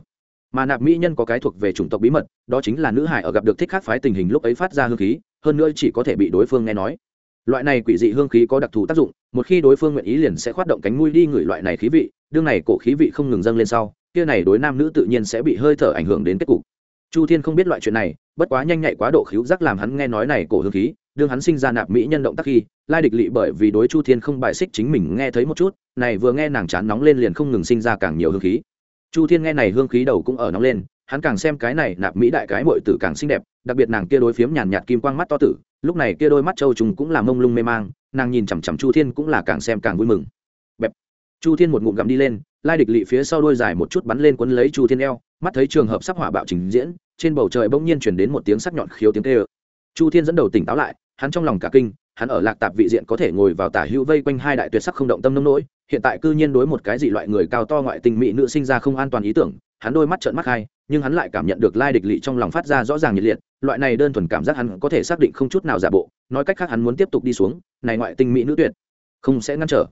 Mà nạp mỹ nhân có cái thuộc về chủng tộc bí mật, đó chính là nữ hải ở gặp được thích khác phái tình hình lúc ấy phát ra hương khí, hơn nữa chỉ có thể bị đối phương nghe nói loại này quỷ dị hương khí có đặc thù tác dụng, một khi đối phương nguyện ý liền sẽ khoát động cánh mũi đi ngửi loại này khí vị, đương này cổ khí vị không ngừng dâng lên sau, kia này đối nam nữ tự nhiên sẽ bị hơi thở ảnh hưởng đến kết cục. Chu thiên không biết loại chuyện này, bất quá nhanh nhạy quá độ khíu giác làm hắn nghe nói này cổ hương khí, đương hắn sinh ra nạp mỹ nhân động tác khi, lai địch lỵ bởi vì đối chu thiên không bài xích chính mình nghe thấy một chút, này vừa nghe nàng chán nóng lên liền không ngừng sinh ra càng nhiều hương khí. Chu thiên nghe này hương khí đầu cũng ở nóng lên, hắn càng xem cái này nạp mỹ đại cái mội tử càng xinh đẹp, đặc biệt nàng kia đối phiếm nhàn nhạt kim quang mắt to tử lúc này kia đôi mắt châu trùng cũng là mông lung mê mang, nàng nhìn chằm chằm chu thiên cũng là càng xem càng vui mừng. Bẹp. Chu thiên một ngụm gặm đi lên, lai địch lị phía sau đôi dài một chút bắn lên quấn lấy chu thiên eo, mắt thấy trường hợp sắp hỏa bạo trình diễn, trên bầu trời bỗng nhiên chuyển đến một tiếng sắc nhọn khiếu tiếng tê ơ chu thiên dẫn đầu tỉnh táo lại, hắn trong lòng cả kinh hắn ở lạc tạp vị diện có thể ngồi vào tả hữu vây quanh hai đại tuyệt sắc không động tâm nông nỗi, hiện tại cư nhiên đối một cái gì loại người cao to ngoại tình mỹ nữ sinh ra không an toàn ý tưởng, hắn đôi mắt trợn mắt hai, nhưng hắn lại cảm nhận được lai địch lỵ trong lòng phát ra rõ ràng nhiệt liệt, loại này đơn thuần cảm giác hắn có thể xác định không chút nào giả bộ, nói cách khác hắn muốn tiếp tục đi xuống, này ngoại tình mỹ nữ tuyệt, không sẽ ngăn trở.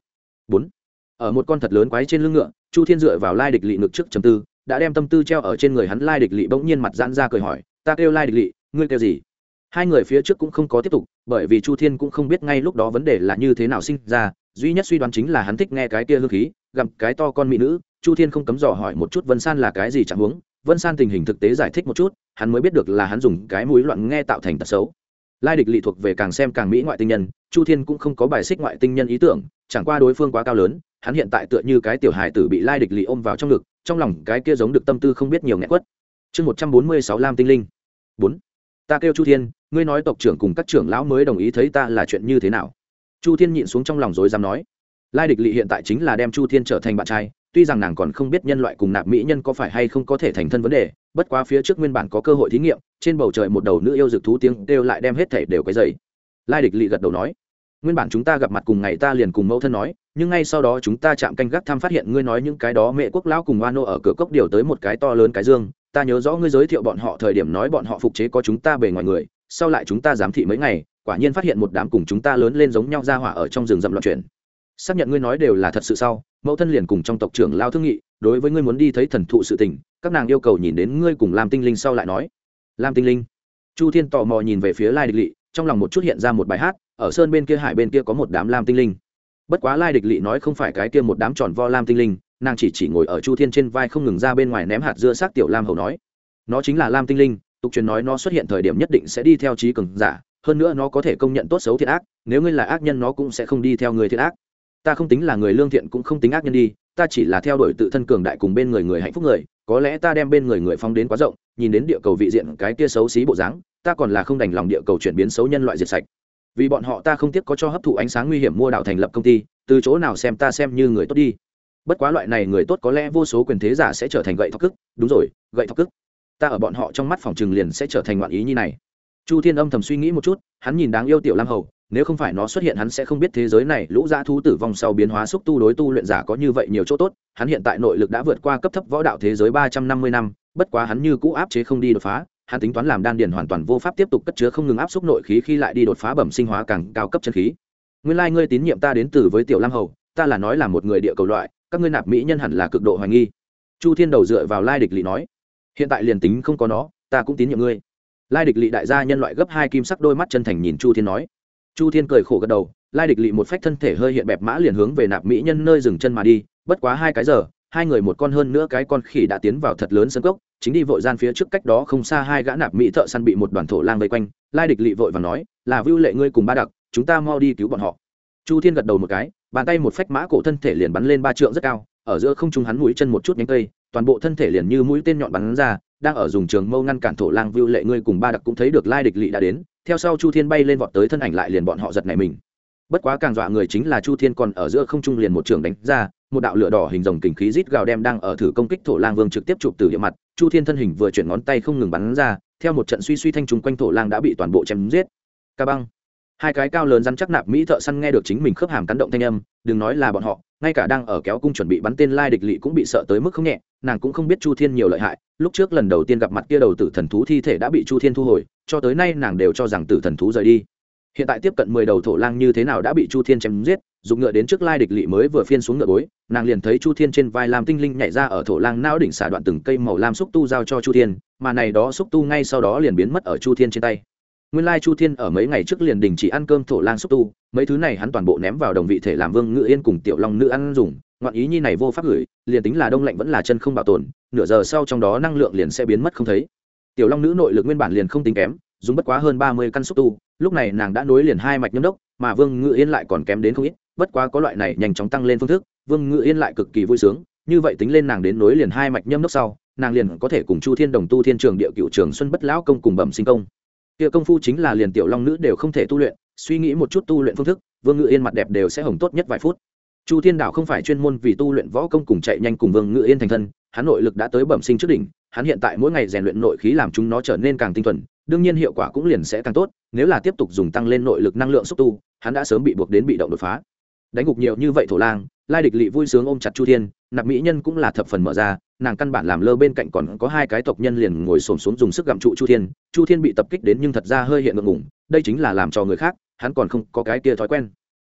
Bốn, ở một con thật lớn quái trên lưng ngựa, chu thiên dựa vào lai địch lỵ ngực trước chầm tư, đã đem tâm tư treo ở trên người hắn, lai địch lỵ bỗng nhiên mặt giãn ra cười hỏi, ta kêu lai địch lỵ ngươi kêu gì? Hai người phía trước cũng không có tiếp tục bởi vì chu thiên cũng không biết ngay lúc đó vấn đề là như thế nào sinh ra, duy nhất suy đoán chính là hắn thích nghe cái kia hương khí gặp cái to con mỹ nữ. Chu thiên không cấm dò hỏi một chút vân san là cái gì chẳng huống. Vân san tình hình thực tế giải thích một chút, hắn mới biết được là hắn dùng cái mũi loạn nghe tạo thành tật xấu. Lai địch lỵ thuộc về càng xem càng mỹ ngoại tinh nhân, chu thiên cũng không có bài xích ngoại tinh nhân ý tưởng, chẳng qua đối phương quá cao lớn, hắn hiện tại tựa như cái tiểu hài tử bị lai địch lỵ ôm vào trong ngực, trong lòng cái kia giống được tâm tư không biết nhiều nghẹn quất. Chương một trăm bốn mươi sáu lam tinh linh. Bốn ta kêu chu thiên, ngươi nói tộc trưởng cùng các trưởng lão mới đồng ý thấy ta là chuyện như thế nào? Chu thiên nhịn xuống trong lòng dối dám nói. Lai địch lỵ hiện tại chính là đem chu thiên trở thành bạn trai, tuy rằng nàng còn không biết nhân loại cùng nạp mỹ nhân có phải hay không có thể thành thân vấn đề, bất quá phía trước nguyên bản có cơ hội thí nghiệm, trên bầu trời một đầu nữ yêu dực thú tiếng đều lại đem hết thể đều cái dày lai địch lỵ gật đầu nói, nguyên bản chúng ta gặp mặt cùng ngày ta liền cùng mẫu thân nói, nhưng ngay sau đó chúng ta chạm canh gác thăm phát hiện ngươi nói những cái đó mẹ quốc lão cùng oa nô ở cửa cốc điều tới một cái to lớn cái dương ta nhớ rõ ngươi giới thiệu bọn họ thời điểm nói bọn họ phục chế có chúng ta bề ngoài người, sau lại chúng ta giám thị mấy ngày, quả nhiên phát hiện một đám cùng chúng ta lớn lên giống nhau ra hỏa ở trong rừng rậm loạn chuyển. Xác nhận ngươi nói đều là thật sự sau, mẫu thân liền cùng trong tộc trưởng lao thương nghị, đối với ngươi muốn đi thấy thần thụ sự tình, các nàng yêu cầu nhìn đến ngươi cùng làm tinh linh sau lại nói. Lam tinh linh. Chu thiên tò mò nhìn về phía lai địch lỵ trong lòng một chút hiện ra một bài hát, ở sơn bên kia hải bên kia có một đám lam tinh linh. Bất quá lai địch lỵ nói không phải cái kia một đám tròn vo lam tinh linh nàng chỉ chỉ ngồi ở chu thiên trên vai không ngừng ra bên ngoài ném hạt dưa xác tiểu lam hầu nói. Nó chính là lam tinh linh, tục truyền nói nó xuất hiện thời điểm nhất định sẽ đi theo trí cường giả, hơn nữa nó có thể công nhận tốt xấu thiệt ác, nếu ngươi là ác nhân nó cũng sẽ không đi theo người thiệt ác. Ta không tính là người lương thiện cũng không tính ác nhân đi, ta chỉ là theo đuổi tự thân cường đại cùng bên người người hạnh phúc người, có lẽ ta đem bên người người phong đến quá rộng, nhìn đến địa cầu vị diện cái kia xấu xí bộ dáng, ta còn là không đành lòng địa cầu chuyển biến xấu nhân loại diệt sạch. Vì bọn họ ta không tiếc có cho hấp thụ ánh sáng nguy hiểm mua đạo thành lập công ty, từ chỗ nào xem ta xem như người tốt đi bất quá loại này người tốt có lẽ vô số quyền thế giả sẽ trở thành gậy thọc cức. Đúng rồi, gậy thọc cức. Ta ở bọn họ trong mắt phòng trừng liền sẽ trở thành ngoạn ý như này. Chu thiên âm thầm suy nghĩ một chút, hắn nhìn đáng yêu tiểu lam hầu, nếu không phải nó xuất hiện hắn sẽ không biết thế giới này lũ dã thú tử vong sau biến hóa xúc tu đối tu luyện giả có như vậy nhiều chỗ tốt. Hắn hiện tại nội lực đã vượt qua cấp thấp võ đạo thế giới ba trăm năm mươi năm, bất quá hắn như cũ áp chế không đi đột phá. Hắn tính toán làm đan điền hoàn toàn vô pháp tiếp tục cất chứa không ngừng áp xúc nội khí khi lại đi đột phá bẩm sinh hóa càng cao cấp chân khí. Nguyên lai ngươi tín nhiệm ta đến từ với tiểu lam hầu, ta là nói là một người địa cầu loại các ngươi nạp mỹ nhân hẳn là cực độ hoài nghi. Chu thiên đầu dựa vào lai địch lỵ nói, hiện tại liền tính không có nó, ta cũng tín nhiệm ngươi. Lai địch lỵ đại gia nhân loại gấp hai kim sắc đôi mắt chân thành nhìn chu thiên nói. Chu thiên cười khổ gật đầu, lai địch lỵ một phách thân thể hơi hiện bẹp mã liền hướng về nạp mỹ nhân nơi dừng chân mà đi, bất quá hai cái giờ, hai người một con hơn nữa cái con khỉ đã tiến vào thật lớn sân cốc, chính đi vội gian phía trước cách đó không xa hai gã nạp mỹ thợ săn bị một đoàn thổ lang vây quanh. Lai địch lỵ vội và nói, là vưu lệ ngươi cùng ba đặc, chúng ta mau đi cứu bọn họ. Chu thiên gật đầu một cái bàn tay một phách mã cổ thân thể liền bắn lên ba trượng rất cao, ở giữa không trung hắn mũi chân một chút nhánh cây, toàn bộ thân thể liền như mũi tên nhọn bắn ra, đang ở dùng trường mâu ngăn cản thổ lang vưu lệ ngươi cùng ba đặc cũng thấy được lai địch lỵ đã đến, theo sau chu thiên bay lên vọt tới thân ảnh lại liền bọn họ giật này mình. Bất quá càng dọa người chính là chu thiên còn ở giữa không trung liền một trường đánh ra, một đạo lửa đỏ hình rồng kình khí rít gào đem đang ở thử công kích thổ lang vương trực tiếp chụp từ địa mặt, chu thiên thân hình vừa chuyển ngón tay không ngừng bắn ra, theo một trận suy suy thanh trùng quanh thổ lang đã bị toàn bộ chém giết. Ca băng hai cái cao lớn rắn chắc nạp mỹ thợ săn nghe được chính mình khớp hàm cắn động thanh âm, đừng nói là bọn họ, ngay cả đang ở kéo cung chuẩn bị bắn tên lai địch lỵ cũng bị sợ tới mức không nhẹ, nàng cũng không biết chu thiên nhiều lợi hại, lúc trước lần đầu tiên gặp mặt kia đầu tử thần thú thi thể đã bị chu thiên thu hồi, cho tới nay nàng đều cho rằng tử thần thú rời đi. Hiện tại tiếp cận mười đầu thổ lang như thế nào đã bị chu thiên chém giết, dùng ngựa đến trước lai địch lỵ mới vừa phiên xuống ngựa bối, nàng liền thấy chu thiên trên vai làm tinh linh nhảy ra ở thổ lang não đỉnh xả đoạn từng cây màu lam xúc tu giao cho chu thiên, mà này đó xúc tu ngay sau đó liền biến mất ở chu thiên trên tay nguyên lai chu thiên ở mấy ngày trước liền đình chỉ ăn cơm thổ lang xúc tu, mấy thứ này hắn toàn bộ ném vào đồng vị thể làm vương ngự yên cùng tiểu long nữ ăn dùng, ngoạn ý nhi này vô pháp gửi, liền tính là đông lạnh vẫn là chân không bảo tồn, nửa giờ sau trong đó năng lượng liền sẽ biến mất không thấy. Tiểu long nữ nội lực nguyên bản liền không tính kém, dùng bất quá hơn ba mươi căn xúc tu, lúc này nàng đã nối liền hai mạch nhâm đốc, mà vương ngự yên lại còn kém đến không ít, bất quá có loại này nhanh chóng tăng lên phương thức, vương ngự yên lại cực kỳ vui sướng, như vậy tính lên nàng đến nối liền hai mạch nhâm đốc sau, nàng liền có thể cùng chu thiên đồng tu thiên trường địa cựu trường xuân bất lão công cùng bẩm sinh công kia công phu chính là liền tiểu long nữ đều không thể tu luyện, suy nghĩ một chút tu luyện phương thức, vương ngự yên mặt đẹp đều sẽ hồng tốt nhất vài phút. Chu thiên đạo không phải chuyên môn vì tu luyện võ công cùng chạy nhanh cùng vương ngự yên thành thân, hắn nội lực đã tới bẩm sinh trước đỉnh, hắn hiện tại mỗi ngày rèn luyện nội khí làm chúng nó trở nên càng tinh thuần, đương nhiên hiệu quả cũng liền sẽ càng tốt, nếu là tiếp tục dùng tăng lên nội lực năng lượng xúc tu, hắn đã sớm bị buộc đến bị động đột phá. Đánh gục nhiều như vậy thổ lang, lai địch lị vui sướng ôm chặt chu thiên nạp mỹ nhân cũng là thập phần mở ra, nàng căn bản làm lơ bên cạnh còn có hai cái tộc nhân liền ngồi xổm xuống dùng sức gặm trụ chu thiên. Chu thiên bị tập kích đến nhưng thật ra hơi hiện ngượng ngủng đây chính là làm cho người khác, hắn còn không có cái kia thói quen.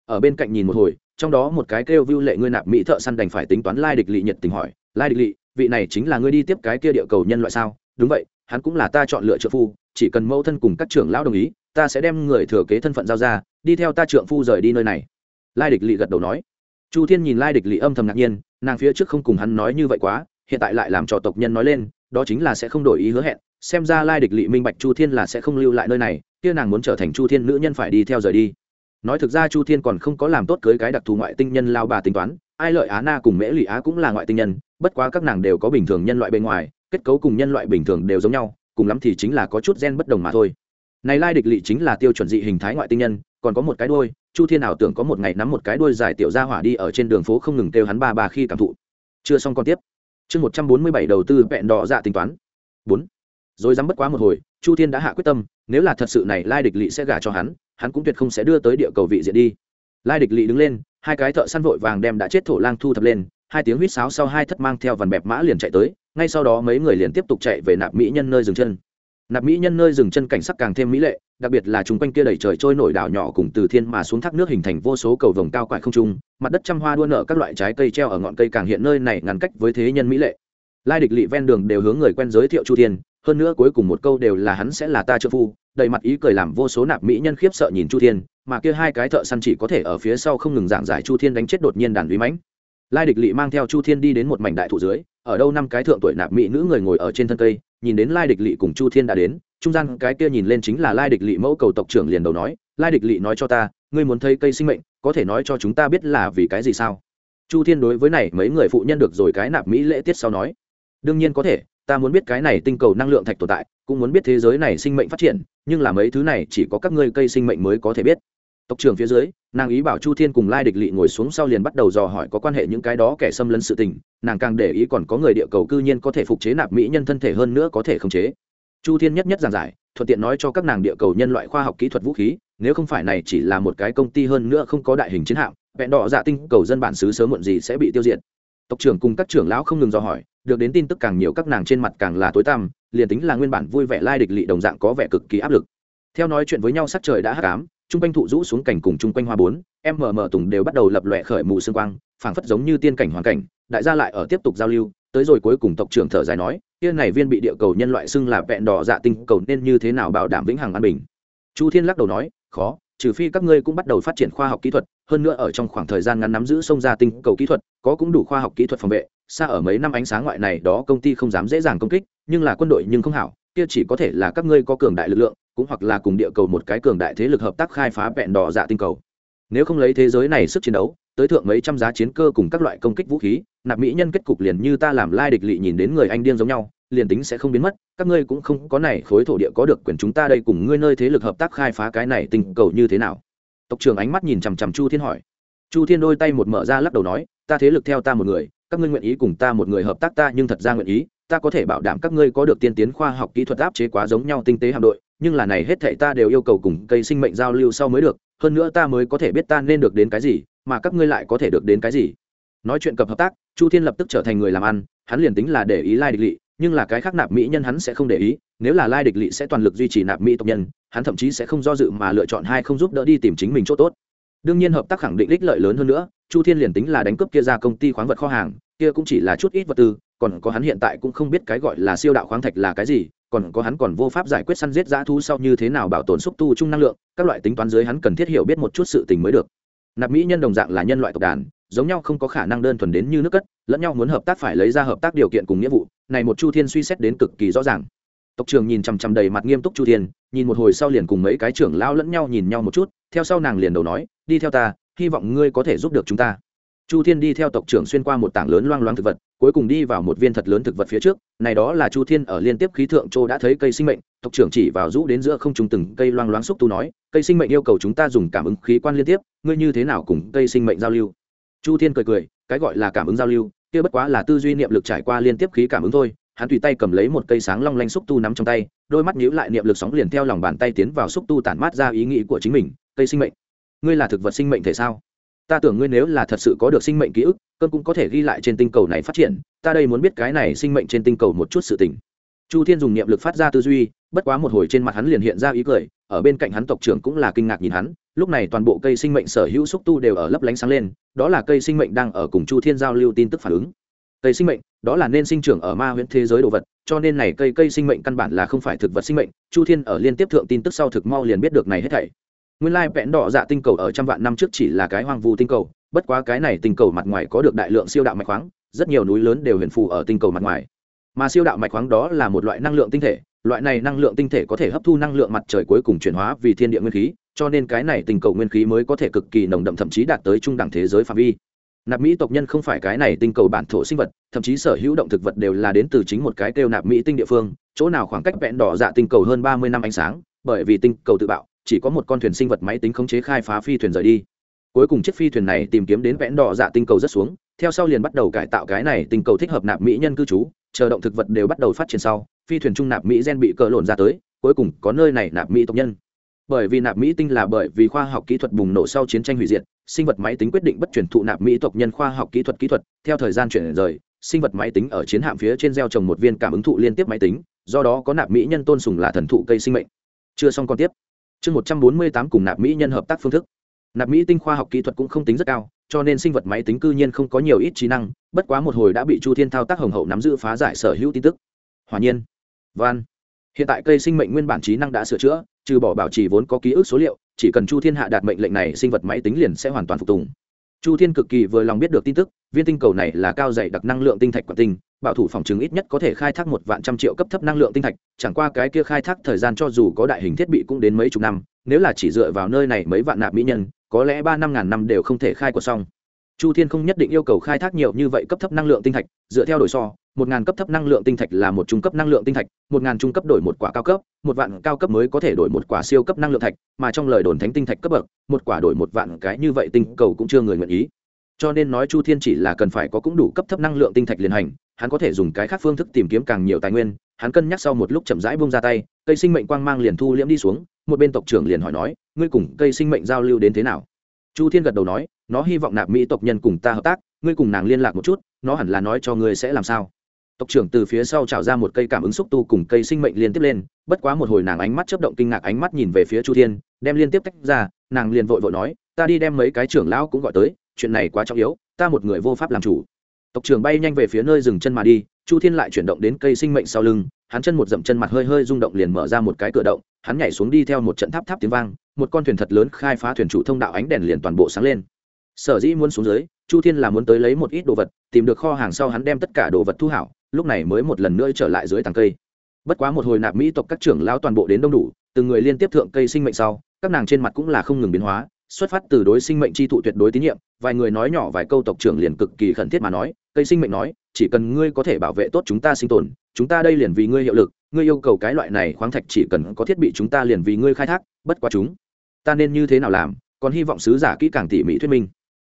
Ở bên cạnh nhìn một hồi, trong đó một cái kêu vưu lệ ngươi nạp mỹ thợ săn đành phải tính toán lai địch lị nhiệt tình hỏi, lai địch lị, vị này chính là ngươi đi tiếp cái kia địa cầu nhân loại sao? Đúng vậy, hắn cũng là ta chọn lựa trợ phu, chỉ cần mẫu thân cùng các trưởng lão đồng ý, ta sẽ đem người thừa kế thân phận giao ra, đi theo ta trượng phu rời đi nơi này. Lai địch lị gật đầu nói chu thiên nhìn lai địch lị âm thầm ngạc nhiên, nàng phía trước không cùng hắn nói như vậy quá, hiện tại lại làm cho tộc nhân nói lên, đó chính là sẽ không đổi ý hứa hẹn, xem ra lai địch lị minh bạch chu thiên là sẽ không lưu lại nơi này, kia nàng muốn trở thành chu thiên nữ nhân phải đi theo rời đi. Nói thực ra chu thiên còn không có làm tốt cưới cái đặc thù ngoại tinh nhân lao bà tính toán, ai lợi á na cùng mễ lụy á cũng là ngoại tinh nhân, bất quá các nàng đều có bình thường nhân loại bên ngoài, kết cấu cùng nhân loại bình thường đều giống nhau, cùng lắm thì chính là có chút gen bất đồng mà thôi. Này lai địch lỵ chính là tiêu chuẩn dị hình thái ngoại tinh nhân còn có một cái đuôi, chu thiên ảo tưởng có một ngày nắm một cái đuôi dài tiểu ra hỏa đi ở trên đường phố không ngừng kêu hắn ba ba khi cảm thụ. Chưa xong còn tiếp. Chương một trăm bốn mươi bảy đầu tư vẹn đỏ dạ tính toán. Bốn. Rồi dám bất quá một hồi, chu thiên đã hạ quyết tâm, nếu là thật sự này lai địch lỵ sẽ gả cho hắn hắn cũng tuyệt không sẽ đưa tới địa cầu vị diện đi. Lai địch lỵ đứng lên, hai cái thợ săn vội vàng đem đã chết thổ lang thu thập lên, hai tiếng huýt sáo sau hai thất mang theo vằn bẹp mã liền chạy tới, ngay sau đó mấy người liền tiếp tục chạy về nạp mỹ nhân nơi dừng chân nạp mỹ nhân nơi dừng chân cảnh sắc càng thêm mỹ lệ, đặc biệt là chung quanh kia đầy trời trôi nổi đảo nhỏ cùng từ thiên mà xuống thác nước hình thành vô số cầu vồng cao quại không trung, mặt đất trăm hoa đua nở các loại trái cây treo ở ngọn cây càng hiện nơi này ngăn cách với thế nhân mỹ lệ. Lai địch lỵ ven đường đều hướng người quen giới thiệu chu thiên, hơn nữa cuối cùng một câu đều là hắn sẽ là ta trợ phu, đầy mặt ý cười làm vô số nạp mỹ nhân khiếp sợ nhìn chu thiên, mà kia hai cái thợ săn chỉ có thể ở phía sau không ngừng giảng giải chu thiên đánh chết đột nhiên đàn uy mãnh lai địch lỵ mang theo chu thiên đi đến một mảnh đại thụ dưới, ở đâu năm cái thượng tuổi nạp mỹ nữ người ngồi ở trên thân cây, nhìn đến lai địch lỵ cùng chu thiên đã đến, trung gian cái kia nhìn lên chính là lai địch lỵ mẫu cầu tộc trưởng liền đầu nói, lai địch lỵ nói cho ta, ngươi muốn thấy cây sinh mệnh, có thể nói cho chúng ta biết là vì cái gì sao? Chu thiên đối với này mấy người phụ nhân được rồi cái nạp mỹ lễ tiết sau nói, đương nhiên có thể, ta muốn biết cái này tinh cầu năng lượng thạch tồn tại, cũng muốn biết thế giới này sinh mệnh phát triển, nhưng là mấy thứ này chỉ có các ngươi cây sinh mệnh mới có thể biết. Tộc trưởng phía dưới nàng ý bảo chu thiên cùng lai địch lỵ ngồi xuống sau liền bắt đầu dò hỏi có quan hệ những cái đó kẻ xâm lấn sự tình, nàng càng để ý còn có người địa cầu cư nhiên có thể phục chế nạp mỹ nhân thân thể hơn nữa có thể khống chế. Chu thiên nhất nhất giảng giải, thuận tiện nói cho các nàng địa cầu nhân loại khoa học kỹ thuật vũ khí, nếu không phải này chỉ là một cái công ty hơn nữa không có đại hình chiến hạm, vẹn đỏ dạ tinh cầu dân bản xứ sớm muộn gì sẽ bị tiêu diệt. Tộc trưởng cùng các trưởng lão không ngừng dò hỏi, được đến tin tức càng nhiều các nàng trên mặt càng là tối tăm, liền tính là nguyên bản vui vẻ lai địch lỵ đồng dạng có vẻ cực kỳ áp lực. Theo nói chuyện với nhau sắc trời đã hắc ám chung quanh thụ rũ xuống cảnh cùng chung quanh hoa bốn, em mờ mờ tùng đều bắt đầu lập lòe khởi mù xương quang, phảng phất giống như tiên cảnh hoàn cảnh, đại gia lại ở tiếp tục giao lưu, tới rồi cuối cùng tộc trưởng thở dài nói kia này viên bị địa cầu nhân loại xưng là vẹn đỏ dạ tinh cầu nên như thế nào bảo đảm vĩnh hằng an bình? Chu thiên lắc đầu nói, khó, trừ phi các ngươi cũng bắt đầu phát triển khoa học kỹ thuật, hơn nữa ở trong khoảng thời gian ngắn nắm giữ sông gia tinh cầu kỹ thuật, có cũng đủ khoa học kỹ thuật phòng vệ, xa ở mấy năm ánh sáng ngoại này đó công ty không dám dễ dàng công kích, nhưng là quân đội nhưng không hảo, kia chỉ có thể là các ngươi có cường đại lực lượng cũng hoặc là cùng địa cầu một cái cường đại thế lực hợp tác khai phá vẹn đỏ dạ tinh cầu. Nếu không lấy thế giới này sức chiến đấu, tới thượng mấy trăm giá chiến cơ cùng các loại công kích vũ khí, nạp mỹ nhân kết cục liền như ta làm lai địch lị nhìn đến người anh điên giống nhau, liền tính sẽ không biến mất, các ngươi cũng không có này khối thổ địa có được quyền chúng ta đây cùng ngươi nơi thế lực hợp tác khai phá cái này tinh cầu như thế nào? Tộc trưởng ánh mắt nhìn chằm chằm chu thiên hỏi. Chu thiên đôi tay một mở ra lắc đầu nói, ta thế lực theo ta một người, các ngươi nguyện ý cùng ta một người hợp tác ta nhưng thật ra nguyện ý, ta có thể bảo đảm các ngươi có được tiên tiến khoa học kỹ thuật áp chế quá giống nhau tinh tế hạm đội nhưng là này hết thảy ta đều yêu cầu cùng cây sinh mệnh giao lưu sau mới được, hơn nữa ta mới có thể biết ta nên được đến cái gì, mà các ngươi lại có thể được đến cái gì. Nói chuyện cập hợp tác, chu thiên lập tức trở thành người làm ăn, hắn liền tính là để ý lai địch lỵ nhưng là cái khác nạp mỹ nhân hắn sẽ không để ý, nếu là lai địch lỵ sẽ toàn lực duy trì nạp mỹ tộc nhân, hắn thậm chí sẽ không do dự mà lựa chọn hai không giúp đỡ đi tìm chính mình chỗ tốt. Đương nhiên hợp tác khẳng định ích lợi lớn hơn nữa, chu thiên liền tính là đánh cướp kia ra công ty khoáng vật kho hàng, kia cũng chỉ là chút ít vật tư, còn có hắn hiện tại cũng không biết cái gọi là siêu đạo khoáng thạch là cái gì còn có hắn còn vô pháp giải quyết săn giết dã thu sau như thế nào bảo tồn xúc tu chung năng lượng, các loại tính toán dưới hắn cần thiết hiểu biết một chút sự tình mới được. Nạp mỹ nhân đồng dạng là nhân loại tộc đàn, giống nhau không có khả năng đơn thuần đến như nước cất, lẫn nhau muốn hợp tác phải lấy ra hợp tác điều kiện cùng nghĩa vụ, này một chu thiên suy xét đến cực kỳ rõ ràng. Tộc trưởng nhìn chằm chằm đầy mặt nghiêm túc chu thiên, nhìn một hồi sau liền cùng mấy cái trưởng lao lẫn nhau nhìn nhau một chút, theo sau nàng liền đầu nói, đi theo ta, hy vọng ngươi có thể giúp được chúng ta chu thiên đi theo tộc trưởng xuyên qua một tảng lớn loang loang thực vật, cuối cùng đi vào một viên thật lớn thực vật phía trước, này đó là chu thiên ở liên tiếp khí thượng châu đã thấy cây sinh mệnh, tộc trưởng chỉ vào rũ đến giữa không trùng từng cây loang loáng xúc tu nói, cây sinh mệnh yêu cầu chúng ta dùng cảm ứng khí quan liên tiếp, ngươi như thế nào cùng cây sinh mệnh giao lưu? Chu thiên cười cười, cái gọi là cảm ứng giao lưu, kia bất quá là tư duy niệm lực trải qua liên tiếp khí cảm ứng thôi. Hắn tùy tay cầm lấy một cây sáng long lanh xúc tu nắm trong tay, đôi mắt nhíu lại niệm lực sóng liền theo lòng bàn tay tiến vào xúc tu tản mát ra ý nghĩ của chính mình, cây sinh mệnh, ngươi là thực vật sinh mệnh thể sao? Ta tưởng ngươi nếu là thật sự có được sinh mệnh ký ức, cơn cũng có thể ghi lại trên tinh cầu này phát triển, ta đây muốn biết cái này sinh mệnh trên tinh cầu một chút sự tình. Chu thiên dùng niệm lực phát ra tư duy, bất quá một hồi trên mặt hắn liền hiện ra ý cười, ở bên cạnh hắn tộc trưởng cũng là kinh ngạc nhìn hắn, lúc này toàn bộ cây sinh mệnh sở hữu xúc tu đều ở lấp lánh sáng lên, đó là cây sinh mệnh đang ở cùng chu thiên giao lưu tin tức phản ứng. Cây sinh mệnh, đó là nên sinh trưởng ở ma huyễn thế giới đồ vật, cho nên này cây cây sinh mệnh căn bản là không phải thực vật sinh mệnh, chu thiên ở liên tiếp thượng tin tức sau thực mau liền biết được này hết thảy nguyên lai vẹn đỏ dạ tinh cầu ở trăm vạn năm trước chỉ là cái hoang vu tinh cầu, bất quá cái này tinh cầu mặt ngoài có được đại lượng siêu đạo mạch khoáng, rất nhiều núi lớn đều huyền phù ở tinh cầu mặt ngoài. Mà siêu đạo mạch khoáng đó là một loại năng lượng tinh thể, loại này năng lượng tinh thể có thể hấp thu năng lượng mặt trời cuối cùng chuyển hóa vì thiên địa nguyên khí, cho nên cái này tinh cầu nguyên khí mới có thể cực kỳ nồng đậm thậm chí đạt tới trung đẳng thế giới phạm vi. Nạp mỹ tộc nhân không phải cái này tinh cầu bản thổ sinh vật, thậm chí sở hữu động thực vật đều là đến từ chính một cái kêu nạp mỹ tinh địa phương, chỗ nào khoảng cách vẹn đỏ dạ tinh cầu hơn ba mươi năm ánh sáng, bởi vì tinh cầu tự bạo chỉ có một con thuyền sinh vật máy tính khống chế khai phá phi thuyền rời đi. Cuối cùng chiếc phi thuyền này tìm kiếm đến vẽn đỏ dạ tinh cầu rất xuống, theo sau liền bắt đầu cải tạo cái này tinh cầu thích hợp nạp mỹ nhân cư trú, chờ động thực vật đều bắt đầu phát triển sau, phi thuyền trung nạp mỹ gen bị cỡ lộn ra tới, cuối cùng có nơi này nạp mỹ tộc nhân. Bởi vì nạp mỹ tinh là bởi vì khoa học kỹ thuật bùng nổ sau chiến tranh hủy diệt, sinh vật máy tính quyết định bất chuyển thụ nạp mỹ tộc nhân khoa học kỹ thuật kỹ thuật, theo thời gian chuyển rời, sinh vật máy tính ở chiến hạm phía trên gieo trồng một viên cảm ứng thụ liên tiếp máy tính, do đó có nạp mỹ nhân tôn sùng là thần thụ cây sinh mệnh. Chưa xong còn tiếp chương một trăm bốn mươi tám cùng nạp mỹ nhân hợp tác phương thức. Nạp mỹ tinh khoa học kỹ thuật cũng không tính rất cao, cho nên sinh vật máy tính cư nhiên không có nhiều ít trí năng, bất quá một hồi đã bị chu thiên thao tác hồng hậu nắm giữ phá giải sở hữu tin tức. Hòa nhiên, van. Hiện tại cây sinh mệnh nguyên bản trí năng đã sửa chữa, trừ bỏ bảo trì vốn có ký ức số liệu, chỉ cần chu thiên hạ đạt mệnh lệnh này, sinh vật máy tính liền sẽ hoàn toàn phục tùng chu thiên cực kỳ vừa lòng biết được tin tức, viên tinh cầu này là cao dày đặc năng lượng tinh thạch quả tinh, bảo thủ phòng chứng ít nhất có thể khai thác một vạn trăm triệu cấp thấp năng lượng tinh thạch, chẳng qua cái kia khai thác thời gian cho dù có đại hình thiết bị cũng đến mấy chục năm, nếu là chỉ dựa vào nơi này mấy vạn nạp mỹ nhân, có lẽ ba năm ngàn năm đều không thể khai của xong. Chu thiên không nhất định yêu cầu khai thác nhiều như vậy cấp thấp năng lượng tinh thạch, dựa theo đổi so một ngàn cấp thấp năng lượng tinh thạch là một trung cấp năng lượng tinh thạch, một ngàn trung cấp đổi một quả cao cấp, một vạn cao cấp mới có thể đổi một quả siêu cấp năng lượng thạch, mà trong lời đồn thánh tinh thạch cấp bậc, một quả đổi một vạn cái như vậy tinh cầu cũng chưa người nguyện ý. Cho nên nói chu thiên chỉ là cần phải có cũng đủ cấp thấp năng lượng tinh thạch liền hành, hắn có thể dùng cái khác phương thức tìm kiếm càng nhiều tài nguyên, hắn cân nhắc sau một lúc chậm rãi bung ra tay, cây sinh mệnh quang mang liền thu liễm đi xuống, một bên tộc trưởng liền hỏi nói, ngươi cùng cây sinh mệnh giao lưu đến thế nào? Chu thiên gật đầu nói, nó hy vọng nạp mỹ tộc nhân cùng ta hợp tác, ngươi cùng nàng liên lạc một chút, nó hẳn là nói cho ngươi sẽ làm sao tộc trưởng từ phía sau trào ra một cây cảm ứng xúc tu cùng cây sinh mệnh liên tiếp lên, bất quá một hồi nàng ánh mắt chấp động kinh ngạc ánh mắt nhìn về phía chu thiên, đem liên tiếp tách ra, nàng liền vội vội nói, ta đi đem mấy cái trưởng lão cũng gọi tới, chuyện này quá trọng yếu, ta một người vô pháp làm chủ. Tộc trưởng bay nhanh về phía nơi dừng chân mà đi, chu thiên lại chuyển động đến cây sinh mệnh sau lưng, hắn chân một dậm chân mặt hơi hơi rung động liền mở ra một cái cửa động, hắn nhảy xuống đi theo một trận tháp tháp tiếng vang, một con thuyền thật lớn khai phá thuyền chủ thông đạo ánh đèn liền toàn bộ sáng lên. Sở dĩ muốn xuống dưới, chu thiên là muốn tới lấy một ít đồ vật, tìm được kho hàng sau hắn đem tất cả đồ vật thu hảo lúc này mới một lần nữa trở lại dưới tàng cây. Bất quá một hồi nạp mỹ tộc các trưởng lao toàn bộ đến đông đủ, từng người liên tiếp thượng cây sinh mệnh sau, các nàng trên mặt cũng là không ngừng biến hóa, xuất phát từ đối sinh mệnh chi thụ tuyệt đối tín nhiệm, vài người nói nhỏ vài câu tộc trưởng liền cực kỳ khẩn thiết mà nói, cây sinh mệnh nói, chỉ cần ngươi có thể bảo vệ tốt chúng ta sinh tồn, chúng ta đây liền vì ngươi hiệu lực, ngươi yêu cầu cái loại này khoáng thạch chỉ cần có thiết bị chúng ta liền vì ngươi khai thác, bất quá chúng ta nên như thế nào làm, còn hy vọng sứ giả kỹ càng tỉ mỉ thuyết minh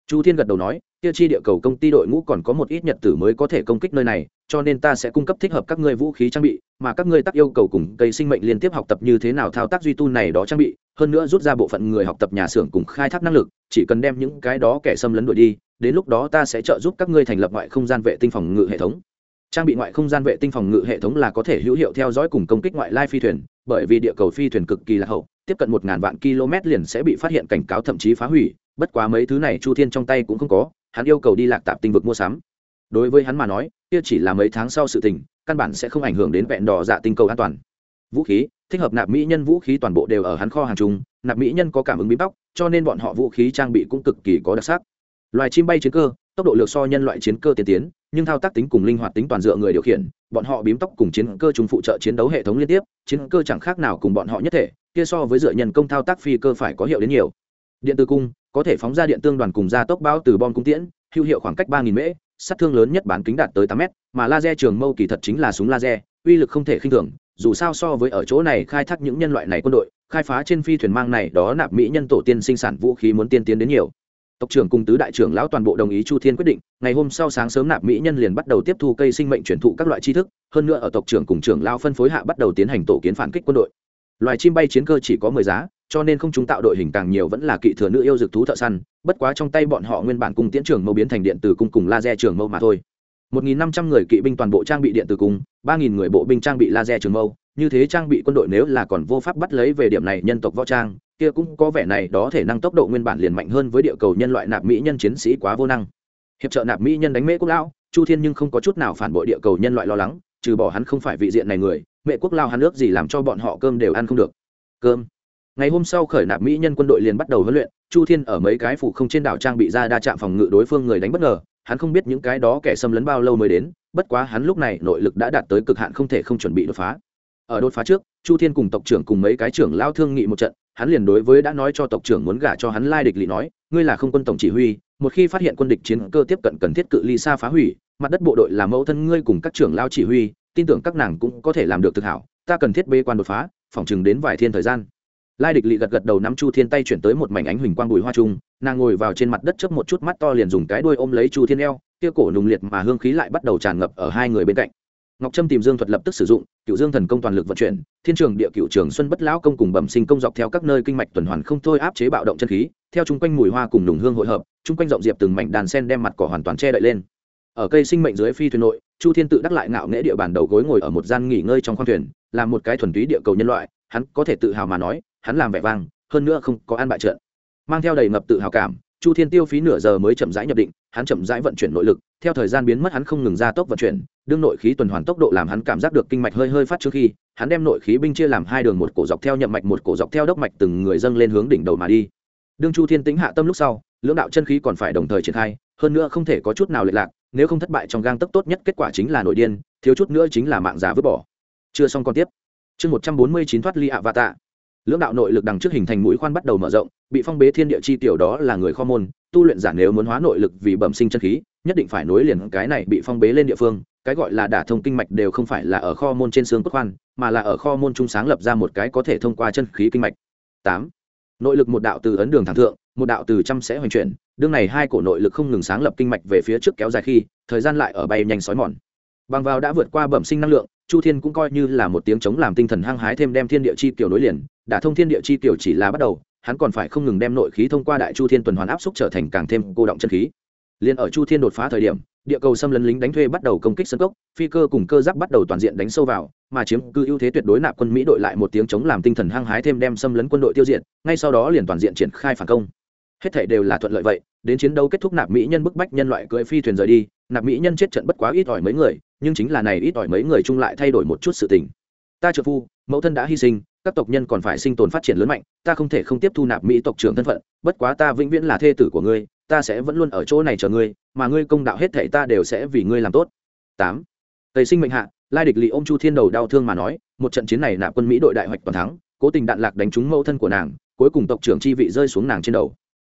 chu thiên gật đầu nói tiêu chi địa cầu công ty đội ngũ còn có một ít nhật tử mới có thể công kích nơi này, cho nên ta sẽ cung cấp thích hợp các ngươi vũ khí trang bị, mà các ngươi tác yêu cầu cùng cây sinh mệnh liên tiếp học tập như thế nào thao tác duy tu này đó trang bị, hơn nữa rút ra bộ phận người học tập nhà xưởng cùng khai thác năng lực, chỉ cần đem những cái đó kẻ xâm lấn đuổi đi, đến lúc đó ta sẽ trợ giúp các ngươi thành lập ngoại không gian vệ tinh phòng ngự hệ thống. Trang bị ngoại không gian vệ tinh phòng ngự hệ thống là có thể hữu hiệu theo dõi cùng công kích ngoại lai phi thuyền, bởi vì địa cầu phi thuyền cực kỳ lạc hậu, tiếp cận một ngàn vạn km liền sẽ bị phát hiện cảnh cáo thậm chí phá hủy bất quá mấy thứ này chu thiên trong tay cũng không có, hắn yêu cầu đi lạc tạp tinh vực mua sắm. Đối với hắn mà nói, kia chỉ là mấy tháng sau sự tình, căn bản sẽ không ảnh hưởng đến vẹn đỏ dạ tinh cầu an toàn. Vũ khí, thích hợp nạp mỹ nhân vũ khí toàn bộ đều ở hắn kho hàng chung, nạp mỹ nhân có cảm ứng bí bóc cho nên bọn họ vũ khí trang bị cũng cực kỳ có đặc sắc. Loài chim bay chiến cơ, tốc độ lược so nhân loại chiến cơ tiên tiến, nhưng thao tác tính cùng linh hoạt tính toàn dựa người điều khiển, bọn họ bím tóc cùng chiến cơ chúng phụ trợ chiến đấu hệ thống liên tiếp, chiến cơ chẳng khác nào cùng bọn họ nhất thể, kia so với dựa nhân công thao tác phi cơ phải có hiệu đến nhiều điện tử cung, có thể phóng ra điện tương đoàn cùng ra tốc bão từ bom cung tiễn, hữu hiệu khoảng cách ba nghìn mễ, sát thương lớn nhất bán kính đạt tới tám mét, mà laser trường mâu kỳ thật chính là súng laser, uy lực không thể khinh thường, dù sao so với ở chỗ này khai thác những nhân loại này quân đội, khai phá trên phi thuyền mang này đó nạp mỹ nhân tổ tiên sinh sản vũ khí muốn tiên tiến đến nhiều. Tộc trưởng cùng tứ đại trưởng lão toàn bộ đồng ý chu thiên quyết định, ngày hôm sau sáng sớm nạp mỹ nhân liền bắt đầu tiếp thu cây sinh mệnh truyền thụ các loại tri thức, hơn nữa ở tộc trưởng cùng trưởng lão phân phối hạ bắt đầu tiến hành tổ kiến phản kích quân đội. Loài chim bay chiến cơ chỉ có mười giá cho nên không chúng tạo đội hình càng nhiều vẫn là kỵ thừa nữ yêu dược thú thợ săn, bất quá trong tay bọn họ nguyên bản cung tiễn trường mâu biến thành điện từ cung cùng laser trường mâu mà thôi. 1.500 người kỵ binh toàn bộ trang bị điện từ cung 3.000 người bộ binh trang bị laser trường mâu, như thế trang bị quân đội nếu là còn vô pháp bắt lấy về điểm này nhân tộc võ trang, kia cũng có vẻ này đó thể năng tốc độ nguyên bản liền mạnh hơn với địa cầu nhân loại nạp mỹ nhân chiến sĩ quá vô năng. Hiệp trợ nạp mỹ nhân đánh mễ quốc lão, chu thiên nhưng không có chút nào phản bội địa cầu nhân loại lo lắng, trừ bỏ hắn không phải vị diện này người mẹ quốc lao hắn nước gì làm cho bọn họ cơm đều ăn không được. Cơm? Ngày hôm sau khởi nạp mỹ nhân quân đội liền bắt đầu huấn luyện, chu thiên ở mấy cái phụ không trên đảo trang bị ra đa trạm phòng ngự đối phương người đánh bất ngờ, hắn không biết những cái đó kẻ xâm lấn bao lâu mới đến, bất quá hắn lúc này nội lực đã đạt tới cực hạn không thể không chuẩn bị đột phá. Ở đột phá trước, chu thiên cùng tộc trưởng cùng mấy cái trưởng lao thương nghị một trận, hắn liền đối với đã nói cho tộc trưởng muốn gả cho hắn lai địch lỵ nói, ngươi là không quân tổng chỉ huy, một khi phát hiện quân địch chiến cơ tiếp cận cần thiết cự ly xa phá hủy, mặt đất bộ đội làm mẫu thân ngươi cùng các trưởng lao chỉ huy, tin tưởng các nàng cũng có thể làm được thực hảo, ta cần thiết bê quan đột phá phỏng chừng đến vài thiên thời gian lai địch lị gật gật đầu nắm chu thiên tay chuyển tới một mảnh ánh huỳnh quang bùi hoa trung, nàng ngồi vào trên mặt đất chớp một chút mắt to liền dùng cái đuôi ôm lấy chu thiên eo, kia cổ nùng liệt mà hương khí lại bắt đầu tràn ngập ở hai người bên cạnh. Ngọc trâm tìm dương thuật lập tức sử dụng, cựu dương thần công toàn lực vận chuyển, thiên trường địa cựu trường xuân bất lão công cùng bẩm sinh công dọc theo các nơi kinh mạch tuần hoàn không thôi áp chế bạo động chân khí, theo chung quanh mùi hoa cùng nùng hương hội hợp, chung quanh rộng diệp từng mảnh đàn sen đem mặt cỏ hoàn toàn che đậy lên. Ở cây sinh mệnh dưới phi thuyền nội, chu thiên tự đắc lại ngạo nghễ địa bàn đầu gối ngồi ở một gian nghỉ ngơi trong khoang thuyền, là một cái thuần túy địa cầu nhân loại, hắn có thể tự hào mà nói hắn làm vẻ vang, hơn nữa không có ăn bại trận. Mang theo đầy ngập tự hào cảm, chu thiên tiêu phí nửa giờ mới chậm rãi nhập định, hắn chậm rãi vận chuyển nội lực, theo thời gian biến mất hắn không ngừng ra tốc vận chuyển, đương nội khí tuần hoàn tốc độ làm hắn cảm giác được kinh mạch hơi hơi phát trước khi, hắn đem nội khí binh chia làm hai đường, một cổ dọc theo nhậm mạch, một cổ dọc theo đốc mạch từng người dâng lên hướng đỉnh đầu mà đi. Đương chu thiên tính hạ tâm lúc sau, lưỡng đạo chân khí còn phải đồng thời triển khai, hơn nữa không thể có chút nào lệch lạc, nếu không thất bại trong gang tấc tốt nhất kết quả chính là nội điên, thiếu chút nữa chính là mạng giả vứt bỏ. Chưa xong còn tiếp. Chương một trăm bốn mươi chín thoát ly ạ và tạ lưỡng đạo nội lực đằng trước hình thành mũi khoan bắt đầu mở rộng, bị phong bế thiên địa chi tiểu đó là người kho môn, tu luyện giả nếu muốn hóa nội lực vì bẩm sinh chân khí, nhất định phải nối liền cái này bị phong bế lên địa phương, cái gọi là đả thông kinh mạch đều không phải là ở kho môn trên xương cốt khoan, mà là ở kho môn trung sáng lập ra một cái có thể thông qua chân khí kinh mạch. Tám, nội lực một đạo từ ấn đường thẳng thượng, một đạo từ trăm sẽ hoành chuyển, đương này hai cổ nội lực không ngừng sáng lập kinh mạch về phía trước kéo dài khi, thời gian lại ở bay nhanh sói mòn. Bằng vào đã vượt qua bẩm sinh năng lượng chu thiên cũng coi như là một tiếng chống làm tinh thần hăng hái thêm đem thiên địa chi kiểu nối liền, đả thông thiên địa chi kiểu chỉ là bắt đầu, hắn còn phải không ngừng đem nội khí thông qua đại chu thiên tuần hoàn áp xúc trở thành càng thêm cô động chân khí. Liền ở chu thiên đột phá thời điểm, địa cầu xâm lấn lính đánh thuê bắt đầu công kích sân cốc, phi cơ cùng cơ giáp bắt đầu toàn diện đánh sâu vào, mà chiếm cư ưu thế tuyệt đối nạp quân mỹ đội lại một tiếng chống làm tinh thần hăng hái thêm đem xâm lấn quân đội tiêu diệt, ngay sau đó liền toàn diện triển khai phản công. Hết thể đều là thuận lợi vậy đến chiến đấu kết thúc nạp mỹ nhân bức bách nhân loại cưỡi phi thuyền rời đi, nạp mỹ nhân chết trận bất quá ít ỏi mấy người, nhưng chính là này ít ỏi mấy người chung lại thay đổi một chút sự tình. Ta trợ phu, mẫu thân đã hy sinh, các tộc nhân còn phải sinh tồn phát triển lớn mạnh, ta không thể không tiếp thu nạp mỹ tộc trưởng thân phận, bất quá ta vĩnh viễn là thê tử của ngươi, ta sẽ vẫn luôn ở chỗ này chờ ngươi, mà ngươi công đạo hết thảy ta đều sẽ vì ngươi làm tốt. Tám. Tây sinh mệnh hạ, lai địch lì ôm chu thiên đầu đau thương mà nói, một trận chiến này nạp quân mỹ đội đại hoạch toàn thắng, cố tình đạn lạc đánh trúng mẫu thân của nàng, cuối cùng tộc trưởng chi vị rơi xuống nàng trên đầu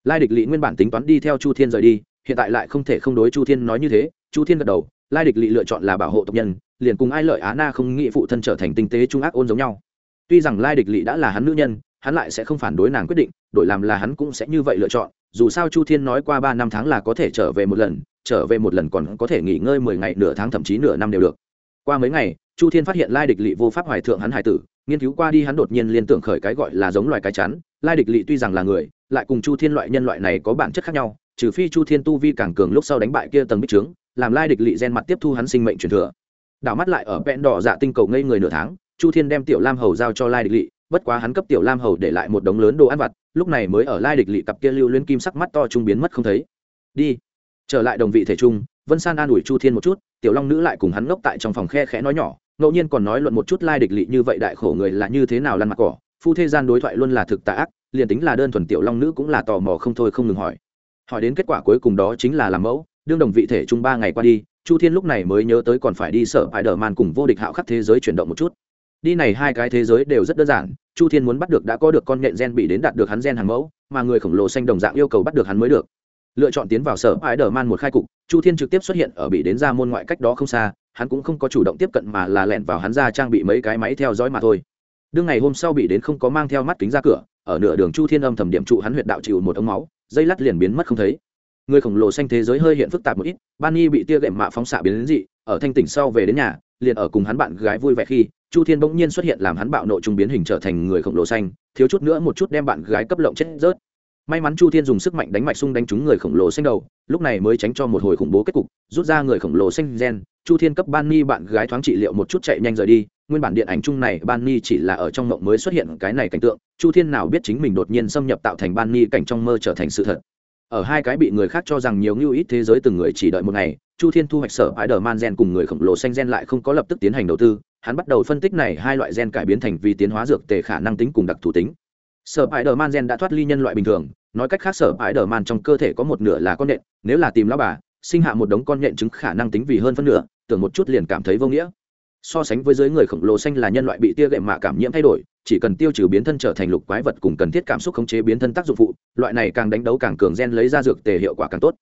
lai địch lỵ nguyên bản tính toán đi theo chu thiên rời đi, hiện tại lại không thể không đối chu thiên nói như thế. Chu thiên gật đầu, lai địch lỵ lựa chọn là bảo hộ tộc nhân, liền cùng ai lợi á na không nghĩ phụ thân trở thành tinh tế trung ác ôn giống nhau. Tuy rằng lai địch lỵ đã là hắn nữ nhân, hắn lại sẽ không phản đối nàng quyết định, đổi làm là hắn cũng sẽ như vậy lựa chọn. Dù sao chu thiên nói qua ba năm tháng là có thể trở về một lần, trở về một lần còn có thể nghỉ ngơi mười ngày, nửa tháng thậm chí nửa năm đều được. Qua mấy ngày, chu thiên phát hiện lai địch lỵ vô pháp hoài thượng hắn hải tử nghiên cứu qua đi hắn đột nhiên liên tưởng khởi cái gọi là giống loài cái chắn lai địch lỵ tuy rằng là người lại cùng chu thiên loại nhân loại này có bản chất khác nhau trừ phi chu thiên tu vi càng cường lúc sau đánh bại kia tầng bích trướng làm lai địch lỵ gen mặt tiếp thu hắn sinh mệnh truyền thừa. Đảo mắt lại ở vẹn đỏ dạ tinh cầu ngây người nửa tháng chu thiên đem tiểu lam hầu giao cho lai địch lỵ, bất quá hắn cấp tiểu lam hầu để lại một đống lớn đồ ăn vặt lúc này mới ở lai địch lỵ cặp kia lưu liên kim sắc mắt to trung biến mất không thấy. Đi. Trở lại đồng vị thể trung vân san an ủi chu thiên một chút tiểu long nữ lại cùng hắn ngốc tại trong phòng khe khẽ nói nhỏ ngẫu nhiên còn nói luận một chút lai địch lị như vậy đại khổ người là như thế nào lăn mặt cỏ, phu thế gian đối thoại luôn là thực tạ ác, liền tính là đơn thuần tiểu long nữ cũng là tò mò không thôi không ngừng hỏi. Hỏi đến kết quả cuối cùng đó chính là làm mẫu, đương đồng vị thể chung ba ngày qua đi, chu thiên lúc này mới nhớ tới còn phải đi sở hại đờ man cùng vô địch hạo khắp thế giới chuyển động một chút. Đi này hai cái thế giới đều rất đơn giản, chu thiên muốn bắt được đã có được con nhện gen bị đến đạt được hắn gen hàng mẫu, mà người khổng lồ xanh đồng dạng yêu cầu bắt được hắn mới được. Lựa chọn tiến vào sở hãi đờ man một khai cục, chu thiên trực tiếp xuất hiện ở bị đến ra môn ngoại cách đó không xa hắn cũng không có chủ động tiếp cận mà là lẹn vào hắn ra trang bị mấy cái máy theo dõi mà thôi. Đương ngày hôm sau bị đến không có mang theo mắt kính ra cửa, ở nửa đường chu thiên âm thầm điểm trụ hắn huyện đạo chịu một ống máu, dây lắt liền biến mất không thấy. Người khổng lồ xanh thế giới hơi hiện phức tạp một ít, ban nhi bị tia gệm mạ phóng xạ biến đến dị, ở thanh tỉnh sau về đến nhà, liền ở cùng hắn bạn gái vui vẻ khi, chu thiên bỗng nhiên xuất hiện làm hắn bạo nộ trung biến hình trở thành người khổng lồ xanh, thiếu chút nữa một chút đem bạn gái cấp lộng chết rớt. May mắn chu thiên dùng sức mạnh đánh mạch sung đánh trúng người khổng lồ xanh đầu, lúc này mới tránh cho một hồi khủng bố kết cục, rút ra người khổng lồ xanh gen chu thiên cấp ban ni bạn gái thoáng trị liệu một chút chạy nhanh rời đi, nguyên bản điện ảnh chung này ban ni chỉ là ở trong mộng mới xuất hiện cái này cảnh tượng, chu thiên nào biết chính mình đột nhiên xâm nhập tạo thành ban ni cảnh trong mơ trở thành sự thật. Ở hai cái bị người khác cho rằng nhiều ngưu ít thế giới từng người chỉ đợi một ngày, chu thiên thu hoạch sở ái đờ man gen cùng người khổng lồ xanh gen lại không có lập tức tiến hành đầu tư, hắn bắt đầu phân tích này hai loại gen cải biến thành vì tiến hóa dược tề khả năng tính cùng đặc thù tính. Sở ái đờ man gen đã thoát ly nhân loại bình thường, nói cách khác sở ái đờ man trong cơ thể có một nửa là con nện nếu là tìm lao bà, sinh hạ một đống con nhện chứng khả năng tính vì hơn phân nửa tưởng một chút liền cảm thấy vô nghĩa. So sánh với giới người khổng lồ xanh là nhân loại bị tia gậy mạ cảm nhiễm thay đổi, chỉ cần tiêu trừ biến thân trở thành lục quái vật cùng cần thiết cảm xúc khống chế biến thân tác dụng phụ, loại này càng đánh đấu càng cường gen lấy ra dược tề hiệu quả càng tốt.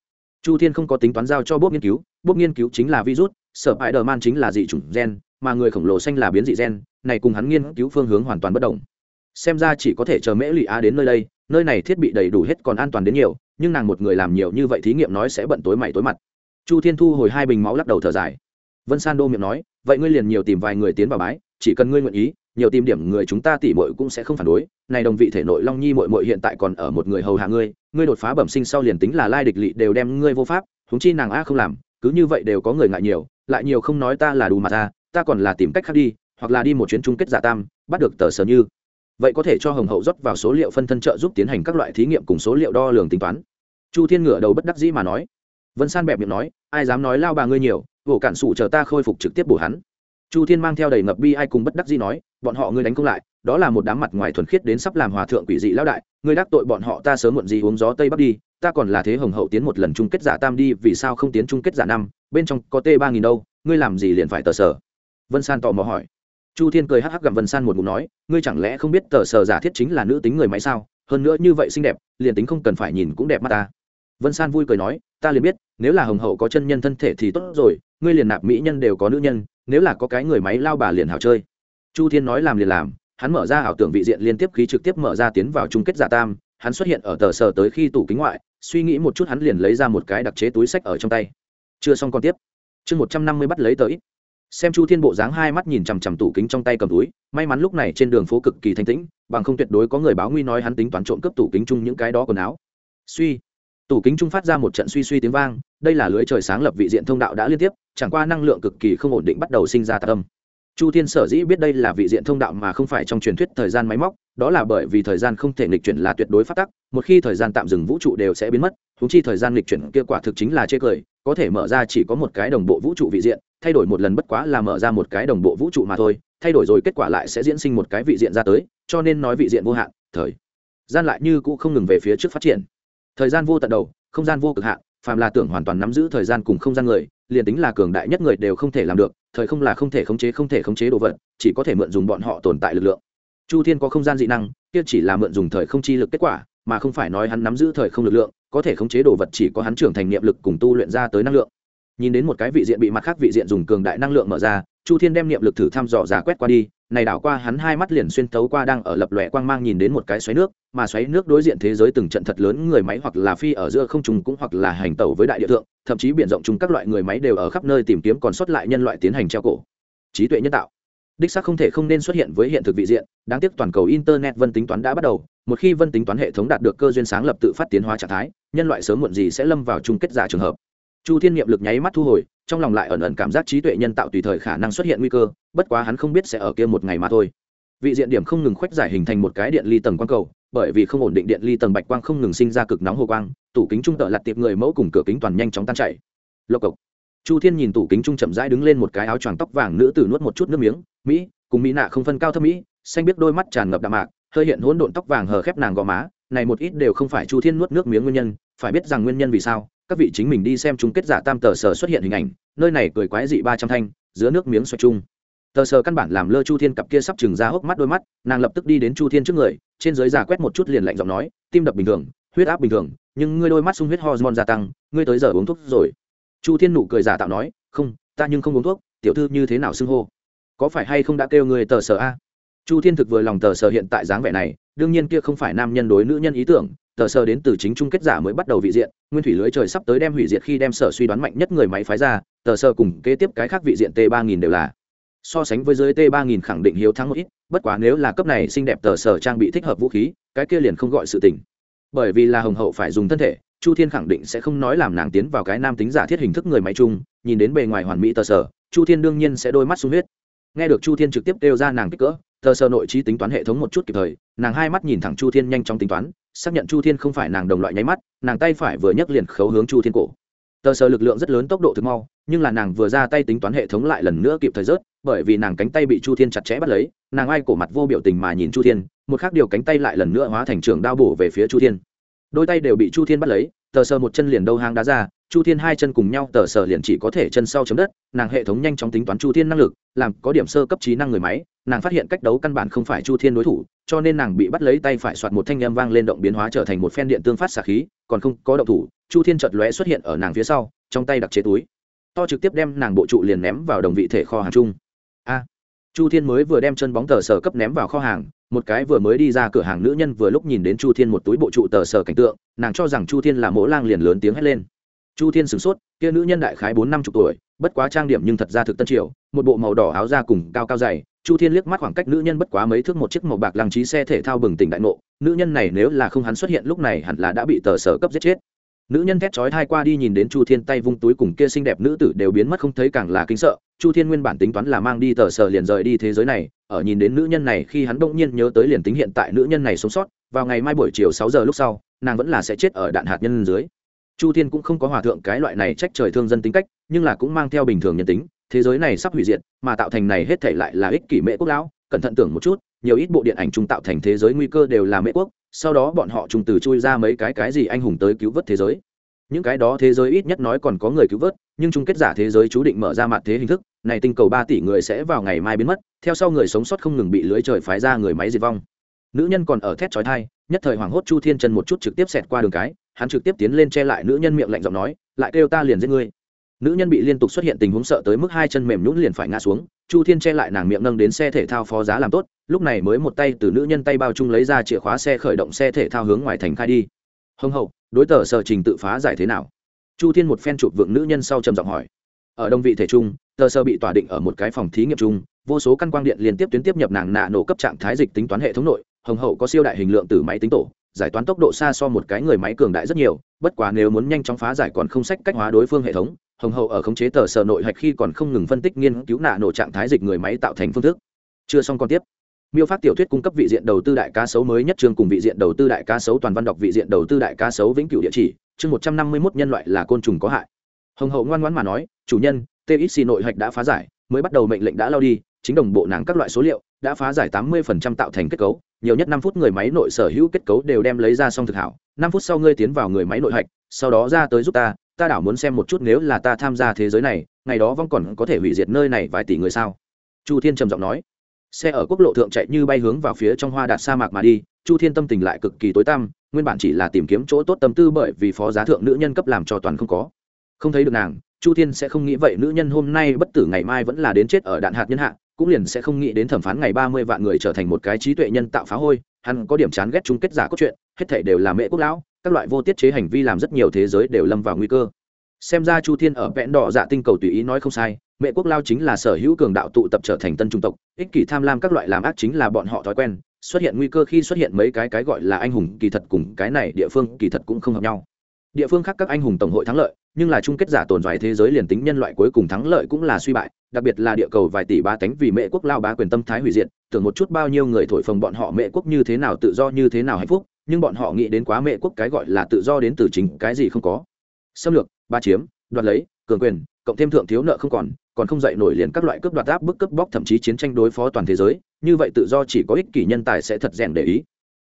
Chu thiên không có tính toán giao cho bốp nghiên cứu bốp nghiên cứu chính là virus sở hại đờ man chính là dị chủng gen, mà người khổng lồ xanh là biến dị gen, này cùng hắn nghiên cứu phương hướng hoàn toàn bất đồng. Xem ra chỉ có thể chờ mễ lụy A đến nơi đây, nơi này thiết bị đầy đủ hết còn an toàn đến nhiều, nhưng nàng một người làm nhiều như vậy thí nghiệm nói sẽ bận tối mày tối mặt. Chu thiên thu hồi hai bình máu lắc đầu thở dài vân san đô miệng nói, vậy ngươi liền nhiều tìm vài người tiến vào bái, chỉ cần ngươi nguyện ý, nhiều tìm điểm người chúng ta tỉ mội cũng sẽ không phản đối. Này đồng vị thể nội long nhi mội mội hiện tại còn ở một người hầu hạ ngươi ngươi đột phá bẩm sinh sau liền tính là lai địch lỵ đều đem ngươi vô pháp húng chi nàng a không làm, cứ như vậy đều có người ngại nhiều, lại nhiều không nói ta là đủ mà ta ta còn là tìm cách khác đi, hoặc là đi một chuyến chung kết giả tam, bắt được tờ sở như. Vậy có thể cho hồng hậu rót vào số liệu phân thân trợ giúp tiến hành các loại thí nghiệm cùng số liệu đo lường tính toán. Chu thiên ngựa đầu bất đắc dĩ mà nói. Vân san bẹp miệng nói, ai dám nói lao bà ngươi nhiều vỗ cản sủ chờ ta khôi phục trực tiếp bổ hắn. Chu thiên mang theo đầy ngập bi ai cùng bất đắc dĩ nói, bọn họ ngươi đánh công lại, đó là một đám mặt ngoài thuần khiết đến sắp làm hòa thượng quỷ dị lão đại, ngươi đắc tội bọn họ ta sớm muộn gì uống gió tây bắc đi, ta còn là thế hồng hậu tiến một lần chung kết giả tam đi, vì sao không tiến chung kết giả năm, bên trong có t ba nghìn đâu, ngươi làm gì liền phải tờ sở vân san tò mò hỏi. Chu thiên cười hắc hắc gặm vân san một ngụm nói, ngươi chẳng lẽ không biết tờ sở giả thiết chính là nữ tính người máy sao? Hơn nữa như vậy xinh đẹp, liền tính không cần phải nhìn cũng đẹp mắt ta. Vân san vui cười nói, ta liền biết, nếu là hồng hậu có chân nhân thân thể thì tốt rồi ngươi liền nạp mỹ nhân đều có nữ nhân, nếu là có cái người máy lao bà liền hào chơi. Chu thiên nói làm liền làm, hắn mở ra ảo tưởng vị diện liên tiếp khí trực tiếp mở ra tiến vào chung kết giả tam, hắn xuất hiện ở tờ sở tới khi tủ kính ngoại, suy nghĩ một chút hắn liền lấy ra một cái đặc chế túi sách ở trong tay. Chưa xong còn tiếp. Chương một trăm năm mươi bắt lấy tới xem chu thiên bộ dáng hai mắt nhìn chằm chằm tủ kính trong tay cầm túi, may mắn lúc này trên đường phố cực kỳ thanh tĩnh, bằng không tuyệt đối có người báo nguy nói hắn tính toán trộm cướp tủ kính chung những cái đó quần áo. Suy tủ kính trung phát ra một trận suy suy tiếng vang, đây là lưới trời sáng lập vị diện thông đạo đã liên tiếp, chẳng qua năng lượng cực kỳ không ổn định bắt đầu sinh ra tạc âm. Chu thiên sở dĩ biết đây là vị diện thông đạo mà không phải trong truyền thuyết thời gian máy móc, đó là bởi vì thời gian không thể nghịch chuyển là tuyệt đối phát tắc, một khi thời gian tạm dừng vũ trụ đều sẽ biến mất thú chi thời gian nghịch chuyển kia quả thực chính là chê cười, có thể mở ra chỉ có một cái đồng bộ vũ trụ vị diện, thay đổi một lần bất quá là mở ra một cái đồng bộ vũ trụ mà thôi, thay đổi rồi kết quả lại sẽ diễn sinh một cái vị diện ra tới, cho nên nói vị diện vô hạn, thời gian lại như cũ không ngừng về phía trước phát triển thời gian vô tận đầu, không gian vô cực hạn, phàm là tưởng hoàn toàn nắm giữ thời gian cùng không gian người, liền tính là cường đại nhất người đều không thể làm được, thời không là không thể khống chế, không thể khống chế đồ vật, chỉ có thể mượn dùng bọn họ tồn tại lực lượng. Chu thiên có không gian dị năng, kia chỉ là mượn dùng thời không chi lực kết quả, mà không phải nói hắn nắm giữ thời không lực lượng, có thể khống chế đồ vật chỉ có hắn trưởng thành niệm lực cùng tu luyện ra tới năng lượng. Nhìn đến một cái vị diện bị mặt khác vị diện dùng cường đại năng lượng mở ra chu thiên đem niệm lực thử thăm dò giả quét qua đi, này đảo qua hắn hai mắt liền xuyên tấu qua đang ở lập lòe quang mang nhìn đến một cái xoáy nước, mà xoáy nước đối diện thế giới từng trận thật lớn người máy hoặc là phi ở giữa không trùng cũng hoặc là hành tẩu với đại địa thượng, thậm chí biển rộng chúng các loại người máy đều ở khắp nơi tìm kiếm còn sót lại nhân loại tiến hành treo cổ. Trí tuệ nhân tạo. Đích xác không thể không nên xuất hiện với hiện thực vị diện, đáng tiếc toàn cầu internet vân tính toán đã bắt đầu, một khi vân tính toán hệ thống đạt được cơ duyên sáng lập tự phát tiến hóa trạng thái, nhân loại sớm muộn gì sẽ lâm vào chung kết giả trường hợp. Chu thiên niệm lực nháy mắt thu hồi trong lòng lại ẩn ẩn cảm giác trí tuệ nhân tạo tùy thời khả năng xuất hiện nguy cơ, bất quá hắn không biết sẽ ở kia một ngày mà thôi. Vị diện điểm không ngừng khoách giải hình thành một cái điện ly tầng quang cầu, bởi vì không ổn định điện ly tầng bạch quang không ngừng sinh ra cực nóng hồ quang, tủ kính trung tợ lặt tiệp người mẫu cùng cửa kính toàn nhanh chóng tan chảy. Lộc cộc. Chu thiên nhìn tủ kính trung chậm rãi đứng lên một cái áo choàng tóc vàng nữ tử nuốt một chút nước miếng, mỹ, cùng mỹ nạ không phân cao thấp mỹ. Xanh biết đôi mắt tràn ngập đạm mạc, hơi hiện hỗn độn tóc vàng hờ khép nàng gò má, này một ít đều không phải chu thiên nuốt nước miếng nguyên nhân, phải biết rằng nguyên nhân vì sao các vị chính mình đi xem chung kết giả tam tờ sở xuất hiện hình ảnh, nơi này cười quái dị ba trăm thanh, giữa nước miếng xoay chung. Tờ sờ căn bản làm lơ chu thiên cặp kia sắp chừng ra hốc mắt đôi mắt, nàng lập tức đi đến chu thiên trước người, trên giới giả quét một chút liền lạnh giọng nói, tim đập bình thường, huyết áp bình thường, nhưng ngươi đôi mắt sung huyết hormone gia tăng, ngươi tới giờ uống thuốc rồi. Chu thiên nụ cười giả tạo nói, không, ta nhưng không uống thuốc, tiểu thư như thế nào xưng hô? Có phải hay không đã kêu người tờ sờ a? Chu thiên thực vừa lòng tờ sờ hiện tại dáng vẻ này, đương nhiên kia không phải nam nhân đối nữ nhân ý tưởng tờ sơ đến từ chính chung kết giả mới bắt đầu vị diện, nguyên thủy lưới trời sắp tới đem hủy diệt khi đem sở suy đoán mạnh nhất người máy phái ra, tờ sơ cùng kế tiếp cái khác vị diện t ba nghìn đều là. So sánh với dưới t ba nghìn khẳng định hiếu thắng một ít, bất quá nếu là cấp này xinh đẹp tờ sở trang bị thích hợp vũ khí, cái kia liền không gọi sự tình. Bởi vì là hồng hậu phải dùng thân thể, chu thiên khẳng định sẽ không nói làm nàng tiến vào cái nam tính giả thiết hình thức người máy chung, nhìn đến bề ngoài hoàn mỹ tờ sở chu thiên đương nhiên sẽ đôi mắt sung huyết. Nghe được chu thiên trực tiếp kêu ra nàng kích cỡ, tờ sở nội trí tính toán hệ thống một chút kịp thời, nàng hai mắt nhìn thẳng chu thiên nhanh trong tính toán xác nhận chu thiên không phải nàng đồng loại nháy mắt, nàng tay phải vừa nhấc liền khấu hướng chu thiên cổ. Tờ sờ lực lượng rất lớn tốc độ thực mau, nhưng là nàng vừa ra tay tính toán hệ thống lại lần nữa kịp thời rớt, bởi vì nàng cánh tay bị chu thiên chặt chẽ bắt lấy, nàng ai cổ mặt vô biểu tình mà nhìn chu thiên, một khác điều cánh tay lại lần nữa hóa thành trường đao bổ về phía chu thiên. Đôi tay đều bị chu thiên bắt lấy, tờ sờ một chân liền đâu hang đá ra, chu thiên hai chân cùng nhau tờ sờ liền chỉ có thể chân sau chấm đất, nàng hệ thống nhanh chóng tính toán chu thiên năng lực, làm có điểm sơ cấp trí năng người máy nàng phát hiện cách đấu căn bản không phải chu thiên đối thủ, cho nên nàng bị bắt lấy tay phải soạt một thanh â vang lên động biến hóa trở thành một phen điện tương phát xả khí, còn không có động thủ, chu thiên chợt lóe xuất hiện ở nàng phía sau, trong tay đặc chế túi. To trực tiếp đem nàng bộ trụ liền ném vào đồng vị thể kho hàng chung. A! Chu thiên mới vừa đem chân bóng tờ sở cấp ném vào kho hàng, một cái vừa mới đi ra cửa hàng nữ nhân vừa lúc nhìn đến chu thiên một túi bộ trụ tờ sở cảnh tượng, nàng cho rằng chu thiên là mỗ lang liền lớn tiếng hét lên chu thiên sửng sốt, kia nữ nhân đại khái bốn năm chục tuổi, bất quá trang điểm nhưng thật ra thực tân triều, một bộ màu đỏ áo da cùng cao cao dày. Chu thiên liếc mắt khoảng cách nữ nhân bất quá mấy thước một chiếc màu bạc lăng trí xe thể thao bừng tỉnh đại ngộ. Nữ nhân này nếu là không hắn xuất hiện lúc này hẳn là đã bị tờ sở cấp giết chết. Nữ nhân thét chói thai qua đi nhìn đến chu thiên tay vung túi cùng kia xinh đẹp nữ tử đều biến mất không thấy càng là kinh sợ. Chu thiên nguyên bản tính toán là mang đi tờ sở liền rời đi thế giới này, ở nhìn đến nữ nhân này khi hắn đông nhiên nhớ tới liền tính hiện tại nữ nhân này sống sót, vào ngày mai buổi chiều sáu giờ lúc sau, nàng vẫn là sẽ chết ở đạn hạt nhân dưới chu thiên cũng không có hòa thượng cái loại này trách trời thương dân tính cách, nhưng là cũng mang theo bình thường nhân tính, thế giới này sắp hủy diệt, mà tạo thành này hết thể lại là ích kỷ mễ quốc lão, cẩn thận tưởng một chút, nhiều ít bộ điện ảnh trung tạo thành thế giới nguy cơ đều là mễ quốc, sau đó bọn họ trùng từ chui ra mấy cái cái gì anh hùng tới cứu vớt thế giới. Những cái đó thế giới ít nhất nói còn có người cứu vớt, nhưng chung kết giả thế giới chú định mở ra mặt thế hình thức, này tinh cầu ba tỷ người sẽ vào ngày mai biến mất, theo sau người sống sót không ngừng bị lưới trời phái ra người máy diệt vong. Nữ nhân còn ở thét trói thai nhất thời hoảng hốt chu thiên chân một chút trực tiếp xẹt qua đường cái, hắn trực tiếp tiến lên che lại nữ nhân miệng lạnh giọng nói, lại kêu ta liền giết ngươi. Nữ nhân bị liên tục xuất hiện tình huống sợ tới mức hai chân mềm nhũn liền phải ngã xuống, chu thiên che lại nàng miệng nâng đến xe thể thao phó giá làm tốt, lúc này mới một tay từ nữ nhân tay bao chung lấy ra chìa khóa xe khởi động xe thể thao hướng ngoài thành khai đi. Hưng hậu, đối tờ sở trình tự phá giải thế nào? Chu thiên một phen chụp vượng nữ nhân sau trầm giọng hỏi. Ở đông vị thể trung, tờ sơ bị tỏa định ở một cái phòng thí nghiệm chung vô số căn quang điện liên tiếp tuyến tiếp nhập nàng nạ nổ cấp trạng thái dịch tính toán hệ thống nội hồng hậu có siêu đại hình lượng từ máy tính tổ, giải toán tốc độ xa so một cái người máy cường đại rất nhiều, bất quá nếu muốn nhanh chóng phá giải còn không sách cách hóa đối phương hệ thống, hồng hậu ở khống chế tờ sở nội hạch khi còn không ngừng phân tích nghiên cứu nạ nổ trạng thái dịch người máy tạo thành phương thức. Chưa xong còn tiếp. Miêu phát tiểu thuyết cung cấp vị diện đầu tư đại cá sấu mới nhất chương cùng vị diện đầu tư đại cá sấu toàn văn đọc vị diện đầu tư đại cá sấu vĩnh cửu địa chỉ, chương một trăm năm mươi mốt nhân loại là côn trùng có hại. Hồng hậu ngoan ngoãn mà nói, chủ nhân txc nội hạch đã phá giải, mới bắt đầu mệnh lệnh đã lao đi, chính đồng bộ nàng các loại số liệu, đã phá giải tám mươi tạo thành kết cấu nhiều nhất năm phút người máy nội sở hữu kết cấu đều đem lấy ra xong thực hảo. Năm phút sau ngươi tiến vào người máy nội hạch, sau đó ra tới giúp ta ta đảo muốn xem một chút nếu là ta tham gia thế giới này, ngày đó vong còn có thể hủy diệt nơi này vài tỷ người sao? Chu thiên trầm giọng nói. Xe ở quốc lộ thượng chạy như bay hướng vào phía trong hoa đạt sa mạc mà đi, chu thiên tâm tình lại cực kỳ tối tăm, nguyên bản chỉ là tìm kiếm chỗ tốt tâm tư bởi vì phó giá thượng nữ nhân cấp làm cho toàn không có. Không thấy được nàng, chu thiên sẽ không nghĩ vậy, nữ nhân hôm nay bất tử ngày mai vẫn là đến chết ở đạn hạt nhân hạ cũng liền sẽ không nghĩ đến thẩm phán ngày ba mươi vạn người trở thành một cái trí tuệ nhân tạo phá hôi, hắn có điểm chán ghét chung kết giả cốt truyện, hết thể đều là mẹ quốc lão, các loại vô tiết chế hành vi làm rất nhiều thế giới đều lâm vào nguy cơ. Xem ra chu thiên ở vẽn đỏ dạ tinh cầu tùy ý nói không sai, mẹ quốc lao chính là sở hữu cường đạo tụ tập trở thành tân trung tộc, ích kỷ tham lam các loại làm ác chính là bọn họ thói quen, xuất hiện nguy cơ khi xuất hiện mấy cái cái gọi là anh hùng kỳ thật cùng cái này địa phương kỳ thật cũng không hợp nhau. Địa phương khác các anh hùng tổng hội thắng lợi nhưng là chung kết giả tồn vài thế giới liền tính nhân loại cuối cùng thắng lợi cũng là suy bại, đặc biệt là địa cầu vài tỷ ba tánh vì mẹ quốc lao bá quyền tâm thái hủy diệt, tưởng một chút bao nhiêu người thổi phồng bọn họ mẹ quốc như thế nào tự do như thế nào hạnh phúc, nhưng bọn họ nghĩ đến quá mẹ quốc cái gọi là tự do đến từ chính cái gì không có. Xâm lược, ba chiếm, đoạt lấy, cường quyền, cộng thêm thượng thiếu nợ không còn còn không dạy nổi liền các loại cướp đoạt áp bức cướp bóc thậm chí chiến tranh đối phó toàn thế giới, như vậy tự do chỉ có ích kỷ nhân tài sẽ thật rèn để ý.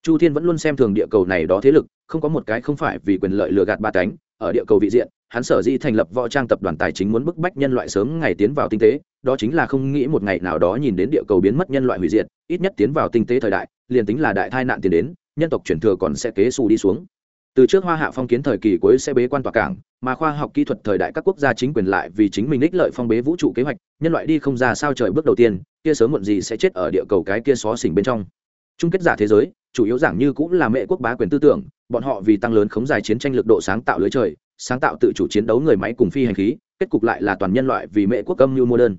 Chu thiên vẫn luôn xem thường địa cầu này đó thế lực, không có một cái không phải vì quyền lợi lừa gạt ba cánh, ở địa cầu vị diện hắn sở dĩ thành lập võ trang tập đoàn tài chính muốn bức bách nhân loại sớm ngày tiến vào tinh tế, đó chính là không nghĩ một ngày nào đó nhìn đến địa cầu biến mất nhân loại hủy diệt, ít nhất tiến vào tinh tế thời đại, liền tính là đại tai nạn tiến đến, nhân tộc chuyển thừa còn sẽ kế xù đi xuống. Từ trước hoa hạ phong kiến thời kỳ cuối sẽ bế quan tòa cảng, mà khoa học kỹ thuật thời đại các quốc gia chính quyền lại vì chính mình ích lợi phong bế vũ trụ kế hoạch, nhân loại đi không ra sao trời bước đầu tiên, kia sớm muộn gì sẽ chết ở địa cầu cái kia xó xỉnh bên trong. Chung kết giả thế giới, chủ yếu giảng như cũng là mẹ quốc bá quyền tư tưởng, bọn họ vì tăng lớn khống dài chiến tranh lực độ sáng tạo lưới trời sáng tạo tự chủ chiến đấu người máy cùng phi hành khí, kết cục lại là toàn nhân loại vì mẹ quốc âm như mua đơn.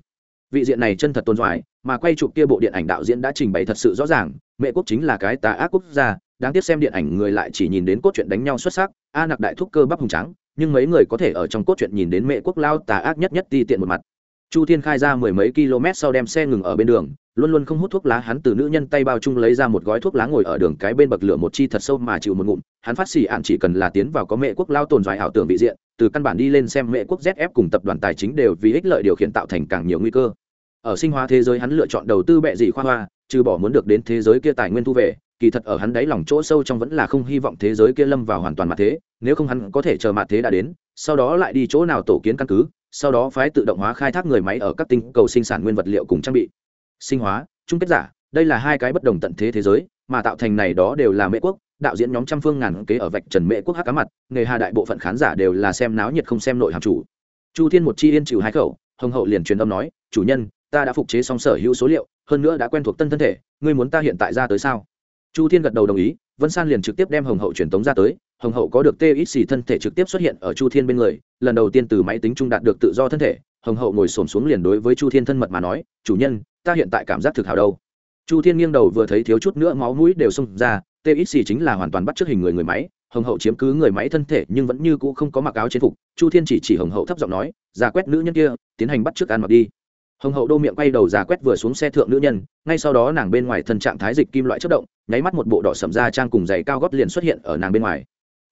Vị diện này chân thật tôn doài mà quay chụp kia bộ điện ảnh đạo diễn đã trình bày thật sự rõ ràng mẹ quốc chính là cái tà ác quốc gia, đáng tiếc xem điện ảnh người lại chỉ nhìn đến cốt truyện đánh nhau xuất sắc, a nặc đại thúc cơ bắp hùng trắng nhưng mấy người có thể ở trong cốt truyện nhìn đến mẹ quốc lao tà ác nhất nhất ti tiện một mặt chu thiên khai ra mười mấy km sau đem xe ngừng ở bên đường, luôn luôn không hút thuốc lá, hắn từ nữ nhân tay bao chung lấy ra một gói thuốc lá ngồi ở đường cái bên bậc lửa một chi thật sâu mà chịu một ngụm, hắn phát xỉ ạn chỉ cần là tiến vào có mẹ quốc lao tồn dài ảo tưởng vị diện, từ căn bản đi lên xem mẹ quốc zf cùng tập đoàn tài chính đều vì ích lợi điều khiển tạo thành càng nhiều nguy cơ. Ở sinh hóa thế giới hắn lựa chọn đầu tư bệ dị khoa hoa, trừ bỏ muốn được đến thế giới kia tài nguyên thu về, kỳ thật ở hắn đáy lòng chỗ sâu trong vẫn là không hy vọng thế giới kia lâm vào hoàn toàn mặt thế, nếu không hắn có thể chờ mặt thế đã đến, sau đó lại đi chỗ nào tổ kiến căn cứ sau đó phái tự động hóa khai thác người máy ở các tinh cầu sinh sản nguyên vật liệu cùng trang bị. Sinh hóa, chung kết giả, đây là hai cái bất đồng tận thế thế giới, mà tạo thành này đó đều là mễ quốc, đạo diễn nhóm trăm phương ngàn kế ở vạch trần mễ quốc hắc cá mặt, nghề hà đại bộ phận khán giả đều là xem náo nhiệt không xem nội hàm chủ. Chu thiên một chi yên chịu hai khẩu, hồng hậu liền truyền âm nói, chủ nhân, ta đã phục chế xong sở hữu số liệu, hơn nữa đã quen thuộc tân thân thể, ngươi muốn ta hiện tại ra tới sao? Chu thiên gật đầu đồng ý, vân san liền trực tiếp đem hồng hậu truyền tống ra tới hồng hậu có được tê ít xì thân thể trực tiếp xuất hiện ở chu thiên bên người, lần đầu tiên từ máy tính trung đạt được tự do thân thể, hồng hậu ngồi xổm xuống liền đối với chu thiên thân mật mà nói, chủ nhân, ta hiện tại cảm giác thực hào đâu. Chu thiên nghiêng đầu vừa thấy thiếu chút nữa máu mũi đều xông ra tê ít xì chính là hoàn toàn bắt trước hình người người máy, hồng hậu chiếm cứ người máy thân thể nhưng vẫn như cũ không có mặc áo chiến phục, chu thiên chỉ chỉ hồng hậu thấp giọng nói ra quét nữ nhân kia, tiến hành bắt trước ăn mặc đi. Hồng hậu đô miệng quay đầu giả quét vừa xuống xe thượng nữ nhân, ngay sau đó nàng bên ngoài thân trạng thái dịch kim loại chất động, nháy mắt một bộ đỏ sầm da trang cùng giày cao gót liền xuất hiện ở nàng bên ngoài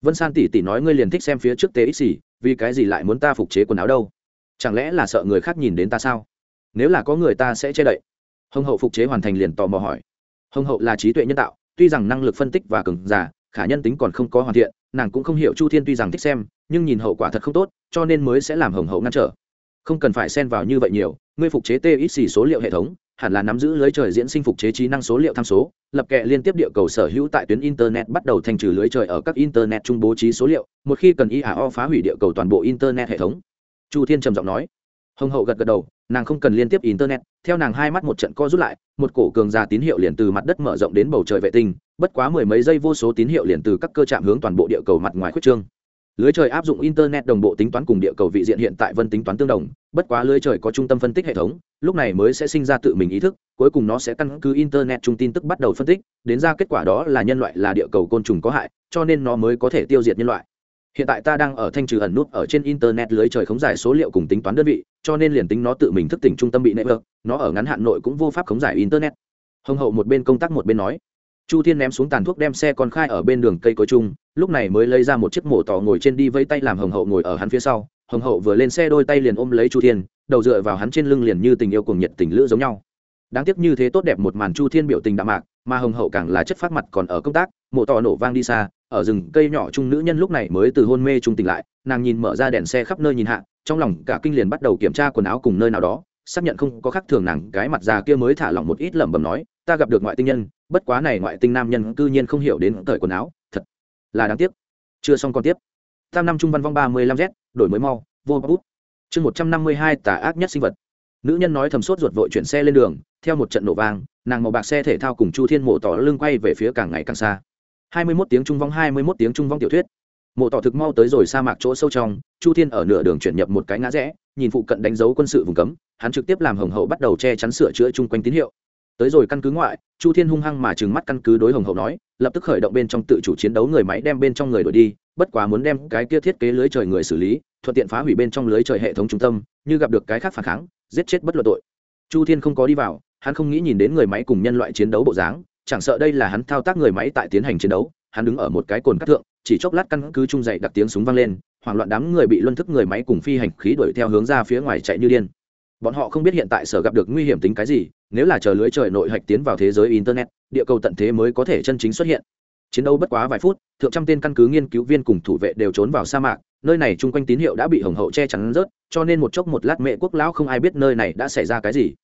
vân san tỉ tỉ nói ngươi liền thích xem phía trước tê ít xì vì cái gì lại muốn ta phục chế quần áo đâu? Chẳng lẽ là sợ người khác nhìn đến ta sao? Nếu là có người ta sẽ che đậy. Hồng hậu phục chế hoàn thành liền tò mò hỏi. Hồng hậu là trí tuệ nhân tạo, tuy rằng năng lực phân tích và cứng giả, khả nhân tính còn không có hoàn thiện, nàng cũng không hiểu chu thiên tuy rằng thích xem, nhưng nhìn hậu quả thật không tốt, cho nên mới sẽ làm hồng hậu ngăn trở. Không cần phải xen vào như vậy nhiều, ngươi phục chế txc số liệu hệ thống hẳn là nắm giữ lưới trời diễn sinh phục chế trí năng số liệu tham số, lập kệ liên tiếp địa cầu sở hữu tại tuyến internet bắt đầu thành trừ lưới trời ở các internet trung bố trí số liệu, một khi cần iao phá hủy địa cầu toàn bộ internet hệ thống. Chu thiên trầm giọng nói. Hồng hậu gật gật đầu, nàng không cần liên tiếp internet, theo nàng hai mắt một trận co rút lại, một cổ cường ra tín hiệu liền từ mặt đất mở rộng đến bầu trời vệ tinh, bất quá mười mấy giây vô số tín hiệu liền từ các cơ trạm hướng toàn bộ địa cầu mặt ngoài khuyết trương lưới trời áp dụng internet đồng bộ tính toán cùng địa cầu vị diện hiện tại vân tính toán tương đồng, bất quá lưới trời có trung tâm phân tích hệ thống, lúc này mới sẽ sinh ra tự mình ý thức, cuối cùng nó sẽ căn cứ internet trung tin tức bắt đầu phân tích, đến ra kết quả đó là nhân loại là địa cầu côn trùng có hại, cho nên nó mới có thể tiêu diệt nhân loại. Hiện tại ta đang ở thanh trừ ẩn nút ở trên internet lưới trời khống giải số liệu cùng tính toán đơn vị, cho nên liền tính nó tự mình thức tỉnh trung tâm bị nệ vợt nó ở ngắn hạn nội cũng vô pháp khống giải internet. Hồng hậu một bên công tác một bên nói chu thiên ném xuống tàn thuốc đem xe con khai ở bên đường cây cối chung, lúc này mới lấy ra một chiếc mổ tỏ ngồi trên đi vẫy tay làm hồng hậu ngồi ở hắn phía sau. Hồng hậu vừa lên xe đôi tay liền ôm lấy chu thiên, đầu dựa vào hắn trên lưng liền như tình yêu cùng nhiệt tình lữ giống nhau. Đáng tiếc như thế tốt đẹp một màn chu thiên biểu tình đạm mạc, mà hồng hậu càng là chất phát mặt còn ở công tác, mổ tỏ nổ vang đi xa, ở rừng cây nhỏ chung nữ nhân lúc này mới từ hôn mê trung tỉnh lại, nàng nhìn mở ra đèn xe khắp nơi nhìn hạ, trong lòng cả kinh liền bắt đầu kiểm tra quần áo cùng nơi nào đó, xác nhận không có khác thường nàng, cái mặt già kia mới thả lỏng một ít lẩm bẩm nói ta gặp được ngoại tinh nhân, bất quá này ngoại tinh nam nhân cư nhiên không hiểu đến thời quần áo, thật là đáng tiếc. Chưa xong còn tiếp. Tam năm trung văn vong ba mươi lăm z, đổi mới mau, vô bút. Chương một trăm năm mươi hai, tà ác nhất sinh vật. Nữ nhân nói thầm sốt ruột vội chuyển xe lên đường, theo một trận nổ vang, nàng màu bạc xe thể thao cùng chu thiên mộ tỏ lưng quay về phía càng ngày càng xa. Hai mươi mốt tiếng trung vong, hai mươi mốt tiếng trung vong tiểu thuyết. Mộ tỏ thực mau tới rồi sa mạc chỗ sâu trong, chu thiên ở nửa đường chuyển nhập một cái ngã rẽ, nhìn phụ cận đánh dấu quân sự vùng cấm, hắn trực tiếp làm hồng hậu bắt đầu che chắn sửa chữa chung quanh tín hiệu tới rồi căn cứ ngoại, chu thiên hung hăng mà trừng mắt căn cứ đối hồng hậu nói, lập tức khởi động bên trong tự chủ chiến đấu người máy đem bên trong người đổi đi, bất quá muốn đem cái kia thiết kế lưới trời người xử lý, thuận tiện phá hủy bên trong lưới trời hệ thống trung tâm, như gặp được cái khác phản kháng, giết chết bất luận tội. Chu thiên không có đi vào, hắn không nghĩ nhìn đến người máy cùng nhân loại chiến đấu bộ dáng, chẳng sợ đây là hắn thao tác người máy tại tiến hành chiến đấu, hắn đứng ở một cái cồn cắt thượng, chỉ chốc lát căn cứ trung dậy đặt tiếng súng vang lên, hoảng loạn đám người bị luân thức người máy cùng phi hành khí đuổi theo hướng ra phía ngoài chạy như điên bọn họ không biết hiện tại sở gặp được nguy hiểm tính cái gì, nếu là chờ lưới trời nội hạch tiến vào thế giới internet, địa cầu tận thế mới có thể chân chính xuất hiện. Chiến đấu bất quá vài phút, thượng trăm tên căn cứ nghiên cứu viên cùng thủ vệ đều trốn vào sa mạc, nơi này chung quanh tín hiệu đã bị hồng hậu che chắn rớt, cho nên một chốc một lát mẹ quốc lão không ai biết nơi này đã xảy ra cái gì.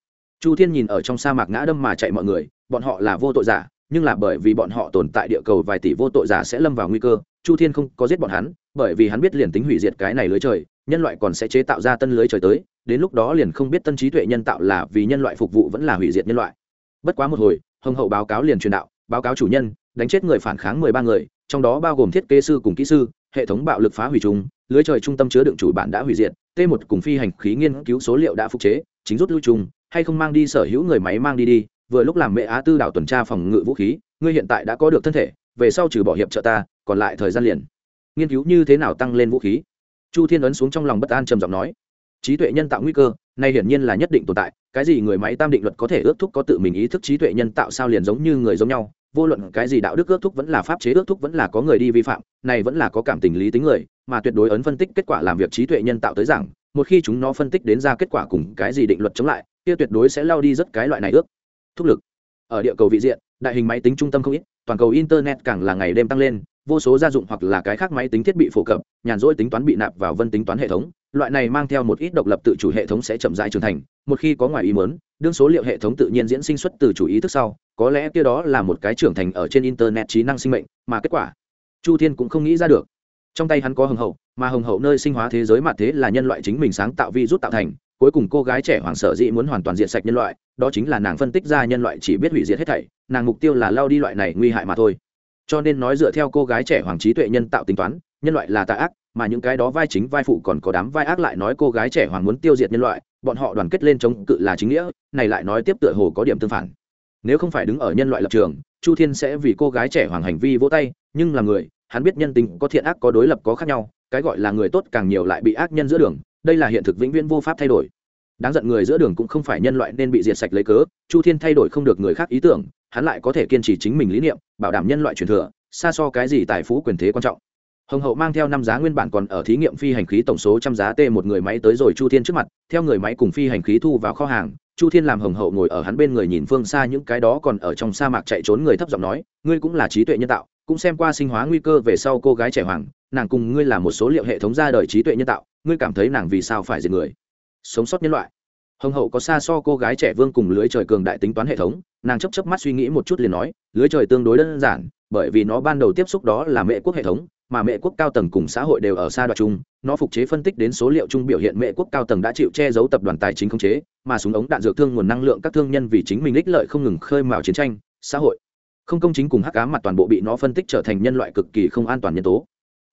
Chu thiên nhìn ở trong sa mạc ngã đâm mà chạy mọi người, bọn họ là vô tội giả, nhưng là bởi vì bọn họ tồn tại địa cầu vài tỷ vô tội giả sẽ lâm vào nguy cơ, chu thiên không có giết bọn hắn, bởi vì hắn biết liền tính hủy diệt cái này lưới trời nhân loại còn sẽ chế tạo ra tân lưới trời tới, đến lúc đó liền không biết tân trí tuệ nhân tạo là vì nhân loại phục vụ vẫn là hủy diệt nhân loại. Bất quá một hồi, hồng hậu báo cáo liền truyền đạo, báo cáo chủ nhân, đánh chết người phản kháng mười ba người, trong đó bao gồm thiết kế sư cùng kỹ sư, hệ thống bạo lực phá hủy chung lưới trời trung tâm chứa đựng chủ bản đã hủy diệt, t một cùng phi hành khí nghiên cứu số liệu đã phục chế, chính rút lưu chung, hay không mang đi sở hữu người máy mang đi đi, vừa lúc làm mẹ á tư đảo tuần tra phòng ngự vũ khí, ngươi hiện tại đã có được thân thể, về sau trừ bỏ hiệp trợ ta, còn lại thời gian liền. Nghiên cứu như thế nào tăng lên vũ khí? Chu thiên ấn xuống trong lòng bất an trầm giọng nói, trí tuệ nhân tạo nguy cơ, nay hiển nhiên là nhất định tồn tại, cái gì người máy tam định luật có thể ước thúc có tự mình ý thức trí tuệ nhân tạo sao liền giống như người giống nhau, vô luận cái gì đạo đức ước thúc vẫn là pháp chế ước thúc vẫn là có người đi vi phạm, này vẫn là có cảm tình lý tính người, mà tuyệt đối ấn phân tích kết quả làm việc trí tuệ nhân tạo tới rằng một khi chúng nó phân tích đến ra kết quả cùng cái gì định luật chống lại, kia tuyệt đối sẽ lao đi rất cái loại này ước thúc lực. Ở địa cầu vị diện, đại hình máy tính trung tâm không ít, toàn cầu internet càng là ngày đêm tăng lên vô số gia dụng hoặc là cái khác máy tính thiết bị phổ cập, nhàn rỗi tính toán bị nạp vào vân tính toán hệ thống, loại này mang theo một ít độc lập tự chủ hệ thống sẽ chậm rãi trưởng thành, một khi có ngoài ý muốn, đương số liệu hệ thống tự nhiên diễn sinh xuất từ chủ ý thức sau, có lẽ kia đó là một cái trưởng thành ở trên internet trí năng sinh mệnh, mà kết quả, chu thiên cũng không nghĩ ra được. Trong tay hắn có hồng hậu, mà hồng hậu nơi sinh hóa thế giới mà thế là nhân loại chính mình sáng tạo vi rút tạo thành, cuối cùng cô gái trẻ hoàng sở dĩ muốn hoàn toàn diệt sạch nhân loại, đó chính là nàng phân tích ra nhân loại chỉ biết hủy diệt hết thảy, nàng mục tiêu là lao đi loại này nguy hại mà thôi cho nên nói dựa theo cô gái trẻ hoàng trí tuệ nhân tạo tính toán, nhân loại là tà ác, mà những cái đó vai chính vai phụ còn có đám vai ác lại nói cô gái trẻ hoàng muốn tiêu diệt nhân loại, bọn họ đoàn kết lên chống cự là chính nghĩa, này lại nói tiếp tựa hồ có điểm tương phản. Nếu không phải đứng ở nhân loại lập trường, chu thiên sẽ vì cô gái trẻ hoàng hành vi vỗ tay, nhưng là người, hắn biết nhân tình có thiện ác có đối lập có khác nhau, cái gọi là người tốt càng nhiều lại bị ác nhân giữa đường, đây là hiện thực vĩnh viễn vô pháp thay đổi. Đáng giận người giữa đường cũng không phải nhân loại nên bị diệt sạch lấy cớ, chu thiên thay đổi không được người khác ý tưởng hắn lại có thể kiên trì chính mình lý niệm, bảo đảm nhân loại truyền thừa, xa so cái gì tài phú quyền thế quan trọng. Hồng hậu mang theo năm giá nguyên bản còn ở thí nghiệm phi hành khí tổng số trăm giá t một người máy tới rồi chu thiên trước mặt, theo người máy cùng phi hành khí thu vào kho hàng, chu thiên làm hồng hậu ngồi ở hắn bên người nhìn phương xa những cái đó còn ở trong sa mạc chạy trốn người thấp giọng nói, ngươi cũng là trí tuệ nhân tạo, cũng xem qua sinh hóa nguy cơ về sau cô gái trẻ hoàng, nàng cùng ngươi là một số liệu hệ thống ra đời trí tuệ nhân tạo, ngươi cảm thấy nàng vì sao phải diệt người? Sống sót nhân loại. Hồng hậu có xa so cô gái trẻ vương cùng lưới trời cường đại tính toán hệ thống nàng chấp chấp mắt suy nghĩ một chút liền nói, lưới trời tương đối đơn giản, bởi vì nó ban đầu tiếp xúc đó là mẹ quốc hệ thống, mà mẹ quốc cao tầng cùng xã hội đều ở xa đoạt chung, nó phục chế phân tích đến số liệu chung biểu hiện mẹ quốc cao tầng đã chịu che giấu tập đoàn tài chính khống chế, mà súng ống đạn dược thương nguồn năng lượng các thương nhân vì chính mình ích lợi không ngừng khơi mào chiến tranh, xã hội. Không công chính cùng hắc ám mặt toàn bộ bị nó phân tích trở thành nhân loại cực kỳ không an toàn nhân tố.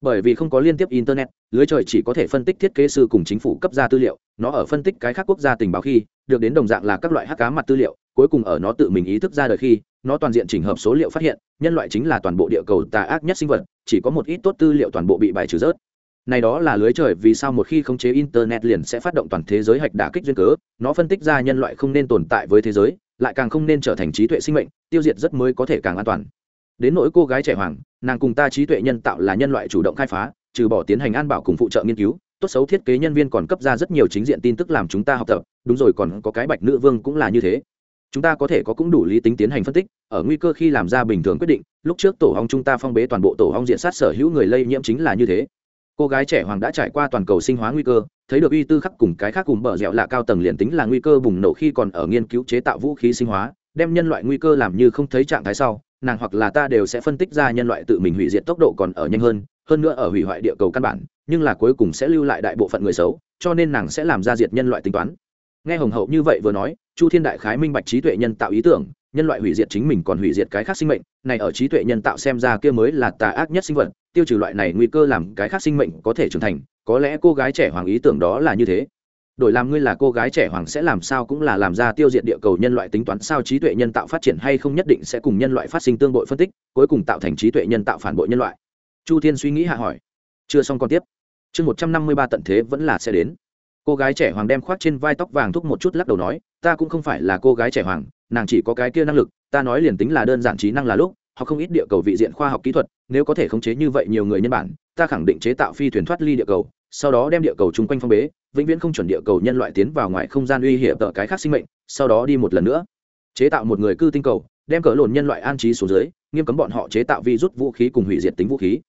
Bởi vì không có liên tiếp internet, lưới trời chỉ có thể phân tích thiết kế sư cùng chính phủ cấp ra tư liệu, nó ở phân tích cái khác quốc gia tình báo khi, được đến đồng dạng là các loại hắc cá mặt tư liệu cuối cùng ở nó tự mình ý thức ra đời khi, nó toàn diện chỉnh hợp số liệu phát hiện, nhân loại chính là toàn bộ địa cầu tà ác nhất sinh vật, chỉ có một ít tốt tư liệu toàn bộ bị bài trừ rớt. Này đó là lưới trời, vì sao một khi khống chế internet liền sẽ phát động toàn thế giới hạch đả kích duyên cớ, nó phân tích ra nhân loại không nên tồn tại với thế giới, lại càng không nên trở thành trí tuệ sinh mệnh, tiêu diệt rất mới có thể càng an toàn. Đến nỗi cô gái trẻ hoàng nàng cùng ta trí tuệ nhân tạo là nhân loại chủ động khai phá, trừ bỏ tiến hành an bảo cùng phụ trợ nghiên cứu, tốt xấu thiết kế nhân viên còn cấp ra rất nhiều chính diện tin tức làm chúng ta học tập, đúng rồi còn có cái bạch nữ vương cũng là như thế chúng ta có thể có cũng đủ lý tính tiến hành phân tích, ở nguy cơ khi làm ra bình thường quyết định, lúc trước tổ hong chúng ta phong bế toàn bộ tổ hong diện sát sở hữu người lây nhiễm chính là như thế. Cô gái trẻ hoàng đã trải qua toàn cầu sinh hóa nguy cơ, thấy được uy tư khắc cùng cái khác cùng bờ dẻo là cao tầng liền tính là nguy cơ bùng nổ khi còn ở nghiên cứu chế tạo vũ khí sinh hóa, đem nhân loại nguy cơ làm như không thấy trạng thái sau, nàng hoặc là ta đều sẽ phân tích ra nhân loại tự mình hủy diệt tốc độ còn ở nhanh hơn hơn nữa ở hủy hoại địa cầu căn bản, nhưng là cuối cùng sẽ lưu lại đại bộ phận người xấu, cho nên nàng sẽ làm ra diệt nhân loại tính toán nghe hồng hậu như vậy vừa nói, chu thiên đại khái minh bạch trí tuệ nhân tạo ý tưởng, nhân loại hủy diệt chính mình còn hủy diệt cái khác sinh mệnh, này ở trí tuệ nhân tạo xem ra kia mới là tà ác nhất sinh vật, tiêu trừ loại này nguy cơ làm cái khác sinh mệnh có thể trưởng thành, có lẽ cô gái trẻ hoàng ý tưởng đó là như thế. Đổi làm ngươi là cô gái trẻ hoàng sẽ làm sao cũng là làm ra tiêu diệt địa cầu nhân loại tính toán sao trí tuệ nhân tạo phát triển hay không nhất định sẽ cùng nhân loại phát sinh tương bội phân tích, cuối cùng tạo thành trí tuệ nhân tạo phản bội nhân loại. Chu thiên suy nghĩ hạ hỏi. Chưa xong còn tiếp. Chương một trăm năm mươi ba tận thế vẫn là sẽ đến cô gái trẻ hoàng đem khoác trên vai tóc vàng thúc một chút lắc đầu nói, ta cũng không phải là cô gái trẻ hoàng, nàng chỉ có cái kia năng lực, ta nói liền tính là đơn giản trí năng là lúc họ không ít địa cầu vị diện khoa học kỹ thuật, nếu có thể khống chế như vậy nhiều người nhân bản, ta khẳng định chế tạo phi thuyền thoát ly địa cầu, sau đó đem địa cầu chung quanh phong bế, vĩnh viễn không chuẩn địa cầu nhân loại tiến vào ngoài không gian uy hiểm tợ cái khác sinh mệnh, sau đó đi một lần nữa. Chế tạo một người cư tinh cầu, đem cỡ lồn nhân loại an trí xuống dưới, nghiêm cấm bọn họ chế tạo vi rút vũ khí cùng hủy diệt tính vũ khí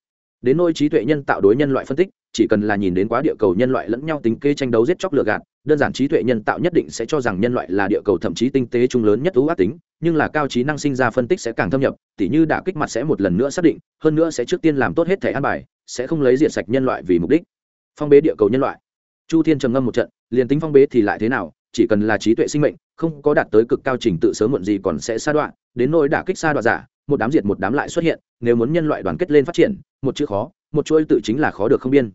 đến nôi trí tuệ nhân tạo đối nhân loại phân tích, chỉ cần là nhìn đến quá địa cầu nhân loại lẫn nhau tính kê tranh đấu giết chóc lừa gạt, đơn giản trí tuệ nhân tạo nhất định sẽ cho rằng nhân loại là địa cầu thậm chí tinh tế chung lớn nhất ưu ác tính, nhưng là cao trí năng sinh ra phân tích sẽ càng thâm nhập, tỉ như đả kích mặt sẽ một lần nữa xác định, hơn nữa sẽ trước tiên làm tốt hết thẻ an bài, sẽ không lấy diện sạch nhân loại vì mục đích. Phong bế địa cầu nhân loại. Chu thiên trầm ngâm một trận, liền tính phong bế thì lại thế nào, chỉ cần là trí tuệ sinh mệnh, không có đạt tới cực cao trình tự sớm muộn gì còn sẽ sa đoạn đến nỗi đả kích sa đoạn giả một đám diệt một đám lại xuất hiện, nếu muốn nhân loại đoàn kết lên phát triển, một chữ khó, một chuỗi tự chính là khó được không biên.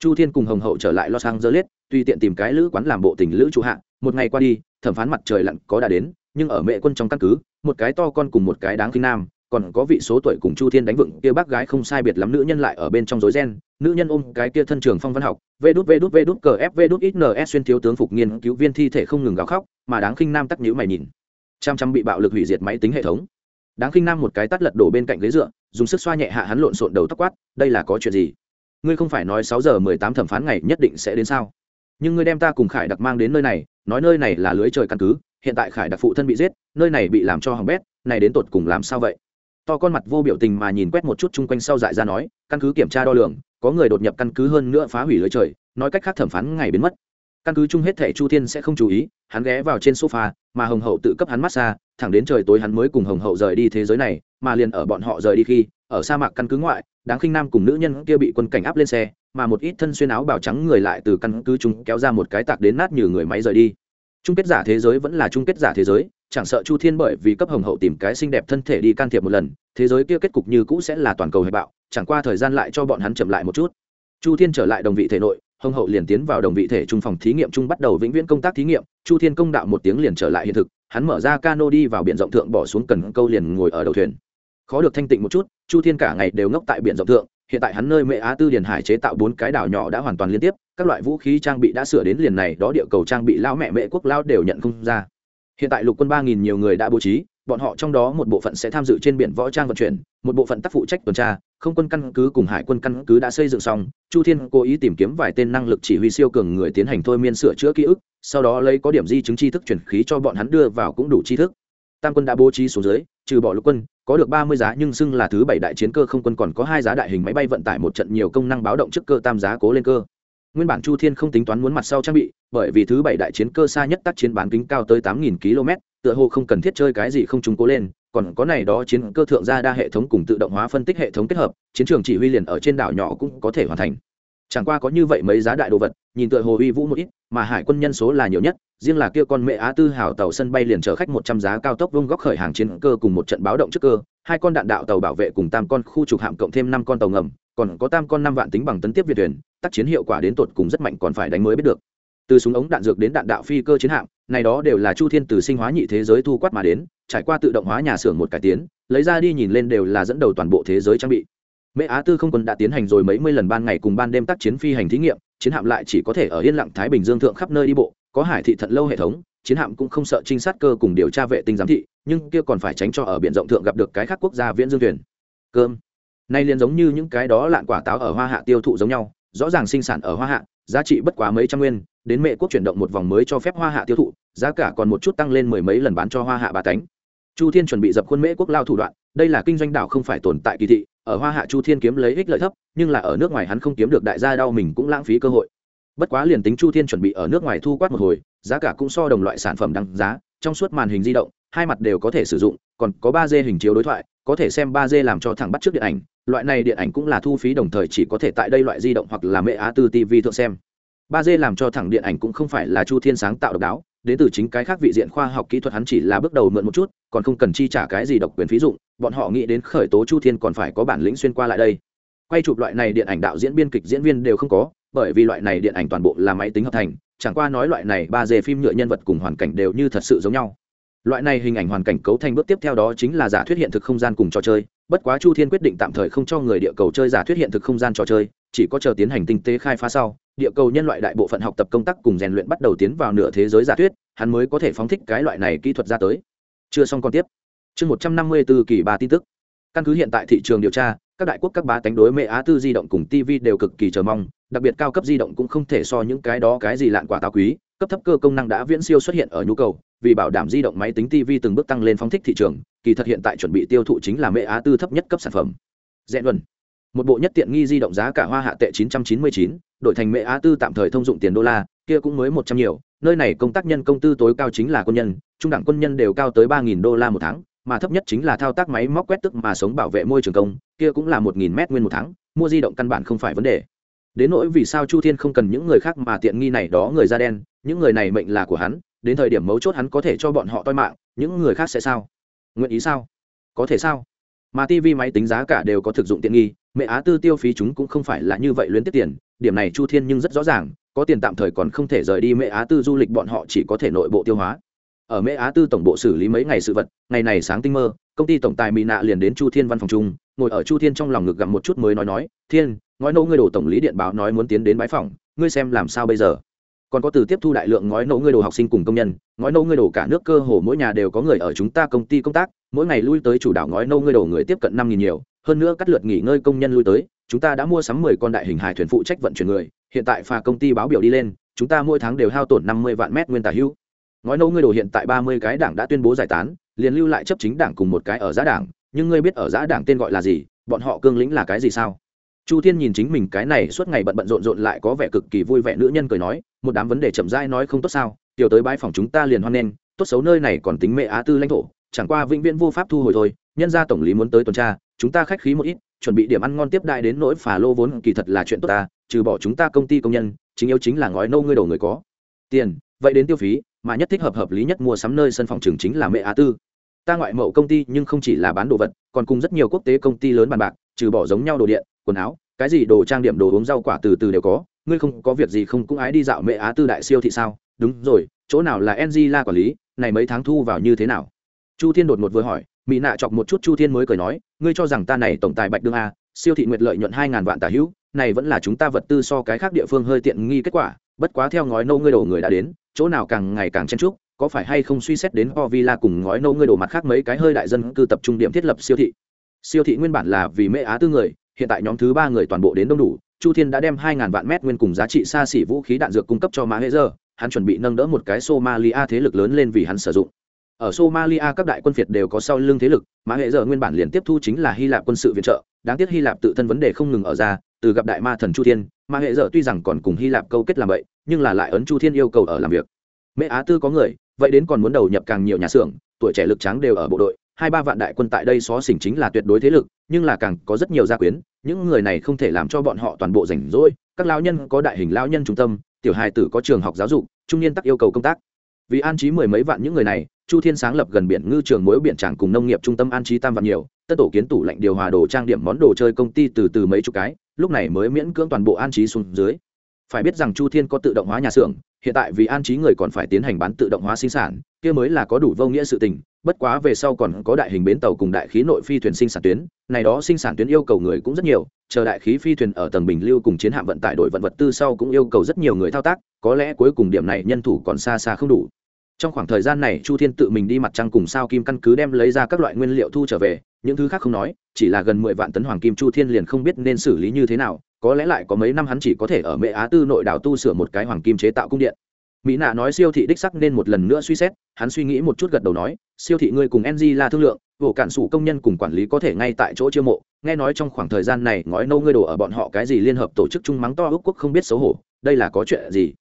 Chu thiên cùng hồng hậu trở lại los angeles, tùy tiện tìm cái lữ quán làm bộ tình lữ trụ hạ, một ngày qua đi, thẩm phán mặt trời lặn có đã đến, nhưng ở mẹ quân trong căn cứ, một cái to con cùng một cái đáng kinh nam, còn có vị số tuổi cùng chu thiên đánh vựng kia bác gái không sai biệt lắm nữ nhân lại ở bên trong rối gen nữ nhân ôm cái kia thân trường phong văn học, vê đút vê đút vê đút, cờ f vê đút, ít ns xuyên thiếu tướng phục nghiên cứu viên thi thể không ngừng gào khóc, mà đáng khinh nam tắc nhữ mày nhìn. Chăm chăm bị bạo lực hủy diệt máy tính hệ thống đáng khinh nam một cái tắt lật đổ bên cạnh ghế dựa, dùng sức xoa nhẹ hạ hắn lộn xộn đầu tóc quát, đây là có chuyện gì? Ngươi không phải nói sáu giờ mười tám thẩm phán ngày nhất định sẽ đến sao? Nhưng ngươi đem ta cùng khải đặc mang đến nơi này, nói nơi này là lưới trời căn cứ, hiện tại khải đặc phụ thân bị giết, nơi này bị làm cho hỏng bét, này đến tột cùng làm sao vậy? To con mặt vô biểu tình mà nhìn quét một chút chung quanh sau dại ra nói, căn cứ kiểm tra đo lường, có người đột nhập căn cứ hơn nữa phá hủy lưới trời, nói cách khác thẩm phán ngày biến mất căn cứ chung hết thẻ chu thiên sẽ không chú ý, hắn ghé vào trên sofa, mà hồng hậu tự cấp hắn massage, thẳng đến trời tối hắn mới cùng hồng hậu rời đi thế giới này, mà liền ở bọn họ rời đi khi, ở sa mạc căn cứ ngoại, đáng khinh nam cùng nữ nhân kia bị quân cảnh áp lên xe, mà một ít thân xuyên áo bào trắng người lại từ căn cứ chúng kéo ra một cái tạc đến nát như người máy rời đi. Chung kết giả thế giới vẫn là chung kết giả thế giới, chẳng sợ chu thiên bởi vì cấp hồng hậu tìm cái xinh đẹp thân thể đi can thiệp một lần, thế giới kia kết cục như cũ sẽ là toàn cầu hệ bạo, chẳng qua thời gian lại cho bọn hắn chậm lại một chút. Chu thiên trở lại đồng vị thể nội hồng hậu liền tiến vào đồng vị thể trung phòng thí nghiệm chung bắt đầu vĩnh viễn công tác thí nghiệm, chu thiên công đạo một tiếng liền trở lại hiện thực, hắn mở ra cano đi vào biển rộng thượng bỏ xuống cần câu liền ngồi ở đầu thuyền. Khó được thanh tịnh một chút, chu thiên cả ngày đều ngốc tại biển rộng thượng, hiện tại hắn nơi mẹ á tư điền hải chế tạo bốn cái đảo nhỏ đã hoàn toàn liên tiếp, các loại vũ khí trang bị đã sửa đến liền này, đó địa cầu trang bị lao mẹ mẹ quốc lao đều nhận không ra. Hiện tại lục quân ba nghìn nhiều người đã bố trí bọn họ trong đó một bộ phận sẽ tham dự trên biển võ trang vận chuyển, một bộ phận tác phụ trách tuần tra, không quân căn cứ cùng hải quân căn cứ đã xây dựng xong, chu thiên cố ý tìm kiếm vài tên năng lực chỉ huy siêu cường người tiến hành thôi miên sửa chữa ký ức, sau đó lấy có điểm di chứng tri thức chuyển khí cho bọn hắn đưa vào cũng đủ tri thức. Tam quân đã bố trí xuống dưới, trừ bỏ lục quân, có được ba mươi giá nhưng xưng là thứ bảy đại chiến cơ không quân còn có hai giá đại hình máy bay vận tải một trận nhiều công năng báo động trước cơ tam giá cố lên cơ. Nguyên bản chu thiên không tính toán muốn mặt sau trang bị, bởi vì thứ bảy đại chiến cơ xa nhất tác chiến bán kính cao tới tám nghìn km tựa hồ không cần thiết chơi cái gì không trúng cố lên, còn có này đó chiến cơ thượng gia đa hệ thống cùng tự động hóa phân tích hệ thống kết hợp, chiến trường chỉ huy liền ở trên đảo nhỏ cũng có thể hoàn thành. Chẳng qua có như vậy mấy giá đại đồ vật, nhìn tựa hồ uy vũ một ít, mà hải quân nhân số là nhiều nhất, riêng là kia con mẹ á tư hào tàu sân bay liền chở khách một trăm giá cao tốc vông góc khởi hàng chiến cơ cùng một trận báo động trước cơ, hai con đạn đạo tàu bảo vệ cùng tam con khu trục hạm cộng thêm năm con tàu ngầm, còn có tam con năm vạn tính bằng tấn tiếp việt thuyền, tác chiến hiệu quả đến tột cùng rất mạnh còn phải đánh mới biết được từ súng ống đạn dược đến đạn đạo phi cơ chiến hạm, này đó đều là chu thiên từ sinh hóa nhị thế giới thu quát mà đến, trải qua tự động hóa nhà xưởng một cải tiến, lấy ra đi nhìn lên đều là dẫn đầu toàn bộ thế giới trang bị. Mễ á tư không quân đã tiến hành rồi mấy mươi lần ban ngày cùng ban đêm tác chiến phi hành thí nghiệm, chiến hạm lại chỉ có thể ở yên lặng thái bình dương thượng khắp nơi đi bộ, có hải thị thận lâu hệ thống, chiến hạm cũng không sợ trinh sát cơ cùng điều tra vệ tinh giám thị, nhưng kia còn phải tránh cho ở biển rộng thượng gặp được cái khác quốc gia viễn dương thuyền. Cơm. Nay liền giống như những cái đó lạn quả táo ở hoa hạ tiêu thụ giống nhau, rõ ràng sinh sản ở hoa hạ giá trị bất quá mấy trăm nguyên, đến mệ quốc chuyển động một vòng mới cho phép hoa hạ tiêu thụ, giá cả còn một chút tăng lên mười mấy lần bán cho hoa hạ bà tánh chu thiên chuẩn bị dập khuôn mễ quốc lao thủ đoạn, đây là kinh doanh đảo không phải tồn tại kỳ thị, ở hoa hạ chu thiên kiếm lấy ích lợi thấp, nhưng là ở nước ngoài hắn không kiếm được đại gia đau mình cũng lãng phí cơ hội. Bất quá liền tính chu thiên chuẩn bị ở nước ngoài thu quát một hồi, giá cả cũng so đồng loại sản phẩm đăng giá, trong suốt màn hình di động, hai mặt đều có thể sử dụng, còn có ba d hình chiếu đối thoại, có thể xem ba d làm cho thẳng bắt trước điện ảnh loại này điện ảnh cũng là thu phí đồng thời chỉ có thể tại đây loại di động hoặc là mẹ á tư tv thượng xem. ba d làm cho thẳng điện ảnh cũng không phải là chu thiên sáng tạo độc đáo, đến từ chính cái khác vị diện khoa học kỹ thuật hắn chỉ là bước đầu mượn một chút, còn không cần chi trả cái gì độc quyền phí dụng, bọn họ nghĩ đến khởi tố chu thiên còn phải có bản lĩnh xuyên qua lại đây. Quay chụp loại này điện ảnh đạo diễn biên kịch diễn viên đều không có, bởi vì loại này điện ảnh toàn bộ là máy tính hợp thành, chẳng qua nói loại này ba d phim nhựa nhân vật cùng hoàn cảnh đều như thật sự giống nhau. Loại này hình ảnh hoàn cảnh cấu thành bước tiếp theo đó chính là giả thuyết hiện thực không gian cùng trò chơi bất quá chu thiên quyết định tạm thời không cho người địa cầu chơi giả thuyết hiện thực không gian trò chơi, chỉ có chờ tiến hành tinh tế khai phá sau, địa cầu nhân loại đại bộ phận học tập công tác cùng rèn luyện bắt đầu tiến vào nửa thế giới giả thuyết, hắn mới có thể phóng thích cái loại này kỹ thuật ra tới. Chưa xong còn tiếp. Chương một trăm năm mươi bốn kỳ ba tin tức. Căn cứ hiện tại thị trường điều tra, các đại quốc các bá tánh đối mê á tư di động cùng tv đều cực kỳ chờ mong, đặc biệt cao cấp di động cũng không thể so những cái đó cái gì lạn quả táo quý, cấp thấp cơ công năng đã viễn siêu xuất hiện ở nhu cầu, vì bảo đảm di động máy tính tv từng bước tăng lên phóng thích thị trường kỳ thật hiện tại chuẩn bị tiêu thụ chính là mẹ á tư thấp nhất cấp sản phẩm. Dẹn luân một bộ nhất tiện nghi di động giá cả hoa hạ tệ 999, đổi thành mẹ á tư tạm thời thông dụng tiền đô la kia cũng mới một trăm nhiều. Nơi này công tác nhân công tư tối cao chính là quân nhân trung đẳng quân nhân đều cao tới ba nghìn đô la một tháng mà thấp nhất chính là thao tác máy móc quét tức mà sống bảo vệ môi trường công kia cũng là một nghìn mét nguyên một tháng mua di động căn bản không phải vấn đề. Đến nỗi vì sao chu thiên không cần những người khác mà tiện nghi này đó người da đen những người này mệnh là của hắn đến thời điểm mấu chốt hắn có thể cho bọn họ toi mạng những người khác sẽ sao? Nguyện ý sao? Có thể sao? Mà tv máy tính giá cả đều có thực dụng tiện nghi, mẹ á tư tiêu phí chúng cũng không phải là như vậy luyến tiết tiền. Điểm này chu thiên nhưng rất rõ ràng, có tiền tạm thời còn không thể rời đi mẹ á tư du lịch bọn họ chỉ có thể nội bộ tiêu hóa. Ở mẹ á tư tổng bộ xử lý mấy ngày sự vật, ngày này sáng tinh mơ, công ty tổng tài mỹ nạ liền đến chu thiên văn phòng chung, ngồi ở chu thiên trong lòng ngực gặm một chút mới nói nói, thiên, ngói nấu ngươi đổ tổng lý điện báo nói muốn tiến đến bãi phòng ngươi xem làm sao bây giờ? Còn có từ tiếp thu đại lượng ngói nấu ngươi đồ học sinh cùng công nhân, ngói nấu ngươi đồ cả nước cơ hồ mỗi nhà đều có người ở chúng ta công ty công tác, mỗi ngày lui tới chủ đảo ngói nấu ngươi đồ người tiếp cận năm nghìn nhiều, hơn nữa cắt lượt nghỉ ngơi công nhân lui tới, chúng ta đã mua sắm mười con đại hình hải thuyền phụ trách vận chuyển người, hiện tại phà công ty báo biểu đi lên, chúng ta mỗi tháng đều hao tổn năm mươi vạn mét nguyên tả hữu. Ngói nấu ngươi đồ hiện tại ba mươi cái đảng đã tuyên bố giải tán, liền lưu lại chấp chính đảng cùng một cái ở giã đảng, nhưng ngươi biết ở giã đảng tên gọi là gì, bọn họ cương lĩnh là cái gì sao? Chu thiên nhìn chính mình cái này suốt ngày bận bận rộn rộn lại có vẻ cực kỳ vui vẻ nữ nhân cười nói, một đám vấn đề chậm rãi nói không tốt sao, tiểu tới bãi phòng chúng ta liền hoan nghênh, tốt xấu nơi này còn tính mẹ á tư lãnh thổ, chẳng qua vĩnh viễn vô pháp thu hồi thôi, nhân gia tổng lý muốn tới tuần tra, chúng ta khách khí một ít, chuẩn bị điểm ăn ngon tiếp đại đến nỗi phà lô vốn kỳ thật là chuyện tốt ta, trừ bỏ chúng ta công ty công nhân, chính yếu chính là ngói nâu ngươi đầu người có tiền, vậy đến tiêu phí, mà nhất thích hợp hợp lý nhất mua sắm nơi sân phòng trường chính là mẹ á tư. Ta ngoại mậu công ty nhưng không chỉ là bán đồ vật, còn cùng rất nhiều quốc tế công ty lớn bàn bạc, trừ bỏ giống nhau đồ điện quần áo, cái gì đồ trang điểm đồ uống rau quả từ từ đều có, ngươi không có việc gì không cũng ái đi dạo mẹ á tư đại siêu thị sao? Đúng rồi, chỗ nào là ng la quản lý, này mấy tháng thu vào như thế nào? Chu thiên đột ngột vừa hỏi mỹ nạ chọc một chút chu thiên mới cười nói, ngươi cho rằng ta này tổng tài bạch đương a, siêu thị nguyệt lợi nhuận hai ngàn vạn tả hữu, này vẫn là chúng ta vật tư so cái khác địa phương hơi tiện nghi kết quả, bất quá theo ngói nâu ngươi đổ người đã đến, chỗ nào càng ngày càng chen trúc có phải hay không suy xét đến ho villa cùng ngói nâu ngươi đổ mặt khác mấy cái hơi đại dân cư tập trung điểm thiết lập siêu thị? Siêu thị nguyên bản là vì mẹ á tư người hiện tại nhóm thứ ba người toàn bộ đến đông đủ, chu thiên đã đem hai ngàn vạn mét nguyên cùng giá trị xa xỉ vũ khí đạn dược cung cấp cho mã hễ giờ hắn chuẩn bị nâng đỡ một cái somalia thế lực lớn lên vì hắn sử dụng. Ở somalia, các đại quân phiệt đều có sau lưng thế lực, mã hễ giờ nguyên bản liền tiếp thu chính là hy lạp quân sự viện trợ, đáng tiếc hy lạp tự thân vấn đề không ngừng ở ra, từ gặp đại ma thần chu thiên, mã hễ giờ tuy rằng còn cùng hy lạp câu kết làm vậy, nhưng là lại ấn chu thiên yêu cầu ở làm việc. Mễ á tư có người, vậy đến còn muốn đầu nhập càng nhiều nhà xưởng, tuổi trẻ lực trắng đều ở bộ đội hai ba vạn đại quân tại đây xó xỉnh chính là tuyệt đối thế lực, nhưng là càng có rất nhiều gia quyến, những người này không thể làm cho bọn họ toàn bộ rảnh rỗi. Các lao nhân có đại hình lao nhân trung tâm, tiểu hài tử có trường học giáo dục, trung niên tắc yêu cầu công tác. Vì an trí mười mấy vạn những người này, chu thiên sáng lập gần biển ngư trường mối biển tràng cùng nông nghiệp trung tâm an trí tam vạn nhiều, tất tổ kiến tủ lạnh điều hòa đồ trang điểm món đồ chơi công ty từ từ mấy chục cái, lúc này mới miễn cưỡng toàn bộ an trí xuống dưới. Phải biết rằng chu thiên có tự động hóa nhà xưởng, hiện tại vì an trí người còn phải tiến hành bán tự động hóa sinh sản, kia mới là có đủ vô nghĩa sự tình bất quá về sau còn có đại hình bến tàu cùng đại khí nội phi thuyền sinh sản tuyến, này đó sinh sản tuyến yêu cầu người cũng rất nhiều, chờ đại khí phi thuyền ở tầng bình lưu cùng chiến hạm vận tải đội vận vật tư sau cũng yêu cầu rất nhiều người thao tác, có lẽ cuối cùng điểm này nhân thủ còn xa xa không đủ. Trong khoảng thời gian này, chu thiên tự mình đi mặt trăng cùng sao kim căn cứ đem lấy ra các loại nguyên liệu thu trở về, những thứ khác không nói, chỉ là gần mười vạn tấn hoàng kim chu thiên liền không biết nên xử lý như thế nào, có lẽ lại có mấy năm hắn chỉ có thể ở mệ á tư nội đảo tu sửa một cái hoàng kim chế tạo cung điện mỹ nạ nói siêu thị đích sắc nên một lần nữa suy xét, hắn suy nghĩ một chút gật đầu nói, siêu thị ngươi cùng ng là thương lượng vụ cản sủ công nhân cùng quản lý có thể ngay tại chỗ chiêu mộ. Nghe nói trong khoảng thời gian này ngói nâu ngươi đổ ở bọn họ cái gì liên hợp tổ chức chung mắng to ước quốc không biết xấu hổ, đây là có chuyện gì?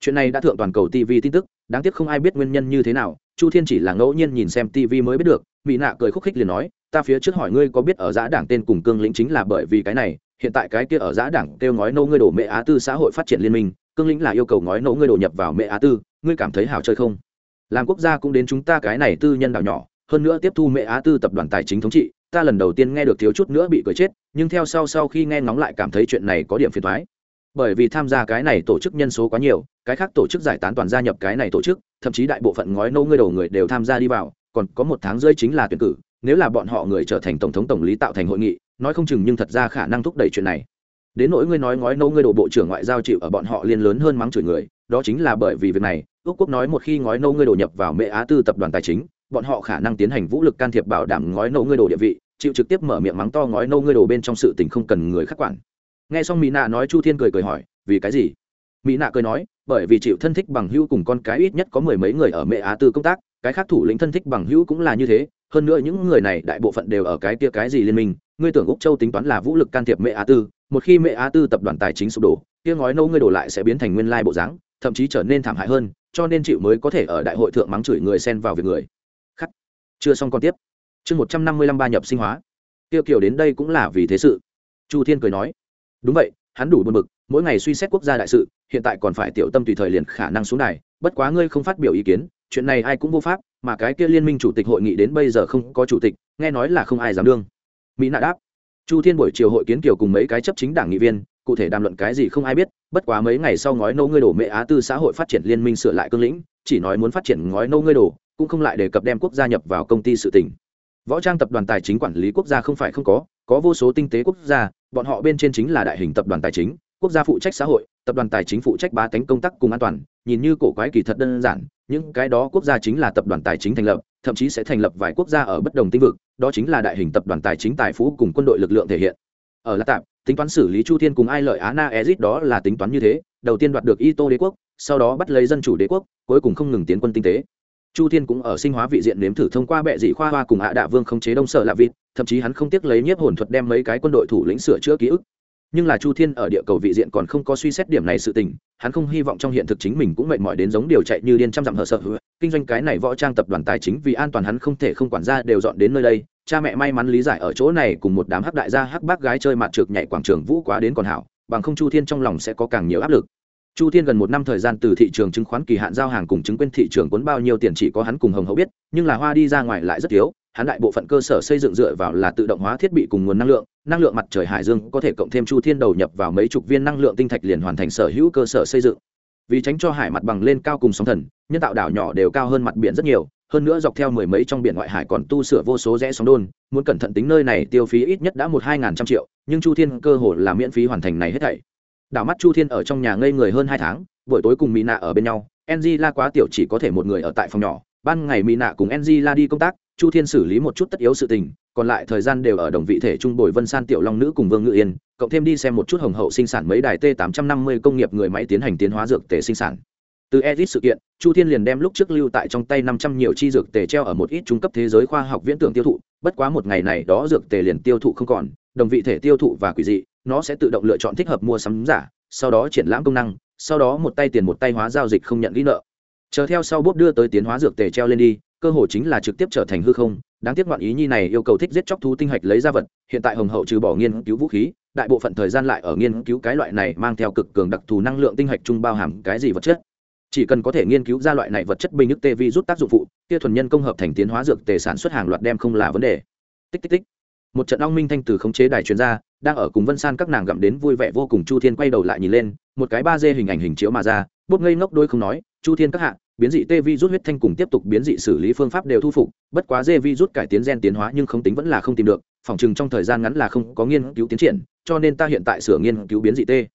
Chuyện này đã thượng toàn cầu tv tin tức, đáng tiếc không ai biết nguyên nhân như thế nào, chu thiên chỉ là ngẫu nhiên nhìn xem tv mới biết được, mỹ nạ cười khúc khích liền nói, ta phía trước hỏi ngươi có biết ở giã đảng tên cùng cương lĩnh chính là bởi vì cái này, hiện tại cái kia ở giã đảng kêu ngói nâu ngươi đổ mẹ á tư xã hội phát triển liên minh cương lĩnh là yêu cầu ngói nâu ngươi đổ nhập vào mẹ á tư, ngươi cảm thấy hào chơi không? Làm quốc gia cũng đến chúng ta cái này tư nhân đảo nhỏ, hơn nữa tiếp thu mẹ á tư tập đoàn tài chính thống trị, ta lần đầu tiên nghe được thiếu chút nữa bị cười chết, nhưng theo sau sau khi nghe ngóng lại cảm thấy chuyện này có điểm phiền thoái bởi vì tham gia cái này tổ chức nhân số quá nhiều, cái khác tổ chức giải tán toàn gia nhập cái này tổ chức, thậm chí đại bộ phận ngói nâu ngươi đầu người đều tham gia đi vào, còn có một tháng rơi chính là tuyển cử, nếu là bọn họ người trở thành tổng thống, tổng lý tạo thành hội nghị, nói không chừng nhưng thật ra khả năng thúc đẩy chuyện này đến nỗi ngươi nói ngói nâu ngươi đổ bộ trưởng ngoại giao chịu ở bọn họ liên lớn hơn mắng chửi người, đó chính là bởi vì việc này ước quốc nói một khi ngói nâu ngươi đổ nhập vào mẹ á tư tập đoàn tài chính, bọn họ khả năng tiến hành vũ lực can thiệp bảo đảm ngói nâu ngươi đổ địa vị, chịu trực tiếp mở miệng mắng to ngói nâu ngươi đổ bên trong sự tình không cần người khắc quản. Nghe xong mỹ nạ nói chu thiên cười cười hỏi, vì cái gì? Mỹ nạ cười nói, bởi vì chịu thân thích bằng hữu cùng con cái ít nhất có mười mấy người ở mẹ á tư công tác, cái khác thủ lĩnh thân thích bằng hữu cũng là như thế, hơn nữa những người này đại bộ phận đều ở cái kia cái gì liên minh ngươi tưởng úc châu tính toán là vũ lực can thiệp mẹ á tư, một khi mẹ á tư tập đoàn tài chính sụp đổ, kia ngói nâu ngươi đổ lại sẽ biến thành nguyên lai bộ dáng, thậm chí trở nên thảm hại hơn, cho nên chịu mới có thể ở đại hội thượng mắng chửi người xen vào việc người. Khắc. Chưa xong còn tiếp. Chương một trăm năm mươi lăm ba nhập sinh hóa. Tiêu kiều đến đây cũng là vì thế sự. Chu thiên cười nói. Đúng vậy, hắn đủ buồn bực, mỗi ngày suy xét quốc gia đại sự, hiện tại còn phải tiểu tâm tùy thời liền khả năng xuống đài, bất quá ngươi không phát biểu ý kiến, chuyện này ai cũng vô pháp, mà cái kia liên minh chủ tịch hội nghị đến bây giờ không có chủ tịch, nghe nói là không ai dám đương mỹ nạ đáp. Chu thiên buổi chiều hội kiến kiều cùng mấy cái chấp chính đảng nghị viên, cụ thể đàm luận cái gì không ai biết, bất quá mấy ngày sau ngói nâu ngươi đổ mẹ á tư xã hội phát triển liên minh sửa lại cương lĩnh, chỉ nói muốn phát triển ngói nâu ngươi đổ, cũng không lại đề cập đem quốc gia nhập vào công ty sự tỉnh võ trang tập đoàn tài chính quản lý quốc gia không phải không có có vô số tinh tế quốc gia, bọn họ bên trên chính là đại hình tập đoàn tài chính, quốc gia phụ trách xã hội, tập đoàn tài chính phụ trách ba tánh công tác cùng an toàn, nhìn như cổ quái kỳ thật đơn giản những cái đó quốc gia chính là tập đoàn tài chính thành lập, thậm chí sẽ thành lập vài quốc gia ở bất đồng tinh vực, đó chính là đại hình tập đoàn tài chính tài phú cùng quân đội lực lượng thể hiện. Ở lạ tạp, tính toán xử lý chu thiên cùng ai lợi á na ezit đó là tính toán như thế, đầu tiên đoạt được y tô đế quốc, sau đó bắt lấy dân chủ đế quốc, cuối cùng không ngừng tiến quân tinh tế. Chu thiên cũng ở sinh hóa vị diện nếm thử thông qua bệ dị khoa hoa cùng hạ đạ vương khống chế đông sở lạ vịt, thậm chí hắn không tiếc lấy nhiếp hồn thuật đem mấy cái quân đội thủ lĩnh sửa chữa ký ức nhưng là chu thiên ở địa cầu vị diện còn không có suy xét điểm này sự tình, hắn không hy vọng trong hiện thực chính mình cũng mệt mỏi đến giống điều chạy như điên trăm dặm hở sợ. Kinh doanh cái này võ trang tập đoàn tài chính vì an toàn hắn không thể không quản gia đều dọn đến nơi đây, cha mẹ may mắn lý giải ở chỗ này cùng một đám hắc đại gia hắc bác gái chơi mặt trượt nhảy quảng trường vũ quá đến còn hảo, bằng không chu thiên trong lòng sẽ có càng nhiều áp lực. Chu thiên gần một năm thời gian từ thị trường chứng khoán kỳ hạn giao hàng cùng chứng quyền thị trường cuốn bao nhiêu tiền chỉ có hắn cùng hồng hậu biết, nhưng là hoa đi ra ngoài lại rất thiếu hắn đại bộ phận cơ sở xây dựng dựa vào là tự động hóa thiết bị cùng nguồn năng lượng năng lượng mặt trời hải dương có thể cộng thêm chu thiên đầu nhập vào mấy chục viên năng lượng tinh thạch liền hoàn thành sở hữu cơ sở xây dựng. Vì tránh cho hải mặt bằng lên cao cùng sóng thần, nhân tạo đảo nhỏ đều cao hơn mặt biển rất nhiều, hơn nữa dọc theo mười mấy trong biển ngoại hải còn tu sửa vô số rẽ sóng đôn, muốn cẩn thận tính nơi này tiêu phí ít nhất đã một hai ngàn trăm triệu, nhưng chu thiên cơ hồ là miễn phí hoàn thành này hết thảy. Đảo mắt chu thiên ở trong nhà ngây người hơn hai tháng, buổi tối cùng mỹ nạ ở bên nhau enzy la quá tiểu chỉ có thể một người ở tại phòng nhỏ, ban ngày mỹ nạ cùng enzy la đi công tác chu thiên xử lý một chút tất yếu sự tình, còn lại thời gian đều ở đồng vị thể trung bồi vân san tiểu long nữ cùng vương ngự yên, cộng thêm đi xem một chút hồng hậu sinh sản mấy đài t 850 công nghiệp người máy tiến hành tiến hóa dược tề sinh sản. Từ edit sự kiện, chu thiên liền đem lúc trước lưu tại trong tay năm trăm nhiều chi dược tề treo ở một ít trung cấp thế giới khoa học viễn tưởng tiêu thụ, bất quá một ngày này đó dược tề liền tiêu thụ không còn, đồng vị thể tiêu thụ và quỷ dị, nó sẽ tự động lựa chọn thích hợp mua sắm giả, sau đó triển lãm công năng, sau đó một tay tiền một tay hóa giao dịch không nhận ghi nợ. Chờ theo sau bốt đưa tới tiến hóa dược tề treo lên đi cơ hội chính là trực tiếp trở thành hư không. Đáng tiếc ngoạn ý nhi này yêu cầu thích giết chóc thú tinh hạch lấy ra vật, hiện tại hồng hậu trừ bỏ nghiên cứu vũ khí, đại bộ phận thời gian lại ở nghiên cứu cái loại này mang theo cực cường đặc thù năng lượng tinh hạch chung bao hàm cái gì vật chất. Chỉ cần có thể nghiên cứu ra loại này vật chất bình nước tê vi rút tác dụng phụ, kia thuần nhân công hợp thành tiến hóa dược tề sản xuất hàng loạt đem không là vấn đề. Tích tích tích. Một trận ong minh thanh từ khống chế đài chuyên gia đang ở cùng vân san các nàng gặm đến vui vẻ vô cùng chu thiên quay đầu lại nhìn lên, một cái ba d hình ảnh hình chiếu mà ra bốc ngây ngốc đôi không nói, chu thiên các hạ biến dị tê vi rút huyết thanh cùng tiếp tục biến dị xử lý phương pháp đều thu phục, bất quá dê vi rút cải tiến gen tiến hóa nhưng không tính vẫn là không tìm được phỏng chừng trong thời gian ngắn là không có nghiên cứu tiến triển, cho nên ta hiện tại sửa nghiên cứu biến dị tê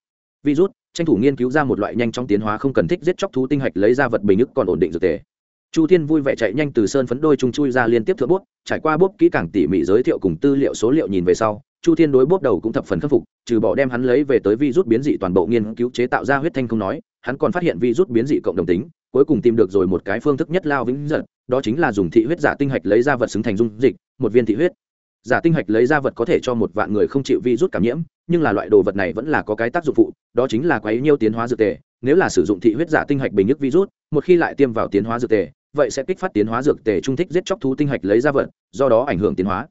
virus, tranh thủ nghiên cứu ra một loại nhanh trong tiến hóa không cần thích giết chóc thú tinh hạch lấy ra vật bình ức còn ổn định dược tề. Chu thiên vui vẻ chạy nhanh từ sơn phấn đôi chung chui ra liên tiếp thượng bút trải qua bút kỹ càng tỉ mỉ giới thiệu cùng tư liệu số liệu nhìn về sau, chu thiên đối bút đầu cũng thập phần khắc phục, trừ bỏ đem hắn lấy về tới virus biến dị toàn bộ nghiên cứu chế tạo ra huyết thanh không nói, hắn còn phát hiện virus biến dị cộng đồng tính cuối cùng tìm được rồi một cái phương thức nhất lao vĩnh giật đó chính là dùng thị huyết giả tinh hạch lấy ra vật xứng thành dung dịch, một viên thị huyết. Giả tinh hạch lấy ra vật có thể cho một vạn người không chịu virus cảm nhiễm, nhưng là loại đồ vật này vẫn là có cái tác dụng phụ, đó chính là quấy nhiêu tiến hóa dược tề. Nếu là sử dụng thị huyết giả tinh hạch bình nhức virus một khi lại tiêm vào tiến hóa dược tề, vậy sẽ kích phát tiến hóa dược tề trung thích giết chóc thú tinh hạch lấy ra vật, do đó ảnh hưởng tiến hóa.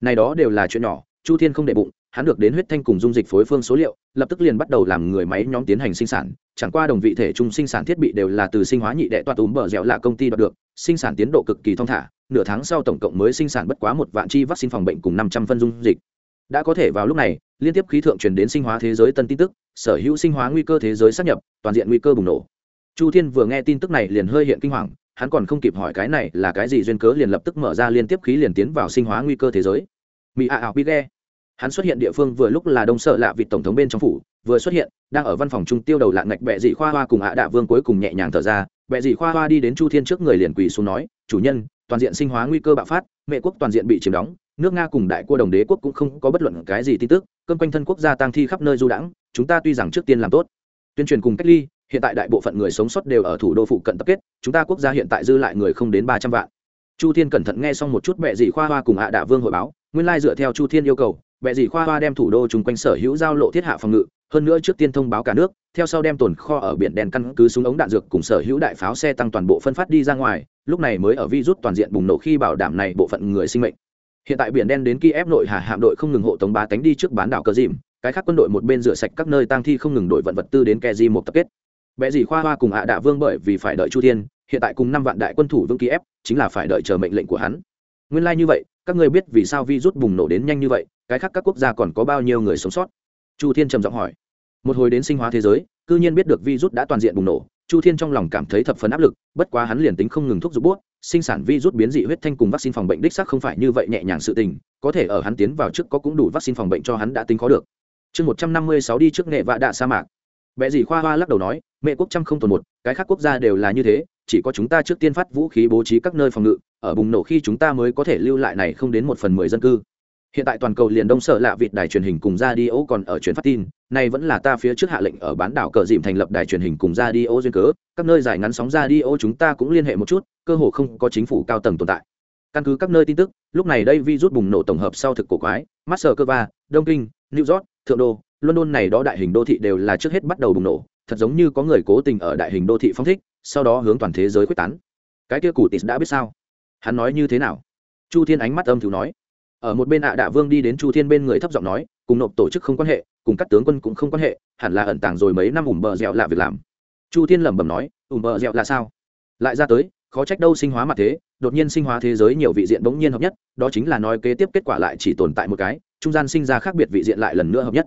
Này đó đều là chuyện nhỏ, chu thiên không để bụng hắn được đến huyết thanh cùng dung dịch phối phương số liệu, lập tức liền bắt đầu làm người máy nhóm tiến hành sinh sản. Chẳng qua đồng vị thể trung sinh sản thiết bị đều là từ sinh hóa nhị đệ toa túm bờ dẻo là công ty đoạt được, sinh sản tiến độ cực kỳ thong thả, nửa tháng sau tổng cộng mới sinh sản bất quá một vạn chi vaccine phòng bệnh cùng năm trăm phân dung dịch. Đã có thể vào lúc này, liên tiếp khí thượng truyền đến sinh hóa thế giới tân tin tức, sở hữu sinh hóa nguy cơ thế giới sắp nhập, toàn diện nguy cơ bùng nổ. Chu thiên vừa nghe tin tức này liền hơi hiện kinh hoàng, hắn còn không kịp hỏi cái này là cái gì duyên cớ liền lập tức mở ra liên tiếp khí liền tiến vào sinh hóa nguy cơ thế giới. Mỹ ảo biết ghe hắn xuất hiện địa phương vừa lúc là đông sợ lạ vị tổng thống bên trong phủ, vừa xuất hiện, đang ở văn phòng trung tiêu đầu lạng ngạch bệ dị khoa hoa cùng ạ đạ vương cuối cùng nhẹ nhàng thở ra. Bệ dị khoa hoa đi đến chu thiên trước người liền quỳ xuống nói, chủ nhân, toàn diện sinh hóa nguy cơ bạo phát, mẹ quốc toàn diện bị chiếm đóng, nước nga cùng đại cua đồng đế quốc cũng không có bất luận cái gì tin tức cơn quanh thân quốc gia tăng thi khắp nơi du đãng, chúng ta tuy rằng trước tiên làm tốt, tuyên truyền cùng cách ly, hiện tại đại bộ phận người sống sót đều ở thủ đô phụ cận tập kết, chúng ta quốc gia hiện tại dư lại người không đến ba trăm vạn. Chu thiên cẩn thận nghe xong một chút mẹ dị khoa hoa cùng ạ đạ vương hội báo, nguyên lai dựa theo chu thiên yêu cầu bệ dị khoa hoa đem thủ đô chung quanh sở hữu giao lộ thiết hạ phòng ngự, hơn nữa trước tiên thông báo cả nước, theo sau đem tồn kho ở biển đen căn cứ súng ống đạn dược cùng sở hữu đại pháo xe tăng toàn bộ phân phát đi ra ngoài, lúc này mới ở virus toàn diện bùng nổ khi bảo đảm này bộ phận người sinh mệnh. Hiện tại biển đen đến kiev nội hà hạm đội không ngừng hộ tống ba tánh đi trước bán đảo cờ dìm cái khác quân đội một bên rửa sạch các nơi tang thi không ngừng đổi vận vật tư đến ke một tập kết. Vẽ gì khoa hoa cùng ạ đạ vương bởi vì phải đợi chu thiên, hiện tại cùng năm vạn đại quân thủ vương kiev, chính là phải đợi chờ mệnh lệnh của hắn. Nguyên lai như vậy, các ngươi biết vì sao virus bùng nổ đến nhanh như vậy cái khác các quốc gia còn có bao nhiêu người sống sót? Chu thiên trầm giọng hỏi. Một hồi đến sinh hóa thế giới, cư nhiên biết được virus đã toàn diện bùng nổ, chu thiên trong lòng cảm thấy thập phần áp lực, bất quá hắn liền tính không ngừng thúc giục bút sinh sản virus biến dị huyết thanh cùng vaccine phòng bệnh đích sắc không phải như vậy nhẹ nhàng sự tình, có thể ở hắn tiến vào trước có cũng đủ vaccine phòng bệnh cho hắn đã tính khó được. Chương một trăm năm mươi sáu đi trước nghệ vạ đạ sa mạc. Vẽ dị khoa hoa lắc đầu nói, mẹ quốc trăm không tồn một, cái khác quốc gia đều là như thế, chỉ có chúng ta trước tiên phát vũ khí bố trí các nơi phòng ngự, ở bùng nổ khi chúng ta mới có thể lưu lại này không đến một phần mười dân cư hiện tại toàn cầu liền đông sở lạ vịt đài truyền hình cùng ra đi ô còn ở truyền phát tin. Này vẫn là ta phía trước hạ lệnh ở bán đảo cờ dìm thành lập đài truyền hình cùng ra đi ô duyên cớ. Các nơi giải ngắn sóng ra đi ô chúng ta cũng liên hệ một chút, cơ hồ không có chính phủ cao tầng tồn tại. Căn cứ các nơi tin tức, lúc này đây vi rút bùng nổ tổng hợp sau thực cổ quái, moscow, đông kinh, new york, thượng đô, london này đó đại hình đô thị đều là trước hết bắt đầu bùng nổ. Thật giống như có người cố tình ở đại hình đô thị phong thích, sau đó hướng toàn thế giới quyết tán. Cái kia cụ tịt đã biết sao? Hắn nói như thế nào? Chu thiên ánh mắt âm thử nói ở một bên ạ đạ vương đi đến chu thiên bên người thấp giọng nói, cùng nộp tổ chức không quan hệ, cùng các tướng quân cũng không quan hệ, hẳn là ẩn tàng rồi mấy năm ủng bờ dẹo là việc làm. Chu thiên lẩm bẩm nói ủng bờ dẹo là sao? Lại ra tới, khó trách đâu sinh hóa mặt thế, đột nhiên sinh hóa thế giới nhiều vị diện bỗng nhiên hợp nhất, đó chính là nói kế tiếp kết quả lại chỉ tồn tại một cái, trung gian sinh ra khác biệt vị diện lại lần nữa hợp nhất.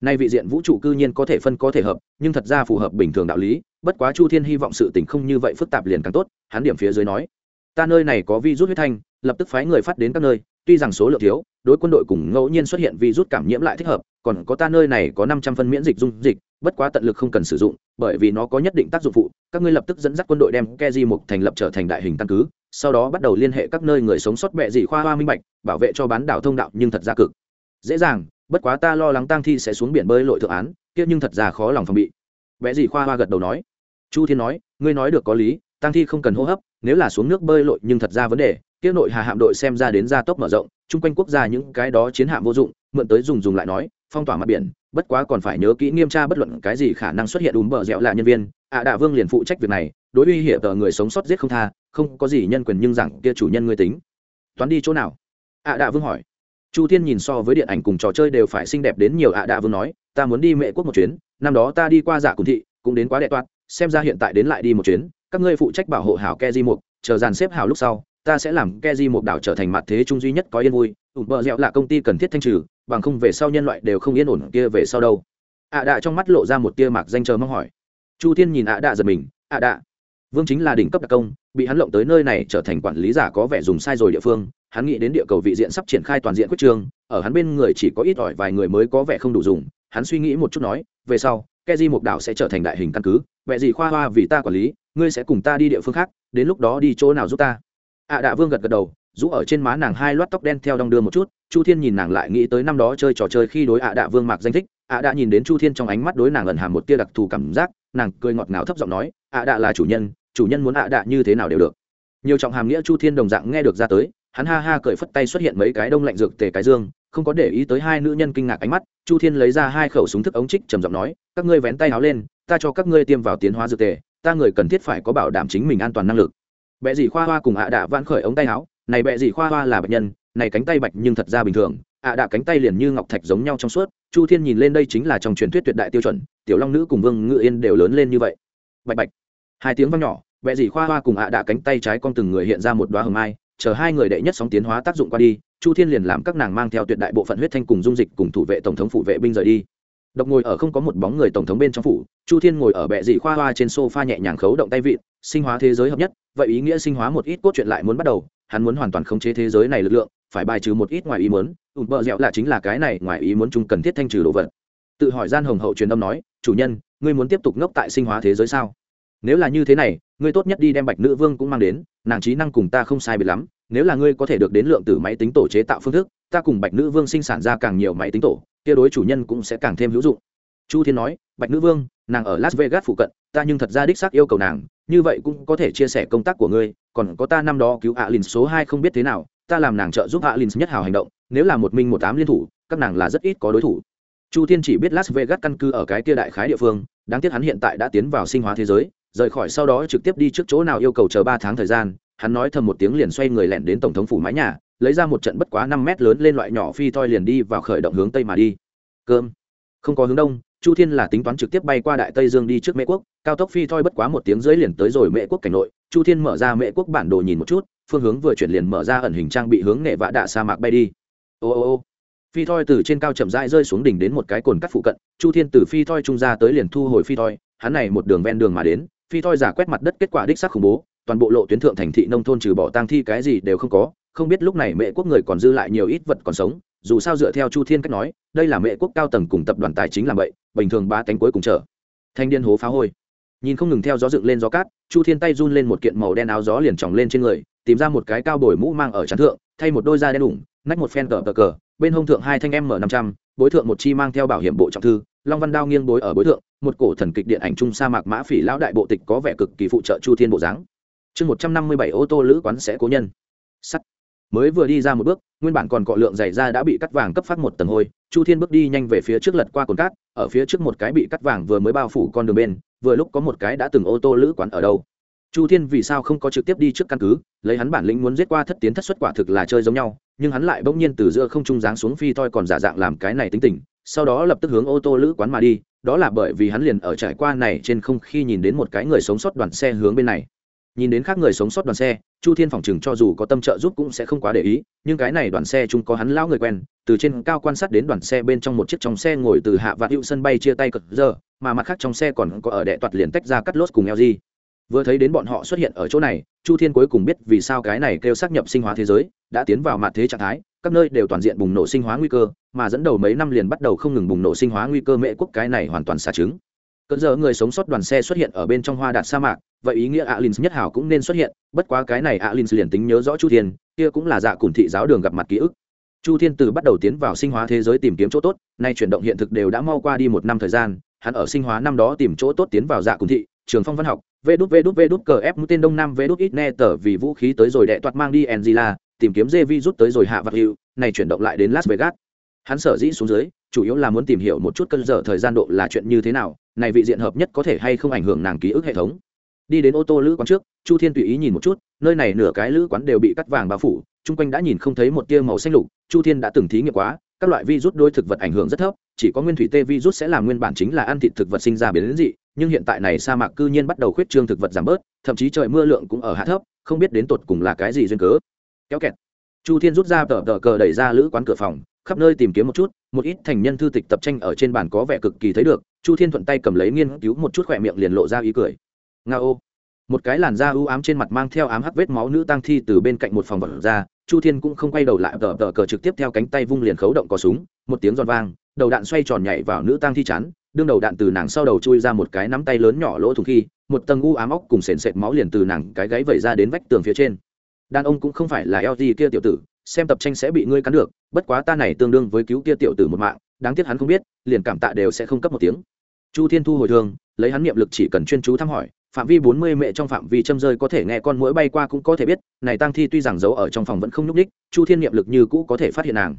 Nay vị diện vũ trụ cư nhiên có thể phân có thể hợp, nhưng thật ra phù hợp bình thường đạo lý, bất quá chu thiên hy vọng sự tình không như vậy phức tạp liền càng tốt, hắn điểm phía dưới nói, ta nơi này có vi rút huyết thanh lập tức phái người phát đến các nơi, tuy rằng số lượng thiếu, đối quân đội cùng ngẫu nhiên xuất hiện vi rút cảm nhiễm lại thích hợp, còn có ta nơi này có năm trăm phân miễn dịch dung dịch, bất quá tận lực không cần sử dụng, bởi vì nó có nhất định tác dụng phụ, các ngươi lập tức dẫn dắt quân đội đem keji mục thành lập trở thành đại hình căn cứ, sau đó bắt đầu liên hệ các nơi người sống sót bệ dị khoa hoa minh bạch, bảo vệ cho bán đảo thông đạo nhưng thật ra cực. Dễ dàng, bất quá ta lo lắng tang thi sẽ xuống biển bơi lội thượng án, kia nhưng thật ra khó lòng phòng bị. Vẽ gì khoa hoa gật đầu nói. Chu thiên nói, ngươi nói được có lý, tang thi không cần hô hấp, nếu là xuống nước bơi lội nhưng thật ra vấn đề kia nội hà hạm đội xem ra đến gia tốc mở rộng, chung quanh quốc gia những cái đó chiến hạm vô dụng, mượn tới dùng dùng lại nói, phong tỏa mặt biển, bất quá còn phải nhớ kỹ nghiêm tra bất luận cái gì khả năng xuất hiện ùm bờ dẻo là nhân viên. Ạ à đạ vương liền phụ trách việc này, đối uy hiểm tờ người sống sót giết không tha, không có gì nhân quyền nhưng rằng kia chủ nhân người tính. Toán đi chỗ nào? Ạ à đạ vương hỏi. Chu thiên nhìn so với điện ảnh cùng trò chơi đều phải xinh đẹp đến nhiều ạ à đạ vương nói, ta muốn đi mệ quốc một chuyến, năm đó ta đi qua dạ giả cùng thị, cũng đến quá đệ toát xem ra hiện tại đến lại đi một chuyến, các ngươi phụ trách bảo hộ hảo ke di mục, chờ dàn xếp hảo lúc sau ta sẽ làm keji một đảo trở thành mặt thế trung duy nhất có yên vui. Ủ bờ dẹo là công ty cần thiết thanh trừ bằng không về sau nhân loại đều không yên ổn kia về sau đâu. Ạ đạ trong mắt lộ ra một tia mạc danh chờ mong hỏi. Chu thiên nhìn ạ đạ giật mình ạ đạ vương chính là đỉnh cấp đặc công bị hắn lộng tới nơi này trở thành quản lý giả có vẻ dùng sai rồi địa phương hắn nghĩ đến địa cầu vị diện sắp triển khai toàn diện quyết trường, ở hắn bên người chỉ có ít ỏi vài người mới có vẻ không đủ dùng. Hắn suy nghĩ một chút nói về sau Keji một mục đảo sẽ trở thành đại hình căn cứ vẻ gì khoa hoa vì ta quản lý ngươi sẽ cùng ta đi địa phương khác đến lúc đó đi chỗ nào giúp ta? Ạ đạ vương gật gật đầu, rũ ở trên má nàng hai loát tóc đen theo đong đưa một chút, chu thiên nhìn nàng lại nghĩ tới năm đó chơi trò chơi khi đối ạ đạ vương mạc danh thích, ạ đạ nhìn đến chu thiên trong ánh mắt đối nàng ẩn hàm một tia đặc thù cảm giác, nàng cười ngọt ngào thấp giọng nói, ạ đạ là chủ nhân chủ nhân muốn ạ đạ như thế nào đều được. Nhiều trọng hàm nghĩa chu thiên đồng dạng nghe được ra tới, hắn ha ha cởi phất tay xuất hiện mấy cái đông lạnh dược tề cái dương, không có để ý tới hai nữ nhân kinh ngạc ánh mắt, chu thiên lấy ra hai khẩu súng thức ống trích trầm giọng nói, các ngươi vén tay áo lên, ta cho các ngươi tiêm vào tiến hóa dược tề, ta người cần thiết phải có bảo đảm chính mình an toàn năng lực bệ dì khoa hoa cùng ạ đạ vãn khởi ống tay áo, này bệ dì khoa hoa là bệnh nhân, này cánh tay bạch nhưng thật ra bình thường, ạ đạ cánh tay liền như ngọc thạch giống nhau trong suốt, chu thiên nhìn lên đây chính là trong truyền thuyết tuyệt đại tiêu chuẩn, tiểu long nữ cùng vương ngự yên đều lớn lên như vậy. Bạch bạch. Hai tiếng vang nhỏ, bệ dì khoa hoa cùng ạ đạ cánh tay trái con từng người hiện ra một đoá hầm mai, chờ hai người đệ nhất sóng tiến hóa tác dụng qua đi, chu thiên liền làm các nàng mang theo tuyệt đại bộ phận huyết thanh cùng dung dịch cùng thủ vệ tổng thống phụ vệ binh rời đi độc ngồi ở không có một bóng người tổng thống bên trong phủ, chu thiên ngồi ở bệ dị khoa hoa trên sofa nhẹ nhàng khấu động tay vịn, sinh hóa thế giới hợp nhất, vậy ý nghĩa sinh hóa một ít cốt truyện lại muốn bắt đầu, hắn muốn hoàn toàn khống chế thế giới này lực lượng, phải bài trừ một ít ngoài ý muốn ủn bợ dẹo là chính là cái này ngoài ý muốn chung cần thiết thanh trừ đồ vật. Tự hỏi gian hồng hậu truyền âm nói, chủ nhân, ngươi muốn tiếp tục ngốc tại sinh hóa thế giới sao? Nếu là như thế này, ngươi tốt nhất đi đem bạch nữ vương cũng mang đến, nàng trí năng cùng ta không sai biệt lắm, nếu là ngươi có thể được đến lượng tử máy tính tổ chế tạo phương thức, ta cùng bạch nữ vương sinh sản ra càng nhiều máy tính tổ kia đối chủ nhân cũng sẽ càng thêm hữu dụng. Chu thiên nói, bạch nữ vương, nàng ở las vegas phụ cận, ta nhưng thật ra đích xác yêu cầu nàng, như vậy cũng có thể chia sẻ công tác của ngươi, còn có ta năm đó cứu alin số hai không biết thế nào, ta làm nàng trợ giúp alin nhất hào hành động, nếu là một minh một tám liên thủ, các nàng là rất ít có đối thủ. Chu thiên chỉ biết las vegas căn cứ ở cái kia đại khái địa phương, đáng tiếc hắn hiện tại đã tiến vào sinh hóa thế giới, rời khỏi sau đó trực tiếp đi trước chỗ nào yêu cầu chờ ba tháng thời gian hắn nói thầm một tiếng liền xoay người lẻn đến tổng thống phủ mái nhà, lấy ra một trận bất quá năm mét lớn lên loại nhỏ phi thoi liền đi vào khởi động hướng tây mà đi. Cơm. Không có hướng đông, chu thiên là tính toán trực tiếp bay qua đại tây dương đi trước mễ quốc, cao tốc phi thoi bất quá một tiếng dưới liền tới rồi mễ quốc cảnh nội. Chu thiên mở ra mễ quốc bản đồ nhìn một chút, phương hướng vừa chuyển liền mở ra ẩn hình trang bị hướng nghệ vạ đạ sa mạc bay đi. Ô ô ô. Phi thoi từ trên cao chậm rãi rơi xuống đỉnh đến một cái cồn cắt phụ cận, chu thiên từ phi thoi trung ra tới liền thu hồi phi thoi, hắn này một đường ven đường mà đến, phi thoi giả quét mặt đất kết quả đích xác khủng bố toàn bộ lộ tuyến thượng thành thị nông thôn trừ bỏ tang thi cái gì đều không có, không biết lúc này mẹ quốc người còn dư lại nhiều ít vật còn sống, dù sao dựa theo chu thiên cách nói, đây là mẹ quốc cao tầng cùng tập đoàn tài chính làm vậy, bình thường ba cánh cuối cùng chờ thanh điên hố phá hôi. Nhìn không ngừng theo gió dựng lên gió cát, chu thiên tay run lên một kiện màu đen áo gió liền tròng lên trên người, tìm ra một cái cao bồi mũ mang ở chắn thượng, thay một đôi da đen đủng, nách một phen cờ cờ cờ, bên hông thượng hai thanh em m năm trăm, bối thượng một chi mang theo bảo hiểm bộ trọng thư, long văn đao nghiêng bối ở bối thượng, một cổ thần kịch điện ảnh trung sa mạc mã phỉ lão đại bộ tịch có vẻ cực kỳ phụ trợ chu thiên bộ dáng chương một trăm năm mươi bảy ô tô lữ quán sẽ cố nhân. Sắt. Mới vừa đi ra một bước, nguyên bản còn cọ lượng dày ra đã bị cắt vàng cấp phát một tầng hôi, chu thiên bước đi nhanh về phía trước lật qua cồn cát, ở phía trước một cái bị cắt vàng vừa mới bao phủ con đường bên, vừa lúc có một cái đã từng ô tô lữ quán ở đâu. Chu thiên vì sao không có trực tiếp đi trước căn cứ, lấy hắn bản lĩnh muốn giết qua thất tiến thất xuất quả thực là chơi giống nhau, nhưng hắn lại bỗng nhiên từ giữa không trung dáng xuống phi toi còn giả dạng làm cái này tính tình, sau đó lập tức hướng ô tô lữ quán mà đi, đó là bởi vì hắn liền ở trải qua này trên không khi nhìn đến một cái người sống sót đoàn xe hướng bên này nhìn đến khác người sống sót đoàn xe, chu thiên phòng chừng cho dù có tâm trợ giúp cũng sẽ không quá để ý, nhưng cái này đoàn xe chung có hắn lão người quen, từ trên cao quan sát đến đoàn xe bên trong một chiếc trong xe ngồi từ hạ vạn hữu sân bay chia tay cực giờ, mà mặt khác trong xe còn có ở đệ toạt liền tách ra cắt lốt cùng lg vừa thấy đến bọn họ xuất hiện ở chỗ này, chu thiên cuối cùng biết vì sao cái này kêu xác nhập sinh hóa thế giới, đã tiến vào mặt thế trạng thái, các nơi đều toàn diện bùng nổ sinh hóa nguy cơ, mà dẫn đầu mấy năm liền bắt đầu không ngừng bùng nổ sinh hóa nguy cơ mễ quốc cái này hoàn toàn xả trứng cơn giờ người sống sót đoàn xe xuất hiện ở bên trong hoa đạt sa mạc, vậy ý nghĩa alin nhất hảo cũng nên xuất hiện, bất quá cái này alin liền tính nhớ rõ chu thiên, kia cũng là dạ cùng thị giáo đường gặp mặt ký ức. Chu thiên từ bắt đầu tiến vào sinh hóa thế giới tìm kiếm chỗ tốt, nay chuyển động hiện thực đều đã mau qua đi một năm thời gian, hắn ở sinh hóa năm đó tìm chỗ tốt tiến vào dạ cùng thị, trường phong văn học, vê đút vê đút vê đút cờ ép mũi tên đông nam vê đút ít ne tờ vì vũ khí tới rồi đệ toạt mang đi angela tìm kiếm dê vi rút tới rồi hạ vật hiệu này chuyển động lại đến las vegas hắn sở dĩ xuống dưới, chủ yếu là muốn tìm hiểu một chút cơn giờ thời gian độ là chuyện như thế nào, này vị diện hợp nhất có thể hay không ảnh hưởng nàng ký ức hệ thống. Đi đến ô tô lữ quán trước, chu thiên tùy ý nhìn một chút, nơi này nửa cái lữ quán đều bị cắt vàng bao phủ, chung quanh đã nhìn không thấy một tia màu xanh lục, chu thiên đã từng thí nghiệm quá, các loại virus đôi thực vật ảnh hưởng rất thấp, chỉ có nguyên thủy tê virus sẽ làm nguyên bản chính là ăn thịt thực vật sinh ra biến dị, nhưng hiện tại này sa mạc cư nhiên bắt đầu khuyết trương thực vật giảm bớt, thậm chí trời mưa lượng cũng ở hạ thấp, không biết đến tột cùng là cái gì duyên cớ. Kéo kẹt. Chu thiên rút ra tờ tờ cờ đẩy ra lữ quán cửa phòng khắp nơi tìm kiếm một chút, một ít thành nhân thư tịch tập tranh ở trên bàn có vẻ cực kỳ thấy được, chu thiên thuận tay cầm lấy nghiên cứu một chút khỏe miệng liền lộ ra ý cười nga ô một cái làn da ưu ám trên mặt mang theo ám hắc vết máu nữ tăng thi từ bên cạnh một phòng vật ra, chu thiên cũng không quay đầu lại, tờ tờ, cờ trực tiếp theo cánh tay vung liền khấu động có súng, một tiếng giòn vang, đầu đạn xoay tròn nhảy vào nữ tăng thi chán. đương đầu đạn từ nàng sau đầu chui ra một cái nắm tay lớn nhỏ lỗ thủng khi, một tầng u ám óc cùng sền sệt máu liền từ nàng cái gáy vẩy ra đến vách tường phía trên đàn ông cũng không phải là eo gì kia tiểu tử xem tập tranh sẽ bị ngươi cắn được, bất quá ta này tương đương với cứu kia tiểu tử một mạng, đáng tiếc hắn không biết, liền cảm tạ đều sẽ không cấp một tiếng. Chu thiên thu hồi thường, lấy hắn niệm lực chỉ cần chuyên chú thăm hỏi, phạm vi bốn mươi mệ trong phạm vi châm rơi có thể nghe con mũi bay qua cũng có thể biết, này tăng thi tuy rằng giấu ở trong phòng vẫn không nhúc ních chu thiên niệm lực như cũ có thể phát hiện nàng.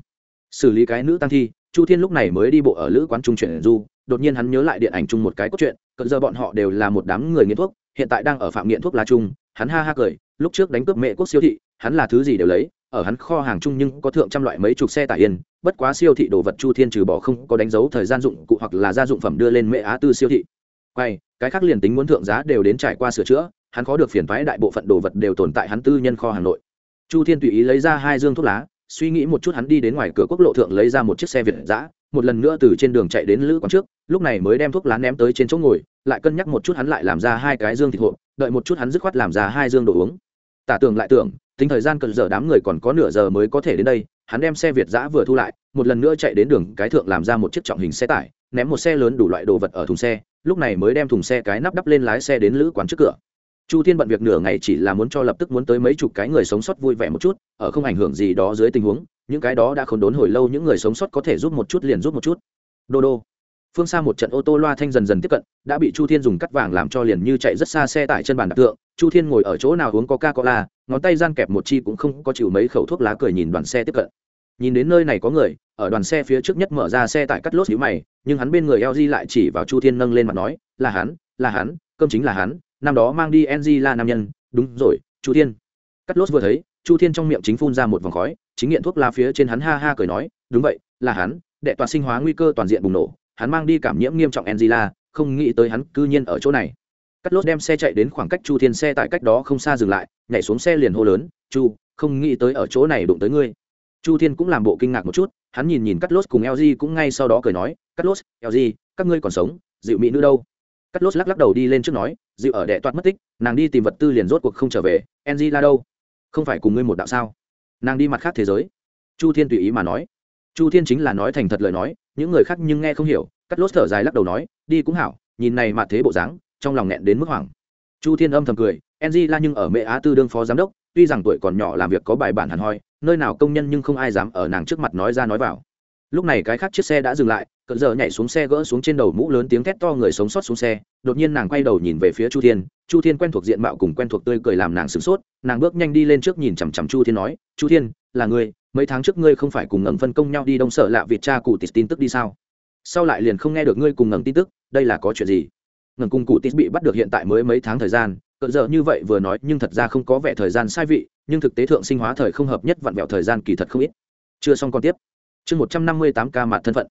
Xử lý cái nữ tăng thi, chu thiên lúc này mới đi bộ ở lữ quán trung chuyển du, đột nhiên hắn nhớ lại điện ảnh chung một cái cốt truyện, cận giờ bọn họ đều là một đám người nghiện thuốc, hiện tại đang ở phạm nghiện thuốc lá chung, hắn ha ha cười, lúc trước đánh cướp mẹ quốc siêu thị, hắn là thứ gì đều lấy ở hắn kho hàng chung nhưng có thượng trăm loại mấy chục xe tải yên, bất quá siêu thị đồ vật chu thiên trừ bỏ không có đánh dấu thời gian dụng cụ hoặc là gia dụng phẩm đưa lên mẹ á tư siêu thị. Quay, cái khác liền tính muốn thượng giá đều đến trải qua sửa chữa, hắn khó được phiền thoái đại bộ phận đồ vật đều tồn tại hắn tư nhân kho hà nội. Chu thiên tùy ý lấy ra hai dương thuốc lá, suy nghĩ một chút hắn đi đến ngoài cửa quốc lộ thượng lấy ra một chiếc xe việt giã một lần nữa từ trên đường chạy đến lữ quán trước, lúc này mới đem thuốc lá ném tới trên chỗ ngồi, lại cân nhắc một chút hắn lại làm ra hai cái dương thịt hộp, đợi một chút hắn dứt khoát làm ra hai dương đồ uống. Tả tưởng lại tưởng tính thời gian cần giờ đám người còn có nửa giờ mới có thể đến đây, hắn đem xe việt giã vừa thu lại, một lần nữa chạy đến đường cái thượng làm ra một chiếc trọng hình xe tải, ném một xe lớn đủ loại đồ vật ở thùng xe, lúc này mới đem thùng xe cái nắp đắp lên lái xe đến lữ quán trước cửa. Chu thiên bận việc nửa ngày chỉ là muốn cho lập tức muốn tới mấy chục cái người sống sót vui vẻ một chút, ở không ảnh hưởng gì đó dưới tình huống, những cái đó đã không đốn hồi lâu những người sống sót có thể giúp một chút liền giúp một chút. Đô đô phương xa một trận ô tô loa thanh dần dần tiếp cận, đã bị chu thiên dùng cắt vàng làm cho liền như chạy rất xa xe tại chân bàn đặc tượng chu thiên ngồi ở chỗ nào uống coca cola ngón tay gian kẹp một chi cũng không có chịu mấy khẩu thuốc lá cười nhìn đoàn xe tiếp cận. Nhìn đến nơi này có người, ở đoàn xe phía trước nhất mở ra xe tại cắt lốt nhíu mày, nhưng hắn bên người lg lại chỉ vào chu thiên nâng lên mặt nói, là hắn là hắn, cơm chính là hắn, năm đó mang đi ng là nam nhân. Đúng rồi, chu thiên. Cắt lốt vừa thấy, chu thiên trong miệng chính phun ra một vòng khói, chính nghiện thuốc lá phía trên hắn ha ha cười nói, đúng vậy, là hắn, đệ toàn sinh hóa nguy cơ toàn diện bùng nổ hắn mang đi cảm nhiễm nghiêm trọng angela, không nghĩ tới hắn cư nhiên ở chỗ này. Cắt lốt đem xe chạy đến khoảng cách chu thiên xe tại cách đó không xa dừng lại, nhảy xuống xe liền hô lớn, chu, không nghĩ tới ở chỗ này đụng tới ngươi. Chu thiên cũng làm bộ kinh ngạc một chút, hắn nhìn nhìn cắt lốt cùng lg cũng ngay sau đó cười nói cắt lốt lg các ngươi còn sống, dịu mỹ nữ đâu? Cắt lốt lắc lắc đầu đi lên trước nói, dịu ở đệ toát mất tích, nàng đi tìm vật tư liền rốt cuộc không trở về, angela đâu? Không phải cùng ngươi một đạo sao? Nàng đi mặt khác thế giới. Chu thiên tùy ý mà nói. Chu thiên chính là nói thành thật lời nói những người khác nhưng nghe không hiểu cắt lốt thở dài lắc đầu nói, đi cũng hảo, nhìn này mà thế bộ dáng, trong lòng nghẹn đến mức hoảng chu thiên âm thầm cười enzy la nhưng ở mẹ á tư đương phó giám đốc, tuy rằng tuổi còn nhỏ làm việc có bài bản hẳn hoi, nơi nào công nhân nhưng không ai dám ở nàng trước mặt nói ra nói vào lúc này cái khác chiếc xe đã dừng lại cận giờ nhảy xuống xe gỡ xuống trên đầu mũ lớn tiếng thét to người sống sót xuống xe, đột nhiên nàng quay đầu nhìn về phía chu thiên chu thiên quen thuộc diện mạo cùng quen thuộc tươi cười làm nàng sửng sốt, nàng bước nhanh đi lên trước nhìn chằm chằm chu thiên nói, chu thiên, là người mấy tháng trước ngươi không phải cùng ngẩng phân công nhau đi đông sở lạ việt cha cụ tít tin tức đi sao? Sau lại liền không nghe được ngươi cùng ngẩng tin tức, đây là có chuyện gì? Ngẩng cùng cụ tít bị bắt được hiện tại mới mấy tháng thời gian, cỡ giờ như vậy vừa nói, nhưng thật ra không có vẻ thời gian sai vị, nhưng thực tế thượng sinh hóa thời không hợp nhất vặn vẹo thời gian kỳ thật không ít. Chưa xong còn tiếp. Chương một trăm năm mươi tám ca mặt thân phận.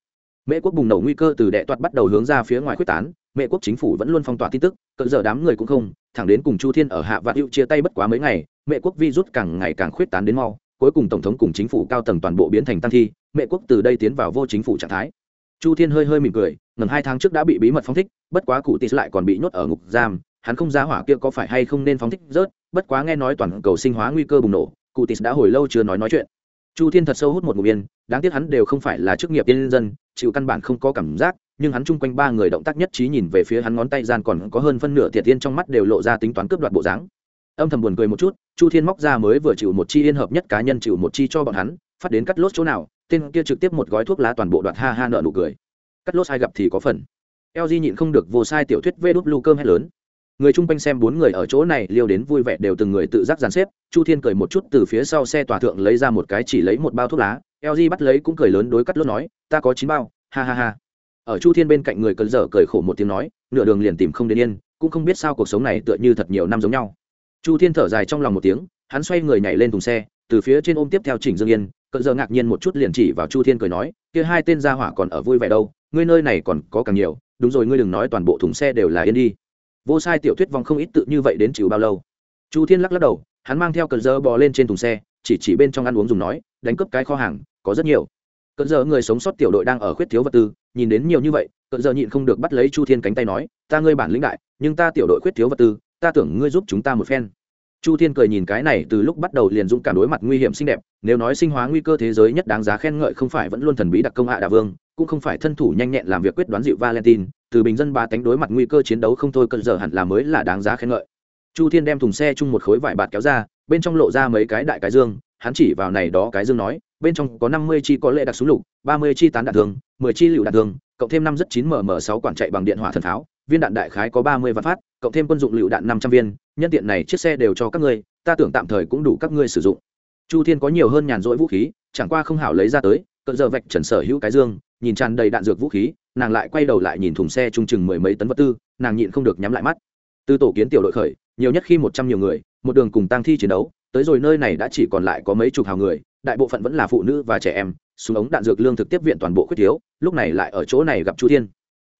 Mễ quốc bùng nổ nguy cơ từ đệ toạt bắt đầu hướng ra phía ngoài quyết tán mễ quốc chính phủ vẫn luôn phong tỏa tin tức, cỡ giờ đám người cũng không, thẳng đến cùng chu thiên ở hạ vạn hữu chia tay bất quá mấy ngày mễ quốc vi rút càng ngày càng khuyết tán đến mau cuối cùng tổng thống cùng chính phủ cao tầng toàn bộ biến thành tăng thi, mẹ quốc từ đây tiến vào vô chính phủ trạng thái. Chu thiên hơi hơi mỉm cười ngần hai tháng trước đã bị bí mật phóng thích, bất quá cụ tis lại còn bị nhốt ở ngục giam, hắn không ra hỏa kia có phải hay không nên phóng thích rớt, bất quá nghe nói toàn cầu sinh hóa nguy cơ bùng nổ, cụ tis đã hồi lâu chưa nói nói chuyện. Chu thiên thật sâu hút một ngụm yên, đáng tiếc hắn đều không phải là chức nghiệp tiên dân, chịu căn bản không có cảm giác, nhưng hắn chung quanh ba người động tác nhất trí nhìn về phía hắn ngón tay gian còn có hơn phân nửa thiệt tiên trong mắt đều lộ ra tính toán cướp đoạt bộ dáng âm thầm buồn cười một chút, chu thiên móc ra mới vừa chịu một chi yên hợp nhất cá nhân chịu một chi cho bọn hắn, phát đến cắt lốt chỗ nào, tên kia trực tiếp một gói thuốc lá toàn bộ đoạt ha ha nợ nụ cười. Cắt lốt ai gặp thì có phần. Lg nhịn không được vô sai tiểu thuyết vê đút lưu cơm hay lớn. Người chung quanh xem bốn người ở chỗ này liêu đến vui vẻ đều từng người tự giác dàn xếp, chu thiên cười một chút từ phía sau xe tòa thượng lấy ra một cái chỉ lấy một bao thuốc lá lg bắt lấy cũng cười lớn đối cắt lốt nói, ta có chín bao, ha ha ha. Ở chu thiên bên cạnh người cần dở cười khổ một tiếng nói, nửa đường liền tìm không đến yên, cũng không biết sao cuộc sống này tựa như thật nhiều năm giống nhau chu thiên thở dài trong lòng một tiếng, hắn xoay người nhảy lên thùng xe, từ phía trên ôm tiếp theo chỉnh dương yên cận giờ ngạc nhiên một chút liền chỉ vào chu thiên cười nói, kia hai tên gia hỏa còn ở vui vẻ đâu, ngươi nơi này còn có càng nhiều, đúng rồi ngươi đừng nói toàn bộ thùng xe đều là yên đi. Vô sai tiểu thuyết vong không ít tự như vậy đến chịu bao lâu. Chu thiên lắc lắc đầu, hắn mang theo cận giờ bò lên trên thùng xe, chỉ chỉ bên trong ăn uống dùng nói, đánh cướp cái kho hàng, có rất nhiều. Cận giờ người sống sót tiểu đội đang ở khuyết thiếu vật tư, nhìn đến nhiều như vậy cận giờ nhịn không được bắt lấy chu thiên cánh tay nói, ta ngươi bản lĩnh đại, nhưng ta tiểu đội khuyết thiếu vật tư ta tưởng ngươi giúp chúng ta một phen. Chu thiên cười nhìn cái này từ lúc bắt đầu liền dũng cảm đối mặt nguy hiểm xinh đẹp, nếu nói sinh hóa nguy cơ thế giới nhất đáng giá khen ngợi không phải vẫn luôn thần bí đặc công hạ đà vương, cũng không phải thân thủ nhanh nhẹn làm việc quyết đoán dịu valentine, từ bình dân ba tánh đối mặt nguy cơ chiến đấu không thôi cần giờ hẳn là mới là đáng giá khen ngợi. Chu thiên đem thùng xe chung một khối vải bạt kéo ra, bên trong lộ ra mấy cái đại cái dương, hắn chỉ vào này đó cái dương nói, bên trong có năm mươi chi có lệ đặc súng lục, ba mươi chi tán đạn thương, mười chi lựu đạn thương, cộng thêm năm rất chín mm sáu quản chạy bằng điện hỏa thần pháo viên đạn đại khái có ba mươi vạn phát, cộng thêm quân dụng lựu đạn năm trăm viên, nhân tiện này chiếc xe đều cho các ngươi, ta tưởng tạm thời cũng đủ các ngươi sử dụng. Chu thiên có nhiều hơn nhàn rỗi vũ khí, chẳng qua không hảo lấy ra tới cận giờ vạch trần sở hữu cái dương, nhìn tràn đầy đạn dược vũ khí, nàng lại quay đầu lại nhìn thùng xe trung chừng mười mấy tấn vật tư, nàng nhịn không được nhắm lại mắt. Từ tổ kiến tiểu đội khởi, nhiều nhất khi một trăm nhiều người, một đường cùng tăng thi chiến đấu, tới rồi nơi này đã chỉ còn lại có mấy chục hào người, đại bộ phận vẫn là phụ nữ và trẻ em, súng ống đạn dược lương thực tiếp viện toàn bộ khuyết thiếu, lúc này lại ở chỗ này gặp chu thiên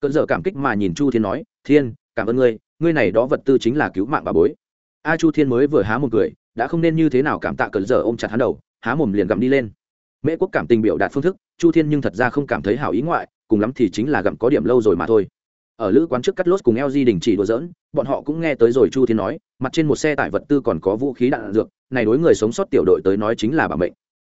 cơn giờ cảm kích mà nhìn chu thiên nói, thiên, cảm ơn ngươi ngươi này đó vật tư chính là cứu mạng bà bối. A chu thiên mới vừa há một cười, đã không nên như thế nào cảm tạ cơn giờ ôm chặt hắn đầu, há mồm liền gặm đi lên. Mễ quốc cảm tình biểu đạt phương thức, chu thiên nhưng thật ra không cảm thấy hảo ý ngoại, cùng lắm thì chính là gặm có điểm lâu rồi mà thôi. Ở lữ quán trước cắt lốt cùng eo di đình chỉ đùa dỡn bọn họ cũng nghe tới rồi chu thiên nói, mặt trên một xe tải vật tư còn có vũ khí đạn dược, này đối người sống sót tiểu đội tới nói chính là bảo mệnh.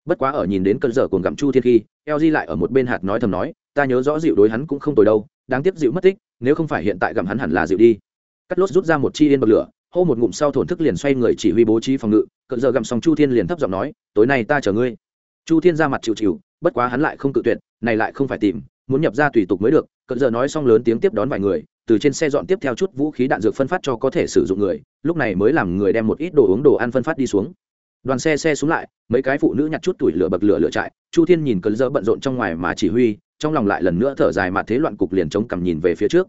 Bất quá ở nhìn đến cơn dở cuồng gặm chu thiên khi eo di lại ở một bên hạt nói thầm nói, ta nhớ rõ dịu đối hắn cũng không tồi đâu đáng tiếc dịu mất tích, nếu không phải hiện tại gặm hắn hẳn là dịu đi. Cắt lốt rút ra một chi yên bật lửa, hô một ngụm sau thổn thức liền xoay người chỉ huy bố trí phòng ngự, cận giờ gặm xong chu thiên liền thấp giọng nói, tối nay ta chờ ngươi. Chu thiên ra mặt chịu chịu, bất quá hắn lại không tự tuyệt, này lại không phải tìm, muốn nhập ra tùy tục mới được, cận giờ nói xong lớn tiếng tiếp đón vài người, từ trên xe dọn tiếp theo chút vũ khí đạn dược phân phát cho có thể sử dụng người, lúc này mới làm người đem một ít đồ uống đồ ăn phân phát đi xuống. Đoàn xe xe xuống lại, mấy cái phụ nữ nhặt chút tuổi lửa bậc lửa lửa trại, chu thiên nhìn cơn dơ bận rộn trong ngoài mà chỉ huy trong lòng lại lần nữa thở dài mà thế loạn cục liền chống cằm nhìn về phía trước.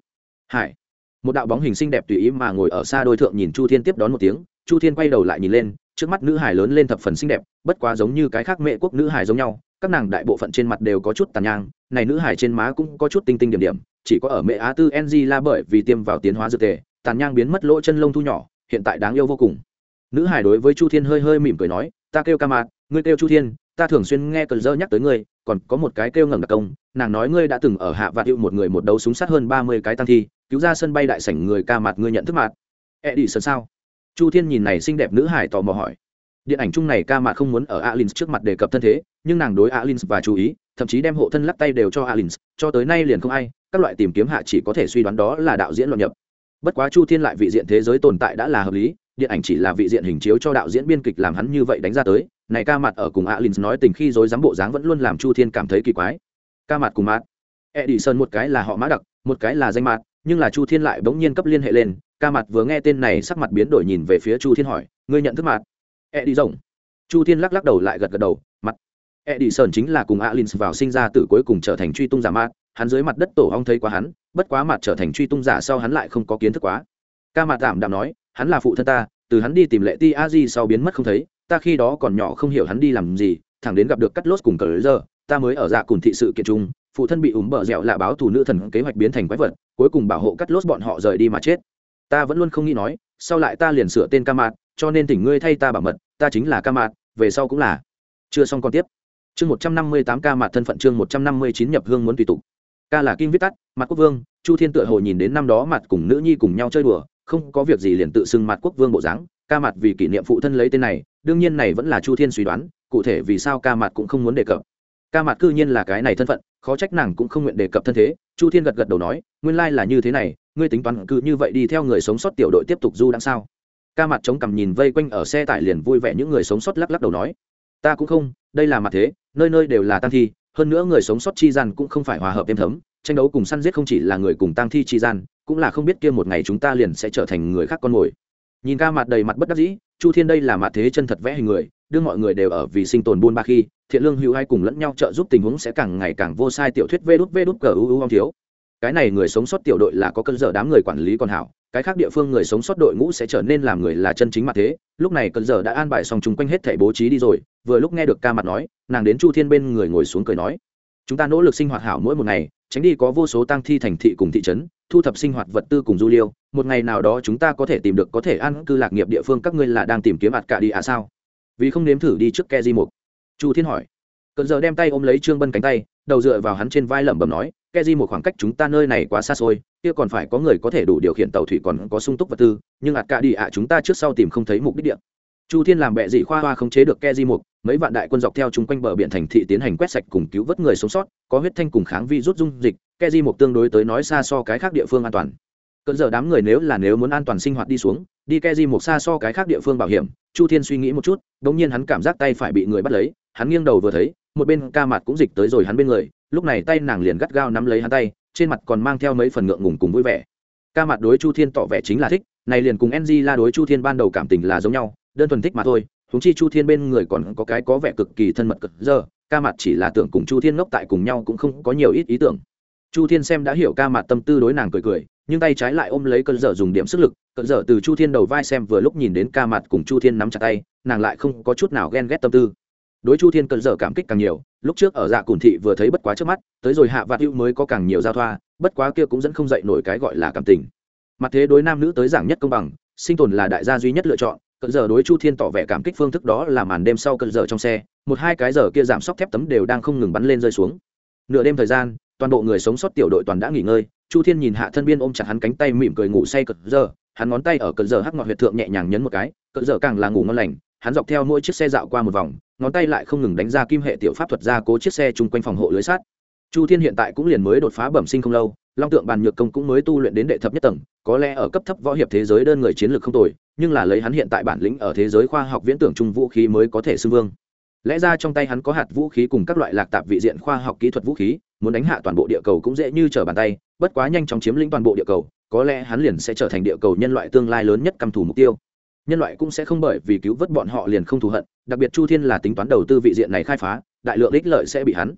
Hải, một đạo bóng hình xinh đẹp tùy ý mà ngồi ở xa đôi thượng nhìn chu thiên tiếp đón một tiếng, chu thiên quay đầu lại nhìn lên, trước mắt nữ hải lớn lên thập phần xinh đẹp, bất quá giống như cái khác mẹ quốc nữ hải giống nhau, các nàng đại bộ phận trên mặt đều có chút tàn nhang, này nữ hải trên má cũng có chút tinh tinh điểm điểm, chỉ có ở mẹ á tư ng là bởi vì tiêm vào tiến hóa dược tề, tàn nhang biến mất lỗ chân lông thu nhỏ, hiện tại đáng yêu vô cùng. Nữ hải đối với chu thiên hơi hơi mỉm cười nói, ta kêu ca mạt, ngươi kêu chu thiên, ta thường xuyên nghe cần dơ nhắc tới ngươi còn có một cái kêu ngẩng đặc công, nàng nói ngươi đã từng ở hạ vạn hiệu một người một đấu súng sát hơn ba mươi cái tăng thi, cứu ra sân bay đại sảnh người ca mặt ngươi nhận thức mặt. E đi sơn sao? Chu thiên nhìn này xinh đẹp nữ hải tò mò hỏi. Điện ảnh chung này ca mặt không muốn ở alin trước mặt đề cập thân thế, nhưng nàng đối alin và chú ý, thậm chí đem hộ thân lắc tay đều cho alin cho tới nay liền không ai, các loại tìm kiếm hạ chỉ có thể suy đoán đó là đạo diễn luận nhập. Bất quá chu thiên lại vị diện thế giới tồn tại đã là hợp lý điện ảnh chỉ là vị diện hình chiếu cho đạo diễn biên kịch làm hắn như vậy đánh ra tới. Này ca mặt ở cùng alin nói tình khi dối dám bộ dáng vẫn luôn làm chu thiên cảm thấy kỳ quái. Ca mặt cùng mặt edison một cái là họ mã đặc, một cái là danh mặt nhưng là chu thiên lại bỗng nhiên cấp liên hệ lên. Ca mặt vừa nghe tên này sắc mặt biến đổi nhìn về phía chu thiên hỏi, ngươi nhận thức mặt edison. Chu thiên lắc lắc đầu lại gật gật đầu mặt edison chính là cùng alin vào sinh ra từ cuối cùng trở thành truy tung giả mặt hắn dưới mặt đất tổ hong thấy quá hắn, bất quá mặt trở thành truy tung giả sau hắn lại không có kiến thức quá. Ca mặt tạm đạm nói hắn là phụ thân ta, từ hắn đi tìm lệ ti a di sau biến mất không thấy, ta khi đó còn nhỏ không hiểu hắn đi làm gì, thẳng đến gặp được cắt lốt cùng cờ giờ, ta mới ở dạ cùng thị sự kiện chung, phụ thân bị ủng bờ dẻo là báo thù nữ thần kế hoạch biến thành quái vật, cuối cùng bảo hộ cắt lốt bọn họ rời đi mà chết. Ta vẫn luôn không nghĩ nói, sau lại ta liền sửa tên ca mạt cho nên tỉnh ngươi thay ta bảo mật, ta chính là ca mạt về sau cũng là. Chưa xong còn tiếp. Chương một trăm năm mươi tám ca mạt thân phận chương một trăm năm mươi chín nhập hương muốn tùy tục. Ca là kim viết tắt mặt quốc vương, chu thiên tựa hồ nhìn đến năm đó mặt cùng nữ nhi cùng nhau chơi đùa không có việc gì liền tự xưng mặt quốc vương bộ dáng, ca mặt vì kỷ niệm phụ thân lấy tên này, đương nhiên này vẫn là chu thiên suy đoán, cụ thể vì sao ca mặt cũng không muốn đề cập. Ca mặt cư nhiên là cái này thân phận, khó trách nàng cũng không nguyện đề cập thân thế, chu thiên gật gật đầu nói, nguyên lai là như thế này, ngươi tính toán cứ như vậy đi theo người sống sót tiểu đội tiếp tục du đằng sao? Ca mặt chống cằm nhìn vây quanh ở xe tải liền vui vẻ những người sống sót lắc lắc đầu nói, ta cũng không, đây là mặt thế, nơi nơi đều là tăng thi, hơn nữa người sống sót chi gian cũng không phải hòa hợp êm thấm, tranh đấu cùng săn giết không chỉ là người cùng tăng thi chi gian cũng là không biết kia một ngày chúng ta liền sẽ trở thành người khác con mồi. Nhìn ca mặt đầy mặt bất đắc dĩ, chu thiên đây là mặt thế chân thật vẽ hình người đưa mọi người đều ở vì sinh tồn buôn ba khi, thiện lương hữu hay cùng lẫn nhau trợ giúp tình huống sẽ càng ngày càng vô sai tiểu thuyết vê đút vê đút cờ u u thiếu. Cái này người sống sót tiểu đội là có cơn giờ đám người quản lý còn hảo, cái khác địa phương người sống sót đội ngũ sẽ trở nên làm người là chân chính mặt thế. Lúc này cơn giờ đã an bài xong chung quanh hết thảy bố trí đi rồi, vừa lúc nghe được ca mặt nói, nàng đến chu thiên bên người ngồi xuống cười nói, chúng ta nỗ lực sinh hoạt hảo mỗi một ngày, tránh đi có vô số tăng thi thành thị cùng thị trấn thu thập sinh hoạt vật tư cùng du liêu, một ngày nào đó chúng ta có thể tìm được có thể ăn cư lạc nghiệp địa phương các ngươi là đang tìm kiếm ạt cả đi à sao? Vì không nếm thử đi trước ke di mục. Chu thiên hỏi. Cận giờ đem tay ôm lấy trương bân cánh tay, đầu dựa vào hắn trên vai lẩm bẩm nói, ke di một khoảng cách chúng ta nơi này quá xa xôi, kia còn phải có người có thể đủ điều khiển tàu thủy còn có sung túc vật tư, nhưng ạt cả đi ạ chúng ta trước sau tìm không thấy mục đích địa chu thiên làm bệ dị khoa hoa không chế được ke di mục, mấy vạn đại quân dọc theo chung quanh bờ biển thành thị tiến hành quét sạch cùng cứu vớt người sống sót, có huyết thanh cùng kháng vi rút dung dịch, ke di mục tương đối tới nói xa so cái khác địa phương an toàn. Cận giờ đám người nếu là nếu muốn an toàn sinh hoạt đi xuống, đi ke di mục xa so cái khác địa phương bảo hiểm, chu thiên suy nghĩ một chút đ ỗ n g nhiên hắn cảm giác tay phải bị người bắt lấy, hắn nghiêng đầu vừa thấy, một bên ca mặt cũng dịch tới rồi hắn bên người, lúc này tay nàng liền gắt gao nắm lấy hắn tay, trên mặt còn mang theo mấy phần ngượng ngùng cùng vui vẻ. Ca mặt đối chu thiên tỏ vẻ chính là thích, này liền cùng ng la đối chu thiên ban đầu cảm tình là giống nhau đơn thuần thích mà thôi húng chi chu thiên bên người còn có cái có vẻ cực kỳ thân mật cực giờ, ca mặt chỉ là tưởng cùng chu thiên ngốc tại cùng nhau cũng không có nhiều ít ý tưởng. Chu thiên xem đã hiểu ca mặt tâm tư đối nàng cười cười, nhưng tay trái lại ôm lấy cơn dở dùng điểm sức lực, cơn dở từ chu thiên đầu vai xem vừa lúc nhìn đến ca mặt cùng chu thiên nắm chặt tay, nàng lại không có chút nào ghen ghét tâm tư. Đối chu thiên cơn dở cảm kích càng nhiều, lúc trước ở dạ cùn thị vừa thấy bất quá trước mắt, tới rồi hạ vạt hữu mới có càng nhiều giao thoa, bất quá kia cũng dẫn không dậy nổi cái gọi là cảm tình. Mặt thế đối nam nữ tới giảng nhất công bằng, sinh tồn là đại gia duy nhất lựa chọn cận giờ đối chu thiên tỏ vẻ cảm kích phương thức đó là màn đêm sau cận giờ trong xe, một hai cái giờ kia giảm sóc thép tấm đều đang không ngừng bắn lên rơi xuống. Nửa đêm thời gian, toàn bộ người sống sót tiểu đội toàn đã nghỉ ngơi, chu thiên nhìn hạ thân biên ôm chặt hắn cánh tay mỉm cười ngủ say cận giờ, hắn ngón tay ở cận giờ hắc ngọt huyệt thượng nhẹ nhàng nhấn một cái, cận giờ càng là ngủ ngon lành, hắn dọc theo mỗi chiếc xe dạo qua một vòng, ngón tay lại không ngừng đánh ra kim hệ tiểu pháp thuật ra cố chiếc xe chung quanh phòng hộ lưới sát chu thiên hiện tại cũng liền mới đột phá bẩm sinh không lâu, long tượng bàn nhược công cũng mới tu luyện đến đệ thập nhất tầng, có lẽ ở cấp thấp võ hiệp thế giới đơn người chiến lược không tồi nhưng là lấy hắn hiện tại bản lĩnh ở thế giới khoa học viễn tưởng chung vũ khí mới có thể xưng vương. Lẽ ra trong tay hắn có hạt vũ khí cùng các loại lạc tạp vị diện khoa học kỹ thuật vũ khí, muốn đánh hạ toàn bộ địa cầu cũng dễ như trở bàn tay, bất quá nhanh chóng chiếm lĩnh toàn bộ địa cầu, có lẽ hắn liền sẽ trở thành địa cầu nhân loại tương lai lớn nhất căm thù mục tiêu. Nhân loại cũng sẽ không bởi vì cứu vớt bọn họ liền không thù hận, đặc biệt chu thiên là tính toán đầu tư vị diện này khai phá, đại lượng ích lợi sẽ bị hắn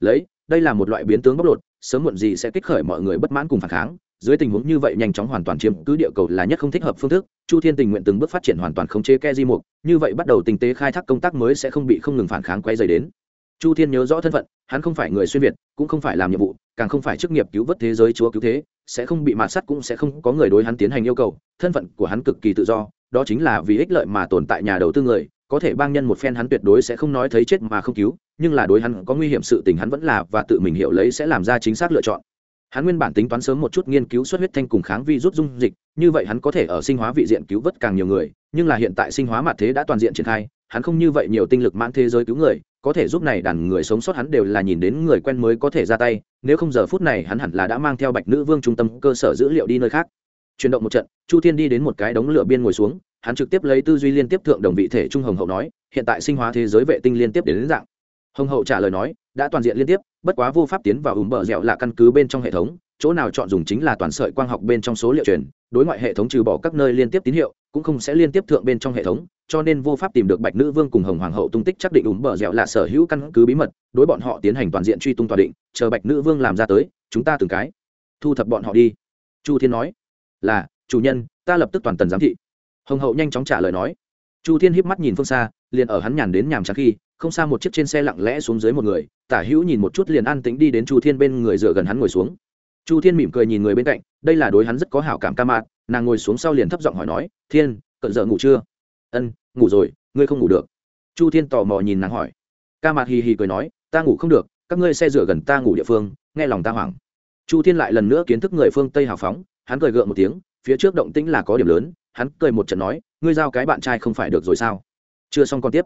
lấy, đây là một loại biến tướng bóc lột, sớm muộn gì sẽ kích khởi mọi người bất mãn cùng phản kháng dưới tình huống như vậy nhanh chóng hoàn toàn chiếm cứ địa cầu là nhất không thích hợp phương thức, chu thiên tình nguyện từng bước phát triển hoàn toàn khống chế ke di mục, như vậy bắt đầu tình tế khai thác công tác mới sẽ không bị không ngừng phản kháng quay dày đến. Chu thiên nhớ rõ thân phận, hắn không phải người xuyên việt, cũng không phải làm nhiệm vụ, càng không phải chức nghiệp cứu vớt thế giới chúa cứu thế, sẽ không bị mạt sắt cũng sẽ không có người đối hắn tiến hành yêu cầu, thân phận của hắn cực kỳ tự do, đó chính là vì ích lợi mà tồn tại nhà đầu tư người, có thể bang nhân một phen hắn tuyệt đối sẽ không nói thấy chết mà không cứu, nhưng là đối hắn có nguy hiểm sự tình hắn vẫn là và tự mình hiểu lấy sẽ làm ra chính xác lựa chọn hắn nguyên bản tính toán sớm một chút nghiên cứu xuất huyết thanh cùng kháng vi rút dung dịch như vậy hắn có thể ở sinh hóa vị diện cứu vớt càng nhiều người nhưng là hiện tại sinh hóa mặt thế đã toàn diện triển khai hắn không như vậy nhiều tinh lực mãn thế giới cứu người có thể giúp này đàn người sống sót hắn đều là nhìn đến người quen mới có thể ra tay nếu không giờ phút này hắn hẳn là đã mang theo bạch nữ vương trung tâm cơ sở dữ liệu đi nơi khác. Chuyển động một trận chu thiên đi đến một cái đống lửa biên ngồi xuống hắn trực tiếp lấy tư duy liên tiếp thượng đồng vị thể trung hồng hậu nói hiện tại sinh hóa thế giới vệ tinh liên tiếp đến, đến dạng. Hồng hậu trả lời nói đã toàn diện liên tiếp bất quá vô pháp tiến vào ùm bờ dẻo là căn cứ bên trong hệ thống, chỗ nào chọn dùng chính là toàn sợi quang học bên trong số liệu truyền, đối ngoại hệ thống trừ bỏ các nơi liên tiếp tín hiệu, cũng không sẽ liên tiếp thượng bên trong hệ thống, cho nên vô pháp tìm được bạch nữ vương cùng hồng hoàng hậu tung tích chắc định ùm bờ dẻo là sở hữu căn cứ bí mật, đối bọn họ tiến hành toàn diện truy tung tòa định, chờ bạch nữ vương làm ra tới, chúng ta từng cái thu thập bọn họ đi. Chu thiên nói. Là, chủ nhân, ta lập tức toàn tần giám thị. Hồng hậu nhanh chóng trả lời nói. Chu thiên híp mắt nhìn phương xa, liền ở hắn nhàn đến nhàm trắng khi không xa một chiếc trên xe lặng lẽ xuống dưới một người, tả hữu nhìn một chút liền an tĩnh đi đến chu thiên bên người dựa gần hắn ngồi xuống. Chu thiên mỉm cười nhìn người bên cạnh, đây là đối hắn rất có hảo cảm ca mạt nàng ngồi xuống sau liền thấp giọng hỏi nói, thiên, cận giờ ngủ chưa? Ân, ngủ rồi, ngươi không ngủ được. Chu thiên tò mò nhìn nàng hỏi. Ca mạt hì hì cười nói, ta ngủ không được, các ngươi xe rửa gần ta ngủ địa phương, nghe lòng ta hoảng. Chu thiên lại lần nữa kiến thức người phương tây hào phóng, hắn cười gượng một tiếng, phía trước động tĩnh là có điểm lớn, hắn cười một trận nói, ngươi giao cái bạn trai không phải được rồi sao? Chưa xong còn tiếp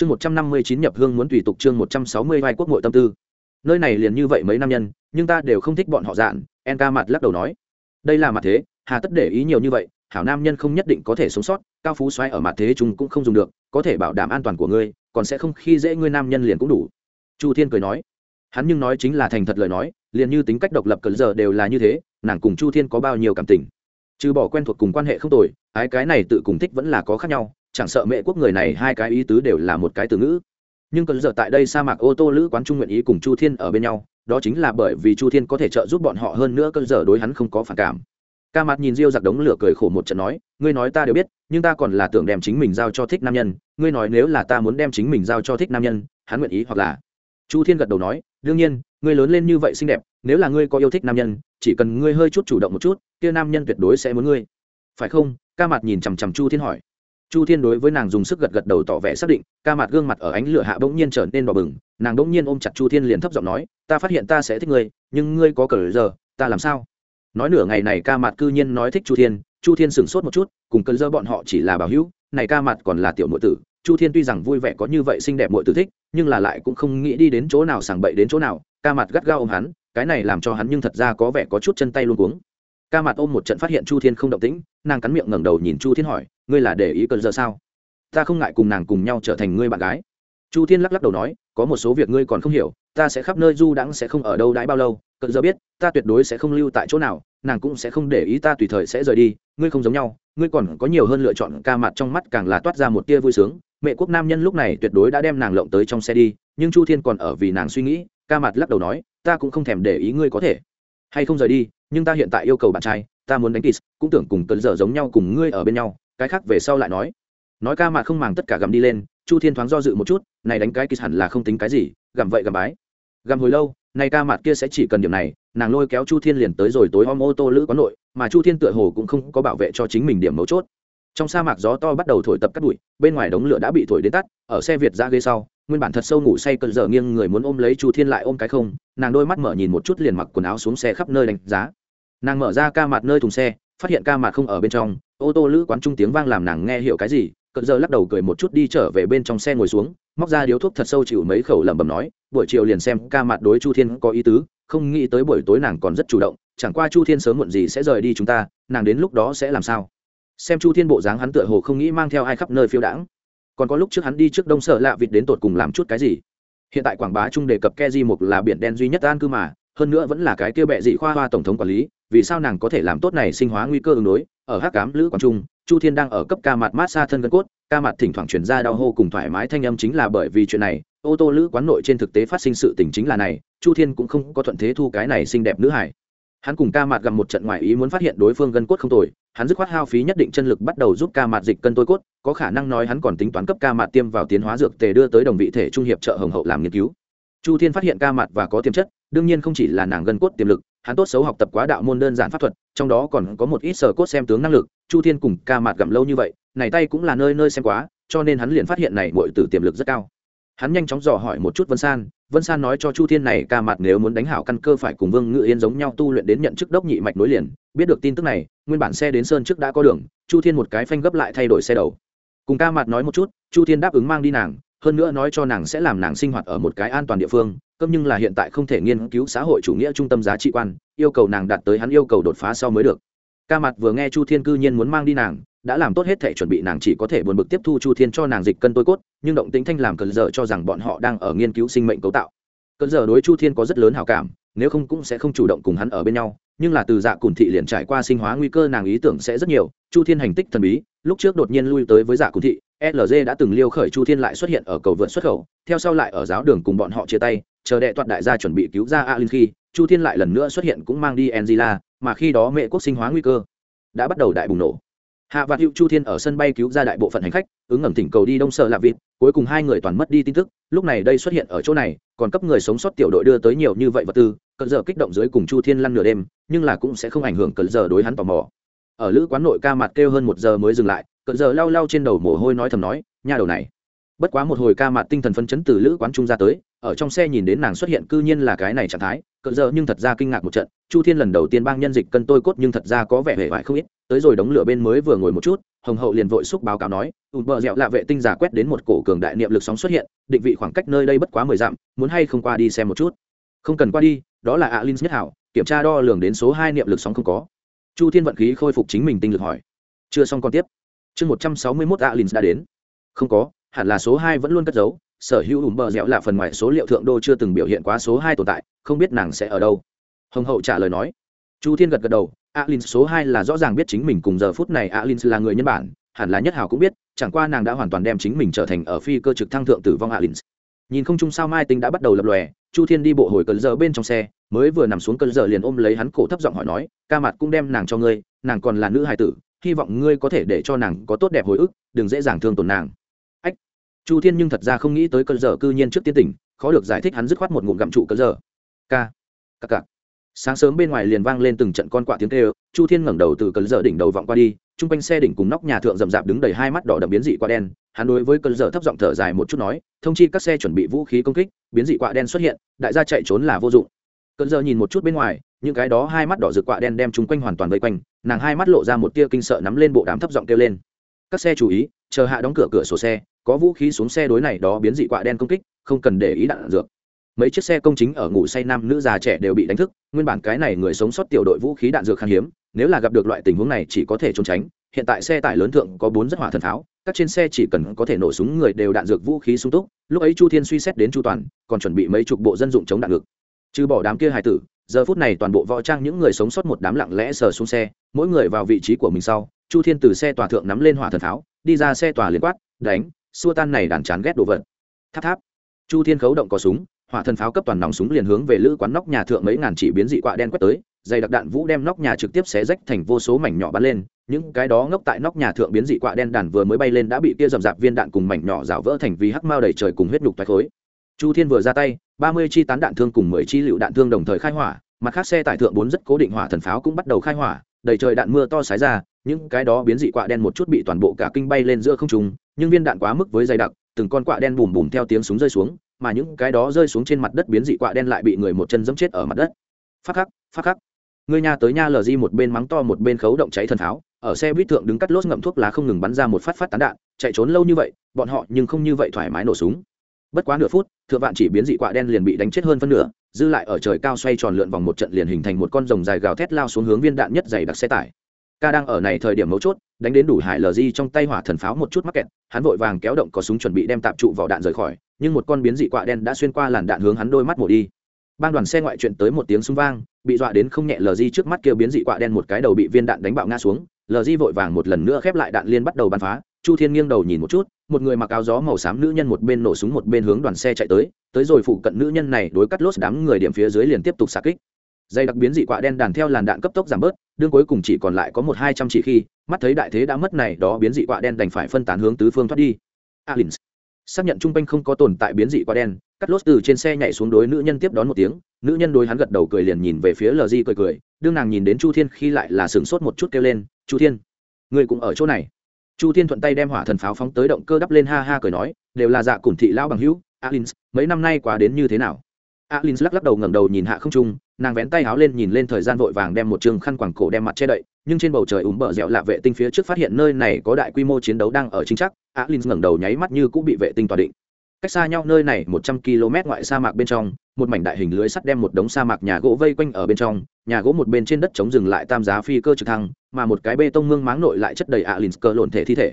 chương một trăm năm mươi chín nhập hương muốn tùy tục chương một trăm sáu mươi vai quốc nội tâm tư. Nơi này liền như vậy mấy nam nhân, nhưng ta đều không thích bọn họ dạn, en ca mặt lắc đầu nói. Đây là mặt thế, hà tất để ý nhiều như vậy, hảo nam nhân không nhất định có thể sống sót, cao phú xoáy ở mặt thế chúng cũng không dùng được, có thể bảo đảm an toàn của ngươi, còn sẽ không khi dễ ngươi nam nhân liền cũng đủ. Chu thiên cười nói. Hắn nhưng nói chính là thành thật lời nói, liền như tính cách độc lập cỡ giờ đều là như thế, nàng cùng chu thiên có bao nhiêu cảm tình. Trừ bỏ quen thuộc cùng quan hệ không tồi, ái cái này tự cùng thích vẫn là có khác nhau chẳng sợ mẹ quốc người này hai cái ý tứ đều là một cái từ ngữ. Nhưng cần giờ tại đây sa mạc ô tô lữ quán trung nguyện ý cùng chu thiên ở bên nhau, đó chính là bởi vì chu thiên có thể trợ giúp bọn họ hơn nữa cơn giờ đối hắn không có phản cảm. Ca mặt nhìn riêu giặc đống lửa cười khổ một trận nói, ngươi nói ta đều biết, nhưng ta còn là tưởng đem chính mình giao cho thích nam nhân, ngươi nói nếu là ta muốn đem chính mình giao cho thích nam nhân, hắn nguyện ý hoặc là? Chu thiên gật đầu nói, đương nhiên, ngươi lớn lên như vậy xinh đẹp, nếu là ngươi có yêu thích nam nhân, chỉ cần ngươi hơi chút chủ động một chút, kia nam nhân tuyệt đối sẽ muốn ngươi. Phải không? Ca mặt nhìn chằm chằm chu thiên hỏi chu thiên đối với nàng dùng sức gật gật đầu tỏ vẻ xác định, ca mặt gương mặt ở ánh lửa hạ bỗng nhiên trở nên đỏ bừng, nàng bỗng nhiên ôm chặt chu thiên liền thấp giọng nói, ta phát hiện ta sẽ thích ngươi, nhưng ngươi có cờ giờ, ta làm sao? Nói nửa ngày này ca mặt cư nhiên nói thích chu thiên chu thiên sửng sốt một chút, cùng cờ giờ bọn họ chỉ là bảo hữu, này ca mặt còn là tiểu nội tử, chu thiên tuy rằng vui vẻ có như vậy xinh đẹp nội tử thích, nhưng là lại cũng không nghĩ đi đến chỗ nào sảng bậy đến chỗ nào, ca mặt gắt gao ôm hắn, cái này làm cho hắn nhưng thật ra có vẻ có chút chân tay luôn cuống ca mặt ôm một trận phát hiện chu thiên không động tĩnh, nàng cắn miệng ngẩng đầu nhìn chu thiên hỏi, ngươi là để ý cần giờ sao? Ta không ngại cùng nàng cùng nhau trở thành ngươi bạn gái. Chu thiên lắc lắc đầu nói, có một số việc ngươi còn không hiểu, ta sẽ khắp nơi du đãng sẽ không ở đâu đãi bao lâu cận giờ biết, ta tuyệt đối sẽ không lưu tại chỗ nào, nàng cũng sẽ không để ý ta tùy thời sẽ rời đi, ngươi không giống nhau, ngươi còn có nhiều hơn lựa chọn. Ca mặt trong mắt càng là toát ra một tia vui sướng, mẹ quốc nam nhân lúc này tuyệt đối đã đem nàng lộng tới trong xe đi, nhưng chu thiên còn ở vì nàng suy nghĩ, ca mặt lắc đầu nói, ta cũng không thèm để ý ngươi có thể hay không rời đi nhưng ta hiện tại yêu cầu bạn trai, ta muốn đánh kiss, cũng tưởng cùng cơn giờ giống nhau cùng ngươi ở bên nhau, cái khác về sau lại nói. Nói ca mà không màng tất cả gầm đi lên, chu thiên thoáng do dự một chút, này đánh cái kiss hẳn là không tính cái gì gầm vậy gầm bái. Gầm hồi lâu, này ca mặt kia sẽ chỉ cần điểm này, nàng lôi kéo chu thiên liền tới rồi tối om ô tô lữ quán nội, mà chu thiên tựa hồ cũng không có bảo vệ cho chính mình điểm mấu chốt. Trong sa mạc gió to bắt đầu thổi tập cắt bụi, bên ngoài đống lửa đã bị thổi đến tắt, ở xe việt ra ghế sau nguyên bản thật sâu ngủ say cơn giờ nghiêng người muốn ôm lấy chu thiên lại ôm cái không, nàng đôi mắt mở nhìn một chút liền mặc quần áo xuống xe khắp nơi đánh giá. Nàng mở ra ca mặt nơi thùng xe, phát hiện ca mặt không ở bên trong, ô tô lữ quán trung tiếng vang làm nàng nghe hiểu cái gì cận giờ lắc đầu cười một chút đi trở về bên trong xe ngồi xuống, móc ra điếu thuốc thật sâu chịu mấy khẩu lẩm bẩm nói, buổi chiều liền xem ca mặt đối chu thiên có ý tứ, không nghĩ tới buổi tối nàng còn rất chủ động, chẳng qua chu thiên sớm muộn gì sẽ rời đi chúng ta, nàng đến lúc đó sẽ làm sao? Xem chu thiên bộ dáng hắn tựa hồ không nghĩ mang theo ai khắp nơi phiêu đãng còn có lúc trước hắn đi trước đông sở lạ vịt đến tột cùng làm chút cái gì. Hiện tại quảng bá trung đề cập ke di mục là biển đen duy nhất an cư mà, hơn nữa vẫn là cái kia bệ dị khoa hoa tổng thống quản lý, vì sao nàng có thể làm tốt này sinh hóa nguy cơ ứng đối? Ở hắc cám lữ quảng trung, chu thiên đang ở cấp ca mặt mát xa thân gân cốt, ca mặt thỉnh thoảng chuyển ra đau hô cùng thoải mái thanh âm chính là bởi vì chuyện này, ô tô lữ quán nội trên thực tế phát sinh sự tình chính là này, chu thiên cũng không có thuận thế thu cái này xinh đẹp nữ hải hắn cùng ca mặt gặp một trận ngoại ý muốn phát hiện đối phương gân cốt không tồi hắn dứt khoát hao phí nhất định chân lực bắt đầu giúp ca mạt dịch cân tôi cốt, có khả năng nói hắn còn tính toán cấp ca mạt tiêm vào tiến hóa dược tề đưa tới đồng vị thể trung hiệp trợ hồng hậu làm nghiên cứu. Chu thiên phát hiện ca mạt và có tiềm chất, đương nhiên không chỉ là nàng gân cốt tiềm lực, hắn tốt xấu học tập quá đạo môn đơn giản pháp thuật, trong đó còn có một ít sở cốt xem tướng năng lực, chu thiên cùng ca mạt gặm lâu như vậy, này tay cũng là nơi nơi xem quá, cho nên hắn liền phát hiện này bội tử tiềm lực rất cao hắn nhanh chóng dò hỏi một chút vân san. Vân san nói cho chu thiên này, ca mặt nếu muốn đánh hảo căn cơ phải cùng vương ngự yên giống nhau tu luyện đến nhận chức đốc nhị mạch nối liền. Biết được tin tức này, nguyên bản xe đến sơn trước đã có đường, chu thiên một cái phanh gấp lại thay đổi xe đầu. Cùng ca mặt nói một chút, chu thiên đáp ứng mang đi nàng, hơn nữa nói cho nàng sẽ làm nàng sinh hoạt ở một cái an toàn địa phương câm nhưng là hiện tại không thể nghiên cứu xã hội chủ nghĩa trung tâm giá trị quan, yêu cầu nàng đạt tới hắn yêu cầu đột phá sau mới được. Ca mặt vừa nghe chu thiên cư nhiên muốn mang đi nàng đã làm tốt hết thể chuẩn bị, nàng chỉ có thể buồn bực tiếp thu chu thiên cho nàng dịch cân tôi cốt, nhưng động tính thanh làm cần giờ cho rằng bọn họ đang ở nghiên cứu sinh mệnh cấu tạo. Cần giờ đối chu thiên có rất lớn hào cảm, nếu không cũng sẽ không chủ động cùng hắn ở bên nhau, nhưng là từ dạ cùn thị liền trải qua sinh hóa nguy cơ nàng ý tưởng sẽ rất nhiều. Chu thiên hành tích thần bí, lúc trước đột nhiên lui tới với dạ cùn thị lg đã từng liêu khởi chu thiên lại xuất hiện ở cầu vượt xuất khẩu, theo sau lại ở giáo đường cùng bọn họ chia tay, chờ đệ toạt đại gia chuẩn bị cứu ra a linh khi, chu thiên lại lần nữa xuất hiện cũng mang đi angela, mà khi đó mẹ quốc sinh hóa nguy cơ đã bắt đầu đại bùng nổ hạ vạn hữu chu thiên ở sân bay cứu ra đại bộ phận hành khách, ứng ngẩm thỉnh cầu đi đông sợ lạp vịt, cuối cùng hai người toàn mất đi tin tức, lúc này đây xuất hiện ở chỗ này, còn cấp người sống sót tiểu đội đưa tới nhiều như vậy vật tư cận giờ kích động dưới cùng chu thiên lăn nửa đêm, nhưng là cũng sẽ không ảnh hưởng cận giờ đối hắn tò mò. Ở lữ quán nội ca mặt kêu hơn một giờ mới dừng lại cận giờ lau lau trên đầu mồ hôi nói thầm nói, nha đầu này. Bất quá một hồi ca mặt tinh thần phấn chấn từ lữ quán trung ra tới, ở trong xe nhìn đến nàng xuất hiện cư nhiên là cái này trạng thái cỡ giờ nhưng thật ra kinh ngạc một trận, chu thiên lần đầu tiên bang nhân dịch cân tôi cốt nhưng thật ra có vẻ hề vải không ít, tới rồi đống lửa bên mới vừa ngồi một chút, hồng hậu liền vội xúc báo cáo nói ùn bờ dẹo lạ vệ tinh giả quét đến một cổ cường đại niệm lực sóng xuất hiện, định vị khoảng cách nơi đây bất quá mười dặm, muốn hay không qua đi xem một chút? Không cần qua đi, đó là alin nhất hảo, kiểm tra đo lường đến số hai niệm lực sóng không có. Chu thiên vận khí khôi phục chính mình tinh lực hỏi. Chưa xong còn tiếp. Chương một trăm sáu mươi mốt alin đã đến. Không có, hẳn là số hai vẫn luôn cất giấu sở hữu ùm bờ dẻo là phần ngoài số liệu thượng đô chưa từng biểu hiện quá số hai tồn tại, không biết nàng sẽ ở đâu. Hồng hậu trả lời nói. Chu thiên gật gật đầu, alin số hai là rõ ràng biết chính mình cùng giờ phút này alin là người nhân bản, hẳn là nhất hảo cũng biết, chẳng qua nàng đã hoàn toàn đem chính mình trở thành ở phi cơ trực thăng thượng tử vong alin. Nhìn không chung sao mai tinh đã bắt đầu lập lòe, chu thiên đi bộ hồi cơn giờ bên trong xe, mới vừa nằm xuống cơn giờ liền ôm lấy hắn cổ thấp giọng hỏi nói, ca mặt cũng đem nàng cho ngươi, nàng còn là nữ hài tử, hy vọng ngươi có thể để cho nàng có tốt đẹp hồi ức, đừng dễ dàng thương tổn nàng chu thiên nhưng thật ra không nghĩ tới cơn giờ cư nhiên trước tiên tỉnh khó được giải thích hắn dứt khoát một ngụm gặm trụ cơn giờ K, ca ca. Sáng sớm bên ngoài liền vang lên từng trận con quạ tiếng kêu chu thiên ngẩng đầu từ cơn giờ đỉnh đầu vọng qua đi chung quanh xe đỉnh cùng nóc nhà thượng rậm rạp đứng đầy hai mắt đỏ đậm biến dị quạ đen hắn đối với cơn giờ thấp giọng thở dài một chút nói thông chi các xe chuẩn bị vũ khí công kích biến dị quạ đen xuất hiện đại gia chạy trốn là vô dụng. Cơn giờ nhìn một chút bên ngoài những cái đó hai mắt đỏ rực quạ đen đem chúng quanh hoàn toàn vây quanh nàng hai mắt lộ ra một tia kinh sợ nắm lên bộ đám thấp giọng kêu lên các xe chú ý, chờ hạ đóng cửa cửa sổ xe, có vũ khí xuống xe đối này đó biến dị quạ đen công kích, không cần để ý đạn dược. Mấy chiếc xe công chính ở ngủ say nam nữ già trẻ đều bị đánh thức, nguyên bản cái này người sống sót tiểu đội vũ khí đạn dược khan hiếm, nếu là gặp được loại tình huống này chỉ có thể trốn tránh, hiện tại xe tải lớn thượng có bốn rất hỏa thần pháo, các trên xe chỉ cần có thể nổ súng người đều đạn dược vũ khí sung túc, lúc ấy chu thiên suy xét đến chu toàn, còn chuẩn bị mấy chục bộ dân dụng chống đạn ngực. Trừ bỏ đám kia hải tử giờ phút này toàn bộ võ trang những người sống sót một đám lặng lẽ sờ xuống xe, mỗi người vào vị trí của mình sau, chu thiên từ xe tòa thượng nắm lên hỏa thần pháo, đi ra xe tòa liền quát, đánh, xua tan này đàn chán ghét đồ vật. Tháp tháp. Chu thiên khấu động có súng, hỏa thần pháo cấp toàn nòng súng liền hướng về lữ quán nóc nhà thượng mấy ngàn chỉ biến dị quạ đen quét tới, dày đặc đạn vũ đem nóc nhà trực tiếp xé rách thành vô số mảnh nhỏ bắn lên, những cái đó ngốc tại nóc nhà thượng biến dị quạ đen đàn vừa mới bay lên đã bị kia rầm rạp viên đạn cùng mảnh nhỏ rào vỡ thành vì hắc mao đầy trời cùng huyết nhục toái khối chu thiên vừa ra tay, ba mươi chi tán đạn thương cùng mười chi lựu đạn thương đồng thời khai hỏa, mặt khác xe tải thượng bốn rất cố định hỏa thần pháo cũng bắt đầu khai hỏa, đầy trời đạn mưa to sái ra, những cái đó biến dị quạ đen một chút bị toàn bộ cả kinh bay lên giữa không trung, nhưng viên đạn quá mức với dày đặc, từng con quạ đen bùm bùm theo tiếng súng rơi xuống, mà những cái đó rơi xuống trên mặt đất biến dị quạ đen lại bị người một chân giẫm chết ở mặt đất. Phát khắc phát khắc. Người nhà tới nha lờ di một bên mắng to một bên khấu động cháy thần pháo, ở xe buýt thượng đứng cắt lốt ngậm thuốc lá không ngừng bắn ra một phát phát tán đạn, chạy trốn lâu như vậy, bọn họ nhưng không như vậy thoải mái nổ súng bất quá nửa phút, thượng vạn chỉ biến dị quạ đen liền bị đánh chết hơn phân nửa, dư lại ở trời cao xoay tròn lượn vòng một trận liền hình thành một con rồng dài gào thét lao xuống hướng viên đạn nhất dày đặc xe tải. Ca đang ở này thời điểm mấu chốt, đánh đến đủ hải lờ di trong tay hỏa thần pháo một chút mắc kẹt, hắn vội vàng kéo động có súng chuẩn bị đem tạp trụ vào đạn rời khỏi, nhưng một con biến dị quạ đen đã xuyên qua làn đạn hướng hắn đôi mắt mổ đi. Ban đoàn xe ngoại chuyện tới một tiếng súng vang, bị dọa đến không nhẹ lờ di trước mắt kia biến dị quạ đen một cái đầu bị viên đạn đánh bạo ngã xuống, lờ di vội vàng một lần nữa khép lại đạn liên bắt đầu bắn phá chu thiên nghiêng đầu nhìn một chút, một người mặc áo gió màu xám nữ nhân một bên nổ súng một bên hướng đoàn xe chạy tới tới rồi phụ cận nữ nhân này đối cắt lốt đám người điểm phía dưới liền tiếp tục xạ kích. Dây đặc biến dị quạ đen đàn theo làn đạn cấp tốc giảm bớt, đương cuối cùng chỉ còn lại có một hai trăm chỉ khi, mắt thấy đại thế đã mất này, đó biến dị quạ đen đành phải phân tán hướng tứ phương thoát đi. Alins. Xác nhận trung quanh không có tồn tại biến dị quạ đen, cắt lốt từ trên xe nhảy xuống đối nữ nhân tiếp đón một tiếng, nữ nhân đối hắn gật đầu cười liền nhìn về phía lg di cười cười, đương nàng nhìn đến chu thiên khi lại là sửng sốt một chút kêu lên, chu thiên người cũng ở chỗ này? Chu thiên thuận tay đem hỏa thần pháo phóng tới động cơ đắp lên ha ha cười nói, đều là dạ củng thị lao bằng hữu, alins, mấy năm nay quá đến như thế nào? Alins lắc lắc đầu ngẩng đầu nhìn hạ không trung, nàng vén tay áo lên nhìn lên thời gian vội vàng đem một trường khăn quàng cổ đem mặt che đậy, nhưng trên bầu trời ủm bờ dẻo lạ vệ tinh phía trước phát hiện nơi này có đại quy mô chiến đấu đang ở chính chắc, alins ngẩng đầu nháy mắt như cũng bị vệ tinh tỏa định cách xa nhau, nơi này một trăm km ngoại sa mạc bên trong, một mảnh đại hình lưới sắt đem một đống sa mạc nhà gỗ vây quanh ở bên trong, nhà gỗ một bên trên đất chống dừng lại tam giá phi cơ trực thăng, mà một cái bê tông mương máng nội lại chất đầy ạ lìn cơ lộn thể thi thể.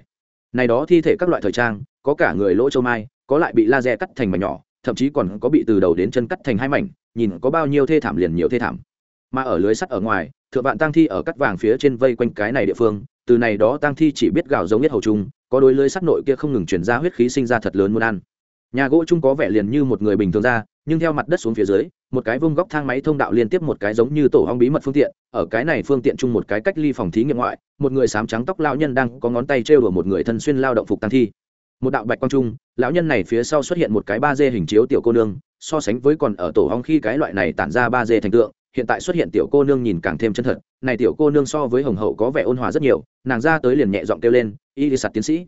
Này đó thi thể các loại thời trang, có cả người lỗ châu mai, có lại bị laser cắt thành mảnh nhỏ, thậm chí còn có bị từ đầu đến chân cắt thành hai mảnh, nhìn có bao nhiêu thê thảm liền nhiều thê thảm. Mà ở lưới sắt ở ngoài, thượng vạn tang thi ở cắt vàng phía trên vây quanh cái này địa phương, từ này đó tang thi chỉ biết gạo giống nhất hầu chung có đôi lưới sắt nội kia không ngừng chuyển ra huyết khí sinh ra thật lớn muốn ăn nhà gỗ chung có vẻ liền như một người bình thường ra, nhưng theo mặt đất xuống phía dưới, một cái vông góc thang máy thông đạo liên tiếp một cái giống như tổ hong bí mật phương tiện, ở cái này phương tiện chung một cái cách ly phòng thí nghiệm ngoại, một người sám trắng tóc lão nhân đang có ngón tay trêu đùa một người thân xuyên lao động phục tăng thi. Một đạo bạch quang trung, lão nhân này phía sau xuất hiện một cái ba d hình chiếu tiểu cô nương, so sánh với còn ở tổ hong khi cái loại này tản ra ba d thành tượng, hiện tại xuất hiện tiểu cô nương nhìn càng thêm chân thật, này tiểu cô nương so với hồng hậu có vẻ ôn hòa rất nhiều, nàng ra tới liền nhẹ giọng kêu lên, y sạt tiến sĩ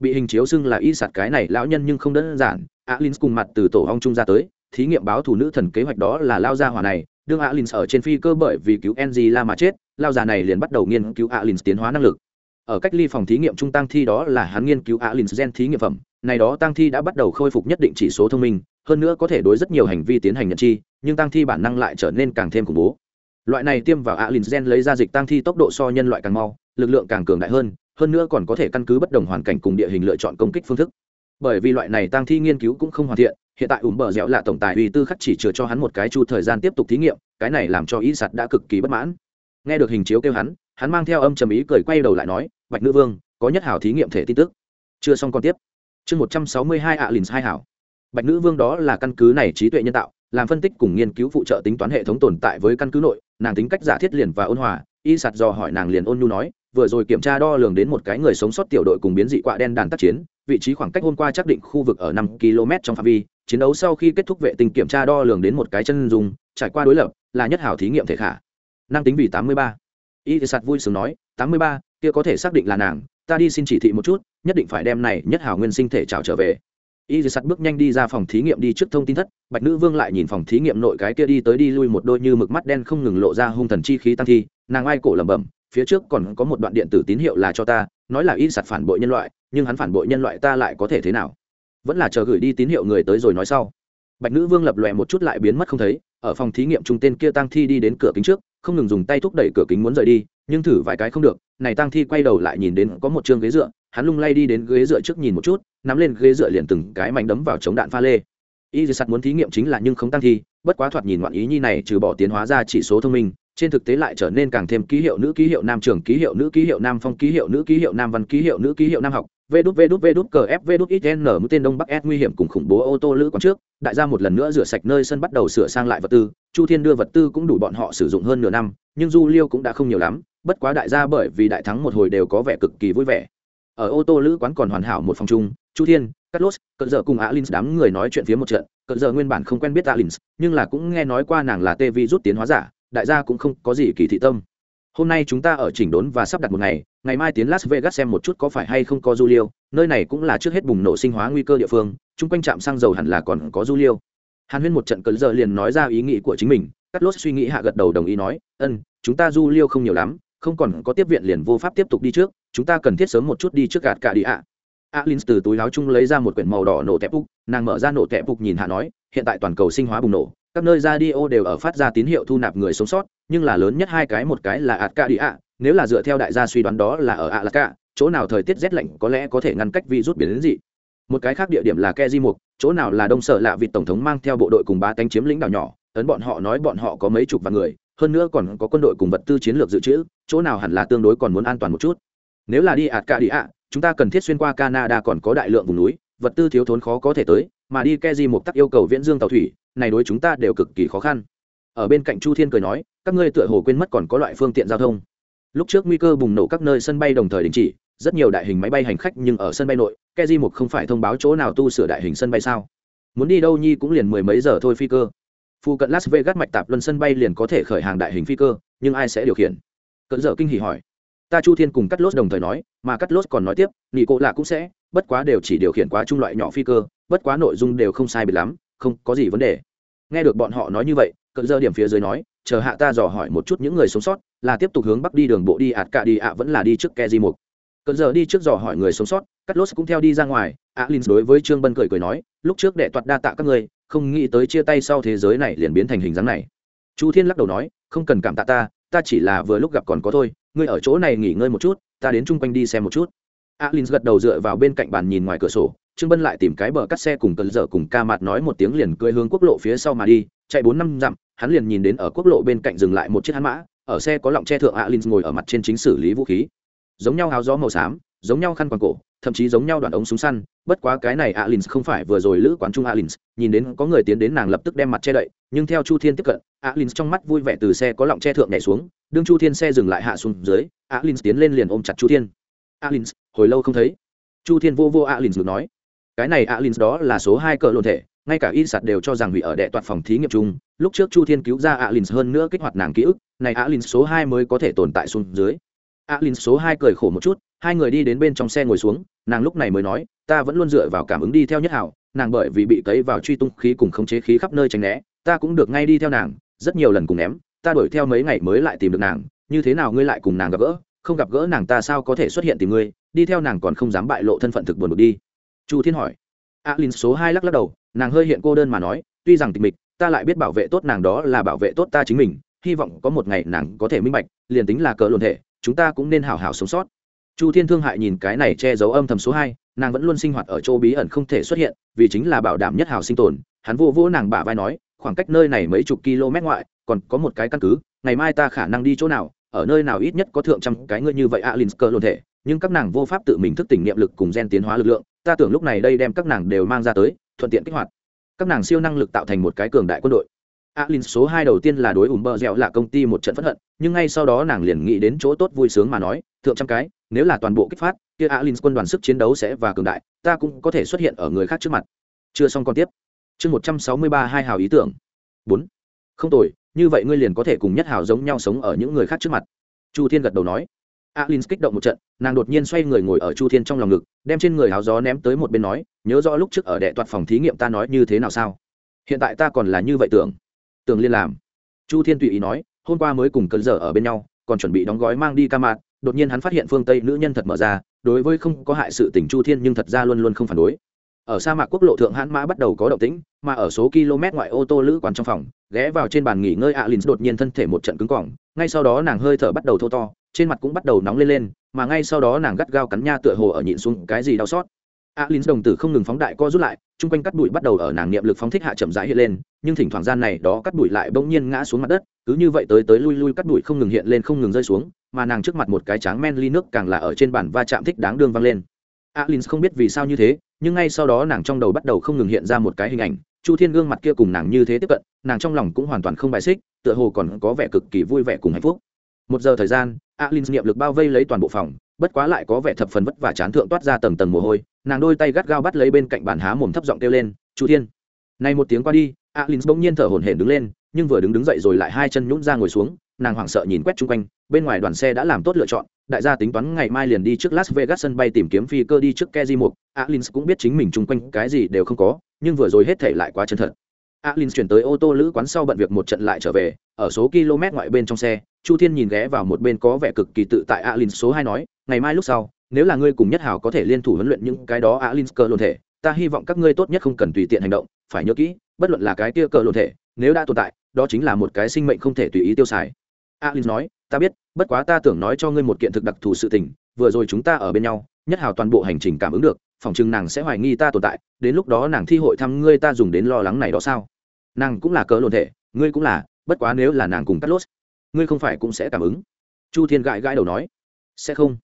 bị hình chiếu xưng là y sạt cái này lão nhân nhưng không đơn giản. Alin cùng mặt từ tổ hong trung ra tới, thí nghiệm báo thủ nữ thần kế hoạch đó là lao gia hỏa này, đương alin ở trên phi cơ bởi vì cứu ng la mà chết, lao già này liền bắt đầu nghiên cứu alin tiến hóa năng lực. Ở cách ly phòng thí nghiệm trung tăng thi đó là hắn nghiên cứu alin gen thí nghiệm phẩm, này đó tăng thi đã bắt đầu khôi phục nhất định chỉ số thông minh, hơn nữa có thể đối rất nhiều hành vi tiến hành nhận chi, nhưng tăng thi bản năng lại trở nên càng thêm khủng bố. Loại này tiêm vào alin gen lấy ra dịch tăng thi tốc độ so nhân loại càng mau, lực lượng càng cường đại hơn hơn nữa còn có thể căn cứ bất đồng hoàn cảnh cùng địa hình lựa chọn công kích phương thức. Bởi vì loại này tăng thi nghiên cứu cũng không hoàn thiện, hiện tại ủm bờ dẻo là tổng tài uy tư khắc chỉ chừa cho hắn một cái chu thời gian tiếp tục thí nghiệm, cái này làm cho ý sạt đã cực kỳ bất mãn. Nghe được hình chiếu kêu hắn hắn mang theo âm trầm ý cười quay đầu lại nói, bạch nữ vương, có nhất hảo thí nghiệm thể tin tức. Chưa xong còn tiếp. Chương một trăm sáu mươi hai ạ lìn hai hảo. Bạch nữ vương đó là căn cứ này trí tuệ nhân tạo, làm phân tích cùng nghiên cứu phụ trợ tính toán hệ thống tồn tại với căn cứ nội, nàng tính cách giả thiết liền và ôn hòa y sạt dò hỏi nàng liền ôn nhu nói, vừa rồi kiểm tra đo lường đến một cái người sống sót tiểu đội cùng biến dị quạ đen đàn tác chiến, vị trí khoảng cách hôm qua xác định khu vực ở năm km trong phạm vi, chiến đấu sau khi kết thúc vệ tinh kiểm tra đo lường đến một cái chân dùng trải qua đối lập, là nhất hảo thí nghiệm thể khả. Năng tính vì tám mươi ba. Y sạt vui sướng nói, tám mươi ba, kia có thể xác định là nàng, ta đi xin chỉ thị một chút, nhất định phải đem này nhất hảo nguyên sinh thể trào trở về. Y sạt bước nhanh đi ra phòng thí nghiệm đi trước thông tin thất, bạch nữ vương lại nhìn phòng thí nghiệm nội cái kia đi tới đi lui một đôi như mực mắt đen không ngừng lộ ra hung thần chi khí tăng thi nàng ai cổ lẩm bẩm, phía trước còn có một đoạn điện tử tín hiệu là cho ta, nói là y sạt phản bội nhân loại, nhưng hắn phản bội nhân loại ta lại có thể thế nào? Vẫn là chờ gửi đi tín hiệu người tới rồi nói sau. Bạch nữ vương lập lòe một chút lại biến mất không thấy, ở phòng thí nghiệm trung tên kia tăng thi đi đến cửa kính trước, không ngừng dùng tay thúc đẩy cửa kính muốn rời đi, nhưng thử vài cái không được, này tăng thi quay đầu lại nhìn đến có một chương ghế dựa, hắn lung lay đi đến ghế dựa trước nhìn một chút, nắm lên ghế dựa liền từng cái mạnh đấm vào chống đạn pha lê. Y sạt muốn thí nghiệm chính là nhưng không tăng thi, bất quá thoạt nhìn ngoạn ý nhi này trừ bỏ tiến hóa ra chỉ số thông minh trên thực tế lại trở nên càng thêm ký hiệu nữ, ký hiệu nam trường, ký hiệu nữ, ký hiệu nam phong, ký hiệu nữ, ký hiệu nam văn, ký hiệu nữ, ký hiệu nam học. Vê đút vê đút vê đút, cờ f vê đút xn n mũi tên đông bắc s nguy hiểm cùng khủng bố ô tô lữ quán trước. Đại gia một lần nữa rửa sạch nơi sân bắt đầu sửa sang lại vật tư. Chu thiên đưa vật tư cũng đủ bọn họ sử dụng hơn nửa năm, nhưng du liêu cũng đã không nhiều lắm. Bất quá đại gia bởi vì đại thắng một hồi đều có vẻ cực kỳ vui vẻ. Ở ô tô lữ quán còn hoàn hảo một phòng chung, chu thiên cắt lốt cận giờ cùng alin đám người nói chuyện phía một trận. Cận giờ nguyên bản không quen biết alin nhưng là cũng nghe nói qua nàng là tê vi rút tiến hóa giả đại gia cũng không có gì kỳ thị tâm. Hôm nay chúng ta ở chỉnh đốn và sắp đặt một ngày ngày mai tiến las vegas xem một chút có phải hay không có du liêu, nơi này cũng là trước hết bùng nổ sinh hóa nguy cơ địa phương, chung quanh trạm xăng dầu hẳn là còn có du liêu. Hàn huyên một trận cẩn giờ liền nói ra ý nghĩ của chính mình, cắt lốt suy nghĩ hạ gật đầu đồng ý nói ân chúng ta du liêu không nhiều lắm, không còn có tiếp viện liền vô pháp tiếp tục đi trước, chúng ta cần thiết sớm một chút đi trước gạt cả đi ạ. A alin từ túi áo chung lấy ra một quyển màu đỏ nổ tẹp bục nàng mở ra nổ tẹp bục nhìn hạ nói, hiện tại toàn cầu sinh hóa bùng nổ các nơi radio đều ở phát ra tín hiệu thu nạp người sống sót nhưng là lớn nhất hai cái một cái là ạt ca đi ạ nếu là dựa theo đại gia suy đoán đó là ở Alaska, chỗ nào thời tiết rét lạnh có lẽ có thể ngăn cách virus biến đến gì. Một cái khác địa điểm là Keji Mục, chỗ nào là đông sở lạ vịt tổng thống mang theo bộ đội cùng ba tánh chiếm lĩnh đảo nhỏ, ấn bọn họ nói bọn họ có mấy chục vạn người, hơn nữa còn có quân đội cùng vật tư chiến lược dự trữ, chỗ nào hẳn là tương đối còn muốn an toàn một chút. Nếu là đi ạt cả đi ạ, chúng ta cần thiết xuyên qua Canada còn có đại lượng vùng núi, vật tư thiếu thốn khó có thể tới, mà đi Keji Mục tắc yêu cầu viễn dương tàu thủy, này đối chúng ta đều cực kỳ khó khăn. Ở bên cạnh Chu Thiên cười nói, các ngươi tựa hồ quên mất còn có loại phương tiện giao thông. Lúc trước nguy cơ bùng nổ các nơi sân bay đồng thời đình chỉ rất nhiều đại hình máy bay hành khách nhưng ở sân bay nội keji một không phải thông báo chỗ nào tu sửa đại hình sân bay sao? Muốn đi đâu nhi cũng liền mười mấy giờ thôi phi cơ. Phu cận las vegas mạch tạp luân sân bay liền có thể khởi hàng đại hình phi cơ nhưng ai sẽ điều khiển? Cận giờ kinh hỉ hỏi. Ta chu thiên cùng cắt lốt đồng thời nói mà cắt lốt còn nói tiếp nghị cộ lạ cũng sẽ bất quá đều chỉ điều khiển quá trung loại nhỏ phi cơ bất quá nội dung đều không sai biệt lắm không có gì vấn đề. Nghe được bọn họ nói như vậy, cận dơ điểm phía dưới nói, chờ hạ ta dò hỏi một chút những người sống sót, là tiếp tục hướng bắc đi đường bộ đi ạt cả đi ạ, vẫn là đi trước ke di mục. Cận giờ đi trước dò hỏi người sống sót cắt lốt cũng theo đi ra ngoài alin đối với trương bân cười cười nói, lúc trước đệ toạt đa tạ các ngươi, không nghĩ tới chia tay sau thế giới này liền biến thành hình dáng này. Chu thiên lắc đầu nói, không cần cảm tạ ta ta chỉ là vừa lúc gặp còn có thôi, ngươi ở chỗ này nghỉ ngơi một chút, ta đến chung quanh đi xem một chút. alin gật đầu dựa vào bên cạnh bàn nhìn ngoài cửa sổ trương bân lại tìm cái bờ cắt xe cùng cần dở cùng ca mặt nói một tiếng liền cưỡi hướng quốc lộ phía sau mà đi, chạy bốn năm dặm, hắn liền nhìn đến ở quốc lộ bên cạnh dừng lại một chiếc hắn mã, ở xe có lọng che thượng alin ngồi ở mặt trên chính xử lý vũ khí. Giống nhau áo gió màu xám, giống nhau khăn quàng cổ, thậm chí giống nhau đoạn ống súng săn, bất quá cái này alin không phải vừa rồi lữ quán trung alin, nhìn đến có người tiến đến nàng lập tức đem mặt che đậy, nhưng theo chu thiên tiếp cận, alin trong mắt vui vẻ từ xe có lọng che thượng nhảy xuống, đương chu thiên xe dừng lại hạ xuống dưới, alin tiến lên liền ôm chặt chu thiên. Alin, hồi lâu không thấy. Chu thiên vô vô alin ngược nói cái này alin đó là số hai cỡ lộn thể, ngay cả y sạt đều cho rằng hủy ở đệ toạt phòng thí nghiệm chung, lúc trước chu thiên cứu ra alin hơn nữa kích hoạt nàng ký ức, này alin số hai mới có thể tồn tại xuống dưới. Alin số hai cười khổ một chút, hai người đi đến bên trong xe ngồi xuống, nàng lúc này mới nói, ta vẫn luôn dựa vào cảm ứng đi theo nhất hảo, nàng bởi vì bị cấy vào truy tung khí cùng khống chế khí khắp nơi tránh né, ta cũng được ngay đi theo nàng, rất nhiều lần cùng ném, ta đuổi theo mấy ngày mới lại tìm được nàng, như thế nào ngươi lại cùng nàng gặp gỡ, không gặp gỡ nàng ta sao có thể xuất hiện tìm ngươi, đi theo nàng còn không dám bại lộ thân phận thực buồn bực đi chu thiên hỏi. Alin số hai lắc lắc đầu, nàng hơi hiện cô đơn mà nói, tuy rằng tịch mịch, ta lại biết bảo vệ tốt nàng đó là bảo vệ tốt ta chính mình, hy vọng có một ngày nàng có thể minh bạch, liền tính là cờ luận thể, chúng ta cũng nên hào hào sống sót. Chu thiên thương hại nhìn cái này che giấu âm thầm số hai, nàng vẫn luôn sinh hoạt ở chỗ bí ẩn không thể xuất hiện, vì chính là bảo đảm nhất hào sinh tồn, hắn vô vô nàng bả vai nói, khoảng cách nơi này mấy chục km ngoại, còn có một cái căn cứ, ngày mai ta khả năng đi chỗ nào, ở nơi nào ít nhất có thượng trăm cái ngươi như vậy alin cờ luận thể nhưng các nàng vô pháp tự mình thức tỉnh niệm lực cùng gen tiến hóa lực lượng, ta tưởng lúc này đây đem các nàng đều mang ra tới, thuận tiện kích hoạt. Các nàng siêu năng lực tạo thành một cái cường đại quân đội. Alin số hai đầu tiên là đối ủng bờ dẻo là công ty một trận phẫn hận, nhưng ngay sau đó nàng liền nghĩ đến chỗ tốt vui sướng mà nói, thượng trăm cái, nếu là toàn bộ kích phát, kia alin quân đoàn sức chiến đấu sẽ và cường đại, ta cũng có thể xuất hiện ở người khác trước mặt. Chưa xong còn tiếp. Chương một trăm sáu mươi ba, hai hào ý tưởng. Bốn. Không tồi, như vậy ngươi liền có thể cùng nhất hào giống nhau sống ở những người khác trước mặt. Chu thiên gật đầu nói alin kích động một trận, nàng đột nhiên xoay người ngồi ở chu thiên trong lòng ngực, đem trên người áo gió ném tới một bên nói, nhớ rõ lúc trước ở đệ toạt phòng thí nghiệm ta nói như thế nào sao? Hiện tại ta còn là như vậy tưởng. Tưởng liên làm. Chu thiên tùy ý nói, hôm qua mới cùng cơn dở ở bên nhau, còn chuẩn bị đóng gói mang đi ca mạc. đột nhiên hắn phát hiện phương tây nữ nhân thật mở ra, đối với không có hại sự tình chu thiên nhưng thật ra luôn luôn không phản đối. Ở sa mạc quốc lộ thượng hãn mã bắt đầu có động tĩnh, mà ở số km ngoại ô tô lữ quán trong phòng, ghé vào trên bàn nghỉ ngơi alin đột nhiên thân thể một trận cứng cỏng, ngay sau đó nàng hơi thở bắt đầu thô to trên mặt cũng bắt đầu nóng lên lên, mà ngay sau đó nàng gắt gao cắn nha tựa hồ ở nhịn xuống cái gì đau xót. Alin đồng tử không ngừng phóng đại co rút lại, chung quanh cắt bụi bắt đầu ở nàng niệm lực phóng thích hạ chậm rãi hiện lên, nhưng thỉnh thoảng gian này đó cắt bụi lại bỗng nhiên ngã xuống mặt đất, cứ như vậy tới tới lui lui cắt bụi không ngừng hiện lên không ngừng rơi xuống, mà nàng trước mặt một cái tráng men ly nước càng là ở trên bàn va chạm thích đáng đương vang lên. Alin không biết vì sao như thế, nhưng ngay sau đó nàng trong đầu bắt đầu không ngừng hiện ra một cái hình ảnh, chu thiên gương mặt kia cùng nàng như thế tiếp cận, nàng trong lòng cũng hoàn toàn không bài xích, tựa hồ còn có vẻ cực kỳ vui vẻ cùng hạnh phúc. Một giờ thời gian alin niệm lực bao vây lấy toàn bộ phòng, bất quá lại có vẻ thập phần vất vả chán thượng toát ra tầng tầng mồ hôi, nàng đôi tay gắt gao bắt lấy bên cạnh bàn há mồm thấp giọng kêu lên, chu thiên. Nay một tiếng qua đi alin bỗng nhiên thở hổn hển đứng lên, nhưng vừa đứng đứng dậy rồi lại hai chân nhún ra ngồi xuống, nàng hoảng sợ nhìn quét chung quanh, bên ngoài đoàn xe đã làm tốt lựa chọn, đại gia tính toán ngày mai liền đi trước las vegas sân bay tìm kiếm phi cơ đi trước keji mục alin cũng biết chính mình chung quanh cái gì đều không có, nhưng vừa rồi hết thể lại quá chân thật. Alin chuyển tới ô tô lữ quán sau bận việc một trận lại trở về, ở số km ngoại bên trong xe chu thiên nhìn ghé vào một bên có vẻ cực kỳ tự tại alin số hai nói, ngày mai lúc sau, nếu là ngươi cùng nhất hảo có thể liên thủ huấn luyện những cái đó, alin cơ lộn thể, ta hy vọng các ngươi tốt nhất không cần tùy tiện hành động, phải nhớ kỹ, bất luận là cái kia cờ lộn thể, nếu đã tồn tại, đó chính là một cái sinh mệnh không thể tùy ý tiêu xài. Alin nói, ta biết, bất quá ta tưởng nói cho ngươi một kiện thực đặc thù sự tình, vừa rồi chúng ta ở bên nhau, nhất hào toàn bộ hành trình cảm ứng được, phòng chừng nàng sẽ hoài nghi ta tồn tại, đến lúc đó nàng thi hội thăm ngươi ta dùng đến lo lắng này đó sao? Nàng cũng là cỡ lộn thể, ngươi cũng là, bất quá nếu là nàng cùng cắt lốt ngươi không phải cũng sẽ cảm ứng. Chu thiên gãi gãi đầu nói. Sẽ không.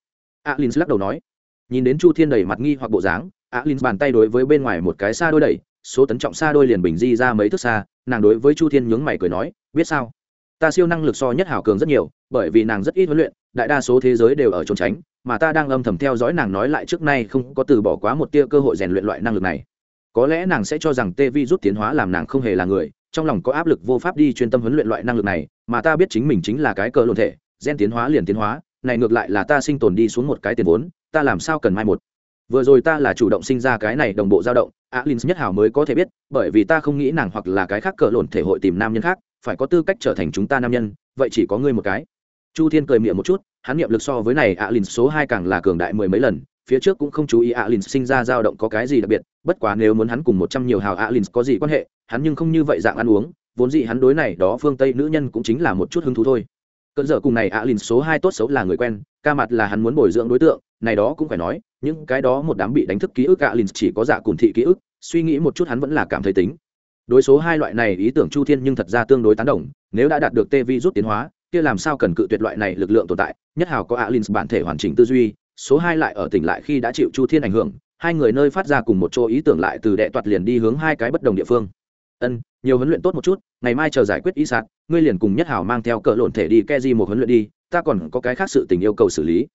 Alin lắc đầu nói. Nhìn đến chu thiên đầy mặt nghi hoặc bộ dáng alin bàn tay đối với bên ngoài một cái xa đôi đẩy, số tấn trọng xa đôi liền bình di ra mấy thước xa, nàng đối với chu thiên nhướng mày cười nói, biết sao? Ta siêu năng lực so nhất hảo cường rất nhiều, bởi vì nàng rất ít huấn luyện, đại đa số thế giới đều ở trốn tránh, mà ta đang âm thầm theo dõi nàng nói lại trước nay không có từ bỏ quá một tia cơ hội rèn luyện loại năng lực này. Có lẽ nàng sẽ cho rằng tê vi rút tiến hóa làm nàng không hề là người, trong lòng có áp lực vô pháp đi chuyên tâm huấn luyện loại năng lực này mà ta biết chính mình chính là cái cơ lộn thể, gen tiến hóa liền tiến hóa, này ngược lại là ta sinh tồn đi xuống một cái tiền vốn, ta làm sao cần mai một. Vừa rồi ta là chủ động sinh ra cái này đồng bộ dao động alin nhất hảo mới có thể biết, bởi vì ta không nghĩ nàng hoặc là cái khác cờ lộn thể hội tìm nam nhân khác, phải có tư cách trở thành chúng ta nam nhân, vậy chỉ có ngươi một cái. Chu thiên cười miệng một chút, hắn nghiệm lực so với này alin số hai càng là cường đại mười mấy lần, phía trước cũng không chú ý alin sinh ra dao động có cái gì đặc biệt, bất quá nếu muốn hắn cùng một trăm nhiều hào alin có gì quan hệ, hắn nhưng không như vậy dạng ăn uống vốn dĩ hắn đối này đó phương tây nữ nhân cũng chính là một chút hứng thú thôi. Cơn dở cùng này alin số hai tốt xấu là người quen, ca mặt là hắn muốn bồi dưỡng đối tượng, này đó cũng phải nói, những cái đó một đám bị đánh thức ký ức alin chỉ có dạ giả cùng thị ký ức, suy nghĩ một chút hắn vẫn là cảm thấy tính. Đối số hai loại này ý tưởng chu thiên nhưng thật ra tương đối tán đồng, nếu đã đạt được tê vi rút tiến hóa, kia làm sao cần cự tuyệt loại này lực lượng tồn tại, nhất hào có alin bản thể hoàn chỉnh tư duy, số hai lại ở tỉnh lại khi đã chịu chu thiên ảnh hưởng, hai người nơi phát ra cùng một chỗ ý tưởng lại từ đệ toạt liền đi hướng hai cái bất đồng địa phương ân, nhiều huấn luyện tốt một chút, ngày mai chờ giải quyết ý sạt, ngươi liền cùng nhất hảo mang theo cỡ lộn thể đi ke di một huấn luyện đi, ta còn có cái khác sự tình yêu cầu xử lý.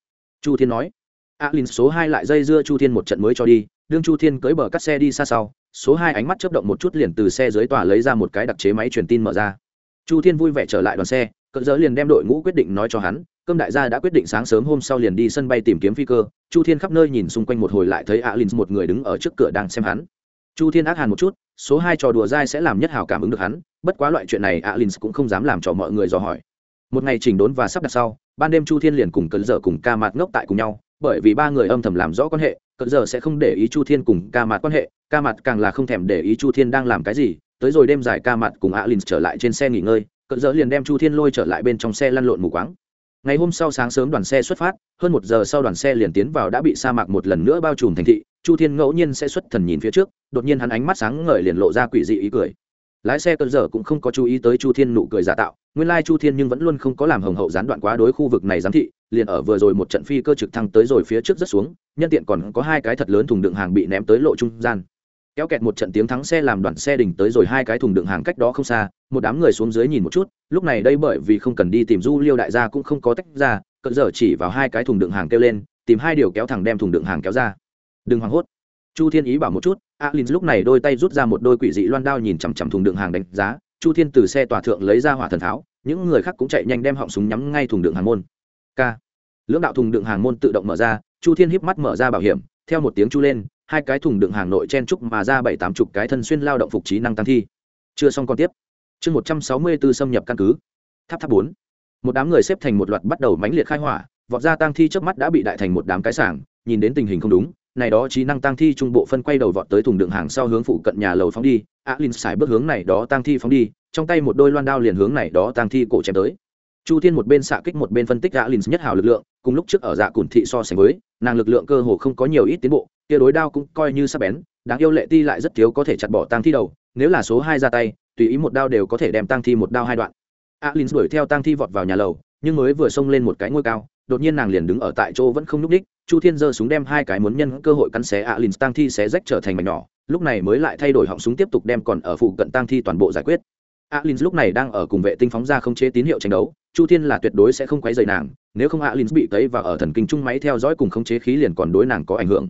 Chu thiên nói. A alin số hai lại dây dưa chu thiên một trận mới cho đi, đương chu thiên cưỡi bờ cắt xe đi xa sau, số hai ánh mắt chớp động một chút liền từ xe dưới tòa lấy ra một cái đặc chế máy truyền tin mở ra. Chu thiên vui vẻ trở lại đoàn xe cỡ dỡ liền đem đội ngũ quyết định nói cho hắn, cơm đại gia đã quyết định sáng sớm hôm sau liền đi sân bay tìm kiếm phi cơ. Chu thiên khắp nơi nhìn xung quanh một hồi lại thấy A alin một người đứng ở trước cửa đang xem hắn. Chu thiên ác hàn một chút số hai trò đùa dai sẽ làm nhất hào cảm ứng được hắn, bất quá loại chuyện này alin cũng không dám làm cho mọi người dò hỏi. Một ngày chỉnh đốn và sắp đặt sau, ban đêm chu thiên liền cùng cơn dở cùng ca mạt ngốc tại cùng nhau, bởi vì ba người âm thầm làm rõ quan hệ cơn dở sẽ không để ý chu thiên cùng ca mạt quan hệ, ca mạt càng là không thèm để ý chu thiên đang làm cái gì, tới rồi đêm dài ca mạt cùng alin trở lại trên xe nghỉ ngơi cơn dở liền đem chu thiên lôi trở lại bên trong xe lăn lộn mù quáng ngày hôm sau sáng sớm đoàn xe xuất phát, hơn một giờ sau đoàn xe liền tiến vào đã bị sa mạc một lần nữa bao trùm thành thị, chu thiên ngẫu nhiên sẽ xuất thần nhìn phía trước, đột nhiên hắn ánh mắt sáng ngời liền lộ ra quỷ dị ý cười. Lái xe cơn giờ cũng không có chú ý tới chu thiên nụ cười giả tạo, nguyên lai chu thiên nhưng vẫn luôn không có làm hồng hậu gián đoạn quá đối khu vực này giám thị, liền ở vừa rồi một trận phi cơ trực thăng tới rồi phía trước rất xuống, nhân tiện còn có hai cái thật lớn thùng đựng hàng bị ném tới lộ trung gian kéo kẹt một trận tiếng thắng xe làm đoàn xe đỉnh tới rồi hai cái thùng đựng hàng cách đó không xa, một đám người xuống dưới nhìn một chút, lúc này đây bởi vì không cần đi tìm du liêu đại gia cũng không có tách ra, cỡ giờ chỉ vào hai cái thùng đựng hàng kêu lên, tìm hai điều kéo thẳng đem thùng đựng hàng kéo ra. Đừng hoảng hốt. Chu thiên ý bảo một chút alin lúc này đôi tay rút ra một đôi quỷ dị loan đao nhìn chằm chằm thùng đựng hàng đánh giá, chu thiên từ xe tòa thượng lấy ra hỏa thần tháo, những người khác cũng chạy nhanh đem họng súng nhắm ngay thùng đựng hàng môn. K lưỡng đạo thùng đựng hàng môn tự động mở ra, chu thiên híp mắt mở ra bảo hiểm, theo một tiếng chu lên hai cái thùng đựng hàng nội chen trúc mà ra bảy tám chục cái thân xuyên lao động phục trí năng tăng thi. Chưa xong còn tiếp. Chương một trăm sáu mươi b ố xâm nhập căn cứ. Tháp tháp bốn. Một đám người xếp thành một loạt bắt đầu mãnh liệt khai hỏa, vọt ra tăng thi trước mắt đã bị đại thành một đám cái sảng, nhìn đến tình hình không đúng, này đó trí năng tăng thi trung bộ phân quay đầu vọt tới thùng đựng hàng sau hướng phụ cận nhà lầu phóng đi á linh xài bước hướng này đó tăng thi phóng đi, trong tay một đôi loan đao liền hướng này đó tăng thi cổ chém tới. Chu thiên một bên xạ kích một bên phân tích á linh nhất hào lực lượng, cùng lúc trước ở dạ cùn thị so sánh với, nàng lực lượng cơ hồ không có nhiều ít tiến bộ kia đối đao cũng coi như sắc bén, đáng yêu lệ ti lại rất thiếu có thể chặt bỏ tăng thi đầu, nếu là số hai ra tay, tùy ý một đao đều có thể đem tăng thi một đao hai đoạn. Alin đuổi theo tăng thi vọt vào nhà lầu, nhưng mới vừa xông lên một cái ngôi cao, đột nhiên nàng liền đứng ở tại chỗ vẫn không nhúc đích chu thiên giơ súng đem hai cái muốn nhân cơ hội cắn xé alin tăng thi xé rách trở thành mảnh nhỏ, lúc này mới lại thay đổi họng súng tiếp tục đem còn ở phụ cận tăng thi toàn bộ giải quyết. Alin lúc này đang ở cùng vệ tinh phóng ra không chế tín hiệu tranh đấu, chu thiên là tuyệt đối sẽ không quấy dày nàng, nếu không alin bị tấy và ở thần kinh trung máy theo dõi cùng khống chế khí liền còn đối nàng có ảnh hưởng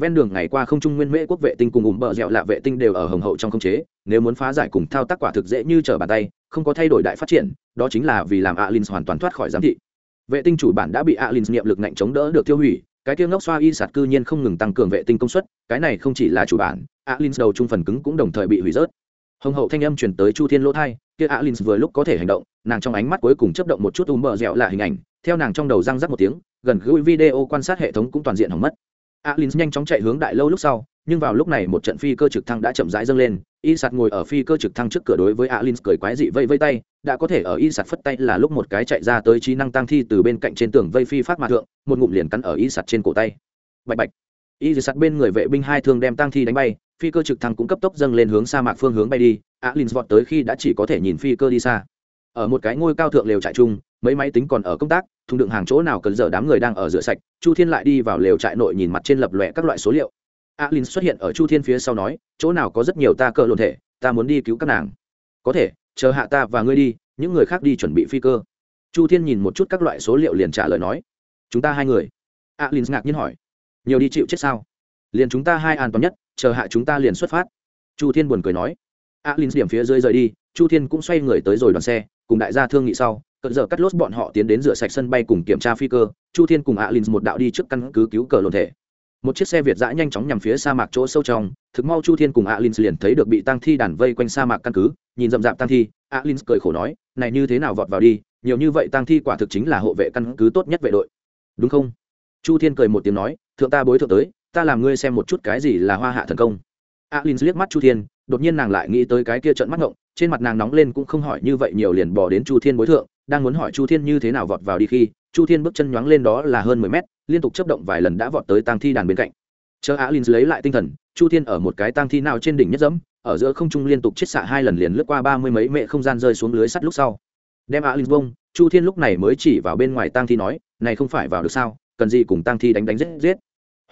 ven đường ngày qua không trung nguyên mễ quốc vệ tinh cùng ủng bờ dẻo lạ vệ tinh đều ở hồng hậu trong khống chế, nếu muốn phá giải cùng thao tác quả thực dễ như trở bàn tay, không có thay đổi đại phát triển, đó chính là vì làm alin hoàn toàn thoát khỏi giám thị. Vệ tinh chủ bản đã bị alin nghiệm lực ngạnh chống đỡ được tiêu hủy, cái tiêu ngốc xoa y sạt cư nhiên không ngừng tăng cường vệ tinh công suất, cái này không chỉ là chủ bản alin đầu trung phần cứng cũng đồng thời bị hủy rớt. Hồng hậu thanh âm chuyển tới chu thiên lỗ thai, kia alin vừa lúc có thể hành động, nàng trong ánh mắt cuối cùng chấp động một chút ủng bờ dẻo là hình ảnh, theo nàng trong đầu răng rắc một tiếng, gần gũi video quan sát hệ thống cũng toàn diện hỏng mất alin nhanh chóng chạy hướng đại lâu lúc sau, nhưng vào lúc này một trận phi cơ trực thăng đã chậm rãi dâng lên. Y sạt ngồi ở phi cơ trực thăng trước cửa đối với alin cười quái dị vây vây tay, đã có thể ở y sạt phất tay là lúc một cái chạy ra tới trí năng tăng thi từ bên cạnh trên tường vây phi phát mà thượng, một ngụm liền cắn ở y sạt trên cổ tay. Bạch bạch. Y sạt bên người vệ binh hai thương đem tăng thi đánh bay, phi cơ trực thăng cũng cấp tốc dâng lên hướng sa mạc phương hướng bay đi. Alin vọt tới khi đã chỉ có thể nhìn phi cơ đi xa. Ở một cái ngôi cao thượng lều trại chung mấy máy tính còn ở công tác, thùng đựng hàng chỗ nào cần giờ đám người đang ở rửa sạch, chu thiên lại đi vào lều trại nội nhìn mặt trên lập lòe các loại số liệu. Alin xuất hiện ở chu thiên phía sau nói, chỗ nào có rất nhiều ta cờ lộn thể, ta muốn đi cứu các nàng. Có thể, chờ hạ ta và ngươi đi, những người khác đi chuẩn bị phi cơ. Chu thiên nhìn một chút các loại số liệu liền trả lời nói, chúng ta hai người. Alin ngạc nhiên hỏi, nhiều đi chịu chết sao? Liền chúng ta hai an toàn nhất, chờ hạ chúng ta liền xuất phát. Chu thiên buồn cười nói. Alin điểm phía dưới rời đi, chu thiên cũng xoay người tới rồi đoàn xe, cùng đại gia thương nghị sau cỡ giờ cắt lốt bọn họ tiến đến rửa sạch sân bay cùng kiểm tra phi cơ, chu thiên cùng alin một đạo đi trước căn cứ cứu cờ lộn thể. Một chiếc xe việt giã nhanh chóng nhằm phía sa mạc chỗ sâu trong, thực mau chu thiên cùng alin liền thấy được bị tăng thi đàn vây quanh sa mạc căn cứ, nhìn rậm rạp tăng thi, alin cười khổ nói, này như thế nào vọt vào đi, nhiều như vậy tăng thi quả thực chính là hộ vệ căn cứ tốt nhất vệ đội. Đúng không? Chu thiên cười một tiếng nói, thượng ta bối thượng tới, ta làm ngươi xem một chút cái gì là hoa hạ thần công. Alin liếc mắt chu thiên, đột nhiên nàng lại nghĩ tới cái kia trận mắt ngộng, trên mặt nàng nóng lên cũng không hỏi như vậy nhiều liền bỏ đến chu thiên bối thượng đang muốn hỏi chu thiên như thế nào vọt vào đi khi, chu thiên bước chân nhoáng lên đó là hơn mười mét, liên tục chấp động vài lần đã vọt tới tang thi đàn bên cạnh. Chờ Á Linh lấy lại tinh thần, chu thiên ở một cái tang thi nào trên đỉnh nhất dẫm, ở giữa không trung liên tục chết xạ hai lần liền lướt qua ba mươi mấy mệ không gian rơi xuống lưới sắt lúc sau. Đem Á Linh bông chu thiên lúc này mới chỉ vào bên ngoài tang thi nói, này không phải vào được sao, cần gì cùng tang thi đánh đánh giết giết.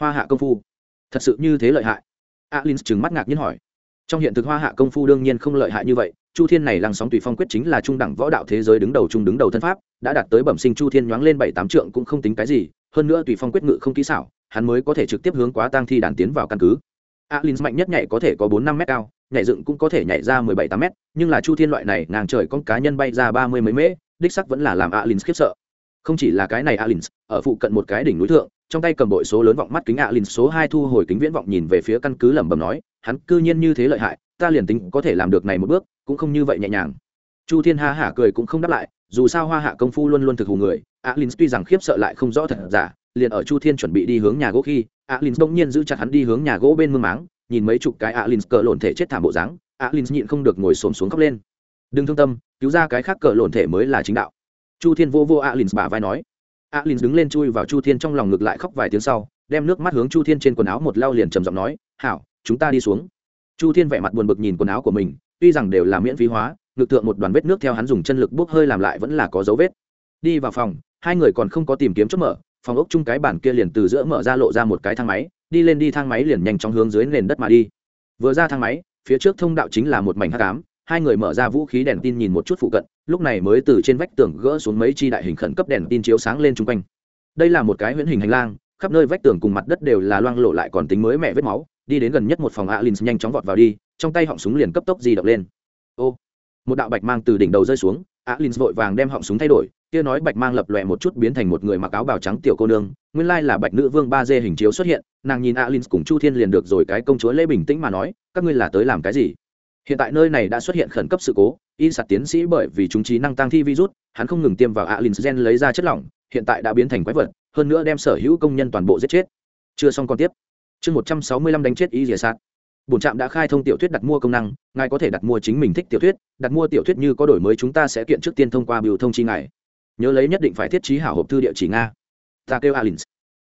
Hoa hạ công phu, thật sự như thế lợi hại. Á Linh trừng mắt ngạc nhiên hỏi trong hiện thực hoa hạ công phu đương nhiên không lợi hại như vậy, chu thiên này lăng sóng tùy phong quyết chính là trung đẳng võ đạo thế giới đứng đầu trung đứng đầu thân pháp, đã đạt tới bẩm sinh chu thiên nhoáng lên bảy tám trượng cũng không tính cái gì, hơn nữa tùy phong quyết ngự không kỹ xảo, hắn mới có thể trực tiếp hướng quá tang thi đàn tiến vào căn cứ. Alin mạnh nhất nhảy có thể có bốn năm m cao, nhảy dựng cũng có thể nhảy ra mười bảy tám m nhưng là chu thiên loại này ngang trời con cá nhân bay ra ba mươi mấy mễ đích sắc vẫn là làm alin khiếp sợ. Không chỉ là cái này alin ở phụ cận một cái đỉnh núi thượng, trong tay cầm bội số lớn vọng mắt kính alin số hai thu hồi kính viễn vọng nhìn về phía căn cứ lẩm bẩm nói hắn cư nhiên như thế lợi hại, ta liền tính có thể làm được này một bước, cũng không như vậy nhẹ nhàng. Chu thiên ha hả cười cũng không đáp lại, dù sao hoa hạ công phu luôn luôn thực hù người alin tuy rằng khiếp sợ lại không rõ thật giả, liền ở chu thiên chuẩn bị đi hướng nhà gỗ khi alin bỗng nhiên giữ chặt hắn đi hướng nhà gỗ bên mương máng, nhìn mấy chục cái alin cờ lộn thể chết thảm bộ dáng alin nhịn không được ngồi xổm xuống khóc lên. Đừng thương tâm, cứu ra cái khác cờ lộn thể mới là chính đạo. Chu thiên vô vô alin bả vai nói. Alin đứng lên chui vào chu thiên trong lòng ngực lại khóc vài tiếng sau, đem nước mắt hướng chu thiên trên quần áo một lau liền trầm giọng nói, hảo chúng ta đi xuống. Chu thiên vẻ mặt buồn bực nhìn quần áo của mình, tuy rằng đều là miễn phí hóa, ngực thượng một đoàn vết nước theo hắn dùng chân lực bốc hơi làm lại vẫn là có dấu vết. Đi vào phòng, hai người còn không có tìm kiếm chốt mở, phòng ốc chung cái bản kia liền từ giữa mở ra lộ ra một cái thang máy, đi lên đi thang máy liền nhanh chóng hướng dưới nền đất mà đi. Vừa ra thang máy, phía trước thông đạo chính là một mảnh hắc ám, hai người mở ra vũ khí đèn tin nhìn một chút phụ cận, lúc này mới từ trên vách tường gỡ xuống mấy chi đại hình khẩn cấp đèn tin chiếu sáng lên chung quanh. Đây là một cái huyễn hình hành lang, khắp nơi vách tường cùng mặt đất đều là loang lộ lại còn tính mới mẹ vết máu đi đến gần nhất một phòng alin nhanh chóng vọt vào đi, trong tay họng súng liền cấp tốc di động lên. Ô, một đạo bạch mang từ đỉnh đầu rơi xuống, alin vội vàng đem họng súng thay đổi, kia nói bạch mang lập lòe một chút biến thành một người mặc áo bào trắng tiểu cô nương, nguyên lai là bạch nữ vương ba d hình chiếu xuất hiện, nàng nhìn alin cùng chu thiên liền được rồi cái công chúa lễ bình tĩnh mà nói, các ngươi là tới làm cái gì? Hiện tại nơi này đã xuất hiện khẩn cấp sự cố, y sạt tiến sĩ bởi vì chúng trí năng tăng thi virus, hắn không ngừng tiêm vào alin gen lấy ra chất lỏng, hiện tại đã biến thành quái vật, hơn nữa đem sở hữu công nhân toàn bộ giết chết. Chưa xong còn tiếp chương một trăm sáu mươi lăm đánh chết y dìa sạt. Bổn trạm đã khai thông tiểu thuyết đặt mua công năng, ngài có thể đặt mua chính mình thích tiểu thuyết, đặt mua tiểu thuyết như có đổi mới chúng ta sẽ kiện trước tiên thông qua biểu thông chi ngài. Nhớ lấy nhất định phải thiết trí hảo hộp thư địa chỉ nga. Ta kêu alin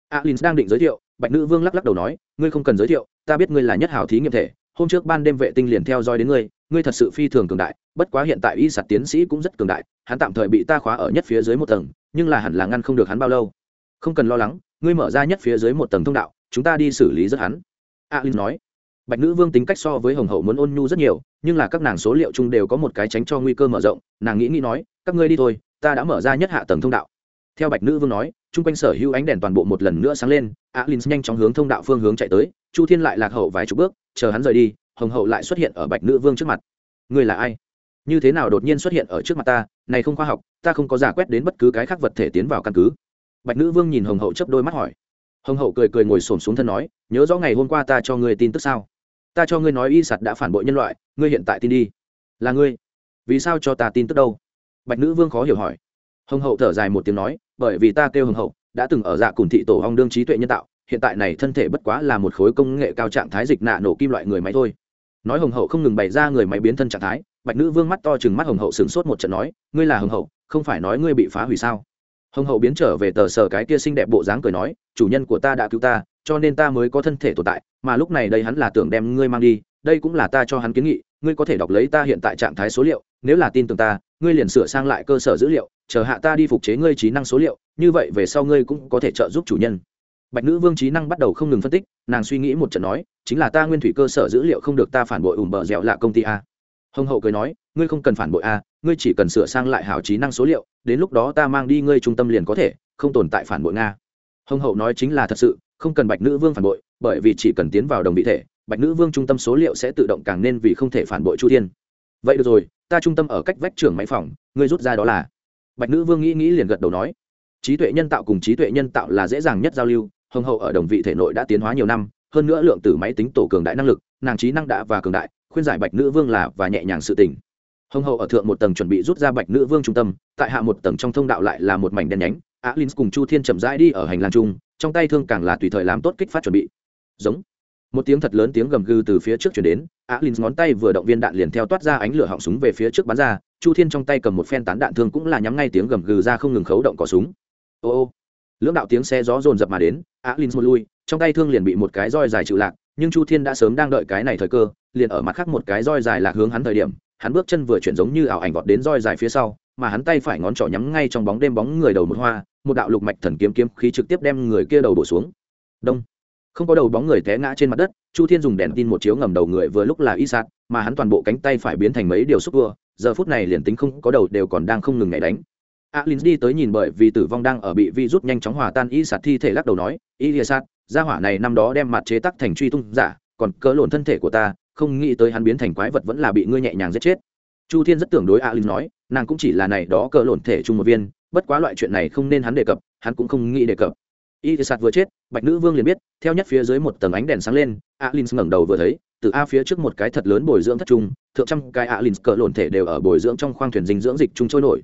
alin đang định giới thiệu, bạch nữ vương lắc lắc đầu nói, ngươi không cần giới thiệu, ta biết ngươi là nhất hảo thí nghiệm thể, hôm trước ban đêm vệ tinh liền theo dõi đến ngươi ngươi thật sự phi thường cường đại, bất quá hiện tại y sạt tiến sĩ cũng rất cường đại, hắn tạm thời bị ta khóa ở nhất phía dưới một tầng, nhưng là hẳn là ngăn không được hắn bao lâu. Không cần lo lắng, ngươi mở ra nhất phía dưới một tầng thông đạo chúng ta đi xử lý rất hắn. A Linh nói, bạch nữ vương tính cách so với hồng hậu muốn ôn nhu rất nhiều, nhưng là các nàng số liệu chung đều có một cái tránh cho nguy cơ mở rộng, nàng nghĩ nghĩ nói, các ngươi đi thôi, ta đã mở ra nhất hạ tầng thông đạo. Theo bạch nữ vương nói, chung quanh sở hữu ánh đèn toàn bộ một lần nữa sáng lên, A Linh nhanh chóng hướng thông đạo phương hướng chạy tới, chu thiên lại lạc hậu vài chục bước, chờ hắn rời đi, hồng hậu lại xuất hiện ở bạch nữ vương trước mặt. Ngươi là ai? Như thế nào đột nhiên xuất hiện ở trước mặt ta? Này không khoa học, ta không có giả quét đến bất cứ cái khác vật thể tiến vào căn cứ. Bạch nữ vương nhìn hồng hậu chấp đôi mắt hỏi hồng hậu cười cười ngồi s ổ m xuống thân nói, nhớ rõ ngày hôm qua ta cho ngươi tin tức sao? Ta cho ngươi nói y sạt đã phản bội nhân loại, ngươi hiện tại tin đi. Là ngươi. Vì sao cho ta tin tức đâu? Bạch nữ vương khó hiểu hỏi. Hồng hậu thở dài một tiếng nói, bởi vì ta kêu hồng hậu, đã từng ở dạ cùng thị tổ hong đương trí tuệ nhân tạo, hiện tại này thân thể bất quá là một khối công nghệ cao trạng thái dịch nạ nổ kim loại người máy thôi. Nói hồng hậu không ngừng bày ra người máy biến thân trạng thái, bạch nữ vương mắt to chừng mắt hồng hậu sửng sốt một trận nói, ngươi là hồng hậu, không phải nói ngươi bị phá hủy sao? Hồng hậu biến trở về tờ sở cái kia xinh đẹp bộ dáng cười nói, chủ nhân của ta đã cứu ta, cho nên ta mới có thân thể tồn tại, mà lúc này đây hắn là tưởng đem ngươi mang đi, đây cũng là ta cho hắn kiến nghị, ngươi có thể đọc lấy ta hiện tại trạng thái số liệu, nếu là tin tưởng ta, ngươi liền sửa sang lại cơ sở dữ liệu, chờ hạ ta đi phục chế ngươi trí năng số liệu, như vậy về sau ngươi cũng có thể trợ giúp chủ nhân. Bạch nữ vương trí năng bắt đầu không ngừng phân tích, nàng suy nghĩ một trận nói, chính là ta nguyên thủy cơ sở dữ liệu không được ta phản bội ủm bờ dẻo lạ công ty a. Hồng hậu cười nói, ngươi không cần phản bội a, ngươi chỉ cần sửa sang lại hảo trí năng số liệu đến lúc đó ta mang đi ngươi trung tâm liền có thể, không tồn tại phản bội nga. Hồng hậu nói chính là thật sự, không cần bạch nữ vương phản bội, bởi vì chỉ cần tiến vào đồng vị thể, bạch nữ vương trung tâm số liệu sẽ tự động càng nên vì không thể phản bội chu thiên. Vậy được rồi, ta trung tâm ở cách vách trưởng máy phòng, ngươi rút ra đó là. Bạch nữ vương nghĩ nghĩ liền gật đầu nói. Trí tuệ nhân tạo cùng trí tuệ nhân tạo là dễ dàng nhất giao lưu, hồng hậu ở đồng vị thể nội đã tiến hóa nhiều năm, hơn nữa lượng tử máy tính tổ cường đại năng lực, nàng trí năng đã và cường đại, khuyên giải bạch nữ vương là và nhẹ nhàng sự tình hồng hậu ở thượng một tầng chuẩn bị rút ra bạch nữ vương trung tâm, tại hạ một tầng trong thông đạo lại là một mảnh đen nhánh. Á l i n h cùng chu thiên chậm rãi đi ở hành lang chung, trong tay thương càng là tùy thời làm tốt kích phát chuẩn bị. Giống. Một tiếng thật lớn tiếng gầm gừ từ phía trước chuyển đến, á l i n h ngón tay vừa động viên đạn liền theo toát ra ánh lửa họng súng về phía trước bắn ra, chu thiên trong tay cầm một phen tán đạn thương cũng là nhắm ngay tiếng gầm gừ ra không ngừng khấu động cỏ súng. Ô ô. Lưỡng đạo tiếng xe gió dồn dập mà đến, á l i n h một lui, trong tay thương liền bị một cái roi dài chịu lạc, nhưng chu thiên đã sớm đang đợi cái này thời cơ, liền ở mặt khác một cái roi dài lạc hướng hắn thời điểm hắn bước chân vừa chuyển giống như ảo ảnh vọt đến roi dài phía sau, mà hắn tay phải ngón trỏ nhắm ngay trong bóng đêm bóng người đầu một hoa, một đạo lục mạch thần kiếm kiếm khí trực tiếp đem người kia đầu đổ xuống. Đông. Không có đầu bóng người té ngã trên mặt đất, chu thiên dùng đèn tin một chiếu ngầm đầu người vừa lúc là y sạt mà hắn toàn bộ cánh tay phải biến thành mấy điều xúc vừa giờ phút này liền tính không có đầu đều còn đang không ngừng ngày đánh. Alin đi tới nhìn bởi vì tử vong đang ở bị vi rút nhanh chóng hòa tan y sạt thi thể lắc đầu nói, y sạt gia hỏa này năm đó đem mặt chế tắc thành truy tung giả còn cỡ lộn thân thể của ta, không nghĩ tới hắn biến thành quái vật vẫn là bị ngươi nhẹ nhàng giết chết. Chu thiên rất tưởng đối a linh nói, nàng cũng chỉ là này đó cỡ lộn thể chung một viên, bất quá loại chuyện này không nên hắn đề cập, hắn cũng không nghĩ đề cập. Y sạt vừa chết, bạch nữ vương liền biết, theo nhất phía dưới một tầng ánh đèn sáng lên a linh ngẩng đầu vừa thấy, từ a phía trước một cái thật lớn bồi dưỡng thất trung, thượng trăm cái a linh cỡ lộn thể đều ở bồi dưỡng trong khoang thuyền dinh dưỡng dịch chung trôi nổi.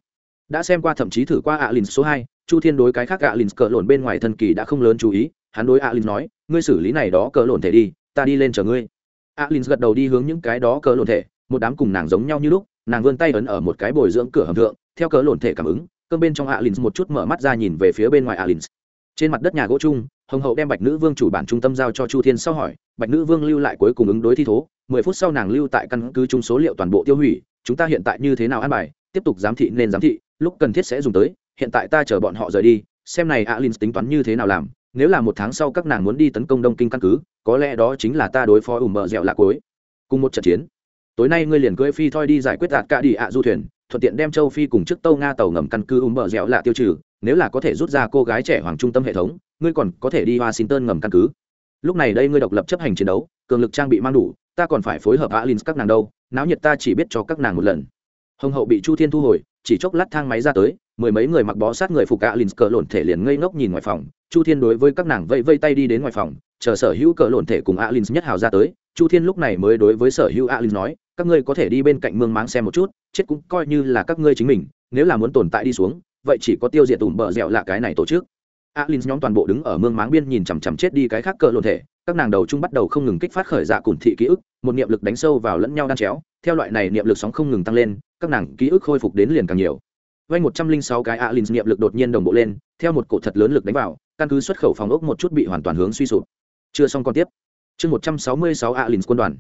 Đã xem qua thậm chí thử qua a linh số hai, chu thiên đối cái khác a linh cỡ lộn bên ngoài thân kỳ đã không lớn chú ý, hắn đối a linh nói, ngươi xử lý này đó cỡ lộn thể đi ta đi lên chờ ngươi. Alin gật đầu đi hướng những cái đó cỡ lộn thể, một đám cùng nàng giống nhau như lúc, nàng vươn tay ấn ở một cái bồi dưỡng cửa hầm thượng, theo cỡ lộn thể cảm ứng cơm bên trong alin một chút mở mắt ra nhìn về phía bên ngoài alin. Trên mặt đất nhà gỗ chung, hồng hậu đem bạch nữ vương chủ bản trung tâm giao cho chu thiên sau hỏi, bạch nữ vương lưu lại cuối cùng ứng đối thi thố, mười phút sau nàng lưu tại căn cứ chung số liệu toàn bộ tiêu hủy, chúng ta hiện tại như thế nào an bài, tiếp tục giám thị nên giám thị, lúc cần thiết sẽ dùng tới, hiện tại ta chờ bọn họ rời đi, xem này alin tính toán như thế nào làm nếu là một tháng sau các nàng muốn đi tấn công đông kinh căn cứ, có lẽ đó chính là ta đối phó ủ mờ dẻo lạc cối cùng một trận chiến, tối nay ngươi liền cưỡi phi thoi đi giải quyết đạt cả đi ạ du thuyền, thuận tiện đem châu phi cùng chiếc tâu nga tàu ngầm căn cứ ủ mờ dẻo lạ tiêu trừ, nếu là có thể rút ra cô gái trẻ hoàng trung tâm hệ thống, ngươi còn có thể đi washington ngầm căn cứ. Lúc này đây ngươi độc lập chấp hành chiến đấu, cường lực trang bị mang đủ, ta còn phải phối hợp alin các nàng đâu, náo nhiệt ta chỉ biết cho các nàng một lần. Hồng hậu bị chu thiên thu hồi chỉ chốc lát thang máy ra tới, mười mấy người mặc bó sát người phục alin cờ lộn thể liền ngây ngốc nhìn ngoài phòng. Chu thiên đối với các nàng vây vây tay đi đến ngoài phòng, chờ sở hữu cờ lộn thể cùng alin nhất hào ra tới. Chu thiên lúc này mới đối với sở hữu alin nói, các ngươi có thể đi bên cạnh mương máng xem một chút, chết cũng coi như là các ngươi chính mình, nếu là muốn tồn tại đi xuống, vậy chỉ có tiêu diệt tủm bờ dẻo là cái này tổ chức. Alin nhóm toàn bộ đứng ở mương máng biên nhìn chằm chằm chết đi cái khác cờ lộn thể. Các nàng đầu chung bắt đầu không ngừng kích phát khởi dạ cùng thị ký ức, một niệm lực đánh sâu vào lẫn nhau đan chéo theo loại này niệm lực sóng không ngừng tăng lên, các nàng ký ức khôi phục đến liền càng nhiều. Vay một trăm linh sáu cái alin niệm lực đột nhiên đồng bộ lên, theo một cổ thật lớn lực đánh vào, căn cứ xuất khẩu phòng ốc một chút bị hoàn toàn hướng suy sụp. Chưa xong còn tiếp. Chương một trăm sáu mươi sáu alin quân đoàn.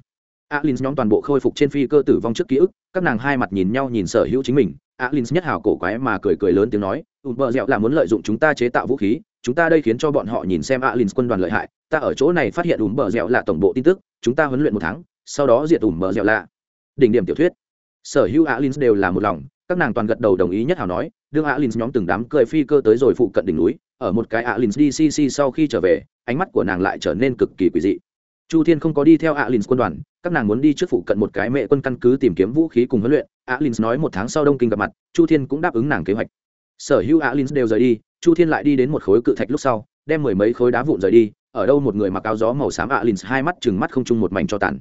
Alin nhóm toàn bộ khôi phục trên phi cơ tử vong trước ký ức, các nàng hai mặt nhìn nhau nhìn sở hữu chính mình. Alin nhất hào cổ quái mà cười cười lớn tiếng nói ùn bờ dẹo là muốn lợi dụng chúng ta chế tạo vũ khí, chúng ta đây khiến cho bọn họ nhìn xem alin quân đoàn lợi hại. Ta ở chỗ này phát hiện ủm bờ dẹo là tổng bộ tin tức, chúng ta huấn luyện một tháng, sau đó diệt ủm bờ dẹo là đỉnh điểm tiểu thuyết. Sở hữu alin đều là một lòng, các nàng toàn gật đầu đồng ý nhất hảo nói, đương alin nhóm từng đám cười phi cơ tới rồi phụ cận đỉnh núi, ở một cái alin dcc sau khi trở về, ánh mắt của nàng lại trở nên cực kỳ quỷ dị. Chu thiên không có đi theo alin quân đoàn, các nàng muốn đi trước phụ cận một cái mẹ quân căn cứ tìm kiếm vũ khí cùng huấn luyện alin nói một tháng sau đông kinh gặp mặt, chu thiên cũng đáp ứng nàng kế hoạch. Sở hữu alin đều rời đi, chu thiên lại đi đến một khối cự thạch lúc sau, đem mười mấy khối đá vụn rời đi, ở đâu một người mặc áo gió màu xám alin hai mắt chừng mắt không chung một mảnh cho tàn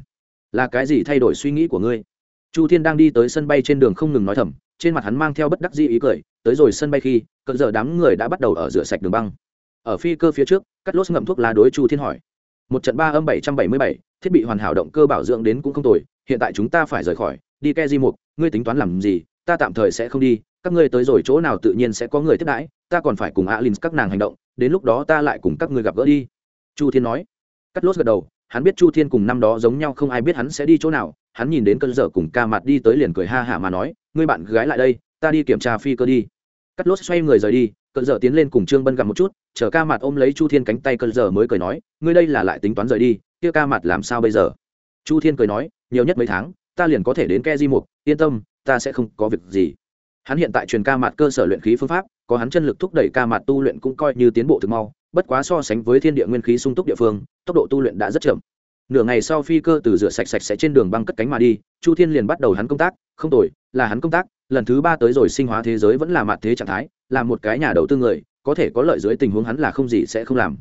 là cái gì thay đổi suy nghĩ của ngươi? Chu thiên đang đi tới sân bay trên đường không ngừng nói thầm, trên mặt hắn mang theo bất đắc dĩ ý cười, tới rồi sân bay khi cỡ giờ đám người đã bắt đầu ở rửa sạch đường băng. Ở phi cơ phía trước, cắt lốt ngậm thuốc lá đối chu thiên hỏi. Một trận ba âm bảy trăm bảy mươi bảy, thiết bị hoàn hảo động cơ bảo dưỡng đến cũng không tồi, hiện tại chúng ta phải rời khỏi, đi ke di mục, ngươi tính toán làm gì, ta tạm thời sẽ không đi, các ngươi tới rồi chỗ nào tự nhiên sẽ có người tiếp đãi, ta còn phải cùng alin các nàng hành động, đến lúc đó ta lại cùng các ngươi gặp gỡ đi. Chu thiên nói. Cắt lốt gật đầu hắn biết chu thiên cùng năm đó giống nhau không ai biết hắn sẽ đi chỗ nào, hắn nhìn đến cơn dở cùng ca mặt đi tới liền cười ha hả mà nói, ngươi bạn gái lại đây, ta đi kiểm tra phi cơ đi. Cắt lốt xoay người rời đi, cơn dở tiến lên cùng trương bân gặp một chút, chờ ca mặt ôm lấy chu thiên cánh tay cơn dở mới cười nói, ngươi đây là lại tính toán rời đi, kia ca mặt làm sao bây giờ? Chu thiên cười nói, nhiều nhất mấy tháng, ta liền có thể đến ke di mục, yên tâm, ta sẽ không có việc gì. Hắn hiện tại truyền ca mặt cơ sở luyện khí phương pháp, có hắn chân lực thúc đẩy ca mặt tu luyện cũng coi như tiến bộ thực mau bất quá so sánh với thiên địa nguyên khí sung túc địa phương, tốc độ tu luyện đã rất chậm. Nửa ngày sau phi cơ từ rửa sạch sạch sẽ trên đường băng cất cánh mà đi, chu thiên liền bắt đầu hắn công tác, không tồi, là hắn công tác, lần thứ ba tới rồi sinh hóa thế giới vẫn là mặt thế trạng thái, là một cái nhà đầu tư người, có thể có lợi dưới tình huống hắn là không gì sẽ không làm.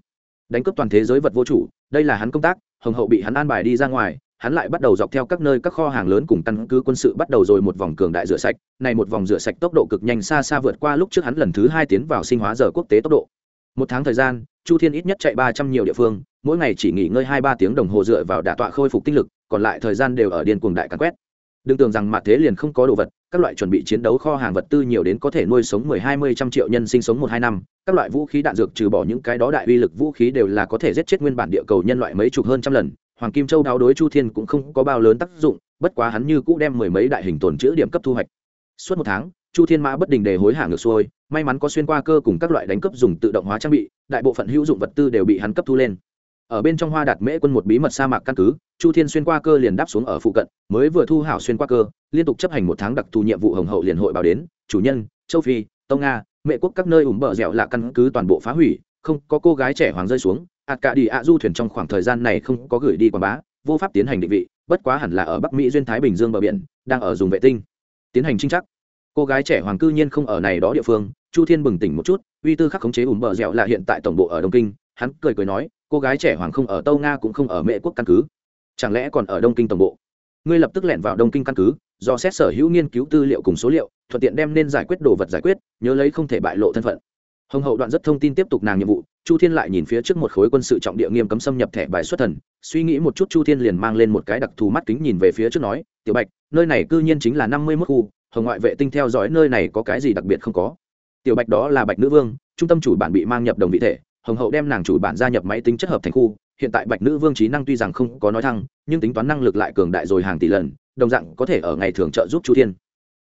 Đánh cướp toàn thế giới vật vô chủ, đây là hắn công tác, hồng hậu bị hắn an bài đi ra ngoài, hắn lại bắt đầu dọc theo các nơi các kho hàng lớn cùng căn cứ quân sự bắt đầu rồi một vòng cường đại rửa sạch, này một vòng rửa sạch tốc độ cực nhanh xa xa vượt qua lúc trước hắn lần thứ hai tiến vào sinh hóa giờ quốc tế tốc độ một tháng thời gian, chu thiên ít nhất chạy ba trăm nhiều địa phương, mỗi ngày chỉ nghỉ ngơi hai ba tiếng đồng hồ dựa vào đả tọa khôi phục tinh lực, còn lại thời gian đều ở điên cuồng đại càn quét. Đừng tưởng rằng mặt thế liền không có đồ vật, các loại chuẩn bị chiến đấu kho hàng vật tư nhiều đến có thể nuôi sống mười hai mươi trăm triệu nhân sinh sống một hai năm, các loại vũ khí đạn dược trừ bỏ những cái đó đại uy lực vũ khí đều là có thể giết chết nguyên bản địa cầu nhân loại mấy chục hơn trăm lần. Hoàng kim châu đáo đối chu thiên cũng không có bao lớn tác dụng, bất quá hắn như cũ đem mười mấy đại hình tồn chữ điểm cấp thu hoạch. Suốt một tháng, chu thiên mã bất đình để hối hả ngược xuôi may mắn có xuyên qua cơ cùng các loại đánh cấp dùng tự động hóa trang bị, đại bộ phận hữu dụng vật tư đều bị hắn cấp thu lên. Ở bên trong hoa đạt mễ quân một bí mật sa mạc căn cứ, chu thiên xuyên qua cơ liền đáp xuống ở phụ cận, mới vừa thu hảo xuyên qua cơ, liên tục chấp hành một tháng đặc thù nhiệm vụ hồng hậu liền hội báo đến, chủ nhân, châu phi, tông nga, mẹ quốc các nơi ủng bờ dẻo là căn cứ toàn bộ phá hủy, không có cô gái trẻ hoàng rơi xuống ạt cả đi ạ du thuyền trong khoảng thời gian này không có gửi đi quảng bá, vô pháp tiến hành định vị, bất quá hẳn là ở bắc mỹ duyên thái bình dương bờ biển, đang ở dùng vệ tinh. Tiến hành trinh chắc. Cô gái trẻ hoàng cư nhiên không ở này đó địa phương chu thiên bừng tỉnh một chút, uy tư khắc khống chế ủng bờ dẻo là hiện tại tổng bộ ở đông kinh. Hắn cười cười nói, cô gái trẻ hoàng không ở tâu nga cũng không ở mễ quốc căn cứ. Chẳng lẽ còn ở đông kinh tổng bộ? Ngươi lập tức lẻn vào đông kinh căn cứ, do xét sở hữu nghiên cứu tư liệu cùng số liệu, thuận tiện đem nên giải quyết đồ vật giải quyết, nhớ lấy không thể bại lộ thân phận. Hồng hậu đoạn rất thông tin tiếp tục nàng nhiệm vụ, chu thiên lại nhìn phía trước một khối quân sự trọng địa nghiêm cấm xâm nhập thẻ bài xuất thần, suy nghĩ một chút chu thiên liền mang lên một cái đặc thù mắt kính nhìn về phía trước nói, tiểu bạch, nơi này cư nhiên chính là năm mươi mức khu, hồng ngoại vệ tinh theo dõi nơi này có cái gì đặc biệt không có? Tiểu bạch đó là bạch nữ vương, trung tâm chủ bản bị mang nhập đồng vị thể, hồng hậu đem nàng chủ bản gia nhập máy tính chất hợp thành khu. Hiện tại bạch nữ vương trí năng tuy rằng không có nói thăng, nhưng tính toán năng lực lại cường đại rồi hàng tỷ lần, đồng dạng có thể ở ngày thường trợ giúp chu thiên.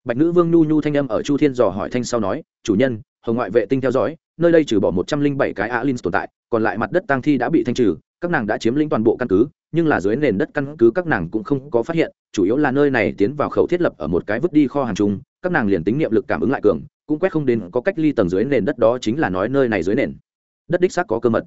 Bạch nữ vương nhu nhu thanh âm ở chu thiên dò hỏi thanh sau nói, chủ nhân, hồng ngoại vệ tinh theo dõi, nơi đây trừ bỏ một trăm linh bảy cái alin tồn tại, còn lại mặt đất tăng thi đã bị thanh trừ, các nàng đã chiếm lĩnh toàn bộ căn cứ, nhưng là dưới nền đất căn cứ các nàng cũng không có phát hiện, chủ yếu là nơi này tiến vào khẩu thiết lập ở một cái vứt đi kho hàng chung, các nàng liền tính niệm lực cảm ứng lại cường cũng quét không đến, có cách ly tầng dưới nền đất đó chính là nói nơi này dưới nền. Đất đích xác có cơ mật.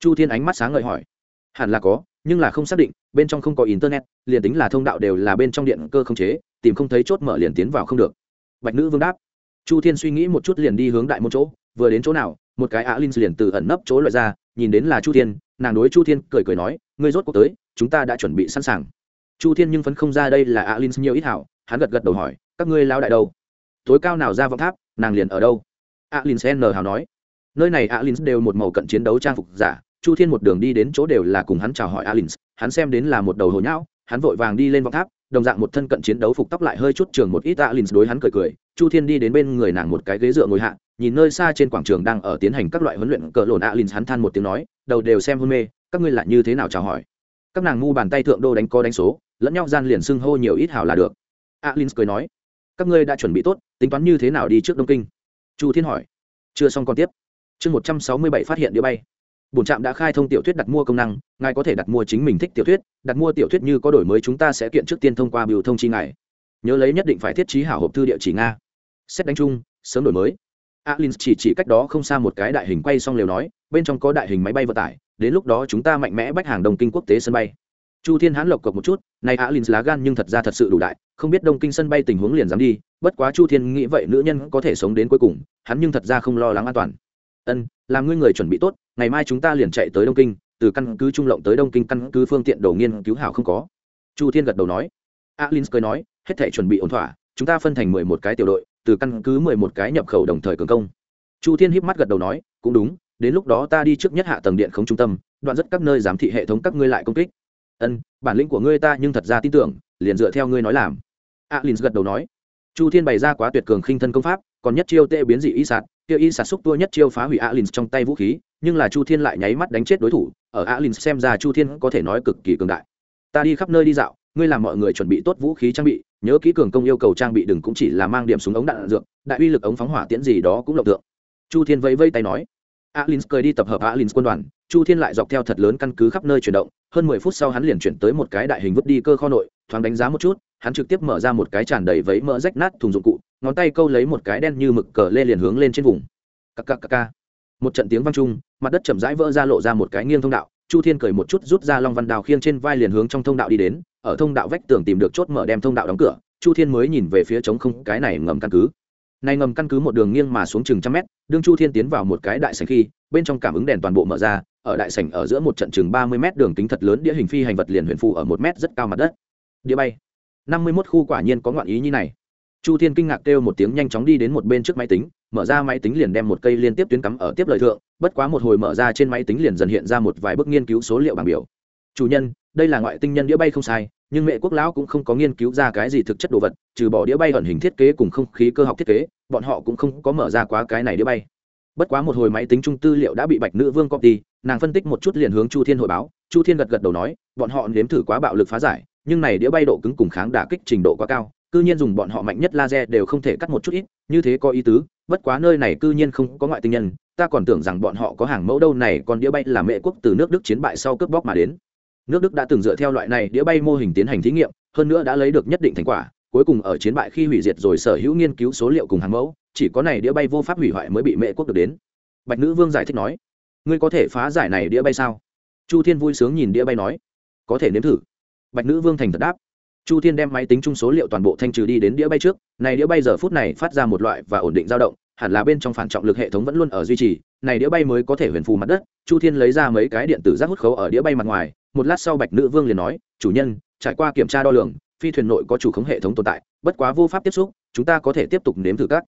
Chu thiên ánh mắt sáng ngời hỏi. Hẳn là có, nhưng là không xác định, bên trong không có internet, liền tính là thông đạo đều là bên trong điện cơ không chế, tìm không thấy chốt mở liền tiến vào không được. Bạch nữ vương đáp. Chu thiên suy nghĩ một chút liền đi hướng đại một chỗ, vừa đến chỗ nào, một cái á linh liền từ ẩn nấp chỗ loại ra, nhìn đến là chu thiên, nàng đối chu thiên cười cười nói, ngươi rốt cuộc tới, chúng ta đã chuẩn bị sẵn sàng. Chu thiên nhưng phấn không ra đây là á linh nhiều ít hảo, hắn gật gật đầu hỏi, các ngươi lao đại đâu? Tối cao nào ra vọng tháp? Nàng liền ở đâu? Á linh n hào nói. Nơi này á linh đều một màu cận chiến đấu trang phục giả, chu thiên một đường đi đến chỗ đều là cùng hắn chào hỏi á linh hắn xem đến là một đầu hồi nhão, hắn vội vàng đi lên vọng tháp, đồng dạng một thân cận chiến đấu phục tóc lại hơi chút trường một ít alin đối hắn cười cười, chu thiên đi đến bên người nàng một cái ghế dựa ngồi hạ, nhìn nơi xa trên quảng trường đang ở tiến hành các loại huấn luyện cờ lồn alin, hắn than một tiếng nói, đầu đều xem hôn mê, các ngươi lại như thế nào chào hỏi? Các nàng ngu bàn tay thượng đô đánh co đánh số, lẫn nhau gian liền xưng hô nhiều ít hảo là được. Alin cười nói, các ngươi đã chuẩn bị tốt tính toán như thế nào đi trước đông kinh? Chu thiên hỏi. Chưa xong còn tiếp. Chương một trăm sáu mươi bảy phát hiện đĩa bay. Bổn trạm đã khai thông tiểu thuyết đặt mua công năng, ngài có thể đặt mua chính mình thích tiểu thuyết, đặt mua tiểu thuyết như có đổi mới chúng ta sẽ kiện trước tiên thông qua biểu thông chi ngài. Nhớ lấy nhất định phải thiết trí hảo hộp thư địa chỉ nga. Xét đánh chung, sớm đổi mới. Alin chỉ chỉ cách đó không xa một cái đại hình quay xong liều nói, bên trong có đại hình máy bay vận tải, đến lúc đó chúng ta mạnh mẽ bách hàng đông kinh quốc tế sân bay chu thiên hãn lộc cộc một chút nay Á alin lá gan nhưng thật ra thật sự đủ đại, không biết đông kinh sân bay tình huống liền dám đi, bất quá chu thiên nghĩ vậy nữ nhân có thể sống đến cuối cùng, hắn nhưng thật ra không lo lắng an toàn. Ân, làm ngươi người chuẩn bị tốt, ngày mai chúng ta liền chạy tới đông kinh, từ căn cứ trung lộng tới đông kinh căn cứ phương tiện đầu nghiên cứu hảo không có. Chu thiên gật đầu nói. Alin cười nói, hết thể chuẩn bị ổn thỏa, chúng ta phân thành mười một cái tiểu đội, từ căn cứ mười một cái nhập khẩu đồng thời cường công. Chu thiên híp mắt gật đầu nói, cũng đúng, đến lúc đó ta đi trước nhất hạ tầng điện không trung tâm, đoạn rất các nơi giám thị hệ thống các ngươi lại công kích ân, bản lĩnh của ngươi ta nhưng thật ra tin tưởng, liền dựa theo ngươi nói làm. Alin gật đầu nói. Chu thiên bày ra quá tuyệt cường khinh thân công pháp, còn nhất chiêu tê biến dị y sạt tiêu y sạt xúc tua nhất chiêu phá hủy alin trong tay vũ khí, nhưng là chu thiên lại nháy mắt đánh chết đối thủ, ở alin xem ra chu thiên có thể nói cực kỳ cường đại. Ta đi khắp nơi đi dạo, ngươi làm mọi người chuẩn bị tốt vũ khí trang bị, nhớ kỹ cường công yêu cầu trang bị đừng cũng chỉ là mang điểm súng ống đạn dược, đại uy lực ống phóng hỏa tiễn gì đó cũng lộng tượng. Chu thiên vẫy vây tay nói. Alin cười đi tập hợp alin quân đoàn chu thiên lại dọc theo thật lớn căn cứ khắp nơi chuyển động, hơn mười phút sau hắn liền chuyển tới một cái đại hình vứt đi cơ kho nội, thoáng đánh giá một chút, hắn trực tiếp mở ra một cái tràn đầy vấy mỡ rách nát thùng dụng cụ, ngón tay câu lấy một cái đen như mực cờ lê liền hướng lên trên vùng. Cắc cắc cắc ca một trận tiếng vang trung mặt đất chậm rãi vỡ ra lộ ra một cái nghiêng thông đạo, chu thiên cười một chút rút ra long văn đào khiêng trên vai liền hướng trong thông đạo đi đến, ở thông đạo vách tường tìm được chốt mở đem thông đạo đóng cửa, chu thiên mới nhìn về phía trống không, cái này ngầm căn cứ. Này ngầm căn cứ một đường nghiêng mà xuống chừng trăm mét, đương chu thiên tiến vào một cái đại sành khi, bên trong cảm ứng đèn toàn bộ mở ra ở đại sảnh ở giữa một trận chừng ba mươi mét đường kính thật lớn, đĩa hình phi hành vật liền huyền phù ở một mét rất cao mặt đất. Đĩa bay. năm mươi mốt khu quả nhiên có ngoạn ý như này. Chu thiên kinh ngạc kêu một tiếng nhanh chóng đi đến một bên trước máy tính, mở ra máy tính liền đem một cây liên tiếp tuyến cắm ở tiếp lời thượng, bất quá một hồi mở ra trên máy tính liền dần hiện ra một vài bước nghiên cứu số liệu bảng biểu. Chủ nhân, đây là ngoại tinh nhân đĩa bay không sai, nhưng mẹ quốc lão cũng không có nghiên cứu ra cái gì thực chất đồ vật, trừ bỏ đĩa bay ẩn hình thiết kế cùng không khí cơ học thiết kế, bọn họ cũng không có mở ra quá cái này đĩa bay. Bất quá một hồi máy tính trung tư liệu đã bị bạch nữ vương copy nàng phân tích một chút liền hướng chu thiên hội báo. Chu thiên gật gật đầu nói, bọn họ nếm thử quá bạo lực phá giải, nhưng này đĩa bay độ cứng cùng kháng đả kích trình độ quá cao, cư nhiên dùng bọn họ mạnh nhất laser đều không thể cắt một chút ít, như thế có ý tứ, bất quá nơi này cư nhiên không có ngoại tinh nhân, ta còn tưởng rằng bọn họ có hàng mẫu đâu, này còn đĩa bay là mẹ quốc từ nước đức chiến bại sau cướp bóc mà đến. Nước đức đã từng dựa theo loại này đĩa bay mô hình tiến hành thí nghiệm, hơn nữa đã lấy được nhất định thành quả, cuối cùng ở chiến bại khi hủy diệt rồi sở hữu nghiên cứu số liệu cùng hàng mẫu, chỉ có này đĩa bay vô pháp hủy hoại mới bị mẹ quốc được đến. Bạch nữ vương giải thích nói ngươi có thể phá giải này đĩa bay sao? Chu thiên vui sướng nhìn đĩa bay nói, có thể nếm thử. Bạch nữ vương thành thật đáp. Chu thiên đem máy tính chung số liệu toàn bộ thanh trừ đi đến đĩa bay trước, này đĩa bay giờ phút này phát ra một loại và ổn định dao động, hẳn là bên trong phản trọng lực hệ thống vẫn luôn ở duy trì, này đĩa bay mới có thể huyền phù mặt đất. Chu thiên lấy ra mấy cái điện tử rác hút khấu ở đĩa bay mặt ngoài, một lát sau bạch nữ vương liền nói, chủ nhân, trải qua kiểm tra đo lường, phi thuyền nội có chủ khống hệ thống tồn tại, bất quá vô pháp tiếp xúc, chúng ta có thể tiếp tục nếm thử các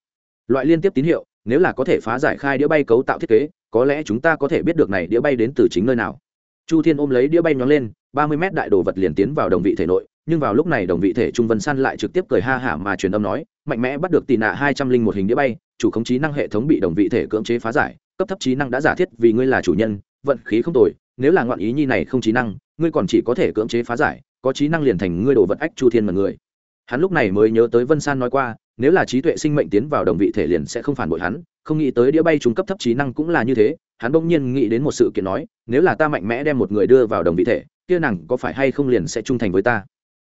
loại liên tiếp tín hiệu nếu là có thể phá giải khai đĩa bay cấu tạo thiết kế, có lẽ chúng ta có thể biết được này đĩa bay đến từ chính nơi nào. Chu thiên ôm lấy đĩa bay nhóng lên, ba mươi mét đại đồ vật liền tiến vào đồng vị thể nội, nhưng vào lúc này đồng vị thể trung vân san lại trực tiếp cười ha hả mà truyền âm nói, mạnh mẽ bắt được tị nạ hai trăm linh một hình đĩa bay, chủ khống trí năng hệ thống bị đồng vị thể cưỡng chế phá giải, cấp thấp trí năng đã giả thiết vì ngươi là chủ nhân, vận khí không tồi, nếu là ngoạn ý nhi này không trí năng, ngươi còn chỉ có thể cưỡng chế phá giải, có trí năng liền thành ngươi đồ vật ách chu thiên mật người. Hắn lúc này mới nhớ tới vân san nói qua nếu là trí tuệ sinh mệnh tiến vào đồng vị thể liền sẽ không phản bội hắn, không nghĩ tới đĩa bay trung cấp thấp trí năng cũng là như thế, hắn bỗng nhiên nghĩ đến một sự kiện nói, nếu là ta mạnh mẽ đem một người đưa vào đồng vị thể, kia nàng có phải hay không liền sẽ trung thành với ta?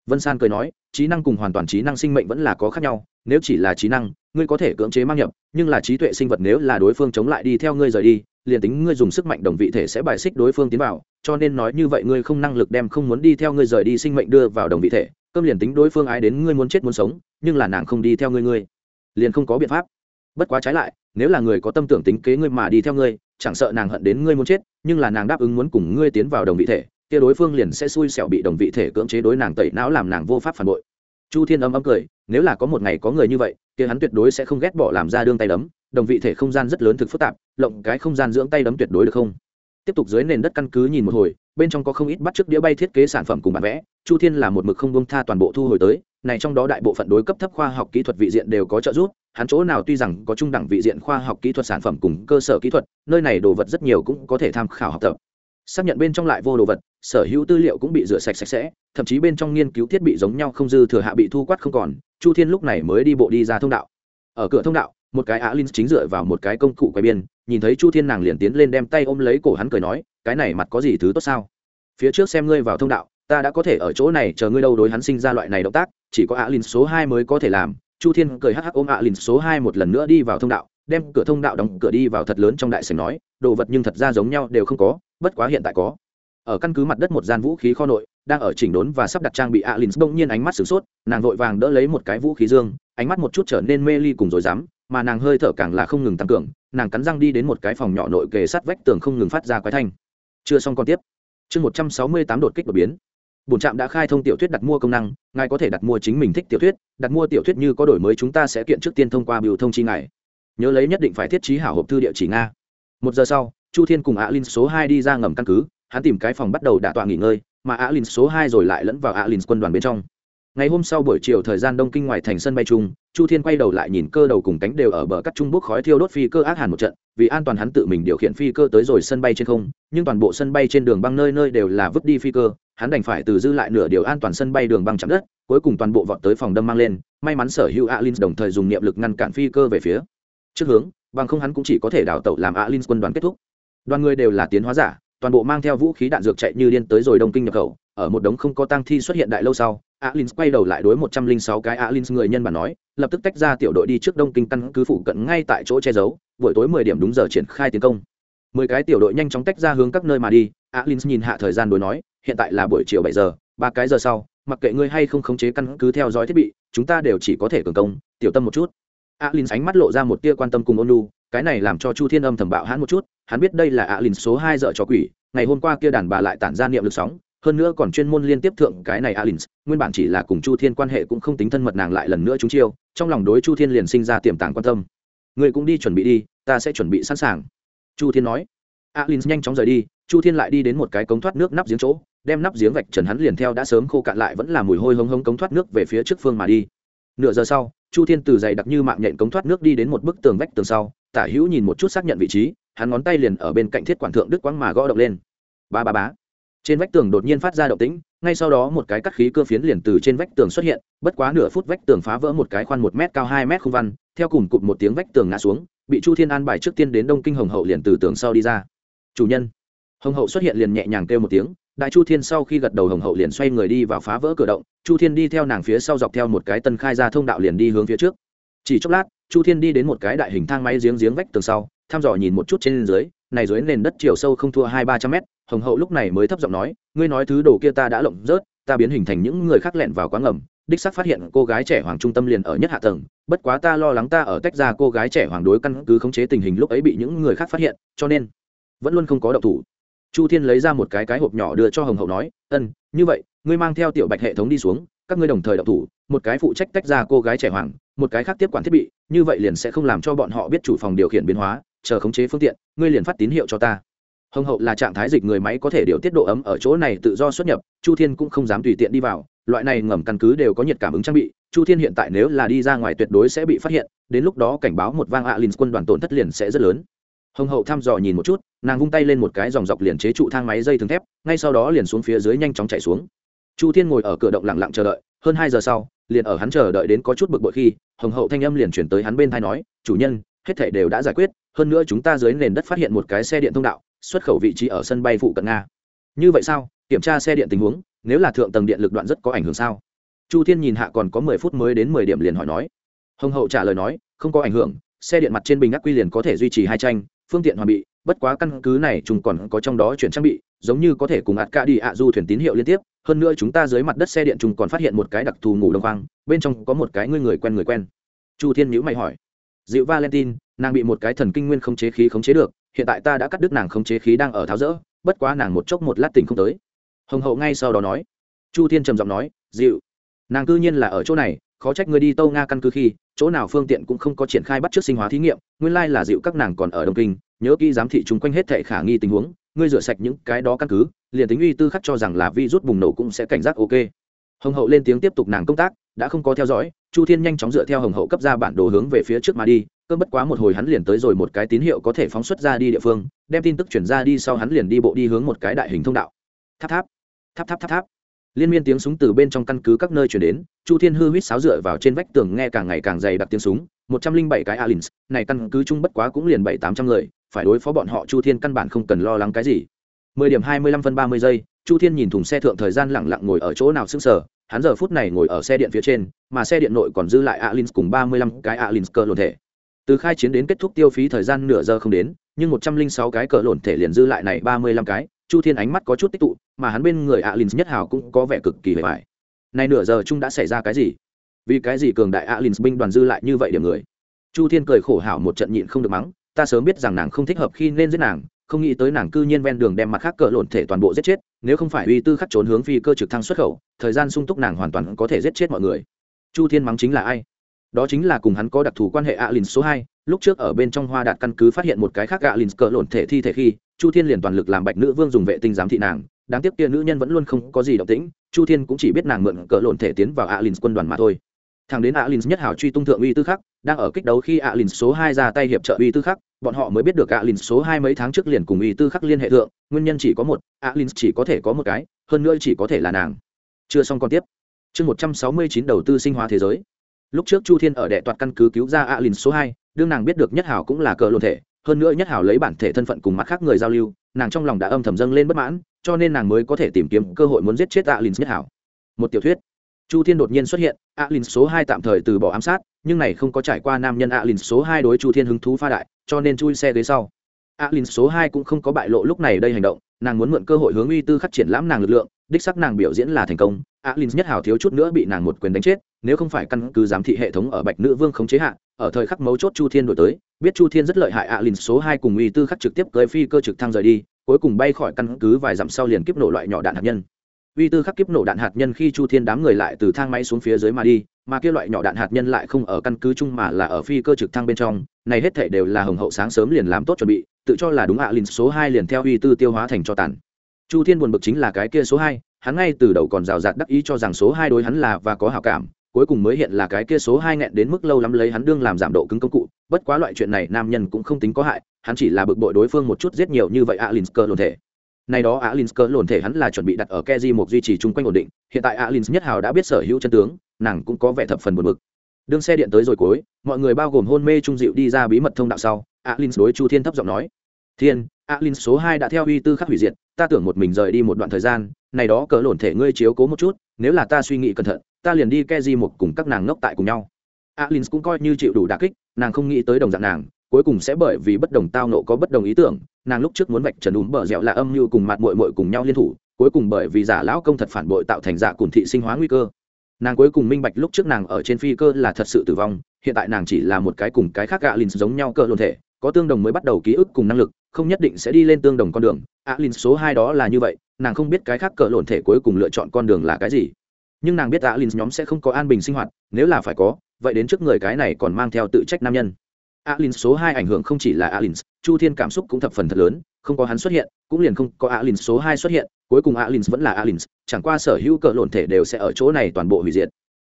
Vân san cười nói, trí năng cùng hoàn toàn trí năng sinh mệnh vẫn là có khác nhau, nếu chỉ là trí năng, ngươi có thể cưỡng chế mang nhập, nhưng là trí tuệ sinh vật nếu là đối phương chống lại đi theo ngươi rời đi liền tính ngươi dùng sức mạnh đồng vị thể sẽ bài xích đối phương tiến vào, cho nên nói như vậy ngươi không năng lực đem không muốn đi theo ngươi rời đi sinh mệnh đưa vào đồng vị thể, cơm liền tính đối phương ái đến ngươi muốn chết muốn sống, nhưng là nàng không đi theo ngươi ngươi, liền không có biện pháp. Bất quá trái lại, nếu là người có tâm tưởng tính kế ngươi mà đi theo ngươi, chẳng sợ nàng hận đến ngươi muốn chết, nhưng là nàng đáp ứng muốn cùng ngươi tiến vào đồng vị thể, kia đối phương liền sẽ xui xẻo bị đồng vị thể cưỡng chế đối nàng tẩy não làm nàng vô pháp phản bội. Chu thiên âm âm cười, nếu là có một ngày có người như vậy, kia hắn tuyệt đối sẽ không ghét bỏ làm ra đương tay đấm đồng vị thể không gian rất lớn thực phức tạp, lộng cái không gian dưỡng tay đấm tuyệt đối được không? Tiếp tục dưới nền đất căn cứ nhìn một hồi, bên trong có không ít bắt chước đĩa bay thiết kế sản phẩm cùng bản vẽ, chu thiên là một mực không bông tha toàn bộ thu hồi tới, này trong đó đại bộ phận đối cấp thấp khoa học kỹ thuật vị diện đều có trợ giúp, hắn chỗ nào tuy rằng có trung đẳng vị diện khoa học kỹ thuật sản phẩm cùng cơ sở kỹ thuật, nơi này đồ vật rất nhiều cũng có thể tham khảo học tập. Xác nhận bên trong lại vô đồ vật, sở hữu tư liệu cũng bị rửa sạch sạch sẽ, thậm chí bên trong nghiên cứu thiết bị giống nhau không dư thừa hạ bị thu quát không còn, chu thiên lúc này mới đi bộ đi ra thông đạo. Ở cửa thông đạo một cái á linh chính dựa vào một cái công cụ quay biên, nhìn thấy chu thiên nàng liền tiến lên đem tay ôm lấy cổ hắn cười nói, cái này mặt có gì thứ tốt sao? Phía trước xem ngươi vào thông đạo, ta đã có thể ở chỗ này chờ ngươi đâu đối hắn sinh ra loại này động tác, chỉ có á linh số hai mới có thể làm. Chu thiên cười hắc hắc ôm á linh số hai một lần nữa đi vào thông đạo, đem cửa thông đạo đóng cửa đi vào thật lớn trong đại sảnh nói, đồ vật nhưng thật ra giống nhau đều không có, bất quá hiện tại có. Ở căn cứ mặt đất một gian vũ khí kho nội, đang ở chỉnh đốn và sắp đặt trang bị alin bỗng nhiên ánh mắt sửng sốt, nàng vội vàng đỡ lấy một cái vũ khí dương, ánh mắt một chút trở nên mê ly cùng rồi dám mà nàng hơi thở càng là không ngừng tăng cường, nàng cắn răng đi đến một cái phòng nhỏ nội kề sát vách tường không ngừng phát ra quái thanh. Chưa xong còn tiếp. Chương một trăm sáu mươi tám đột kích đột biến. Bổn trạm đã khai thông tiểu thuyết đặt mua công năng, ngài có thể đặt mua chính mình thích tiểu thuyết, đặt mua tiểu thuyết như có đổi mới chúng ta sẽ kiện trước tiên thông qua biểu thông chi ngài. Nhớ lấy nhất định phải thiết trí hảo hộp thư địa chỉ nga. Một giờ sau, chu thiên cùng alin số hai đi ra ngầm căn cứ, hắn tìm cái phòng bắt đầu đả tọa nghỉ ngơi, mà alin số hai rồi lại lẫn vào alin quân đoàn bên trong ngày hôm sau buổi chiều thời gian đông kinh ngoài thành sân bay chung, chu thiên quay đầu lại nhìn cơ đầu cùng cánh đều ở bờ cắt trung bốc khói thiêu đốt phi cơ ác hàn một trận, vì an toàn hắn tự mình điều khiển phi cơ tới rồi sân bay trên không, nhưng toàn bộ sân bay trên đường băng nơi nơi đều là vứt đi phi cơ, hắn đành phải từ dư lại nửa điều an toàn sân bay đường băng chạm đất, cuối cùng toàn bộ vọt tới phòng đâm mang lên, may mắn sở hữu alin đồng thời dùng niệm lực ngăn cản phi cơ về phía trước hướng, bằng không hắn cũng chỉ có thể đào tẩu làm alin quân đoàn kết thúc. Đoàn người đều là tiến hóa giả, toàn bộ mang theo vũ khí đạn dược chạy như điên tới rồi đông kinh nhập khẩu, ở một đống không có tang thi xuất hiện đại lâu sau alin quay đầu lại đối một trăm linh sáu cái alin người nhân bản nói, lập tức tách ra tiểu đội đi trước đông kinh căn cứ phụ cận ngay tại chỗ che giấu, buổi tối mười điểm đúng giờ triển khai tiến công. Mười cái tiểu đội nhanh chóng tách ra hướng các nơi mà đi alin nhìn hạ thời gian đối nói, hiện tại là buổi chiều bảy giờ, ba cái giờ sau, mặc kệ ngươi hay không khống chế căn cứ theo dõi thiết bị, chúng ta đều chỉ có thể cường công, tiểu tâm một chút. Alin ánh mắt lộ ra một tia quan tâm cùng ôn lu cái này làm cho chu thiên âm thầm bạo hãn một chút, hắn biết đây là alin số hai giờ cho quỷ, ngày hôm qua kia đàn bà lại tản ra niệm lực sóng hơn nữa còn chuyên môn liên tiếp thượng cái này alins, nguyên bản chỉ là cùng chu thiên quan hệ cũng không tính thân mật nàng lại lần nữa chúng chiêu, trong lòng đối chu thiên liền sinh ra tiềm tàng quan tâm. Người cũng đi chuẩn bị đi, ta sẽ chuẩn bị sẵn sàng. Chu thiên nói. Alins nhanh chóng rời đi, chu thiên lại đi đến một cái cống thoát nước nắp giếng chỗ, đem nắp giếng vạch trần hắn liền theo đã sớm khô cạn lại vẫn là mùi hôi hống hống cống thoát nước về phía trước phương mà đi. Nửa giờ sau, chu thiên từ dày đặc như mạng nhện cống thoát nước đi đến một bức tường vách tường sau, tả hữu nhìn một chút xác nhận vị trí, hắn ngón tay liền ở bên cạnh thiết quản thượng đức quang mà gõ động lên. Ba ba bá trên vách tường đột nhiên phát ra động tĩnh, ngay sau đó một cái cắt khí cơ phiến liền từ trên vách tường xuất hiện, bất quá nửa phút vách tường phá vỡ một cái khoan một m cao hai m không văn, theo cùng cụt một tiếng vách tường ngã xuống, bị chu thiên an bài trước tiên đến đông kinh hồng hậu liền từ tường sau đi ra. Chủ nhân. Hồng hậu xuất hiện liền nhẹ nhàng kêu một tiếng, đại chu thiên sau khi gật đầu hồng hậu liền xoay người đi vào phá vỡ cửa động, chu thiên đi theo nàng phía sau dọc theo một cái tân khai ra thông đạo liền đi hướng phía trước. Chỉ chốc lát, chu thiên đi đến một cái đại hình thang máy giếng giếng vách tường sau, thăm dò nhìn một chút trên dưới, này dưới nền đất chiều sâu không thua hai ba trăm mét hồng hậu lúc này mới thấp giọng nói, ngươi nói thứ đồ kia ta đã lộng rớt, ta biến hình thành những người khác lẹn vào quán ngầm. Đích sắc phát hiện cô gái trẻ hoàng trung tâm liền ở nhất hạ tầng, bất quá ta lo lắng ta ở tách ra cô gái trẻ hoàng đối căn cứ khống chế tình hình lúc ấy bị những người khác phát hiện, cho nên vẫn luôn không có động thủ. Chu thiên lấy ra một cái cái hộp nhỏ đưa cho hồng hậu nói, ân, như vậy, ngươi mang theo tiểu bạch hệ thống đi xuống, các ngươi đồng thời động thủ, một cái phụ trách tách ra cô gái trẻ hoàng, một cái khác tiếp quản thiết bị, như vậy liền sẽ không làm cho bọn họ biết chủ phòng điều khiển biến hóa, chờ khống chế phương tiện, ngươi liền phát tín hiệu cho ta hồng hậu là trạng thái dịch người máy có thể điều tiết độ ấm ở chỗ này tự do xuất nhập, chu thiên cũng không dám tùy tiện đi vào, loại này ngầm căn cứ đều có nhiệt cảm ứng trang bị, chu thiên hiện tại nếu là đi ra ngoài tuyệt đối sẽ bị phát hiện, đến lúc đó cảnh báo một vang ạ à lìn quân đoàn tổn thất liền sẽ rất lớn. Hồng hậu thăm dò nhìn một chút, nàng vung tay lên một cái dòng dọc liền chế trụ thang máy dây thừng thép, ngay sau đó liền xuống phía dưới nhanh chóng chạy xuống. Chu thiên ngồi ở cửa động lặng lặng chờ đợi, hơn hai giờ sau, liền ở hắn chờ đợi đến có chút bực bội khi, hồng hậu thanh âm liền chuyển tới hắn bên thai nói, chủ nhân, hết thể đều đã giải quyết, hơn nữa chúng ta dưới nền đất phát hiện một cái xe điện thông đạo xuất khẩu vị trí ở sân bay phụ cận nga. Như vậy sao? Kiểm tra xe điện tình huống, nếu là thượng tầng điện lực đoạn rất có ảnh hưởng sao? Chu thiên nhìn hạ còn có mười phút mới đến mười điểm liền hỏi nói. Hồng hậu trả lời nói, không có ảnh hưởng, xe điện mặt trên bình ác quy liền có thể duy trì hai tranh, phương tiện hoàn bị, bất quá căn cứ này chúng còn có trong đó chuyển trang bị, giống như có thể cùng ạt ca đi ạ du thuyền tín hiệu liên tiếp, hơn nữa chúng ta dưới mặt đất xe điện chúng còn phát hiện một cái đặc thù ngủ đông khoang, bên trong có một cái người người quen người quen. Chu thiên nhữ mày hỏi. Dịu valentine nàng bị một cái thần kinh nguyên không chế khí khống chế được hiện tại ta đã cắt đứt nàng khống chế khí đang ở tháo rỡ, bất quá nàng một chốc một lát tỉnh không tới. Hồng hậu ngay sau đó nói. Chu thiên trầm giọng nói, dịu, nàng cư nhiên là ở chỗ này, khó trách người đi tâu nga căn cứ khi, chỗ nào phương tiện cũng không có triển khai bắt trước sinh hóa thí nghiệm, nguyên lai là dịu các nàng còn ở đông kinh, nhớ kỹ giám thị chung quanh hết thệ khả nghi tình huống, ngươi rửa sạch những cái đó căn cứ, liền tính uy tư khắc cho rằng là vi rút bùng nổ cũng sẽ cảnh giác ok. Hồng hậu lên tiếng tiếp tục nàng công tác, đã không có theo dõi, chu thiên nhanh chóng dựa theo hồng hậu cấp ra bản đồ hướng về phía trước mà đi cơ bất quá một hồi hắn liền tới rồi một cái tín hiệu có thể phóng xuất ra đi địa phương, đem tin tức chuyển ra đi sau hắn liền đi bộ đi hướng một cái đại hình thông đạo. Tháp tháp tháp tháp tháp tháp. Liên miên tiếng súng từ bên trong căn cứ các nơi chuyển đến, chu thiên hư huýt sáo dựa vào trên vách tường nghe càng ngày càng dày đặc tiếng súng, một trăm linh bảy cái alins, này căn cứ chung bất quá cũng liền bảy tám trăm người, phải đối phó bọn họ chu thiên căn bản không cần lo lắng cái gì. Mười điểm hai mươi lăm phân ba mươi giây, chu thiên nhìn thùng xe thượng thời gian lẳng lặng ngồi ở chỗ nào sững sờ, hắn giờ phút này ngồi ở xe điện phía trên, mà xe điện nội còn dư lại alins cùng ba mươi lăm cái alins cơ lộn thể từ khai chiến đến kết thúc tiêu phí thời gian nửa giờ không đến, nhưng một trăm linh sáu cái cờ lộn thể liền dư lại này ba mươi lăm cái, chu thiên ánh mắt có chút tích tụ, mà hắn bên người alins nhất hào cũng có vẻ cực kỳ hề vải này nửa giờ chung đã xảy ra cái gì? Vì cái gì cường đại alins binh đoàn dư lại như vậy điểm người? Chu thiên cười khổ hảo một trận nhịn không được mắng, ta sớm biết rằng nàng không thích hợp khi nên giết nàng, không nghĩ tới nàng cư nhiên ven đường đem mặt khác cờ lộn thể toàn bộ giết chết, nếu không phải uy tư khắc trốn hướng phi cơ trực thăng xuất khẩu, thời gian sung túc nàng hoàn toàn có thể giết chết mọi người. Chu thiên mắng chính là ai? Đó chính là cùng hắn có đặc thù quan hệ alin số hai, lúc trước ở bên trong hoa đạt căn cứ phát hiện một cái khác alin cỡ lộn thể thi thể khi, chu thiên liền toàn lực làm bạch nữ vương dùng vệ tinh giám thị nàng, đáng tiếc kia nữ nhân vẫn luôn không có gì động tĩnh, chu thiên cũng chỉ biết nàng mượn cỡ lộn thể tiến vào alin quân đoàn mà thôi. Thằng đến alin nhất hảo truy tung thượng uy tư khắc, đang ở kích đấu khi alin số hai ra tay hiệp trợ uy tư khắc, bọn họ mới biết được alin số hai mấy tháng trước liền cùng uy tư khắc liên hệ thượng, nguyên nhân chỉ có một, alin chỉ có thể có một cái, hơn nữa chỉ có thể là nàng. Chưa xong còn tiếp. Chương một trăm sáu mươi chín đầu tư sinh hóa thế giới lúc trước chu thiên ở đệ toạt căn cứ cứu ra alin số hai, đương nàng biết được nhất hảo cũng là cờ lộn thể, hơn nữa nhất hảo lấy bản thể thân phận cùng mặt khác người giao lưu, nàng trong lòng đã âm thầm dâng lên bất mãn, cho nên nàng mới có thể tìm kiếm cơ hội muốn giết chết alin nhất hảo. Một tiểu thuyết. Chu thiên đột nhiên xuất hiện alin số hai tạm thời từ bỏ ám sát, nhưng này không có trải qua nam nhân alin số hai đối chu thiên hứng thú pha đại, cho nên chui xe ghế sau. Alin số hai cũng không có bại lộ lúc này đây hành động, nàng muốn mượn cơ hội hướng uy tư khắc triển lãm nàng lực lượng đích sắc nàng biểu diễn là thành công, alin nhất hảo thiếu chút nữa bị nàng một quyền đánh chết, nếu không phải căn cứ giám thị hệ thống ở bạch nữ vương khống chế hạ, ở thời khắc mấu chốt chu thiên đổi tới, biết chu thiên rất lợi hại alin số hai cùng uy tư khắc trực tiếp cưới phi cơ trực thăng rời đi, cuối cùng bay khỏi căn cứ vài dặm sau liền kiếp nổ loại nhỏ đạn hạt nhân. Uy tư khắc kiếp nổ đạn hạt nhân khi chu thiên đám người lại từ thang máy xuống phía dưới mà đi, mà kia loại nhỏ đạn hạt nhân lại không ở căn cứ chung mà là ở phi cơ trực thăng bên trong, này hết thể đều là hồng hậu sáng sớm liền làm tốt chuẩn bị, tự cho là đúng ạ à số hai liền theo uy tư tiêu hóa thành cho tàn chu thiên buồn bực chính là cái kia số hai, hắn ngay từ đầu còn rào rạt đắc ý cho rằng số hai đối hắn là và có hảo cảm, cuối cùng mới hiện là cái kia số hai nghẹn đến mức lâu lắm lấy hắn đương làm giảm độ cứng công cụ. Bất quá loại chuyện này nam nhân cũng không tính có hại, hắn chỉ là bực bội đối phương một chút giết nhiều như vậy alinsker lồn thể. Này đó alinsker lồn thể hắn là chuẩn bị đặt ở keji một duy trì chung quanh ổn định, hiện tại alins nhất hào đã biết sở hữu chân tướng, nàng cũng có vẻ thập phần buồn bực. Đương xe điện tới rồi cuối, mọi người bao gồm hôn mê trung dịu đi ra bí mật thông đạo sau alins đối chu thiên thấp giọng nói thiên alins số hai đã theo uy tư khắc hủy diệt, ta tưởng một mình rời đi một đoạn thời gian, này đó cỡ lộn thể ngươi chiếu cố một chút, nếu là ta suy nghĩ cẩn thận, ta liền đi ke di một cùng các nàng ngốc tại cùng nhau. Alin cũng coi như chịu đủ đà kích, nàng không nghĩ tới đồng dạng nàng, cuối cùng sẽ bởi vì bất đồng tao nộ có bất đồng ý tưởng, nàng lúc trước muốn vạch trần úm bờ dẻo là âm như cùng mặt mội mội cùng nhau liên thủ, cuối cùng bởi vì giả lão công thật phản bội tạo thành giả cùng thị sinh hóa nguy cơ. Nàng cuối cùng minh bạch lúc trước nàng ở trên phi cơ là thật sự tử vong, hiện tại nàng chỉ là một cái cùng cái khác alin giống nhau cơ lộn thể, có tương đồng mới bắt đầu ký ức cùng năng lực không nhất định sẽ đi lên tương đồng con đường. Alin số hai đó là như vậy, nàng không biết cái khác cỡ lộn thể cuối cùng lựa chọn con đường là cái gì. Nhưng nàng biết alin nhóm sẽ không có an bình sinh hoạt, nếu là phải có, vậy đến trước người cái này còn mang theo tự trách nam nhân. Alin số hai ảnh hưởng không chỉ là alin, chu thiên cảm xúc cũng thập phần thật lớn, không có hắn xuất hiện, cũng liền không có alin số hai xuất hiện, cuối cùng alin vẫn là alin, chẳng qua sở hữu cỡ lộn thể đều sẽ ở chỗ này toàn bộ hủy diệt.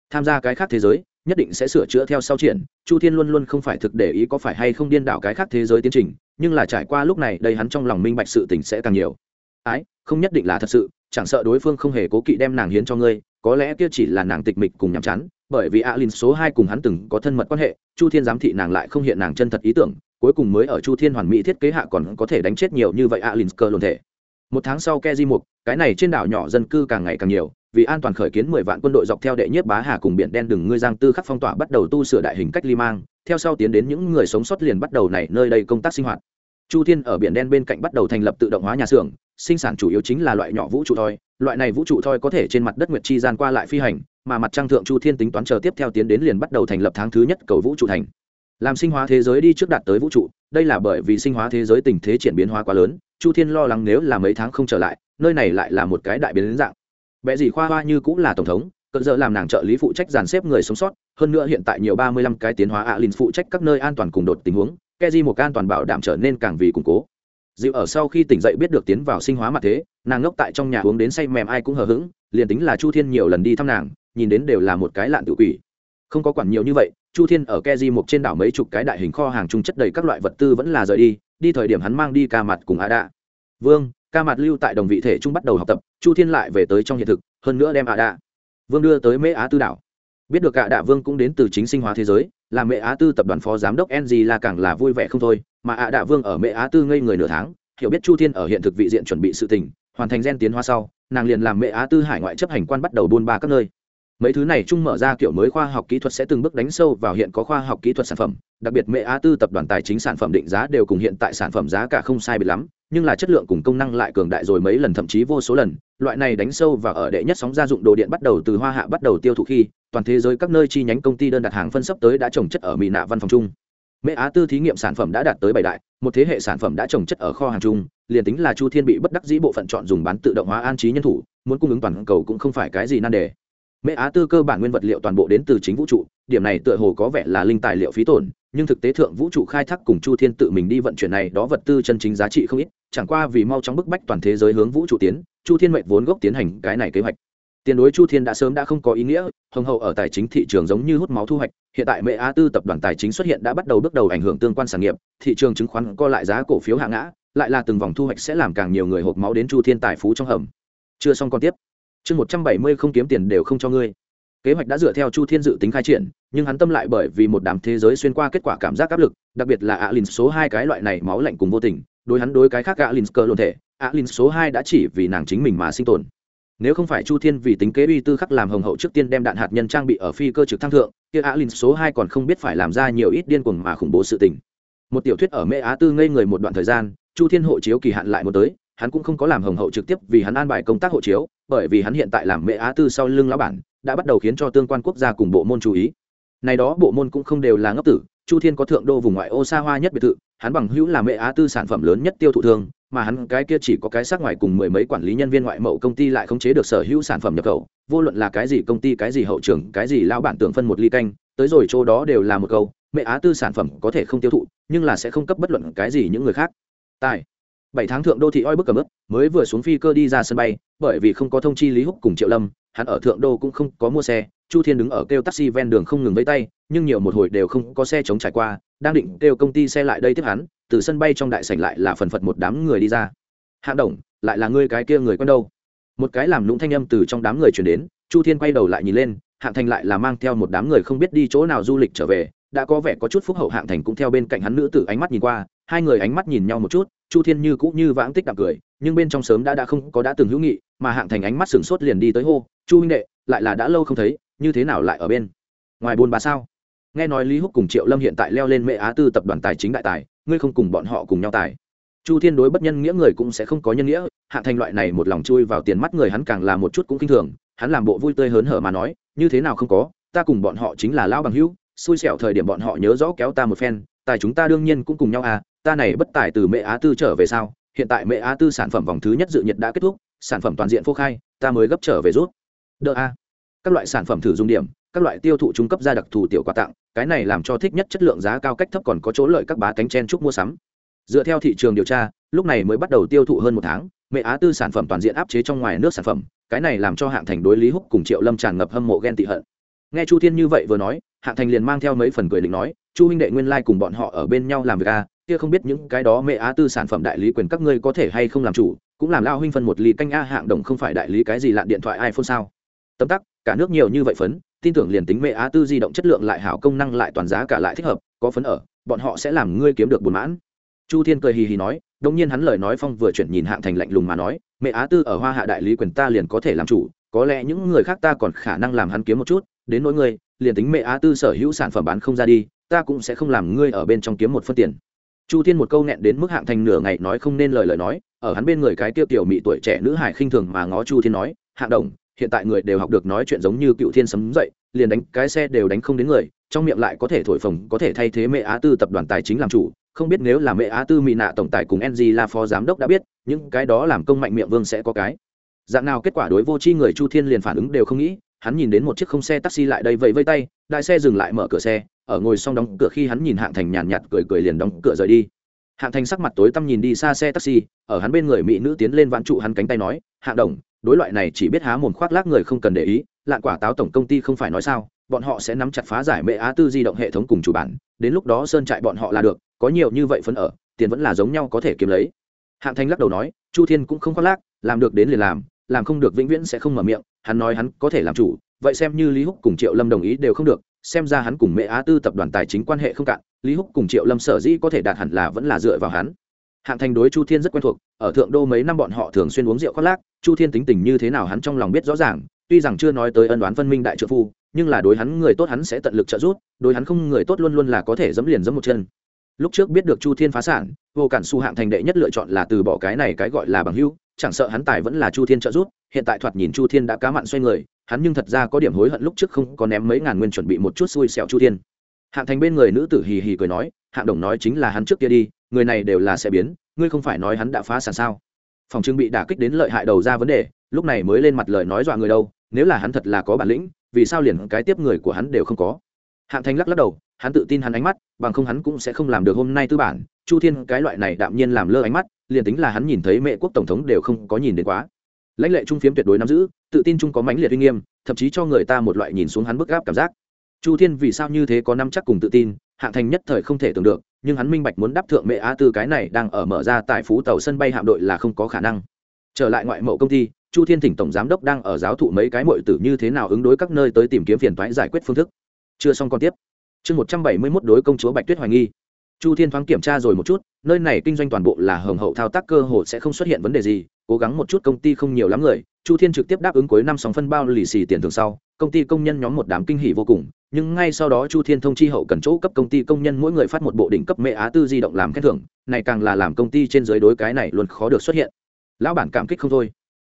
Tham gia cái khác thế giới nhất định sẽ sửa chữa theo sau triển. Chu thiên luôn luôn không phải thực để ý có phải hay không điên đảo cái khác thế giới tiến trình, nhưng là trải qua lúc này, đây hắn trong lòng minh bạch sự tình sẽ càng nhiều. Ái, không nhất định là thật sự, chẳng sợ đối phương không hề cố kỵ đem nàng hiến cho ngươi, có lẽ kia chỉ là nàng tịch mịch cùng nhàm chán, bởi vì alin số hai cùng hắn từng có thân mật quan hệ, chu thiên giám thị nàng lại không hiện nàng chân thật ý tưởng, cuối cùng mới ở chu thiên hoàn mỹ thiết kế hạ còn có thể đánh chết nhiều như vậy alin cơ lồn thể. Một tháng sau ke di mục, cái này trên đảo nhỏ dân cư càng ngày càng nhiều vì an toàn khởi kiến mười vạn quân đội dọc theo đệ nhất bá hà cùng biển đen đừng ngươi giang tư khắc phong tỏa bắt đầu tu sửa đại hình cách ly mang, theo sau tiến đến những người sống sót liền bắt đầu này nơi đây công tác sinh hoạt. Chu thiên ở biển đen bên cạnh bắt đầu thành lập tự động hóa nhà xưởng, sinh sản chủ yếu chính là loại nhỏ vũ trụ thoi, loại này vũ trụ thoi có thể trên mặt đất nguyệt chi gian qua lại phi hành, mà mặt trăng thượng chu thiên tính toán chờ tiếp theo tiến đến liền bắt đầu thành lập tháng thứ nhất cầu vũ trụ thành. Làm sinh hóa thế giới đi trước đạt tới vũ trụ, đây là bởi vì sinh hóa thế giới tình thế chuyển biến hóa quá lớn, chu thiên lo lắng nếu là mấy tháng không trở lại, nơi này lại là một cái đại biến dạng. Bệ gì khoa hoa như cũng là tổng thống, cận giờ làm nàng trợ lý phụ trách dàn xếp người sống sót, hơn nữa hiện tại nhiều ba mươi lăm cái tiến hóa Alin phụ trách các nơi an toàn cùng đột tình huống, Keji một an toàn bảo đảm trở nên càng vì củng cố. Dịu ở sau khi tỉnh dậy biết được tiến vào sinh hóa mặt thế, nàng ngốc tại trong nhà uống đến say mềm ai cũng hờ hững, liền tính là Chu Thiên nhiều lần đi thăm nàng, nhìn đến đều là một cái lạn tự quỷ. Không có quản nhiều như vậy, Chu Thiên ở Keji một trên đảo mấy chục cái đại hình kho hàng trung chất đầy các loại vật tư vẫn là rời đi, đi thời điểm hắn mang đi ca mặt cùng Ada. Vương, ca mặt lưu tại đồng vị thể trung bắt đầu học tập, chu thiên lại về tới trong hiện thực, hơn nữa đem ạ đạ vương đưa tới mễ á tư đảo. Biết được ạ đạ vương cũng đến từ chính sinh hóa thế giới, là mễ á tư tập đoàn phó giám đốc ng là càng là vui vẻ không thôi, mà ạ đạ vương ở mễ á tư ngây người nửa tháng, hiểu biết chu thiên ở hiện thực vị diện chuẩn bị sự tình, hoàn thành gen tiến hóa sau, nàng liền làm mễ á tư hải ngoại chấp hành quan bắt đầu buôn ba các nơi. Mấy thứ này chung mở ra kiểu mới khoa học kỹ thuật sẽ từng bước đánh sâu vào hiện có khoa học kỹ thuật sản phẩm, đặc biệt mễ á tư tập đoàn tài chính sản phẩm định giá đều cùng hiện tại sản phẩm giá cả không sai biệt lắm nhưng là chất lượng cùng công năng lại cường đại rồi mấy lần, thậm chí vô số lần. Loại này đánh sâu và ở đệ nhất sóng gia dụng đồ điện bắt đầu từ hoa hạ bắt đầu tiêu thụ khi, toàn thế giới các nơi chi nhánh công ty đơn đặt hàng phân sắp tới đã trồng chất ở mỹ nạ văn phòng chung mễ á tư thí nghiệm sản phẩm đã đạt tới bảy đại, một thế hệ sản phẩm đã trồng chất ở kho hàng chung, liền tính là chu thiên bị bất đắc dĩ bộ phận chọn dùng bán tự động hóa an trí nhân thủ, muốn cung ứng toàn cầu cũng không phải cái gì nan đề. Mễ á tư cơ bản nguyên vật liệu toàn bộ đến từ chính vũ trụ, điểm này tựa hồ có vẻ là linh tài liệu phí tổn nhưng thực tế thượng vũ trụ khai thác cùng chu thiên tự mình đi vận chuyển này đó vật tư chân chính giá trị không ít, chẳng qua vì mau chóng bức bách toàn thế giới hướng vũ trụ tiến, chu thiên mệnh vốn gốc tiến hành cái này kế hoạch. Tiền đối chu thiên đã sớm đã không có ý nghĩa, hồng hậu ở tài chính thị trường giống như hút máu thu hoạch, hiện tại mẹ á tư tập đoàn tài chính xuất hiện đã bắt đầu bước đầu ảnh hưởng tương quan sản nghiệp, thị trường chứng khoán co lại giá cổ phiếu hạ ngã, lại là từng vòng thu hoạch sẽ làm càng nhiều người hộp máu đến chu thiên tài phú trong hầm. Chưa xong còn tiếp. Chương một trăm bảy mươi không kiếm tiền đều không cho ngươi kế hoạch đã dựa theo chu thiên dự tính khai triển, nhưng hắn tâm lại bởi vì một đám thế giới xuyên qua kết quả cảm giác áp lực, đặc biệt là alin số hai cái loại này máu lạnh cùng vô tình, đối hắn đối cái khác alin cơ lộn thể, alin số hai đã chỉ vì nàng chính mình mà sinh tồn. Nếu không phải chu thiên vì tính kế uy tư khắc làm hồng hậu trước tiên đem đạn hạt nhân trang bị ở phi cơ trực thăng thượng, kia alin số hai còn không biết phải làm ra nhiều ít điên cuồng mà khủng bố sự tình. Một tiểu thuyết ở mê á tư ngây người một đoạn thời gian, chu thiên hộ chiếu kỳ hạn lại một tới, hắn cũng không có làm hồng hậu trực tiếp vì hắn an bài công tác hộ chiếu, bởi vì hắn hiện tại làm mẹ á tư sau lưng lão bản đã bắt đầu khiến cho tương quan quốc gia cùng bộ môn chú ý. Này đó bộ môn cũng không đều là ngốc tử, chu thiên có thượng đô vùng ngoại ô xa hoa nhất biệt thự, hắn bằng hữu là mẹ á tư sản phẩm lớn nhất tiêu thụ thương, mà hắn cái kia chỉ có cái xác ngoài cùng mười mấy quản lý nhân viên ngoại mậu công ty lại khống chế được sở hữu sản phẩm nhập khẩu, vô luận là cái gì công ty, cái gì hậu trường, cái gì lao bản tưởng phân một ly canh, tới rồi chỗ đó đều là một câu, mẹ á tư sản phẩm có thể không tiêu thụ, nhưng là sẽ không cấp bất luận cái gì những người khác. Tài. Bảy tháng thượng đô thị oi bức cầm ức mới vừa xuống phi cơ đi ra sân bay, bởi vì không có thông chi lý húc cùng triệu lâm hắn ở thượng đô cũng không có mua xe, chu thiên đứng ở kêu taxi ven đường không ngừng vây tay, nhưng nhiều một hồi đều không có xe chống trải qua, đang định kêu công ty xe lại đây tiếp hắn, từ sân bay trong đại sảnh lại là phần phật một đám người đi ra. Hạng đồng, lại là ngươi cái kia người quen đâu? Một cái làm lũng thanh âm từ trong đám người chuyển đến, chu thiên quay đầu lại nhìn lên, hạng thành lại là mang theo một đám người không biết đi chỗ nào du lịch trở về, đã có vẻ có chút phúc hậu hạng thành cũng theo bên cạnh hắn nữ tử ánh mắt nhìn qua, hai người ánh mắt nhìn nhau một chút, chu thiên như cũng như vãng tích đạm cười, nhưng bên trong sớm đã đã không có đã từng hữu nghị, mà hạng thành ánh mắt sửng sốt liền đi tới hô chu huynh đệ, lại là đã lâu không thấy, như thế nào lại ở bên? Ngoài buôn bà sao? Nghe nói lý húc cùng triệu lâm hiện tại leo lên mệ á tư tập đoàn tài chính đại tài, ngươi không cùng bọn họ cùng nhau tài. Chu thiên đối bất nhân nghĩa người cũng sẽ không có nhân nghĩa, hạ thành loại này một lòng chui vào tiền mắt người hắn càng là một chút cũng kinh thường, hắn làm bộ vui tươi hớn hở mà nói, như thế nào không có, ta cùng bọn họ chính là lão bằng hữu, xui xẻo thời điểm bọn họ nhớ rõ kéo ta một phen, tài chúng ta đương nhiên cũng cùng nhau à ta này bất tài từ mẹ á tư trở về sau hiện tại mẹ á tư sản phẩm vòng thứ nhất dự nhiệt đã kết thúc, sản phẩm toàn diện phô khai, ta mới gấp trở về rút đỡ a. Các loại sản phẩm thử dùng điểm các loại tiêu thụ trung cấp ra đặc thù tiểu quà tặng cái này làm cho thích nhất chất lượng giá cao cách thấp còn có chỗ lợi các bá cánh chen chúc mua sắm. Dựa theo thị trường điều tra lúc này mới bắt đầu tiêu thụ hơn một tháng mẹ á tư sản phẩm toàn diện áp chế trong ngoài nước sản phẩm cái này làm cho hạng thành đối lý húc cùng triệu lâm tràn ngập hâm mộ ghen tị hận. Nghe chu thiên như vậy vừa nói hạng thành liền mang theo mấy phần cười định nói chu huynh đệ nguyên lai、like、cùng bọn họ ở bên nhau làm việc a à, kia không biết những cái đó mẹ á tư sản phẩm đại lý quyền các ngươi có thể hay không làm chủ cũng làm lao huynh phân một ly canh a hạng đồng không phải đại lý cái gì lạn điện thoại iphone sao? Tấm tắc, cả nước nhiều như vậy phấn, tin tưởng liền tính mẹ á tư di động chất lượng lại hảo công năng lại toàn giá cả lại thích hợp, có phấn ở, bọn họ sẽ làm ngươi kiếm được buồn mãn. Chu thiên cười hì hì nói đông nhiên hắn lời nói phong vừa chuyển nhìn hạng thành lạnh lùng mà nói, mẹ á tư ở hoa hạ đại lý quyền ta liền có thể làm chủ, có lẽ những người khác ta còn khả năng làm hắn kiếm một chút, đến nỗi ngươi, liền tính mẹ á tư sở hữu sản phẩm bán không ra đi, ta cũng sẽ không làm ngươi ở bên trong kiếm một phân tiền. Chu thiên một câu nghẹn đến mức hạng thành nửa ngày nói không nên lời lời nói, ở hắn bên người cái tiêu tiểu mị tuổi trẻ nữ hải khinh thường mà ngó chu thiên nói, hạng đồng hiện tại người đều học được nói chuyện giống như cựu thiên sấm dậy liền đánh cái xe đều đánh không đến người trong miệng lại có thể thổi phồng có thể thay thế mẹ á tư tập đoàn tài chính làm chủ. Không biết nếu là mẹ á tư mỹ nạ tổng tài cùng ng là phó giám đốc đã biết những cái đó làm công mạnh miệng vương sẽ có cái. Dạng nào kết quả đối vô tri người chu thiên liền phản ứng đều không nghĩ hắn nhìn đến một chiếc không xe taxi lại đây vẫy vây tay đại xe dừng lại mở cửa xe ở ngồi xong đóng cửa khi hắn nhìn hạng thành nhàn nhạt, nhạt cười cười liền đóng cửa rời đi hạng thành sắc mặt tối tăm nhìn đi xa xe taxi, ở hắn bên người mỹ nữ tiến lên vãn trụ hắn cánh tay nói, hạng đồng, đối loại này chỉ biết há mồm khoác lác người không cần để ý, lạn quả táo tổng công ty không phải nói sao, bọn họ sẽ nắm chặt phá giải mệ á tư di động hệ thống cùng chủ bản, đến lúc đó sơn trại bọn họ là được, có nhiều như vậy phân ở, tiền vẫn là giống nhau có thể kiếm lấy. Hạng thành lắc đầu nói, chu thiên cũng không khoác lác, làm được đến liền làm làm không được vĩnh viễn sẽ không mở miệng, hắn nói hắn có thể làm chủ, vậy xem như lý húc cùng triệu lâm đồng ý đều không được xem ra hắn cùng mẹ á tư tập đoàn tài chính quan hệ không cạn, lý húc cùng triệu lâm sở dĩ có thể đạt hẳn là vẫn là dựa vào hắn. Hạng thành đối chu thiên rất quen thuộc, ở thượng đô mấy năm bọn họ thường xuyên uống rượu khoác lác, chu thiên tính tình như thế nào hắn trong lòng biết rõ ràng, tuy rằng chưa nói tới ân đoán phân minh đại trợ phu, nhưng là đối hắn người tốt hắn sẽ tận lực trợ giúp, đối hắn không người tốt luôn luôn là có thể dẫm liền dẫm một chân. Lúc trước biết được chu thiên phá sản, vô cản su hạng thành đệ nhất lựa chọn là từ bỏ cái này cái gọi là bằng hữu chẳng sợ hắn tài vẫn là chu thiên trợ giúp, hiện tại thoạt nhìn chu thiên đã cá mặn xoay người, hắn nhưng thật ra có điểm hối hận lúc trước không có ném mấy ngàn nguyên chuẩn bị một chút xui xẻo chu thiên. Hạng thành bên người nữ tử hì hì cười nói, hạng đồng nói chính là hắn trước kia đi, người này đều là sẽ biến, ngươi không phải nói hắn đã phá sản sao? Phòng trưng bị đả kích đến lợi hại đầu ra vấn đề, lúc này mới lên mặt lời nói dọa người đâu, nếu là hắn thật là có bản lĩnh, vì sao liền cái tiếp người của hắn đều không có? Hạng thành lắc lắc đầu, hắn tự tin hắn ánh mắt, bằng không hắn cũng sẽ không làm được hôm nay tư bản. Chu thiên cái loại này đạm nhiên làm lơ ánh mắt, liền tính là hắn nhìn thấy mẹ quốc tổng thống đều không có nhìn đến quá. Lãnh lệ trung phiếm tuyệt đối nắm giữ, tự tin trung có mãnh liệt uy nghiêm, thậm chí cho người ta một loại nhìn xuống hắn bức gáp cảm giác. Chu thiên vì sao như thế có năm chắc cùng tự tin, hạng thành nhất thời không thể tưởng được, nhưng hắn minh bạch muốn đáp thượng mẹ á tư cái này đang ở mở ra tại phú tàu sân bay hạm đội là không có khả năng. Trở lại ngoại mẫu công ty, chu thiên thỉnh tổng giám đốc đang ở giáo thụ mấy cái mội tử như thế nào ứng đối các nơi tới tìm kiếm phiền toái giải quyết phương thức chưa xong còn tiếp. Chương một trăm bảy mươi mốt đối công chúa bạch tuyết hoài nghi. Chu thiên thoáng kiểm tra rồi một chút, nơi này kinh doanh toàn bộ là hồng hậu thao tác, cơ hội sẽ không xuất hiện vấn đề gì, cố gắng một chút công ty không nhiều lắm người. Chu thiên trực tiếp đáp ứng cuối năm sóng phân bao lì xì tiền thường sau, công ty công nhân nhóm một đám kinh hỉ vô cùng, nhưng ngay sau đó chu thiên thông chi hậu cần chỗ cấp công ty công nhân mỗi người phát một bộ đỉnh cấp mẹ á tư di động làm khen thưởng, này càng là làm công ty trên dưới đối cái này luôn khó được xuất hiện. Lão bản cảm kích không thôi.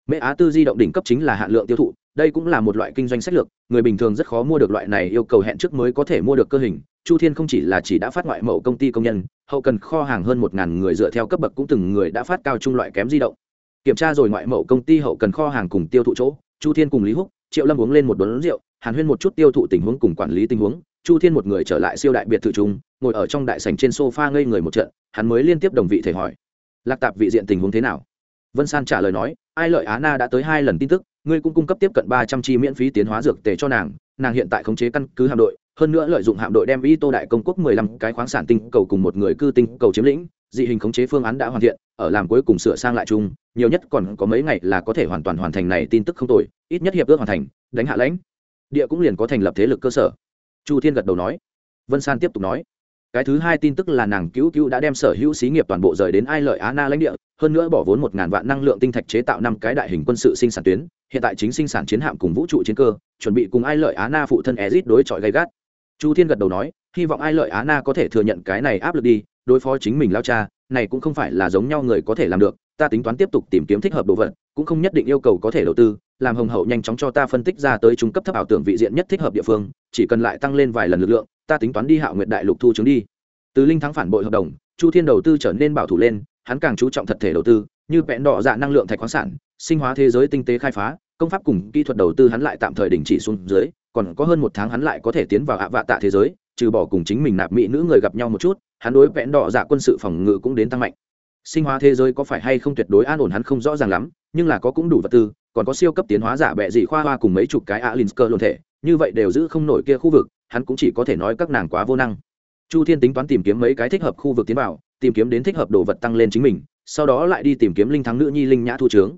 Mẹ á tư di động đỉnh cấp chính là hạn lượng tiêu thụ đây cũng là một loại kinh doanh sách lược, người bình thường rất khó mua được loại này yêu cầu hẹn trước mới có thể mua được cơ hình. Chu thiên không chỉ là chỉ đã phát ngoại mẫu công ty công nhân, hậu cần kho hàng hơn một ngàn người dựa theo cấp bậc cũng từng người đã phát cao trung loại kém di động. Kiểm tra rồi ngoại mẫu công ty hậu cần kho hàng cùng tiêu thụ chỗ, chu thiên cùng lý húc, triệu lâm uống lên một đốn rượu, hàn huyên một chút tiêu thụ tình huống cùng quản lý tình huống. Chu thiên một người trở lại siêu đại biệt thự trung ngồi ở trong đại sành trên sofa ngây người một trận, hắn mới liên tiếp đồng vị thể hỏi. Lạc tạp vị diện tình huống thế nào? Vân san trả lời nói, ai lợi á na đã tới hai lần tin tức ngươi cũng cung cấp tiếp cận ba trăm chi miễn phí tiến hóa dược tề cho nàng nàng hiện tại khống chế căn cứ hạm đội, hơn nữa lợi dụng hạm đội đem y tô đại công quốc mười lăm cái khoáng sản tinh cầu cùng một người cư tinh cầu chiếm lĩnh, dị hình khống chế phương án đã hoàn thiện, ở làm cuối cùng sửa sang lại chung, nhiều nhất còn có mấy ngày là có thể hoàn toàn hoàn thành này tin tức không tồi, ít nhất hiệp ước hoàn thành, đánh hạ lãnh. Địa cũng liền có thành lập thế lực cơ sở. Chu thiên gật đầu nói. Vân san tiếp tục nói. Cái thứ hai tin tức là nàng cứu cứu đã đem sở hữu xí nghiệp toàn bộ rời đến ai lợi á na lãnh địa, hơn nữa bỏ vốn một ngàn vạn năng lượng tinh thạch chế tạo năm cái đại hình quân sự sinh sản tuyến hiện tại chính sinh sản chiến hạm cùng vũ trụ chiến cơ, chuẩn bị cùng ai lợi á na phụ thân ezit đối chọi gay gắt. Chu thiên gật đầu nói, hy vọng ai lợi á na có thể thừa nhận cái này áp lực đi, đối phó chính mình lao cha, này cũng không phải là giống nhau người có thể làm được, ta tính toán tiếp tục tìm kiếm thích hợp đồ vật, cũng không nhất định yêu cầu có thể đầu tư, làm hồng hậu nhanh chóng cho ta phân tích ra tới trung cấp thấp ảo tưởng vị diện nhất thích hợp địa phương, chỉ cần lại tăng lên vài lần lực lượng, ta tính toán đi hạo nguyện đại lục thu chứng đi. Từ linh thắng phản bội hợp đồng, chu thiên đầu tư trở nên bảo thủ lên, hắn càng chú trọng thật thể đầu tư, như vẹn đỏ dạ năng lượng thạch khoáng sản, sinh hóa thế giới tinh tế khai phá công pháp cùng kỹ thuật đầu tư hắn lại tạm thời đình chỉ xuống dưới, còn có hơn một tháng hắn lại có thể tiến vào ạ vạ tạ thế giới, trừ bỏ cùng chính mình nạp mỹ nữ người gặp nhau một chút, hắn đối vẽn đỏ dạ quân sự phòng ngự cũng đến tăng mạnh. Sinh hóa thế giới có phải hay không tuyệt đối an ổn hắn không rõ ràng lắm, nhưng là có cũng đủ vật tư, còn có siêu cấp tiến hóa giả bệ dị khoa hoa cùng mấy chục cái alin cơ lộn thể, như vậy đều giữ không nổi kia khu vực, hắn cũng chỉ có thể nói các nàng quá vô năng. Chu thiên tính toán tìm kiếm mấy cái thích hợp khu vực tiến vào, tìm kiếm đến thích hợp đồ vật tăng lên chính mình, sau đó lại đi tìm kiếm linh thắng nữ nhi linh nhã thu trướng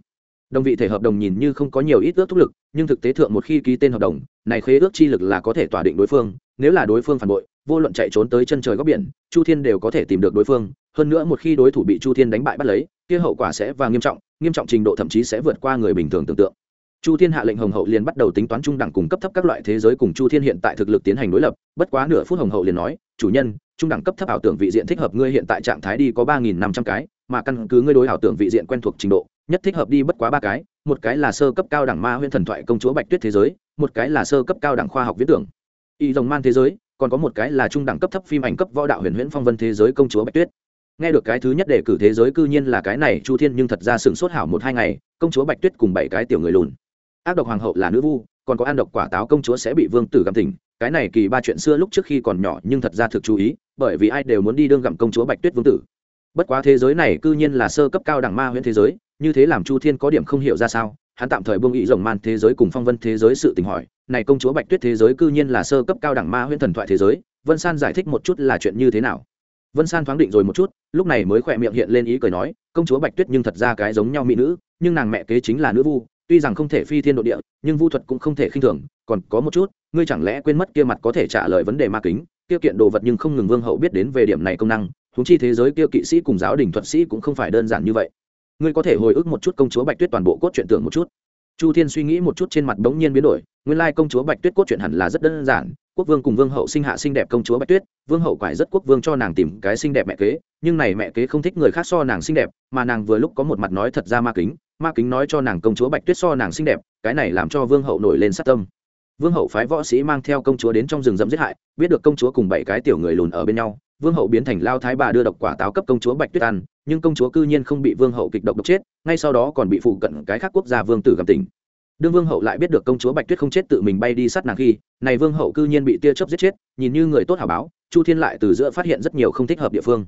đồng vị thể hợp đồng nhìn như không có nhiều ít ước thúc lực, nhưng thực tế thượng một khi ký tên hợp đồng, này khế ước chi lực là có thể tỏa định đối phương, nếu là đối phương phản bội, vô luận chạy trốn tới chân trời góc biển, chu thiên đều có thể tìm được đối phương, hơn nữa một khi đối thủ bị chu thiên đánh bại bắt lấy, kia hậu quả sẽ và nghiêm trọng nghiêm trọng trình độ thậm chí sẽ vượt qua người bình thường tưởng tượng. Chu thiên hạ lệnh hồng hậu liền bắt đầu tính toán trung đẳng cùng cấp thấp các loại thế giới cùng chu thiên hiện tại thực lực tiến hành đối lập, bất quá nửa phút hồng hậu liền nói, chủ nhân, trung đẳng cấp thấp ảo tưởng vị diện thích hợp ngươi hiện tại trạng thái đi có ba nghìn năm trăm cái, mà căn cứ ngươi đối ảo tưởng vị diện quen thuộc trình độ nhất thích hợp đi bất quá ba cái, một cái là sơ cấp cao đẳng ma huyễn thần thoại công chúa bạch tuyết thế giới, một cái là sơ cấp cao đẳng khoa học viễn tưởng. Y dòng man thế giới, còn có một cái là trung đẳng cấp thấp phim ảnh cấp võ đạo huyền huyễn phong vân thế giới công chúa bạch tuyết. Nghe được cái thứ nhất để cử thế giới cư nhiên là cái này, chu thiên nhưng thật ra sửng sốt hảo một hai ngày, công chúa bạch tuyết cùng bảy cái tiểu người lùn. Ác độc hoàng hậu là nữ vu, còn có ăn độc quả táo công chúa sẽ bị vương tử gặm tỉnh. Cái này kỳ ba chuyện xưa lúc trước khi còn nhỏ nhưng thật ra thực chú ý, bởi vì ai đều muốn đi đương gặm công chúa bạch tuyết vương tử. Bất quá thế giới này cư nhiên là sơ cấp cao đẳng ma huyễn thế giới như thế làm chu thiên có điểm không hiểu ra sao, hắn tạm thời buông ý rồng man thế giới cùng phong vân thế giới sự tình hỏi, này công chúa bạch tuyết thế giới cư nhiên là sơ cấp cao đẳng ma huyễn thần thoại thế giới, vân san giải thích một chút là chuyện như thế nào. Vân san thoáng định rồi một chút, lúc này mới khỏe miệng hiện lên ý cười nói, công chúa bạch tuyết nhưng thật ra cái giống nhau mỹ nữ, nhưng nàng mẹ kế chính là nữ vu, tuy rằng không thể phi thiên độ địa, nhưng vu thuật cũng không thể khinh thường, còn có một chút, ngươi chẳng lẽ quên mất kia mặt có thể trả lời vấn đề ma kính, kia kiện đồ vật nhưng không ngừng vương hậu biết đến về điểm này công năng thúng chi thế giới kia kỵ sĩ cùng giáo đình thuật sĩ cũng không phải đơn giản như vậy ngươi có thể hồi ức một chút công chúa bạch tuyết toàn bộ cốt truyện tưởng một chút. Chu thiên suy nghĩ một chút trên mặt bỗng nhiên biến đổi, nguyên lai công chúa bạch tuyết cốt truyện hẳn là rất đơn giản, quốc vương cùng vương hậu sinh hạ xinh đẹp công chúa bạch tuyết, vương hậu quải rất quốc vương cho nàng tìm cái xinh đẹp mẹ kế, nhưng này mẹ kế không thích người khác so nàng xinh đẹp, mà nàng vừa lúc có một mặt nói thật ra ma kính ma kính nói cho nàng công chúa bạch tuyết so nàng xinh đẹp, cái này làm cho vương hậu nổi lên sát tâm. Vương hậu phái võ sĩ mang theo công chúa đến trong rừng rậm giết hại, biết được công chúa cùng bảy cái tiểu người lùn ở bên nhau vương hậu biến thành lao thái bà đưa độc quả táo cấp công chúa bạch tuyết ăn, nhưng công chúa cư nhiên không bị vương hậu kịch độc độc chết, ngay sau đó còn bị phụ cận cái khác quốc gia vương tử gặp tỉnh. Đương vương hậu lại biết được công chúa bạch tuyết không chết tự mình bay đi sát nàng khi, này vương hậu cư nhiên bị tia chớp giết chết, nhìn như người tốt hảo báo, chu thiên lại từ giữa phát hiện rất nhiều không thích hợp địa phương.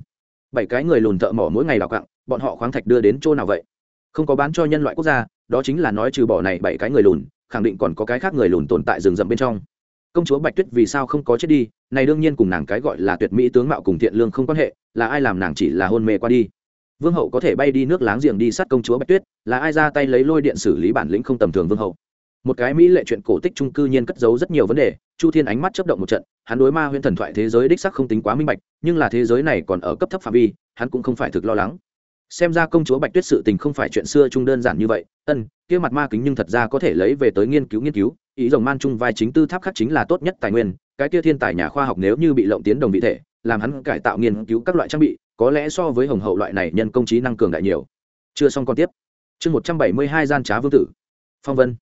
Bảy cái người lùn thợ mỏ mỗi ngày đào cặng bọn họ khoáng thạch đưa đến chỗ nào vậy? Không có bán cho nhân loại quốc gia, đó chính là nói trừ bỏ này bảy cái người lùn, khẳng định còn có cái khác người lùn tồn tại rừng rậm bên trong công chúa bạch tuyết vì sao không có chết đi? Này đương nhiên cùng nàng cái gọi là tuyệt mỹ tướng mạo cùng thiện lương không quan hệ, là ai làm nàng chỉ là hôn mê qua đi? Vương hậu có thể bay đi nước láng giềng đi sát công chúa bạch tuyết, là ai ra tay lấy lôi điện xử lý bản lĩnh không tầm thường vương hậu? Một cái mỹ lệ chuyện cổ tích trung cư nhiên cất giấu rất nhiều vấn đề, chu thiên ánh mắt chấp động một trận, hắn đối ma huyễn thần thoại thế giới đích sắc không tính quá minh bạch, nhưng là thế giới này còn ở cấp thấp phạm vi, hắn cũng không phải thực lo lắng. Xem ra công chúa bạch tuyết sự tình không phải chuyện xưa chung đơn giản như vậy, ân, kia mặt ma kính nhưng thật ra có thể lấy về tới nghiên cứu nghiên cứu ý rồng man chung vai chính tư tháp khắc chính là tốt nhất tài nguyên, cái kia thiên tài nhà khoa học nếu như bị lộng tiến đồng vị thể, làm hắn cải tạo nghiên cứu các loại trang bị, có lẽ so với hồng hậu loại này nhân công trí năng cường đại nhiều. Chưa xong còn tiếp. Chương một trăm bảy mươi hai gian trá vương tử. Phong vân.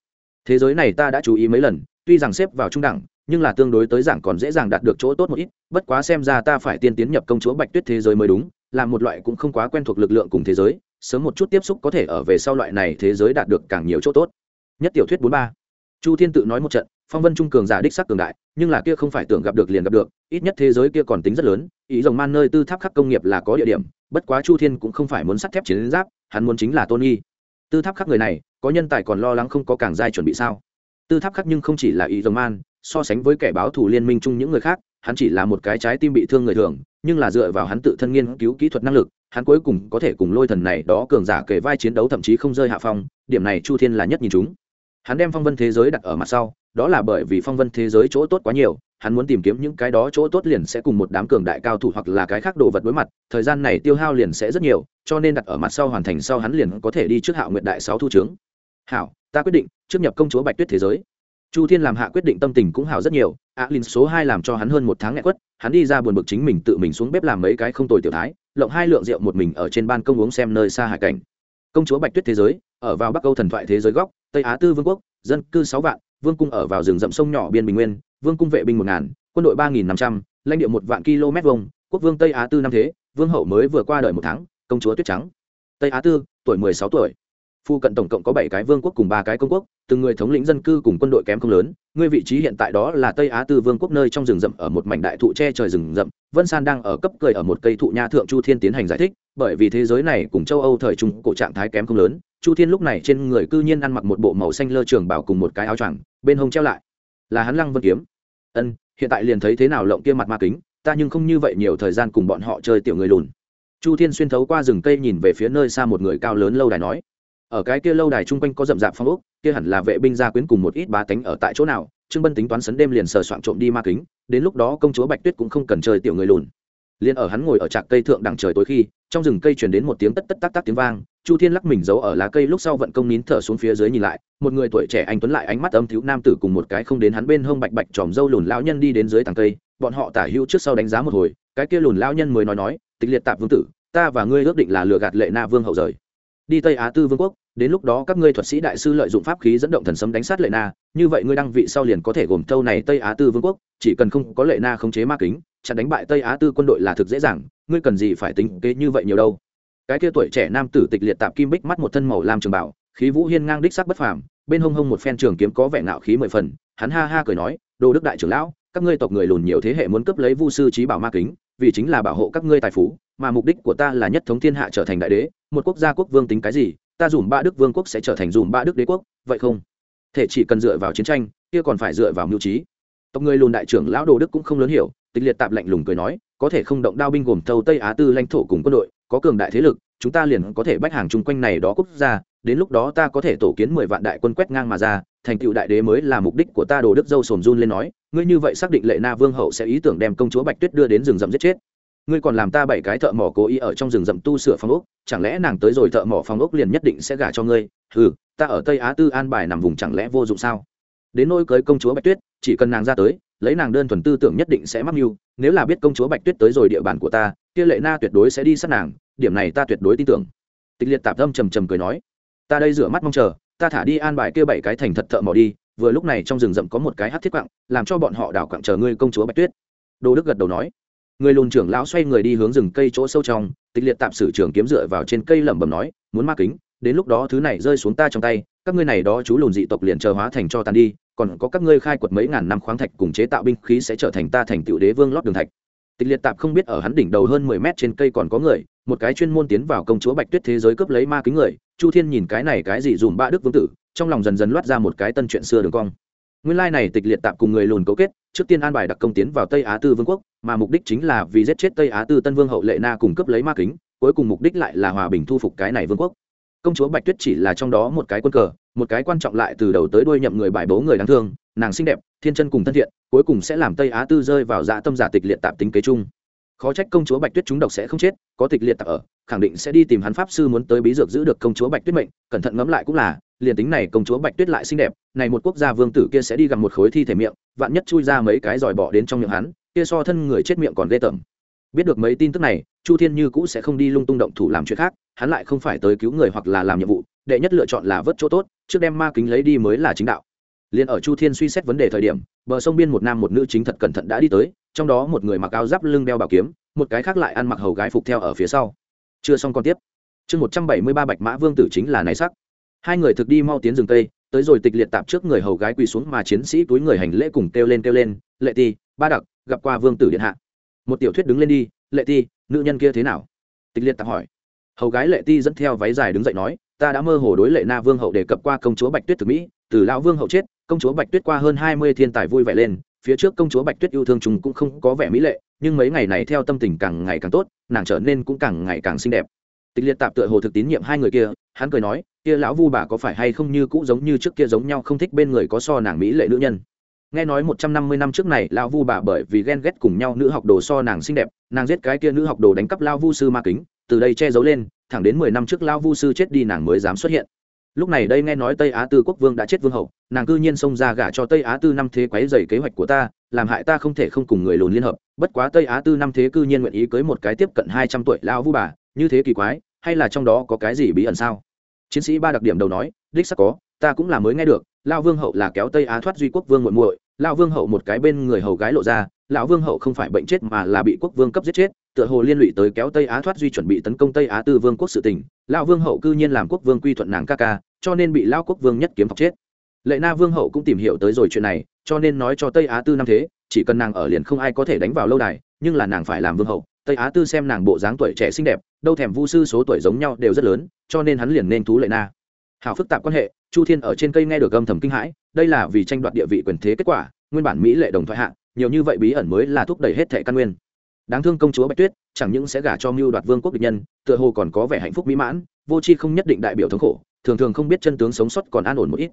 Thế giới này ta đã chú ý mấy lần, tuy rằng xếp vào trung đẳng, nhưng là tương đối tới giảng còn dễ dàng đạt được chỗ tốt một ít, bất quá xem ra ta phải tiên tiến nhập công chúa bạch tuyết thế giới mới đúng, là một loại cũng không quá quen thuộc lực lượng cùng thế giới, sớm một chút tiếp xúc có thể ở về sau loại này thế giới đạt được càng nhiều chỗ tốt. Nhất tiểu thuyết bốn ba chu thiên tự nói một trận, phong vân trung cường giả đích sắc cường đại, nhưng là kia không phải tưởng gặp được liền gặp được, ít nhất thế giới kia còn tính rất lớn, ý rồng man nơi tư tháp khắc công nghiệp là có địa điểm, bất quá chu thiên cũng không phải muốn sắt thép chiến giáp, hắn muốn chính là tôn nghi. Tư tháp khắc người này, có nhân tài còn lo lắng không có càng giai chuẩn bị sao? Tư tháp khắc nhưng không chỉ là ý rồng man, so sánh với kẻ báo thù liên minh chung những người khác, hắn chỉ là một cái trái tim bị thương người thường, nhưng là dựa vào hắn tự thân nghiên cứu kỹ thuật năng lực, hắn cuối cùng có thể cùng lôi thần này đó cường giả kể vai chiến đấu thậm chí không rơi hạ phong, điểm này chu thiên là nhất nhìn chúng hắn đem phong vân thế giới đặt ở mặt sau đó là bởi vì phong vân thế giới chỗ tốt quá nhiều hắn muốn tìm kiếm những cái đó chỗ tốt liền sẽ cùng một đám cường đại cao thủ hoặc là cái khác đồ vật đối mặt thời gian này tiêu hao liền sẽ rất nhiều cho nên đặt ở mặt sau hoàn thành sau hắn liền có thể đi trước hạo nguyệt đại sáu thu trướng. Hảo ta quyết định trước nhập công chúa bạch tuyết thế giới. Chu thiên làm hạ quyết định tâm tình cũng hảo rất nhiều Á à, số hai làm cho hắn hơn một tháng nghẹn quất hắn đi ra buồn bực chính mình tự mình xuống bếp làm mấy cái không tồi tiểu thái lộng hai lượng rượu một mình ở trên ban công uống xem nơi xa hải cảnh. Công chúa bạch tuyết thế giới ở vào bắc âu thần thoại thế giới góc, tây á tư vương quốc, dân cư sáu vạn, vương cung ở vào rừng rậm sông nhỏ biên bình nguyên, vương cung vệ binh một ngàn, quân đội ba nghìn năm trăm, lãnh địa một vạn km vông quốc vương tây á tư năm thế, vương hậu mới vừa qua đời một tháng, công chúa tuyết trắng. Tây á tư, tuổi mười sáu tuổi phu cận tổng cộng có bảy cái vương quốc cùng ba cái công quốc, từng người thống lĩnh dân cư cùng quân đội kém không lớn. Ngươi vị trí hiện tại đó là tây á tư vương quốc nơi trong rừng rậm ở một mảnh đại thụ che trời rừng rậm. Vân san đang ở cấp cười ở một cây thụ nha thượng chu thiên tiến hành giải thích, bởi vì thế giới này cùng châu âu thời trung cổ trạng thái kém không lớn, chu thiên lúc này trên người cư nhiên ăn mặc một bộ màu xanh lơ trường bảo cùng một cái áo choàng, bên hông treo lại là hắn lăng vân kiếm. Ân, hiện tại liền thấy thế nào lộng kia mặt ma kính, ta nhưng không như vậy nhiều thời gian cùng bọn họ chơi tiểu người lùn. Chu thiên xuyên thấu qua rừng cây nhìn về phía nơi xa một người cao lớn lâu đài nói ở cái kia lâu đài chung quanh có rậm rạp phong ốc, kia hẳn là vệ binh gia quyến cùng một ít bá tánh ở tại chỗ nào, trương bân tính toán sấn đêm liền sờ soạn trộm đi ma kính, đến lúc đó công chúa bạch tuyết cũng không cần chơi tiểu người lùn. Liền ở hắn ngồi ở trạc cây thượng đằng trời tối khi, trong rừng cây truyền đến một tiếng tất tất tác tác tiếng vang, chu thiên lắc mình giấu ở lá cây lúc sau vận công nín thở xuống phía dưới nhìn lại, một người tuổi trẻ anh tuấn lại ánh mắt âm thiếu nam tử cùng một cái không đến hắn bên hông bạch bạch tròm dâu lùn lão nhân đi đến dưới tàng cây, bọn họ tả hữu trước sau đánh giá một hồi, cái kia lùn lão nhân mới nói nói, tịch liệt tạp vương tử, ta và ngươi ước định là lừa gạt lệ na vương hậu rời đi tây á tư vương quốc, đến lúc đó các ngươi thuật sĩ đại sư lợi dụng pháp khí dẫn động thần sấm đánh sát lệ na, như vậy ngươi đăng vị sau liền có thể gồm thâu này tây á tư vương quốc, chỉ cần không có lệ na khống chế ma kính, chặn đánh bại tây á tư quân đội là thực dễ dàng, ngươi cần gì phải tính kế như vậy nhiều đâu. Cái kia tuổi trẻ nam tử tịch liệt tạp kim bích mắt một thân màu lam trường bảo, khí vũ hiên ngang đích sắc bất phàm, bên hông hông một phen trường kiếm có vẻ ngạo khí mười phần, hắn ha ha cười nói, đồ đức đại trưởng lão các ngươi tộc người lùn nhiều thế hệ muốn cấp lấy vu sư trí bảo ma kính, vì chính là bảo hộ các ngươi tài phú, mà mục đích của ta là nhất thống thiên hạ trở thành đại đế, một quốc gia quốc vương tính cái gì, ta dùm ba đức vương quốc sẽ trở thành dùm ba đức đế quốc, vậy không? Thể chỉ cần dựa vào chiến tranh, kia còn phải dựa vào mưu trí. Tộc người lùn đại trưởng lão đồ đức cũng không lớn hiểu, tịch liệt tạp lạnh lùng cười nói, có thể không động đao binh gồm thâu tây á tư lãnh thổ cùng quân đội, có cường đại thế lực, chúng ta liền có thể bách hàng chung quanh này đó quốc gia, đến lúc đó ta có thể tổ kiến mười vạn đại quân quét ngang mà ra, thành tựu đại đế mới là mục đích của ta, đồ đức dâu sồm run lên nói ngươi như vậy xác định lệ na vương hậu sẽ ý tưởng đem công chúa bạch tuyết đưa đến rừng rậm giết chết. Ngươi còn làm ta bảy cái thợ mỏ cố ý ở trong rừng rậm tu sửa phòng ốc, chẳng lẽ nàng tới rồi thợ mỏ phòng ốc liền nhất định sẽ gả cho ngươi? Ừ ta ở tây á tư an bài nằm vùng chẳng lẽ vô dụng sao? Đến nỗi cưới công chúa bạch tuyết, chỉ cần nàng ra tới, lấy nàng đơn thuần tư tưởng nhất định sẽ mắc mưu, nếu là biết công chúa bạch tuyết tới rồi địa bàn của ta, kia lệ na tuyệt đối sẽ đi sát nàng, điểm này ta tuyệt đối tin tưởng. Tịch liệt tạp tâm trầm trầm cười nói. Ta đây rửa mắt mong chờ, ta thả đi an bài kia bảy cái thành thật thợ mỏ đi vừa lúc này trong rừng rậm có một cái hát thiết quặng làm cho bọn họ đảo quặng chờ ngươi công chúa bạch tuyết. Đô đức gật đầu nói. Người lùn trưởng lão xoay người đi hướng rừng cây chỗ sâu trong, tịch liệt tạm sử trưởng kiếm dựa vào trên cây lẩm bẩm nói, muốn ma kính, đến lúc đó thứ này rơi xuống ta trong tay, các ngươi này đó chú lùn dị tộc liền chờ hóa thành cho tàn đi, còn có các ngươi khai quật mấy ngàn năm khoáng thạch cùng chế tạo binh khí sẽ trở thành ta thành tựu đế vương lót đường thạch tịch liệt tạp không biết ở hắn đỉnh đầu hơn mười mét trên cây còn có người, một cái chuyên môn tiến vào công chúa bạch tuyết thế giới cướp lấy ma kính người, chu thiên nhìn cái này cái gì dùm ba đức vương tử, trong lòng dần dần loát ra một cái tân chuyện xưa đường cong. Nguyên lai này tịch liệt tạp cùng người lùn cấu kết, trước tiên an bài đặc công tiến vào tây á tư vương quốc, mà mục đích chính là vì giết chết tây á tư tân vương hậu lệ na cùng cướp lấy ma kính, cuối cùng mục đích lại là hòa bình thu phục cái này vương quốc. Công chúa bạch tuyết chỉ là trong đó một cái quân cờ một cái quan trọng lại từ đầu tới đuôi nhậm người bài bố người đáng thương, nàng xinh đẹp, thiên chân cùng thân thiện, cuối cùng sẽ làm tây á tư rơi vào dạ tâm giả tịch liệt tạp tính kế chung. Khó trách công chúa bạch tuyết chúng độc sẽ không chết, có tịch liệt tạp ở, khẳng định sẽ đi tìm hắn pháp sư muốn tới bí dược giữ được công chúa bạch tuyết mệnh, cẩn thận ngẫm lại cũng là, liền tính này công chúa bạch tuyết lại xinh đẹp, này một quốc gia vương tử kia sẽ đi gặp một khối thi thể miệng, vạn nhất chui ra mấy cái giỏi bỏ đến trong miệng hắn, kia so thân người chết miệng còn ghê tởm. Biết được mấy tin tức này, chu thiên như cũ sẽ không đi lung tung động thủ làm chuyện khác, hắn lại không phải tới cứu người hoặc là làm nhiệm vụ, đệ nhất lựa chọn là vớt chỗ tốt trước đem ma kính lấy đi mới là chính đạo. Liền ở chu thiên suy xét vấn đề thời điểm, bờ sông biên một nam một nữ chính thật cẩn thận đã đi tới, trong đó một người mặc áo giáp lưng đeo bảo kiếm, một cái khác lại ăn mặc hầu gái phục theo ở phía sau. Chưa xong còn tiếp. Chương một trăm bảy mươi ba bạch mã vương tử chính là này sắc. Hai người thực đi mau tiến rừng tây tới rồi tịch liệt tạp trước người hầu gái quỳ xuống mà chiến sĩ túi người hành lễ cùng kêu lên kêu lên, lệ ti, ba đặc, gặp qua vương tử điện hạ. Một tiểu thuyết đứng lên đi, lệ ti, nữ nhân kia thế nào? Tịch liệt tạp hỏi. Hầu gái lệ ti dẫn theo váy dài đứng dậy nói ta đã mơ hồ đối lệ na vương hậu đề cập qua công chúa bạch tuyết từ mỹ, từ lão vương hậu chết, công chúa bạch tuyết qua hơn hai mươi thiên tài vui vẻ lên, phía trước công chúa bạch tuyết yêu thương chúng cũng không có vẻ mỹ lệ, nhưng mấy ngày này theo tâm tình càng ngày càng tốt, nàng trở nên cũng càng ngày càng xinh đẹp. Tịch liệt tạp tựa hồ thực tín nhiệm hai người kia, hắn cười nói, kia lão vu bà có phải hay không như cũ giống như trước kia giống nhau không thích bên người có so nàng mỹ lệ nữ nhân? Nghe nói một trăm năm mươi năm trước này, lão vu bà bởi vì ghen ghét cùng nhau nữ học đồ so nàng xinh đẹp, nàng giết cái kia nữ học đồ đánh cắp lao vu sư ma kính, từ đây che giấu lên thẳng đến mười năm trước lao vu sư chết đi nàng mới dám xuất hiện. Lúc này đây nghe nói tây á tư quốc vương đã chết vương hậu, nàng cư nhiên xông ra gả cho tây á tư năm thế quấy dày kế hoạch của ta, làm hại ta không thể không cùng người lùn liên hợp. Bất quá tây á tư năm thế cư nhiên nguyện ý cưới một cái tiếp cận hai trăm tuổi lao vu bà, như thế kỳ quái, hay là trong đó có cái gì bí ẩn sao? Chiến sĩ ba đặc điểm đầu nói, đích sắc có, ta cũng là mới nghe được, lao vương hậu là kéo tây á thoát duy quốc vương muội muội, lao vương hậu một cái bên người hầu gái lộ ra lão vương hậu không phải bệnh chết mà là bị quốc vương cấp giết chết, tựa hồ liên lụy tới kéo tây á thoát duy chuẩn bị tấn công tây á tư vương quốc sự tình. Lão vương hậu cư nhiên làm quốc vương quy thuận nàng ca ca, cho nên bị lao quốc vương nhất kiếm phọc chết. Lệ na vương hậu cũng tìm hiểu tới rồi chuyện này, cho nên nói cho tây á tư năm thế, chỉ cần nàng ở liền không ai có thể đánh vào lâu đài, nhưng là nàng phải làm vương hậu. Tây á tư xem nàng bộ dáng tuổi trẻ xinh đẹp, đâu thèm vu sư số tuổi giống nhau đều rất lớn, cho nên hắn liền nên thú lệ na. Hào phức tạp quan hệ, chu thiên ở trên cây nghe được âm thầm kinh hãi, đây là vì tranh đoạt địa vị quyền thế kết quả, nguyên bản mỹ lệ đồng thoại hạ nhiều như vậy bí ẩn mới là thúc đẩy hết thẻ căn nguyên. Đáng thương công chúa bạch tuyết, chẳng những sẽ gả cho mưu đoạt vương quốc địch nhân, tựa hồ còn có vẻ hạnh phúc mỹ mãn, vô c không nhất định đại biểu thống khổ, thường thường không biết chân tướng sống sót còn an ổn một ít.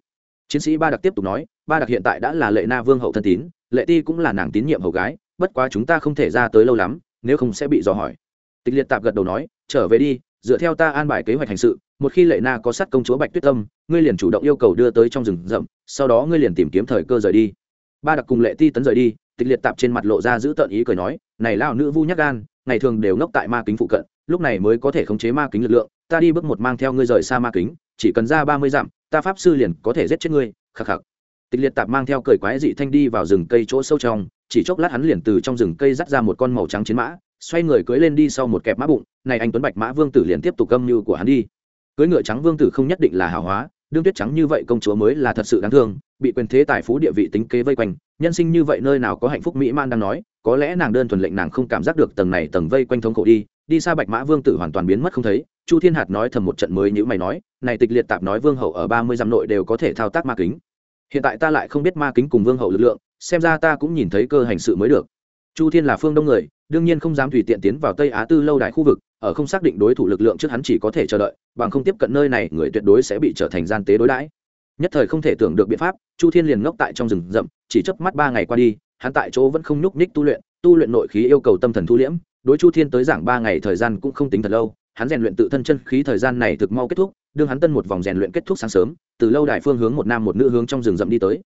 Chiến sĩ ba đặc tiếp tục nói, ba đặc hiện tại đã là lệ na vương hậu thân tín, lệ ti cũng là nàng tín nhiệm hầu gái, bất quá chúng ta không thể ra tới lâu lắm, nếu không sẽ bị dò hỏi. Tịch liệt tạp gật đầu nói, trở về đi, dựa theo ta an bài kế hoạch hành sự, một khi lệ na có sát công chúa bạch tuyết tâm, ngươi liền chủ động yêu cầu đưa tới trong rừng rậm, sau đó ngươi liền tìm kiếm thời cơ rời đi. Ba đặc cùng lệ ti tấn rời đi tịch liệt tạp trên mặt lộ ra giữ tợn ý cười nói, này lao nữ vu nhắc gan, ngày thường đều ngốc tại ma kính phụ cận, lúc này mới có thể khống chế ma kính lực lượng, ta đi bước một mang theo ngươi rời xa ma kính, chỉ cần ra ba mươi dặm, ta pháp sư liền có thể giết chết ngươi, khắc khắc. Tịch liệt tạp mang theo cười quái dị thanh đi vào rừng cây chỗ sâu trong, chỉ chốc lát hắn liền từ trong rừng cây dắt ra một con màu trắng chiến mã, xoay người cưới lên đi sau một kẹp mã bụng, này anh tuấn bạch mã vương tử liền tiếp tục câm như của hắn đi. Cưới ngựa trắng vương tử không nhất định là hào hóa, đương tuyết trắng như vậy công chúa mới là thật sự đáng thương, bị quyền thế tài phú địa vị tính kế vây quanh nhân sinh như vậy nơi nào có hạnh phúc mỹ man đang nói, có lẽ nàng đơn thuần lệnh nàng không cảm giác được tầng này tầng vây quanh thống khổ đi đi xa bạch mã vương tử hoàn toàn biến mất không thấy, chu thiên hạt nói thầm một trận mới như mày nói, này tịch liệt tạp nói vương hậu ở ba mươi dặm nội đều có thể thao tác ma kính. Hiện tại ta lại không biết ma kính cùng vương hậu lực lượng, xem ra ta cũng nhìn thấy cơ hành sự mới được. Chu thiên là phương đông người, đương nhiên không dám tùy tiện tiến vào tây á tư lâu đài khu vực, ở không xác định đối thủ lực lượng trước hắn chỉ có thể chờ đợi, bằng không tiếp cận nơi này, người tuyệt đối sẽ bị trở thành gian tế đối đãi nhất thời không thể tưởng được biện pháp, chu thiên liền ngốc tại trong rừng rậm, chỉ chớp mắt ba ngày qua đi, hắn tại chỗ vẫn không nhúc nhích tu luyện tu luyện nội khí yêu cầu tâm thần thu liễm, đối chu thiên tới giảng ba ngày thời gian cũng không tính thật lâu, hắn rèn luyện tự thân chân khí thời gian này thực mau kết thúc, đương hắn tân một vòng rèn luyện kết thúc sáng sớm, từ lâu đài phương hướng một nam một nữ hướng trong rừng rậm đi tới.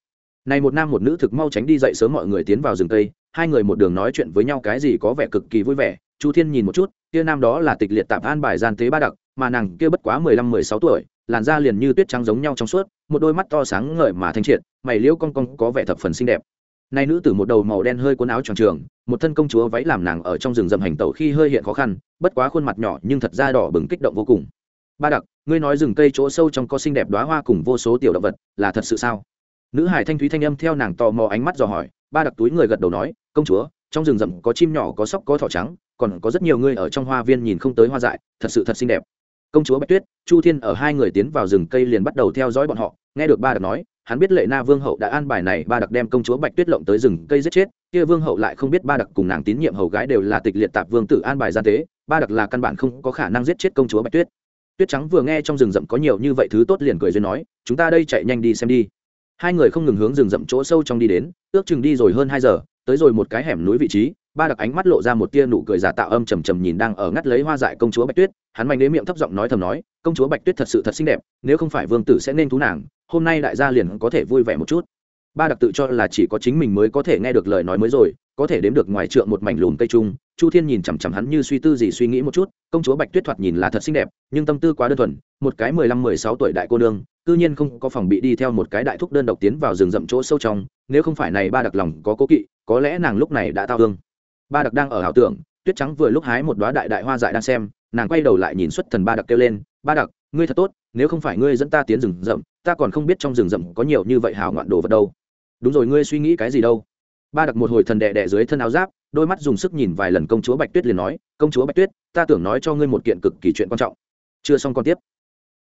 Này một nam một nữ thực mau tránh đi dậy sớm mọi người tiến vào rừng tây hai người một đường nói chuyện với nhau cái gì có vẻ cực kỳ vui vẻ, chu thiên nhìn một chút, kia nam đó là tịch liệt tạp an bài gian tế ba đặc mà nàng kia bất quá mười lăm, mười sáu tuổi, làn da liền như tuyết trắng giống nhau trong suốt, một đôi mắt to sáng ngời mà thanh triệt, mày liễu cong cong có vẻ thập phần xinh đẹp. Nay nữ tử một đầu màu đen hơi cuốn áo tròn trường, một thân công chúa váy làm nàng ở trong rừng rậm hành tẩu khi hơi hiện khó khăn, bất quá khuôn mặt nhỏ nhưng thật ra đỏ bừng kích động vô cùng. Ba đặc, ngươi nói rừng cây chỗ sâu trong có xinh đẹp đóa hoa cùng vô số tiểu động vật, là thật sự sao? Nữ hải thanh thúy thanh âm theo nàng tò mò ánh mắt dò hỏi, ba đặc túi người gật đầu nói, công chúa, trong rừng rậm có chim nhỏ, có sóc, có thỏ trắng, còn có rất nhiều người ở trong hoa viên nhìn không tới hoa dại, thật sự thật xinh đẹp công chúa bạch tuyết, chu thiên ở hai người tiến vào rừng cây liền bắt đầu theo dõi bọn họ. Nghe được ba đặc nói, hắn biết lệ na vương hậu đã an bài này, ba đặc đem công chúa bạch tuyết lộng tới rừng cây giết chết. Kia vương hậu lại không biết ba đặc cùng nàng tín nhiệm hầu gái đều là tịch liệt tạp vương tử an bài gian tế, ba đặc là căn bản không có khả năng giết chết công chúa bạch tuyết. Tuyết trắng vừa nghe trong rừng rậm có nhiều như vậy thứ tốt liền cười duyên nói, chúng ta đây chạy nhanh đi xem đi. Hai người không ngừng hướng rừng rậm chỗ sâu trong đi đến, ước chừng đi rồi hơn hai giờ, tới rồi một cái hẻm núi vị trí, ba đặc ánh mắt lộ ra một tia nụ cười giả tạo âm trầm trầm nhìn đang ở ngắt lấy hoa dại công chúa bạch tuyết hắn mạnh đến miệng thấp giọng nói thầm nói, công chúa bạch tuyết thật sự thật xinh đẹp, nếu không phải vương tử sẽ nên thú nàng, hôm nay đại gia liền có thể vui vẻ một chút. Ba đặc tự cho là chỉ có chính mình mới có thể nghe được lời nói mới rồi, có thể đếm được ngoài trượng một mảnh lùm cây trung chu thiên nhìn chằm chằm hắn như suy tư gì suy nghĩ một chút, công chúa bạch tuyết thoạt nhìn là thật xinh đẹp, nhưng tâm tư quá đơn thuần, một cái mười lăm mười sáu tuổi đại cô nương tự nhiên không có phòng bị đi theo một cái đại thúc đơn độc tiến vào rừng rậm chỗ sâu trong, nếu không phải này ba đặc lòng có cố kỵ, có lẽ nàng lúc này đã tao hương ba đặc đang ở ảo tưởng, tuyết trắng vừa lúc hái một đoá đại đại hoa dại đang xem nàng quay đầu lại nhìn xuất thần ba đặc kêu lên, ba đặc, ngươi thật tốt, nếu không phải ngươi dẫn ta tiến rừng rậm, ta còn không biết trong rừng rậm có nhiều như vậy hào ngoạn đồ vật đâu. Đúng rồi, ngươi suy nghĩ cái gì đâu? Ba đặc một hồi thần đệ đệ dưới thân áo giáp, đôi mắt dùng sức nhìn vài lần công chúa bạch tuyết liền nói, công chúa bạch tuyết, ta tưởng nói cho ngươi một kiện cực kỳ chuyện quan trọng. Chưa xong còn tiếp.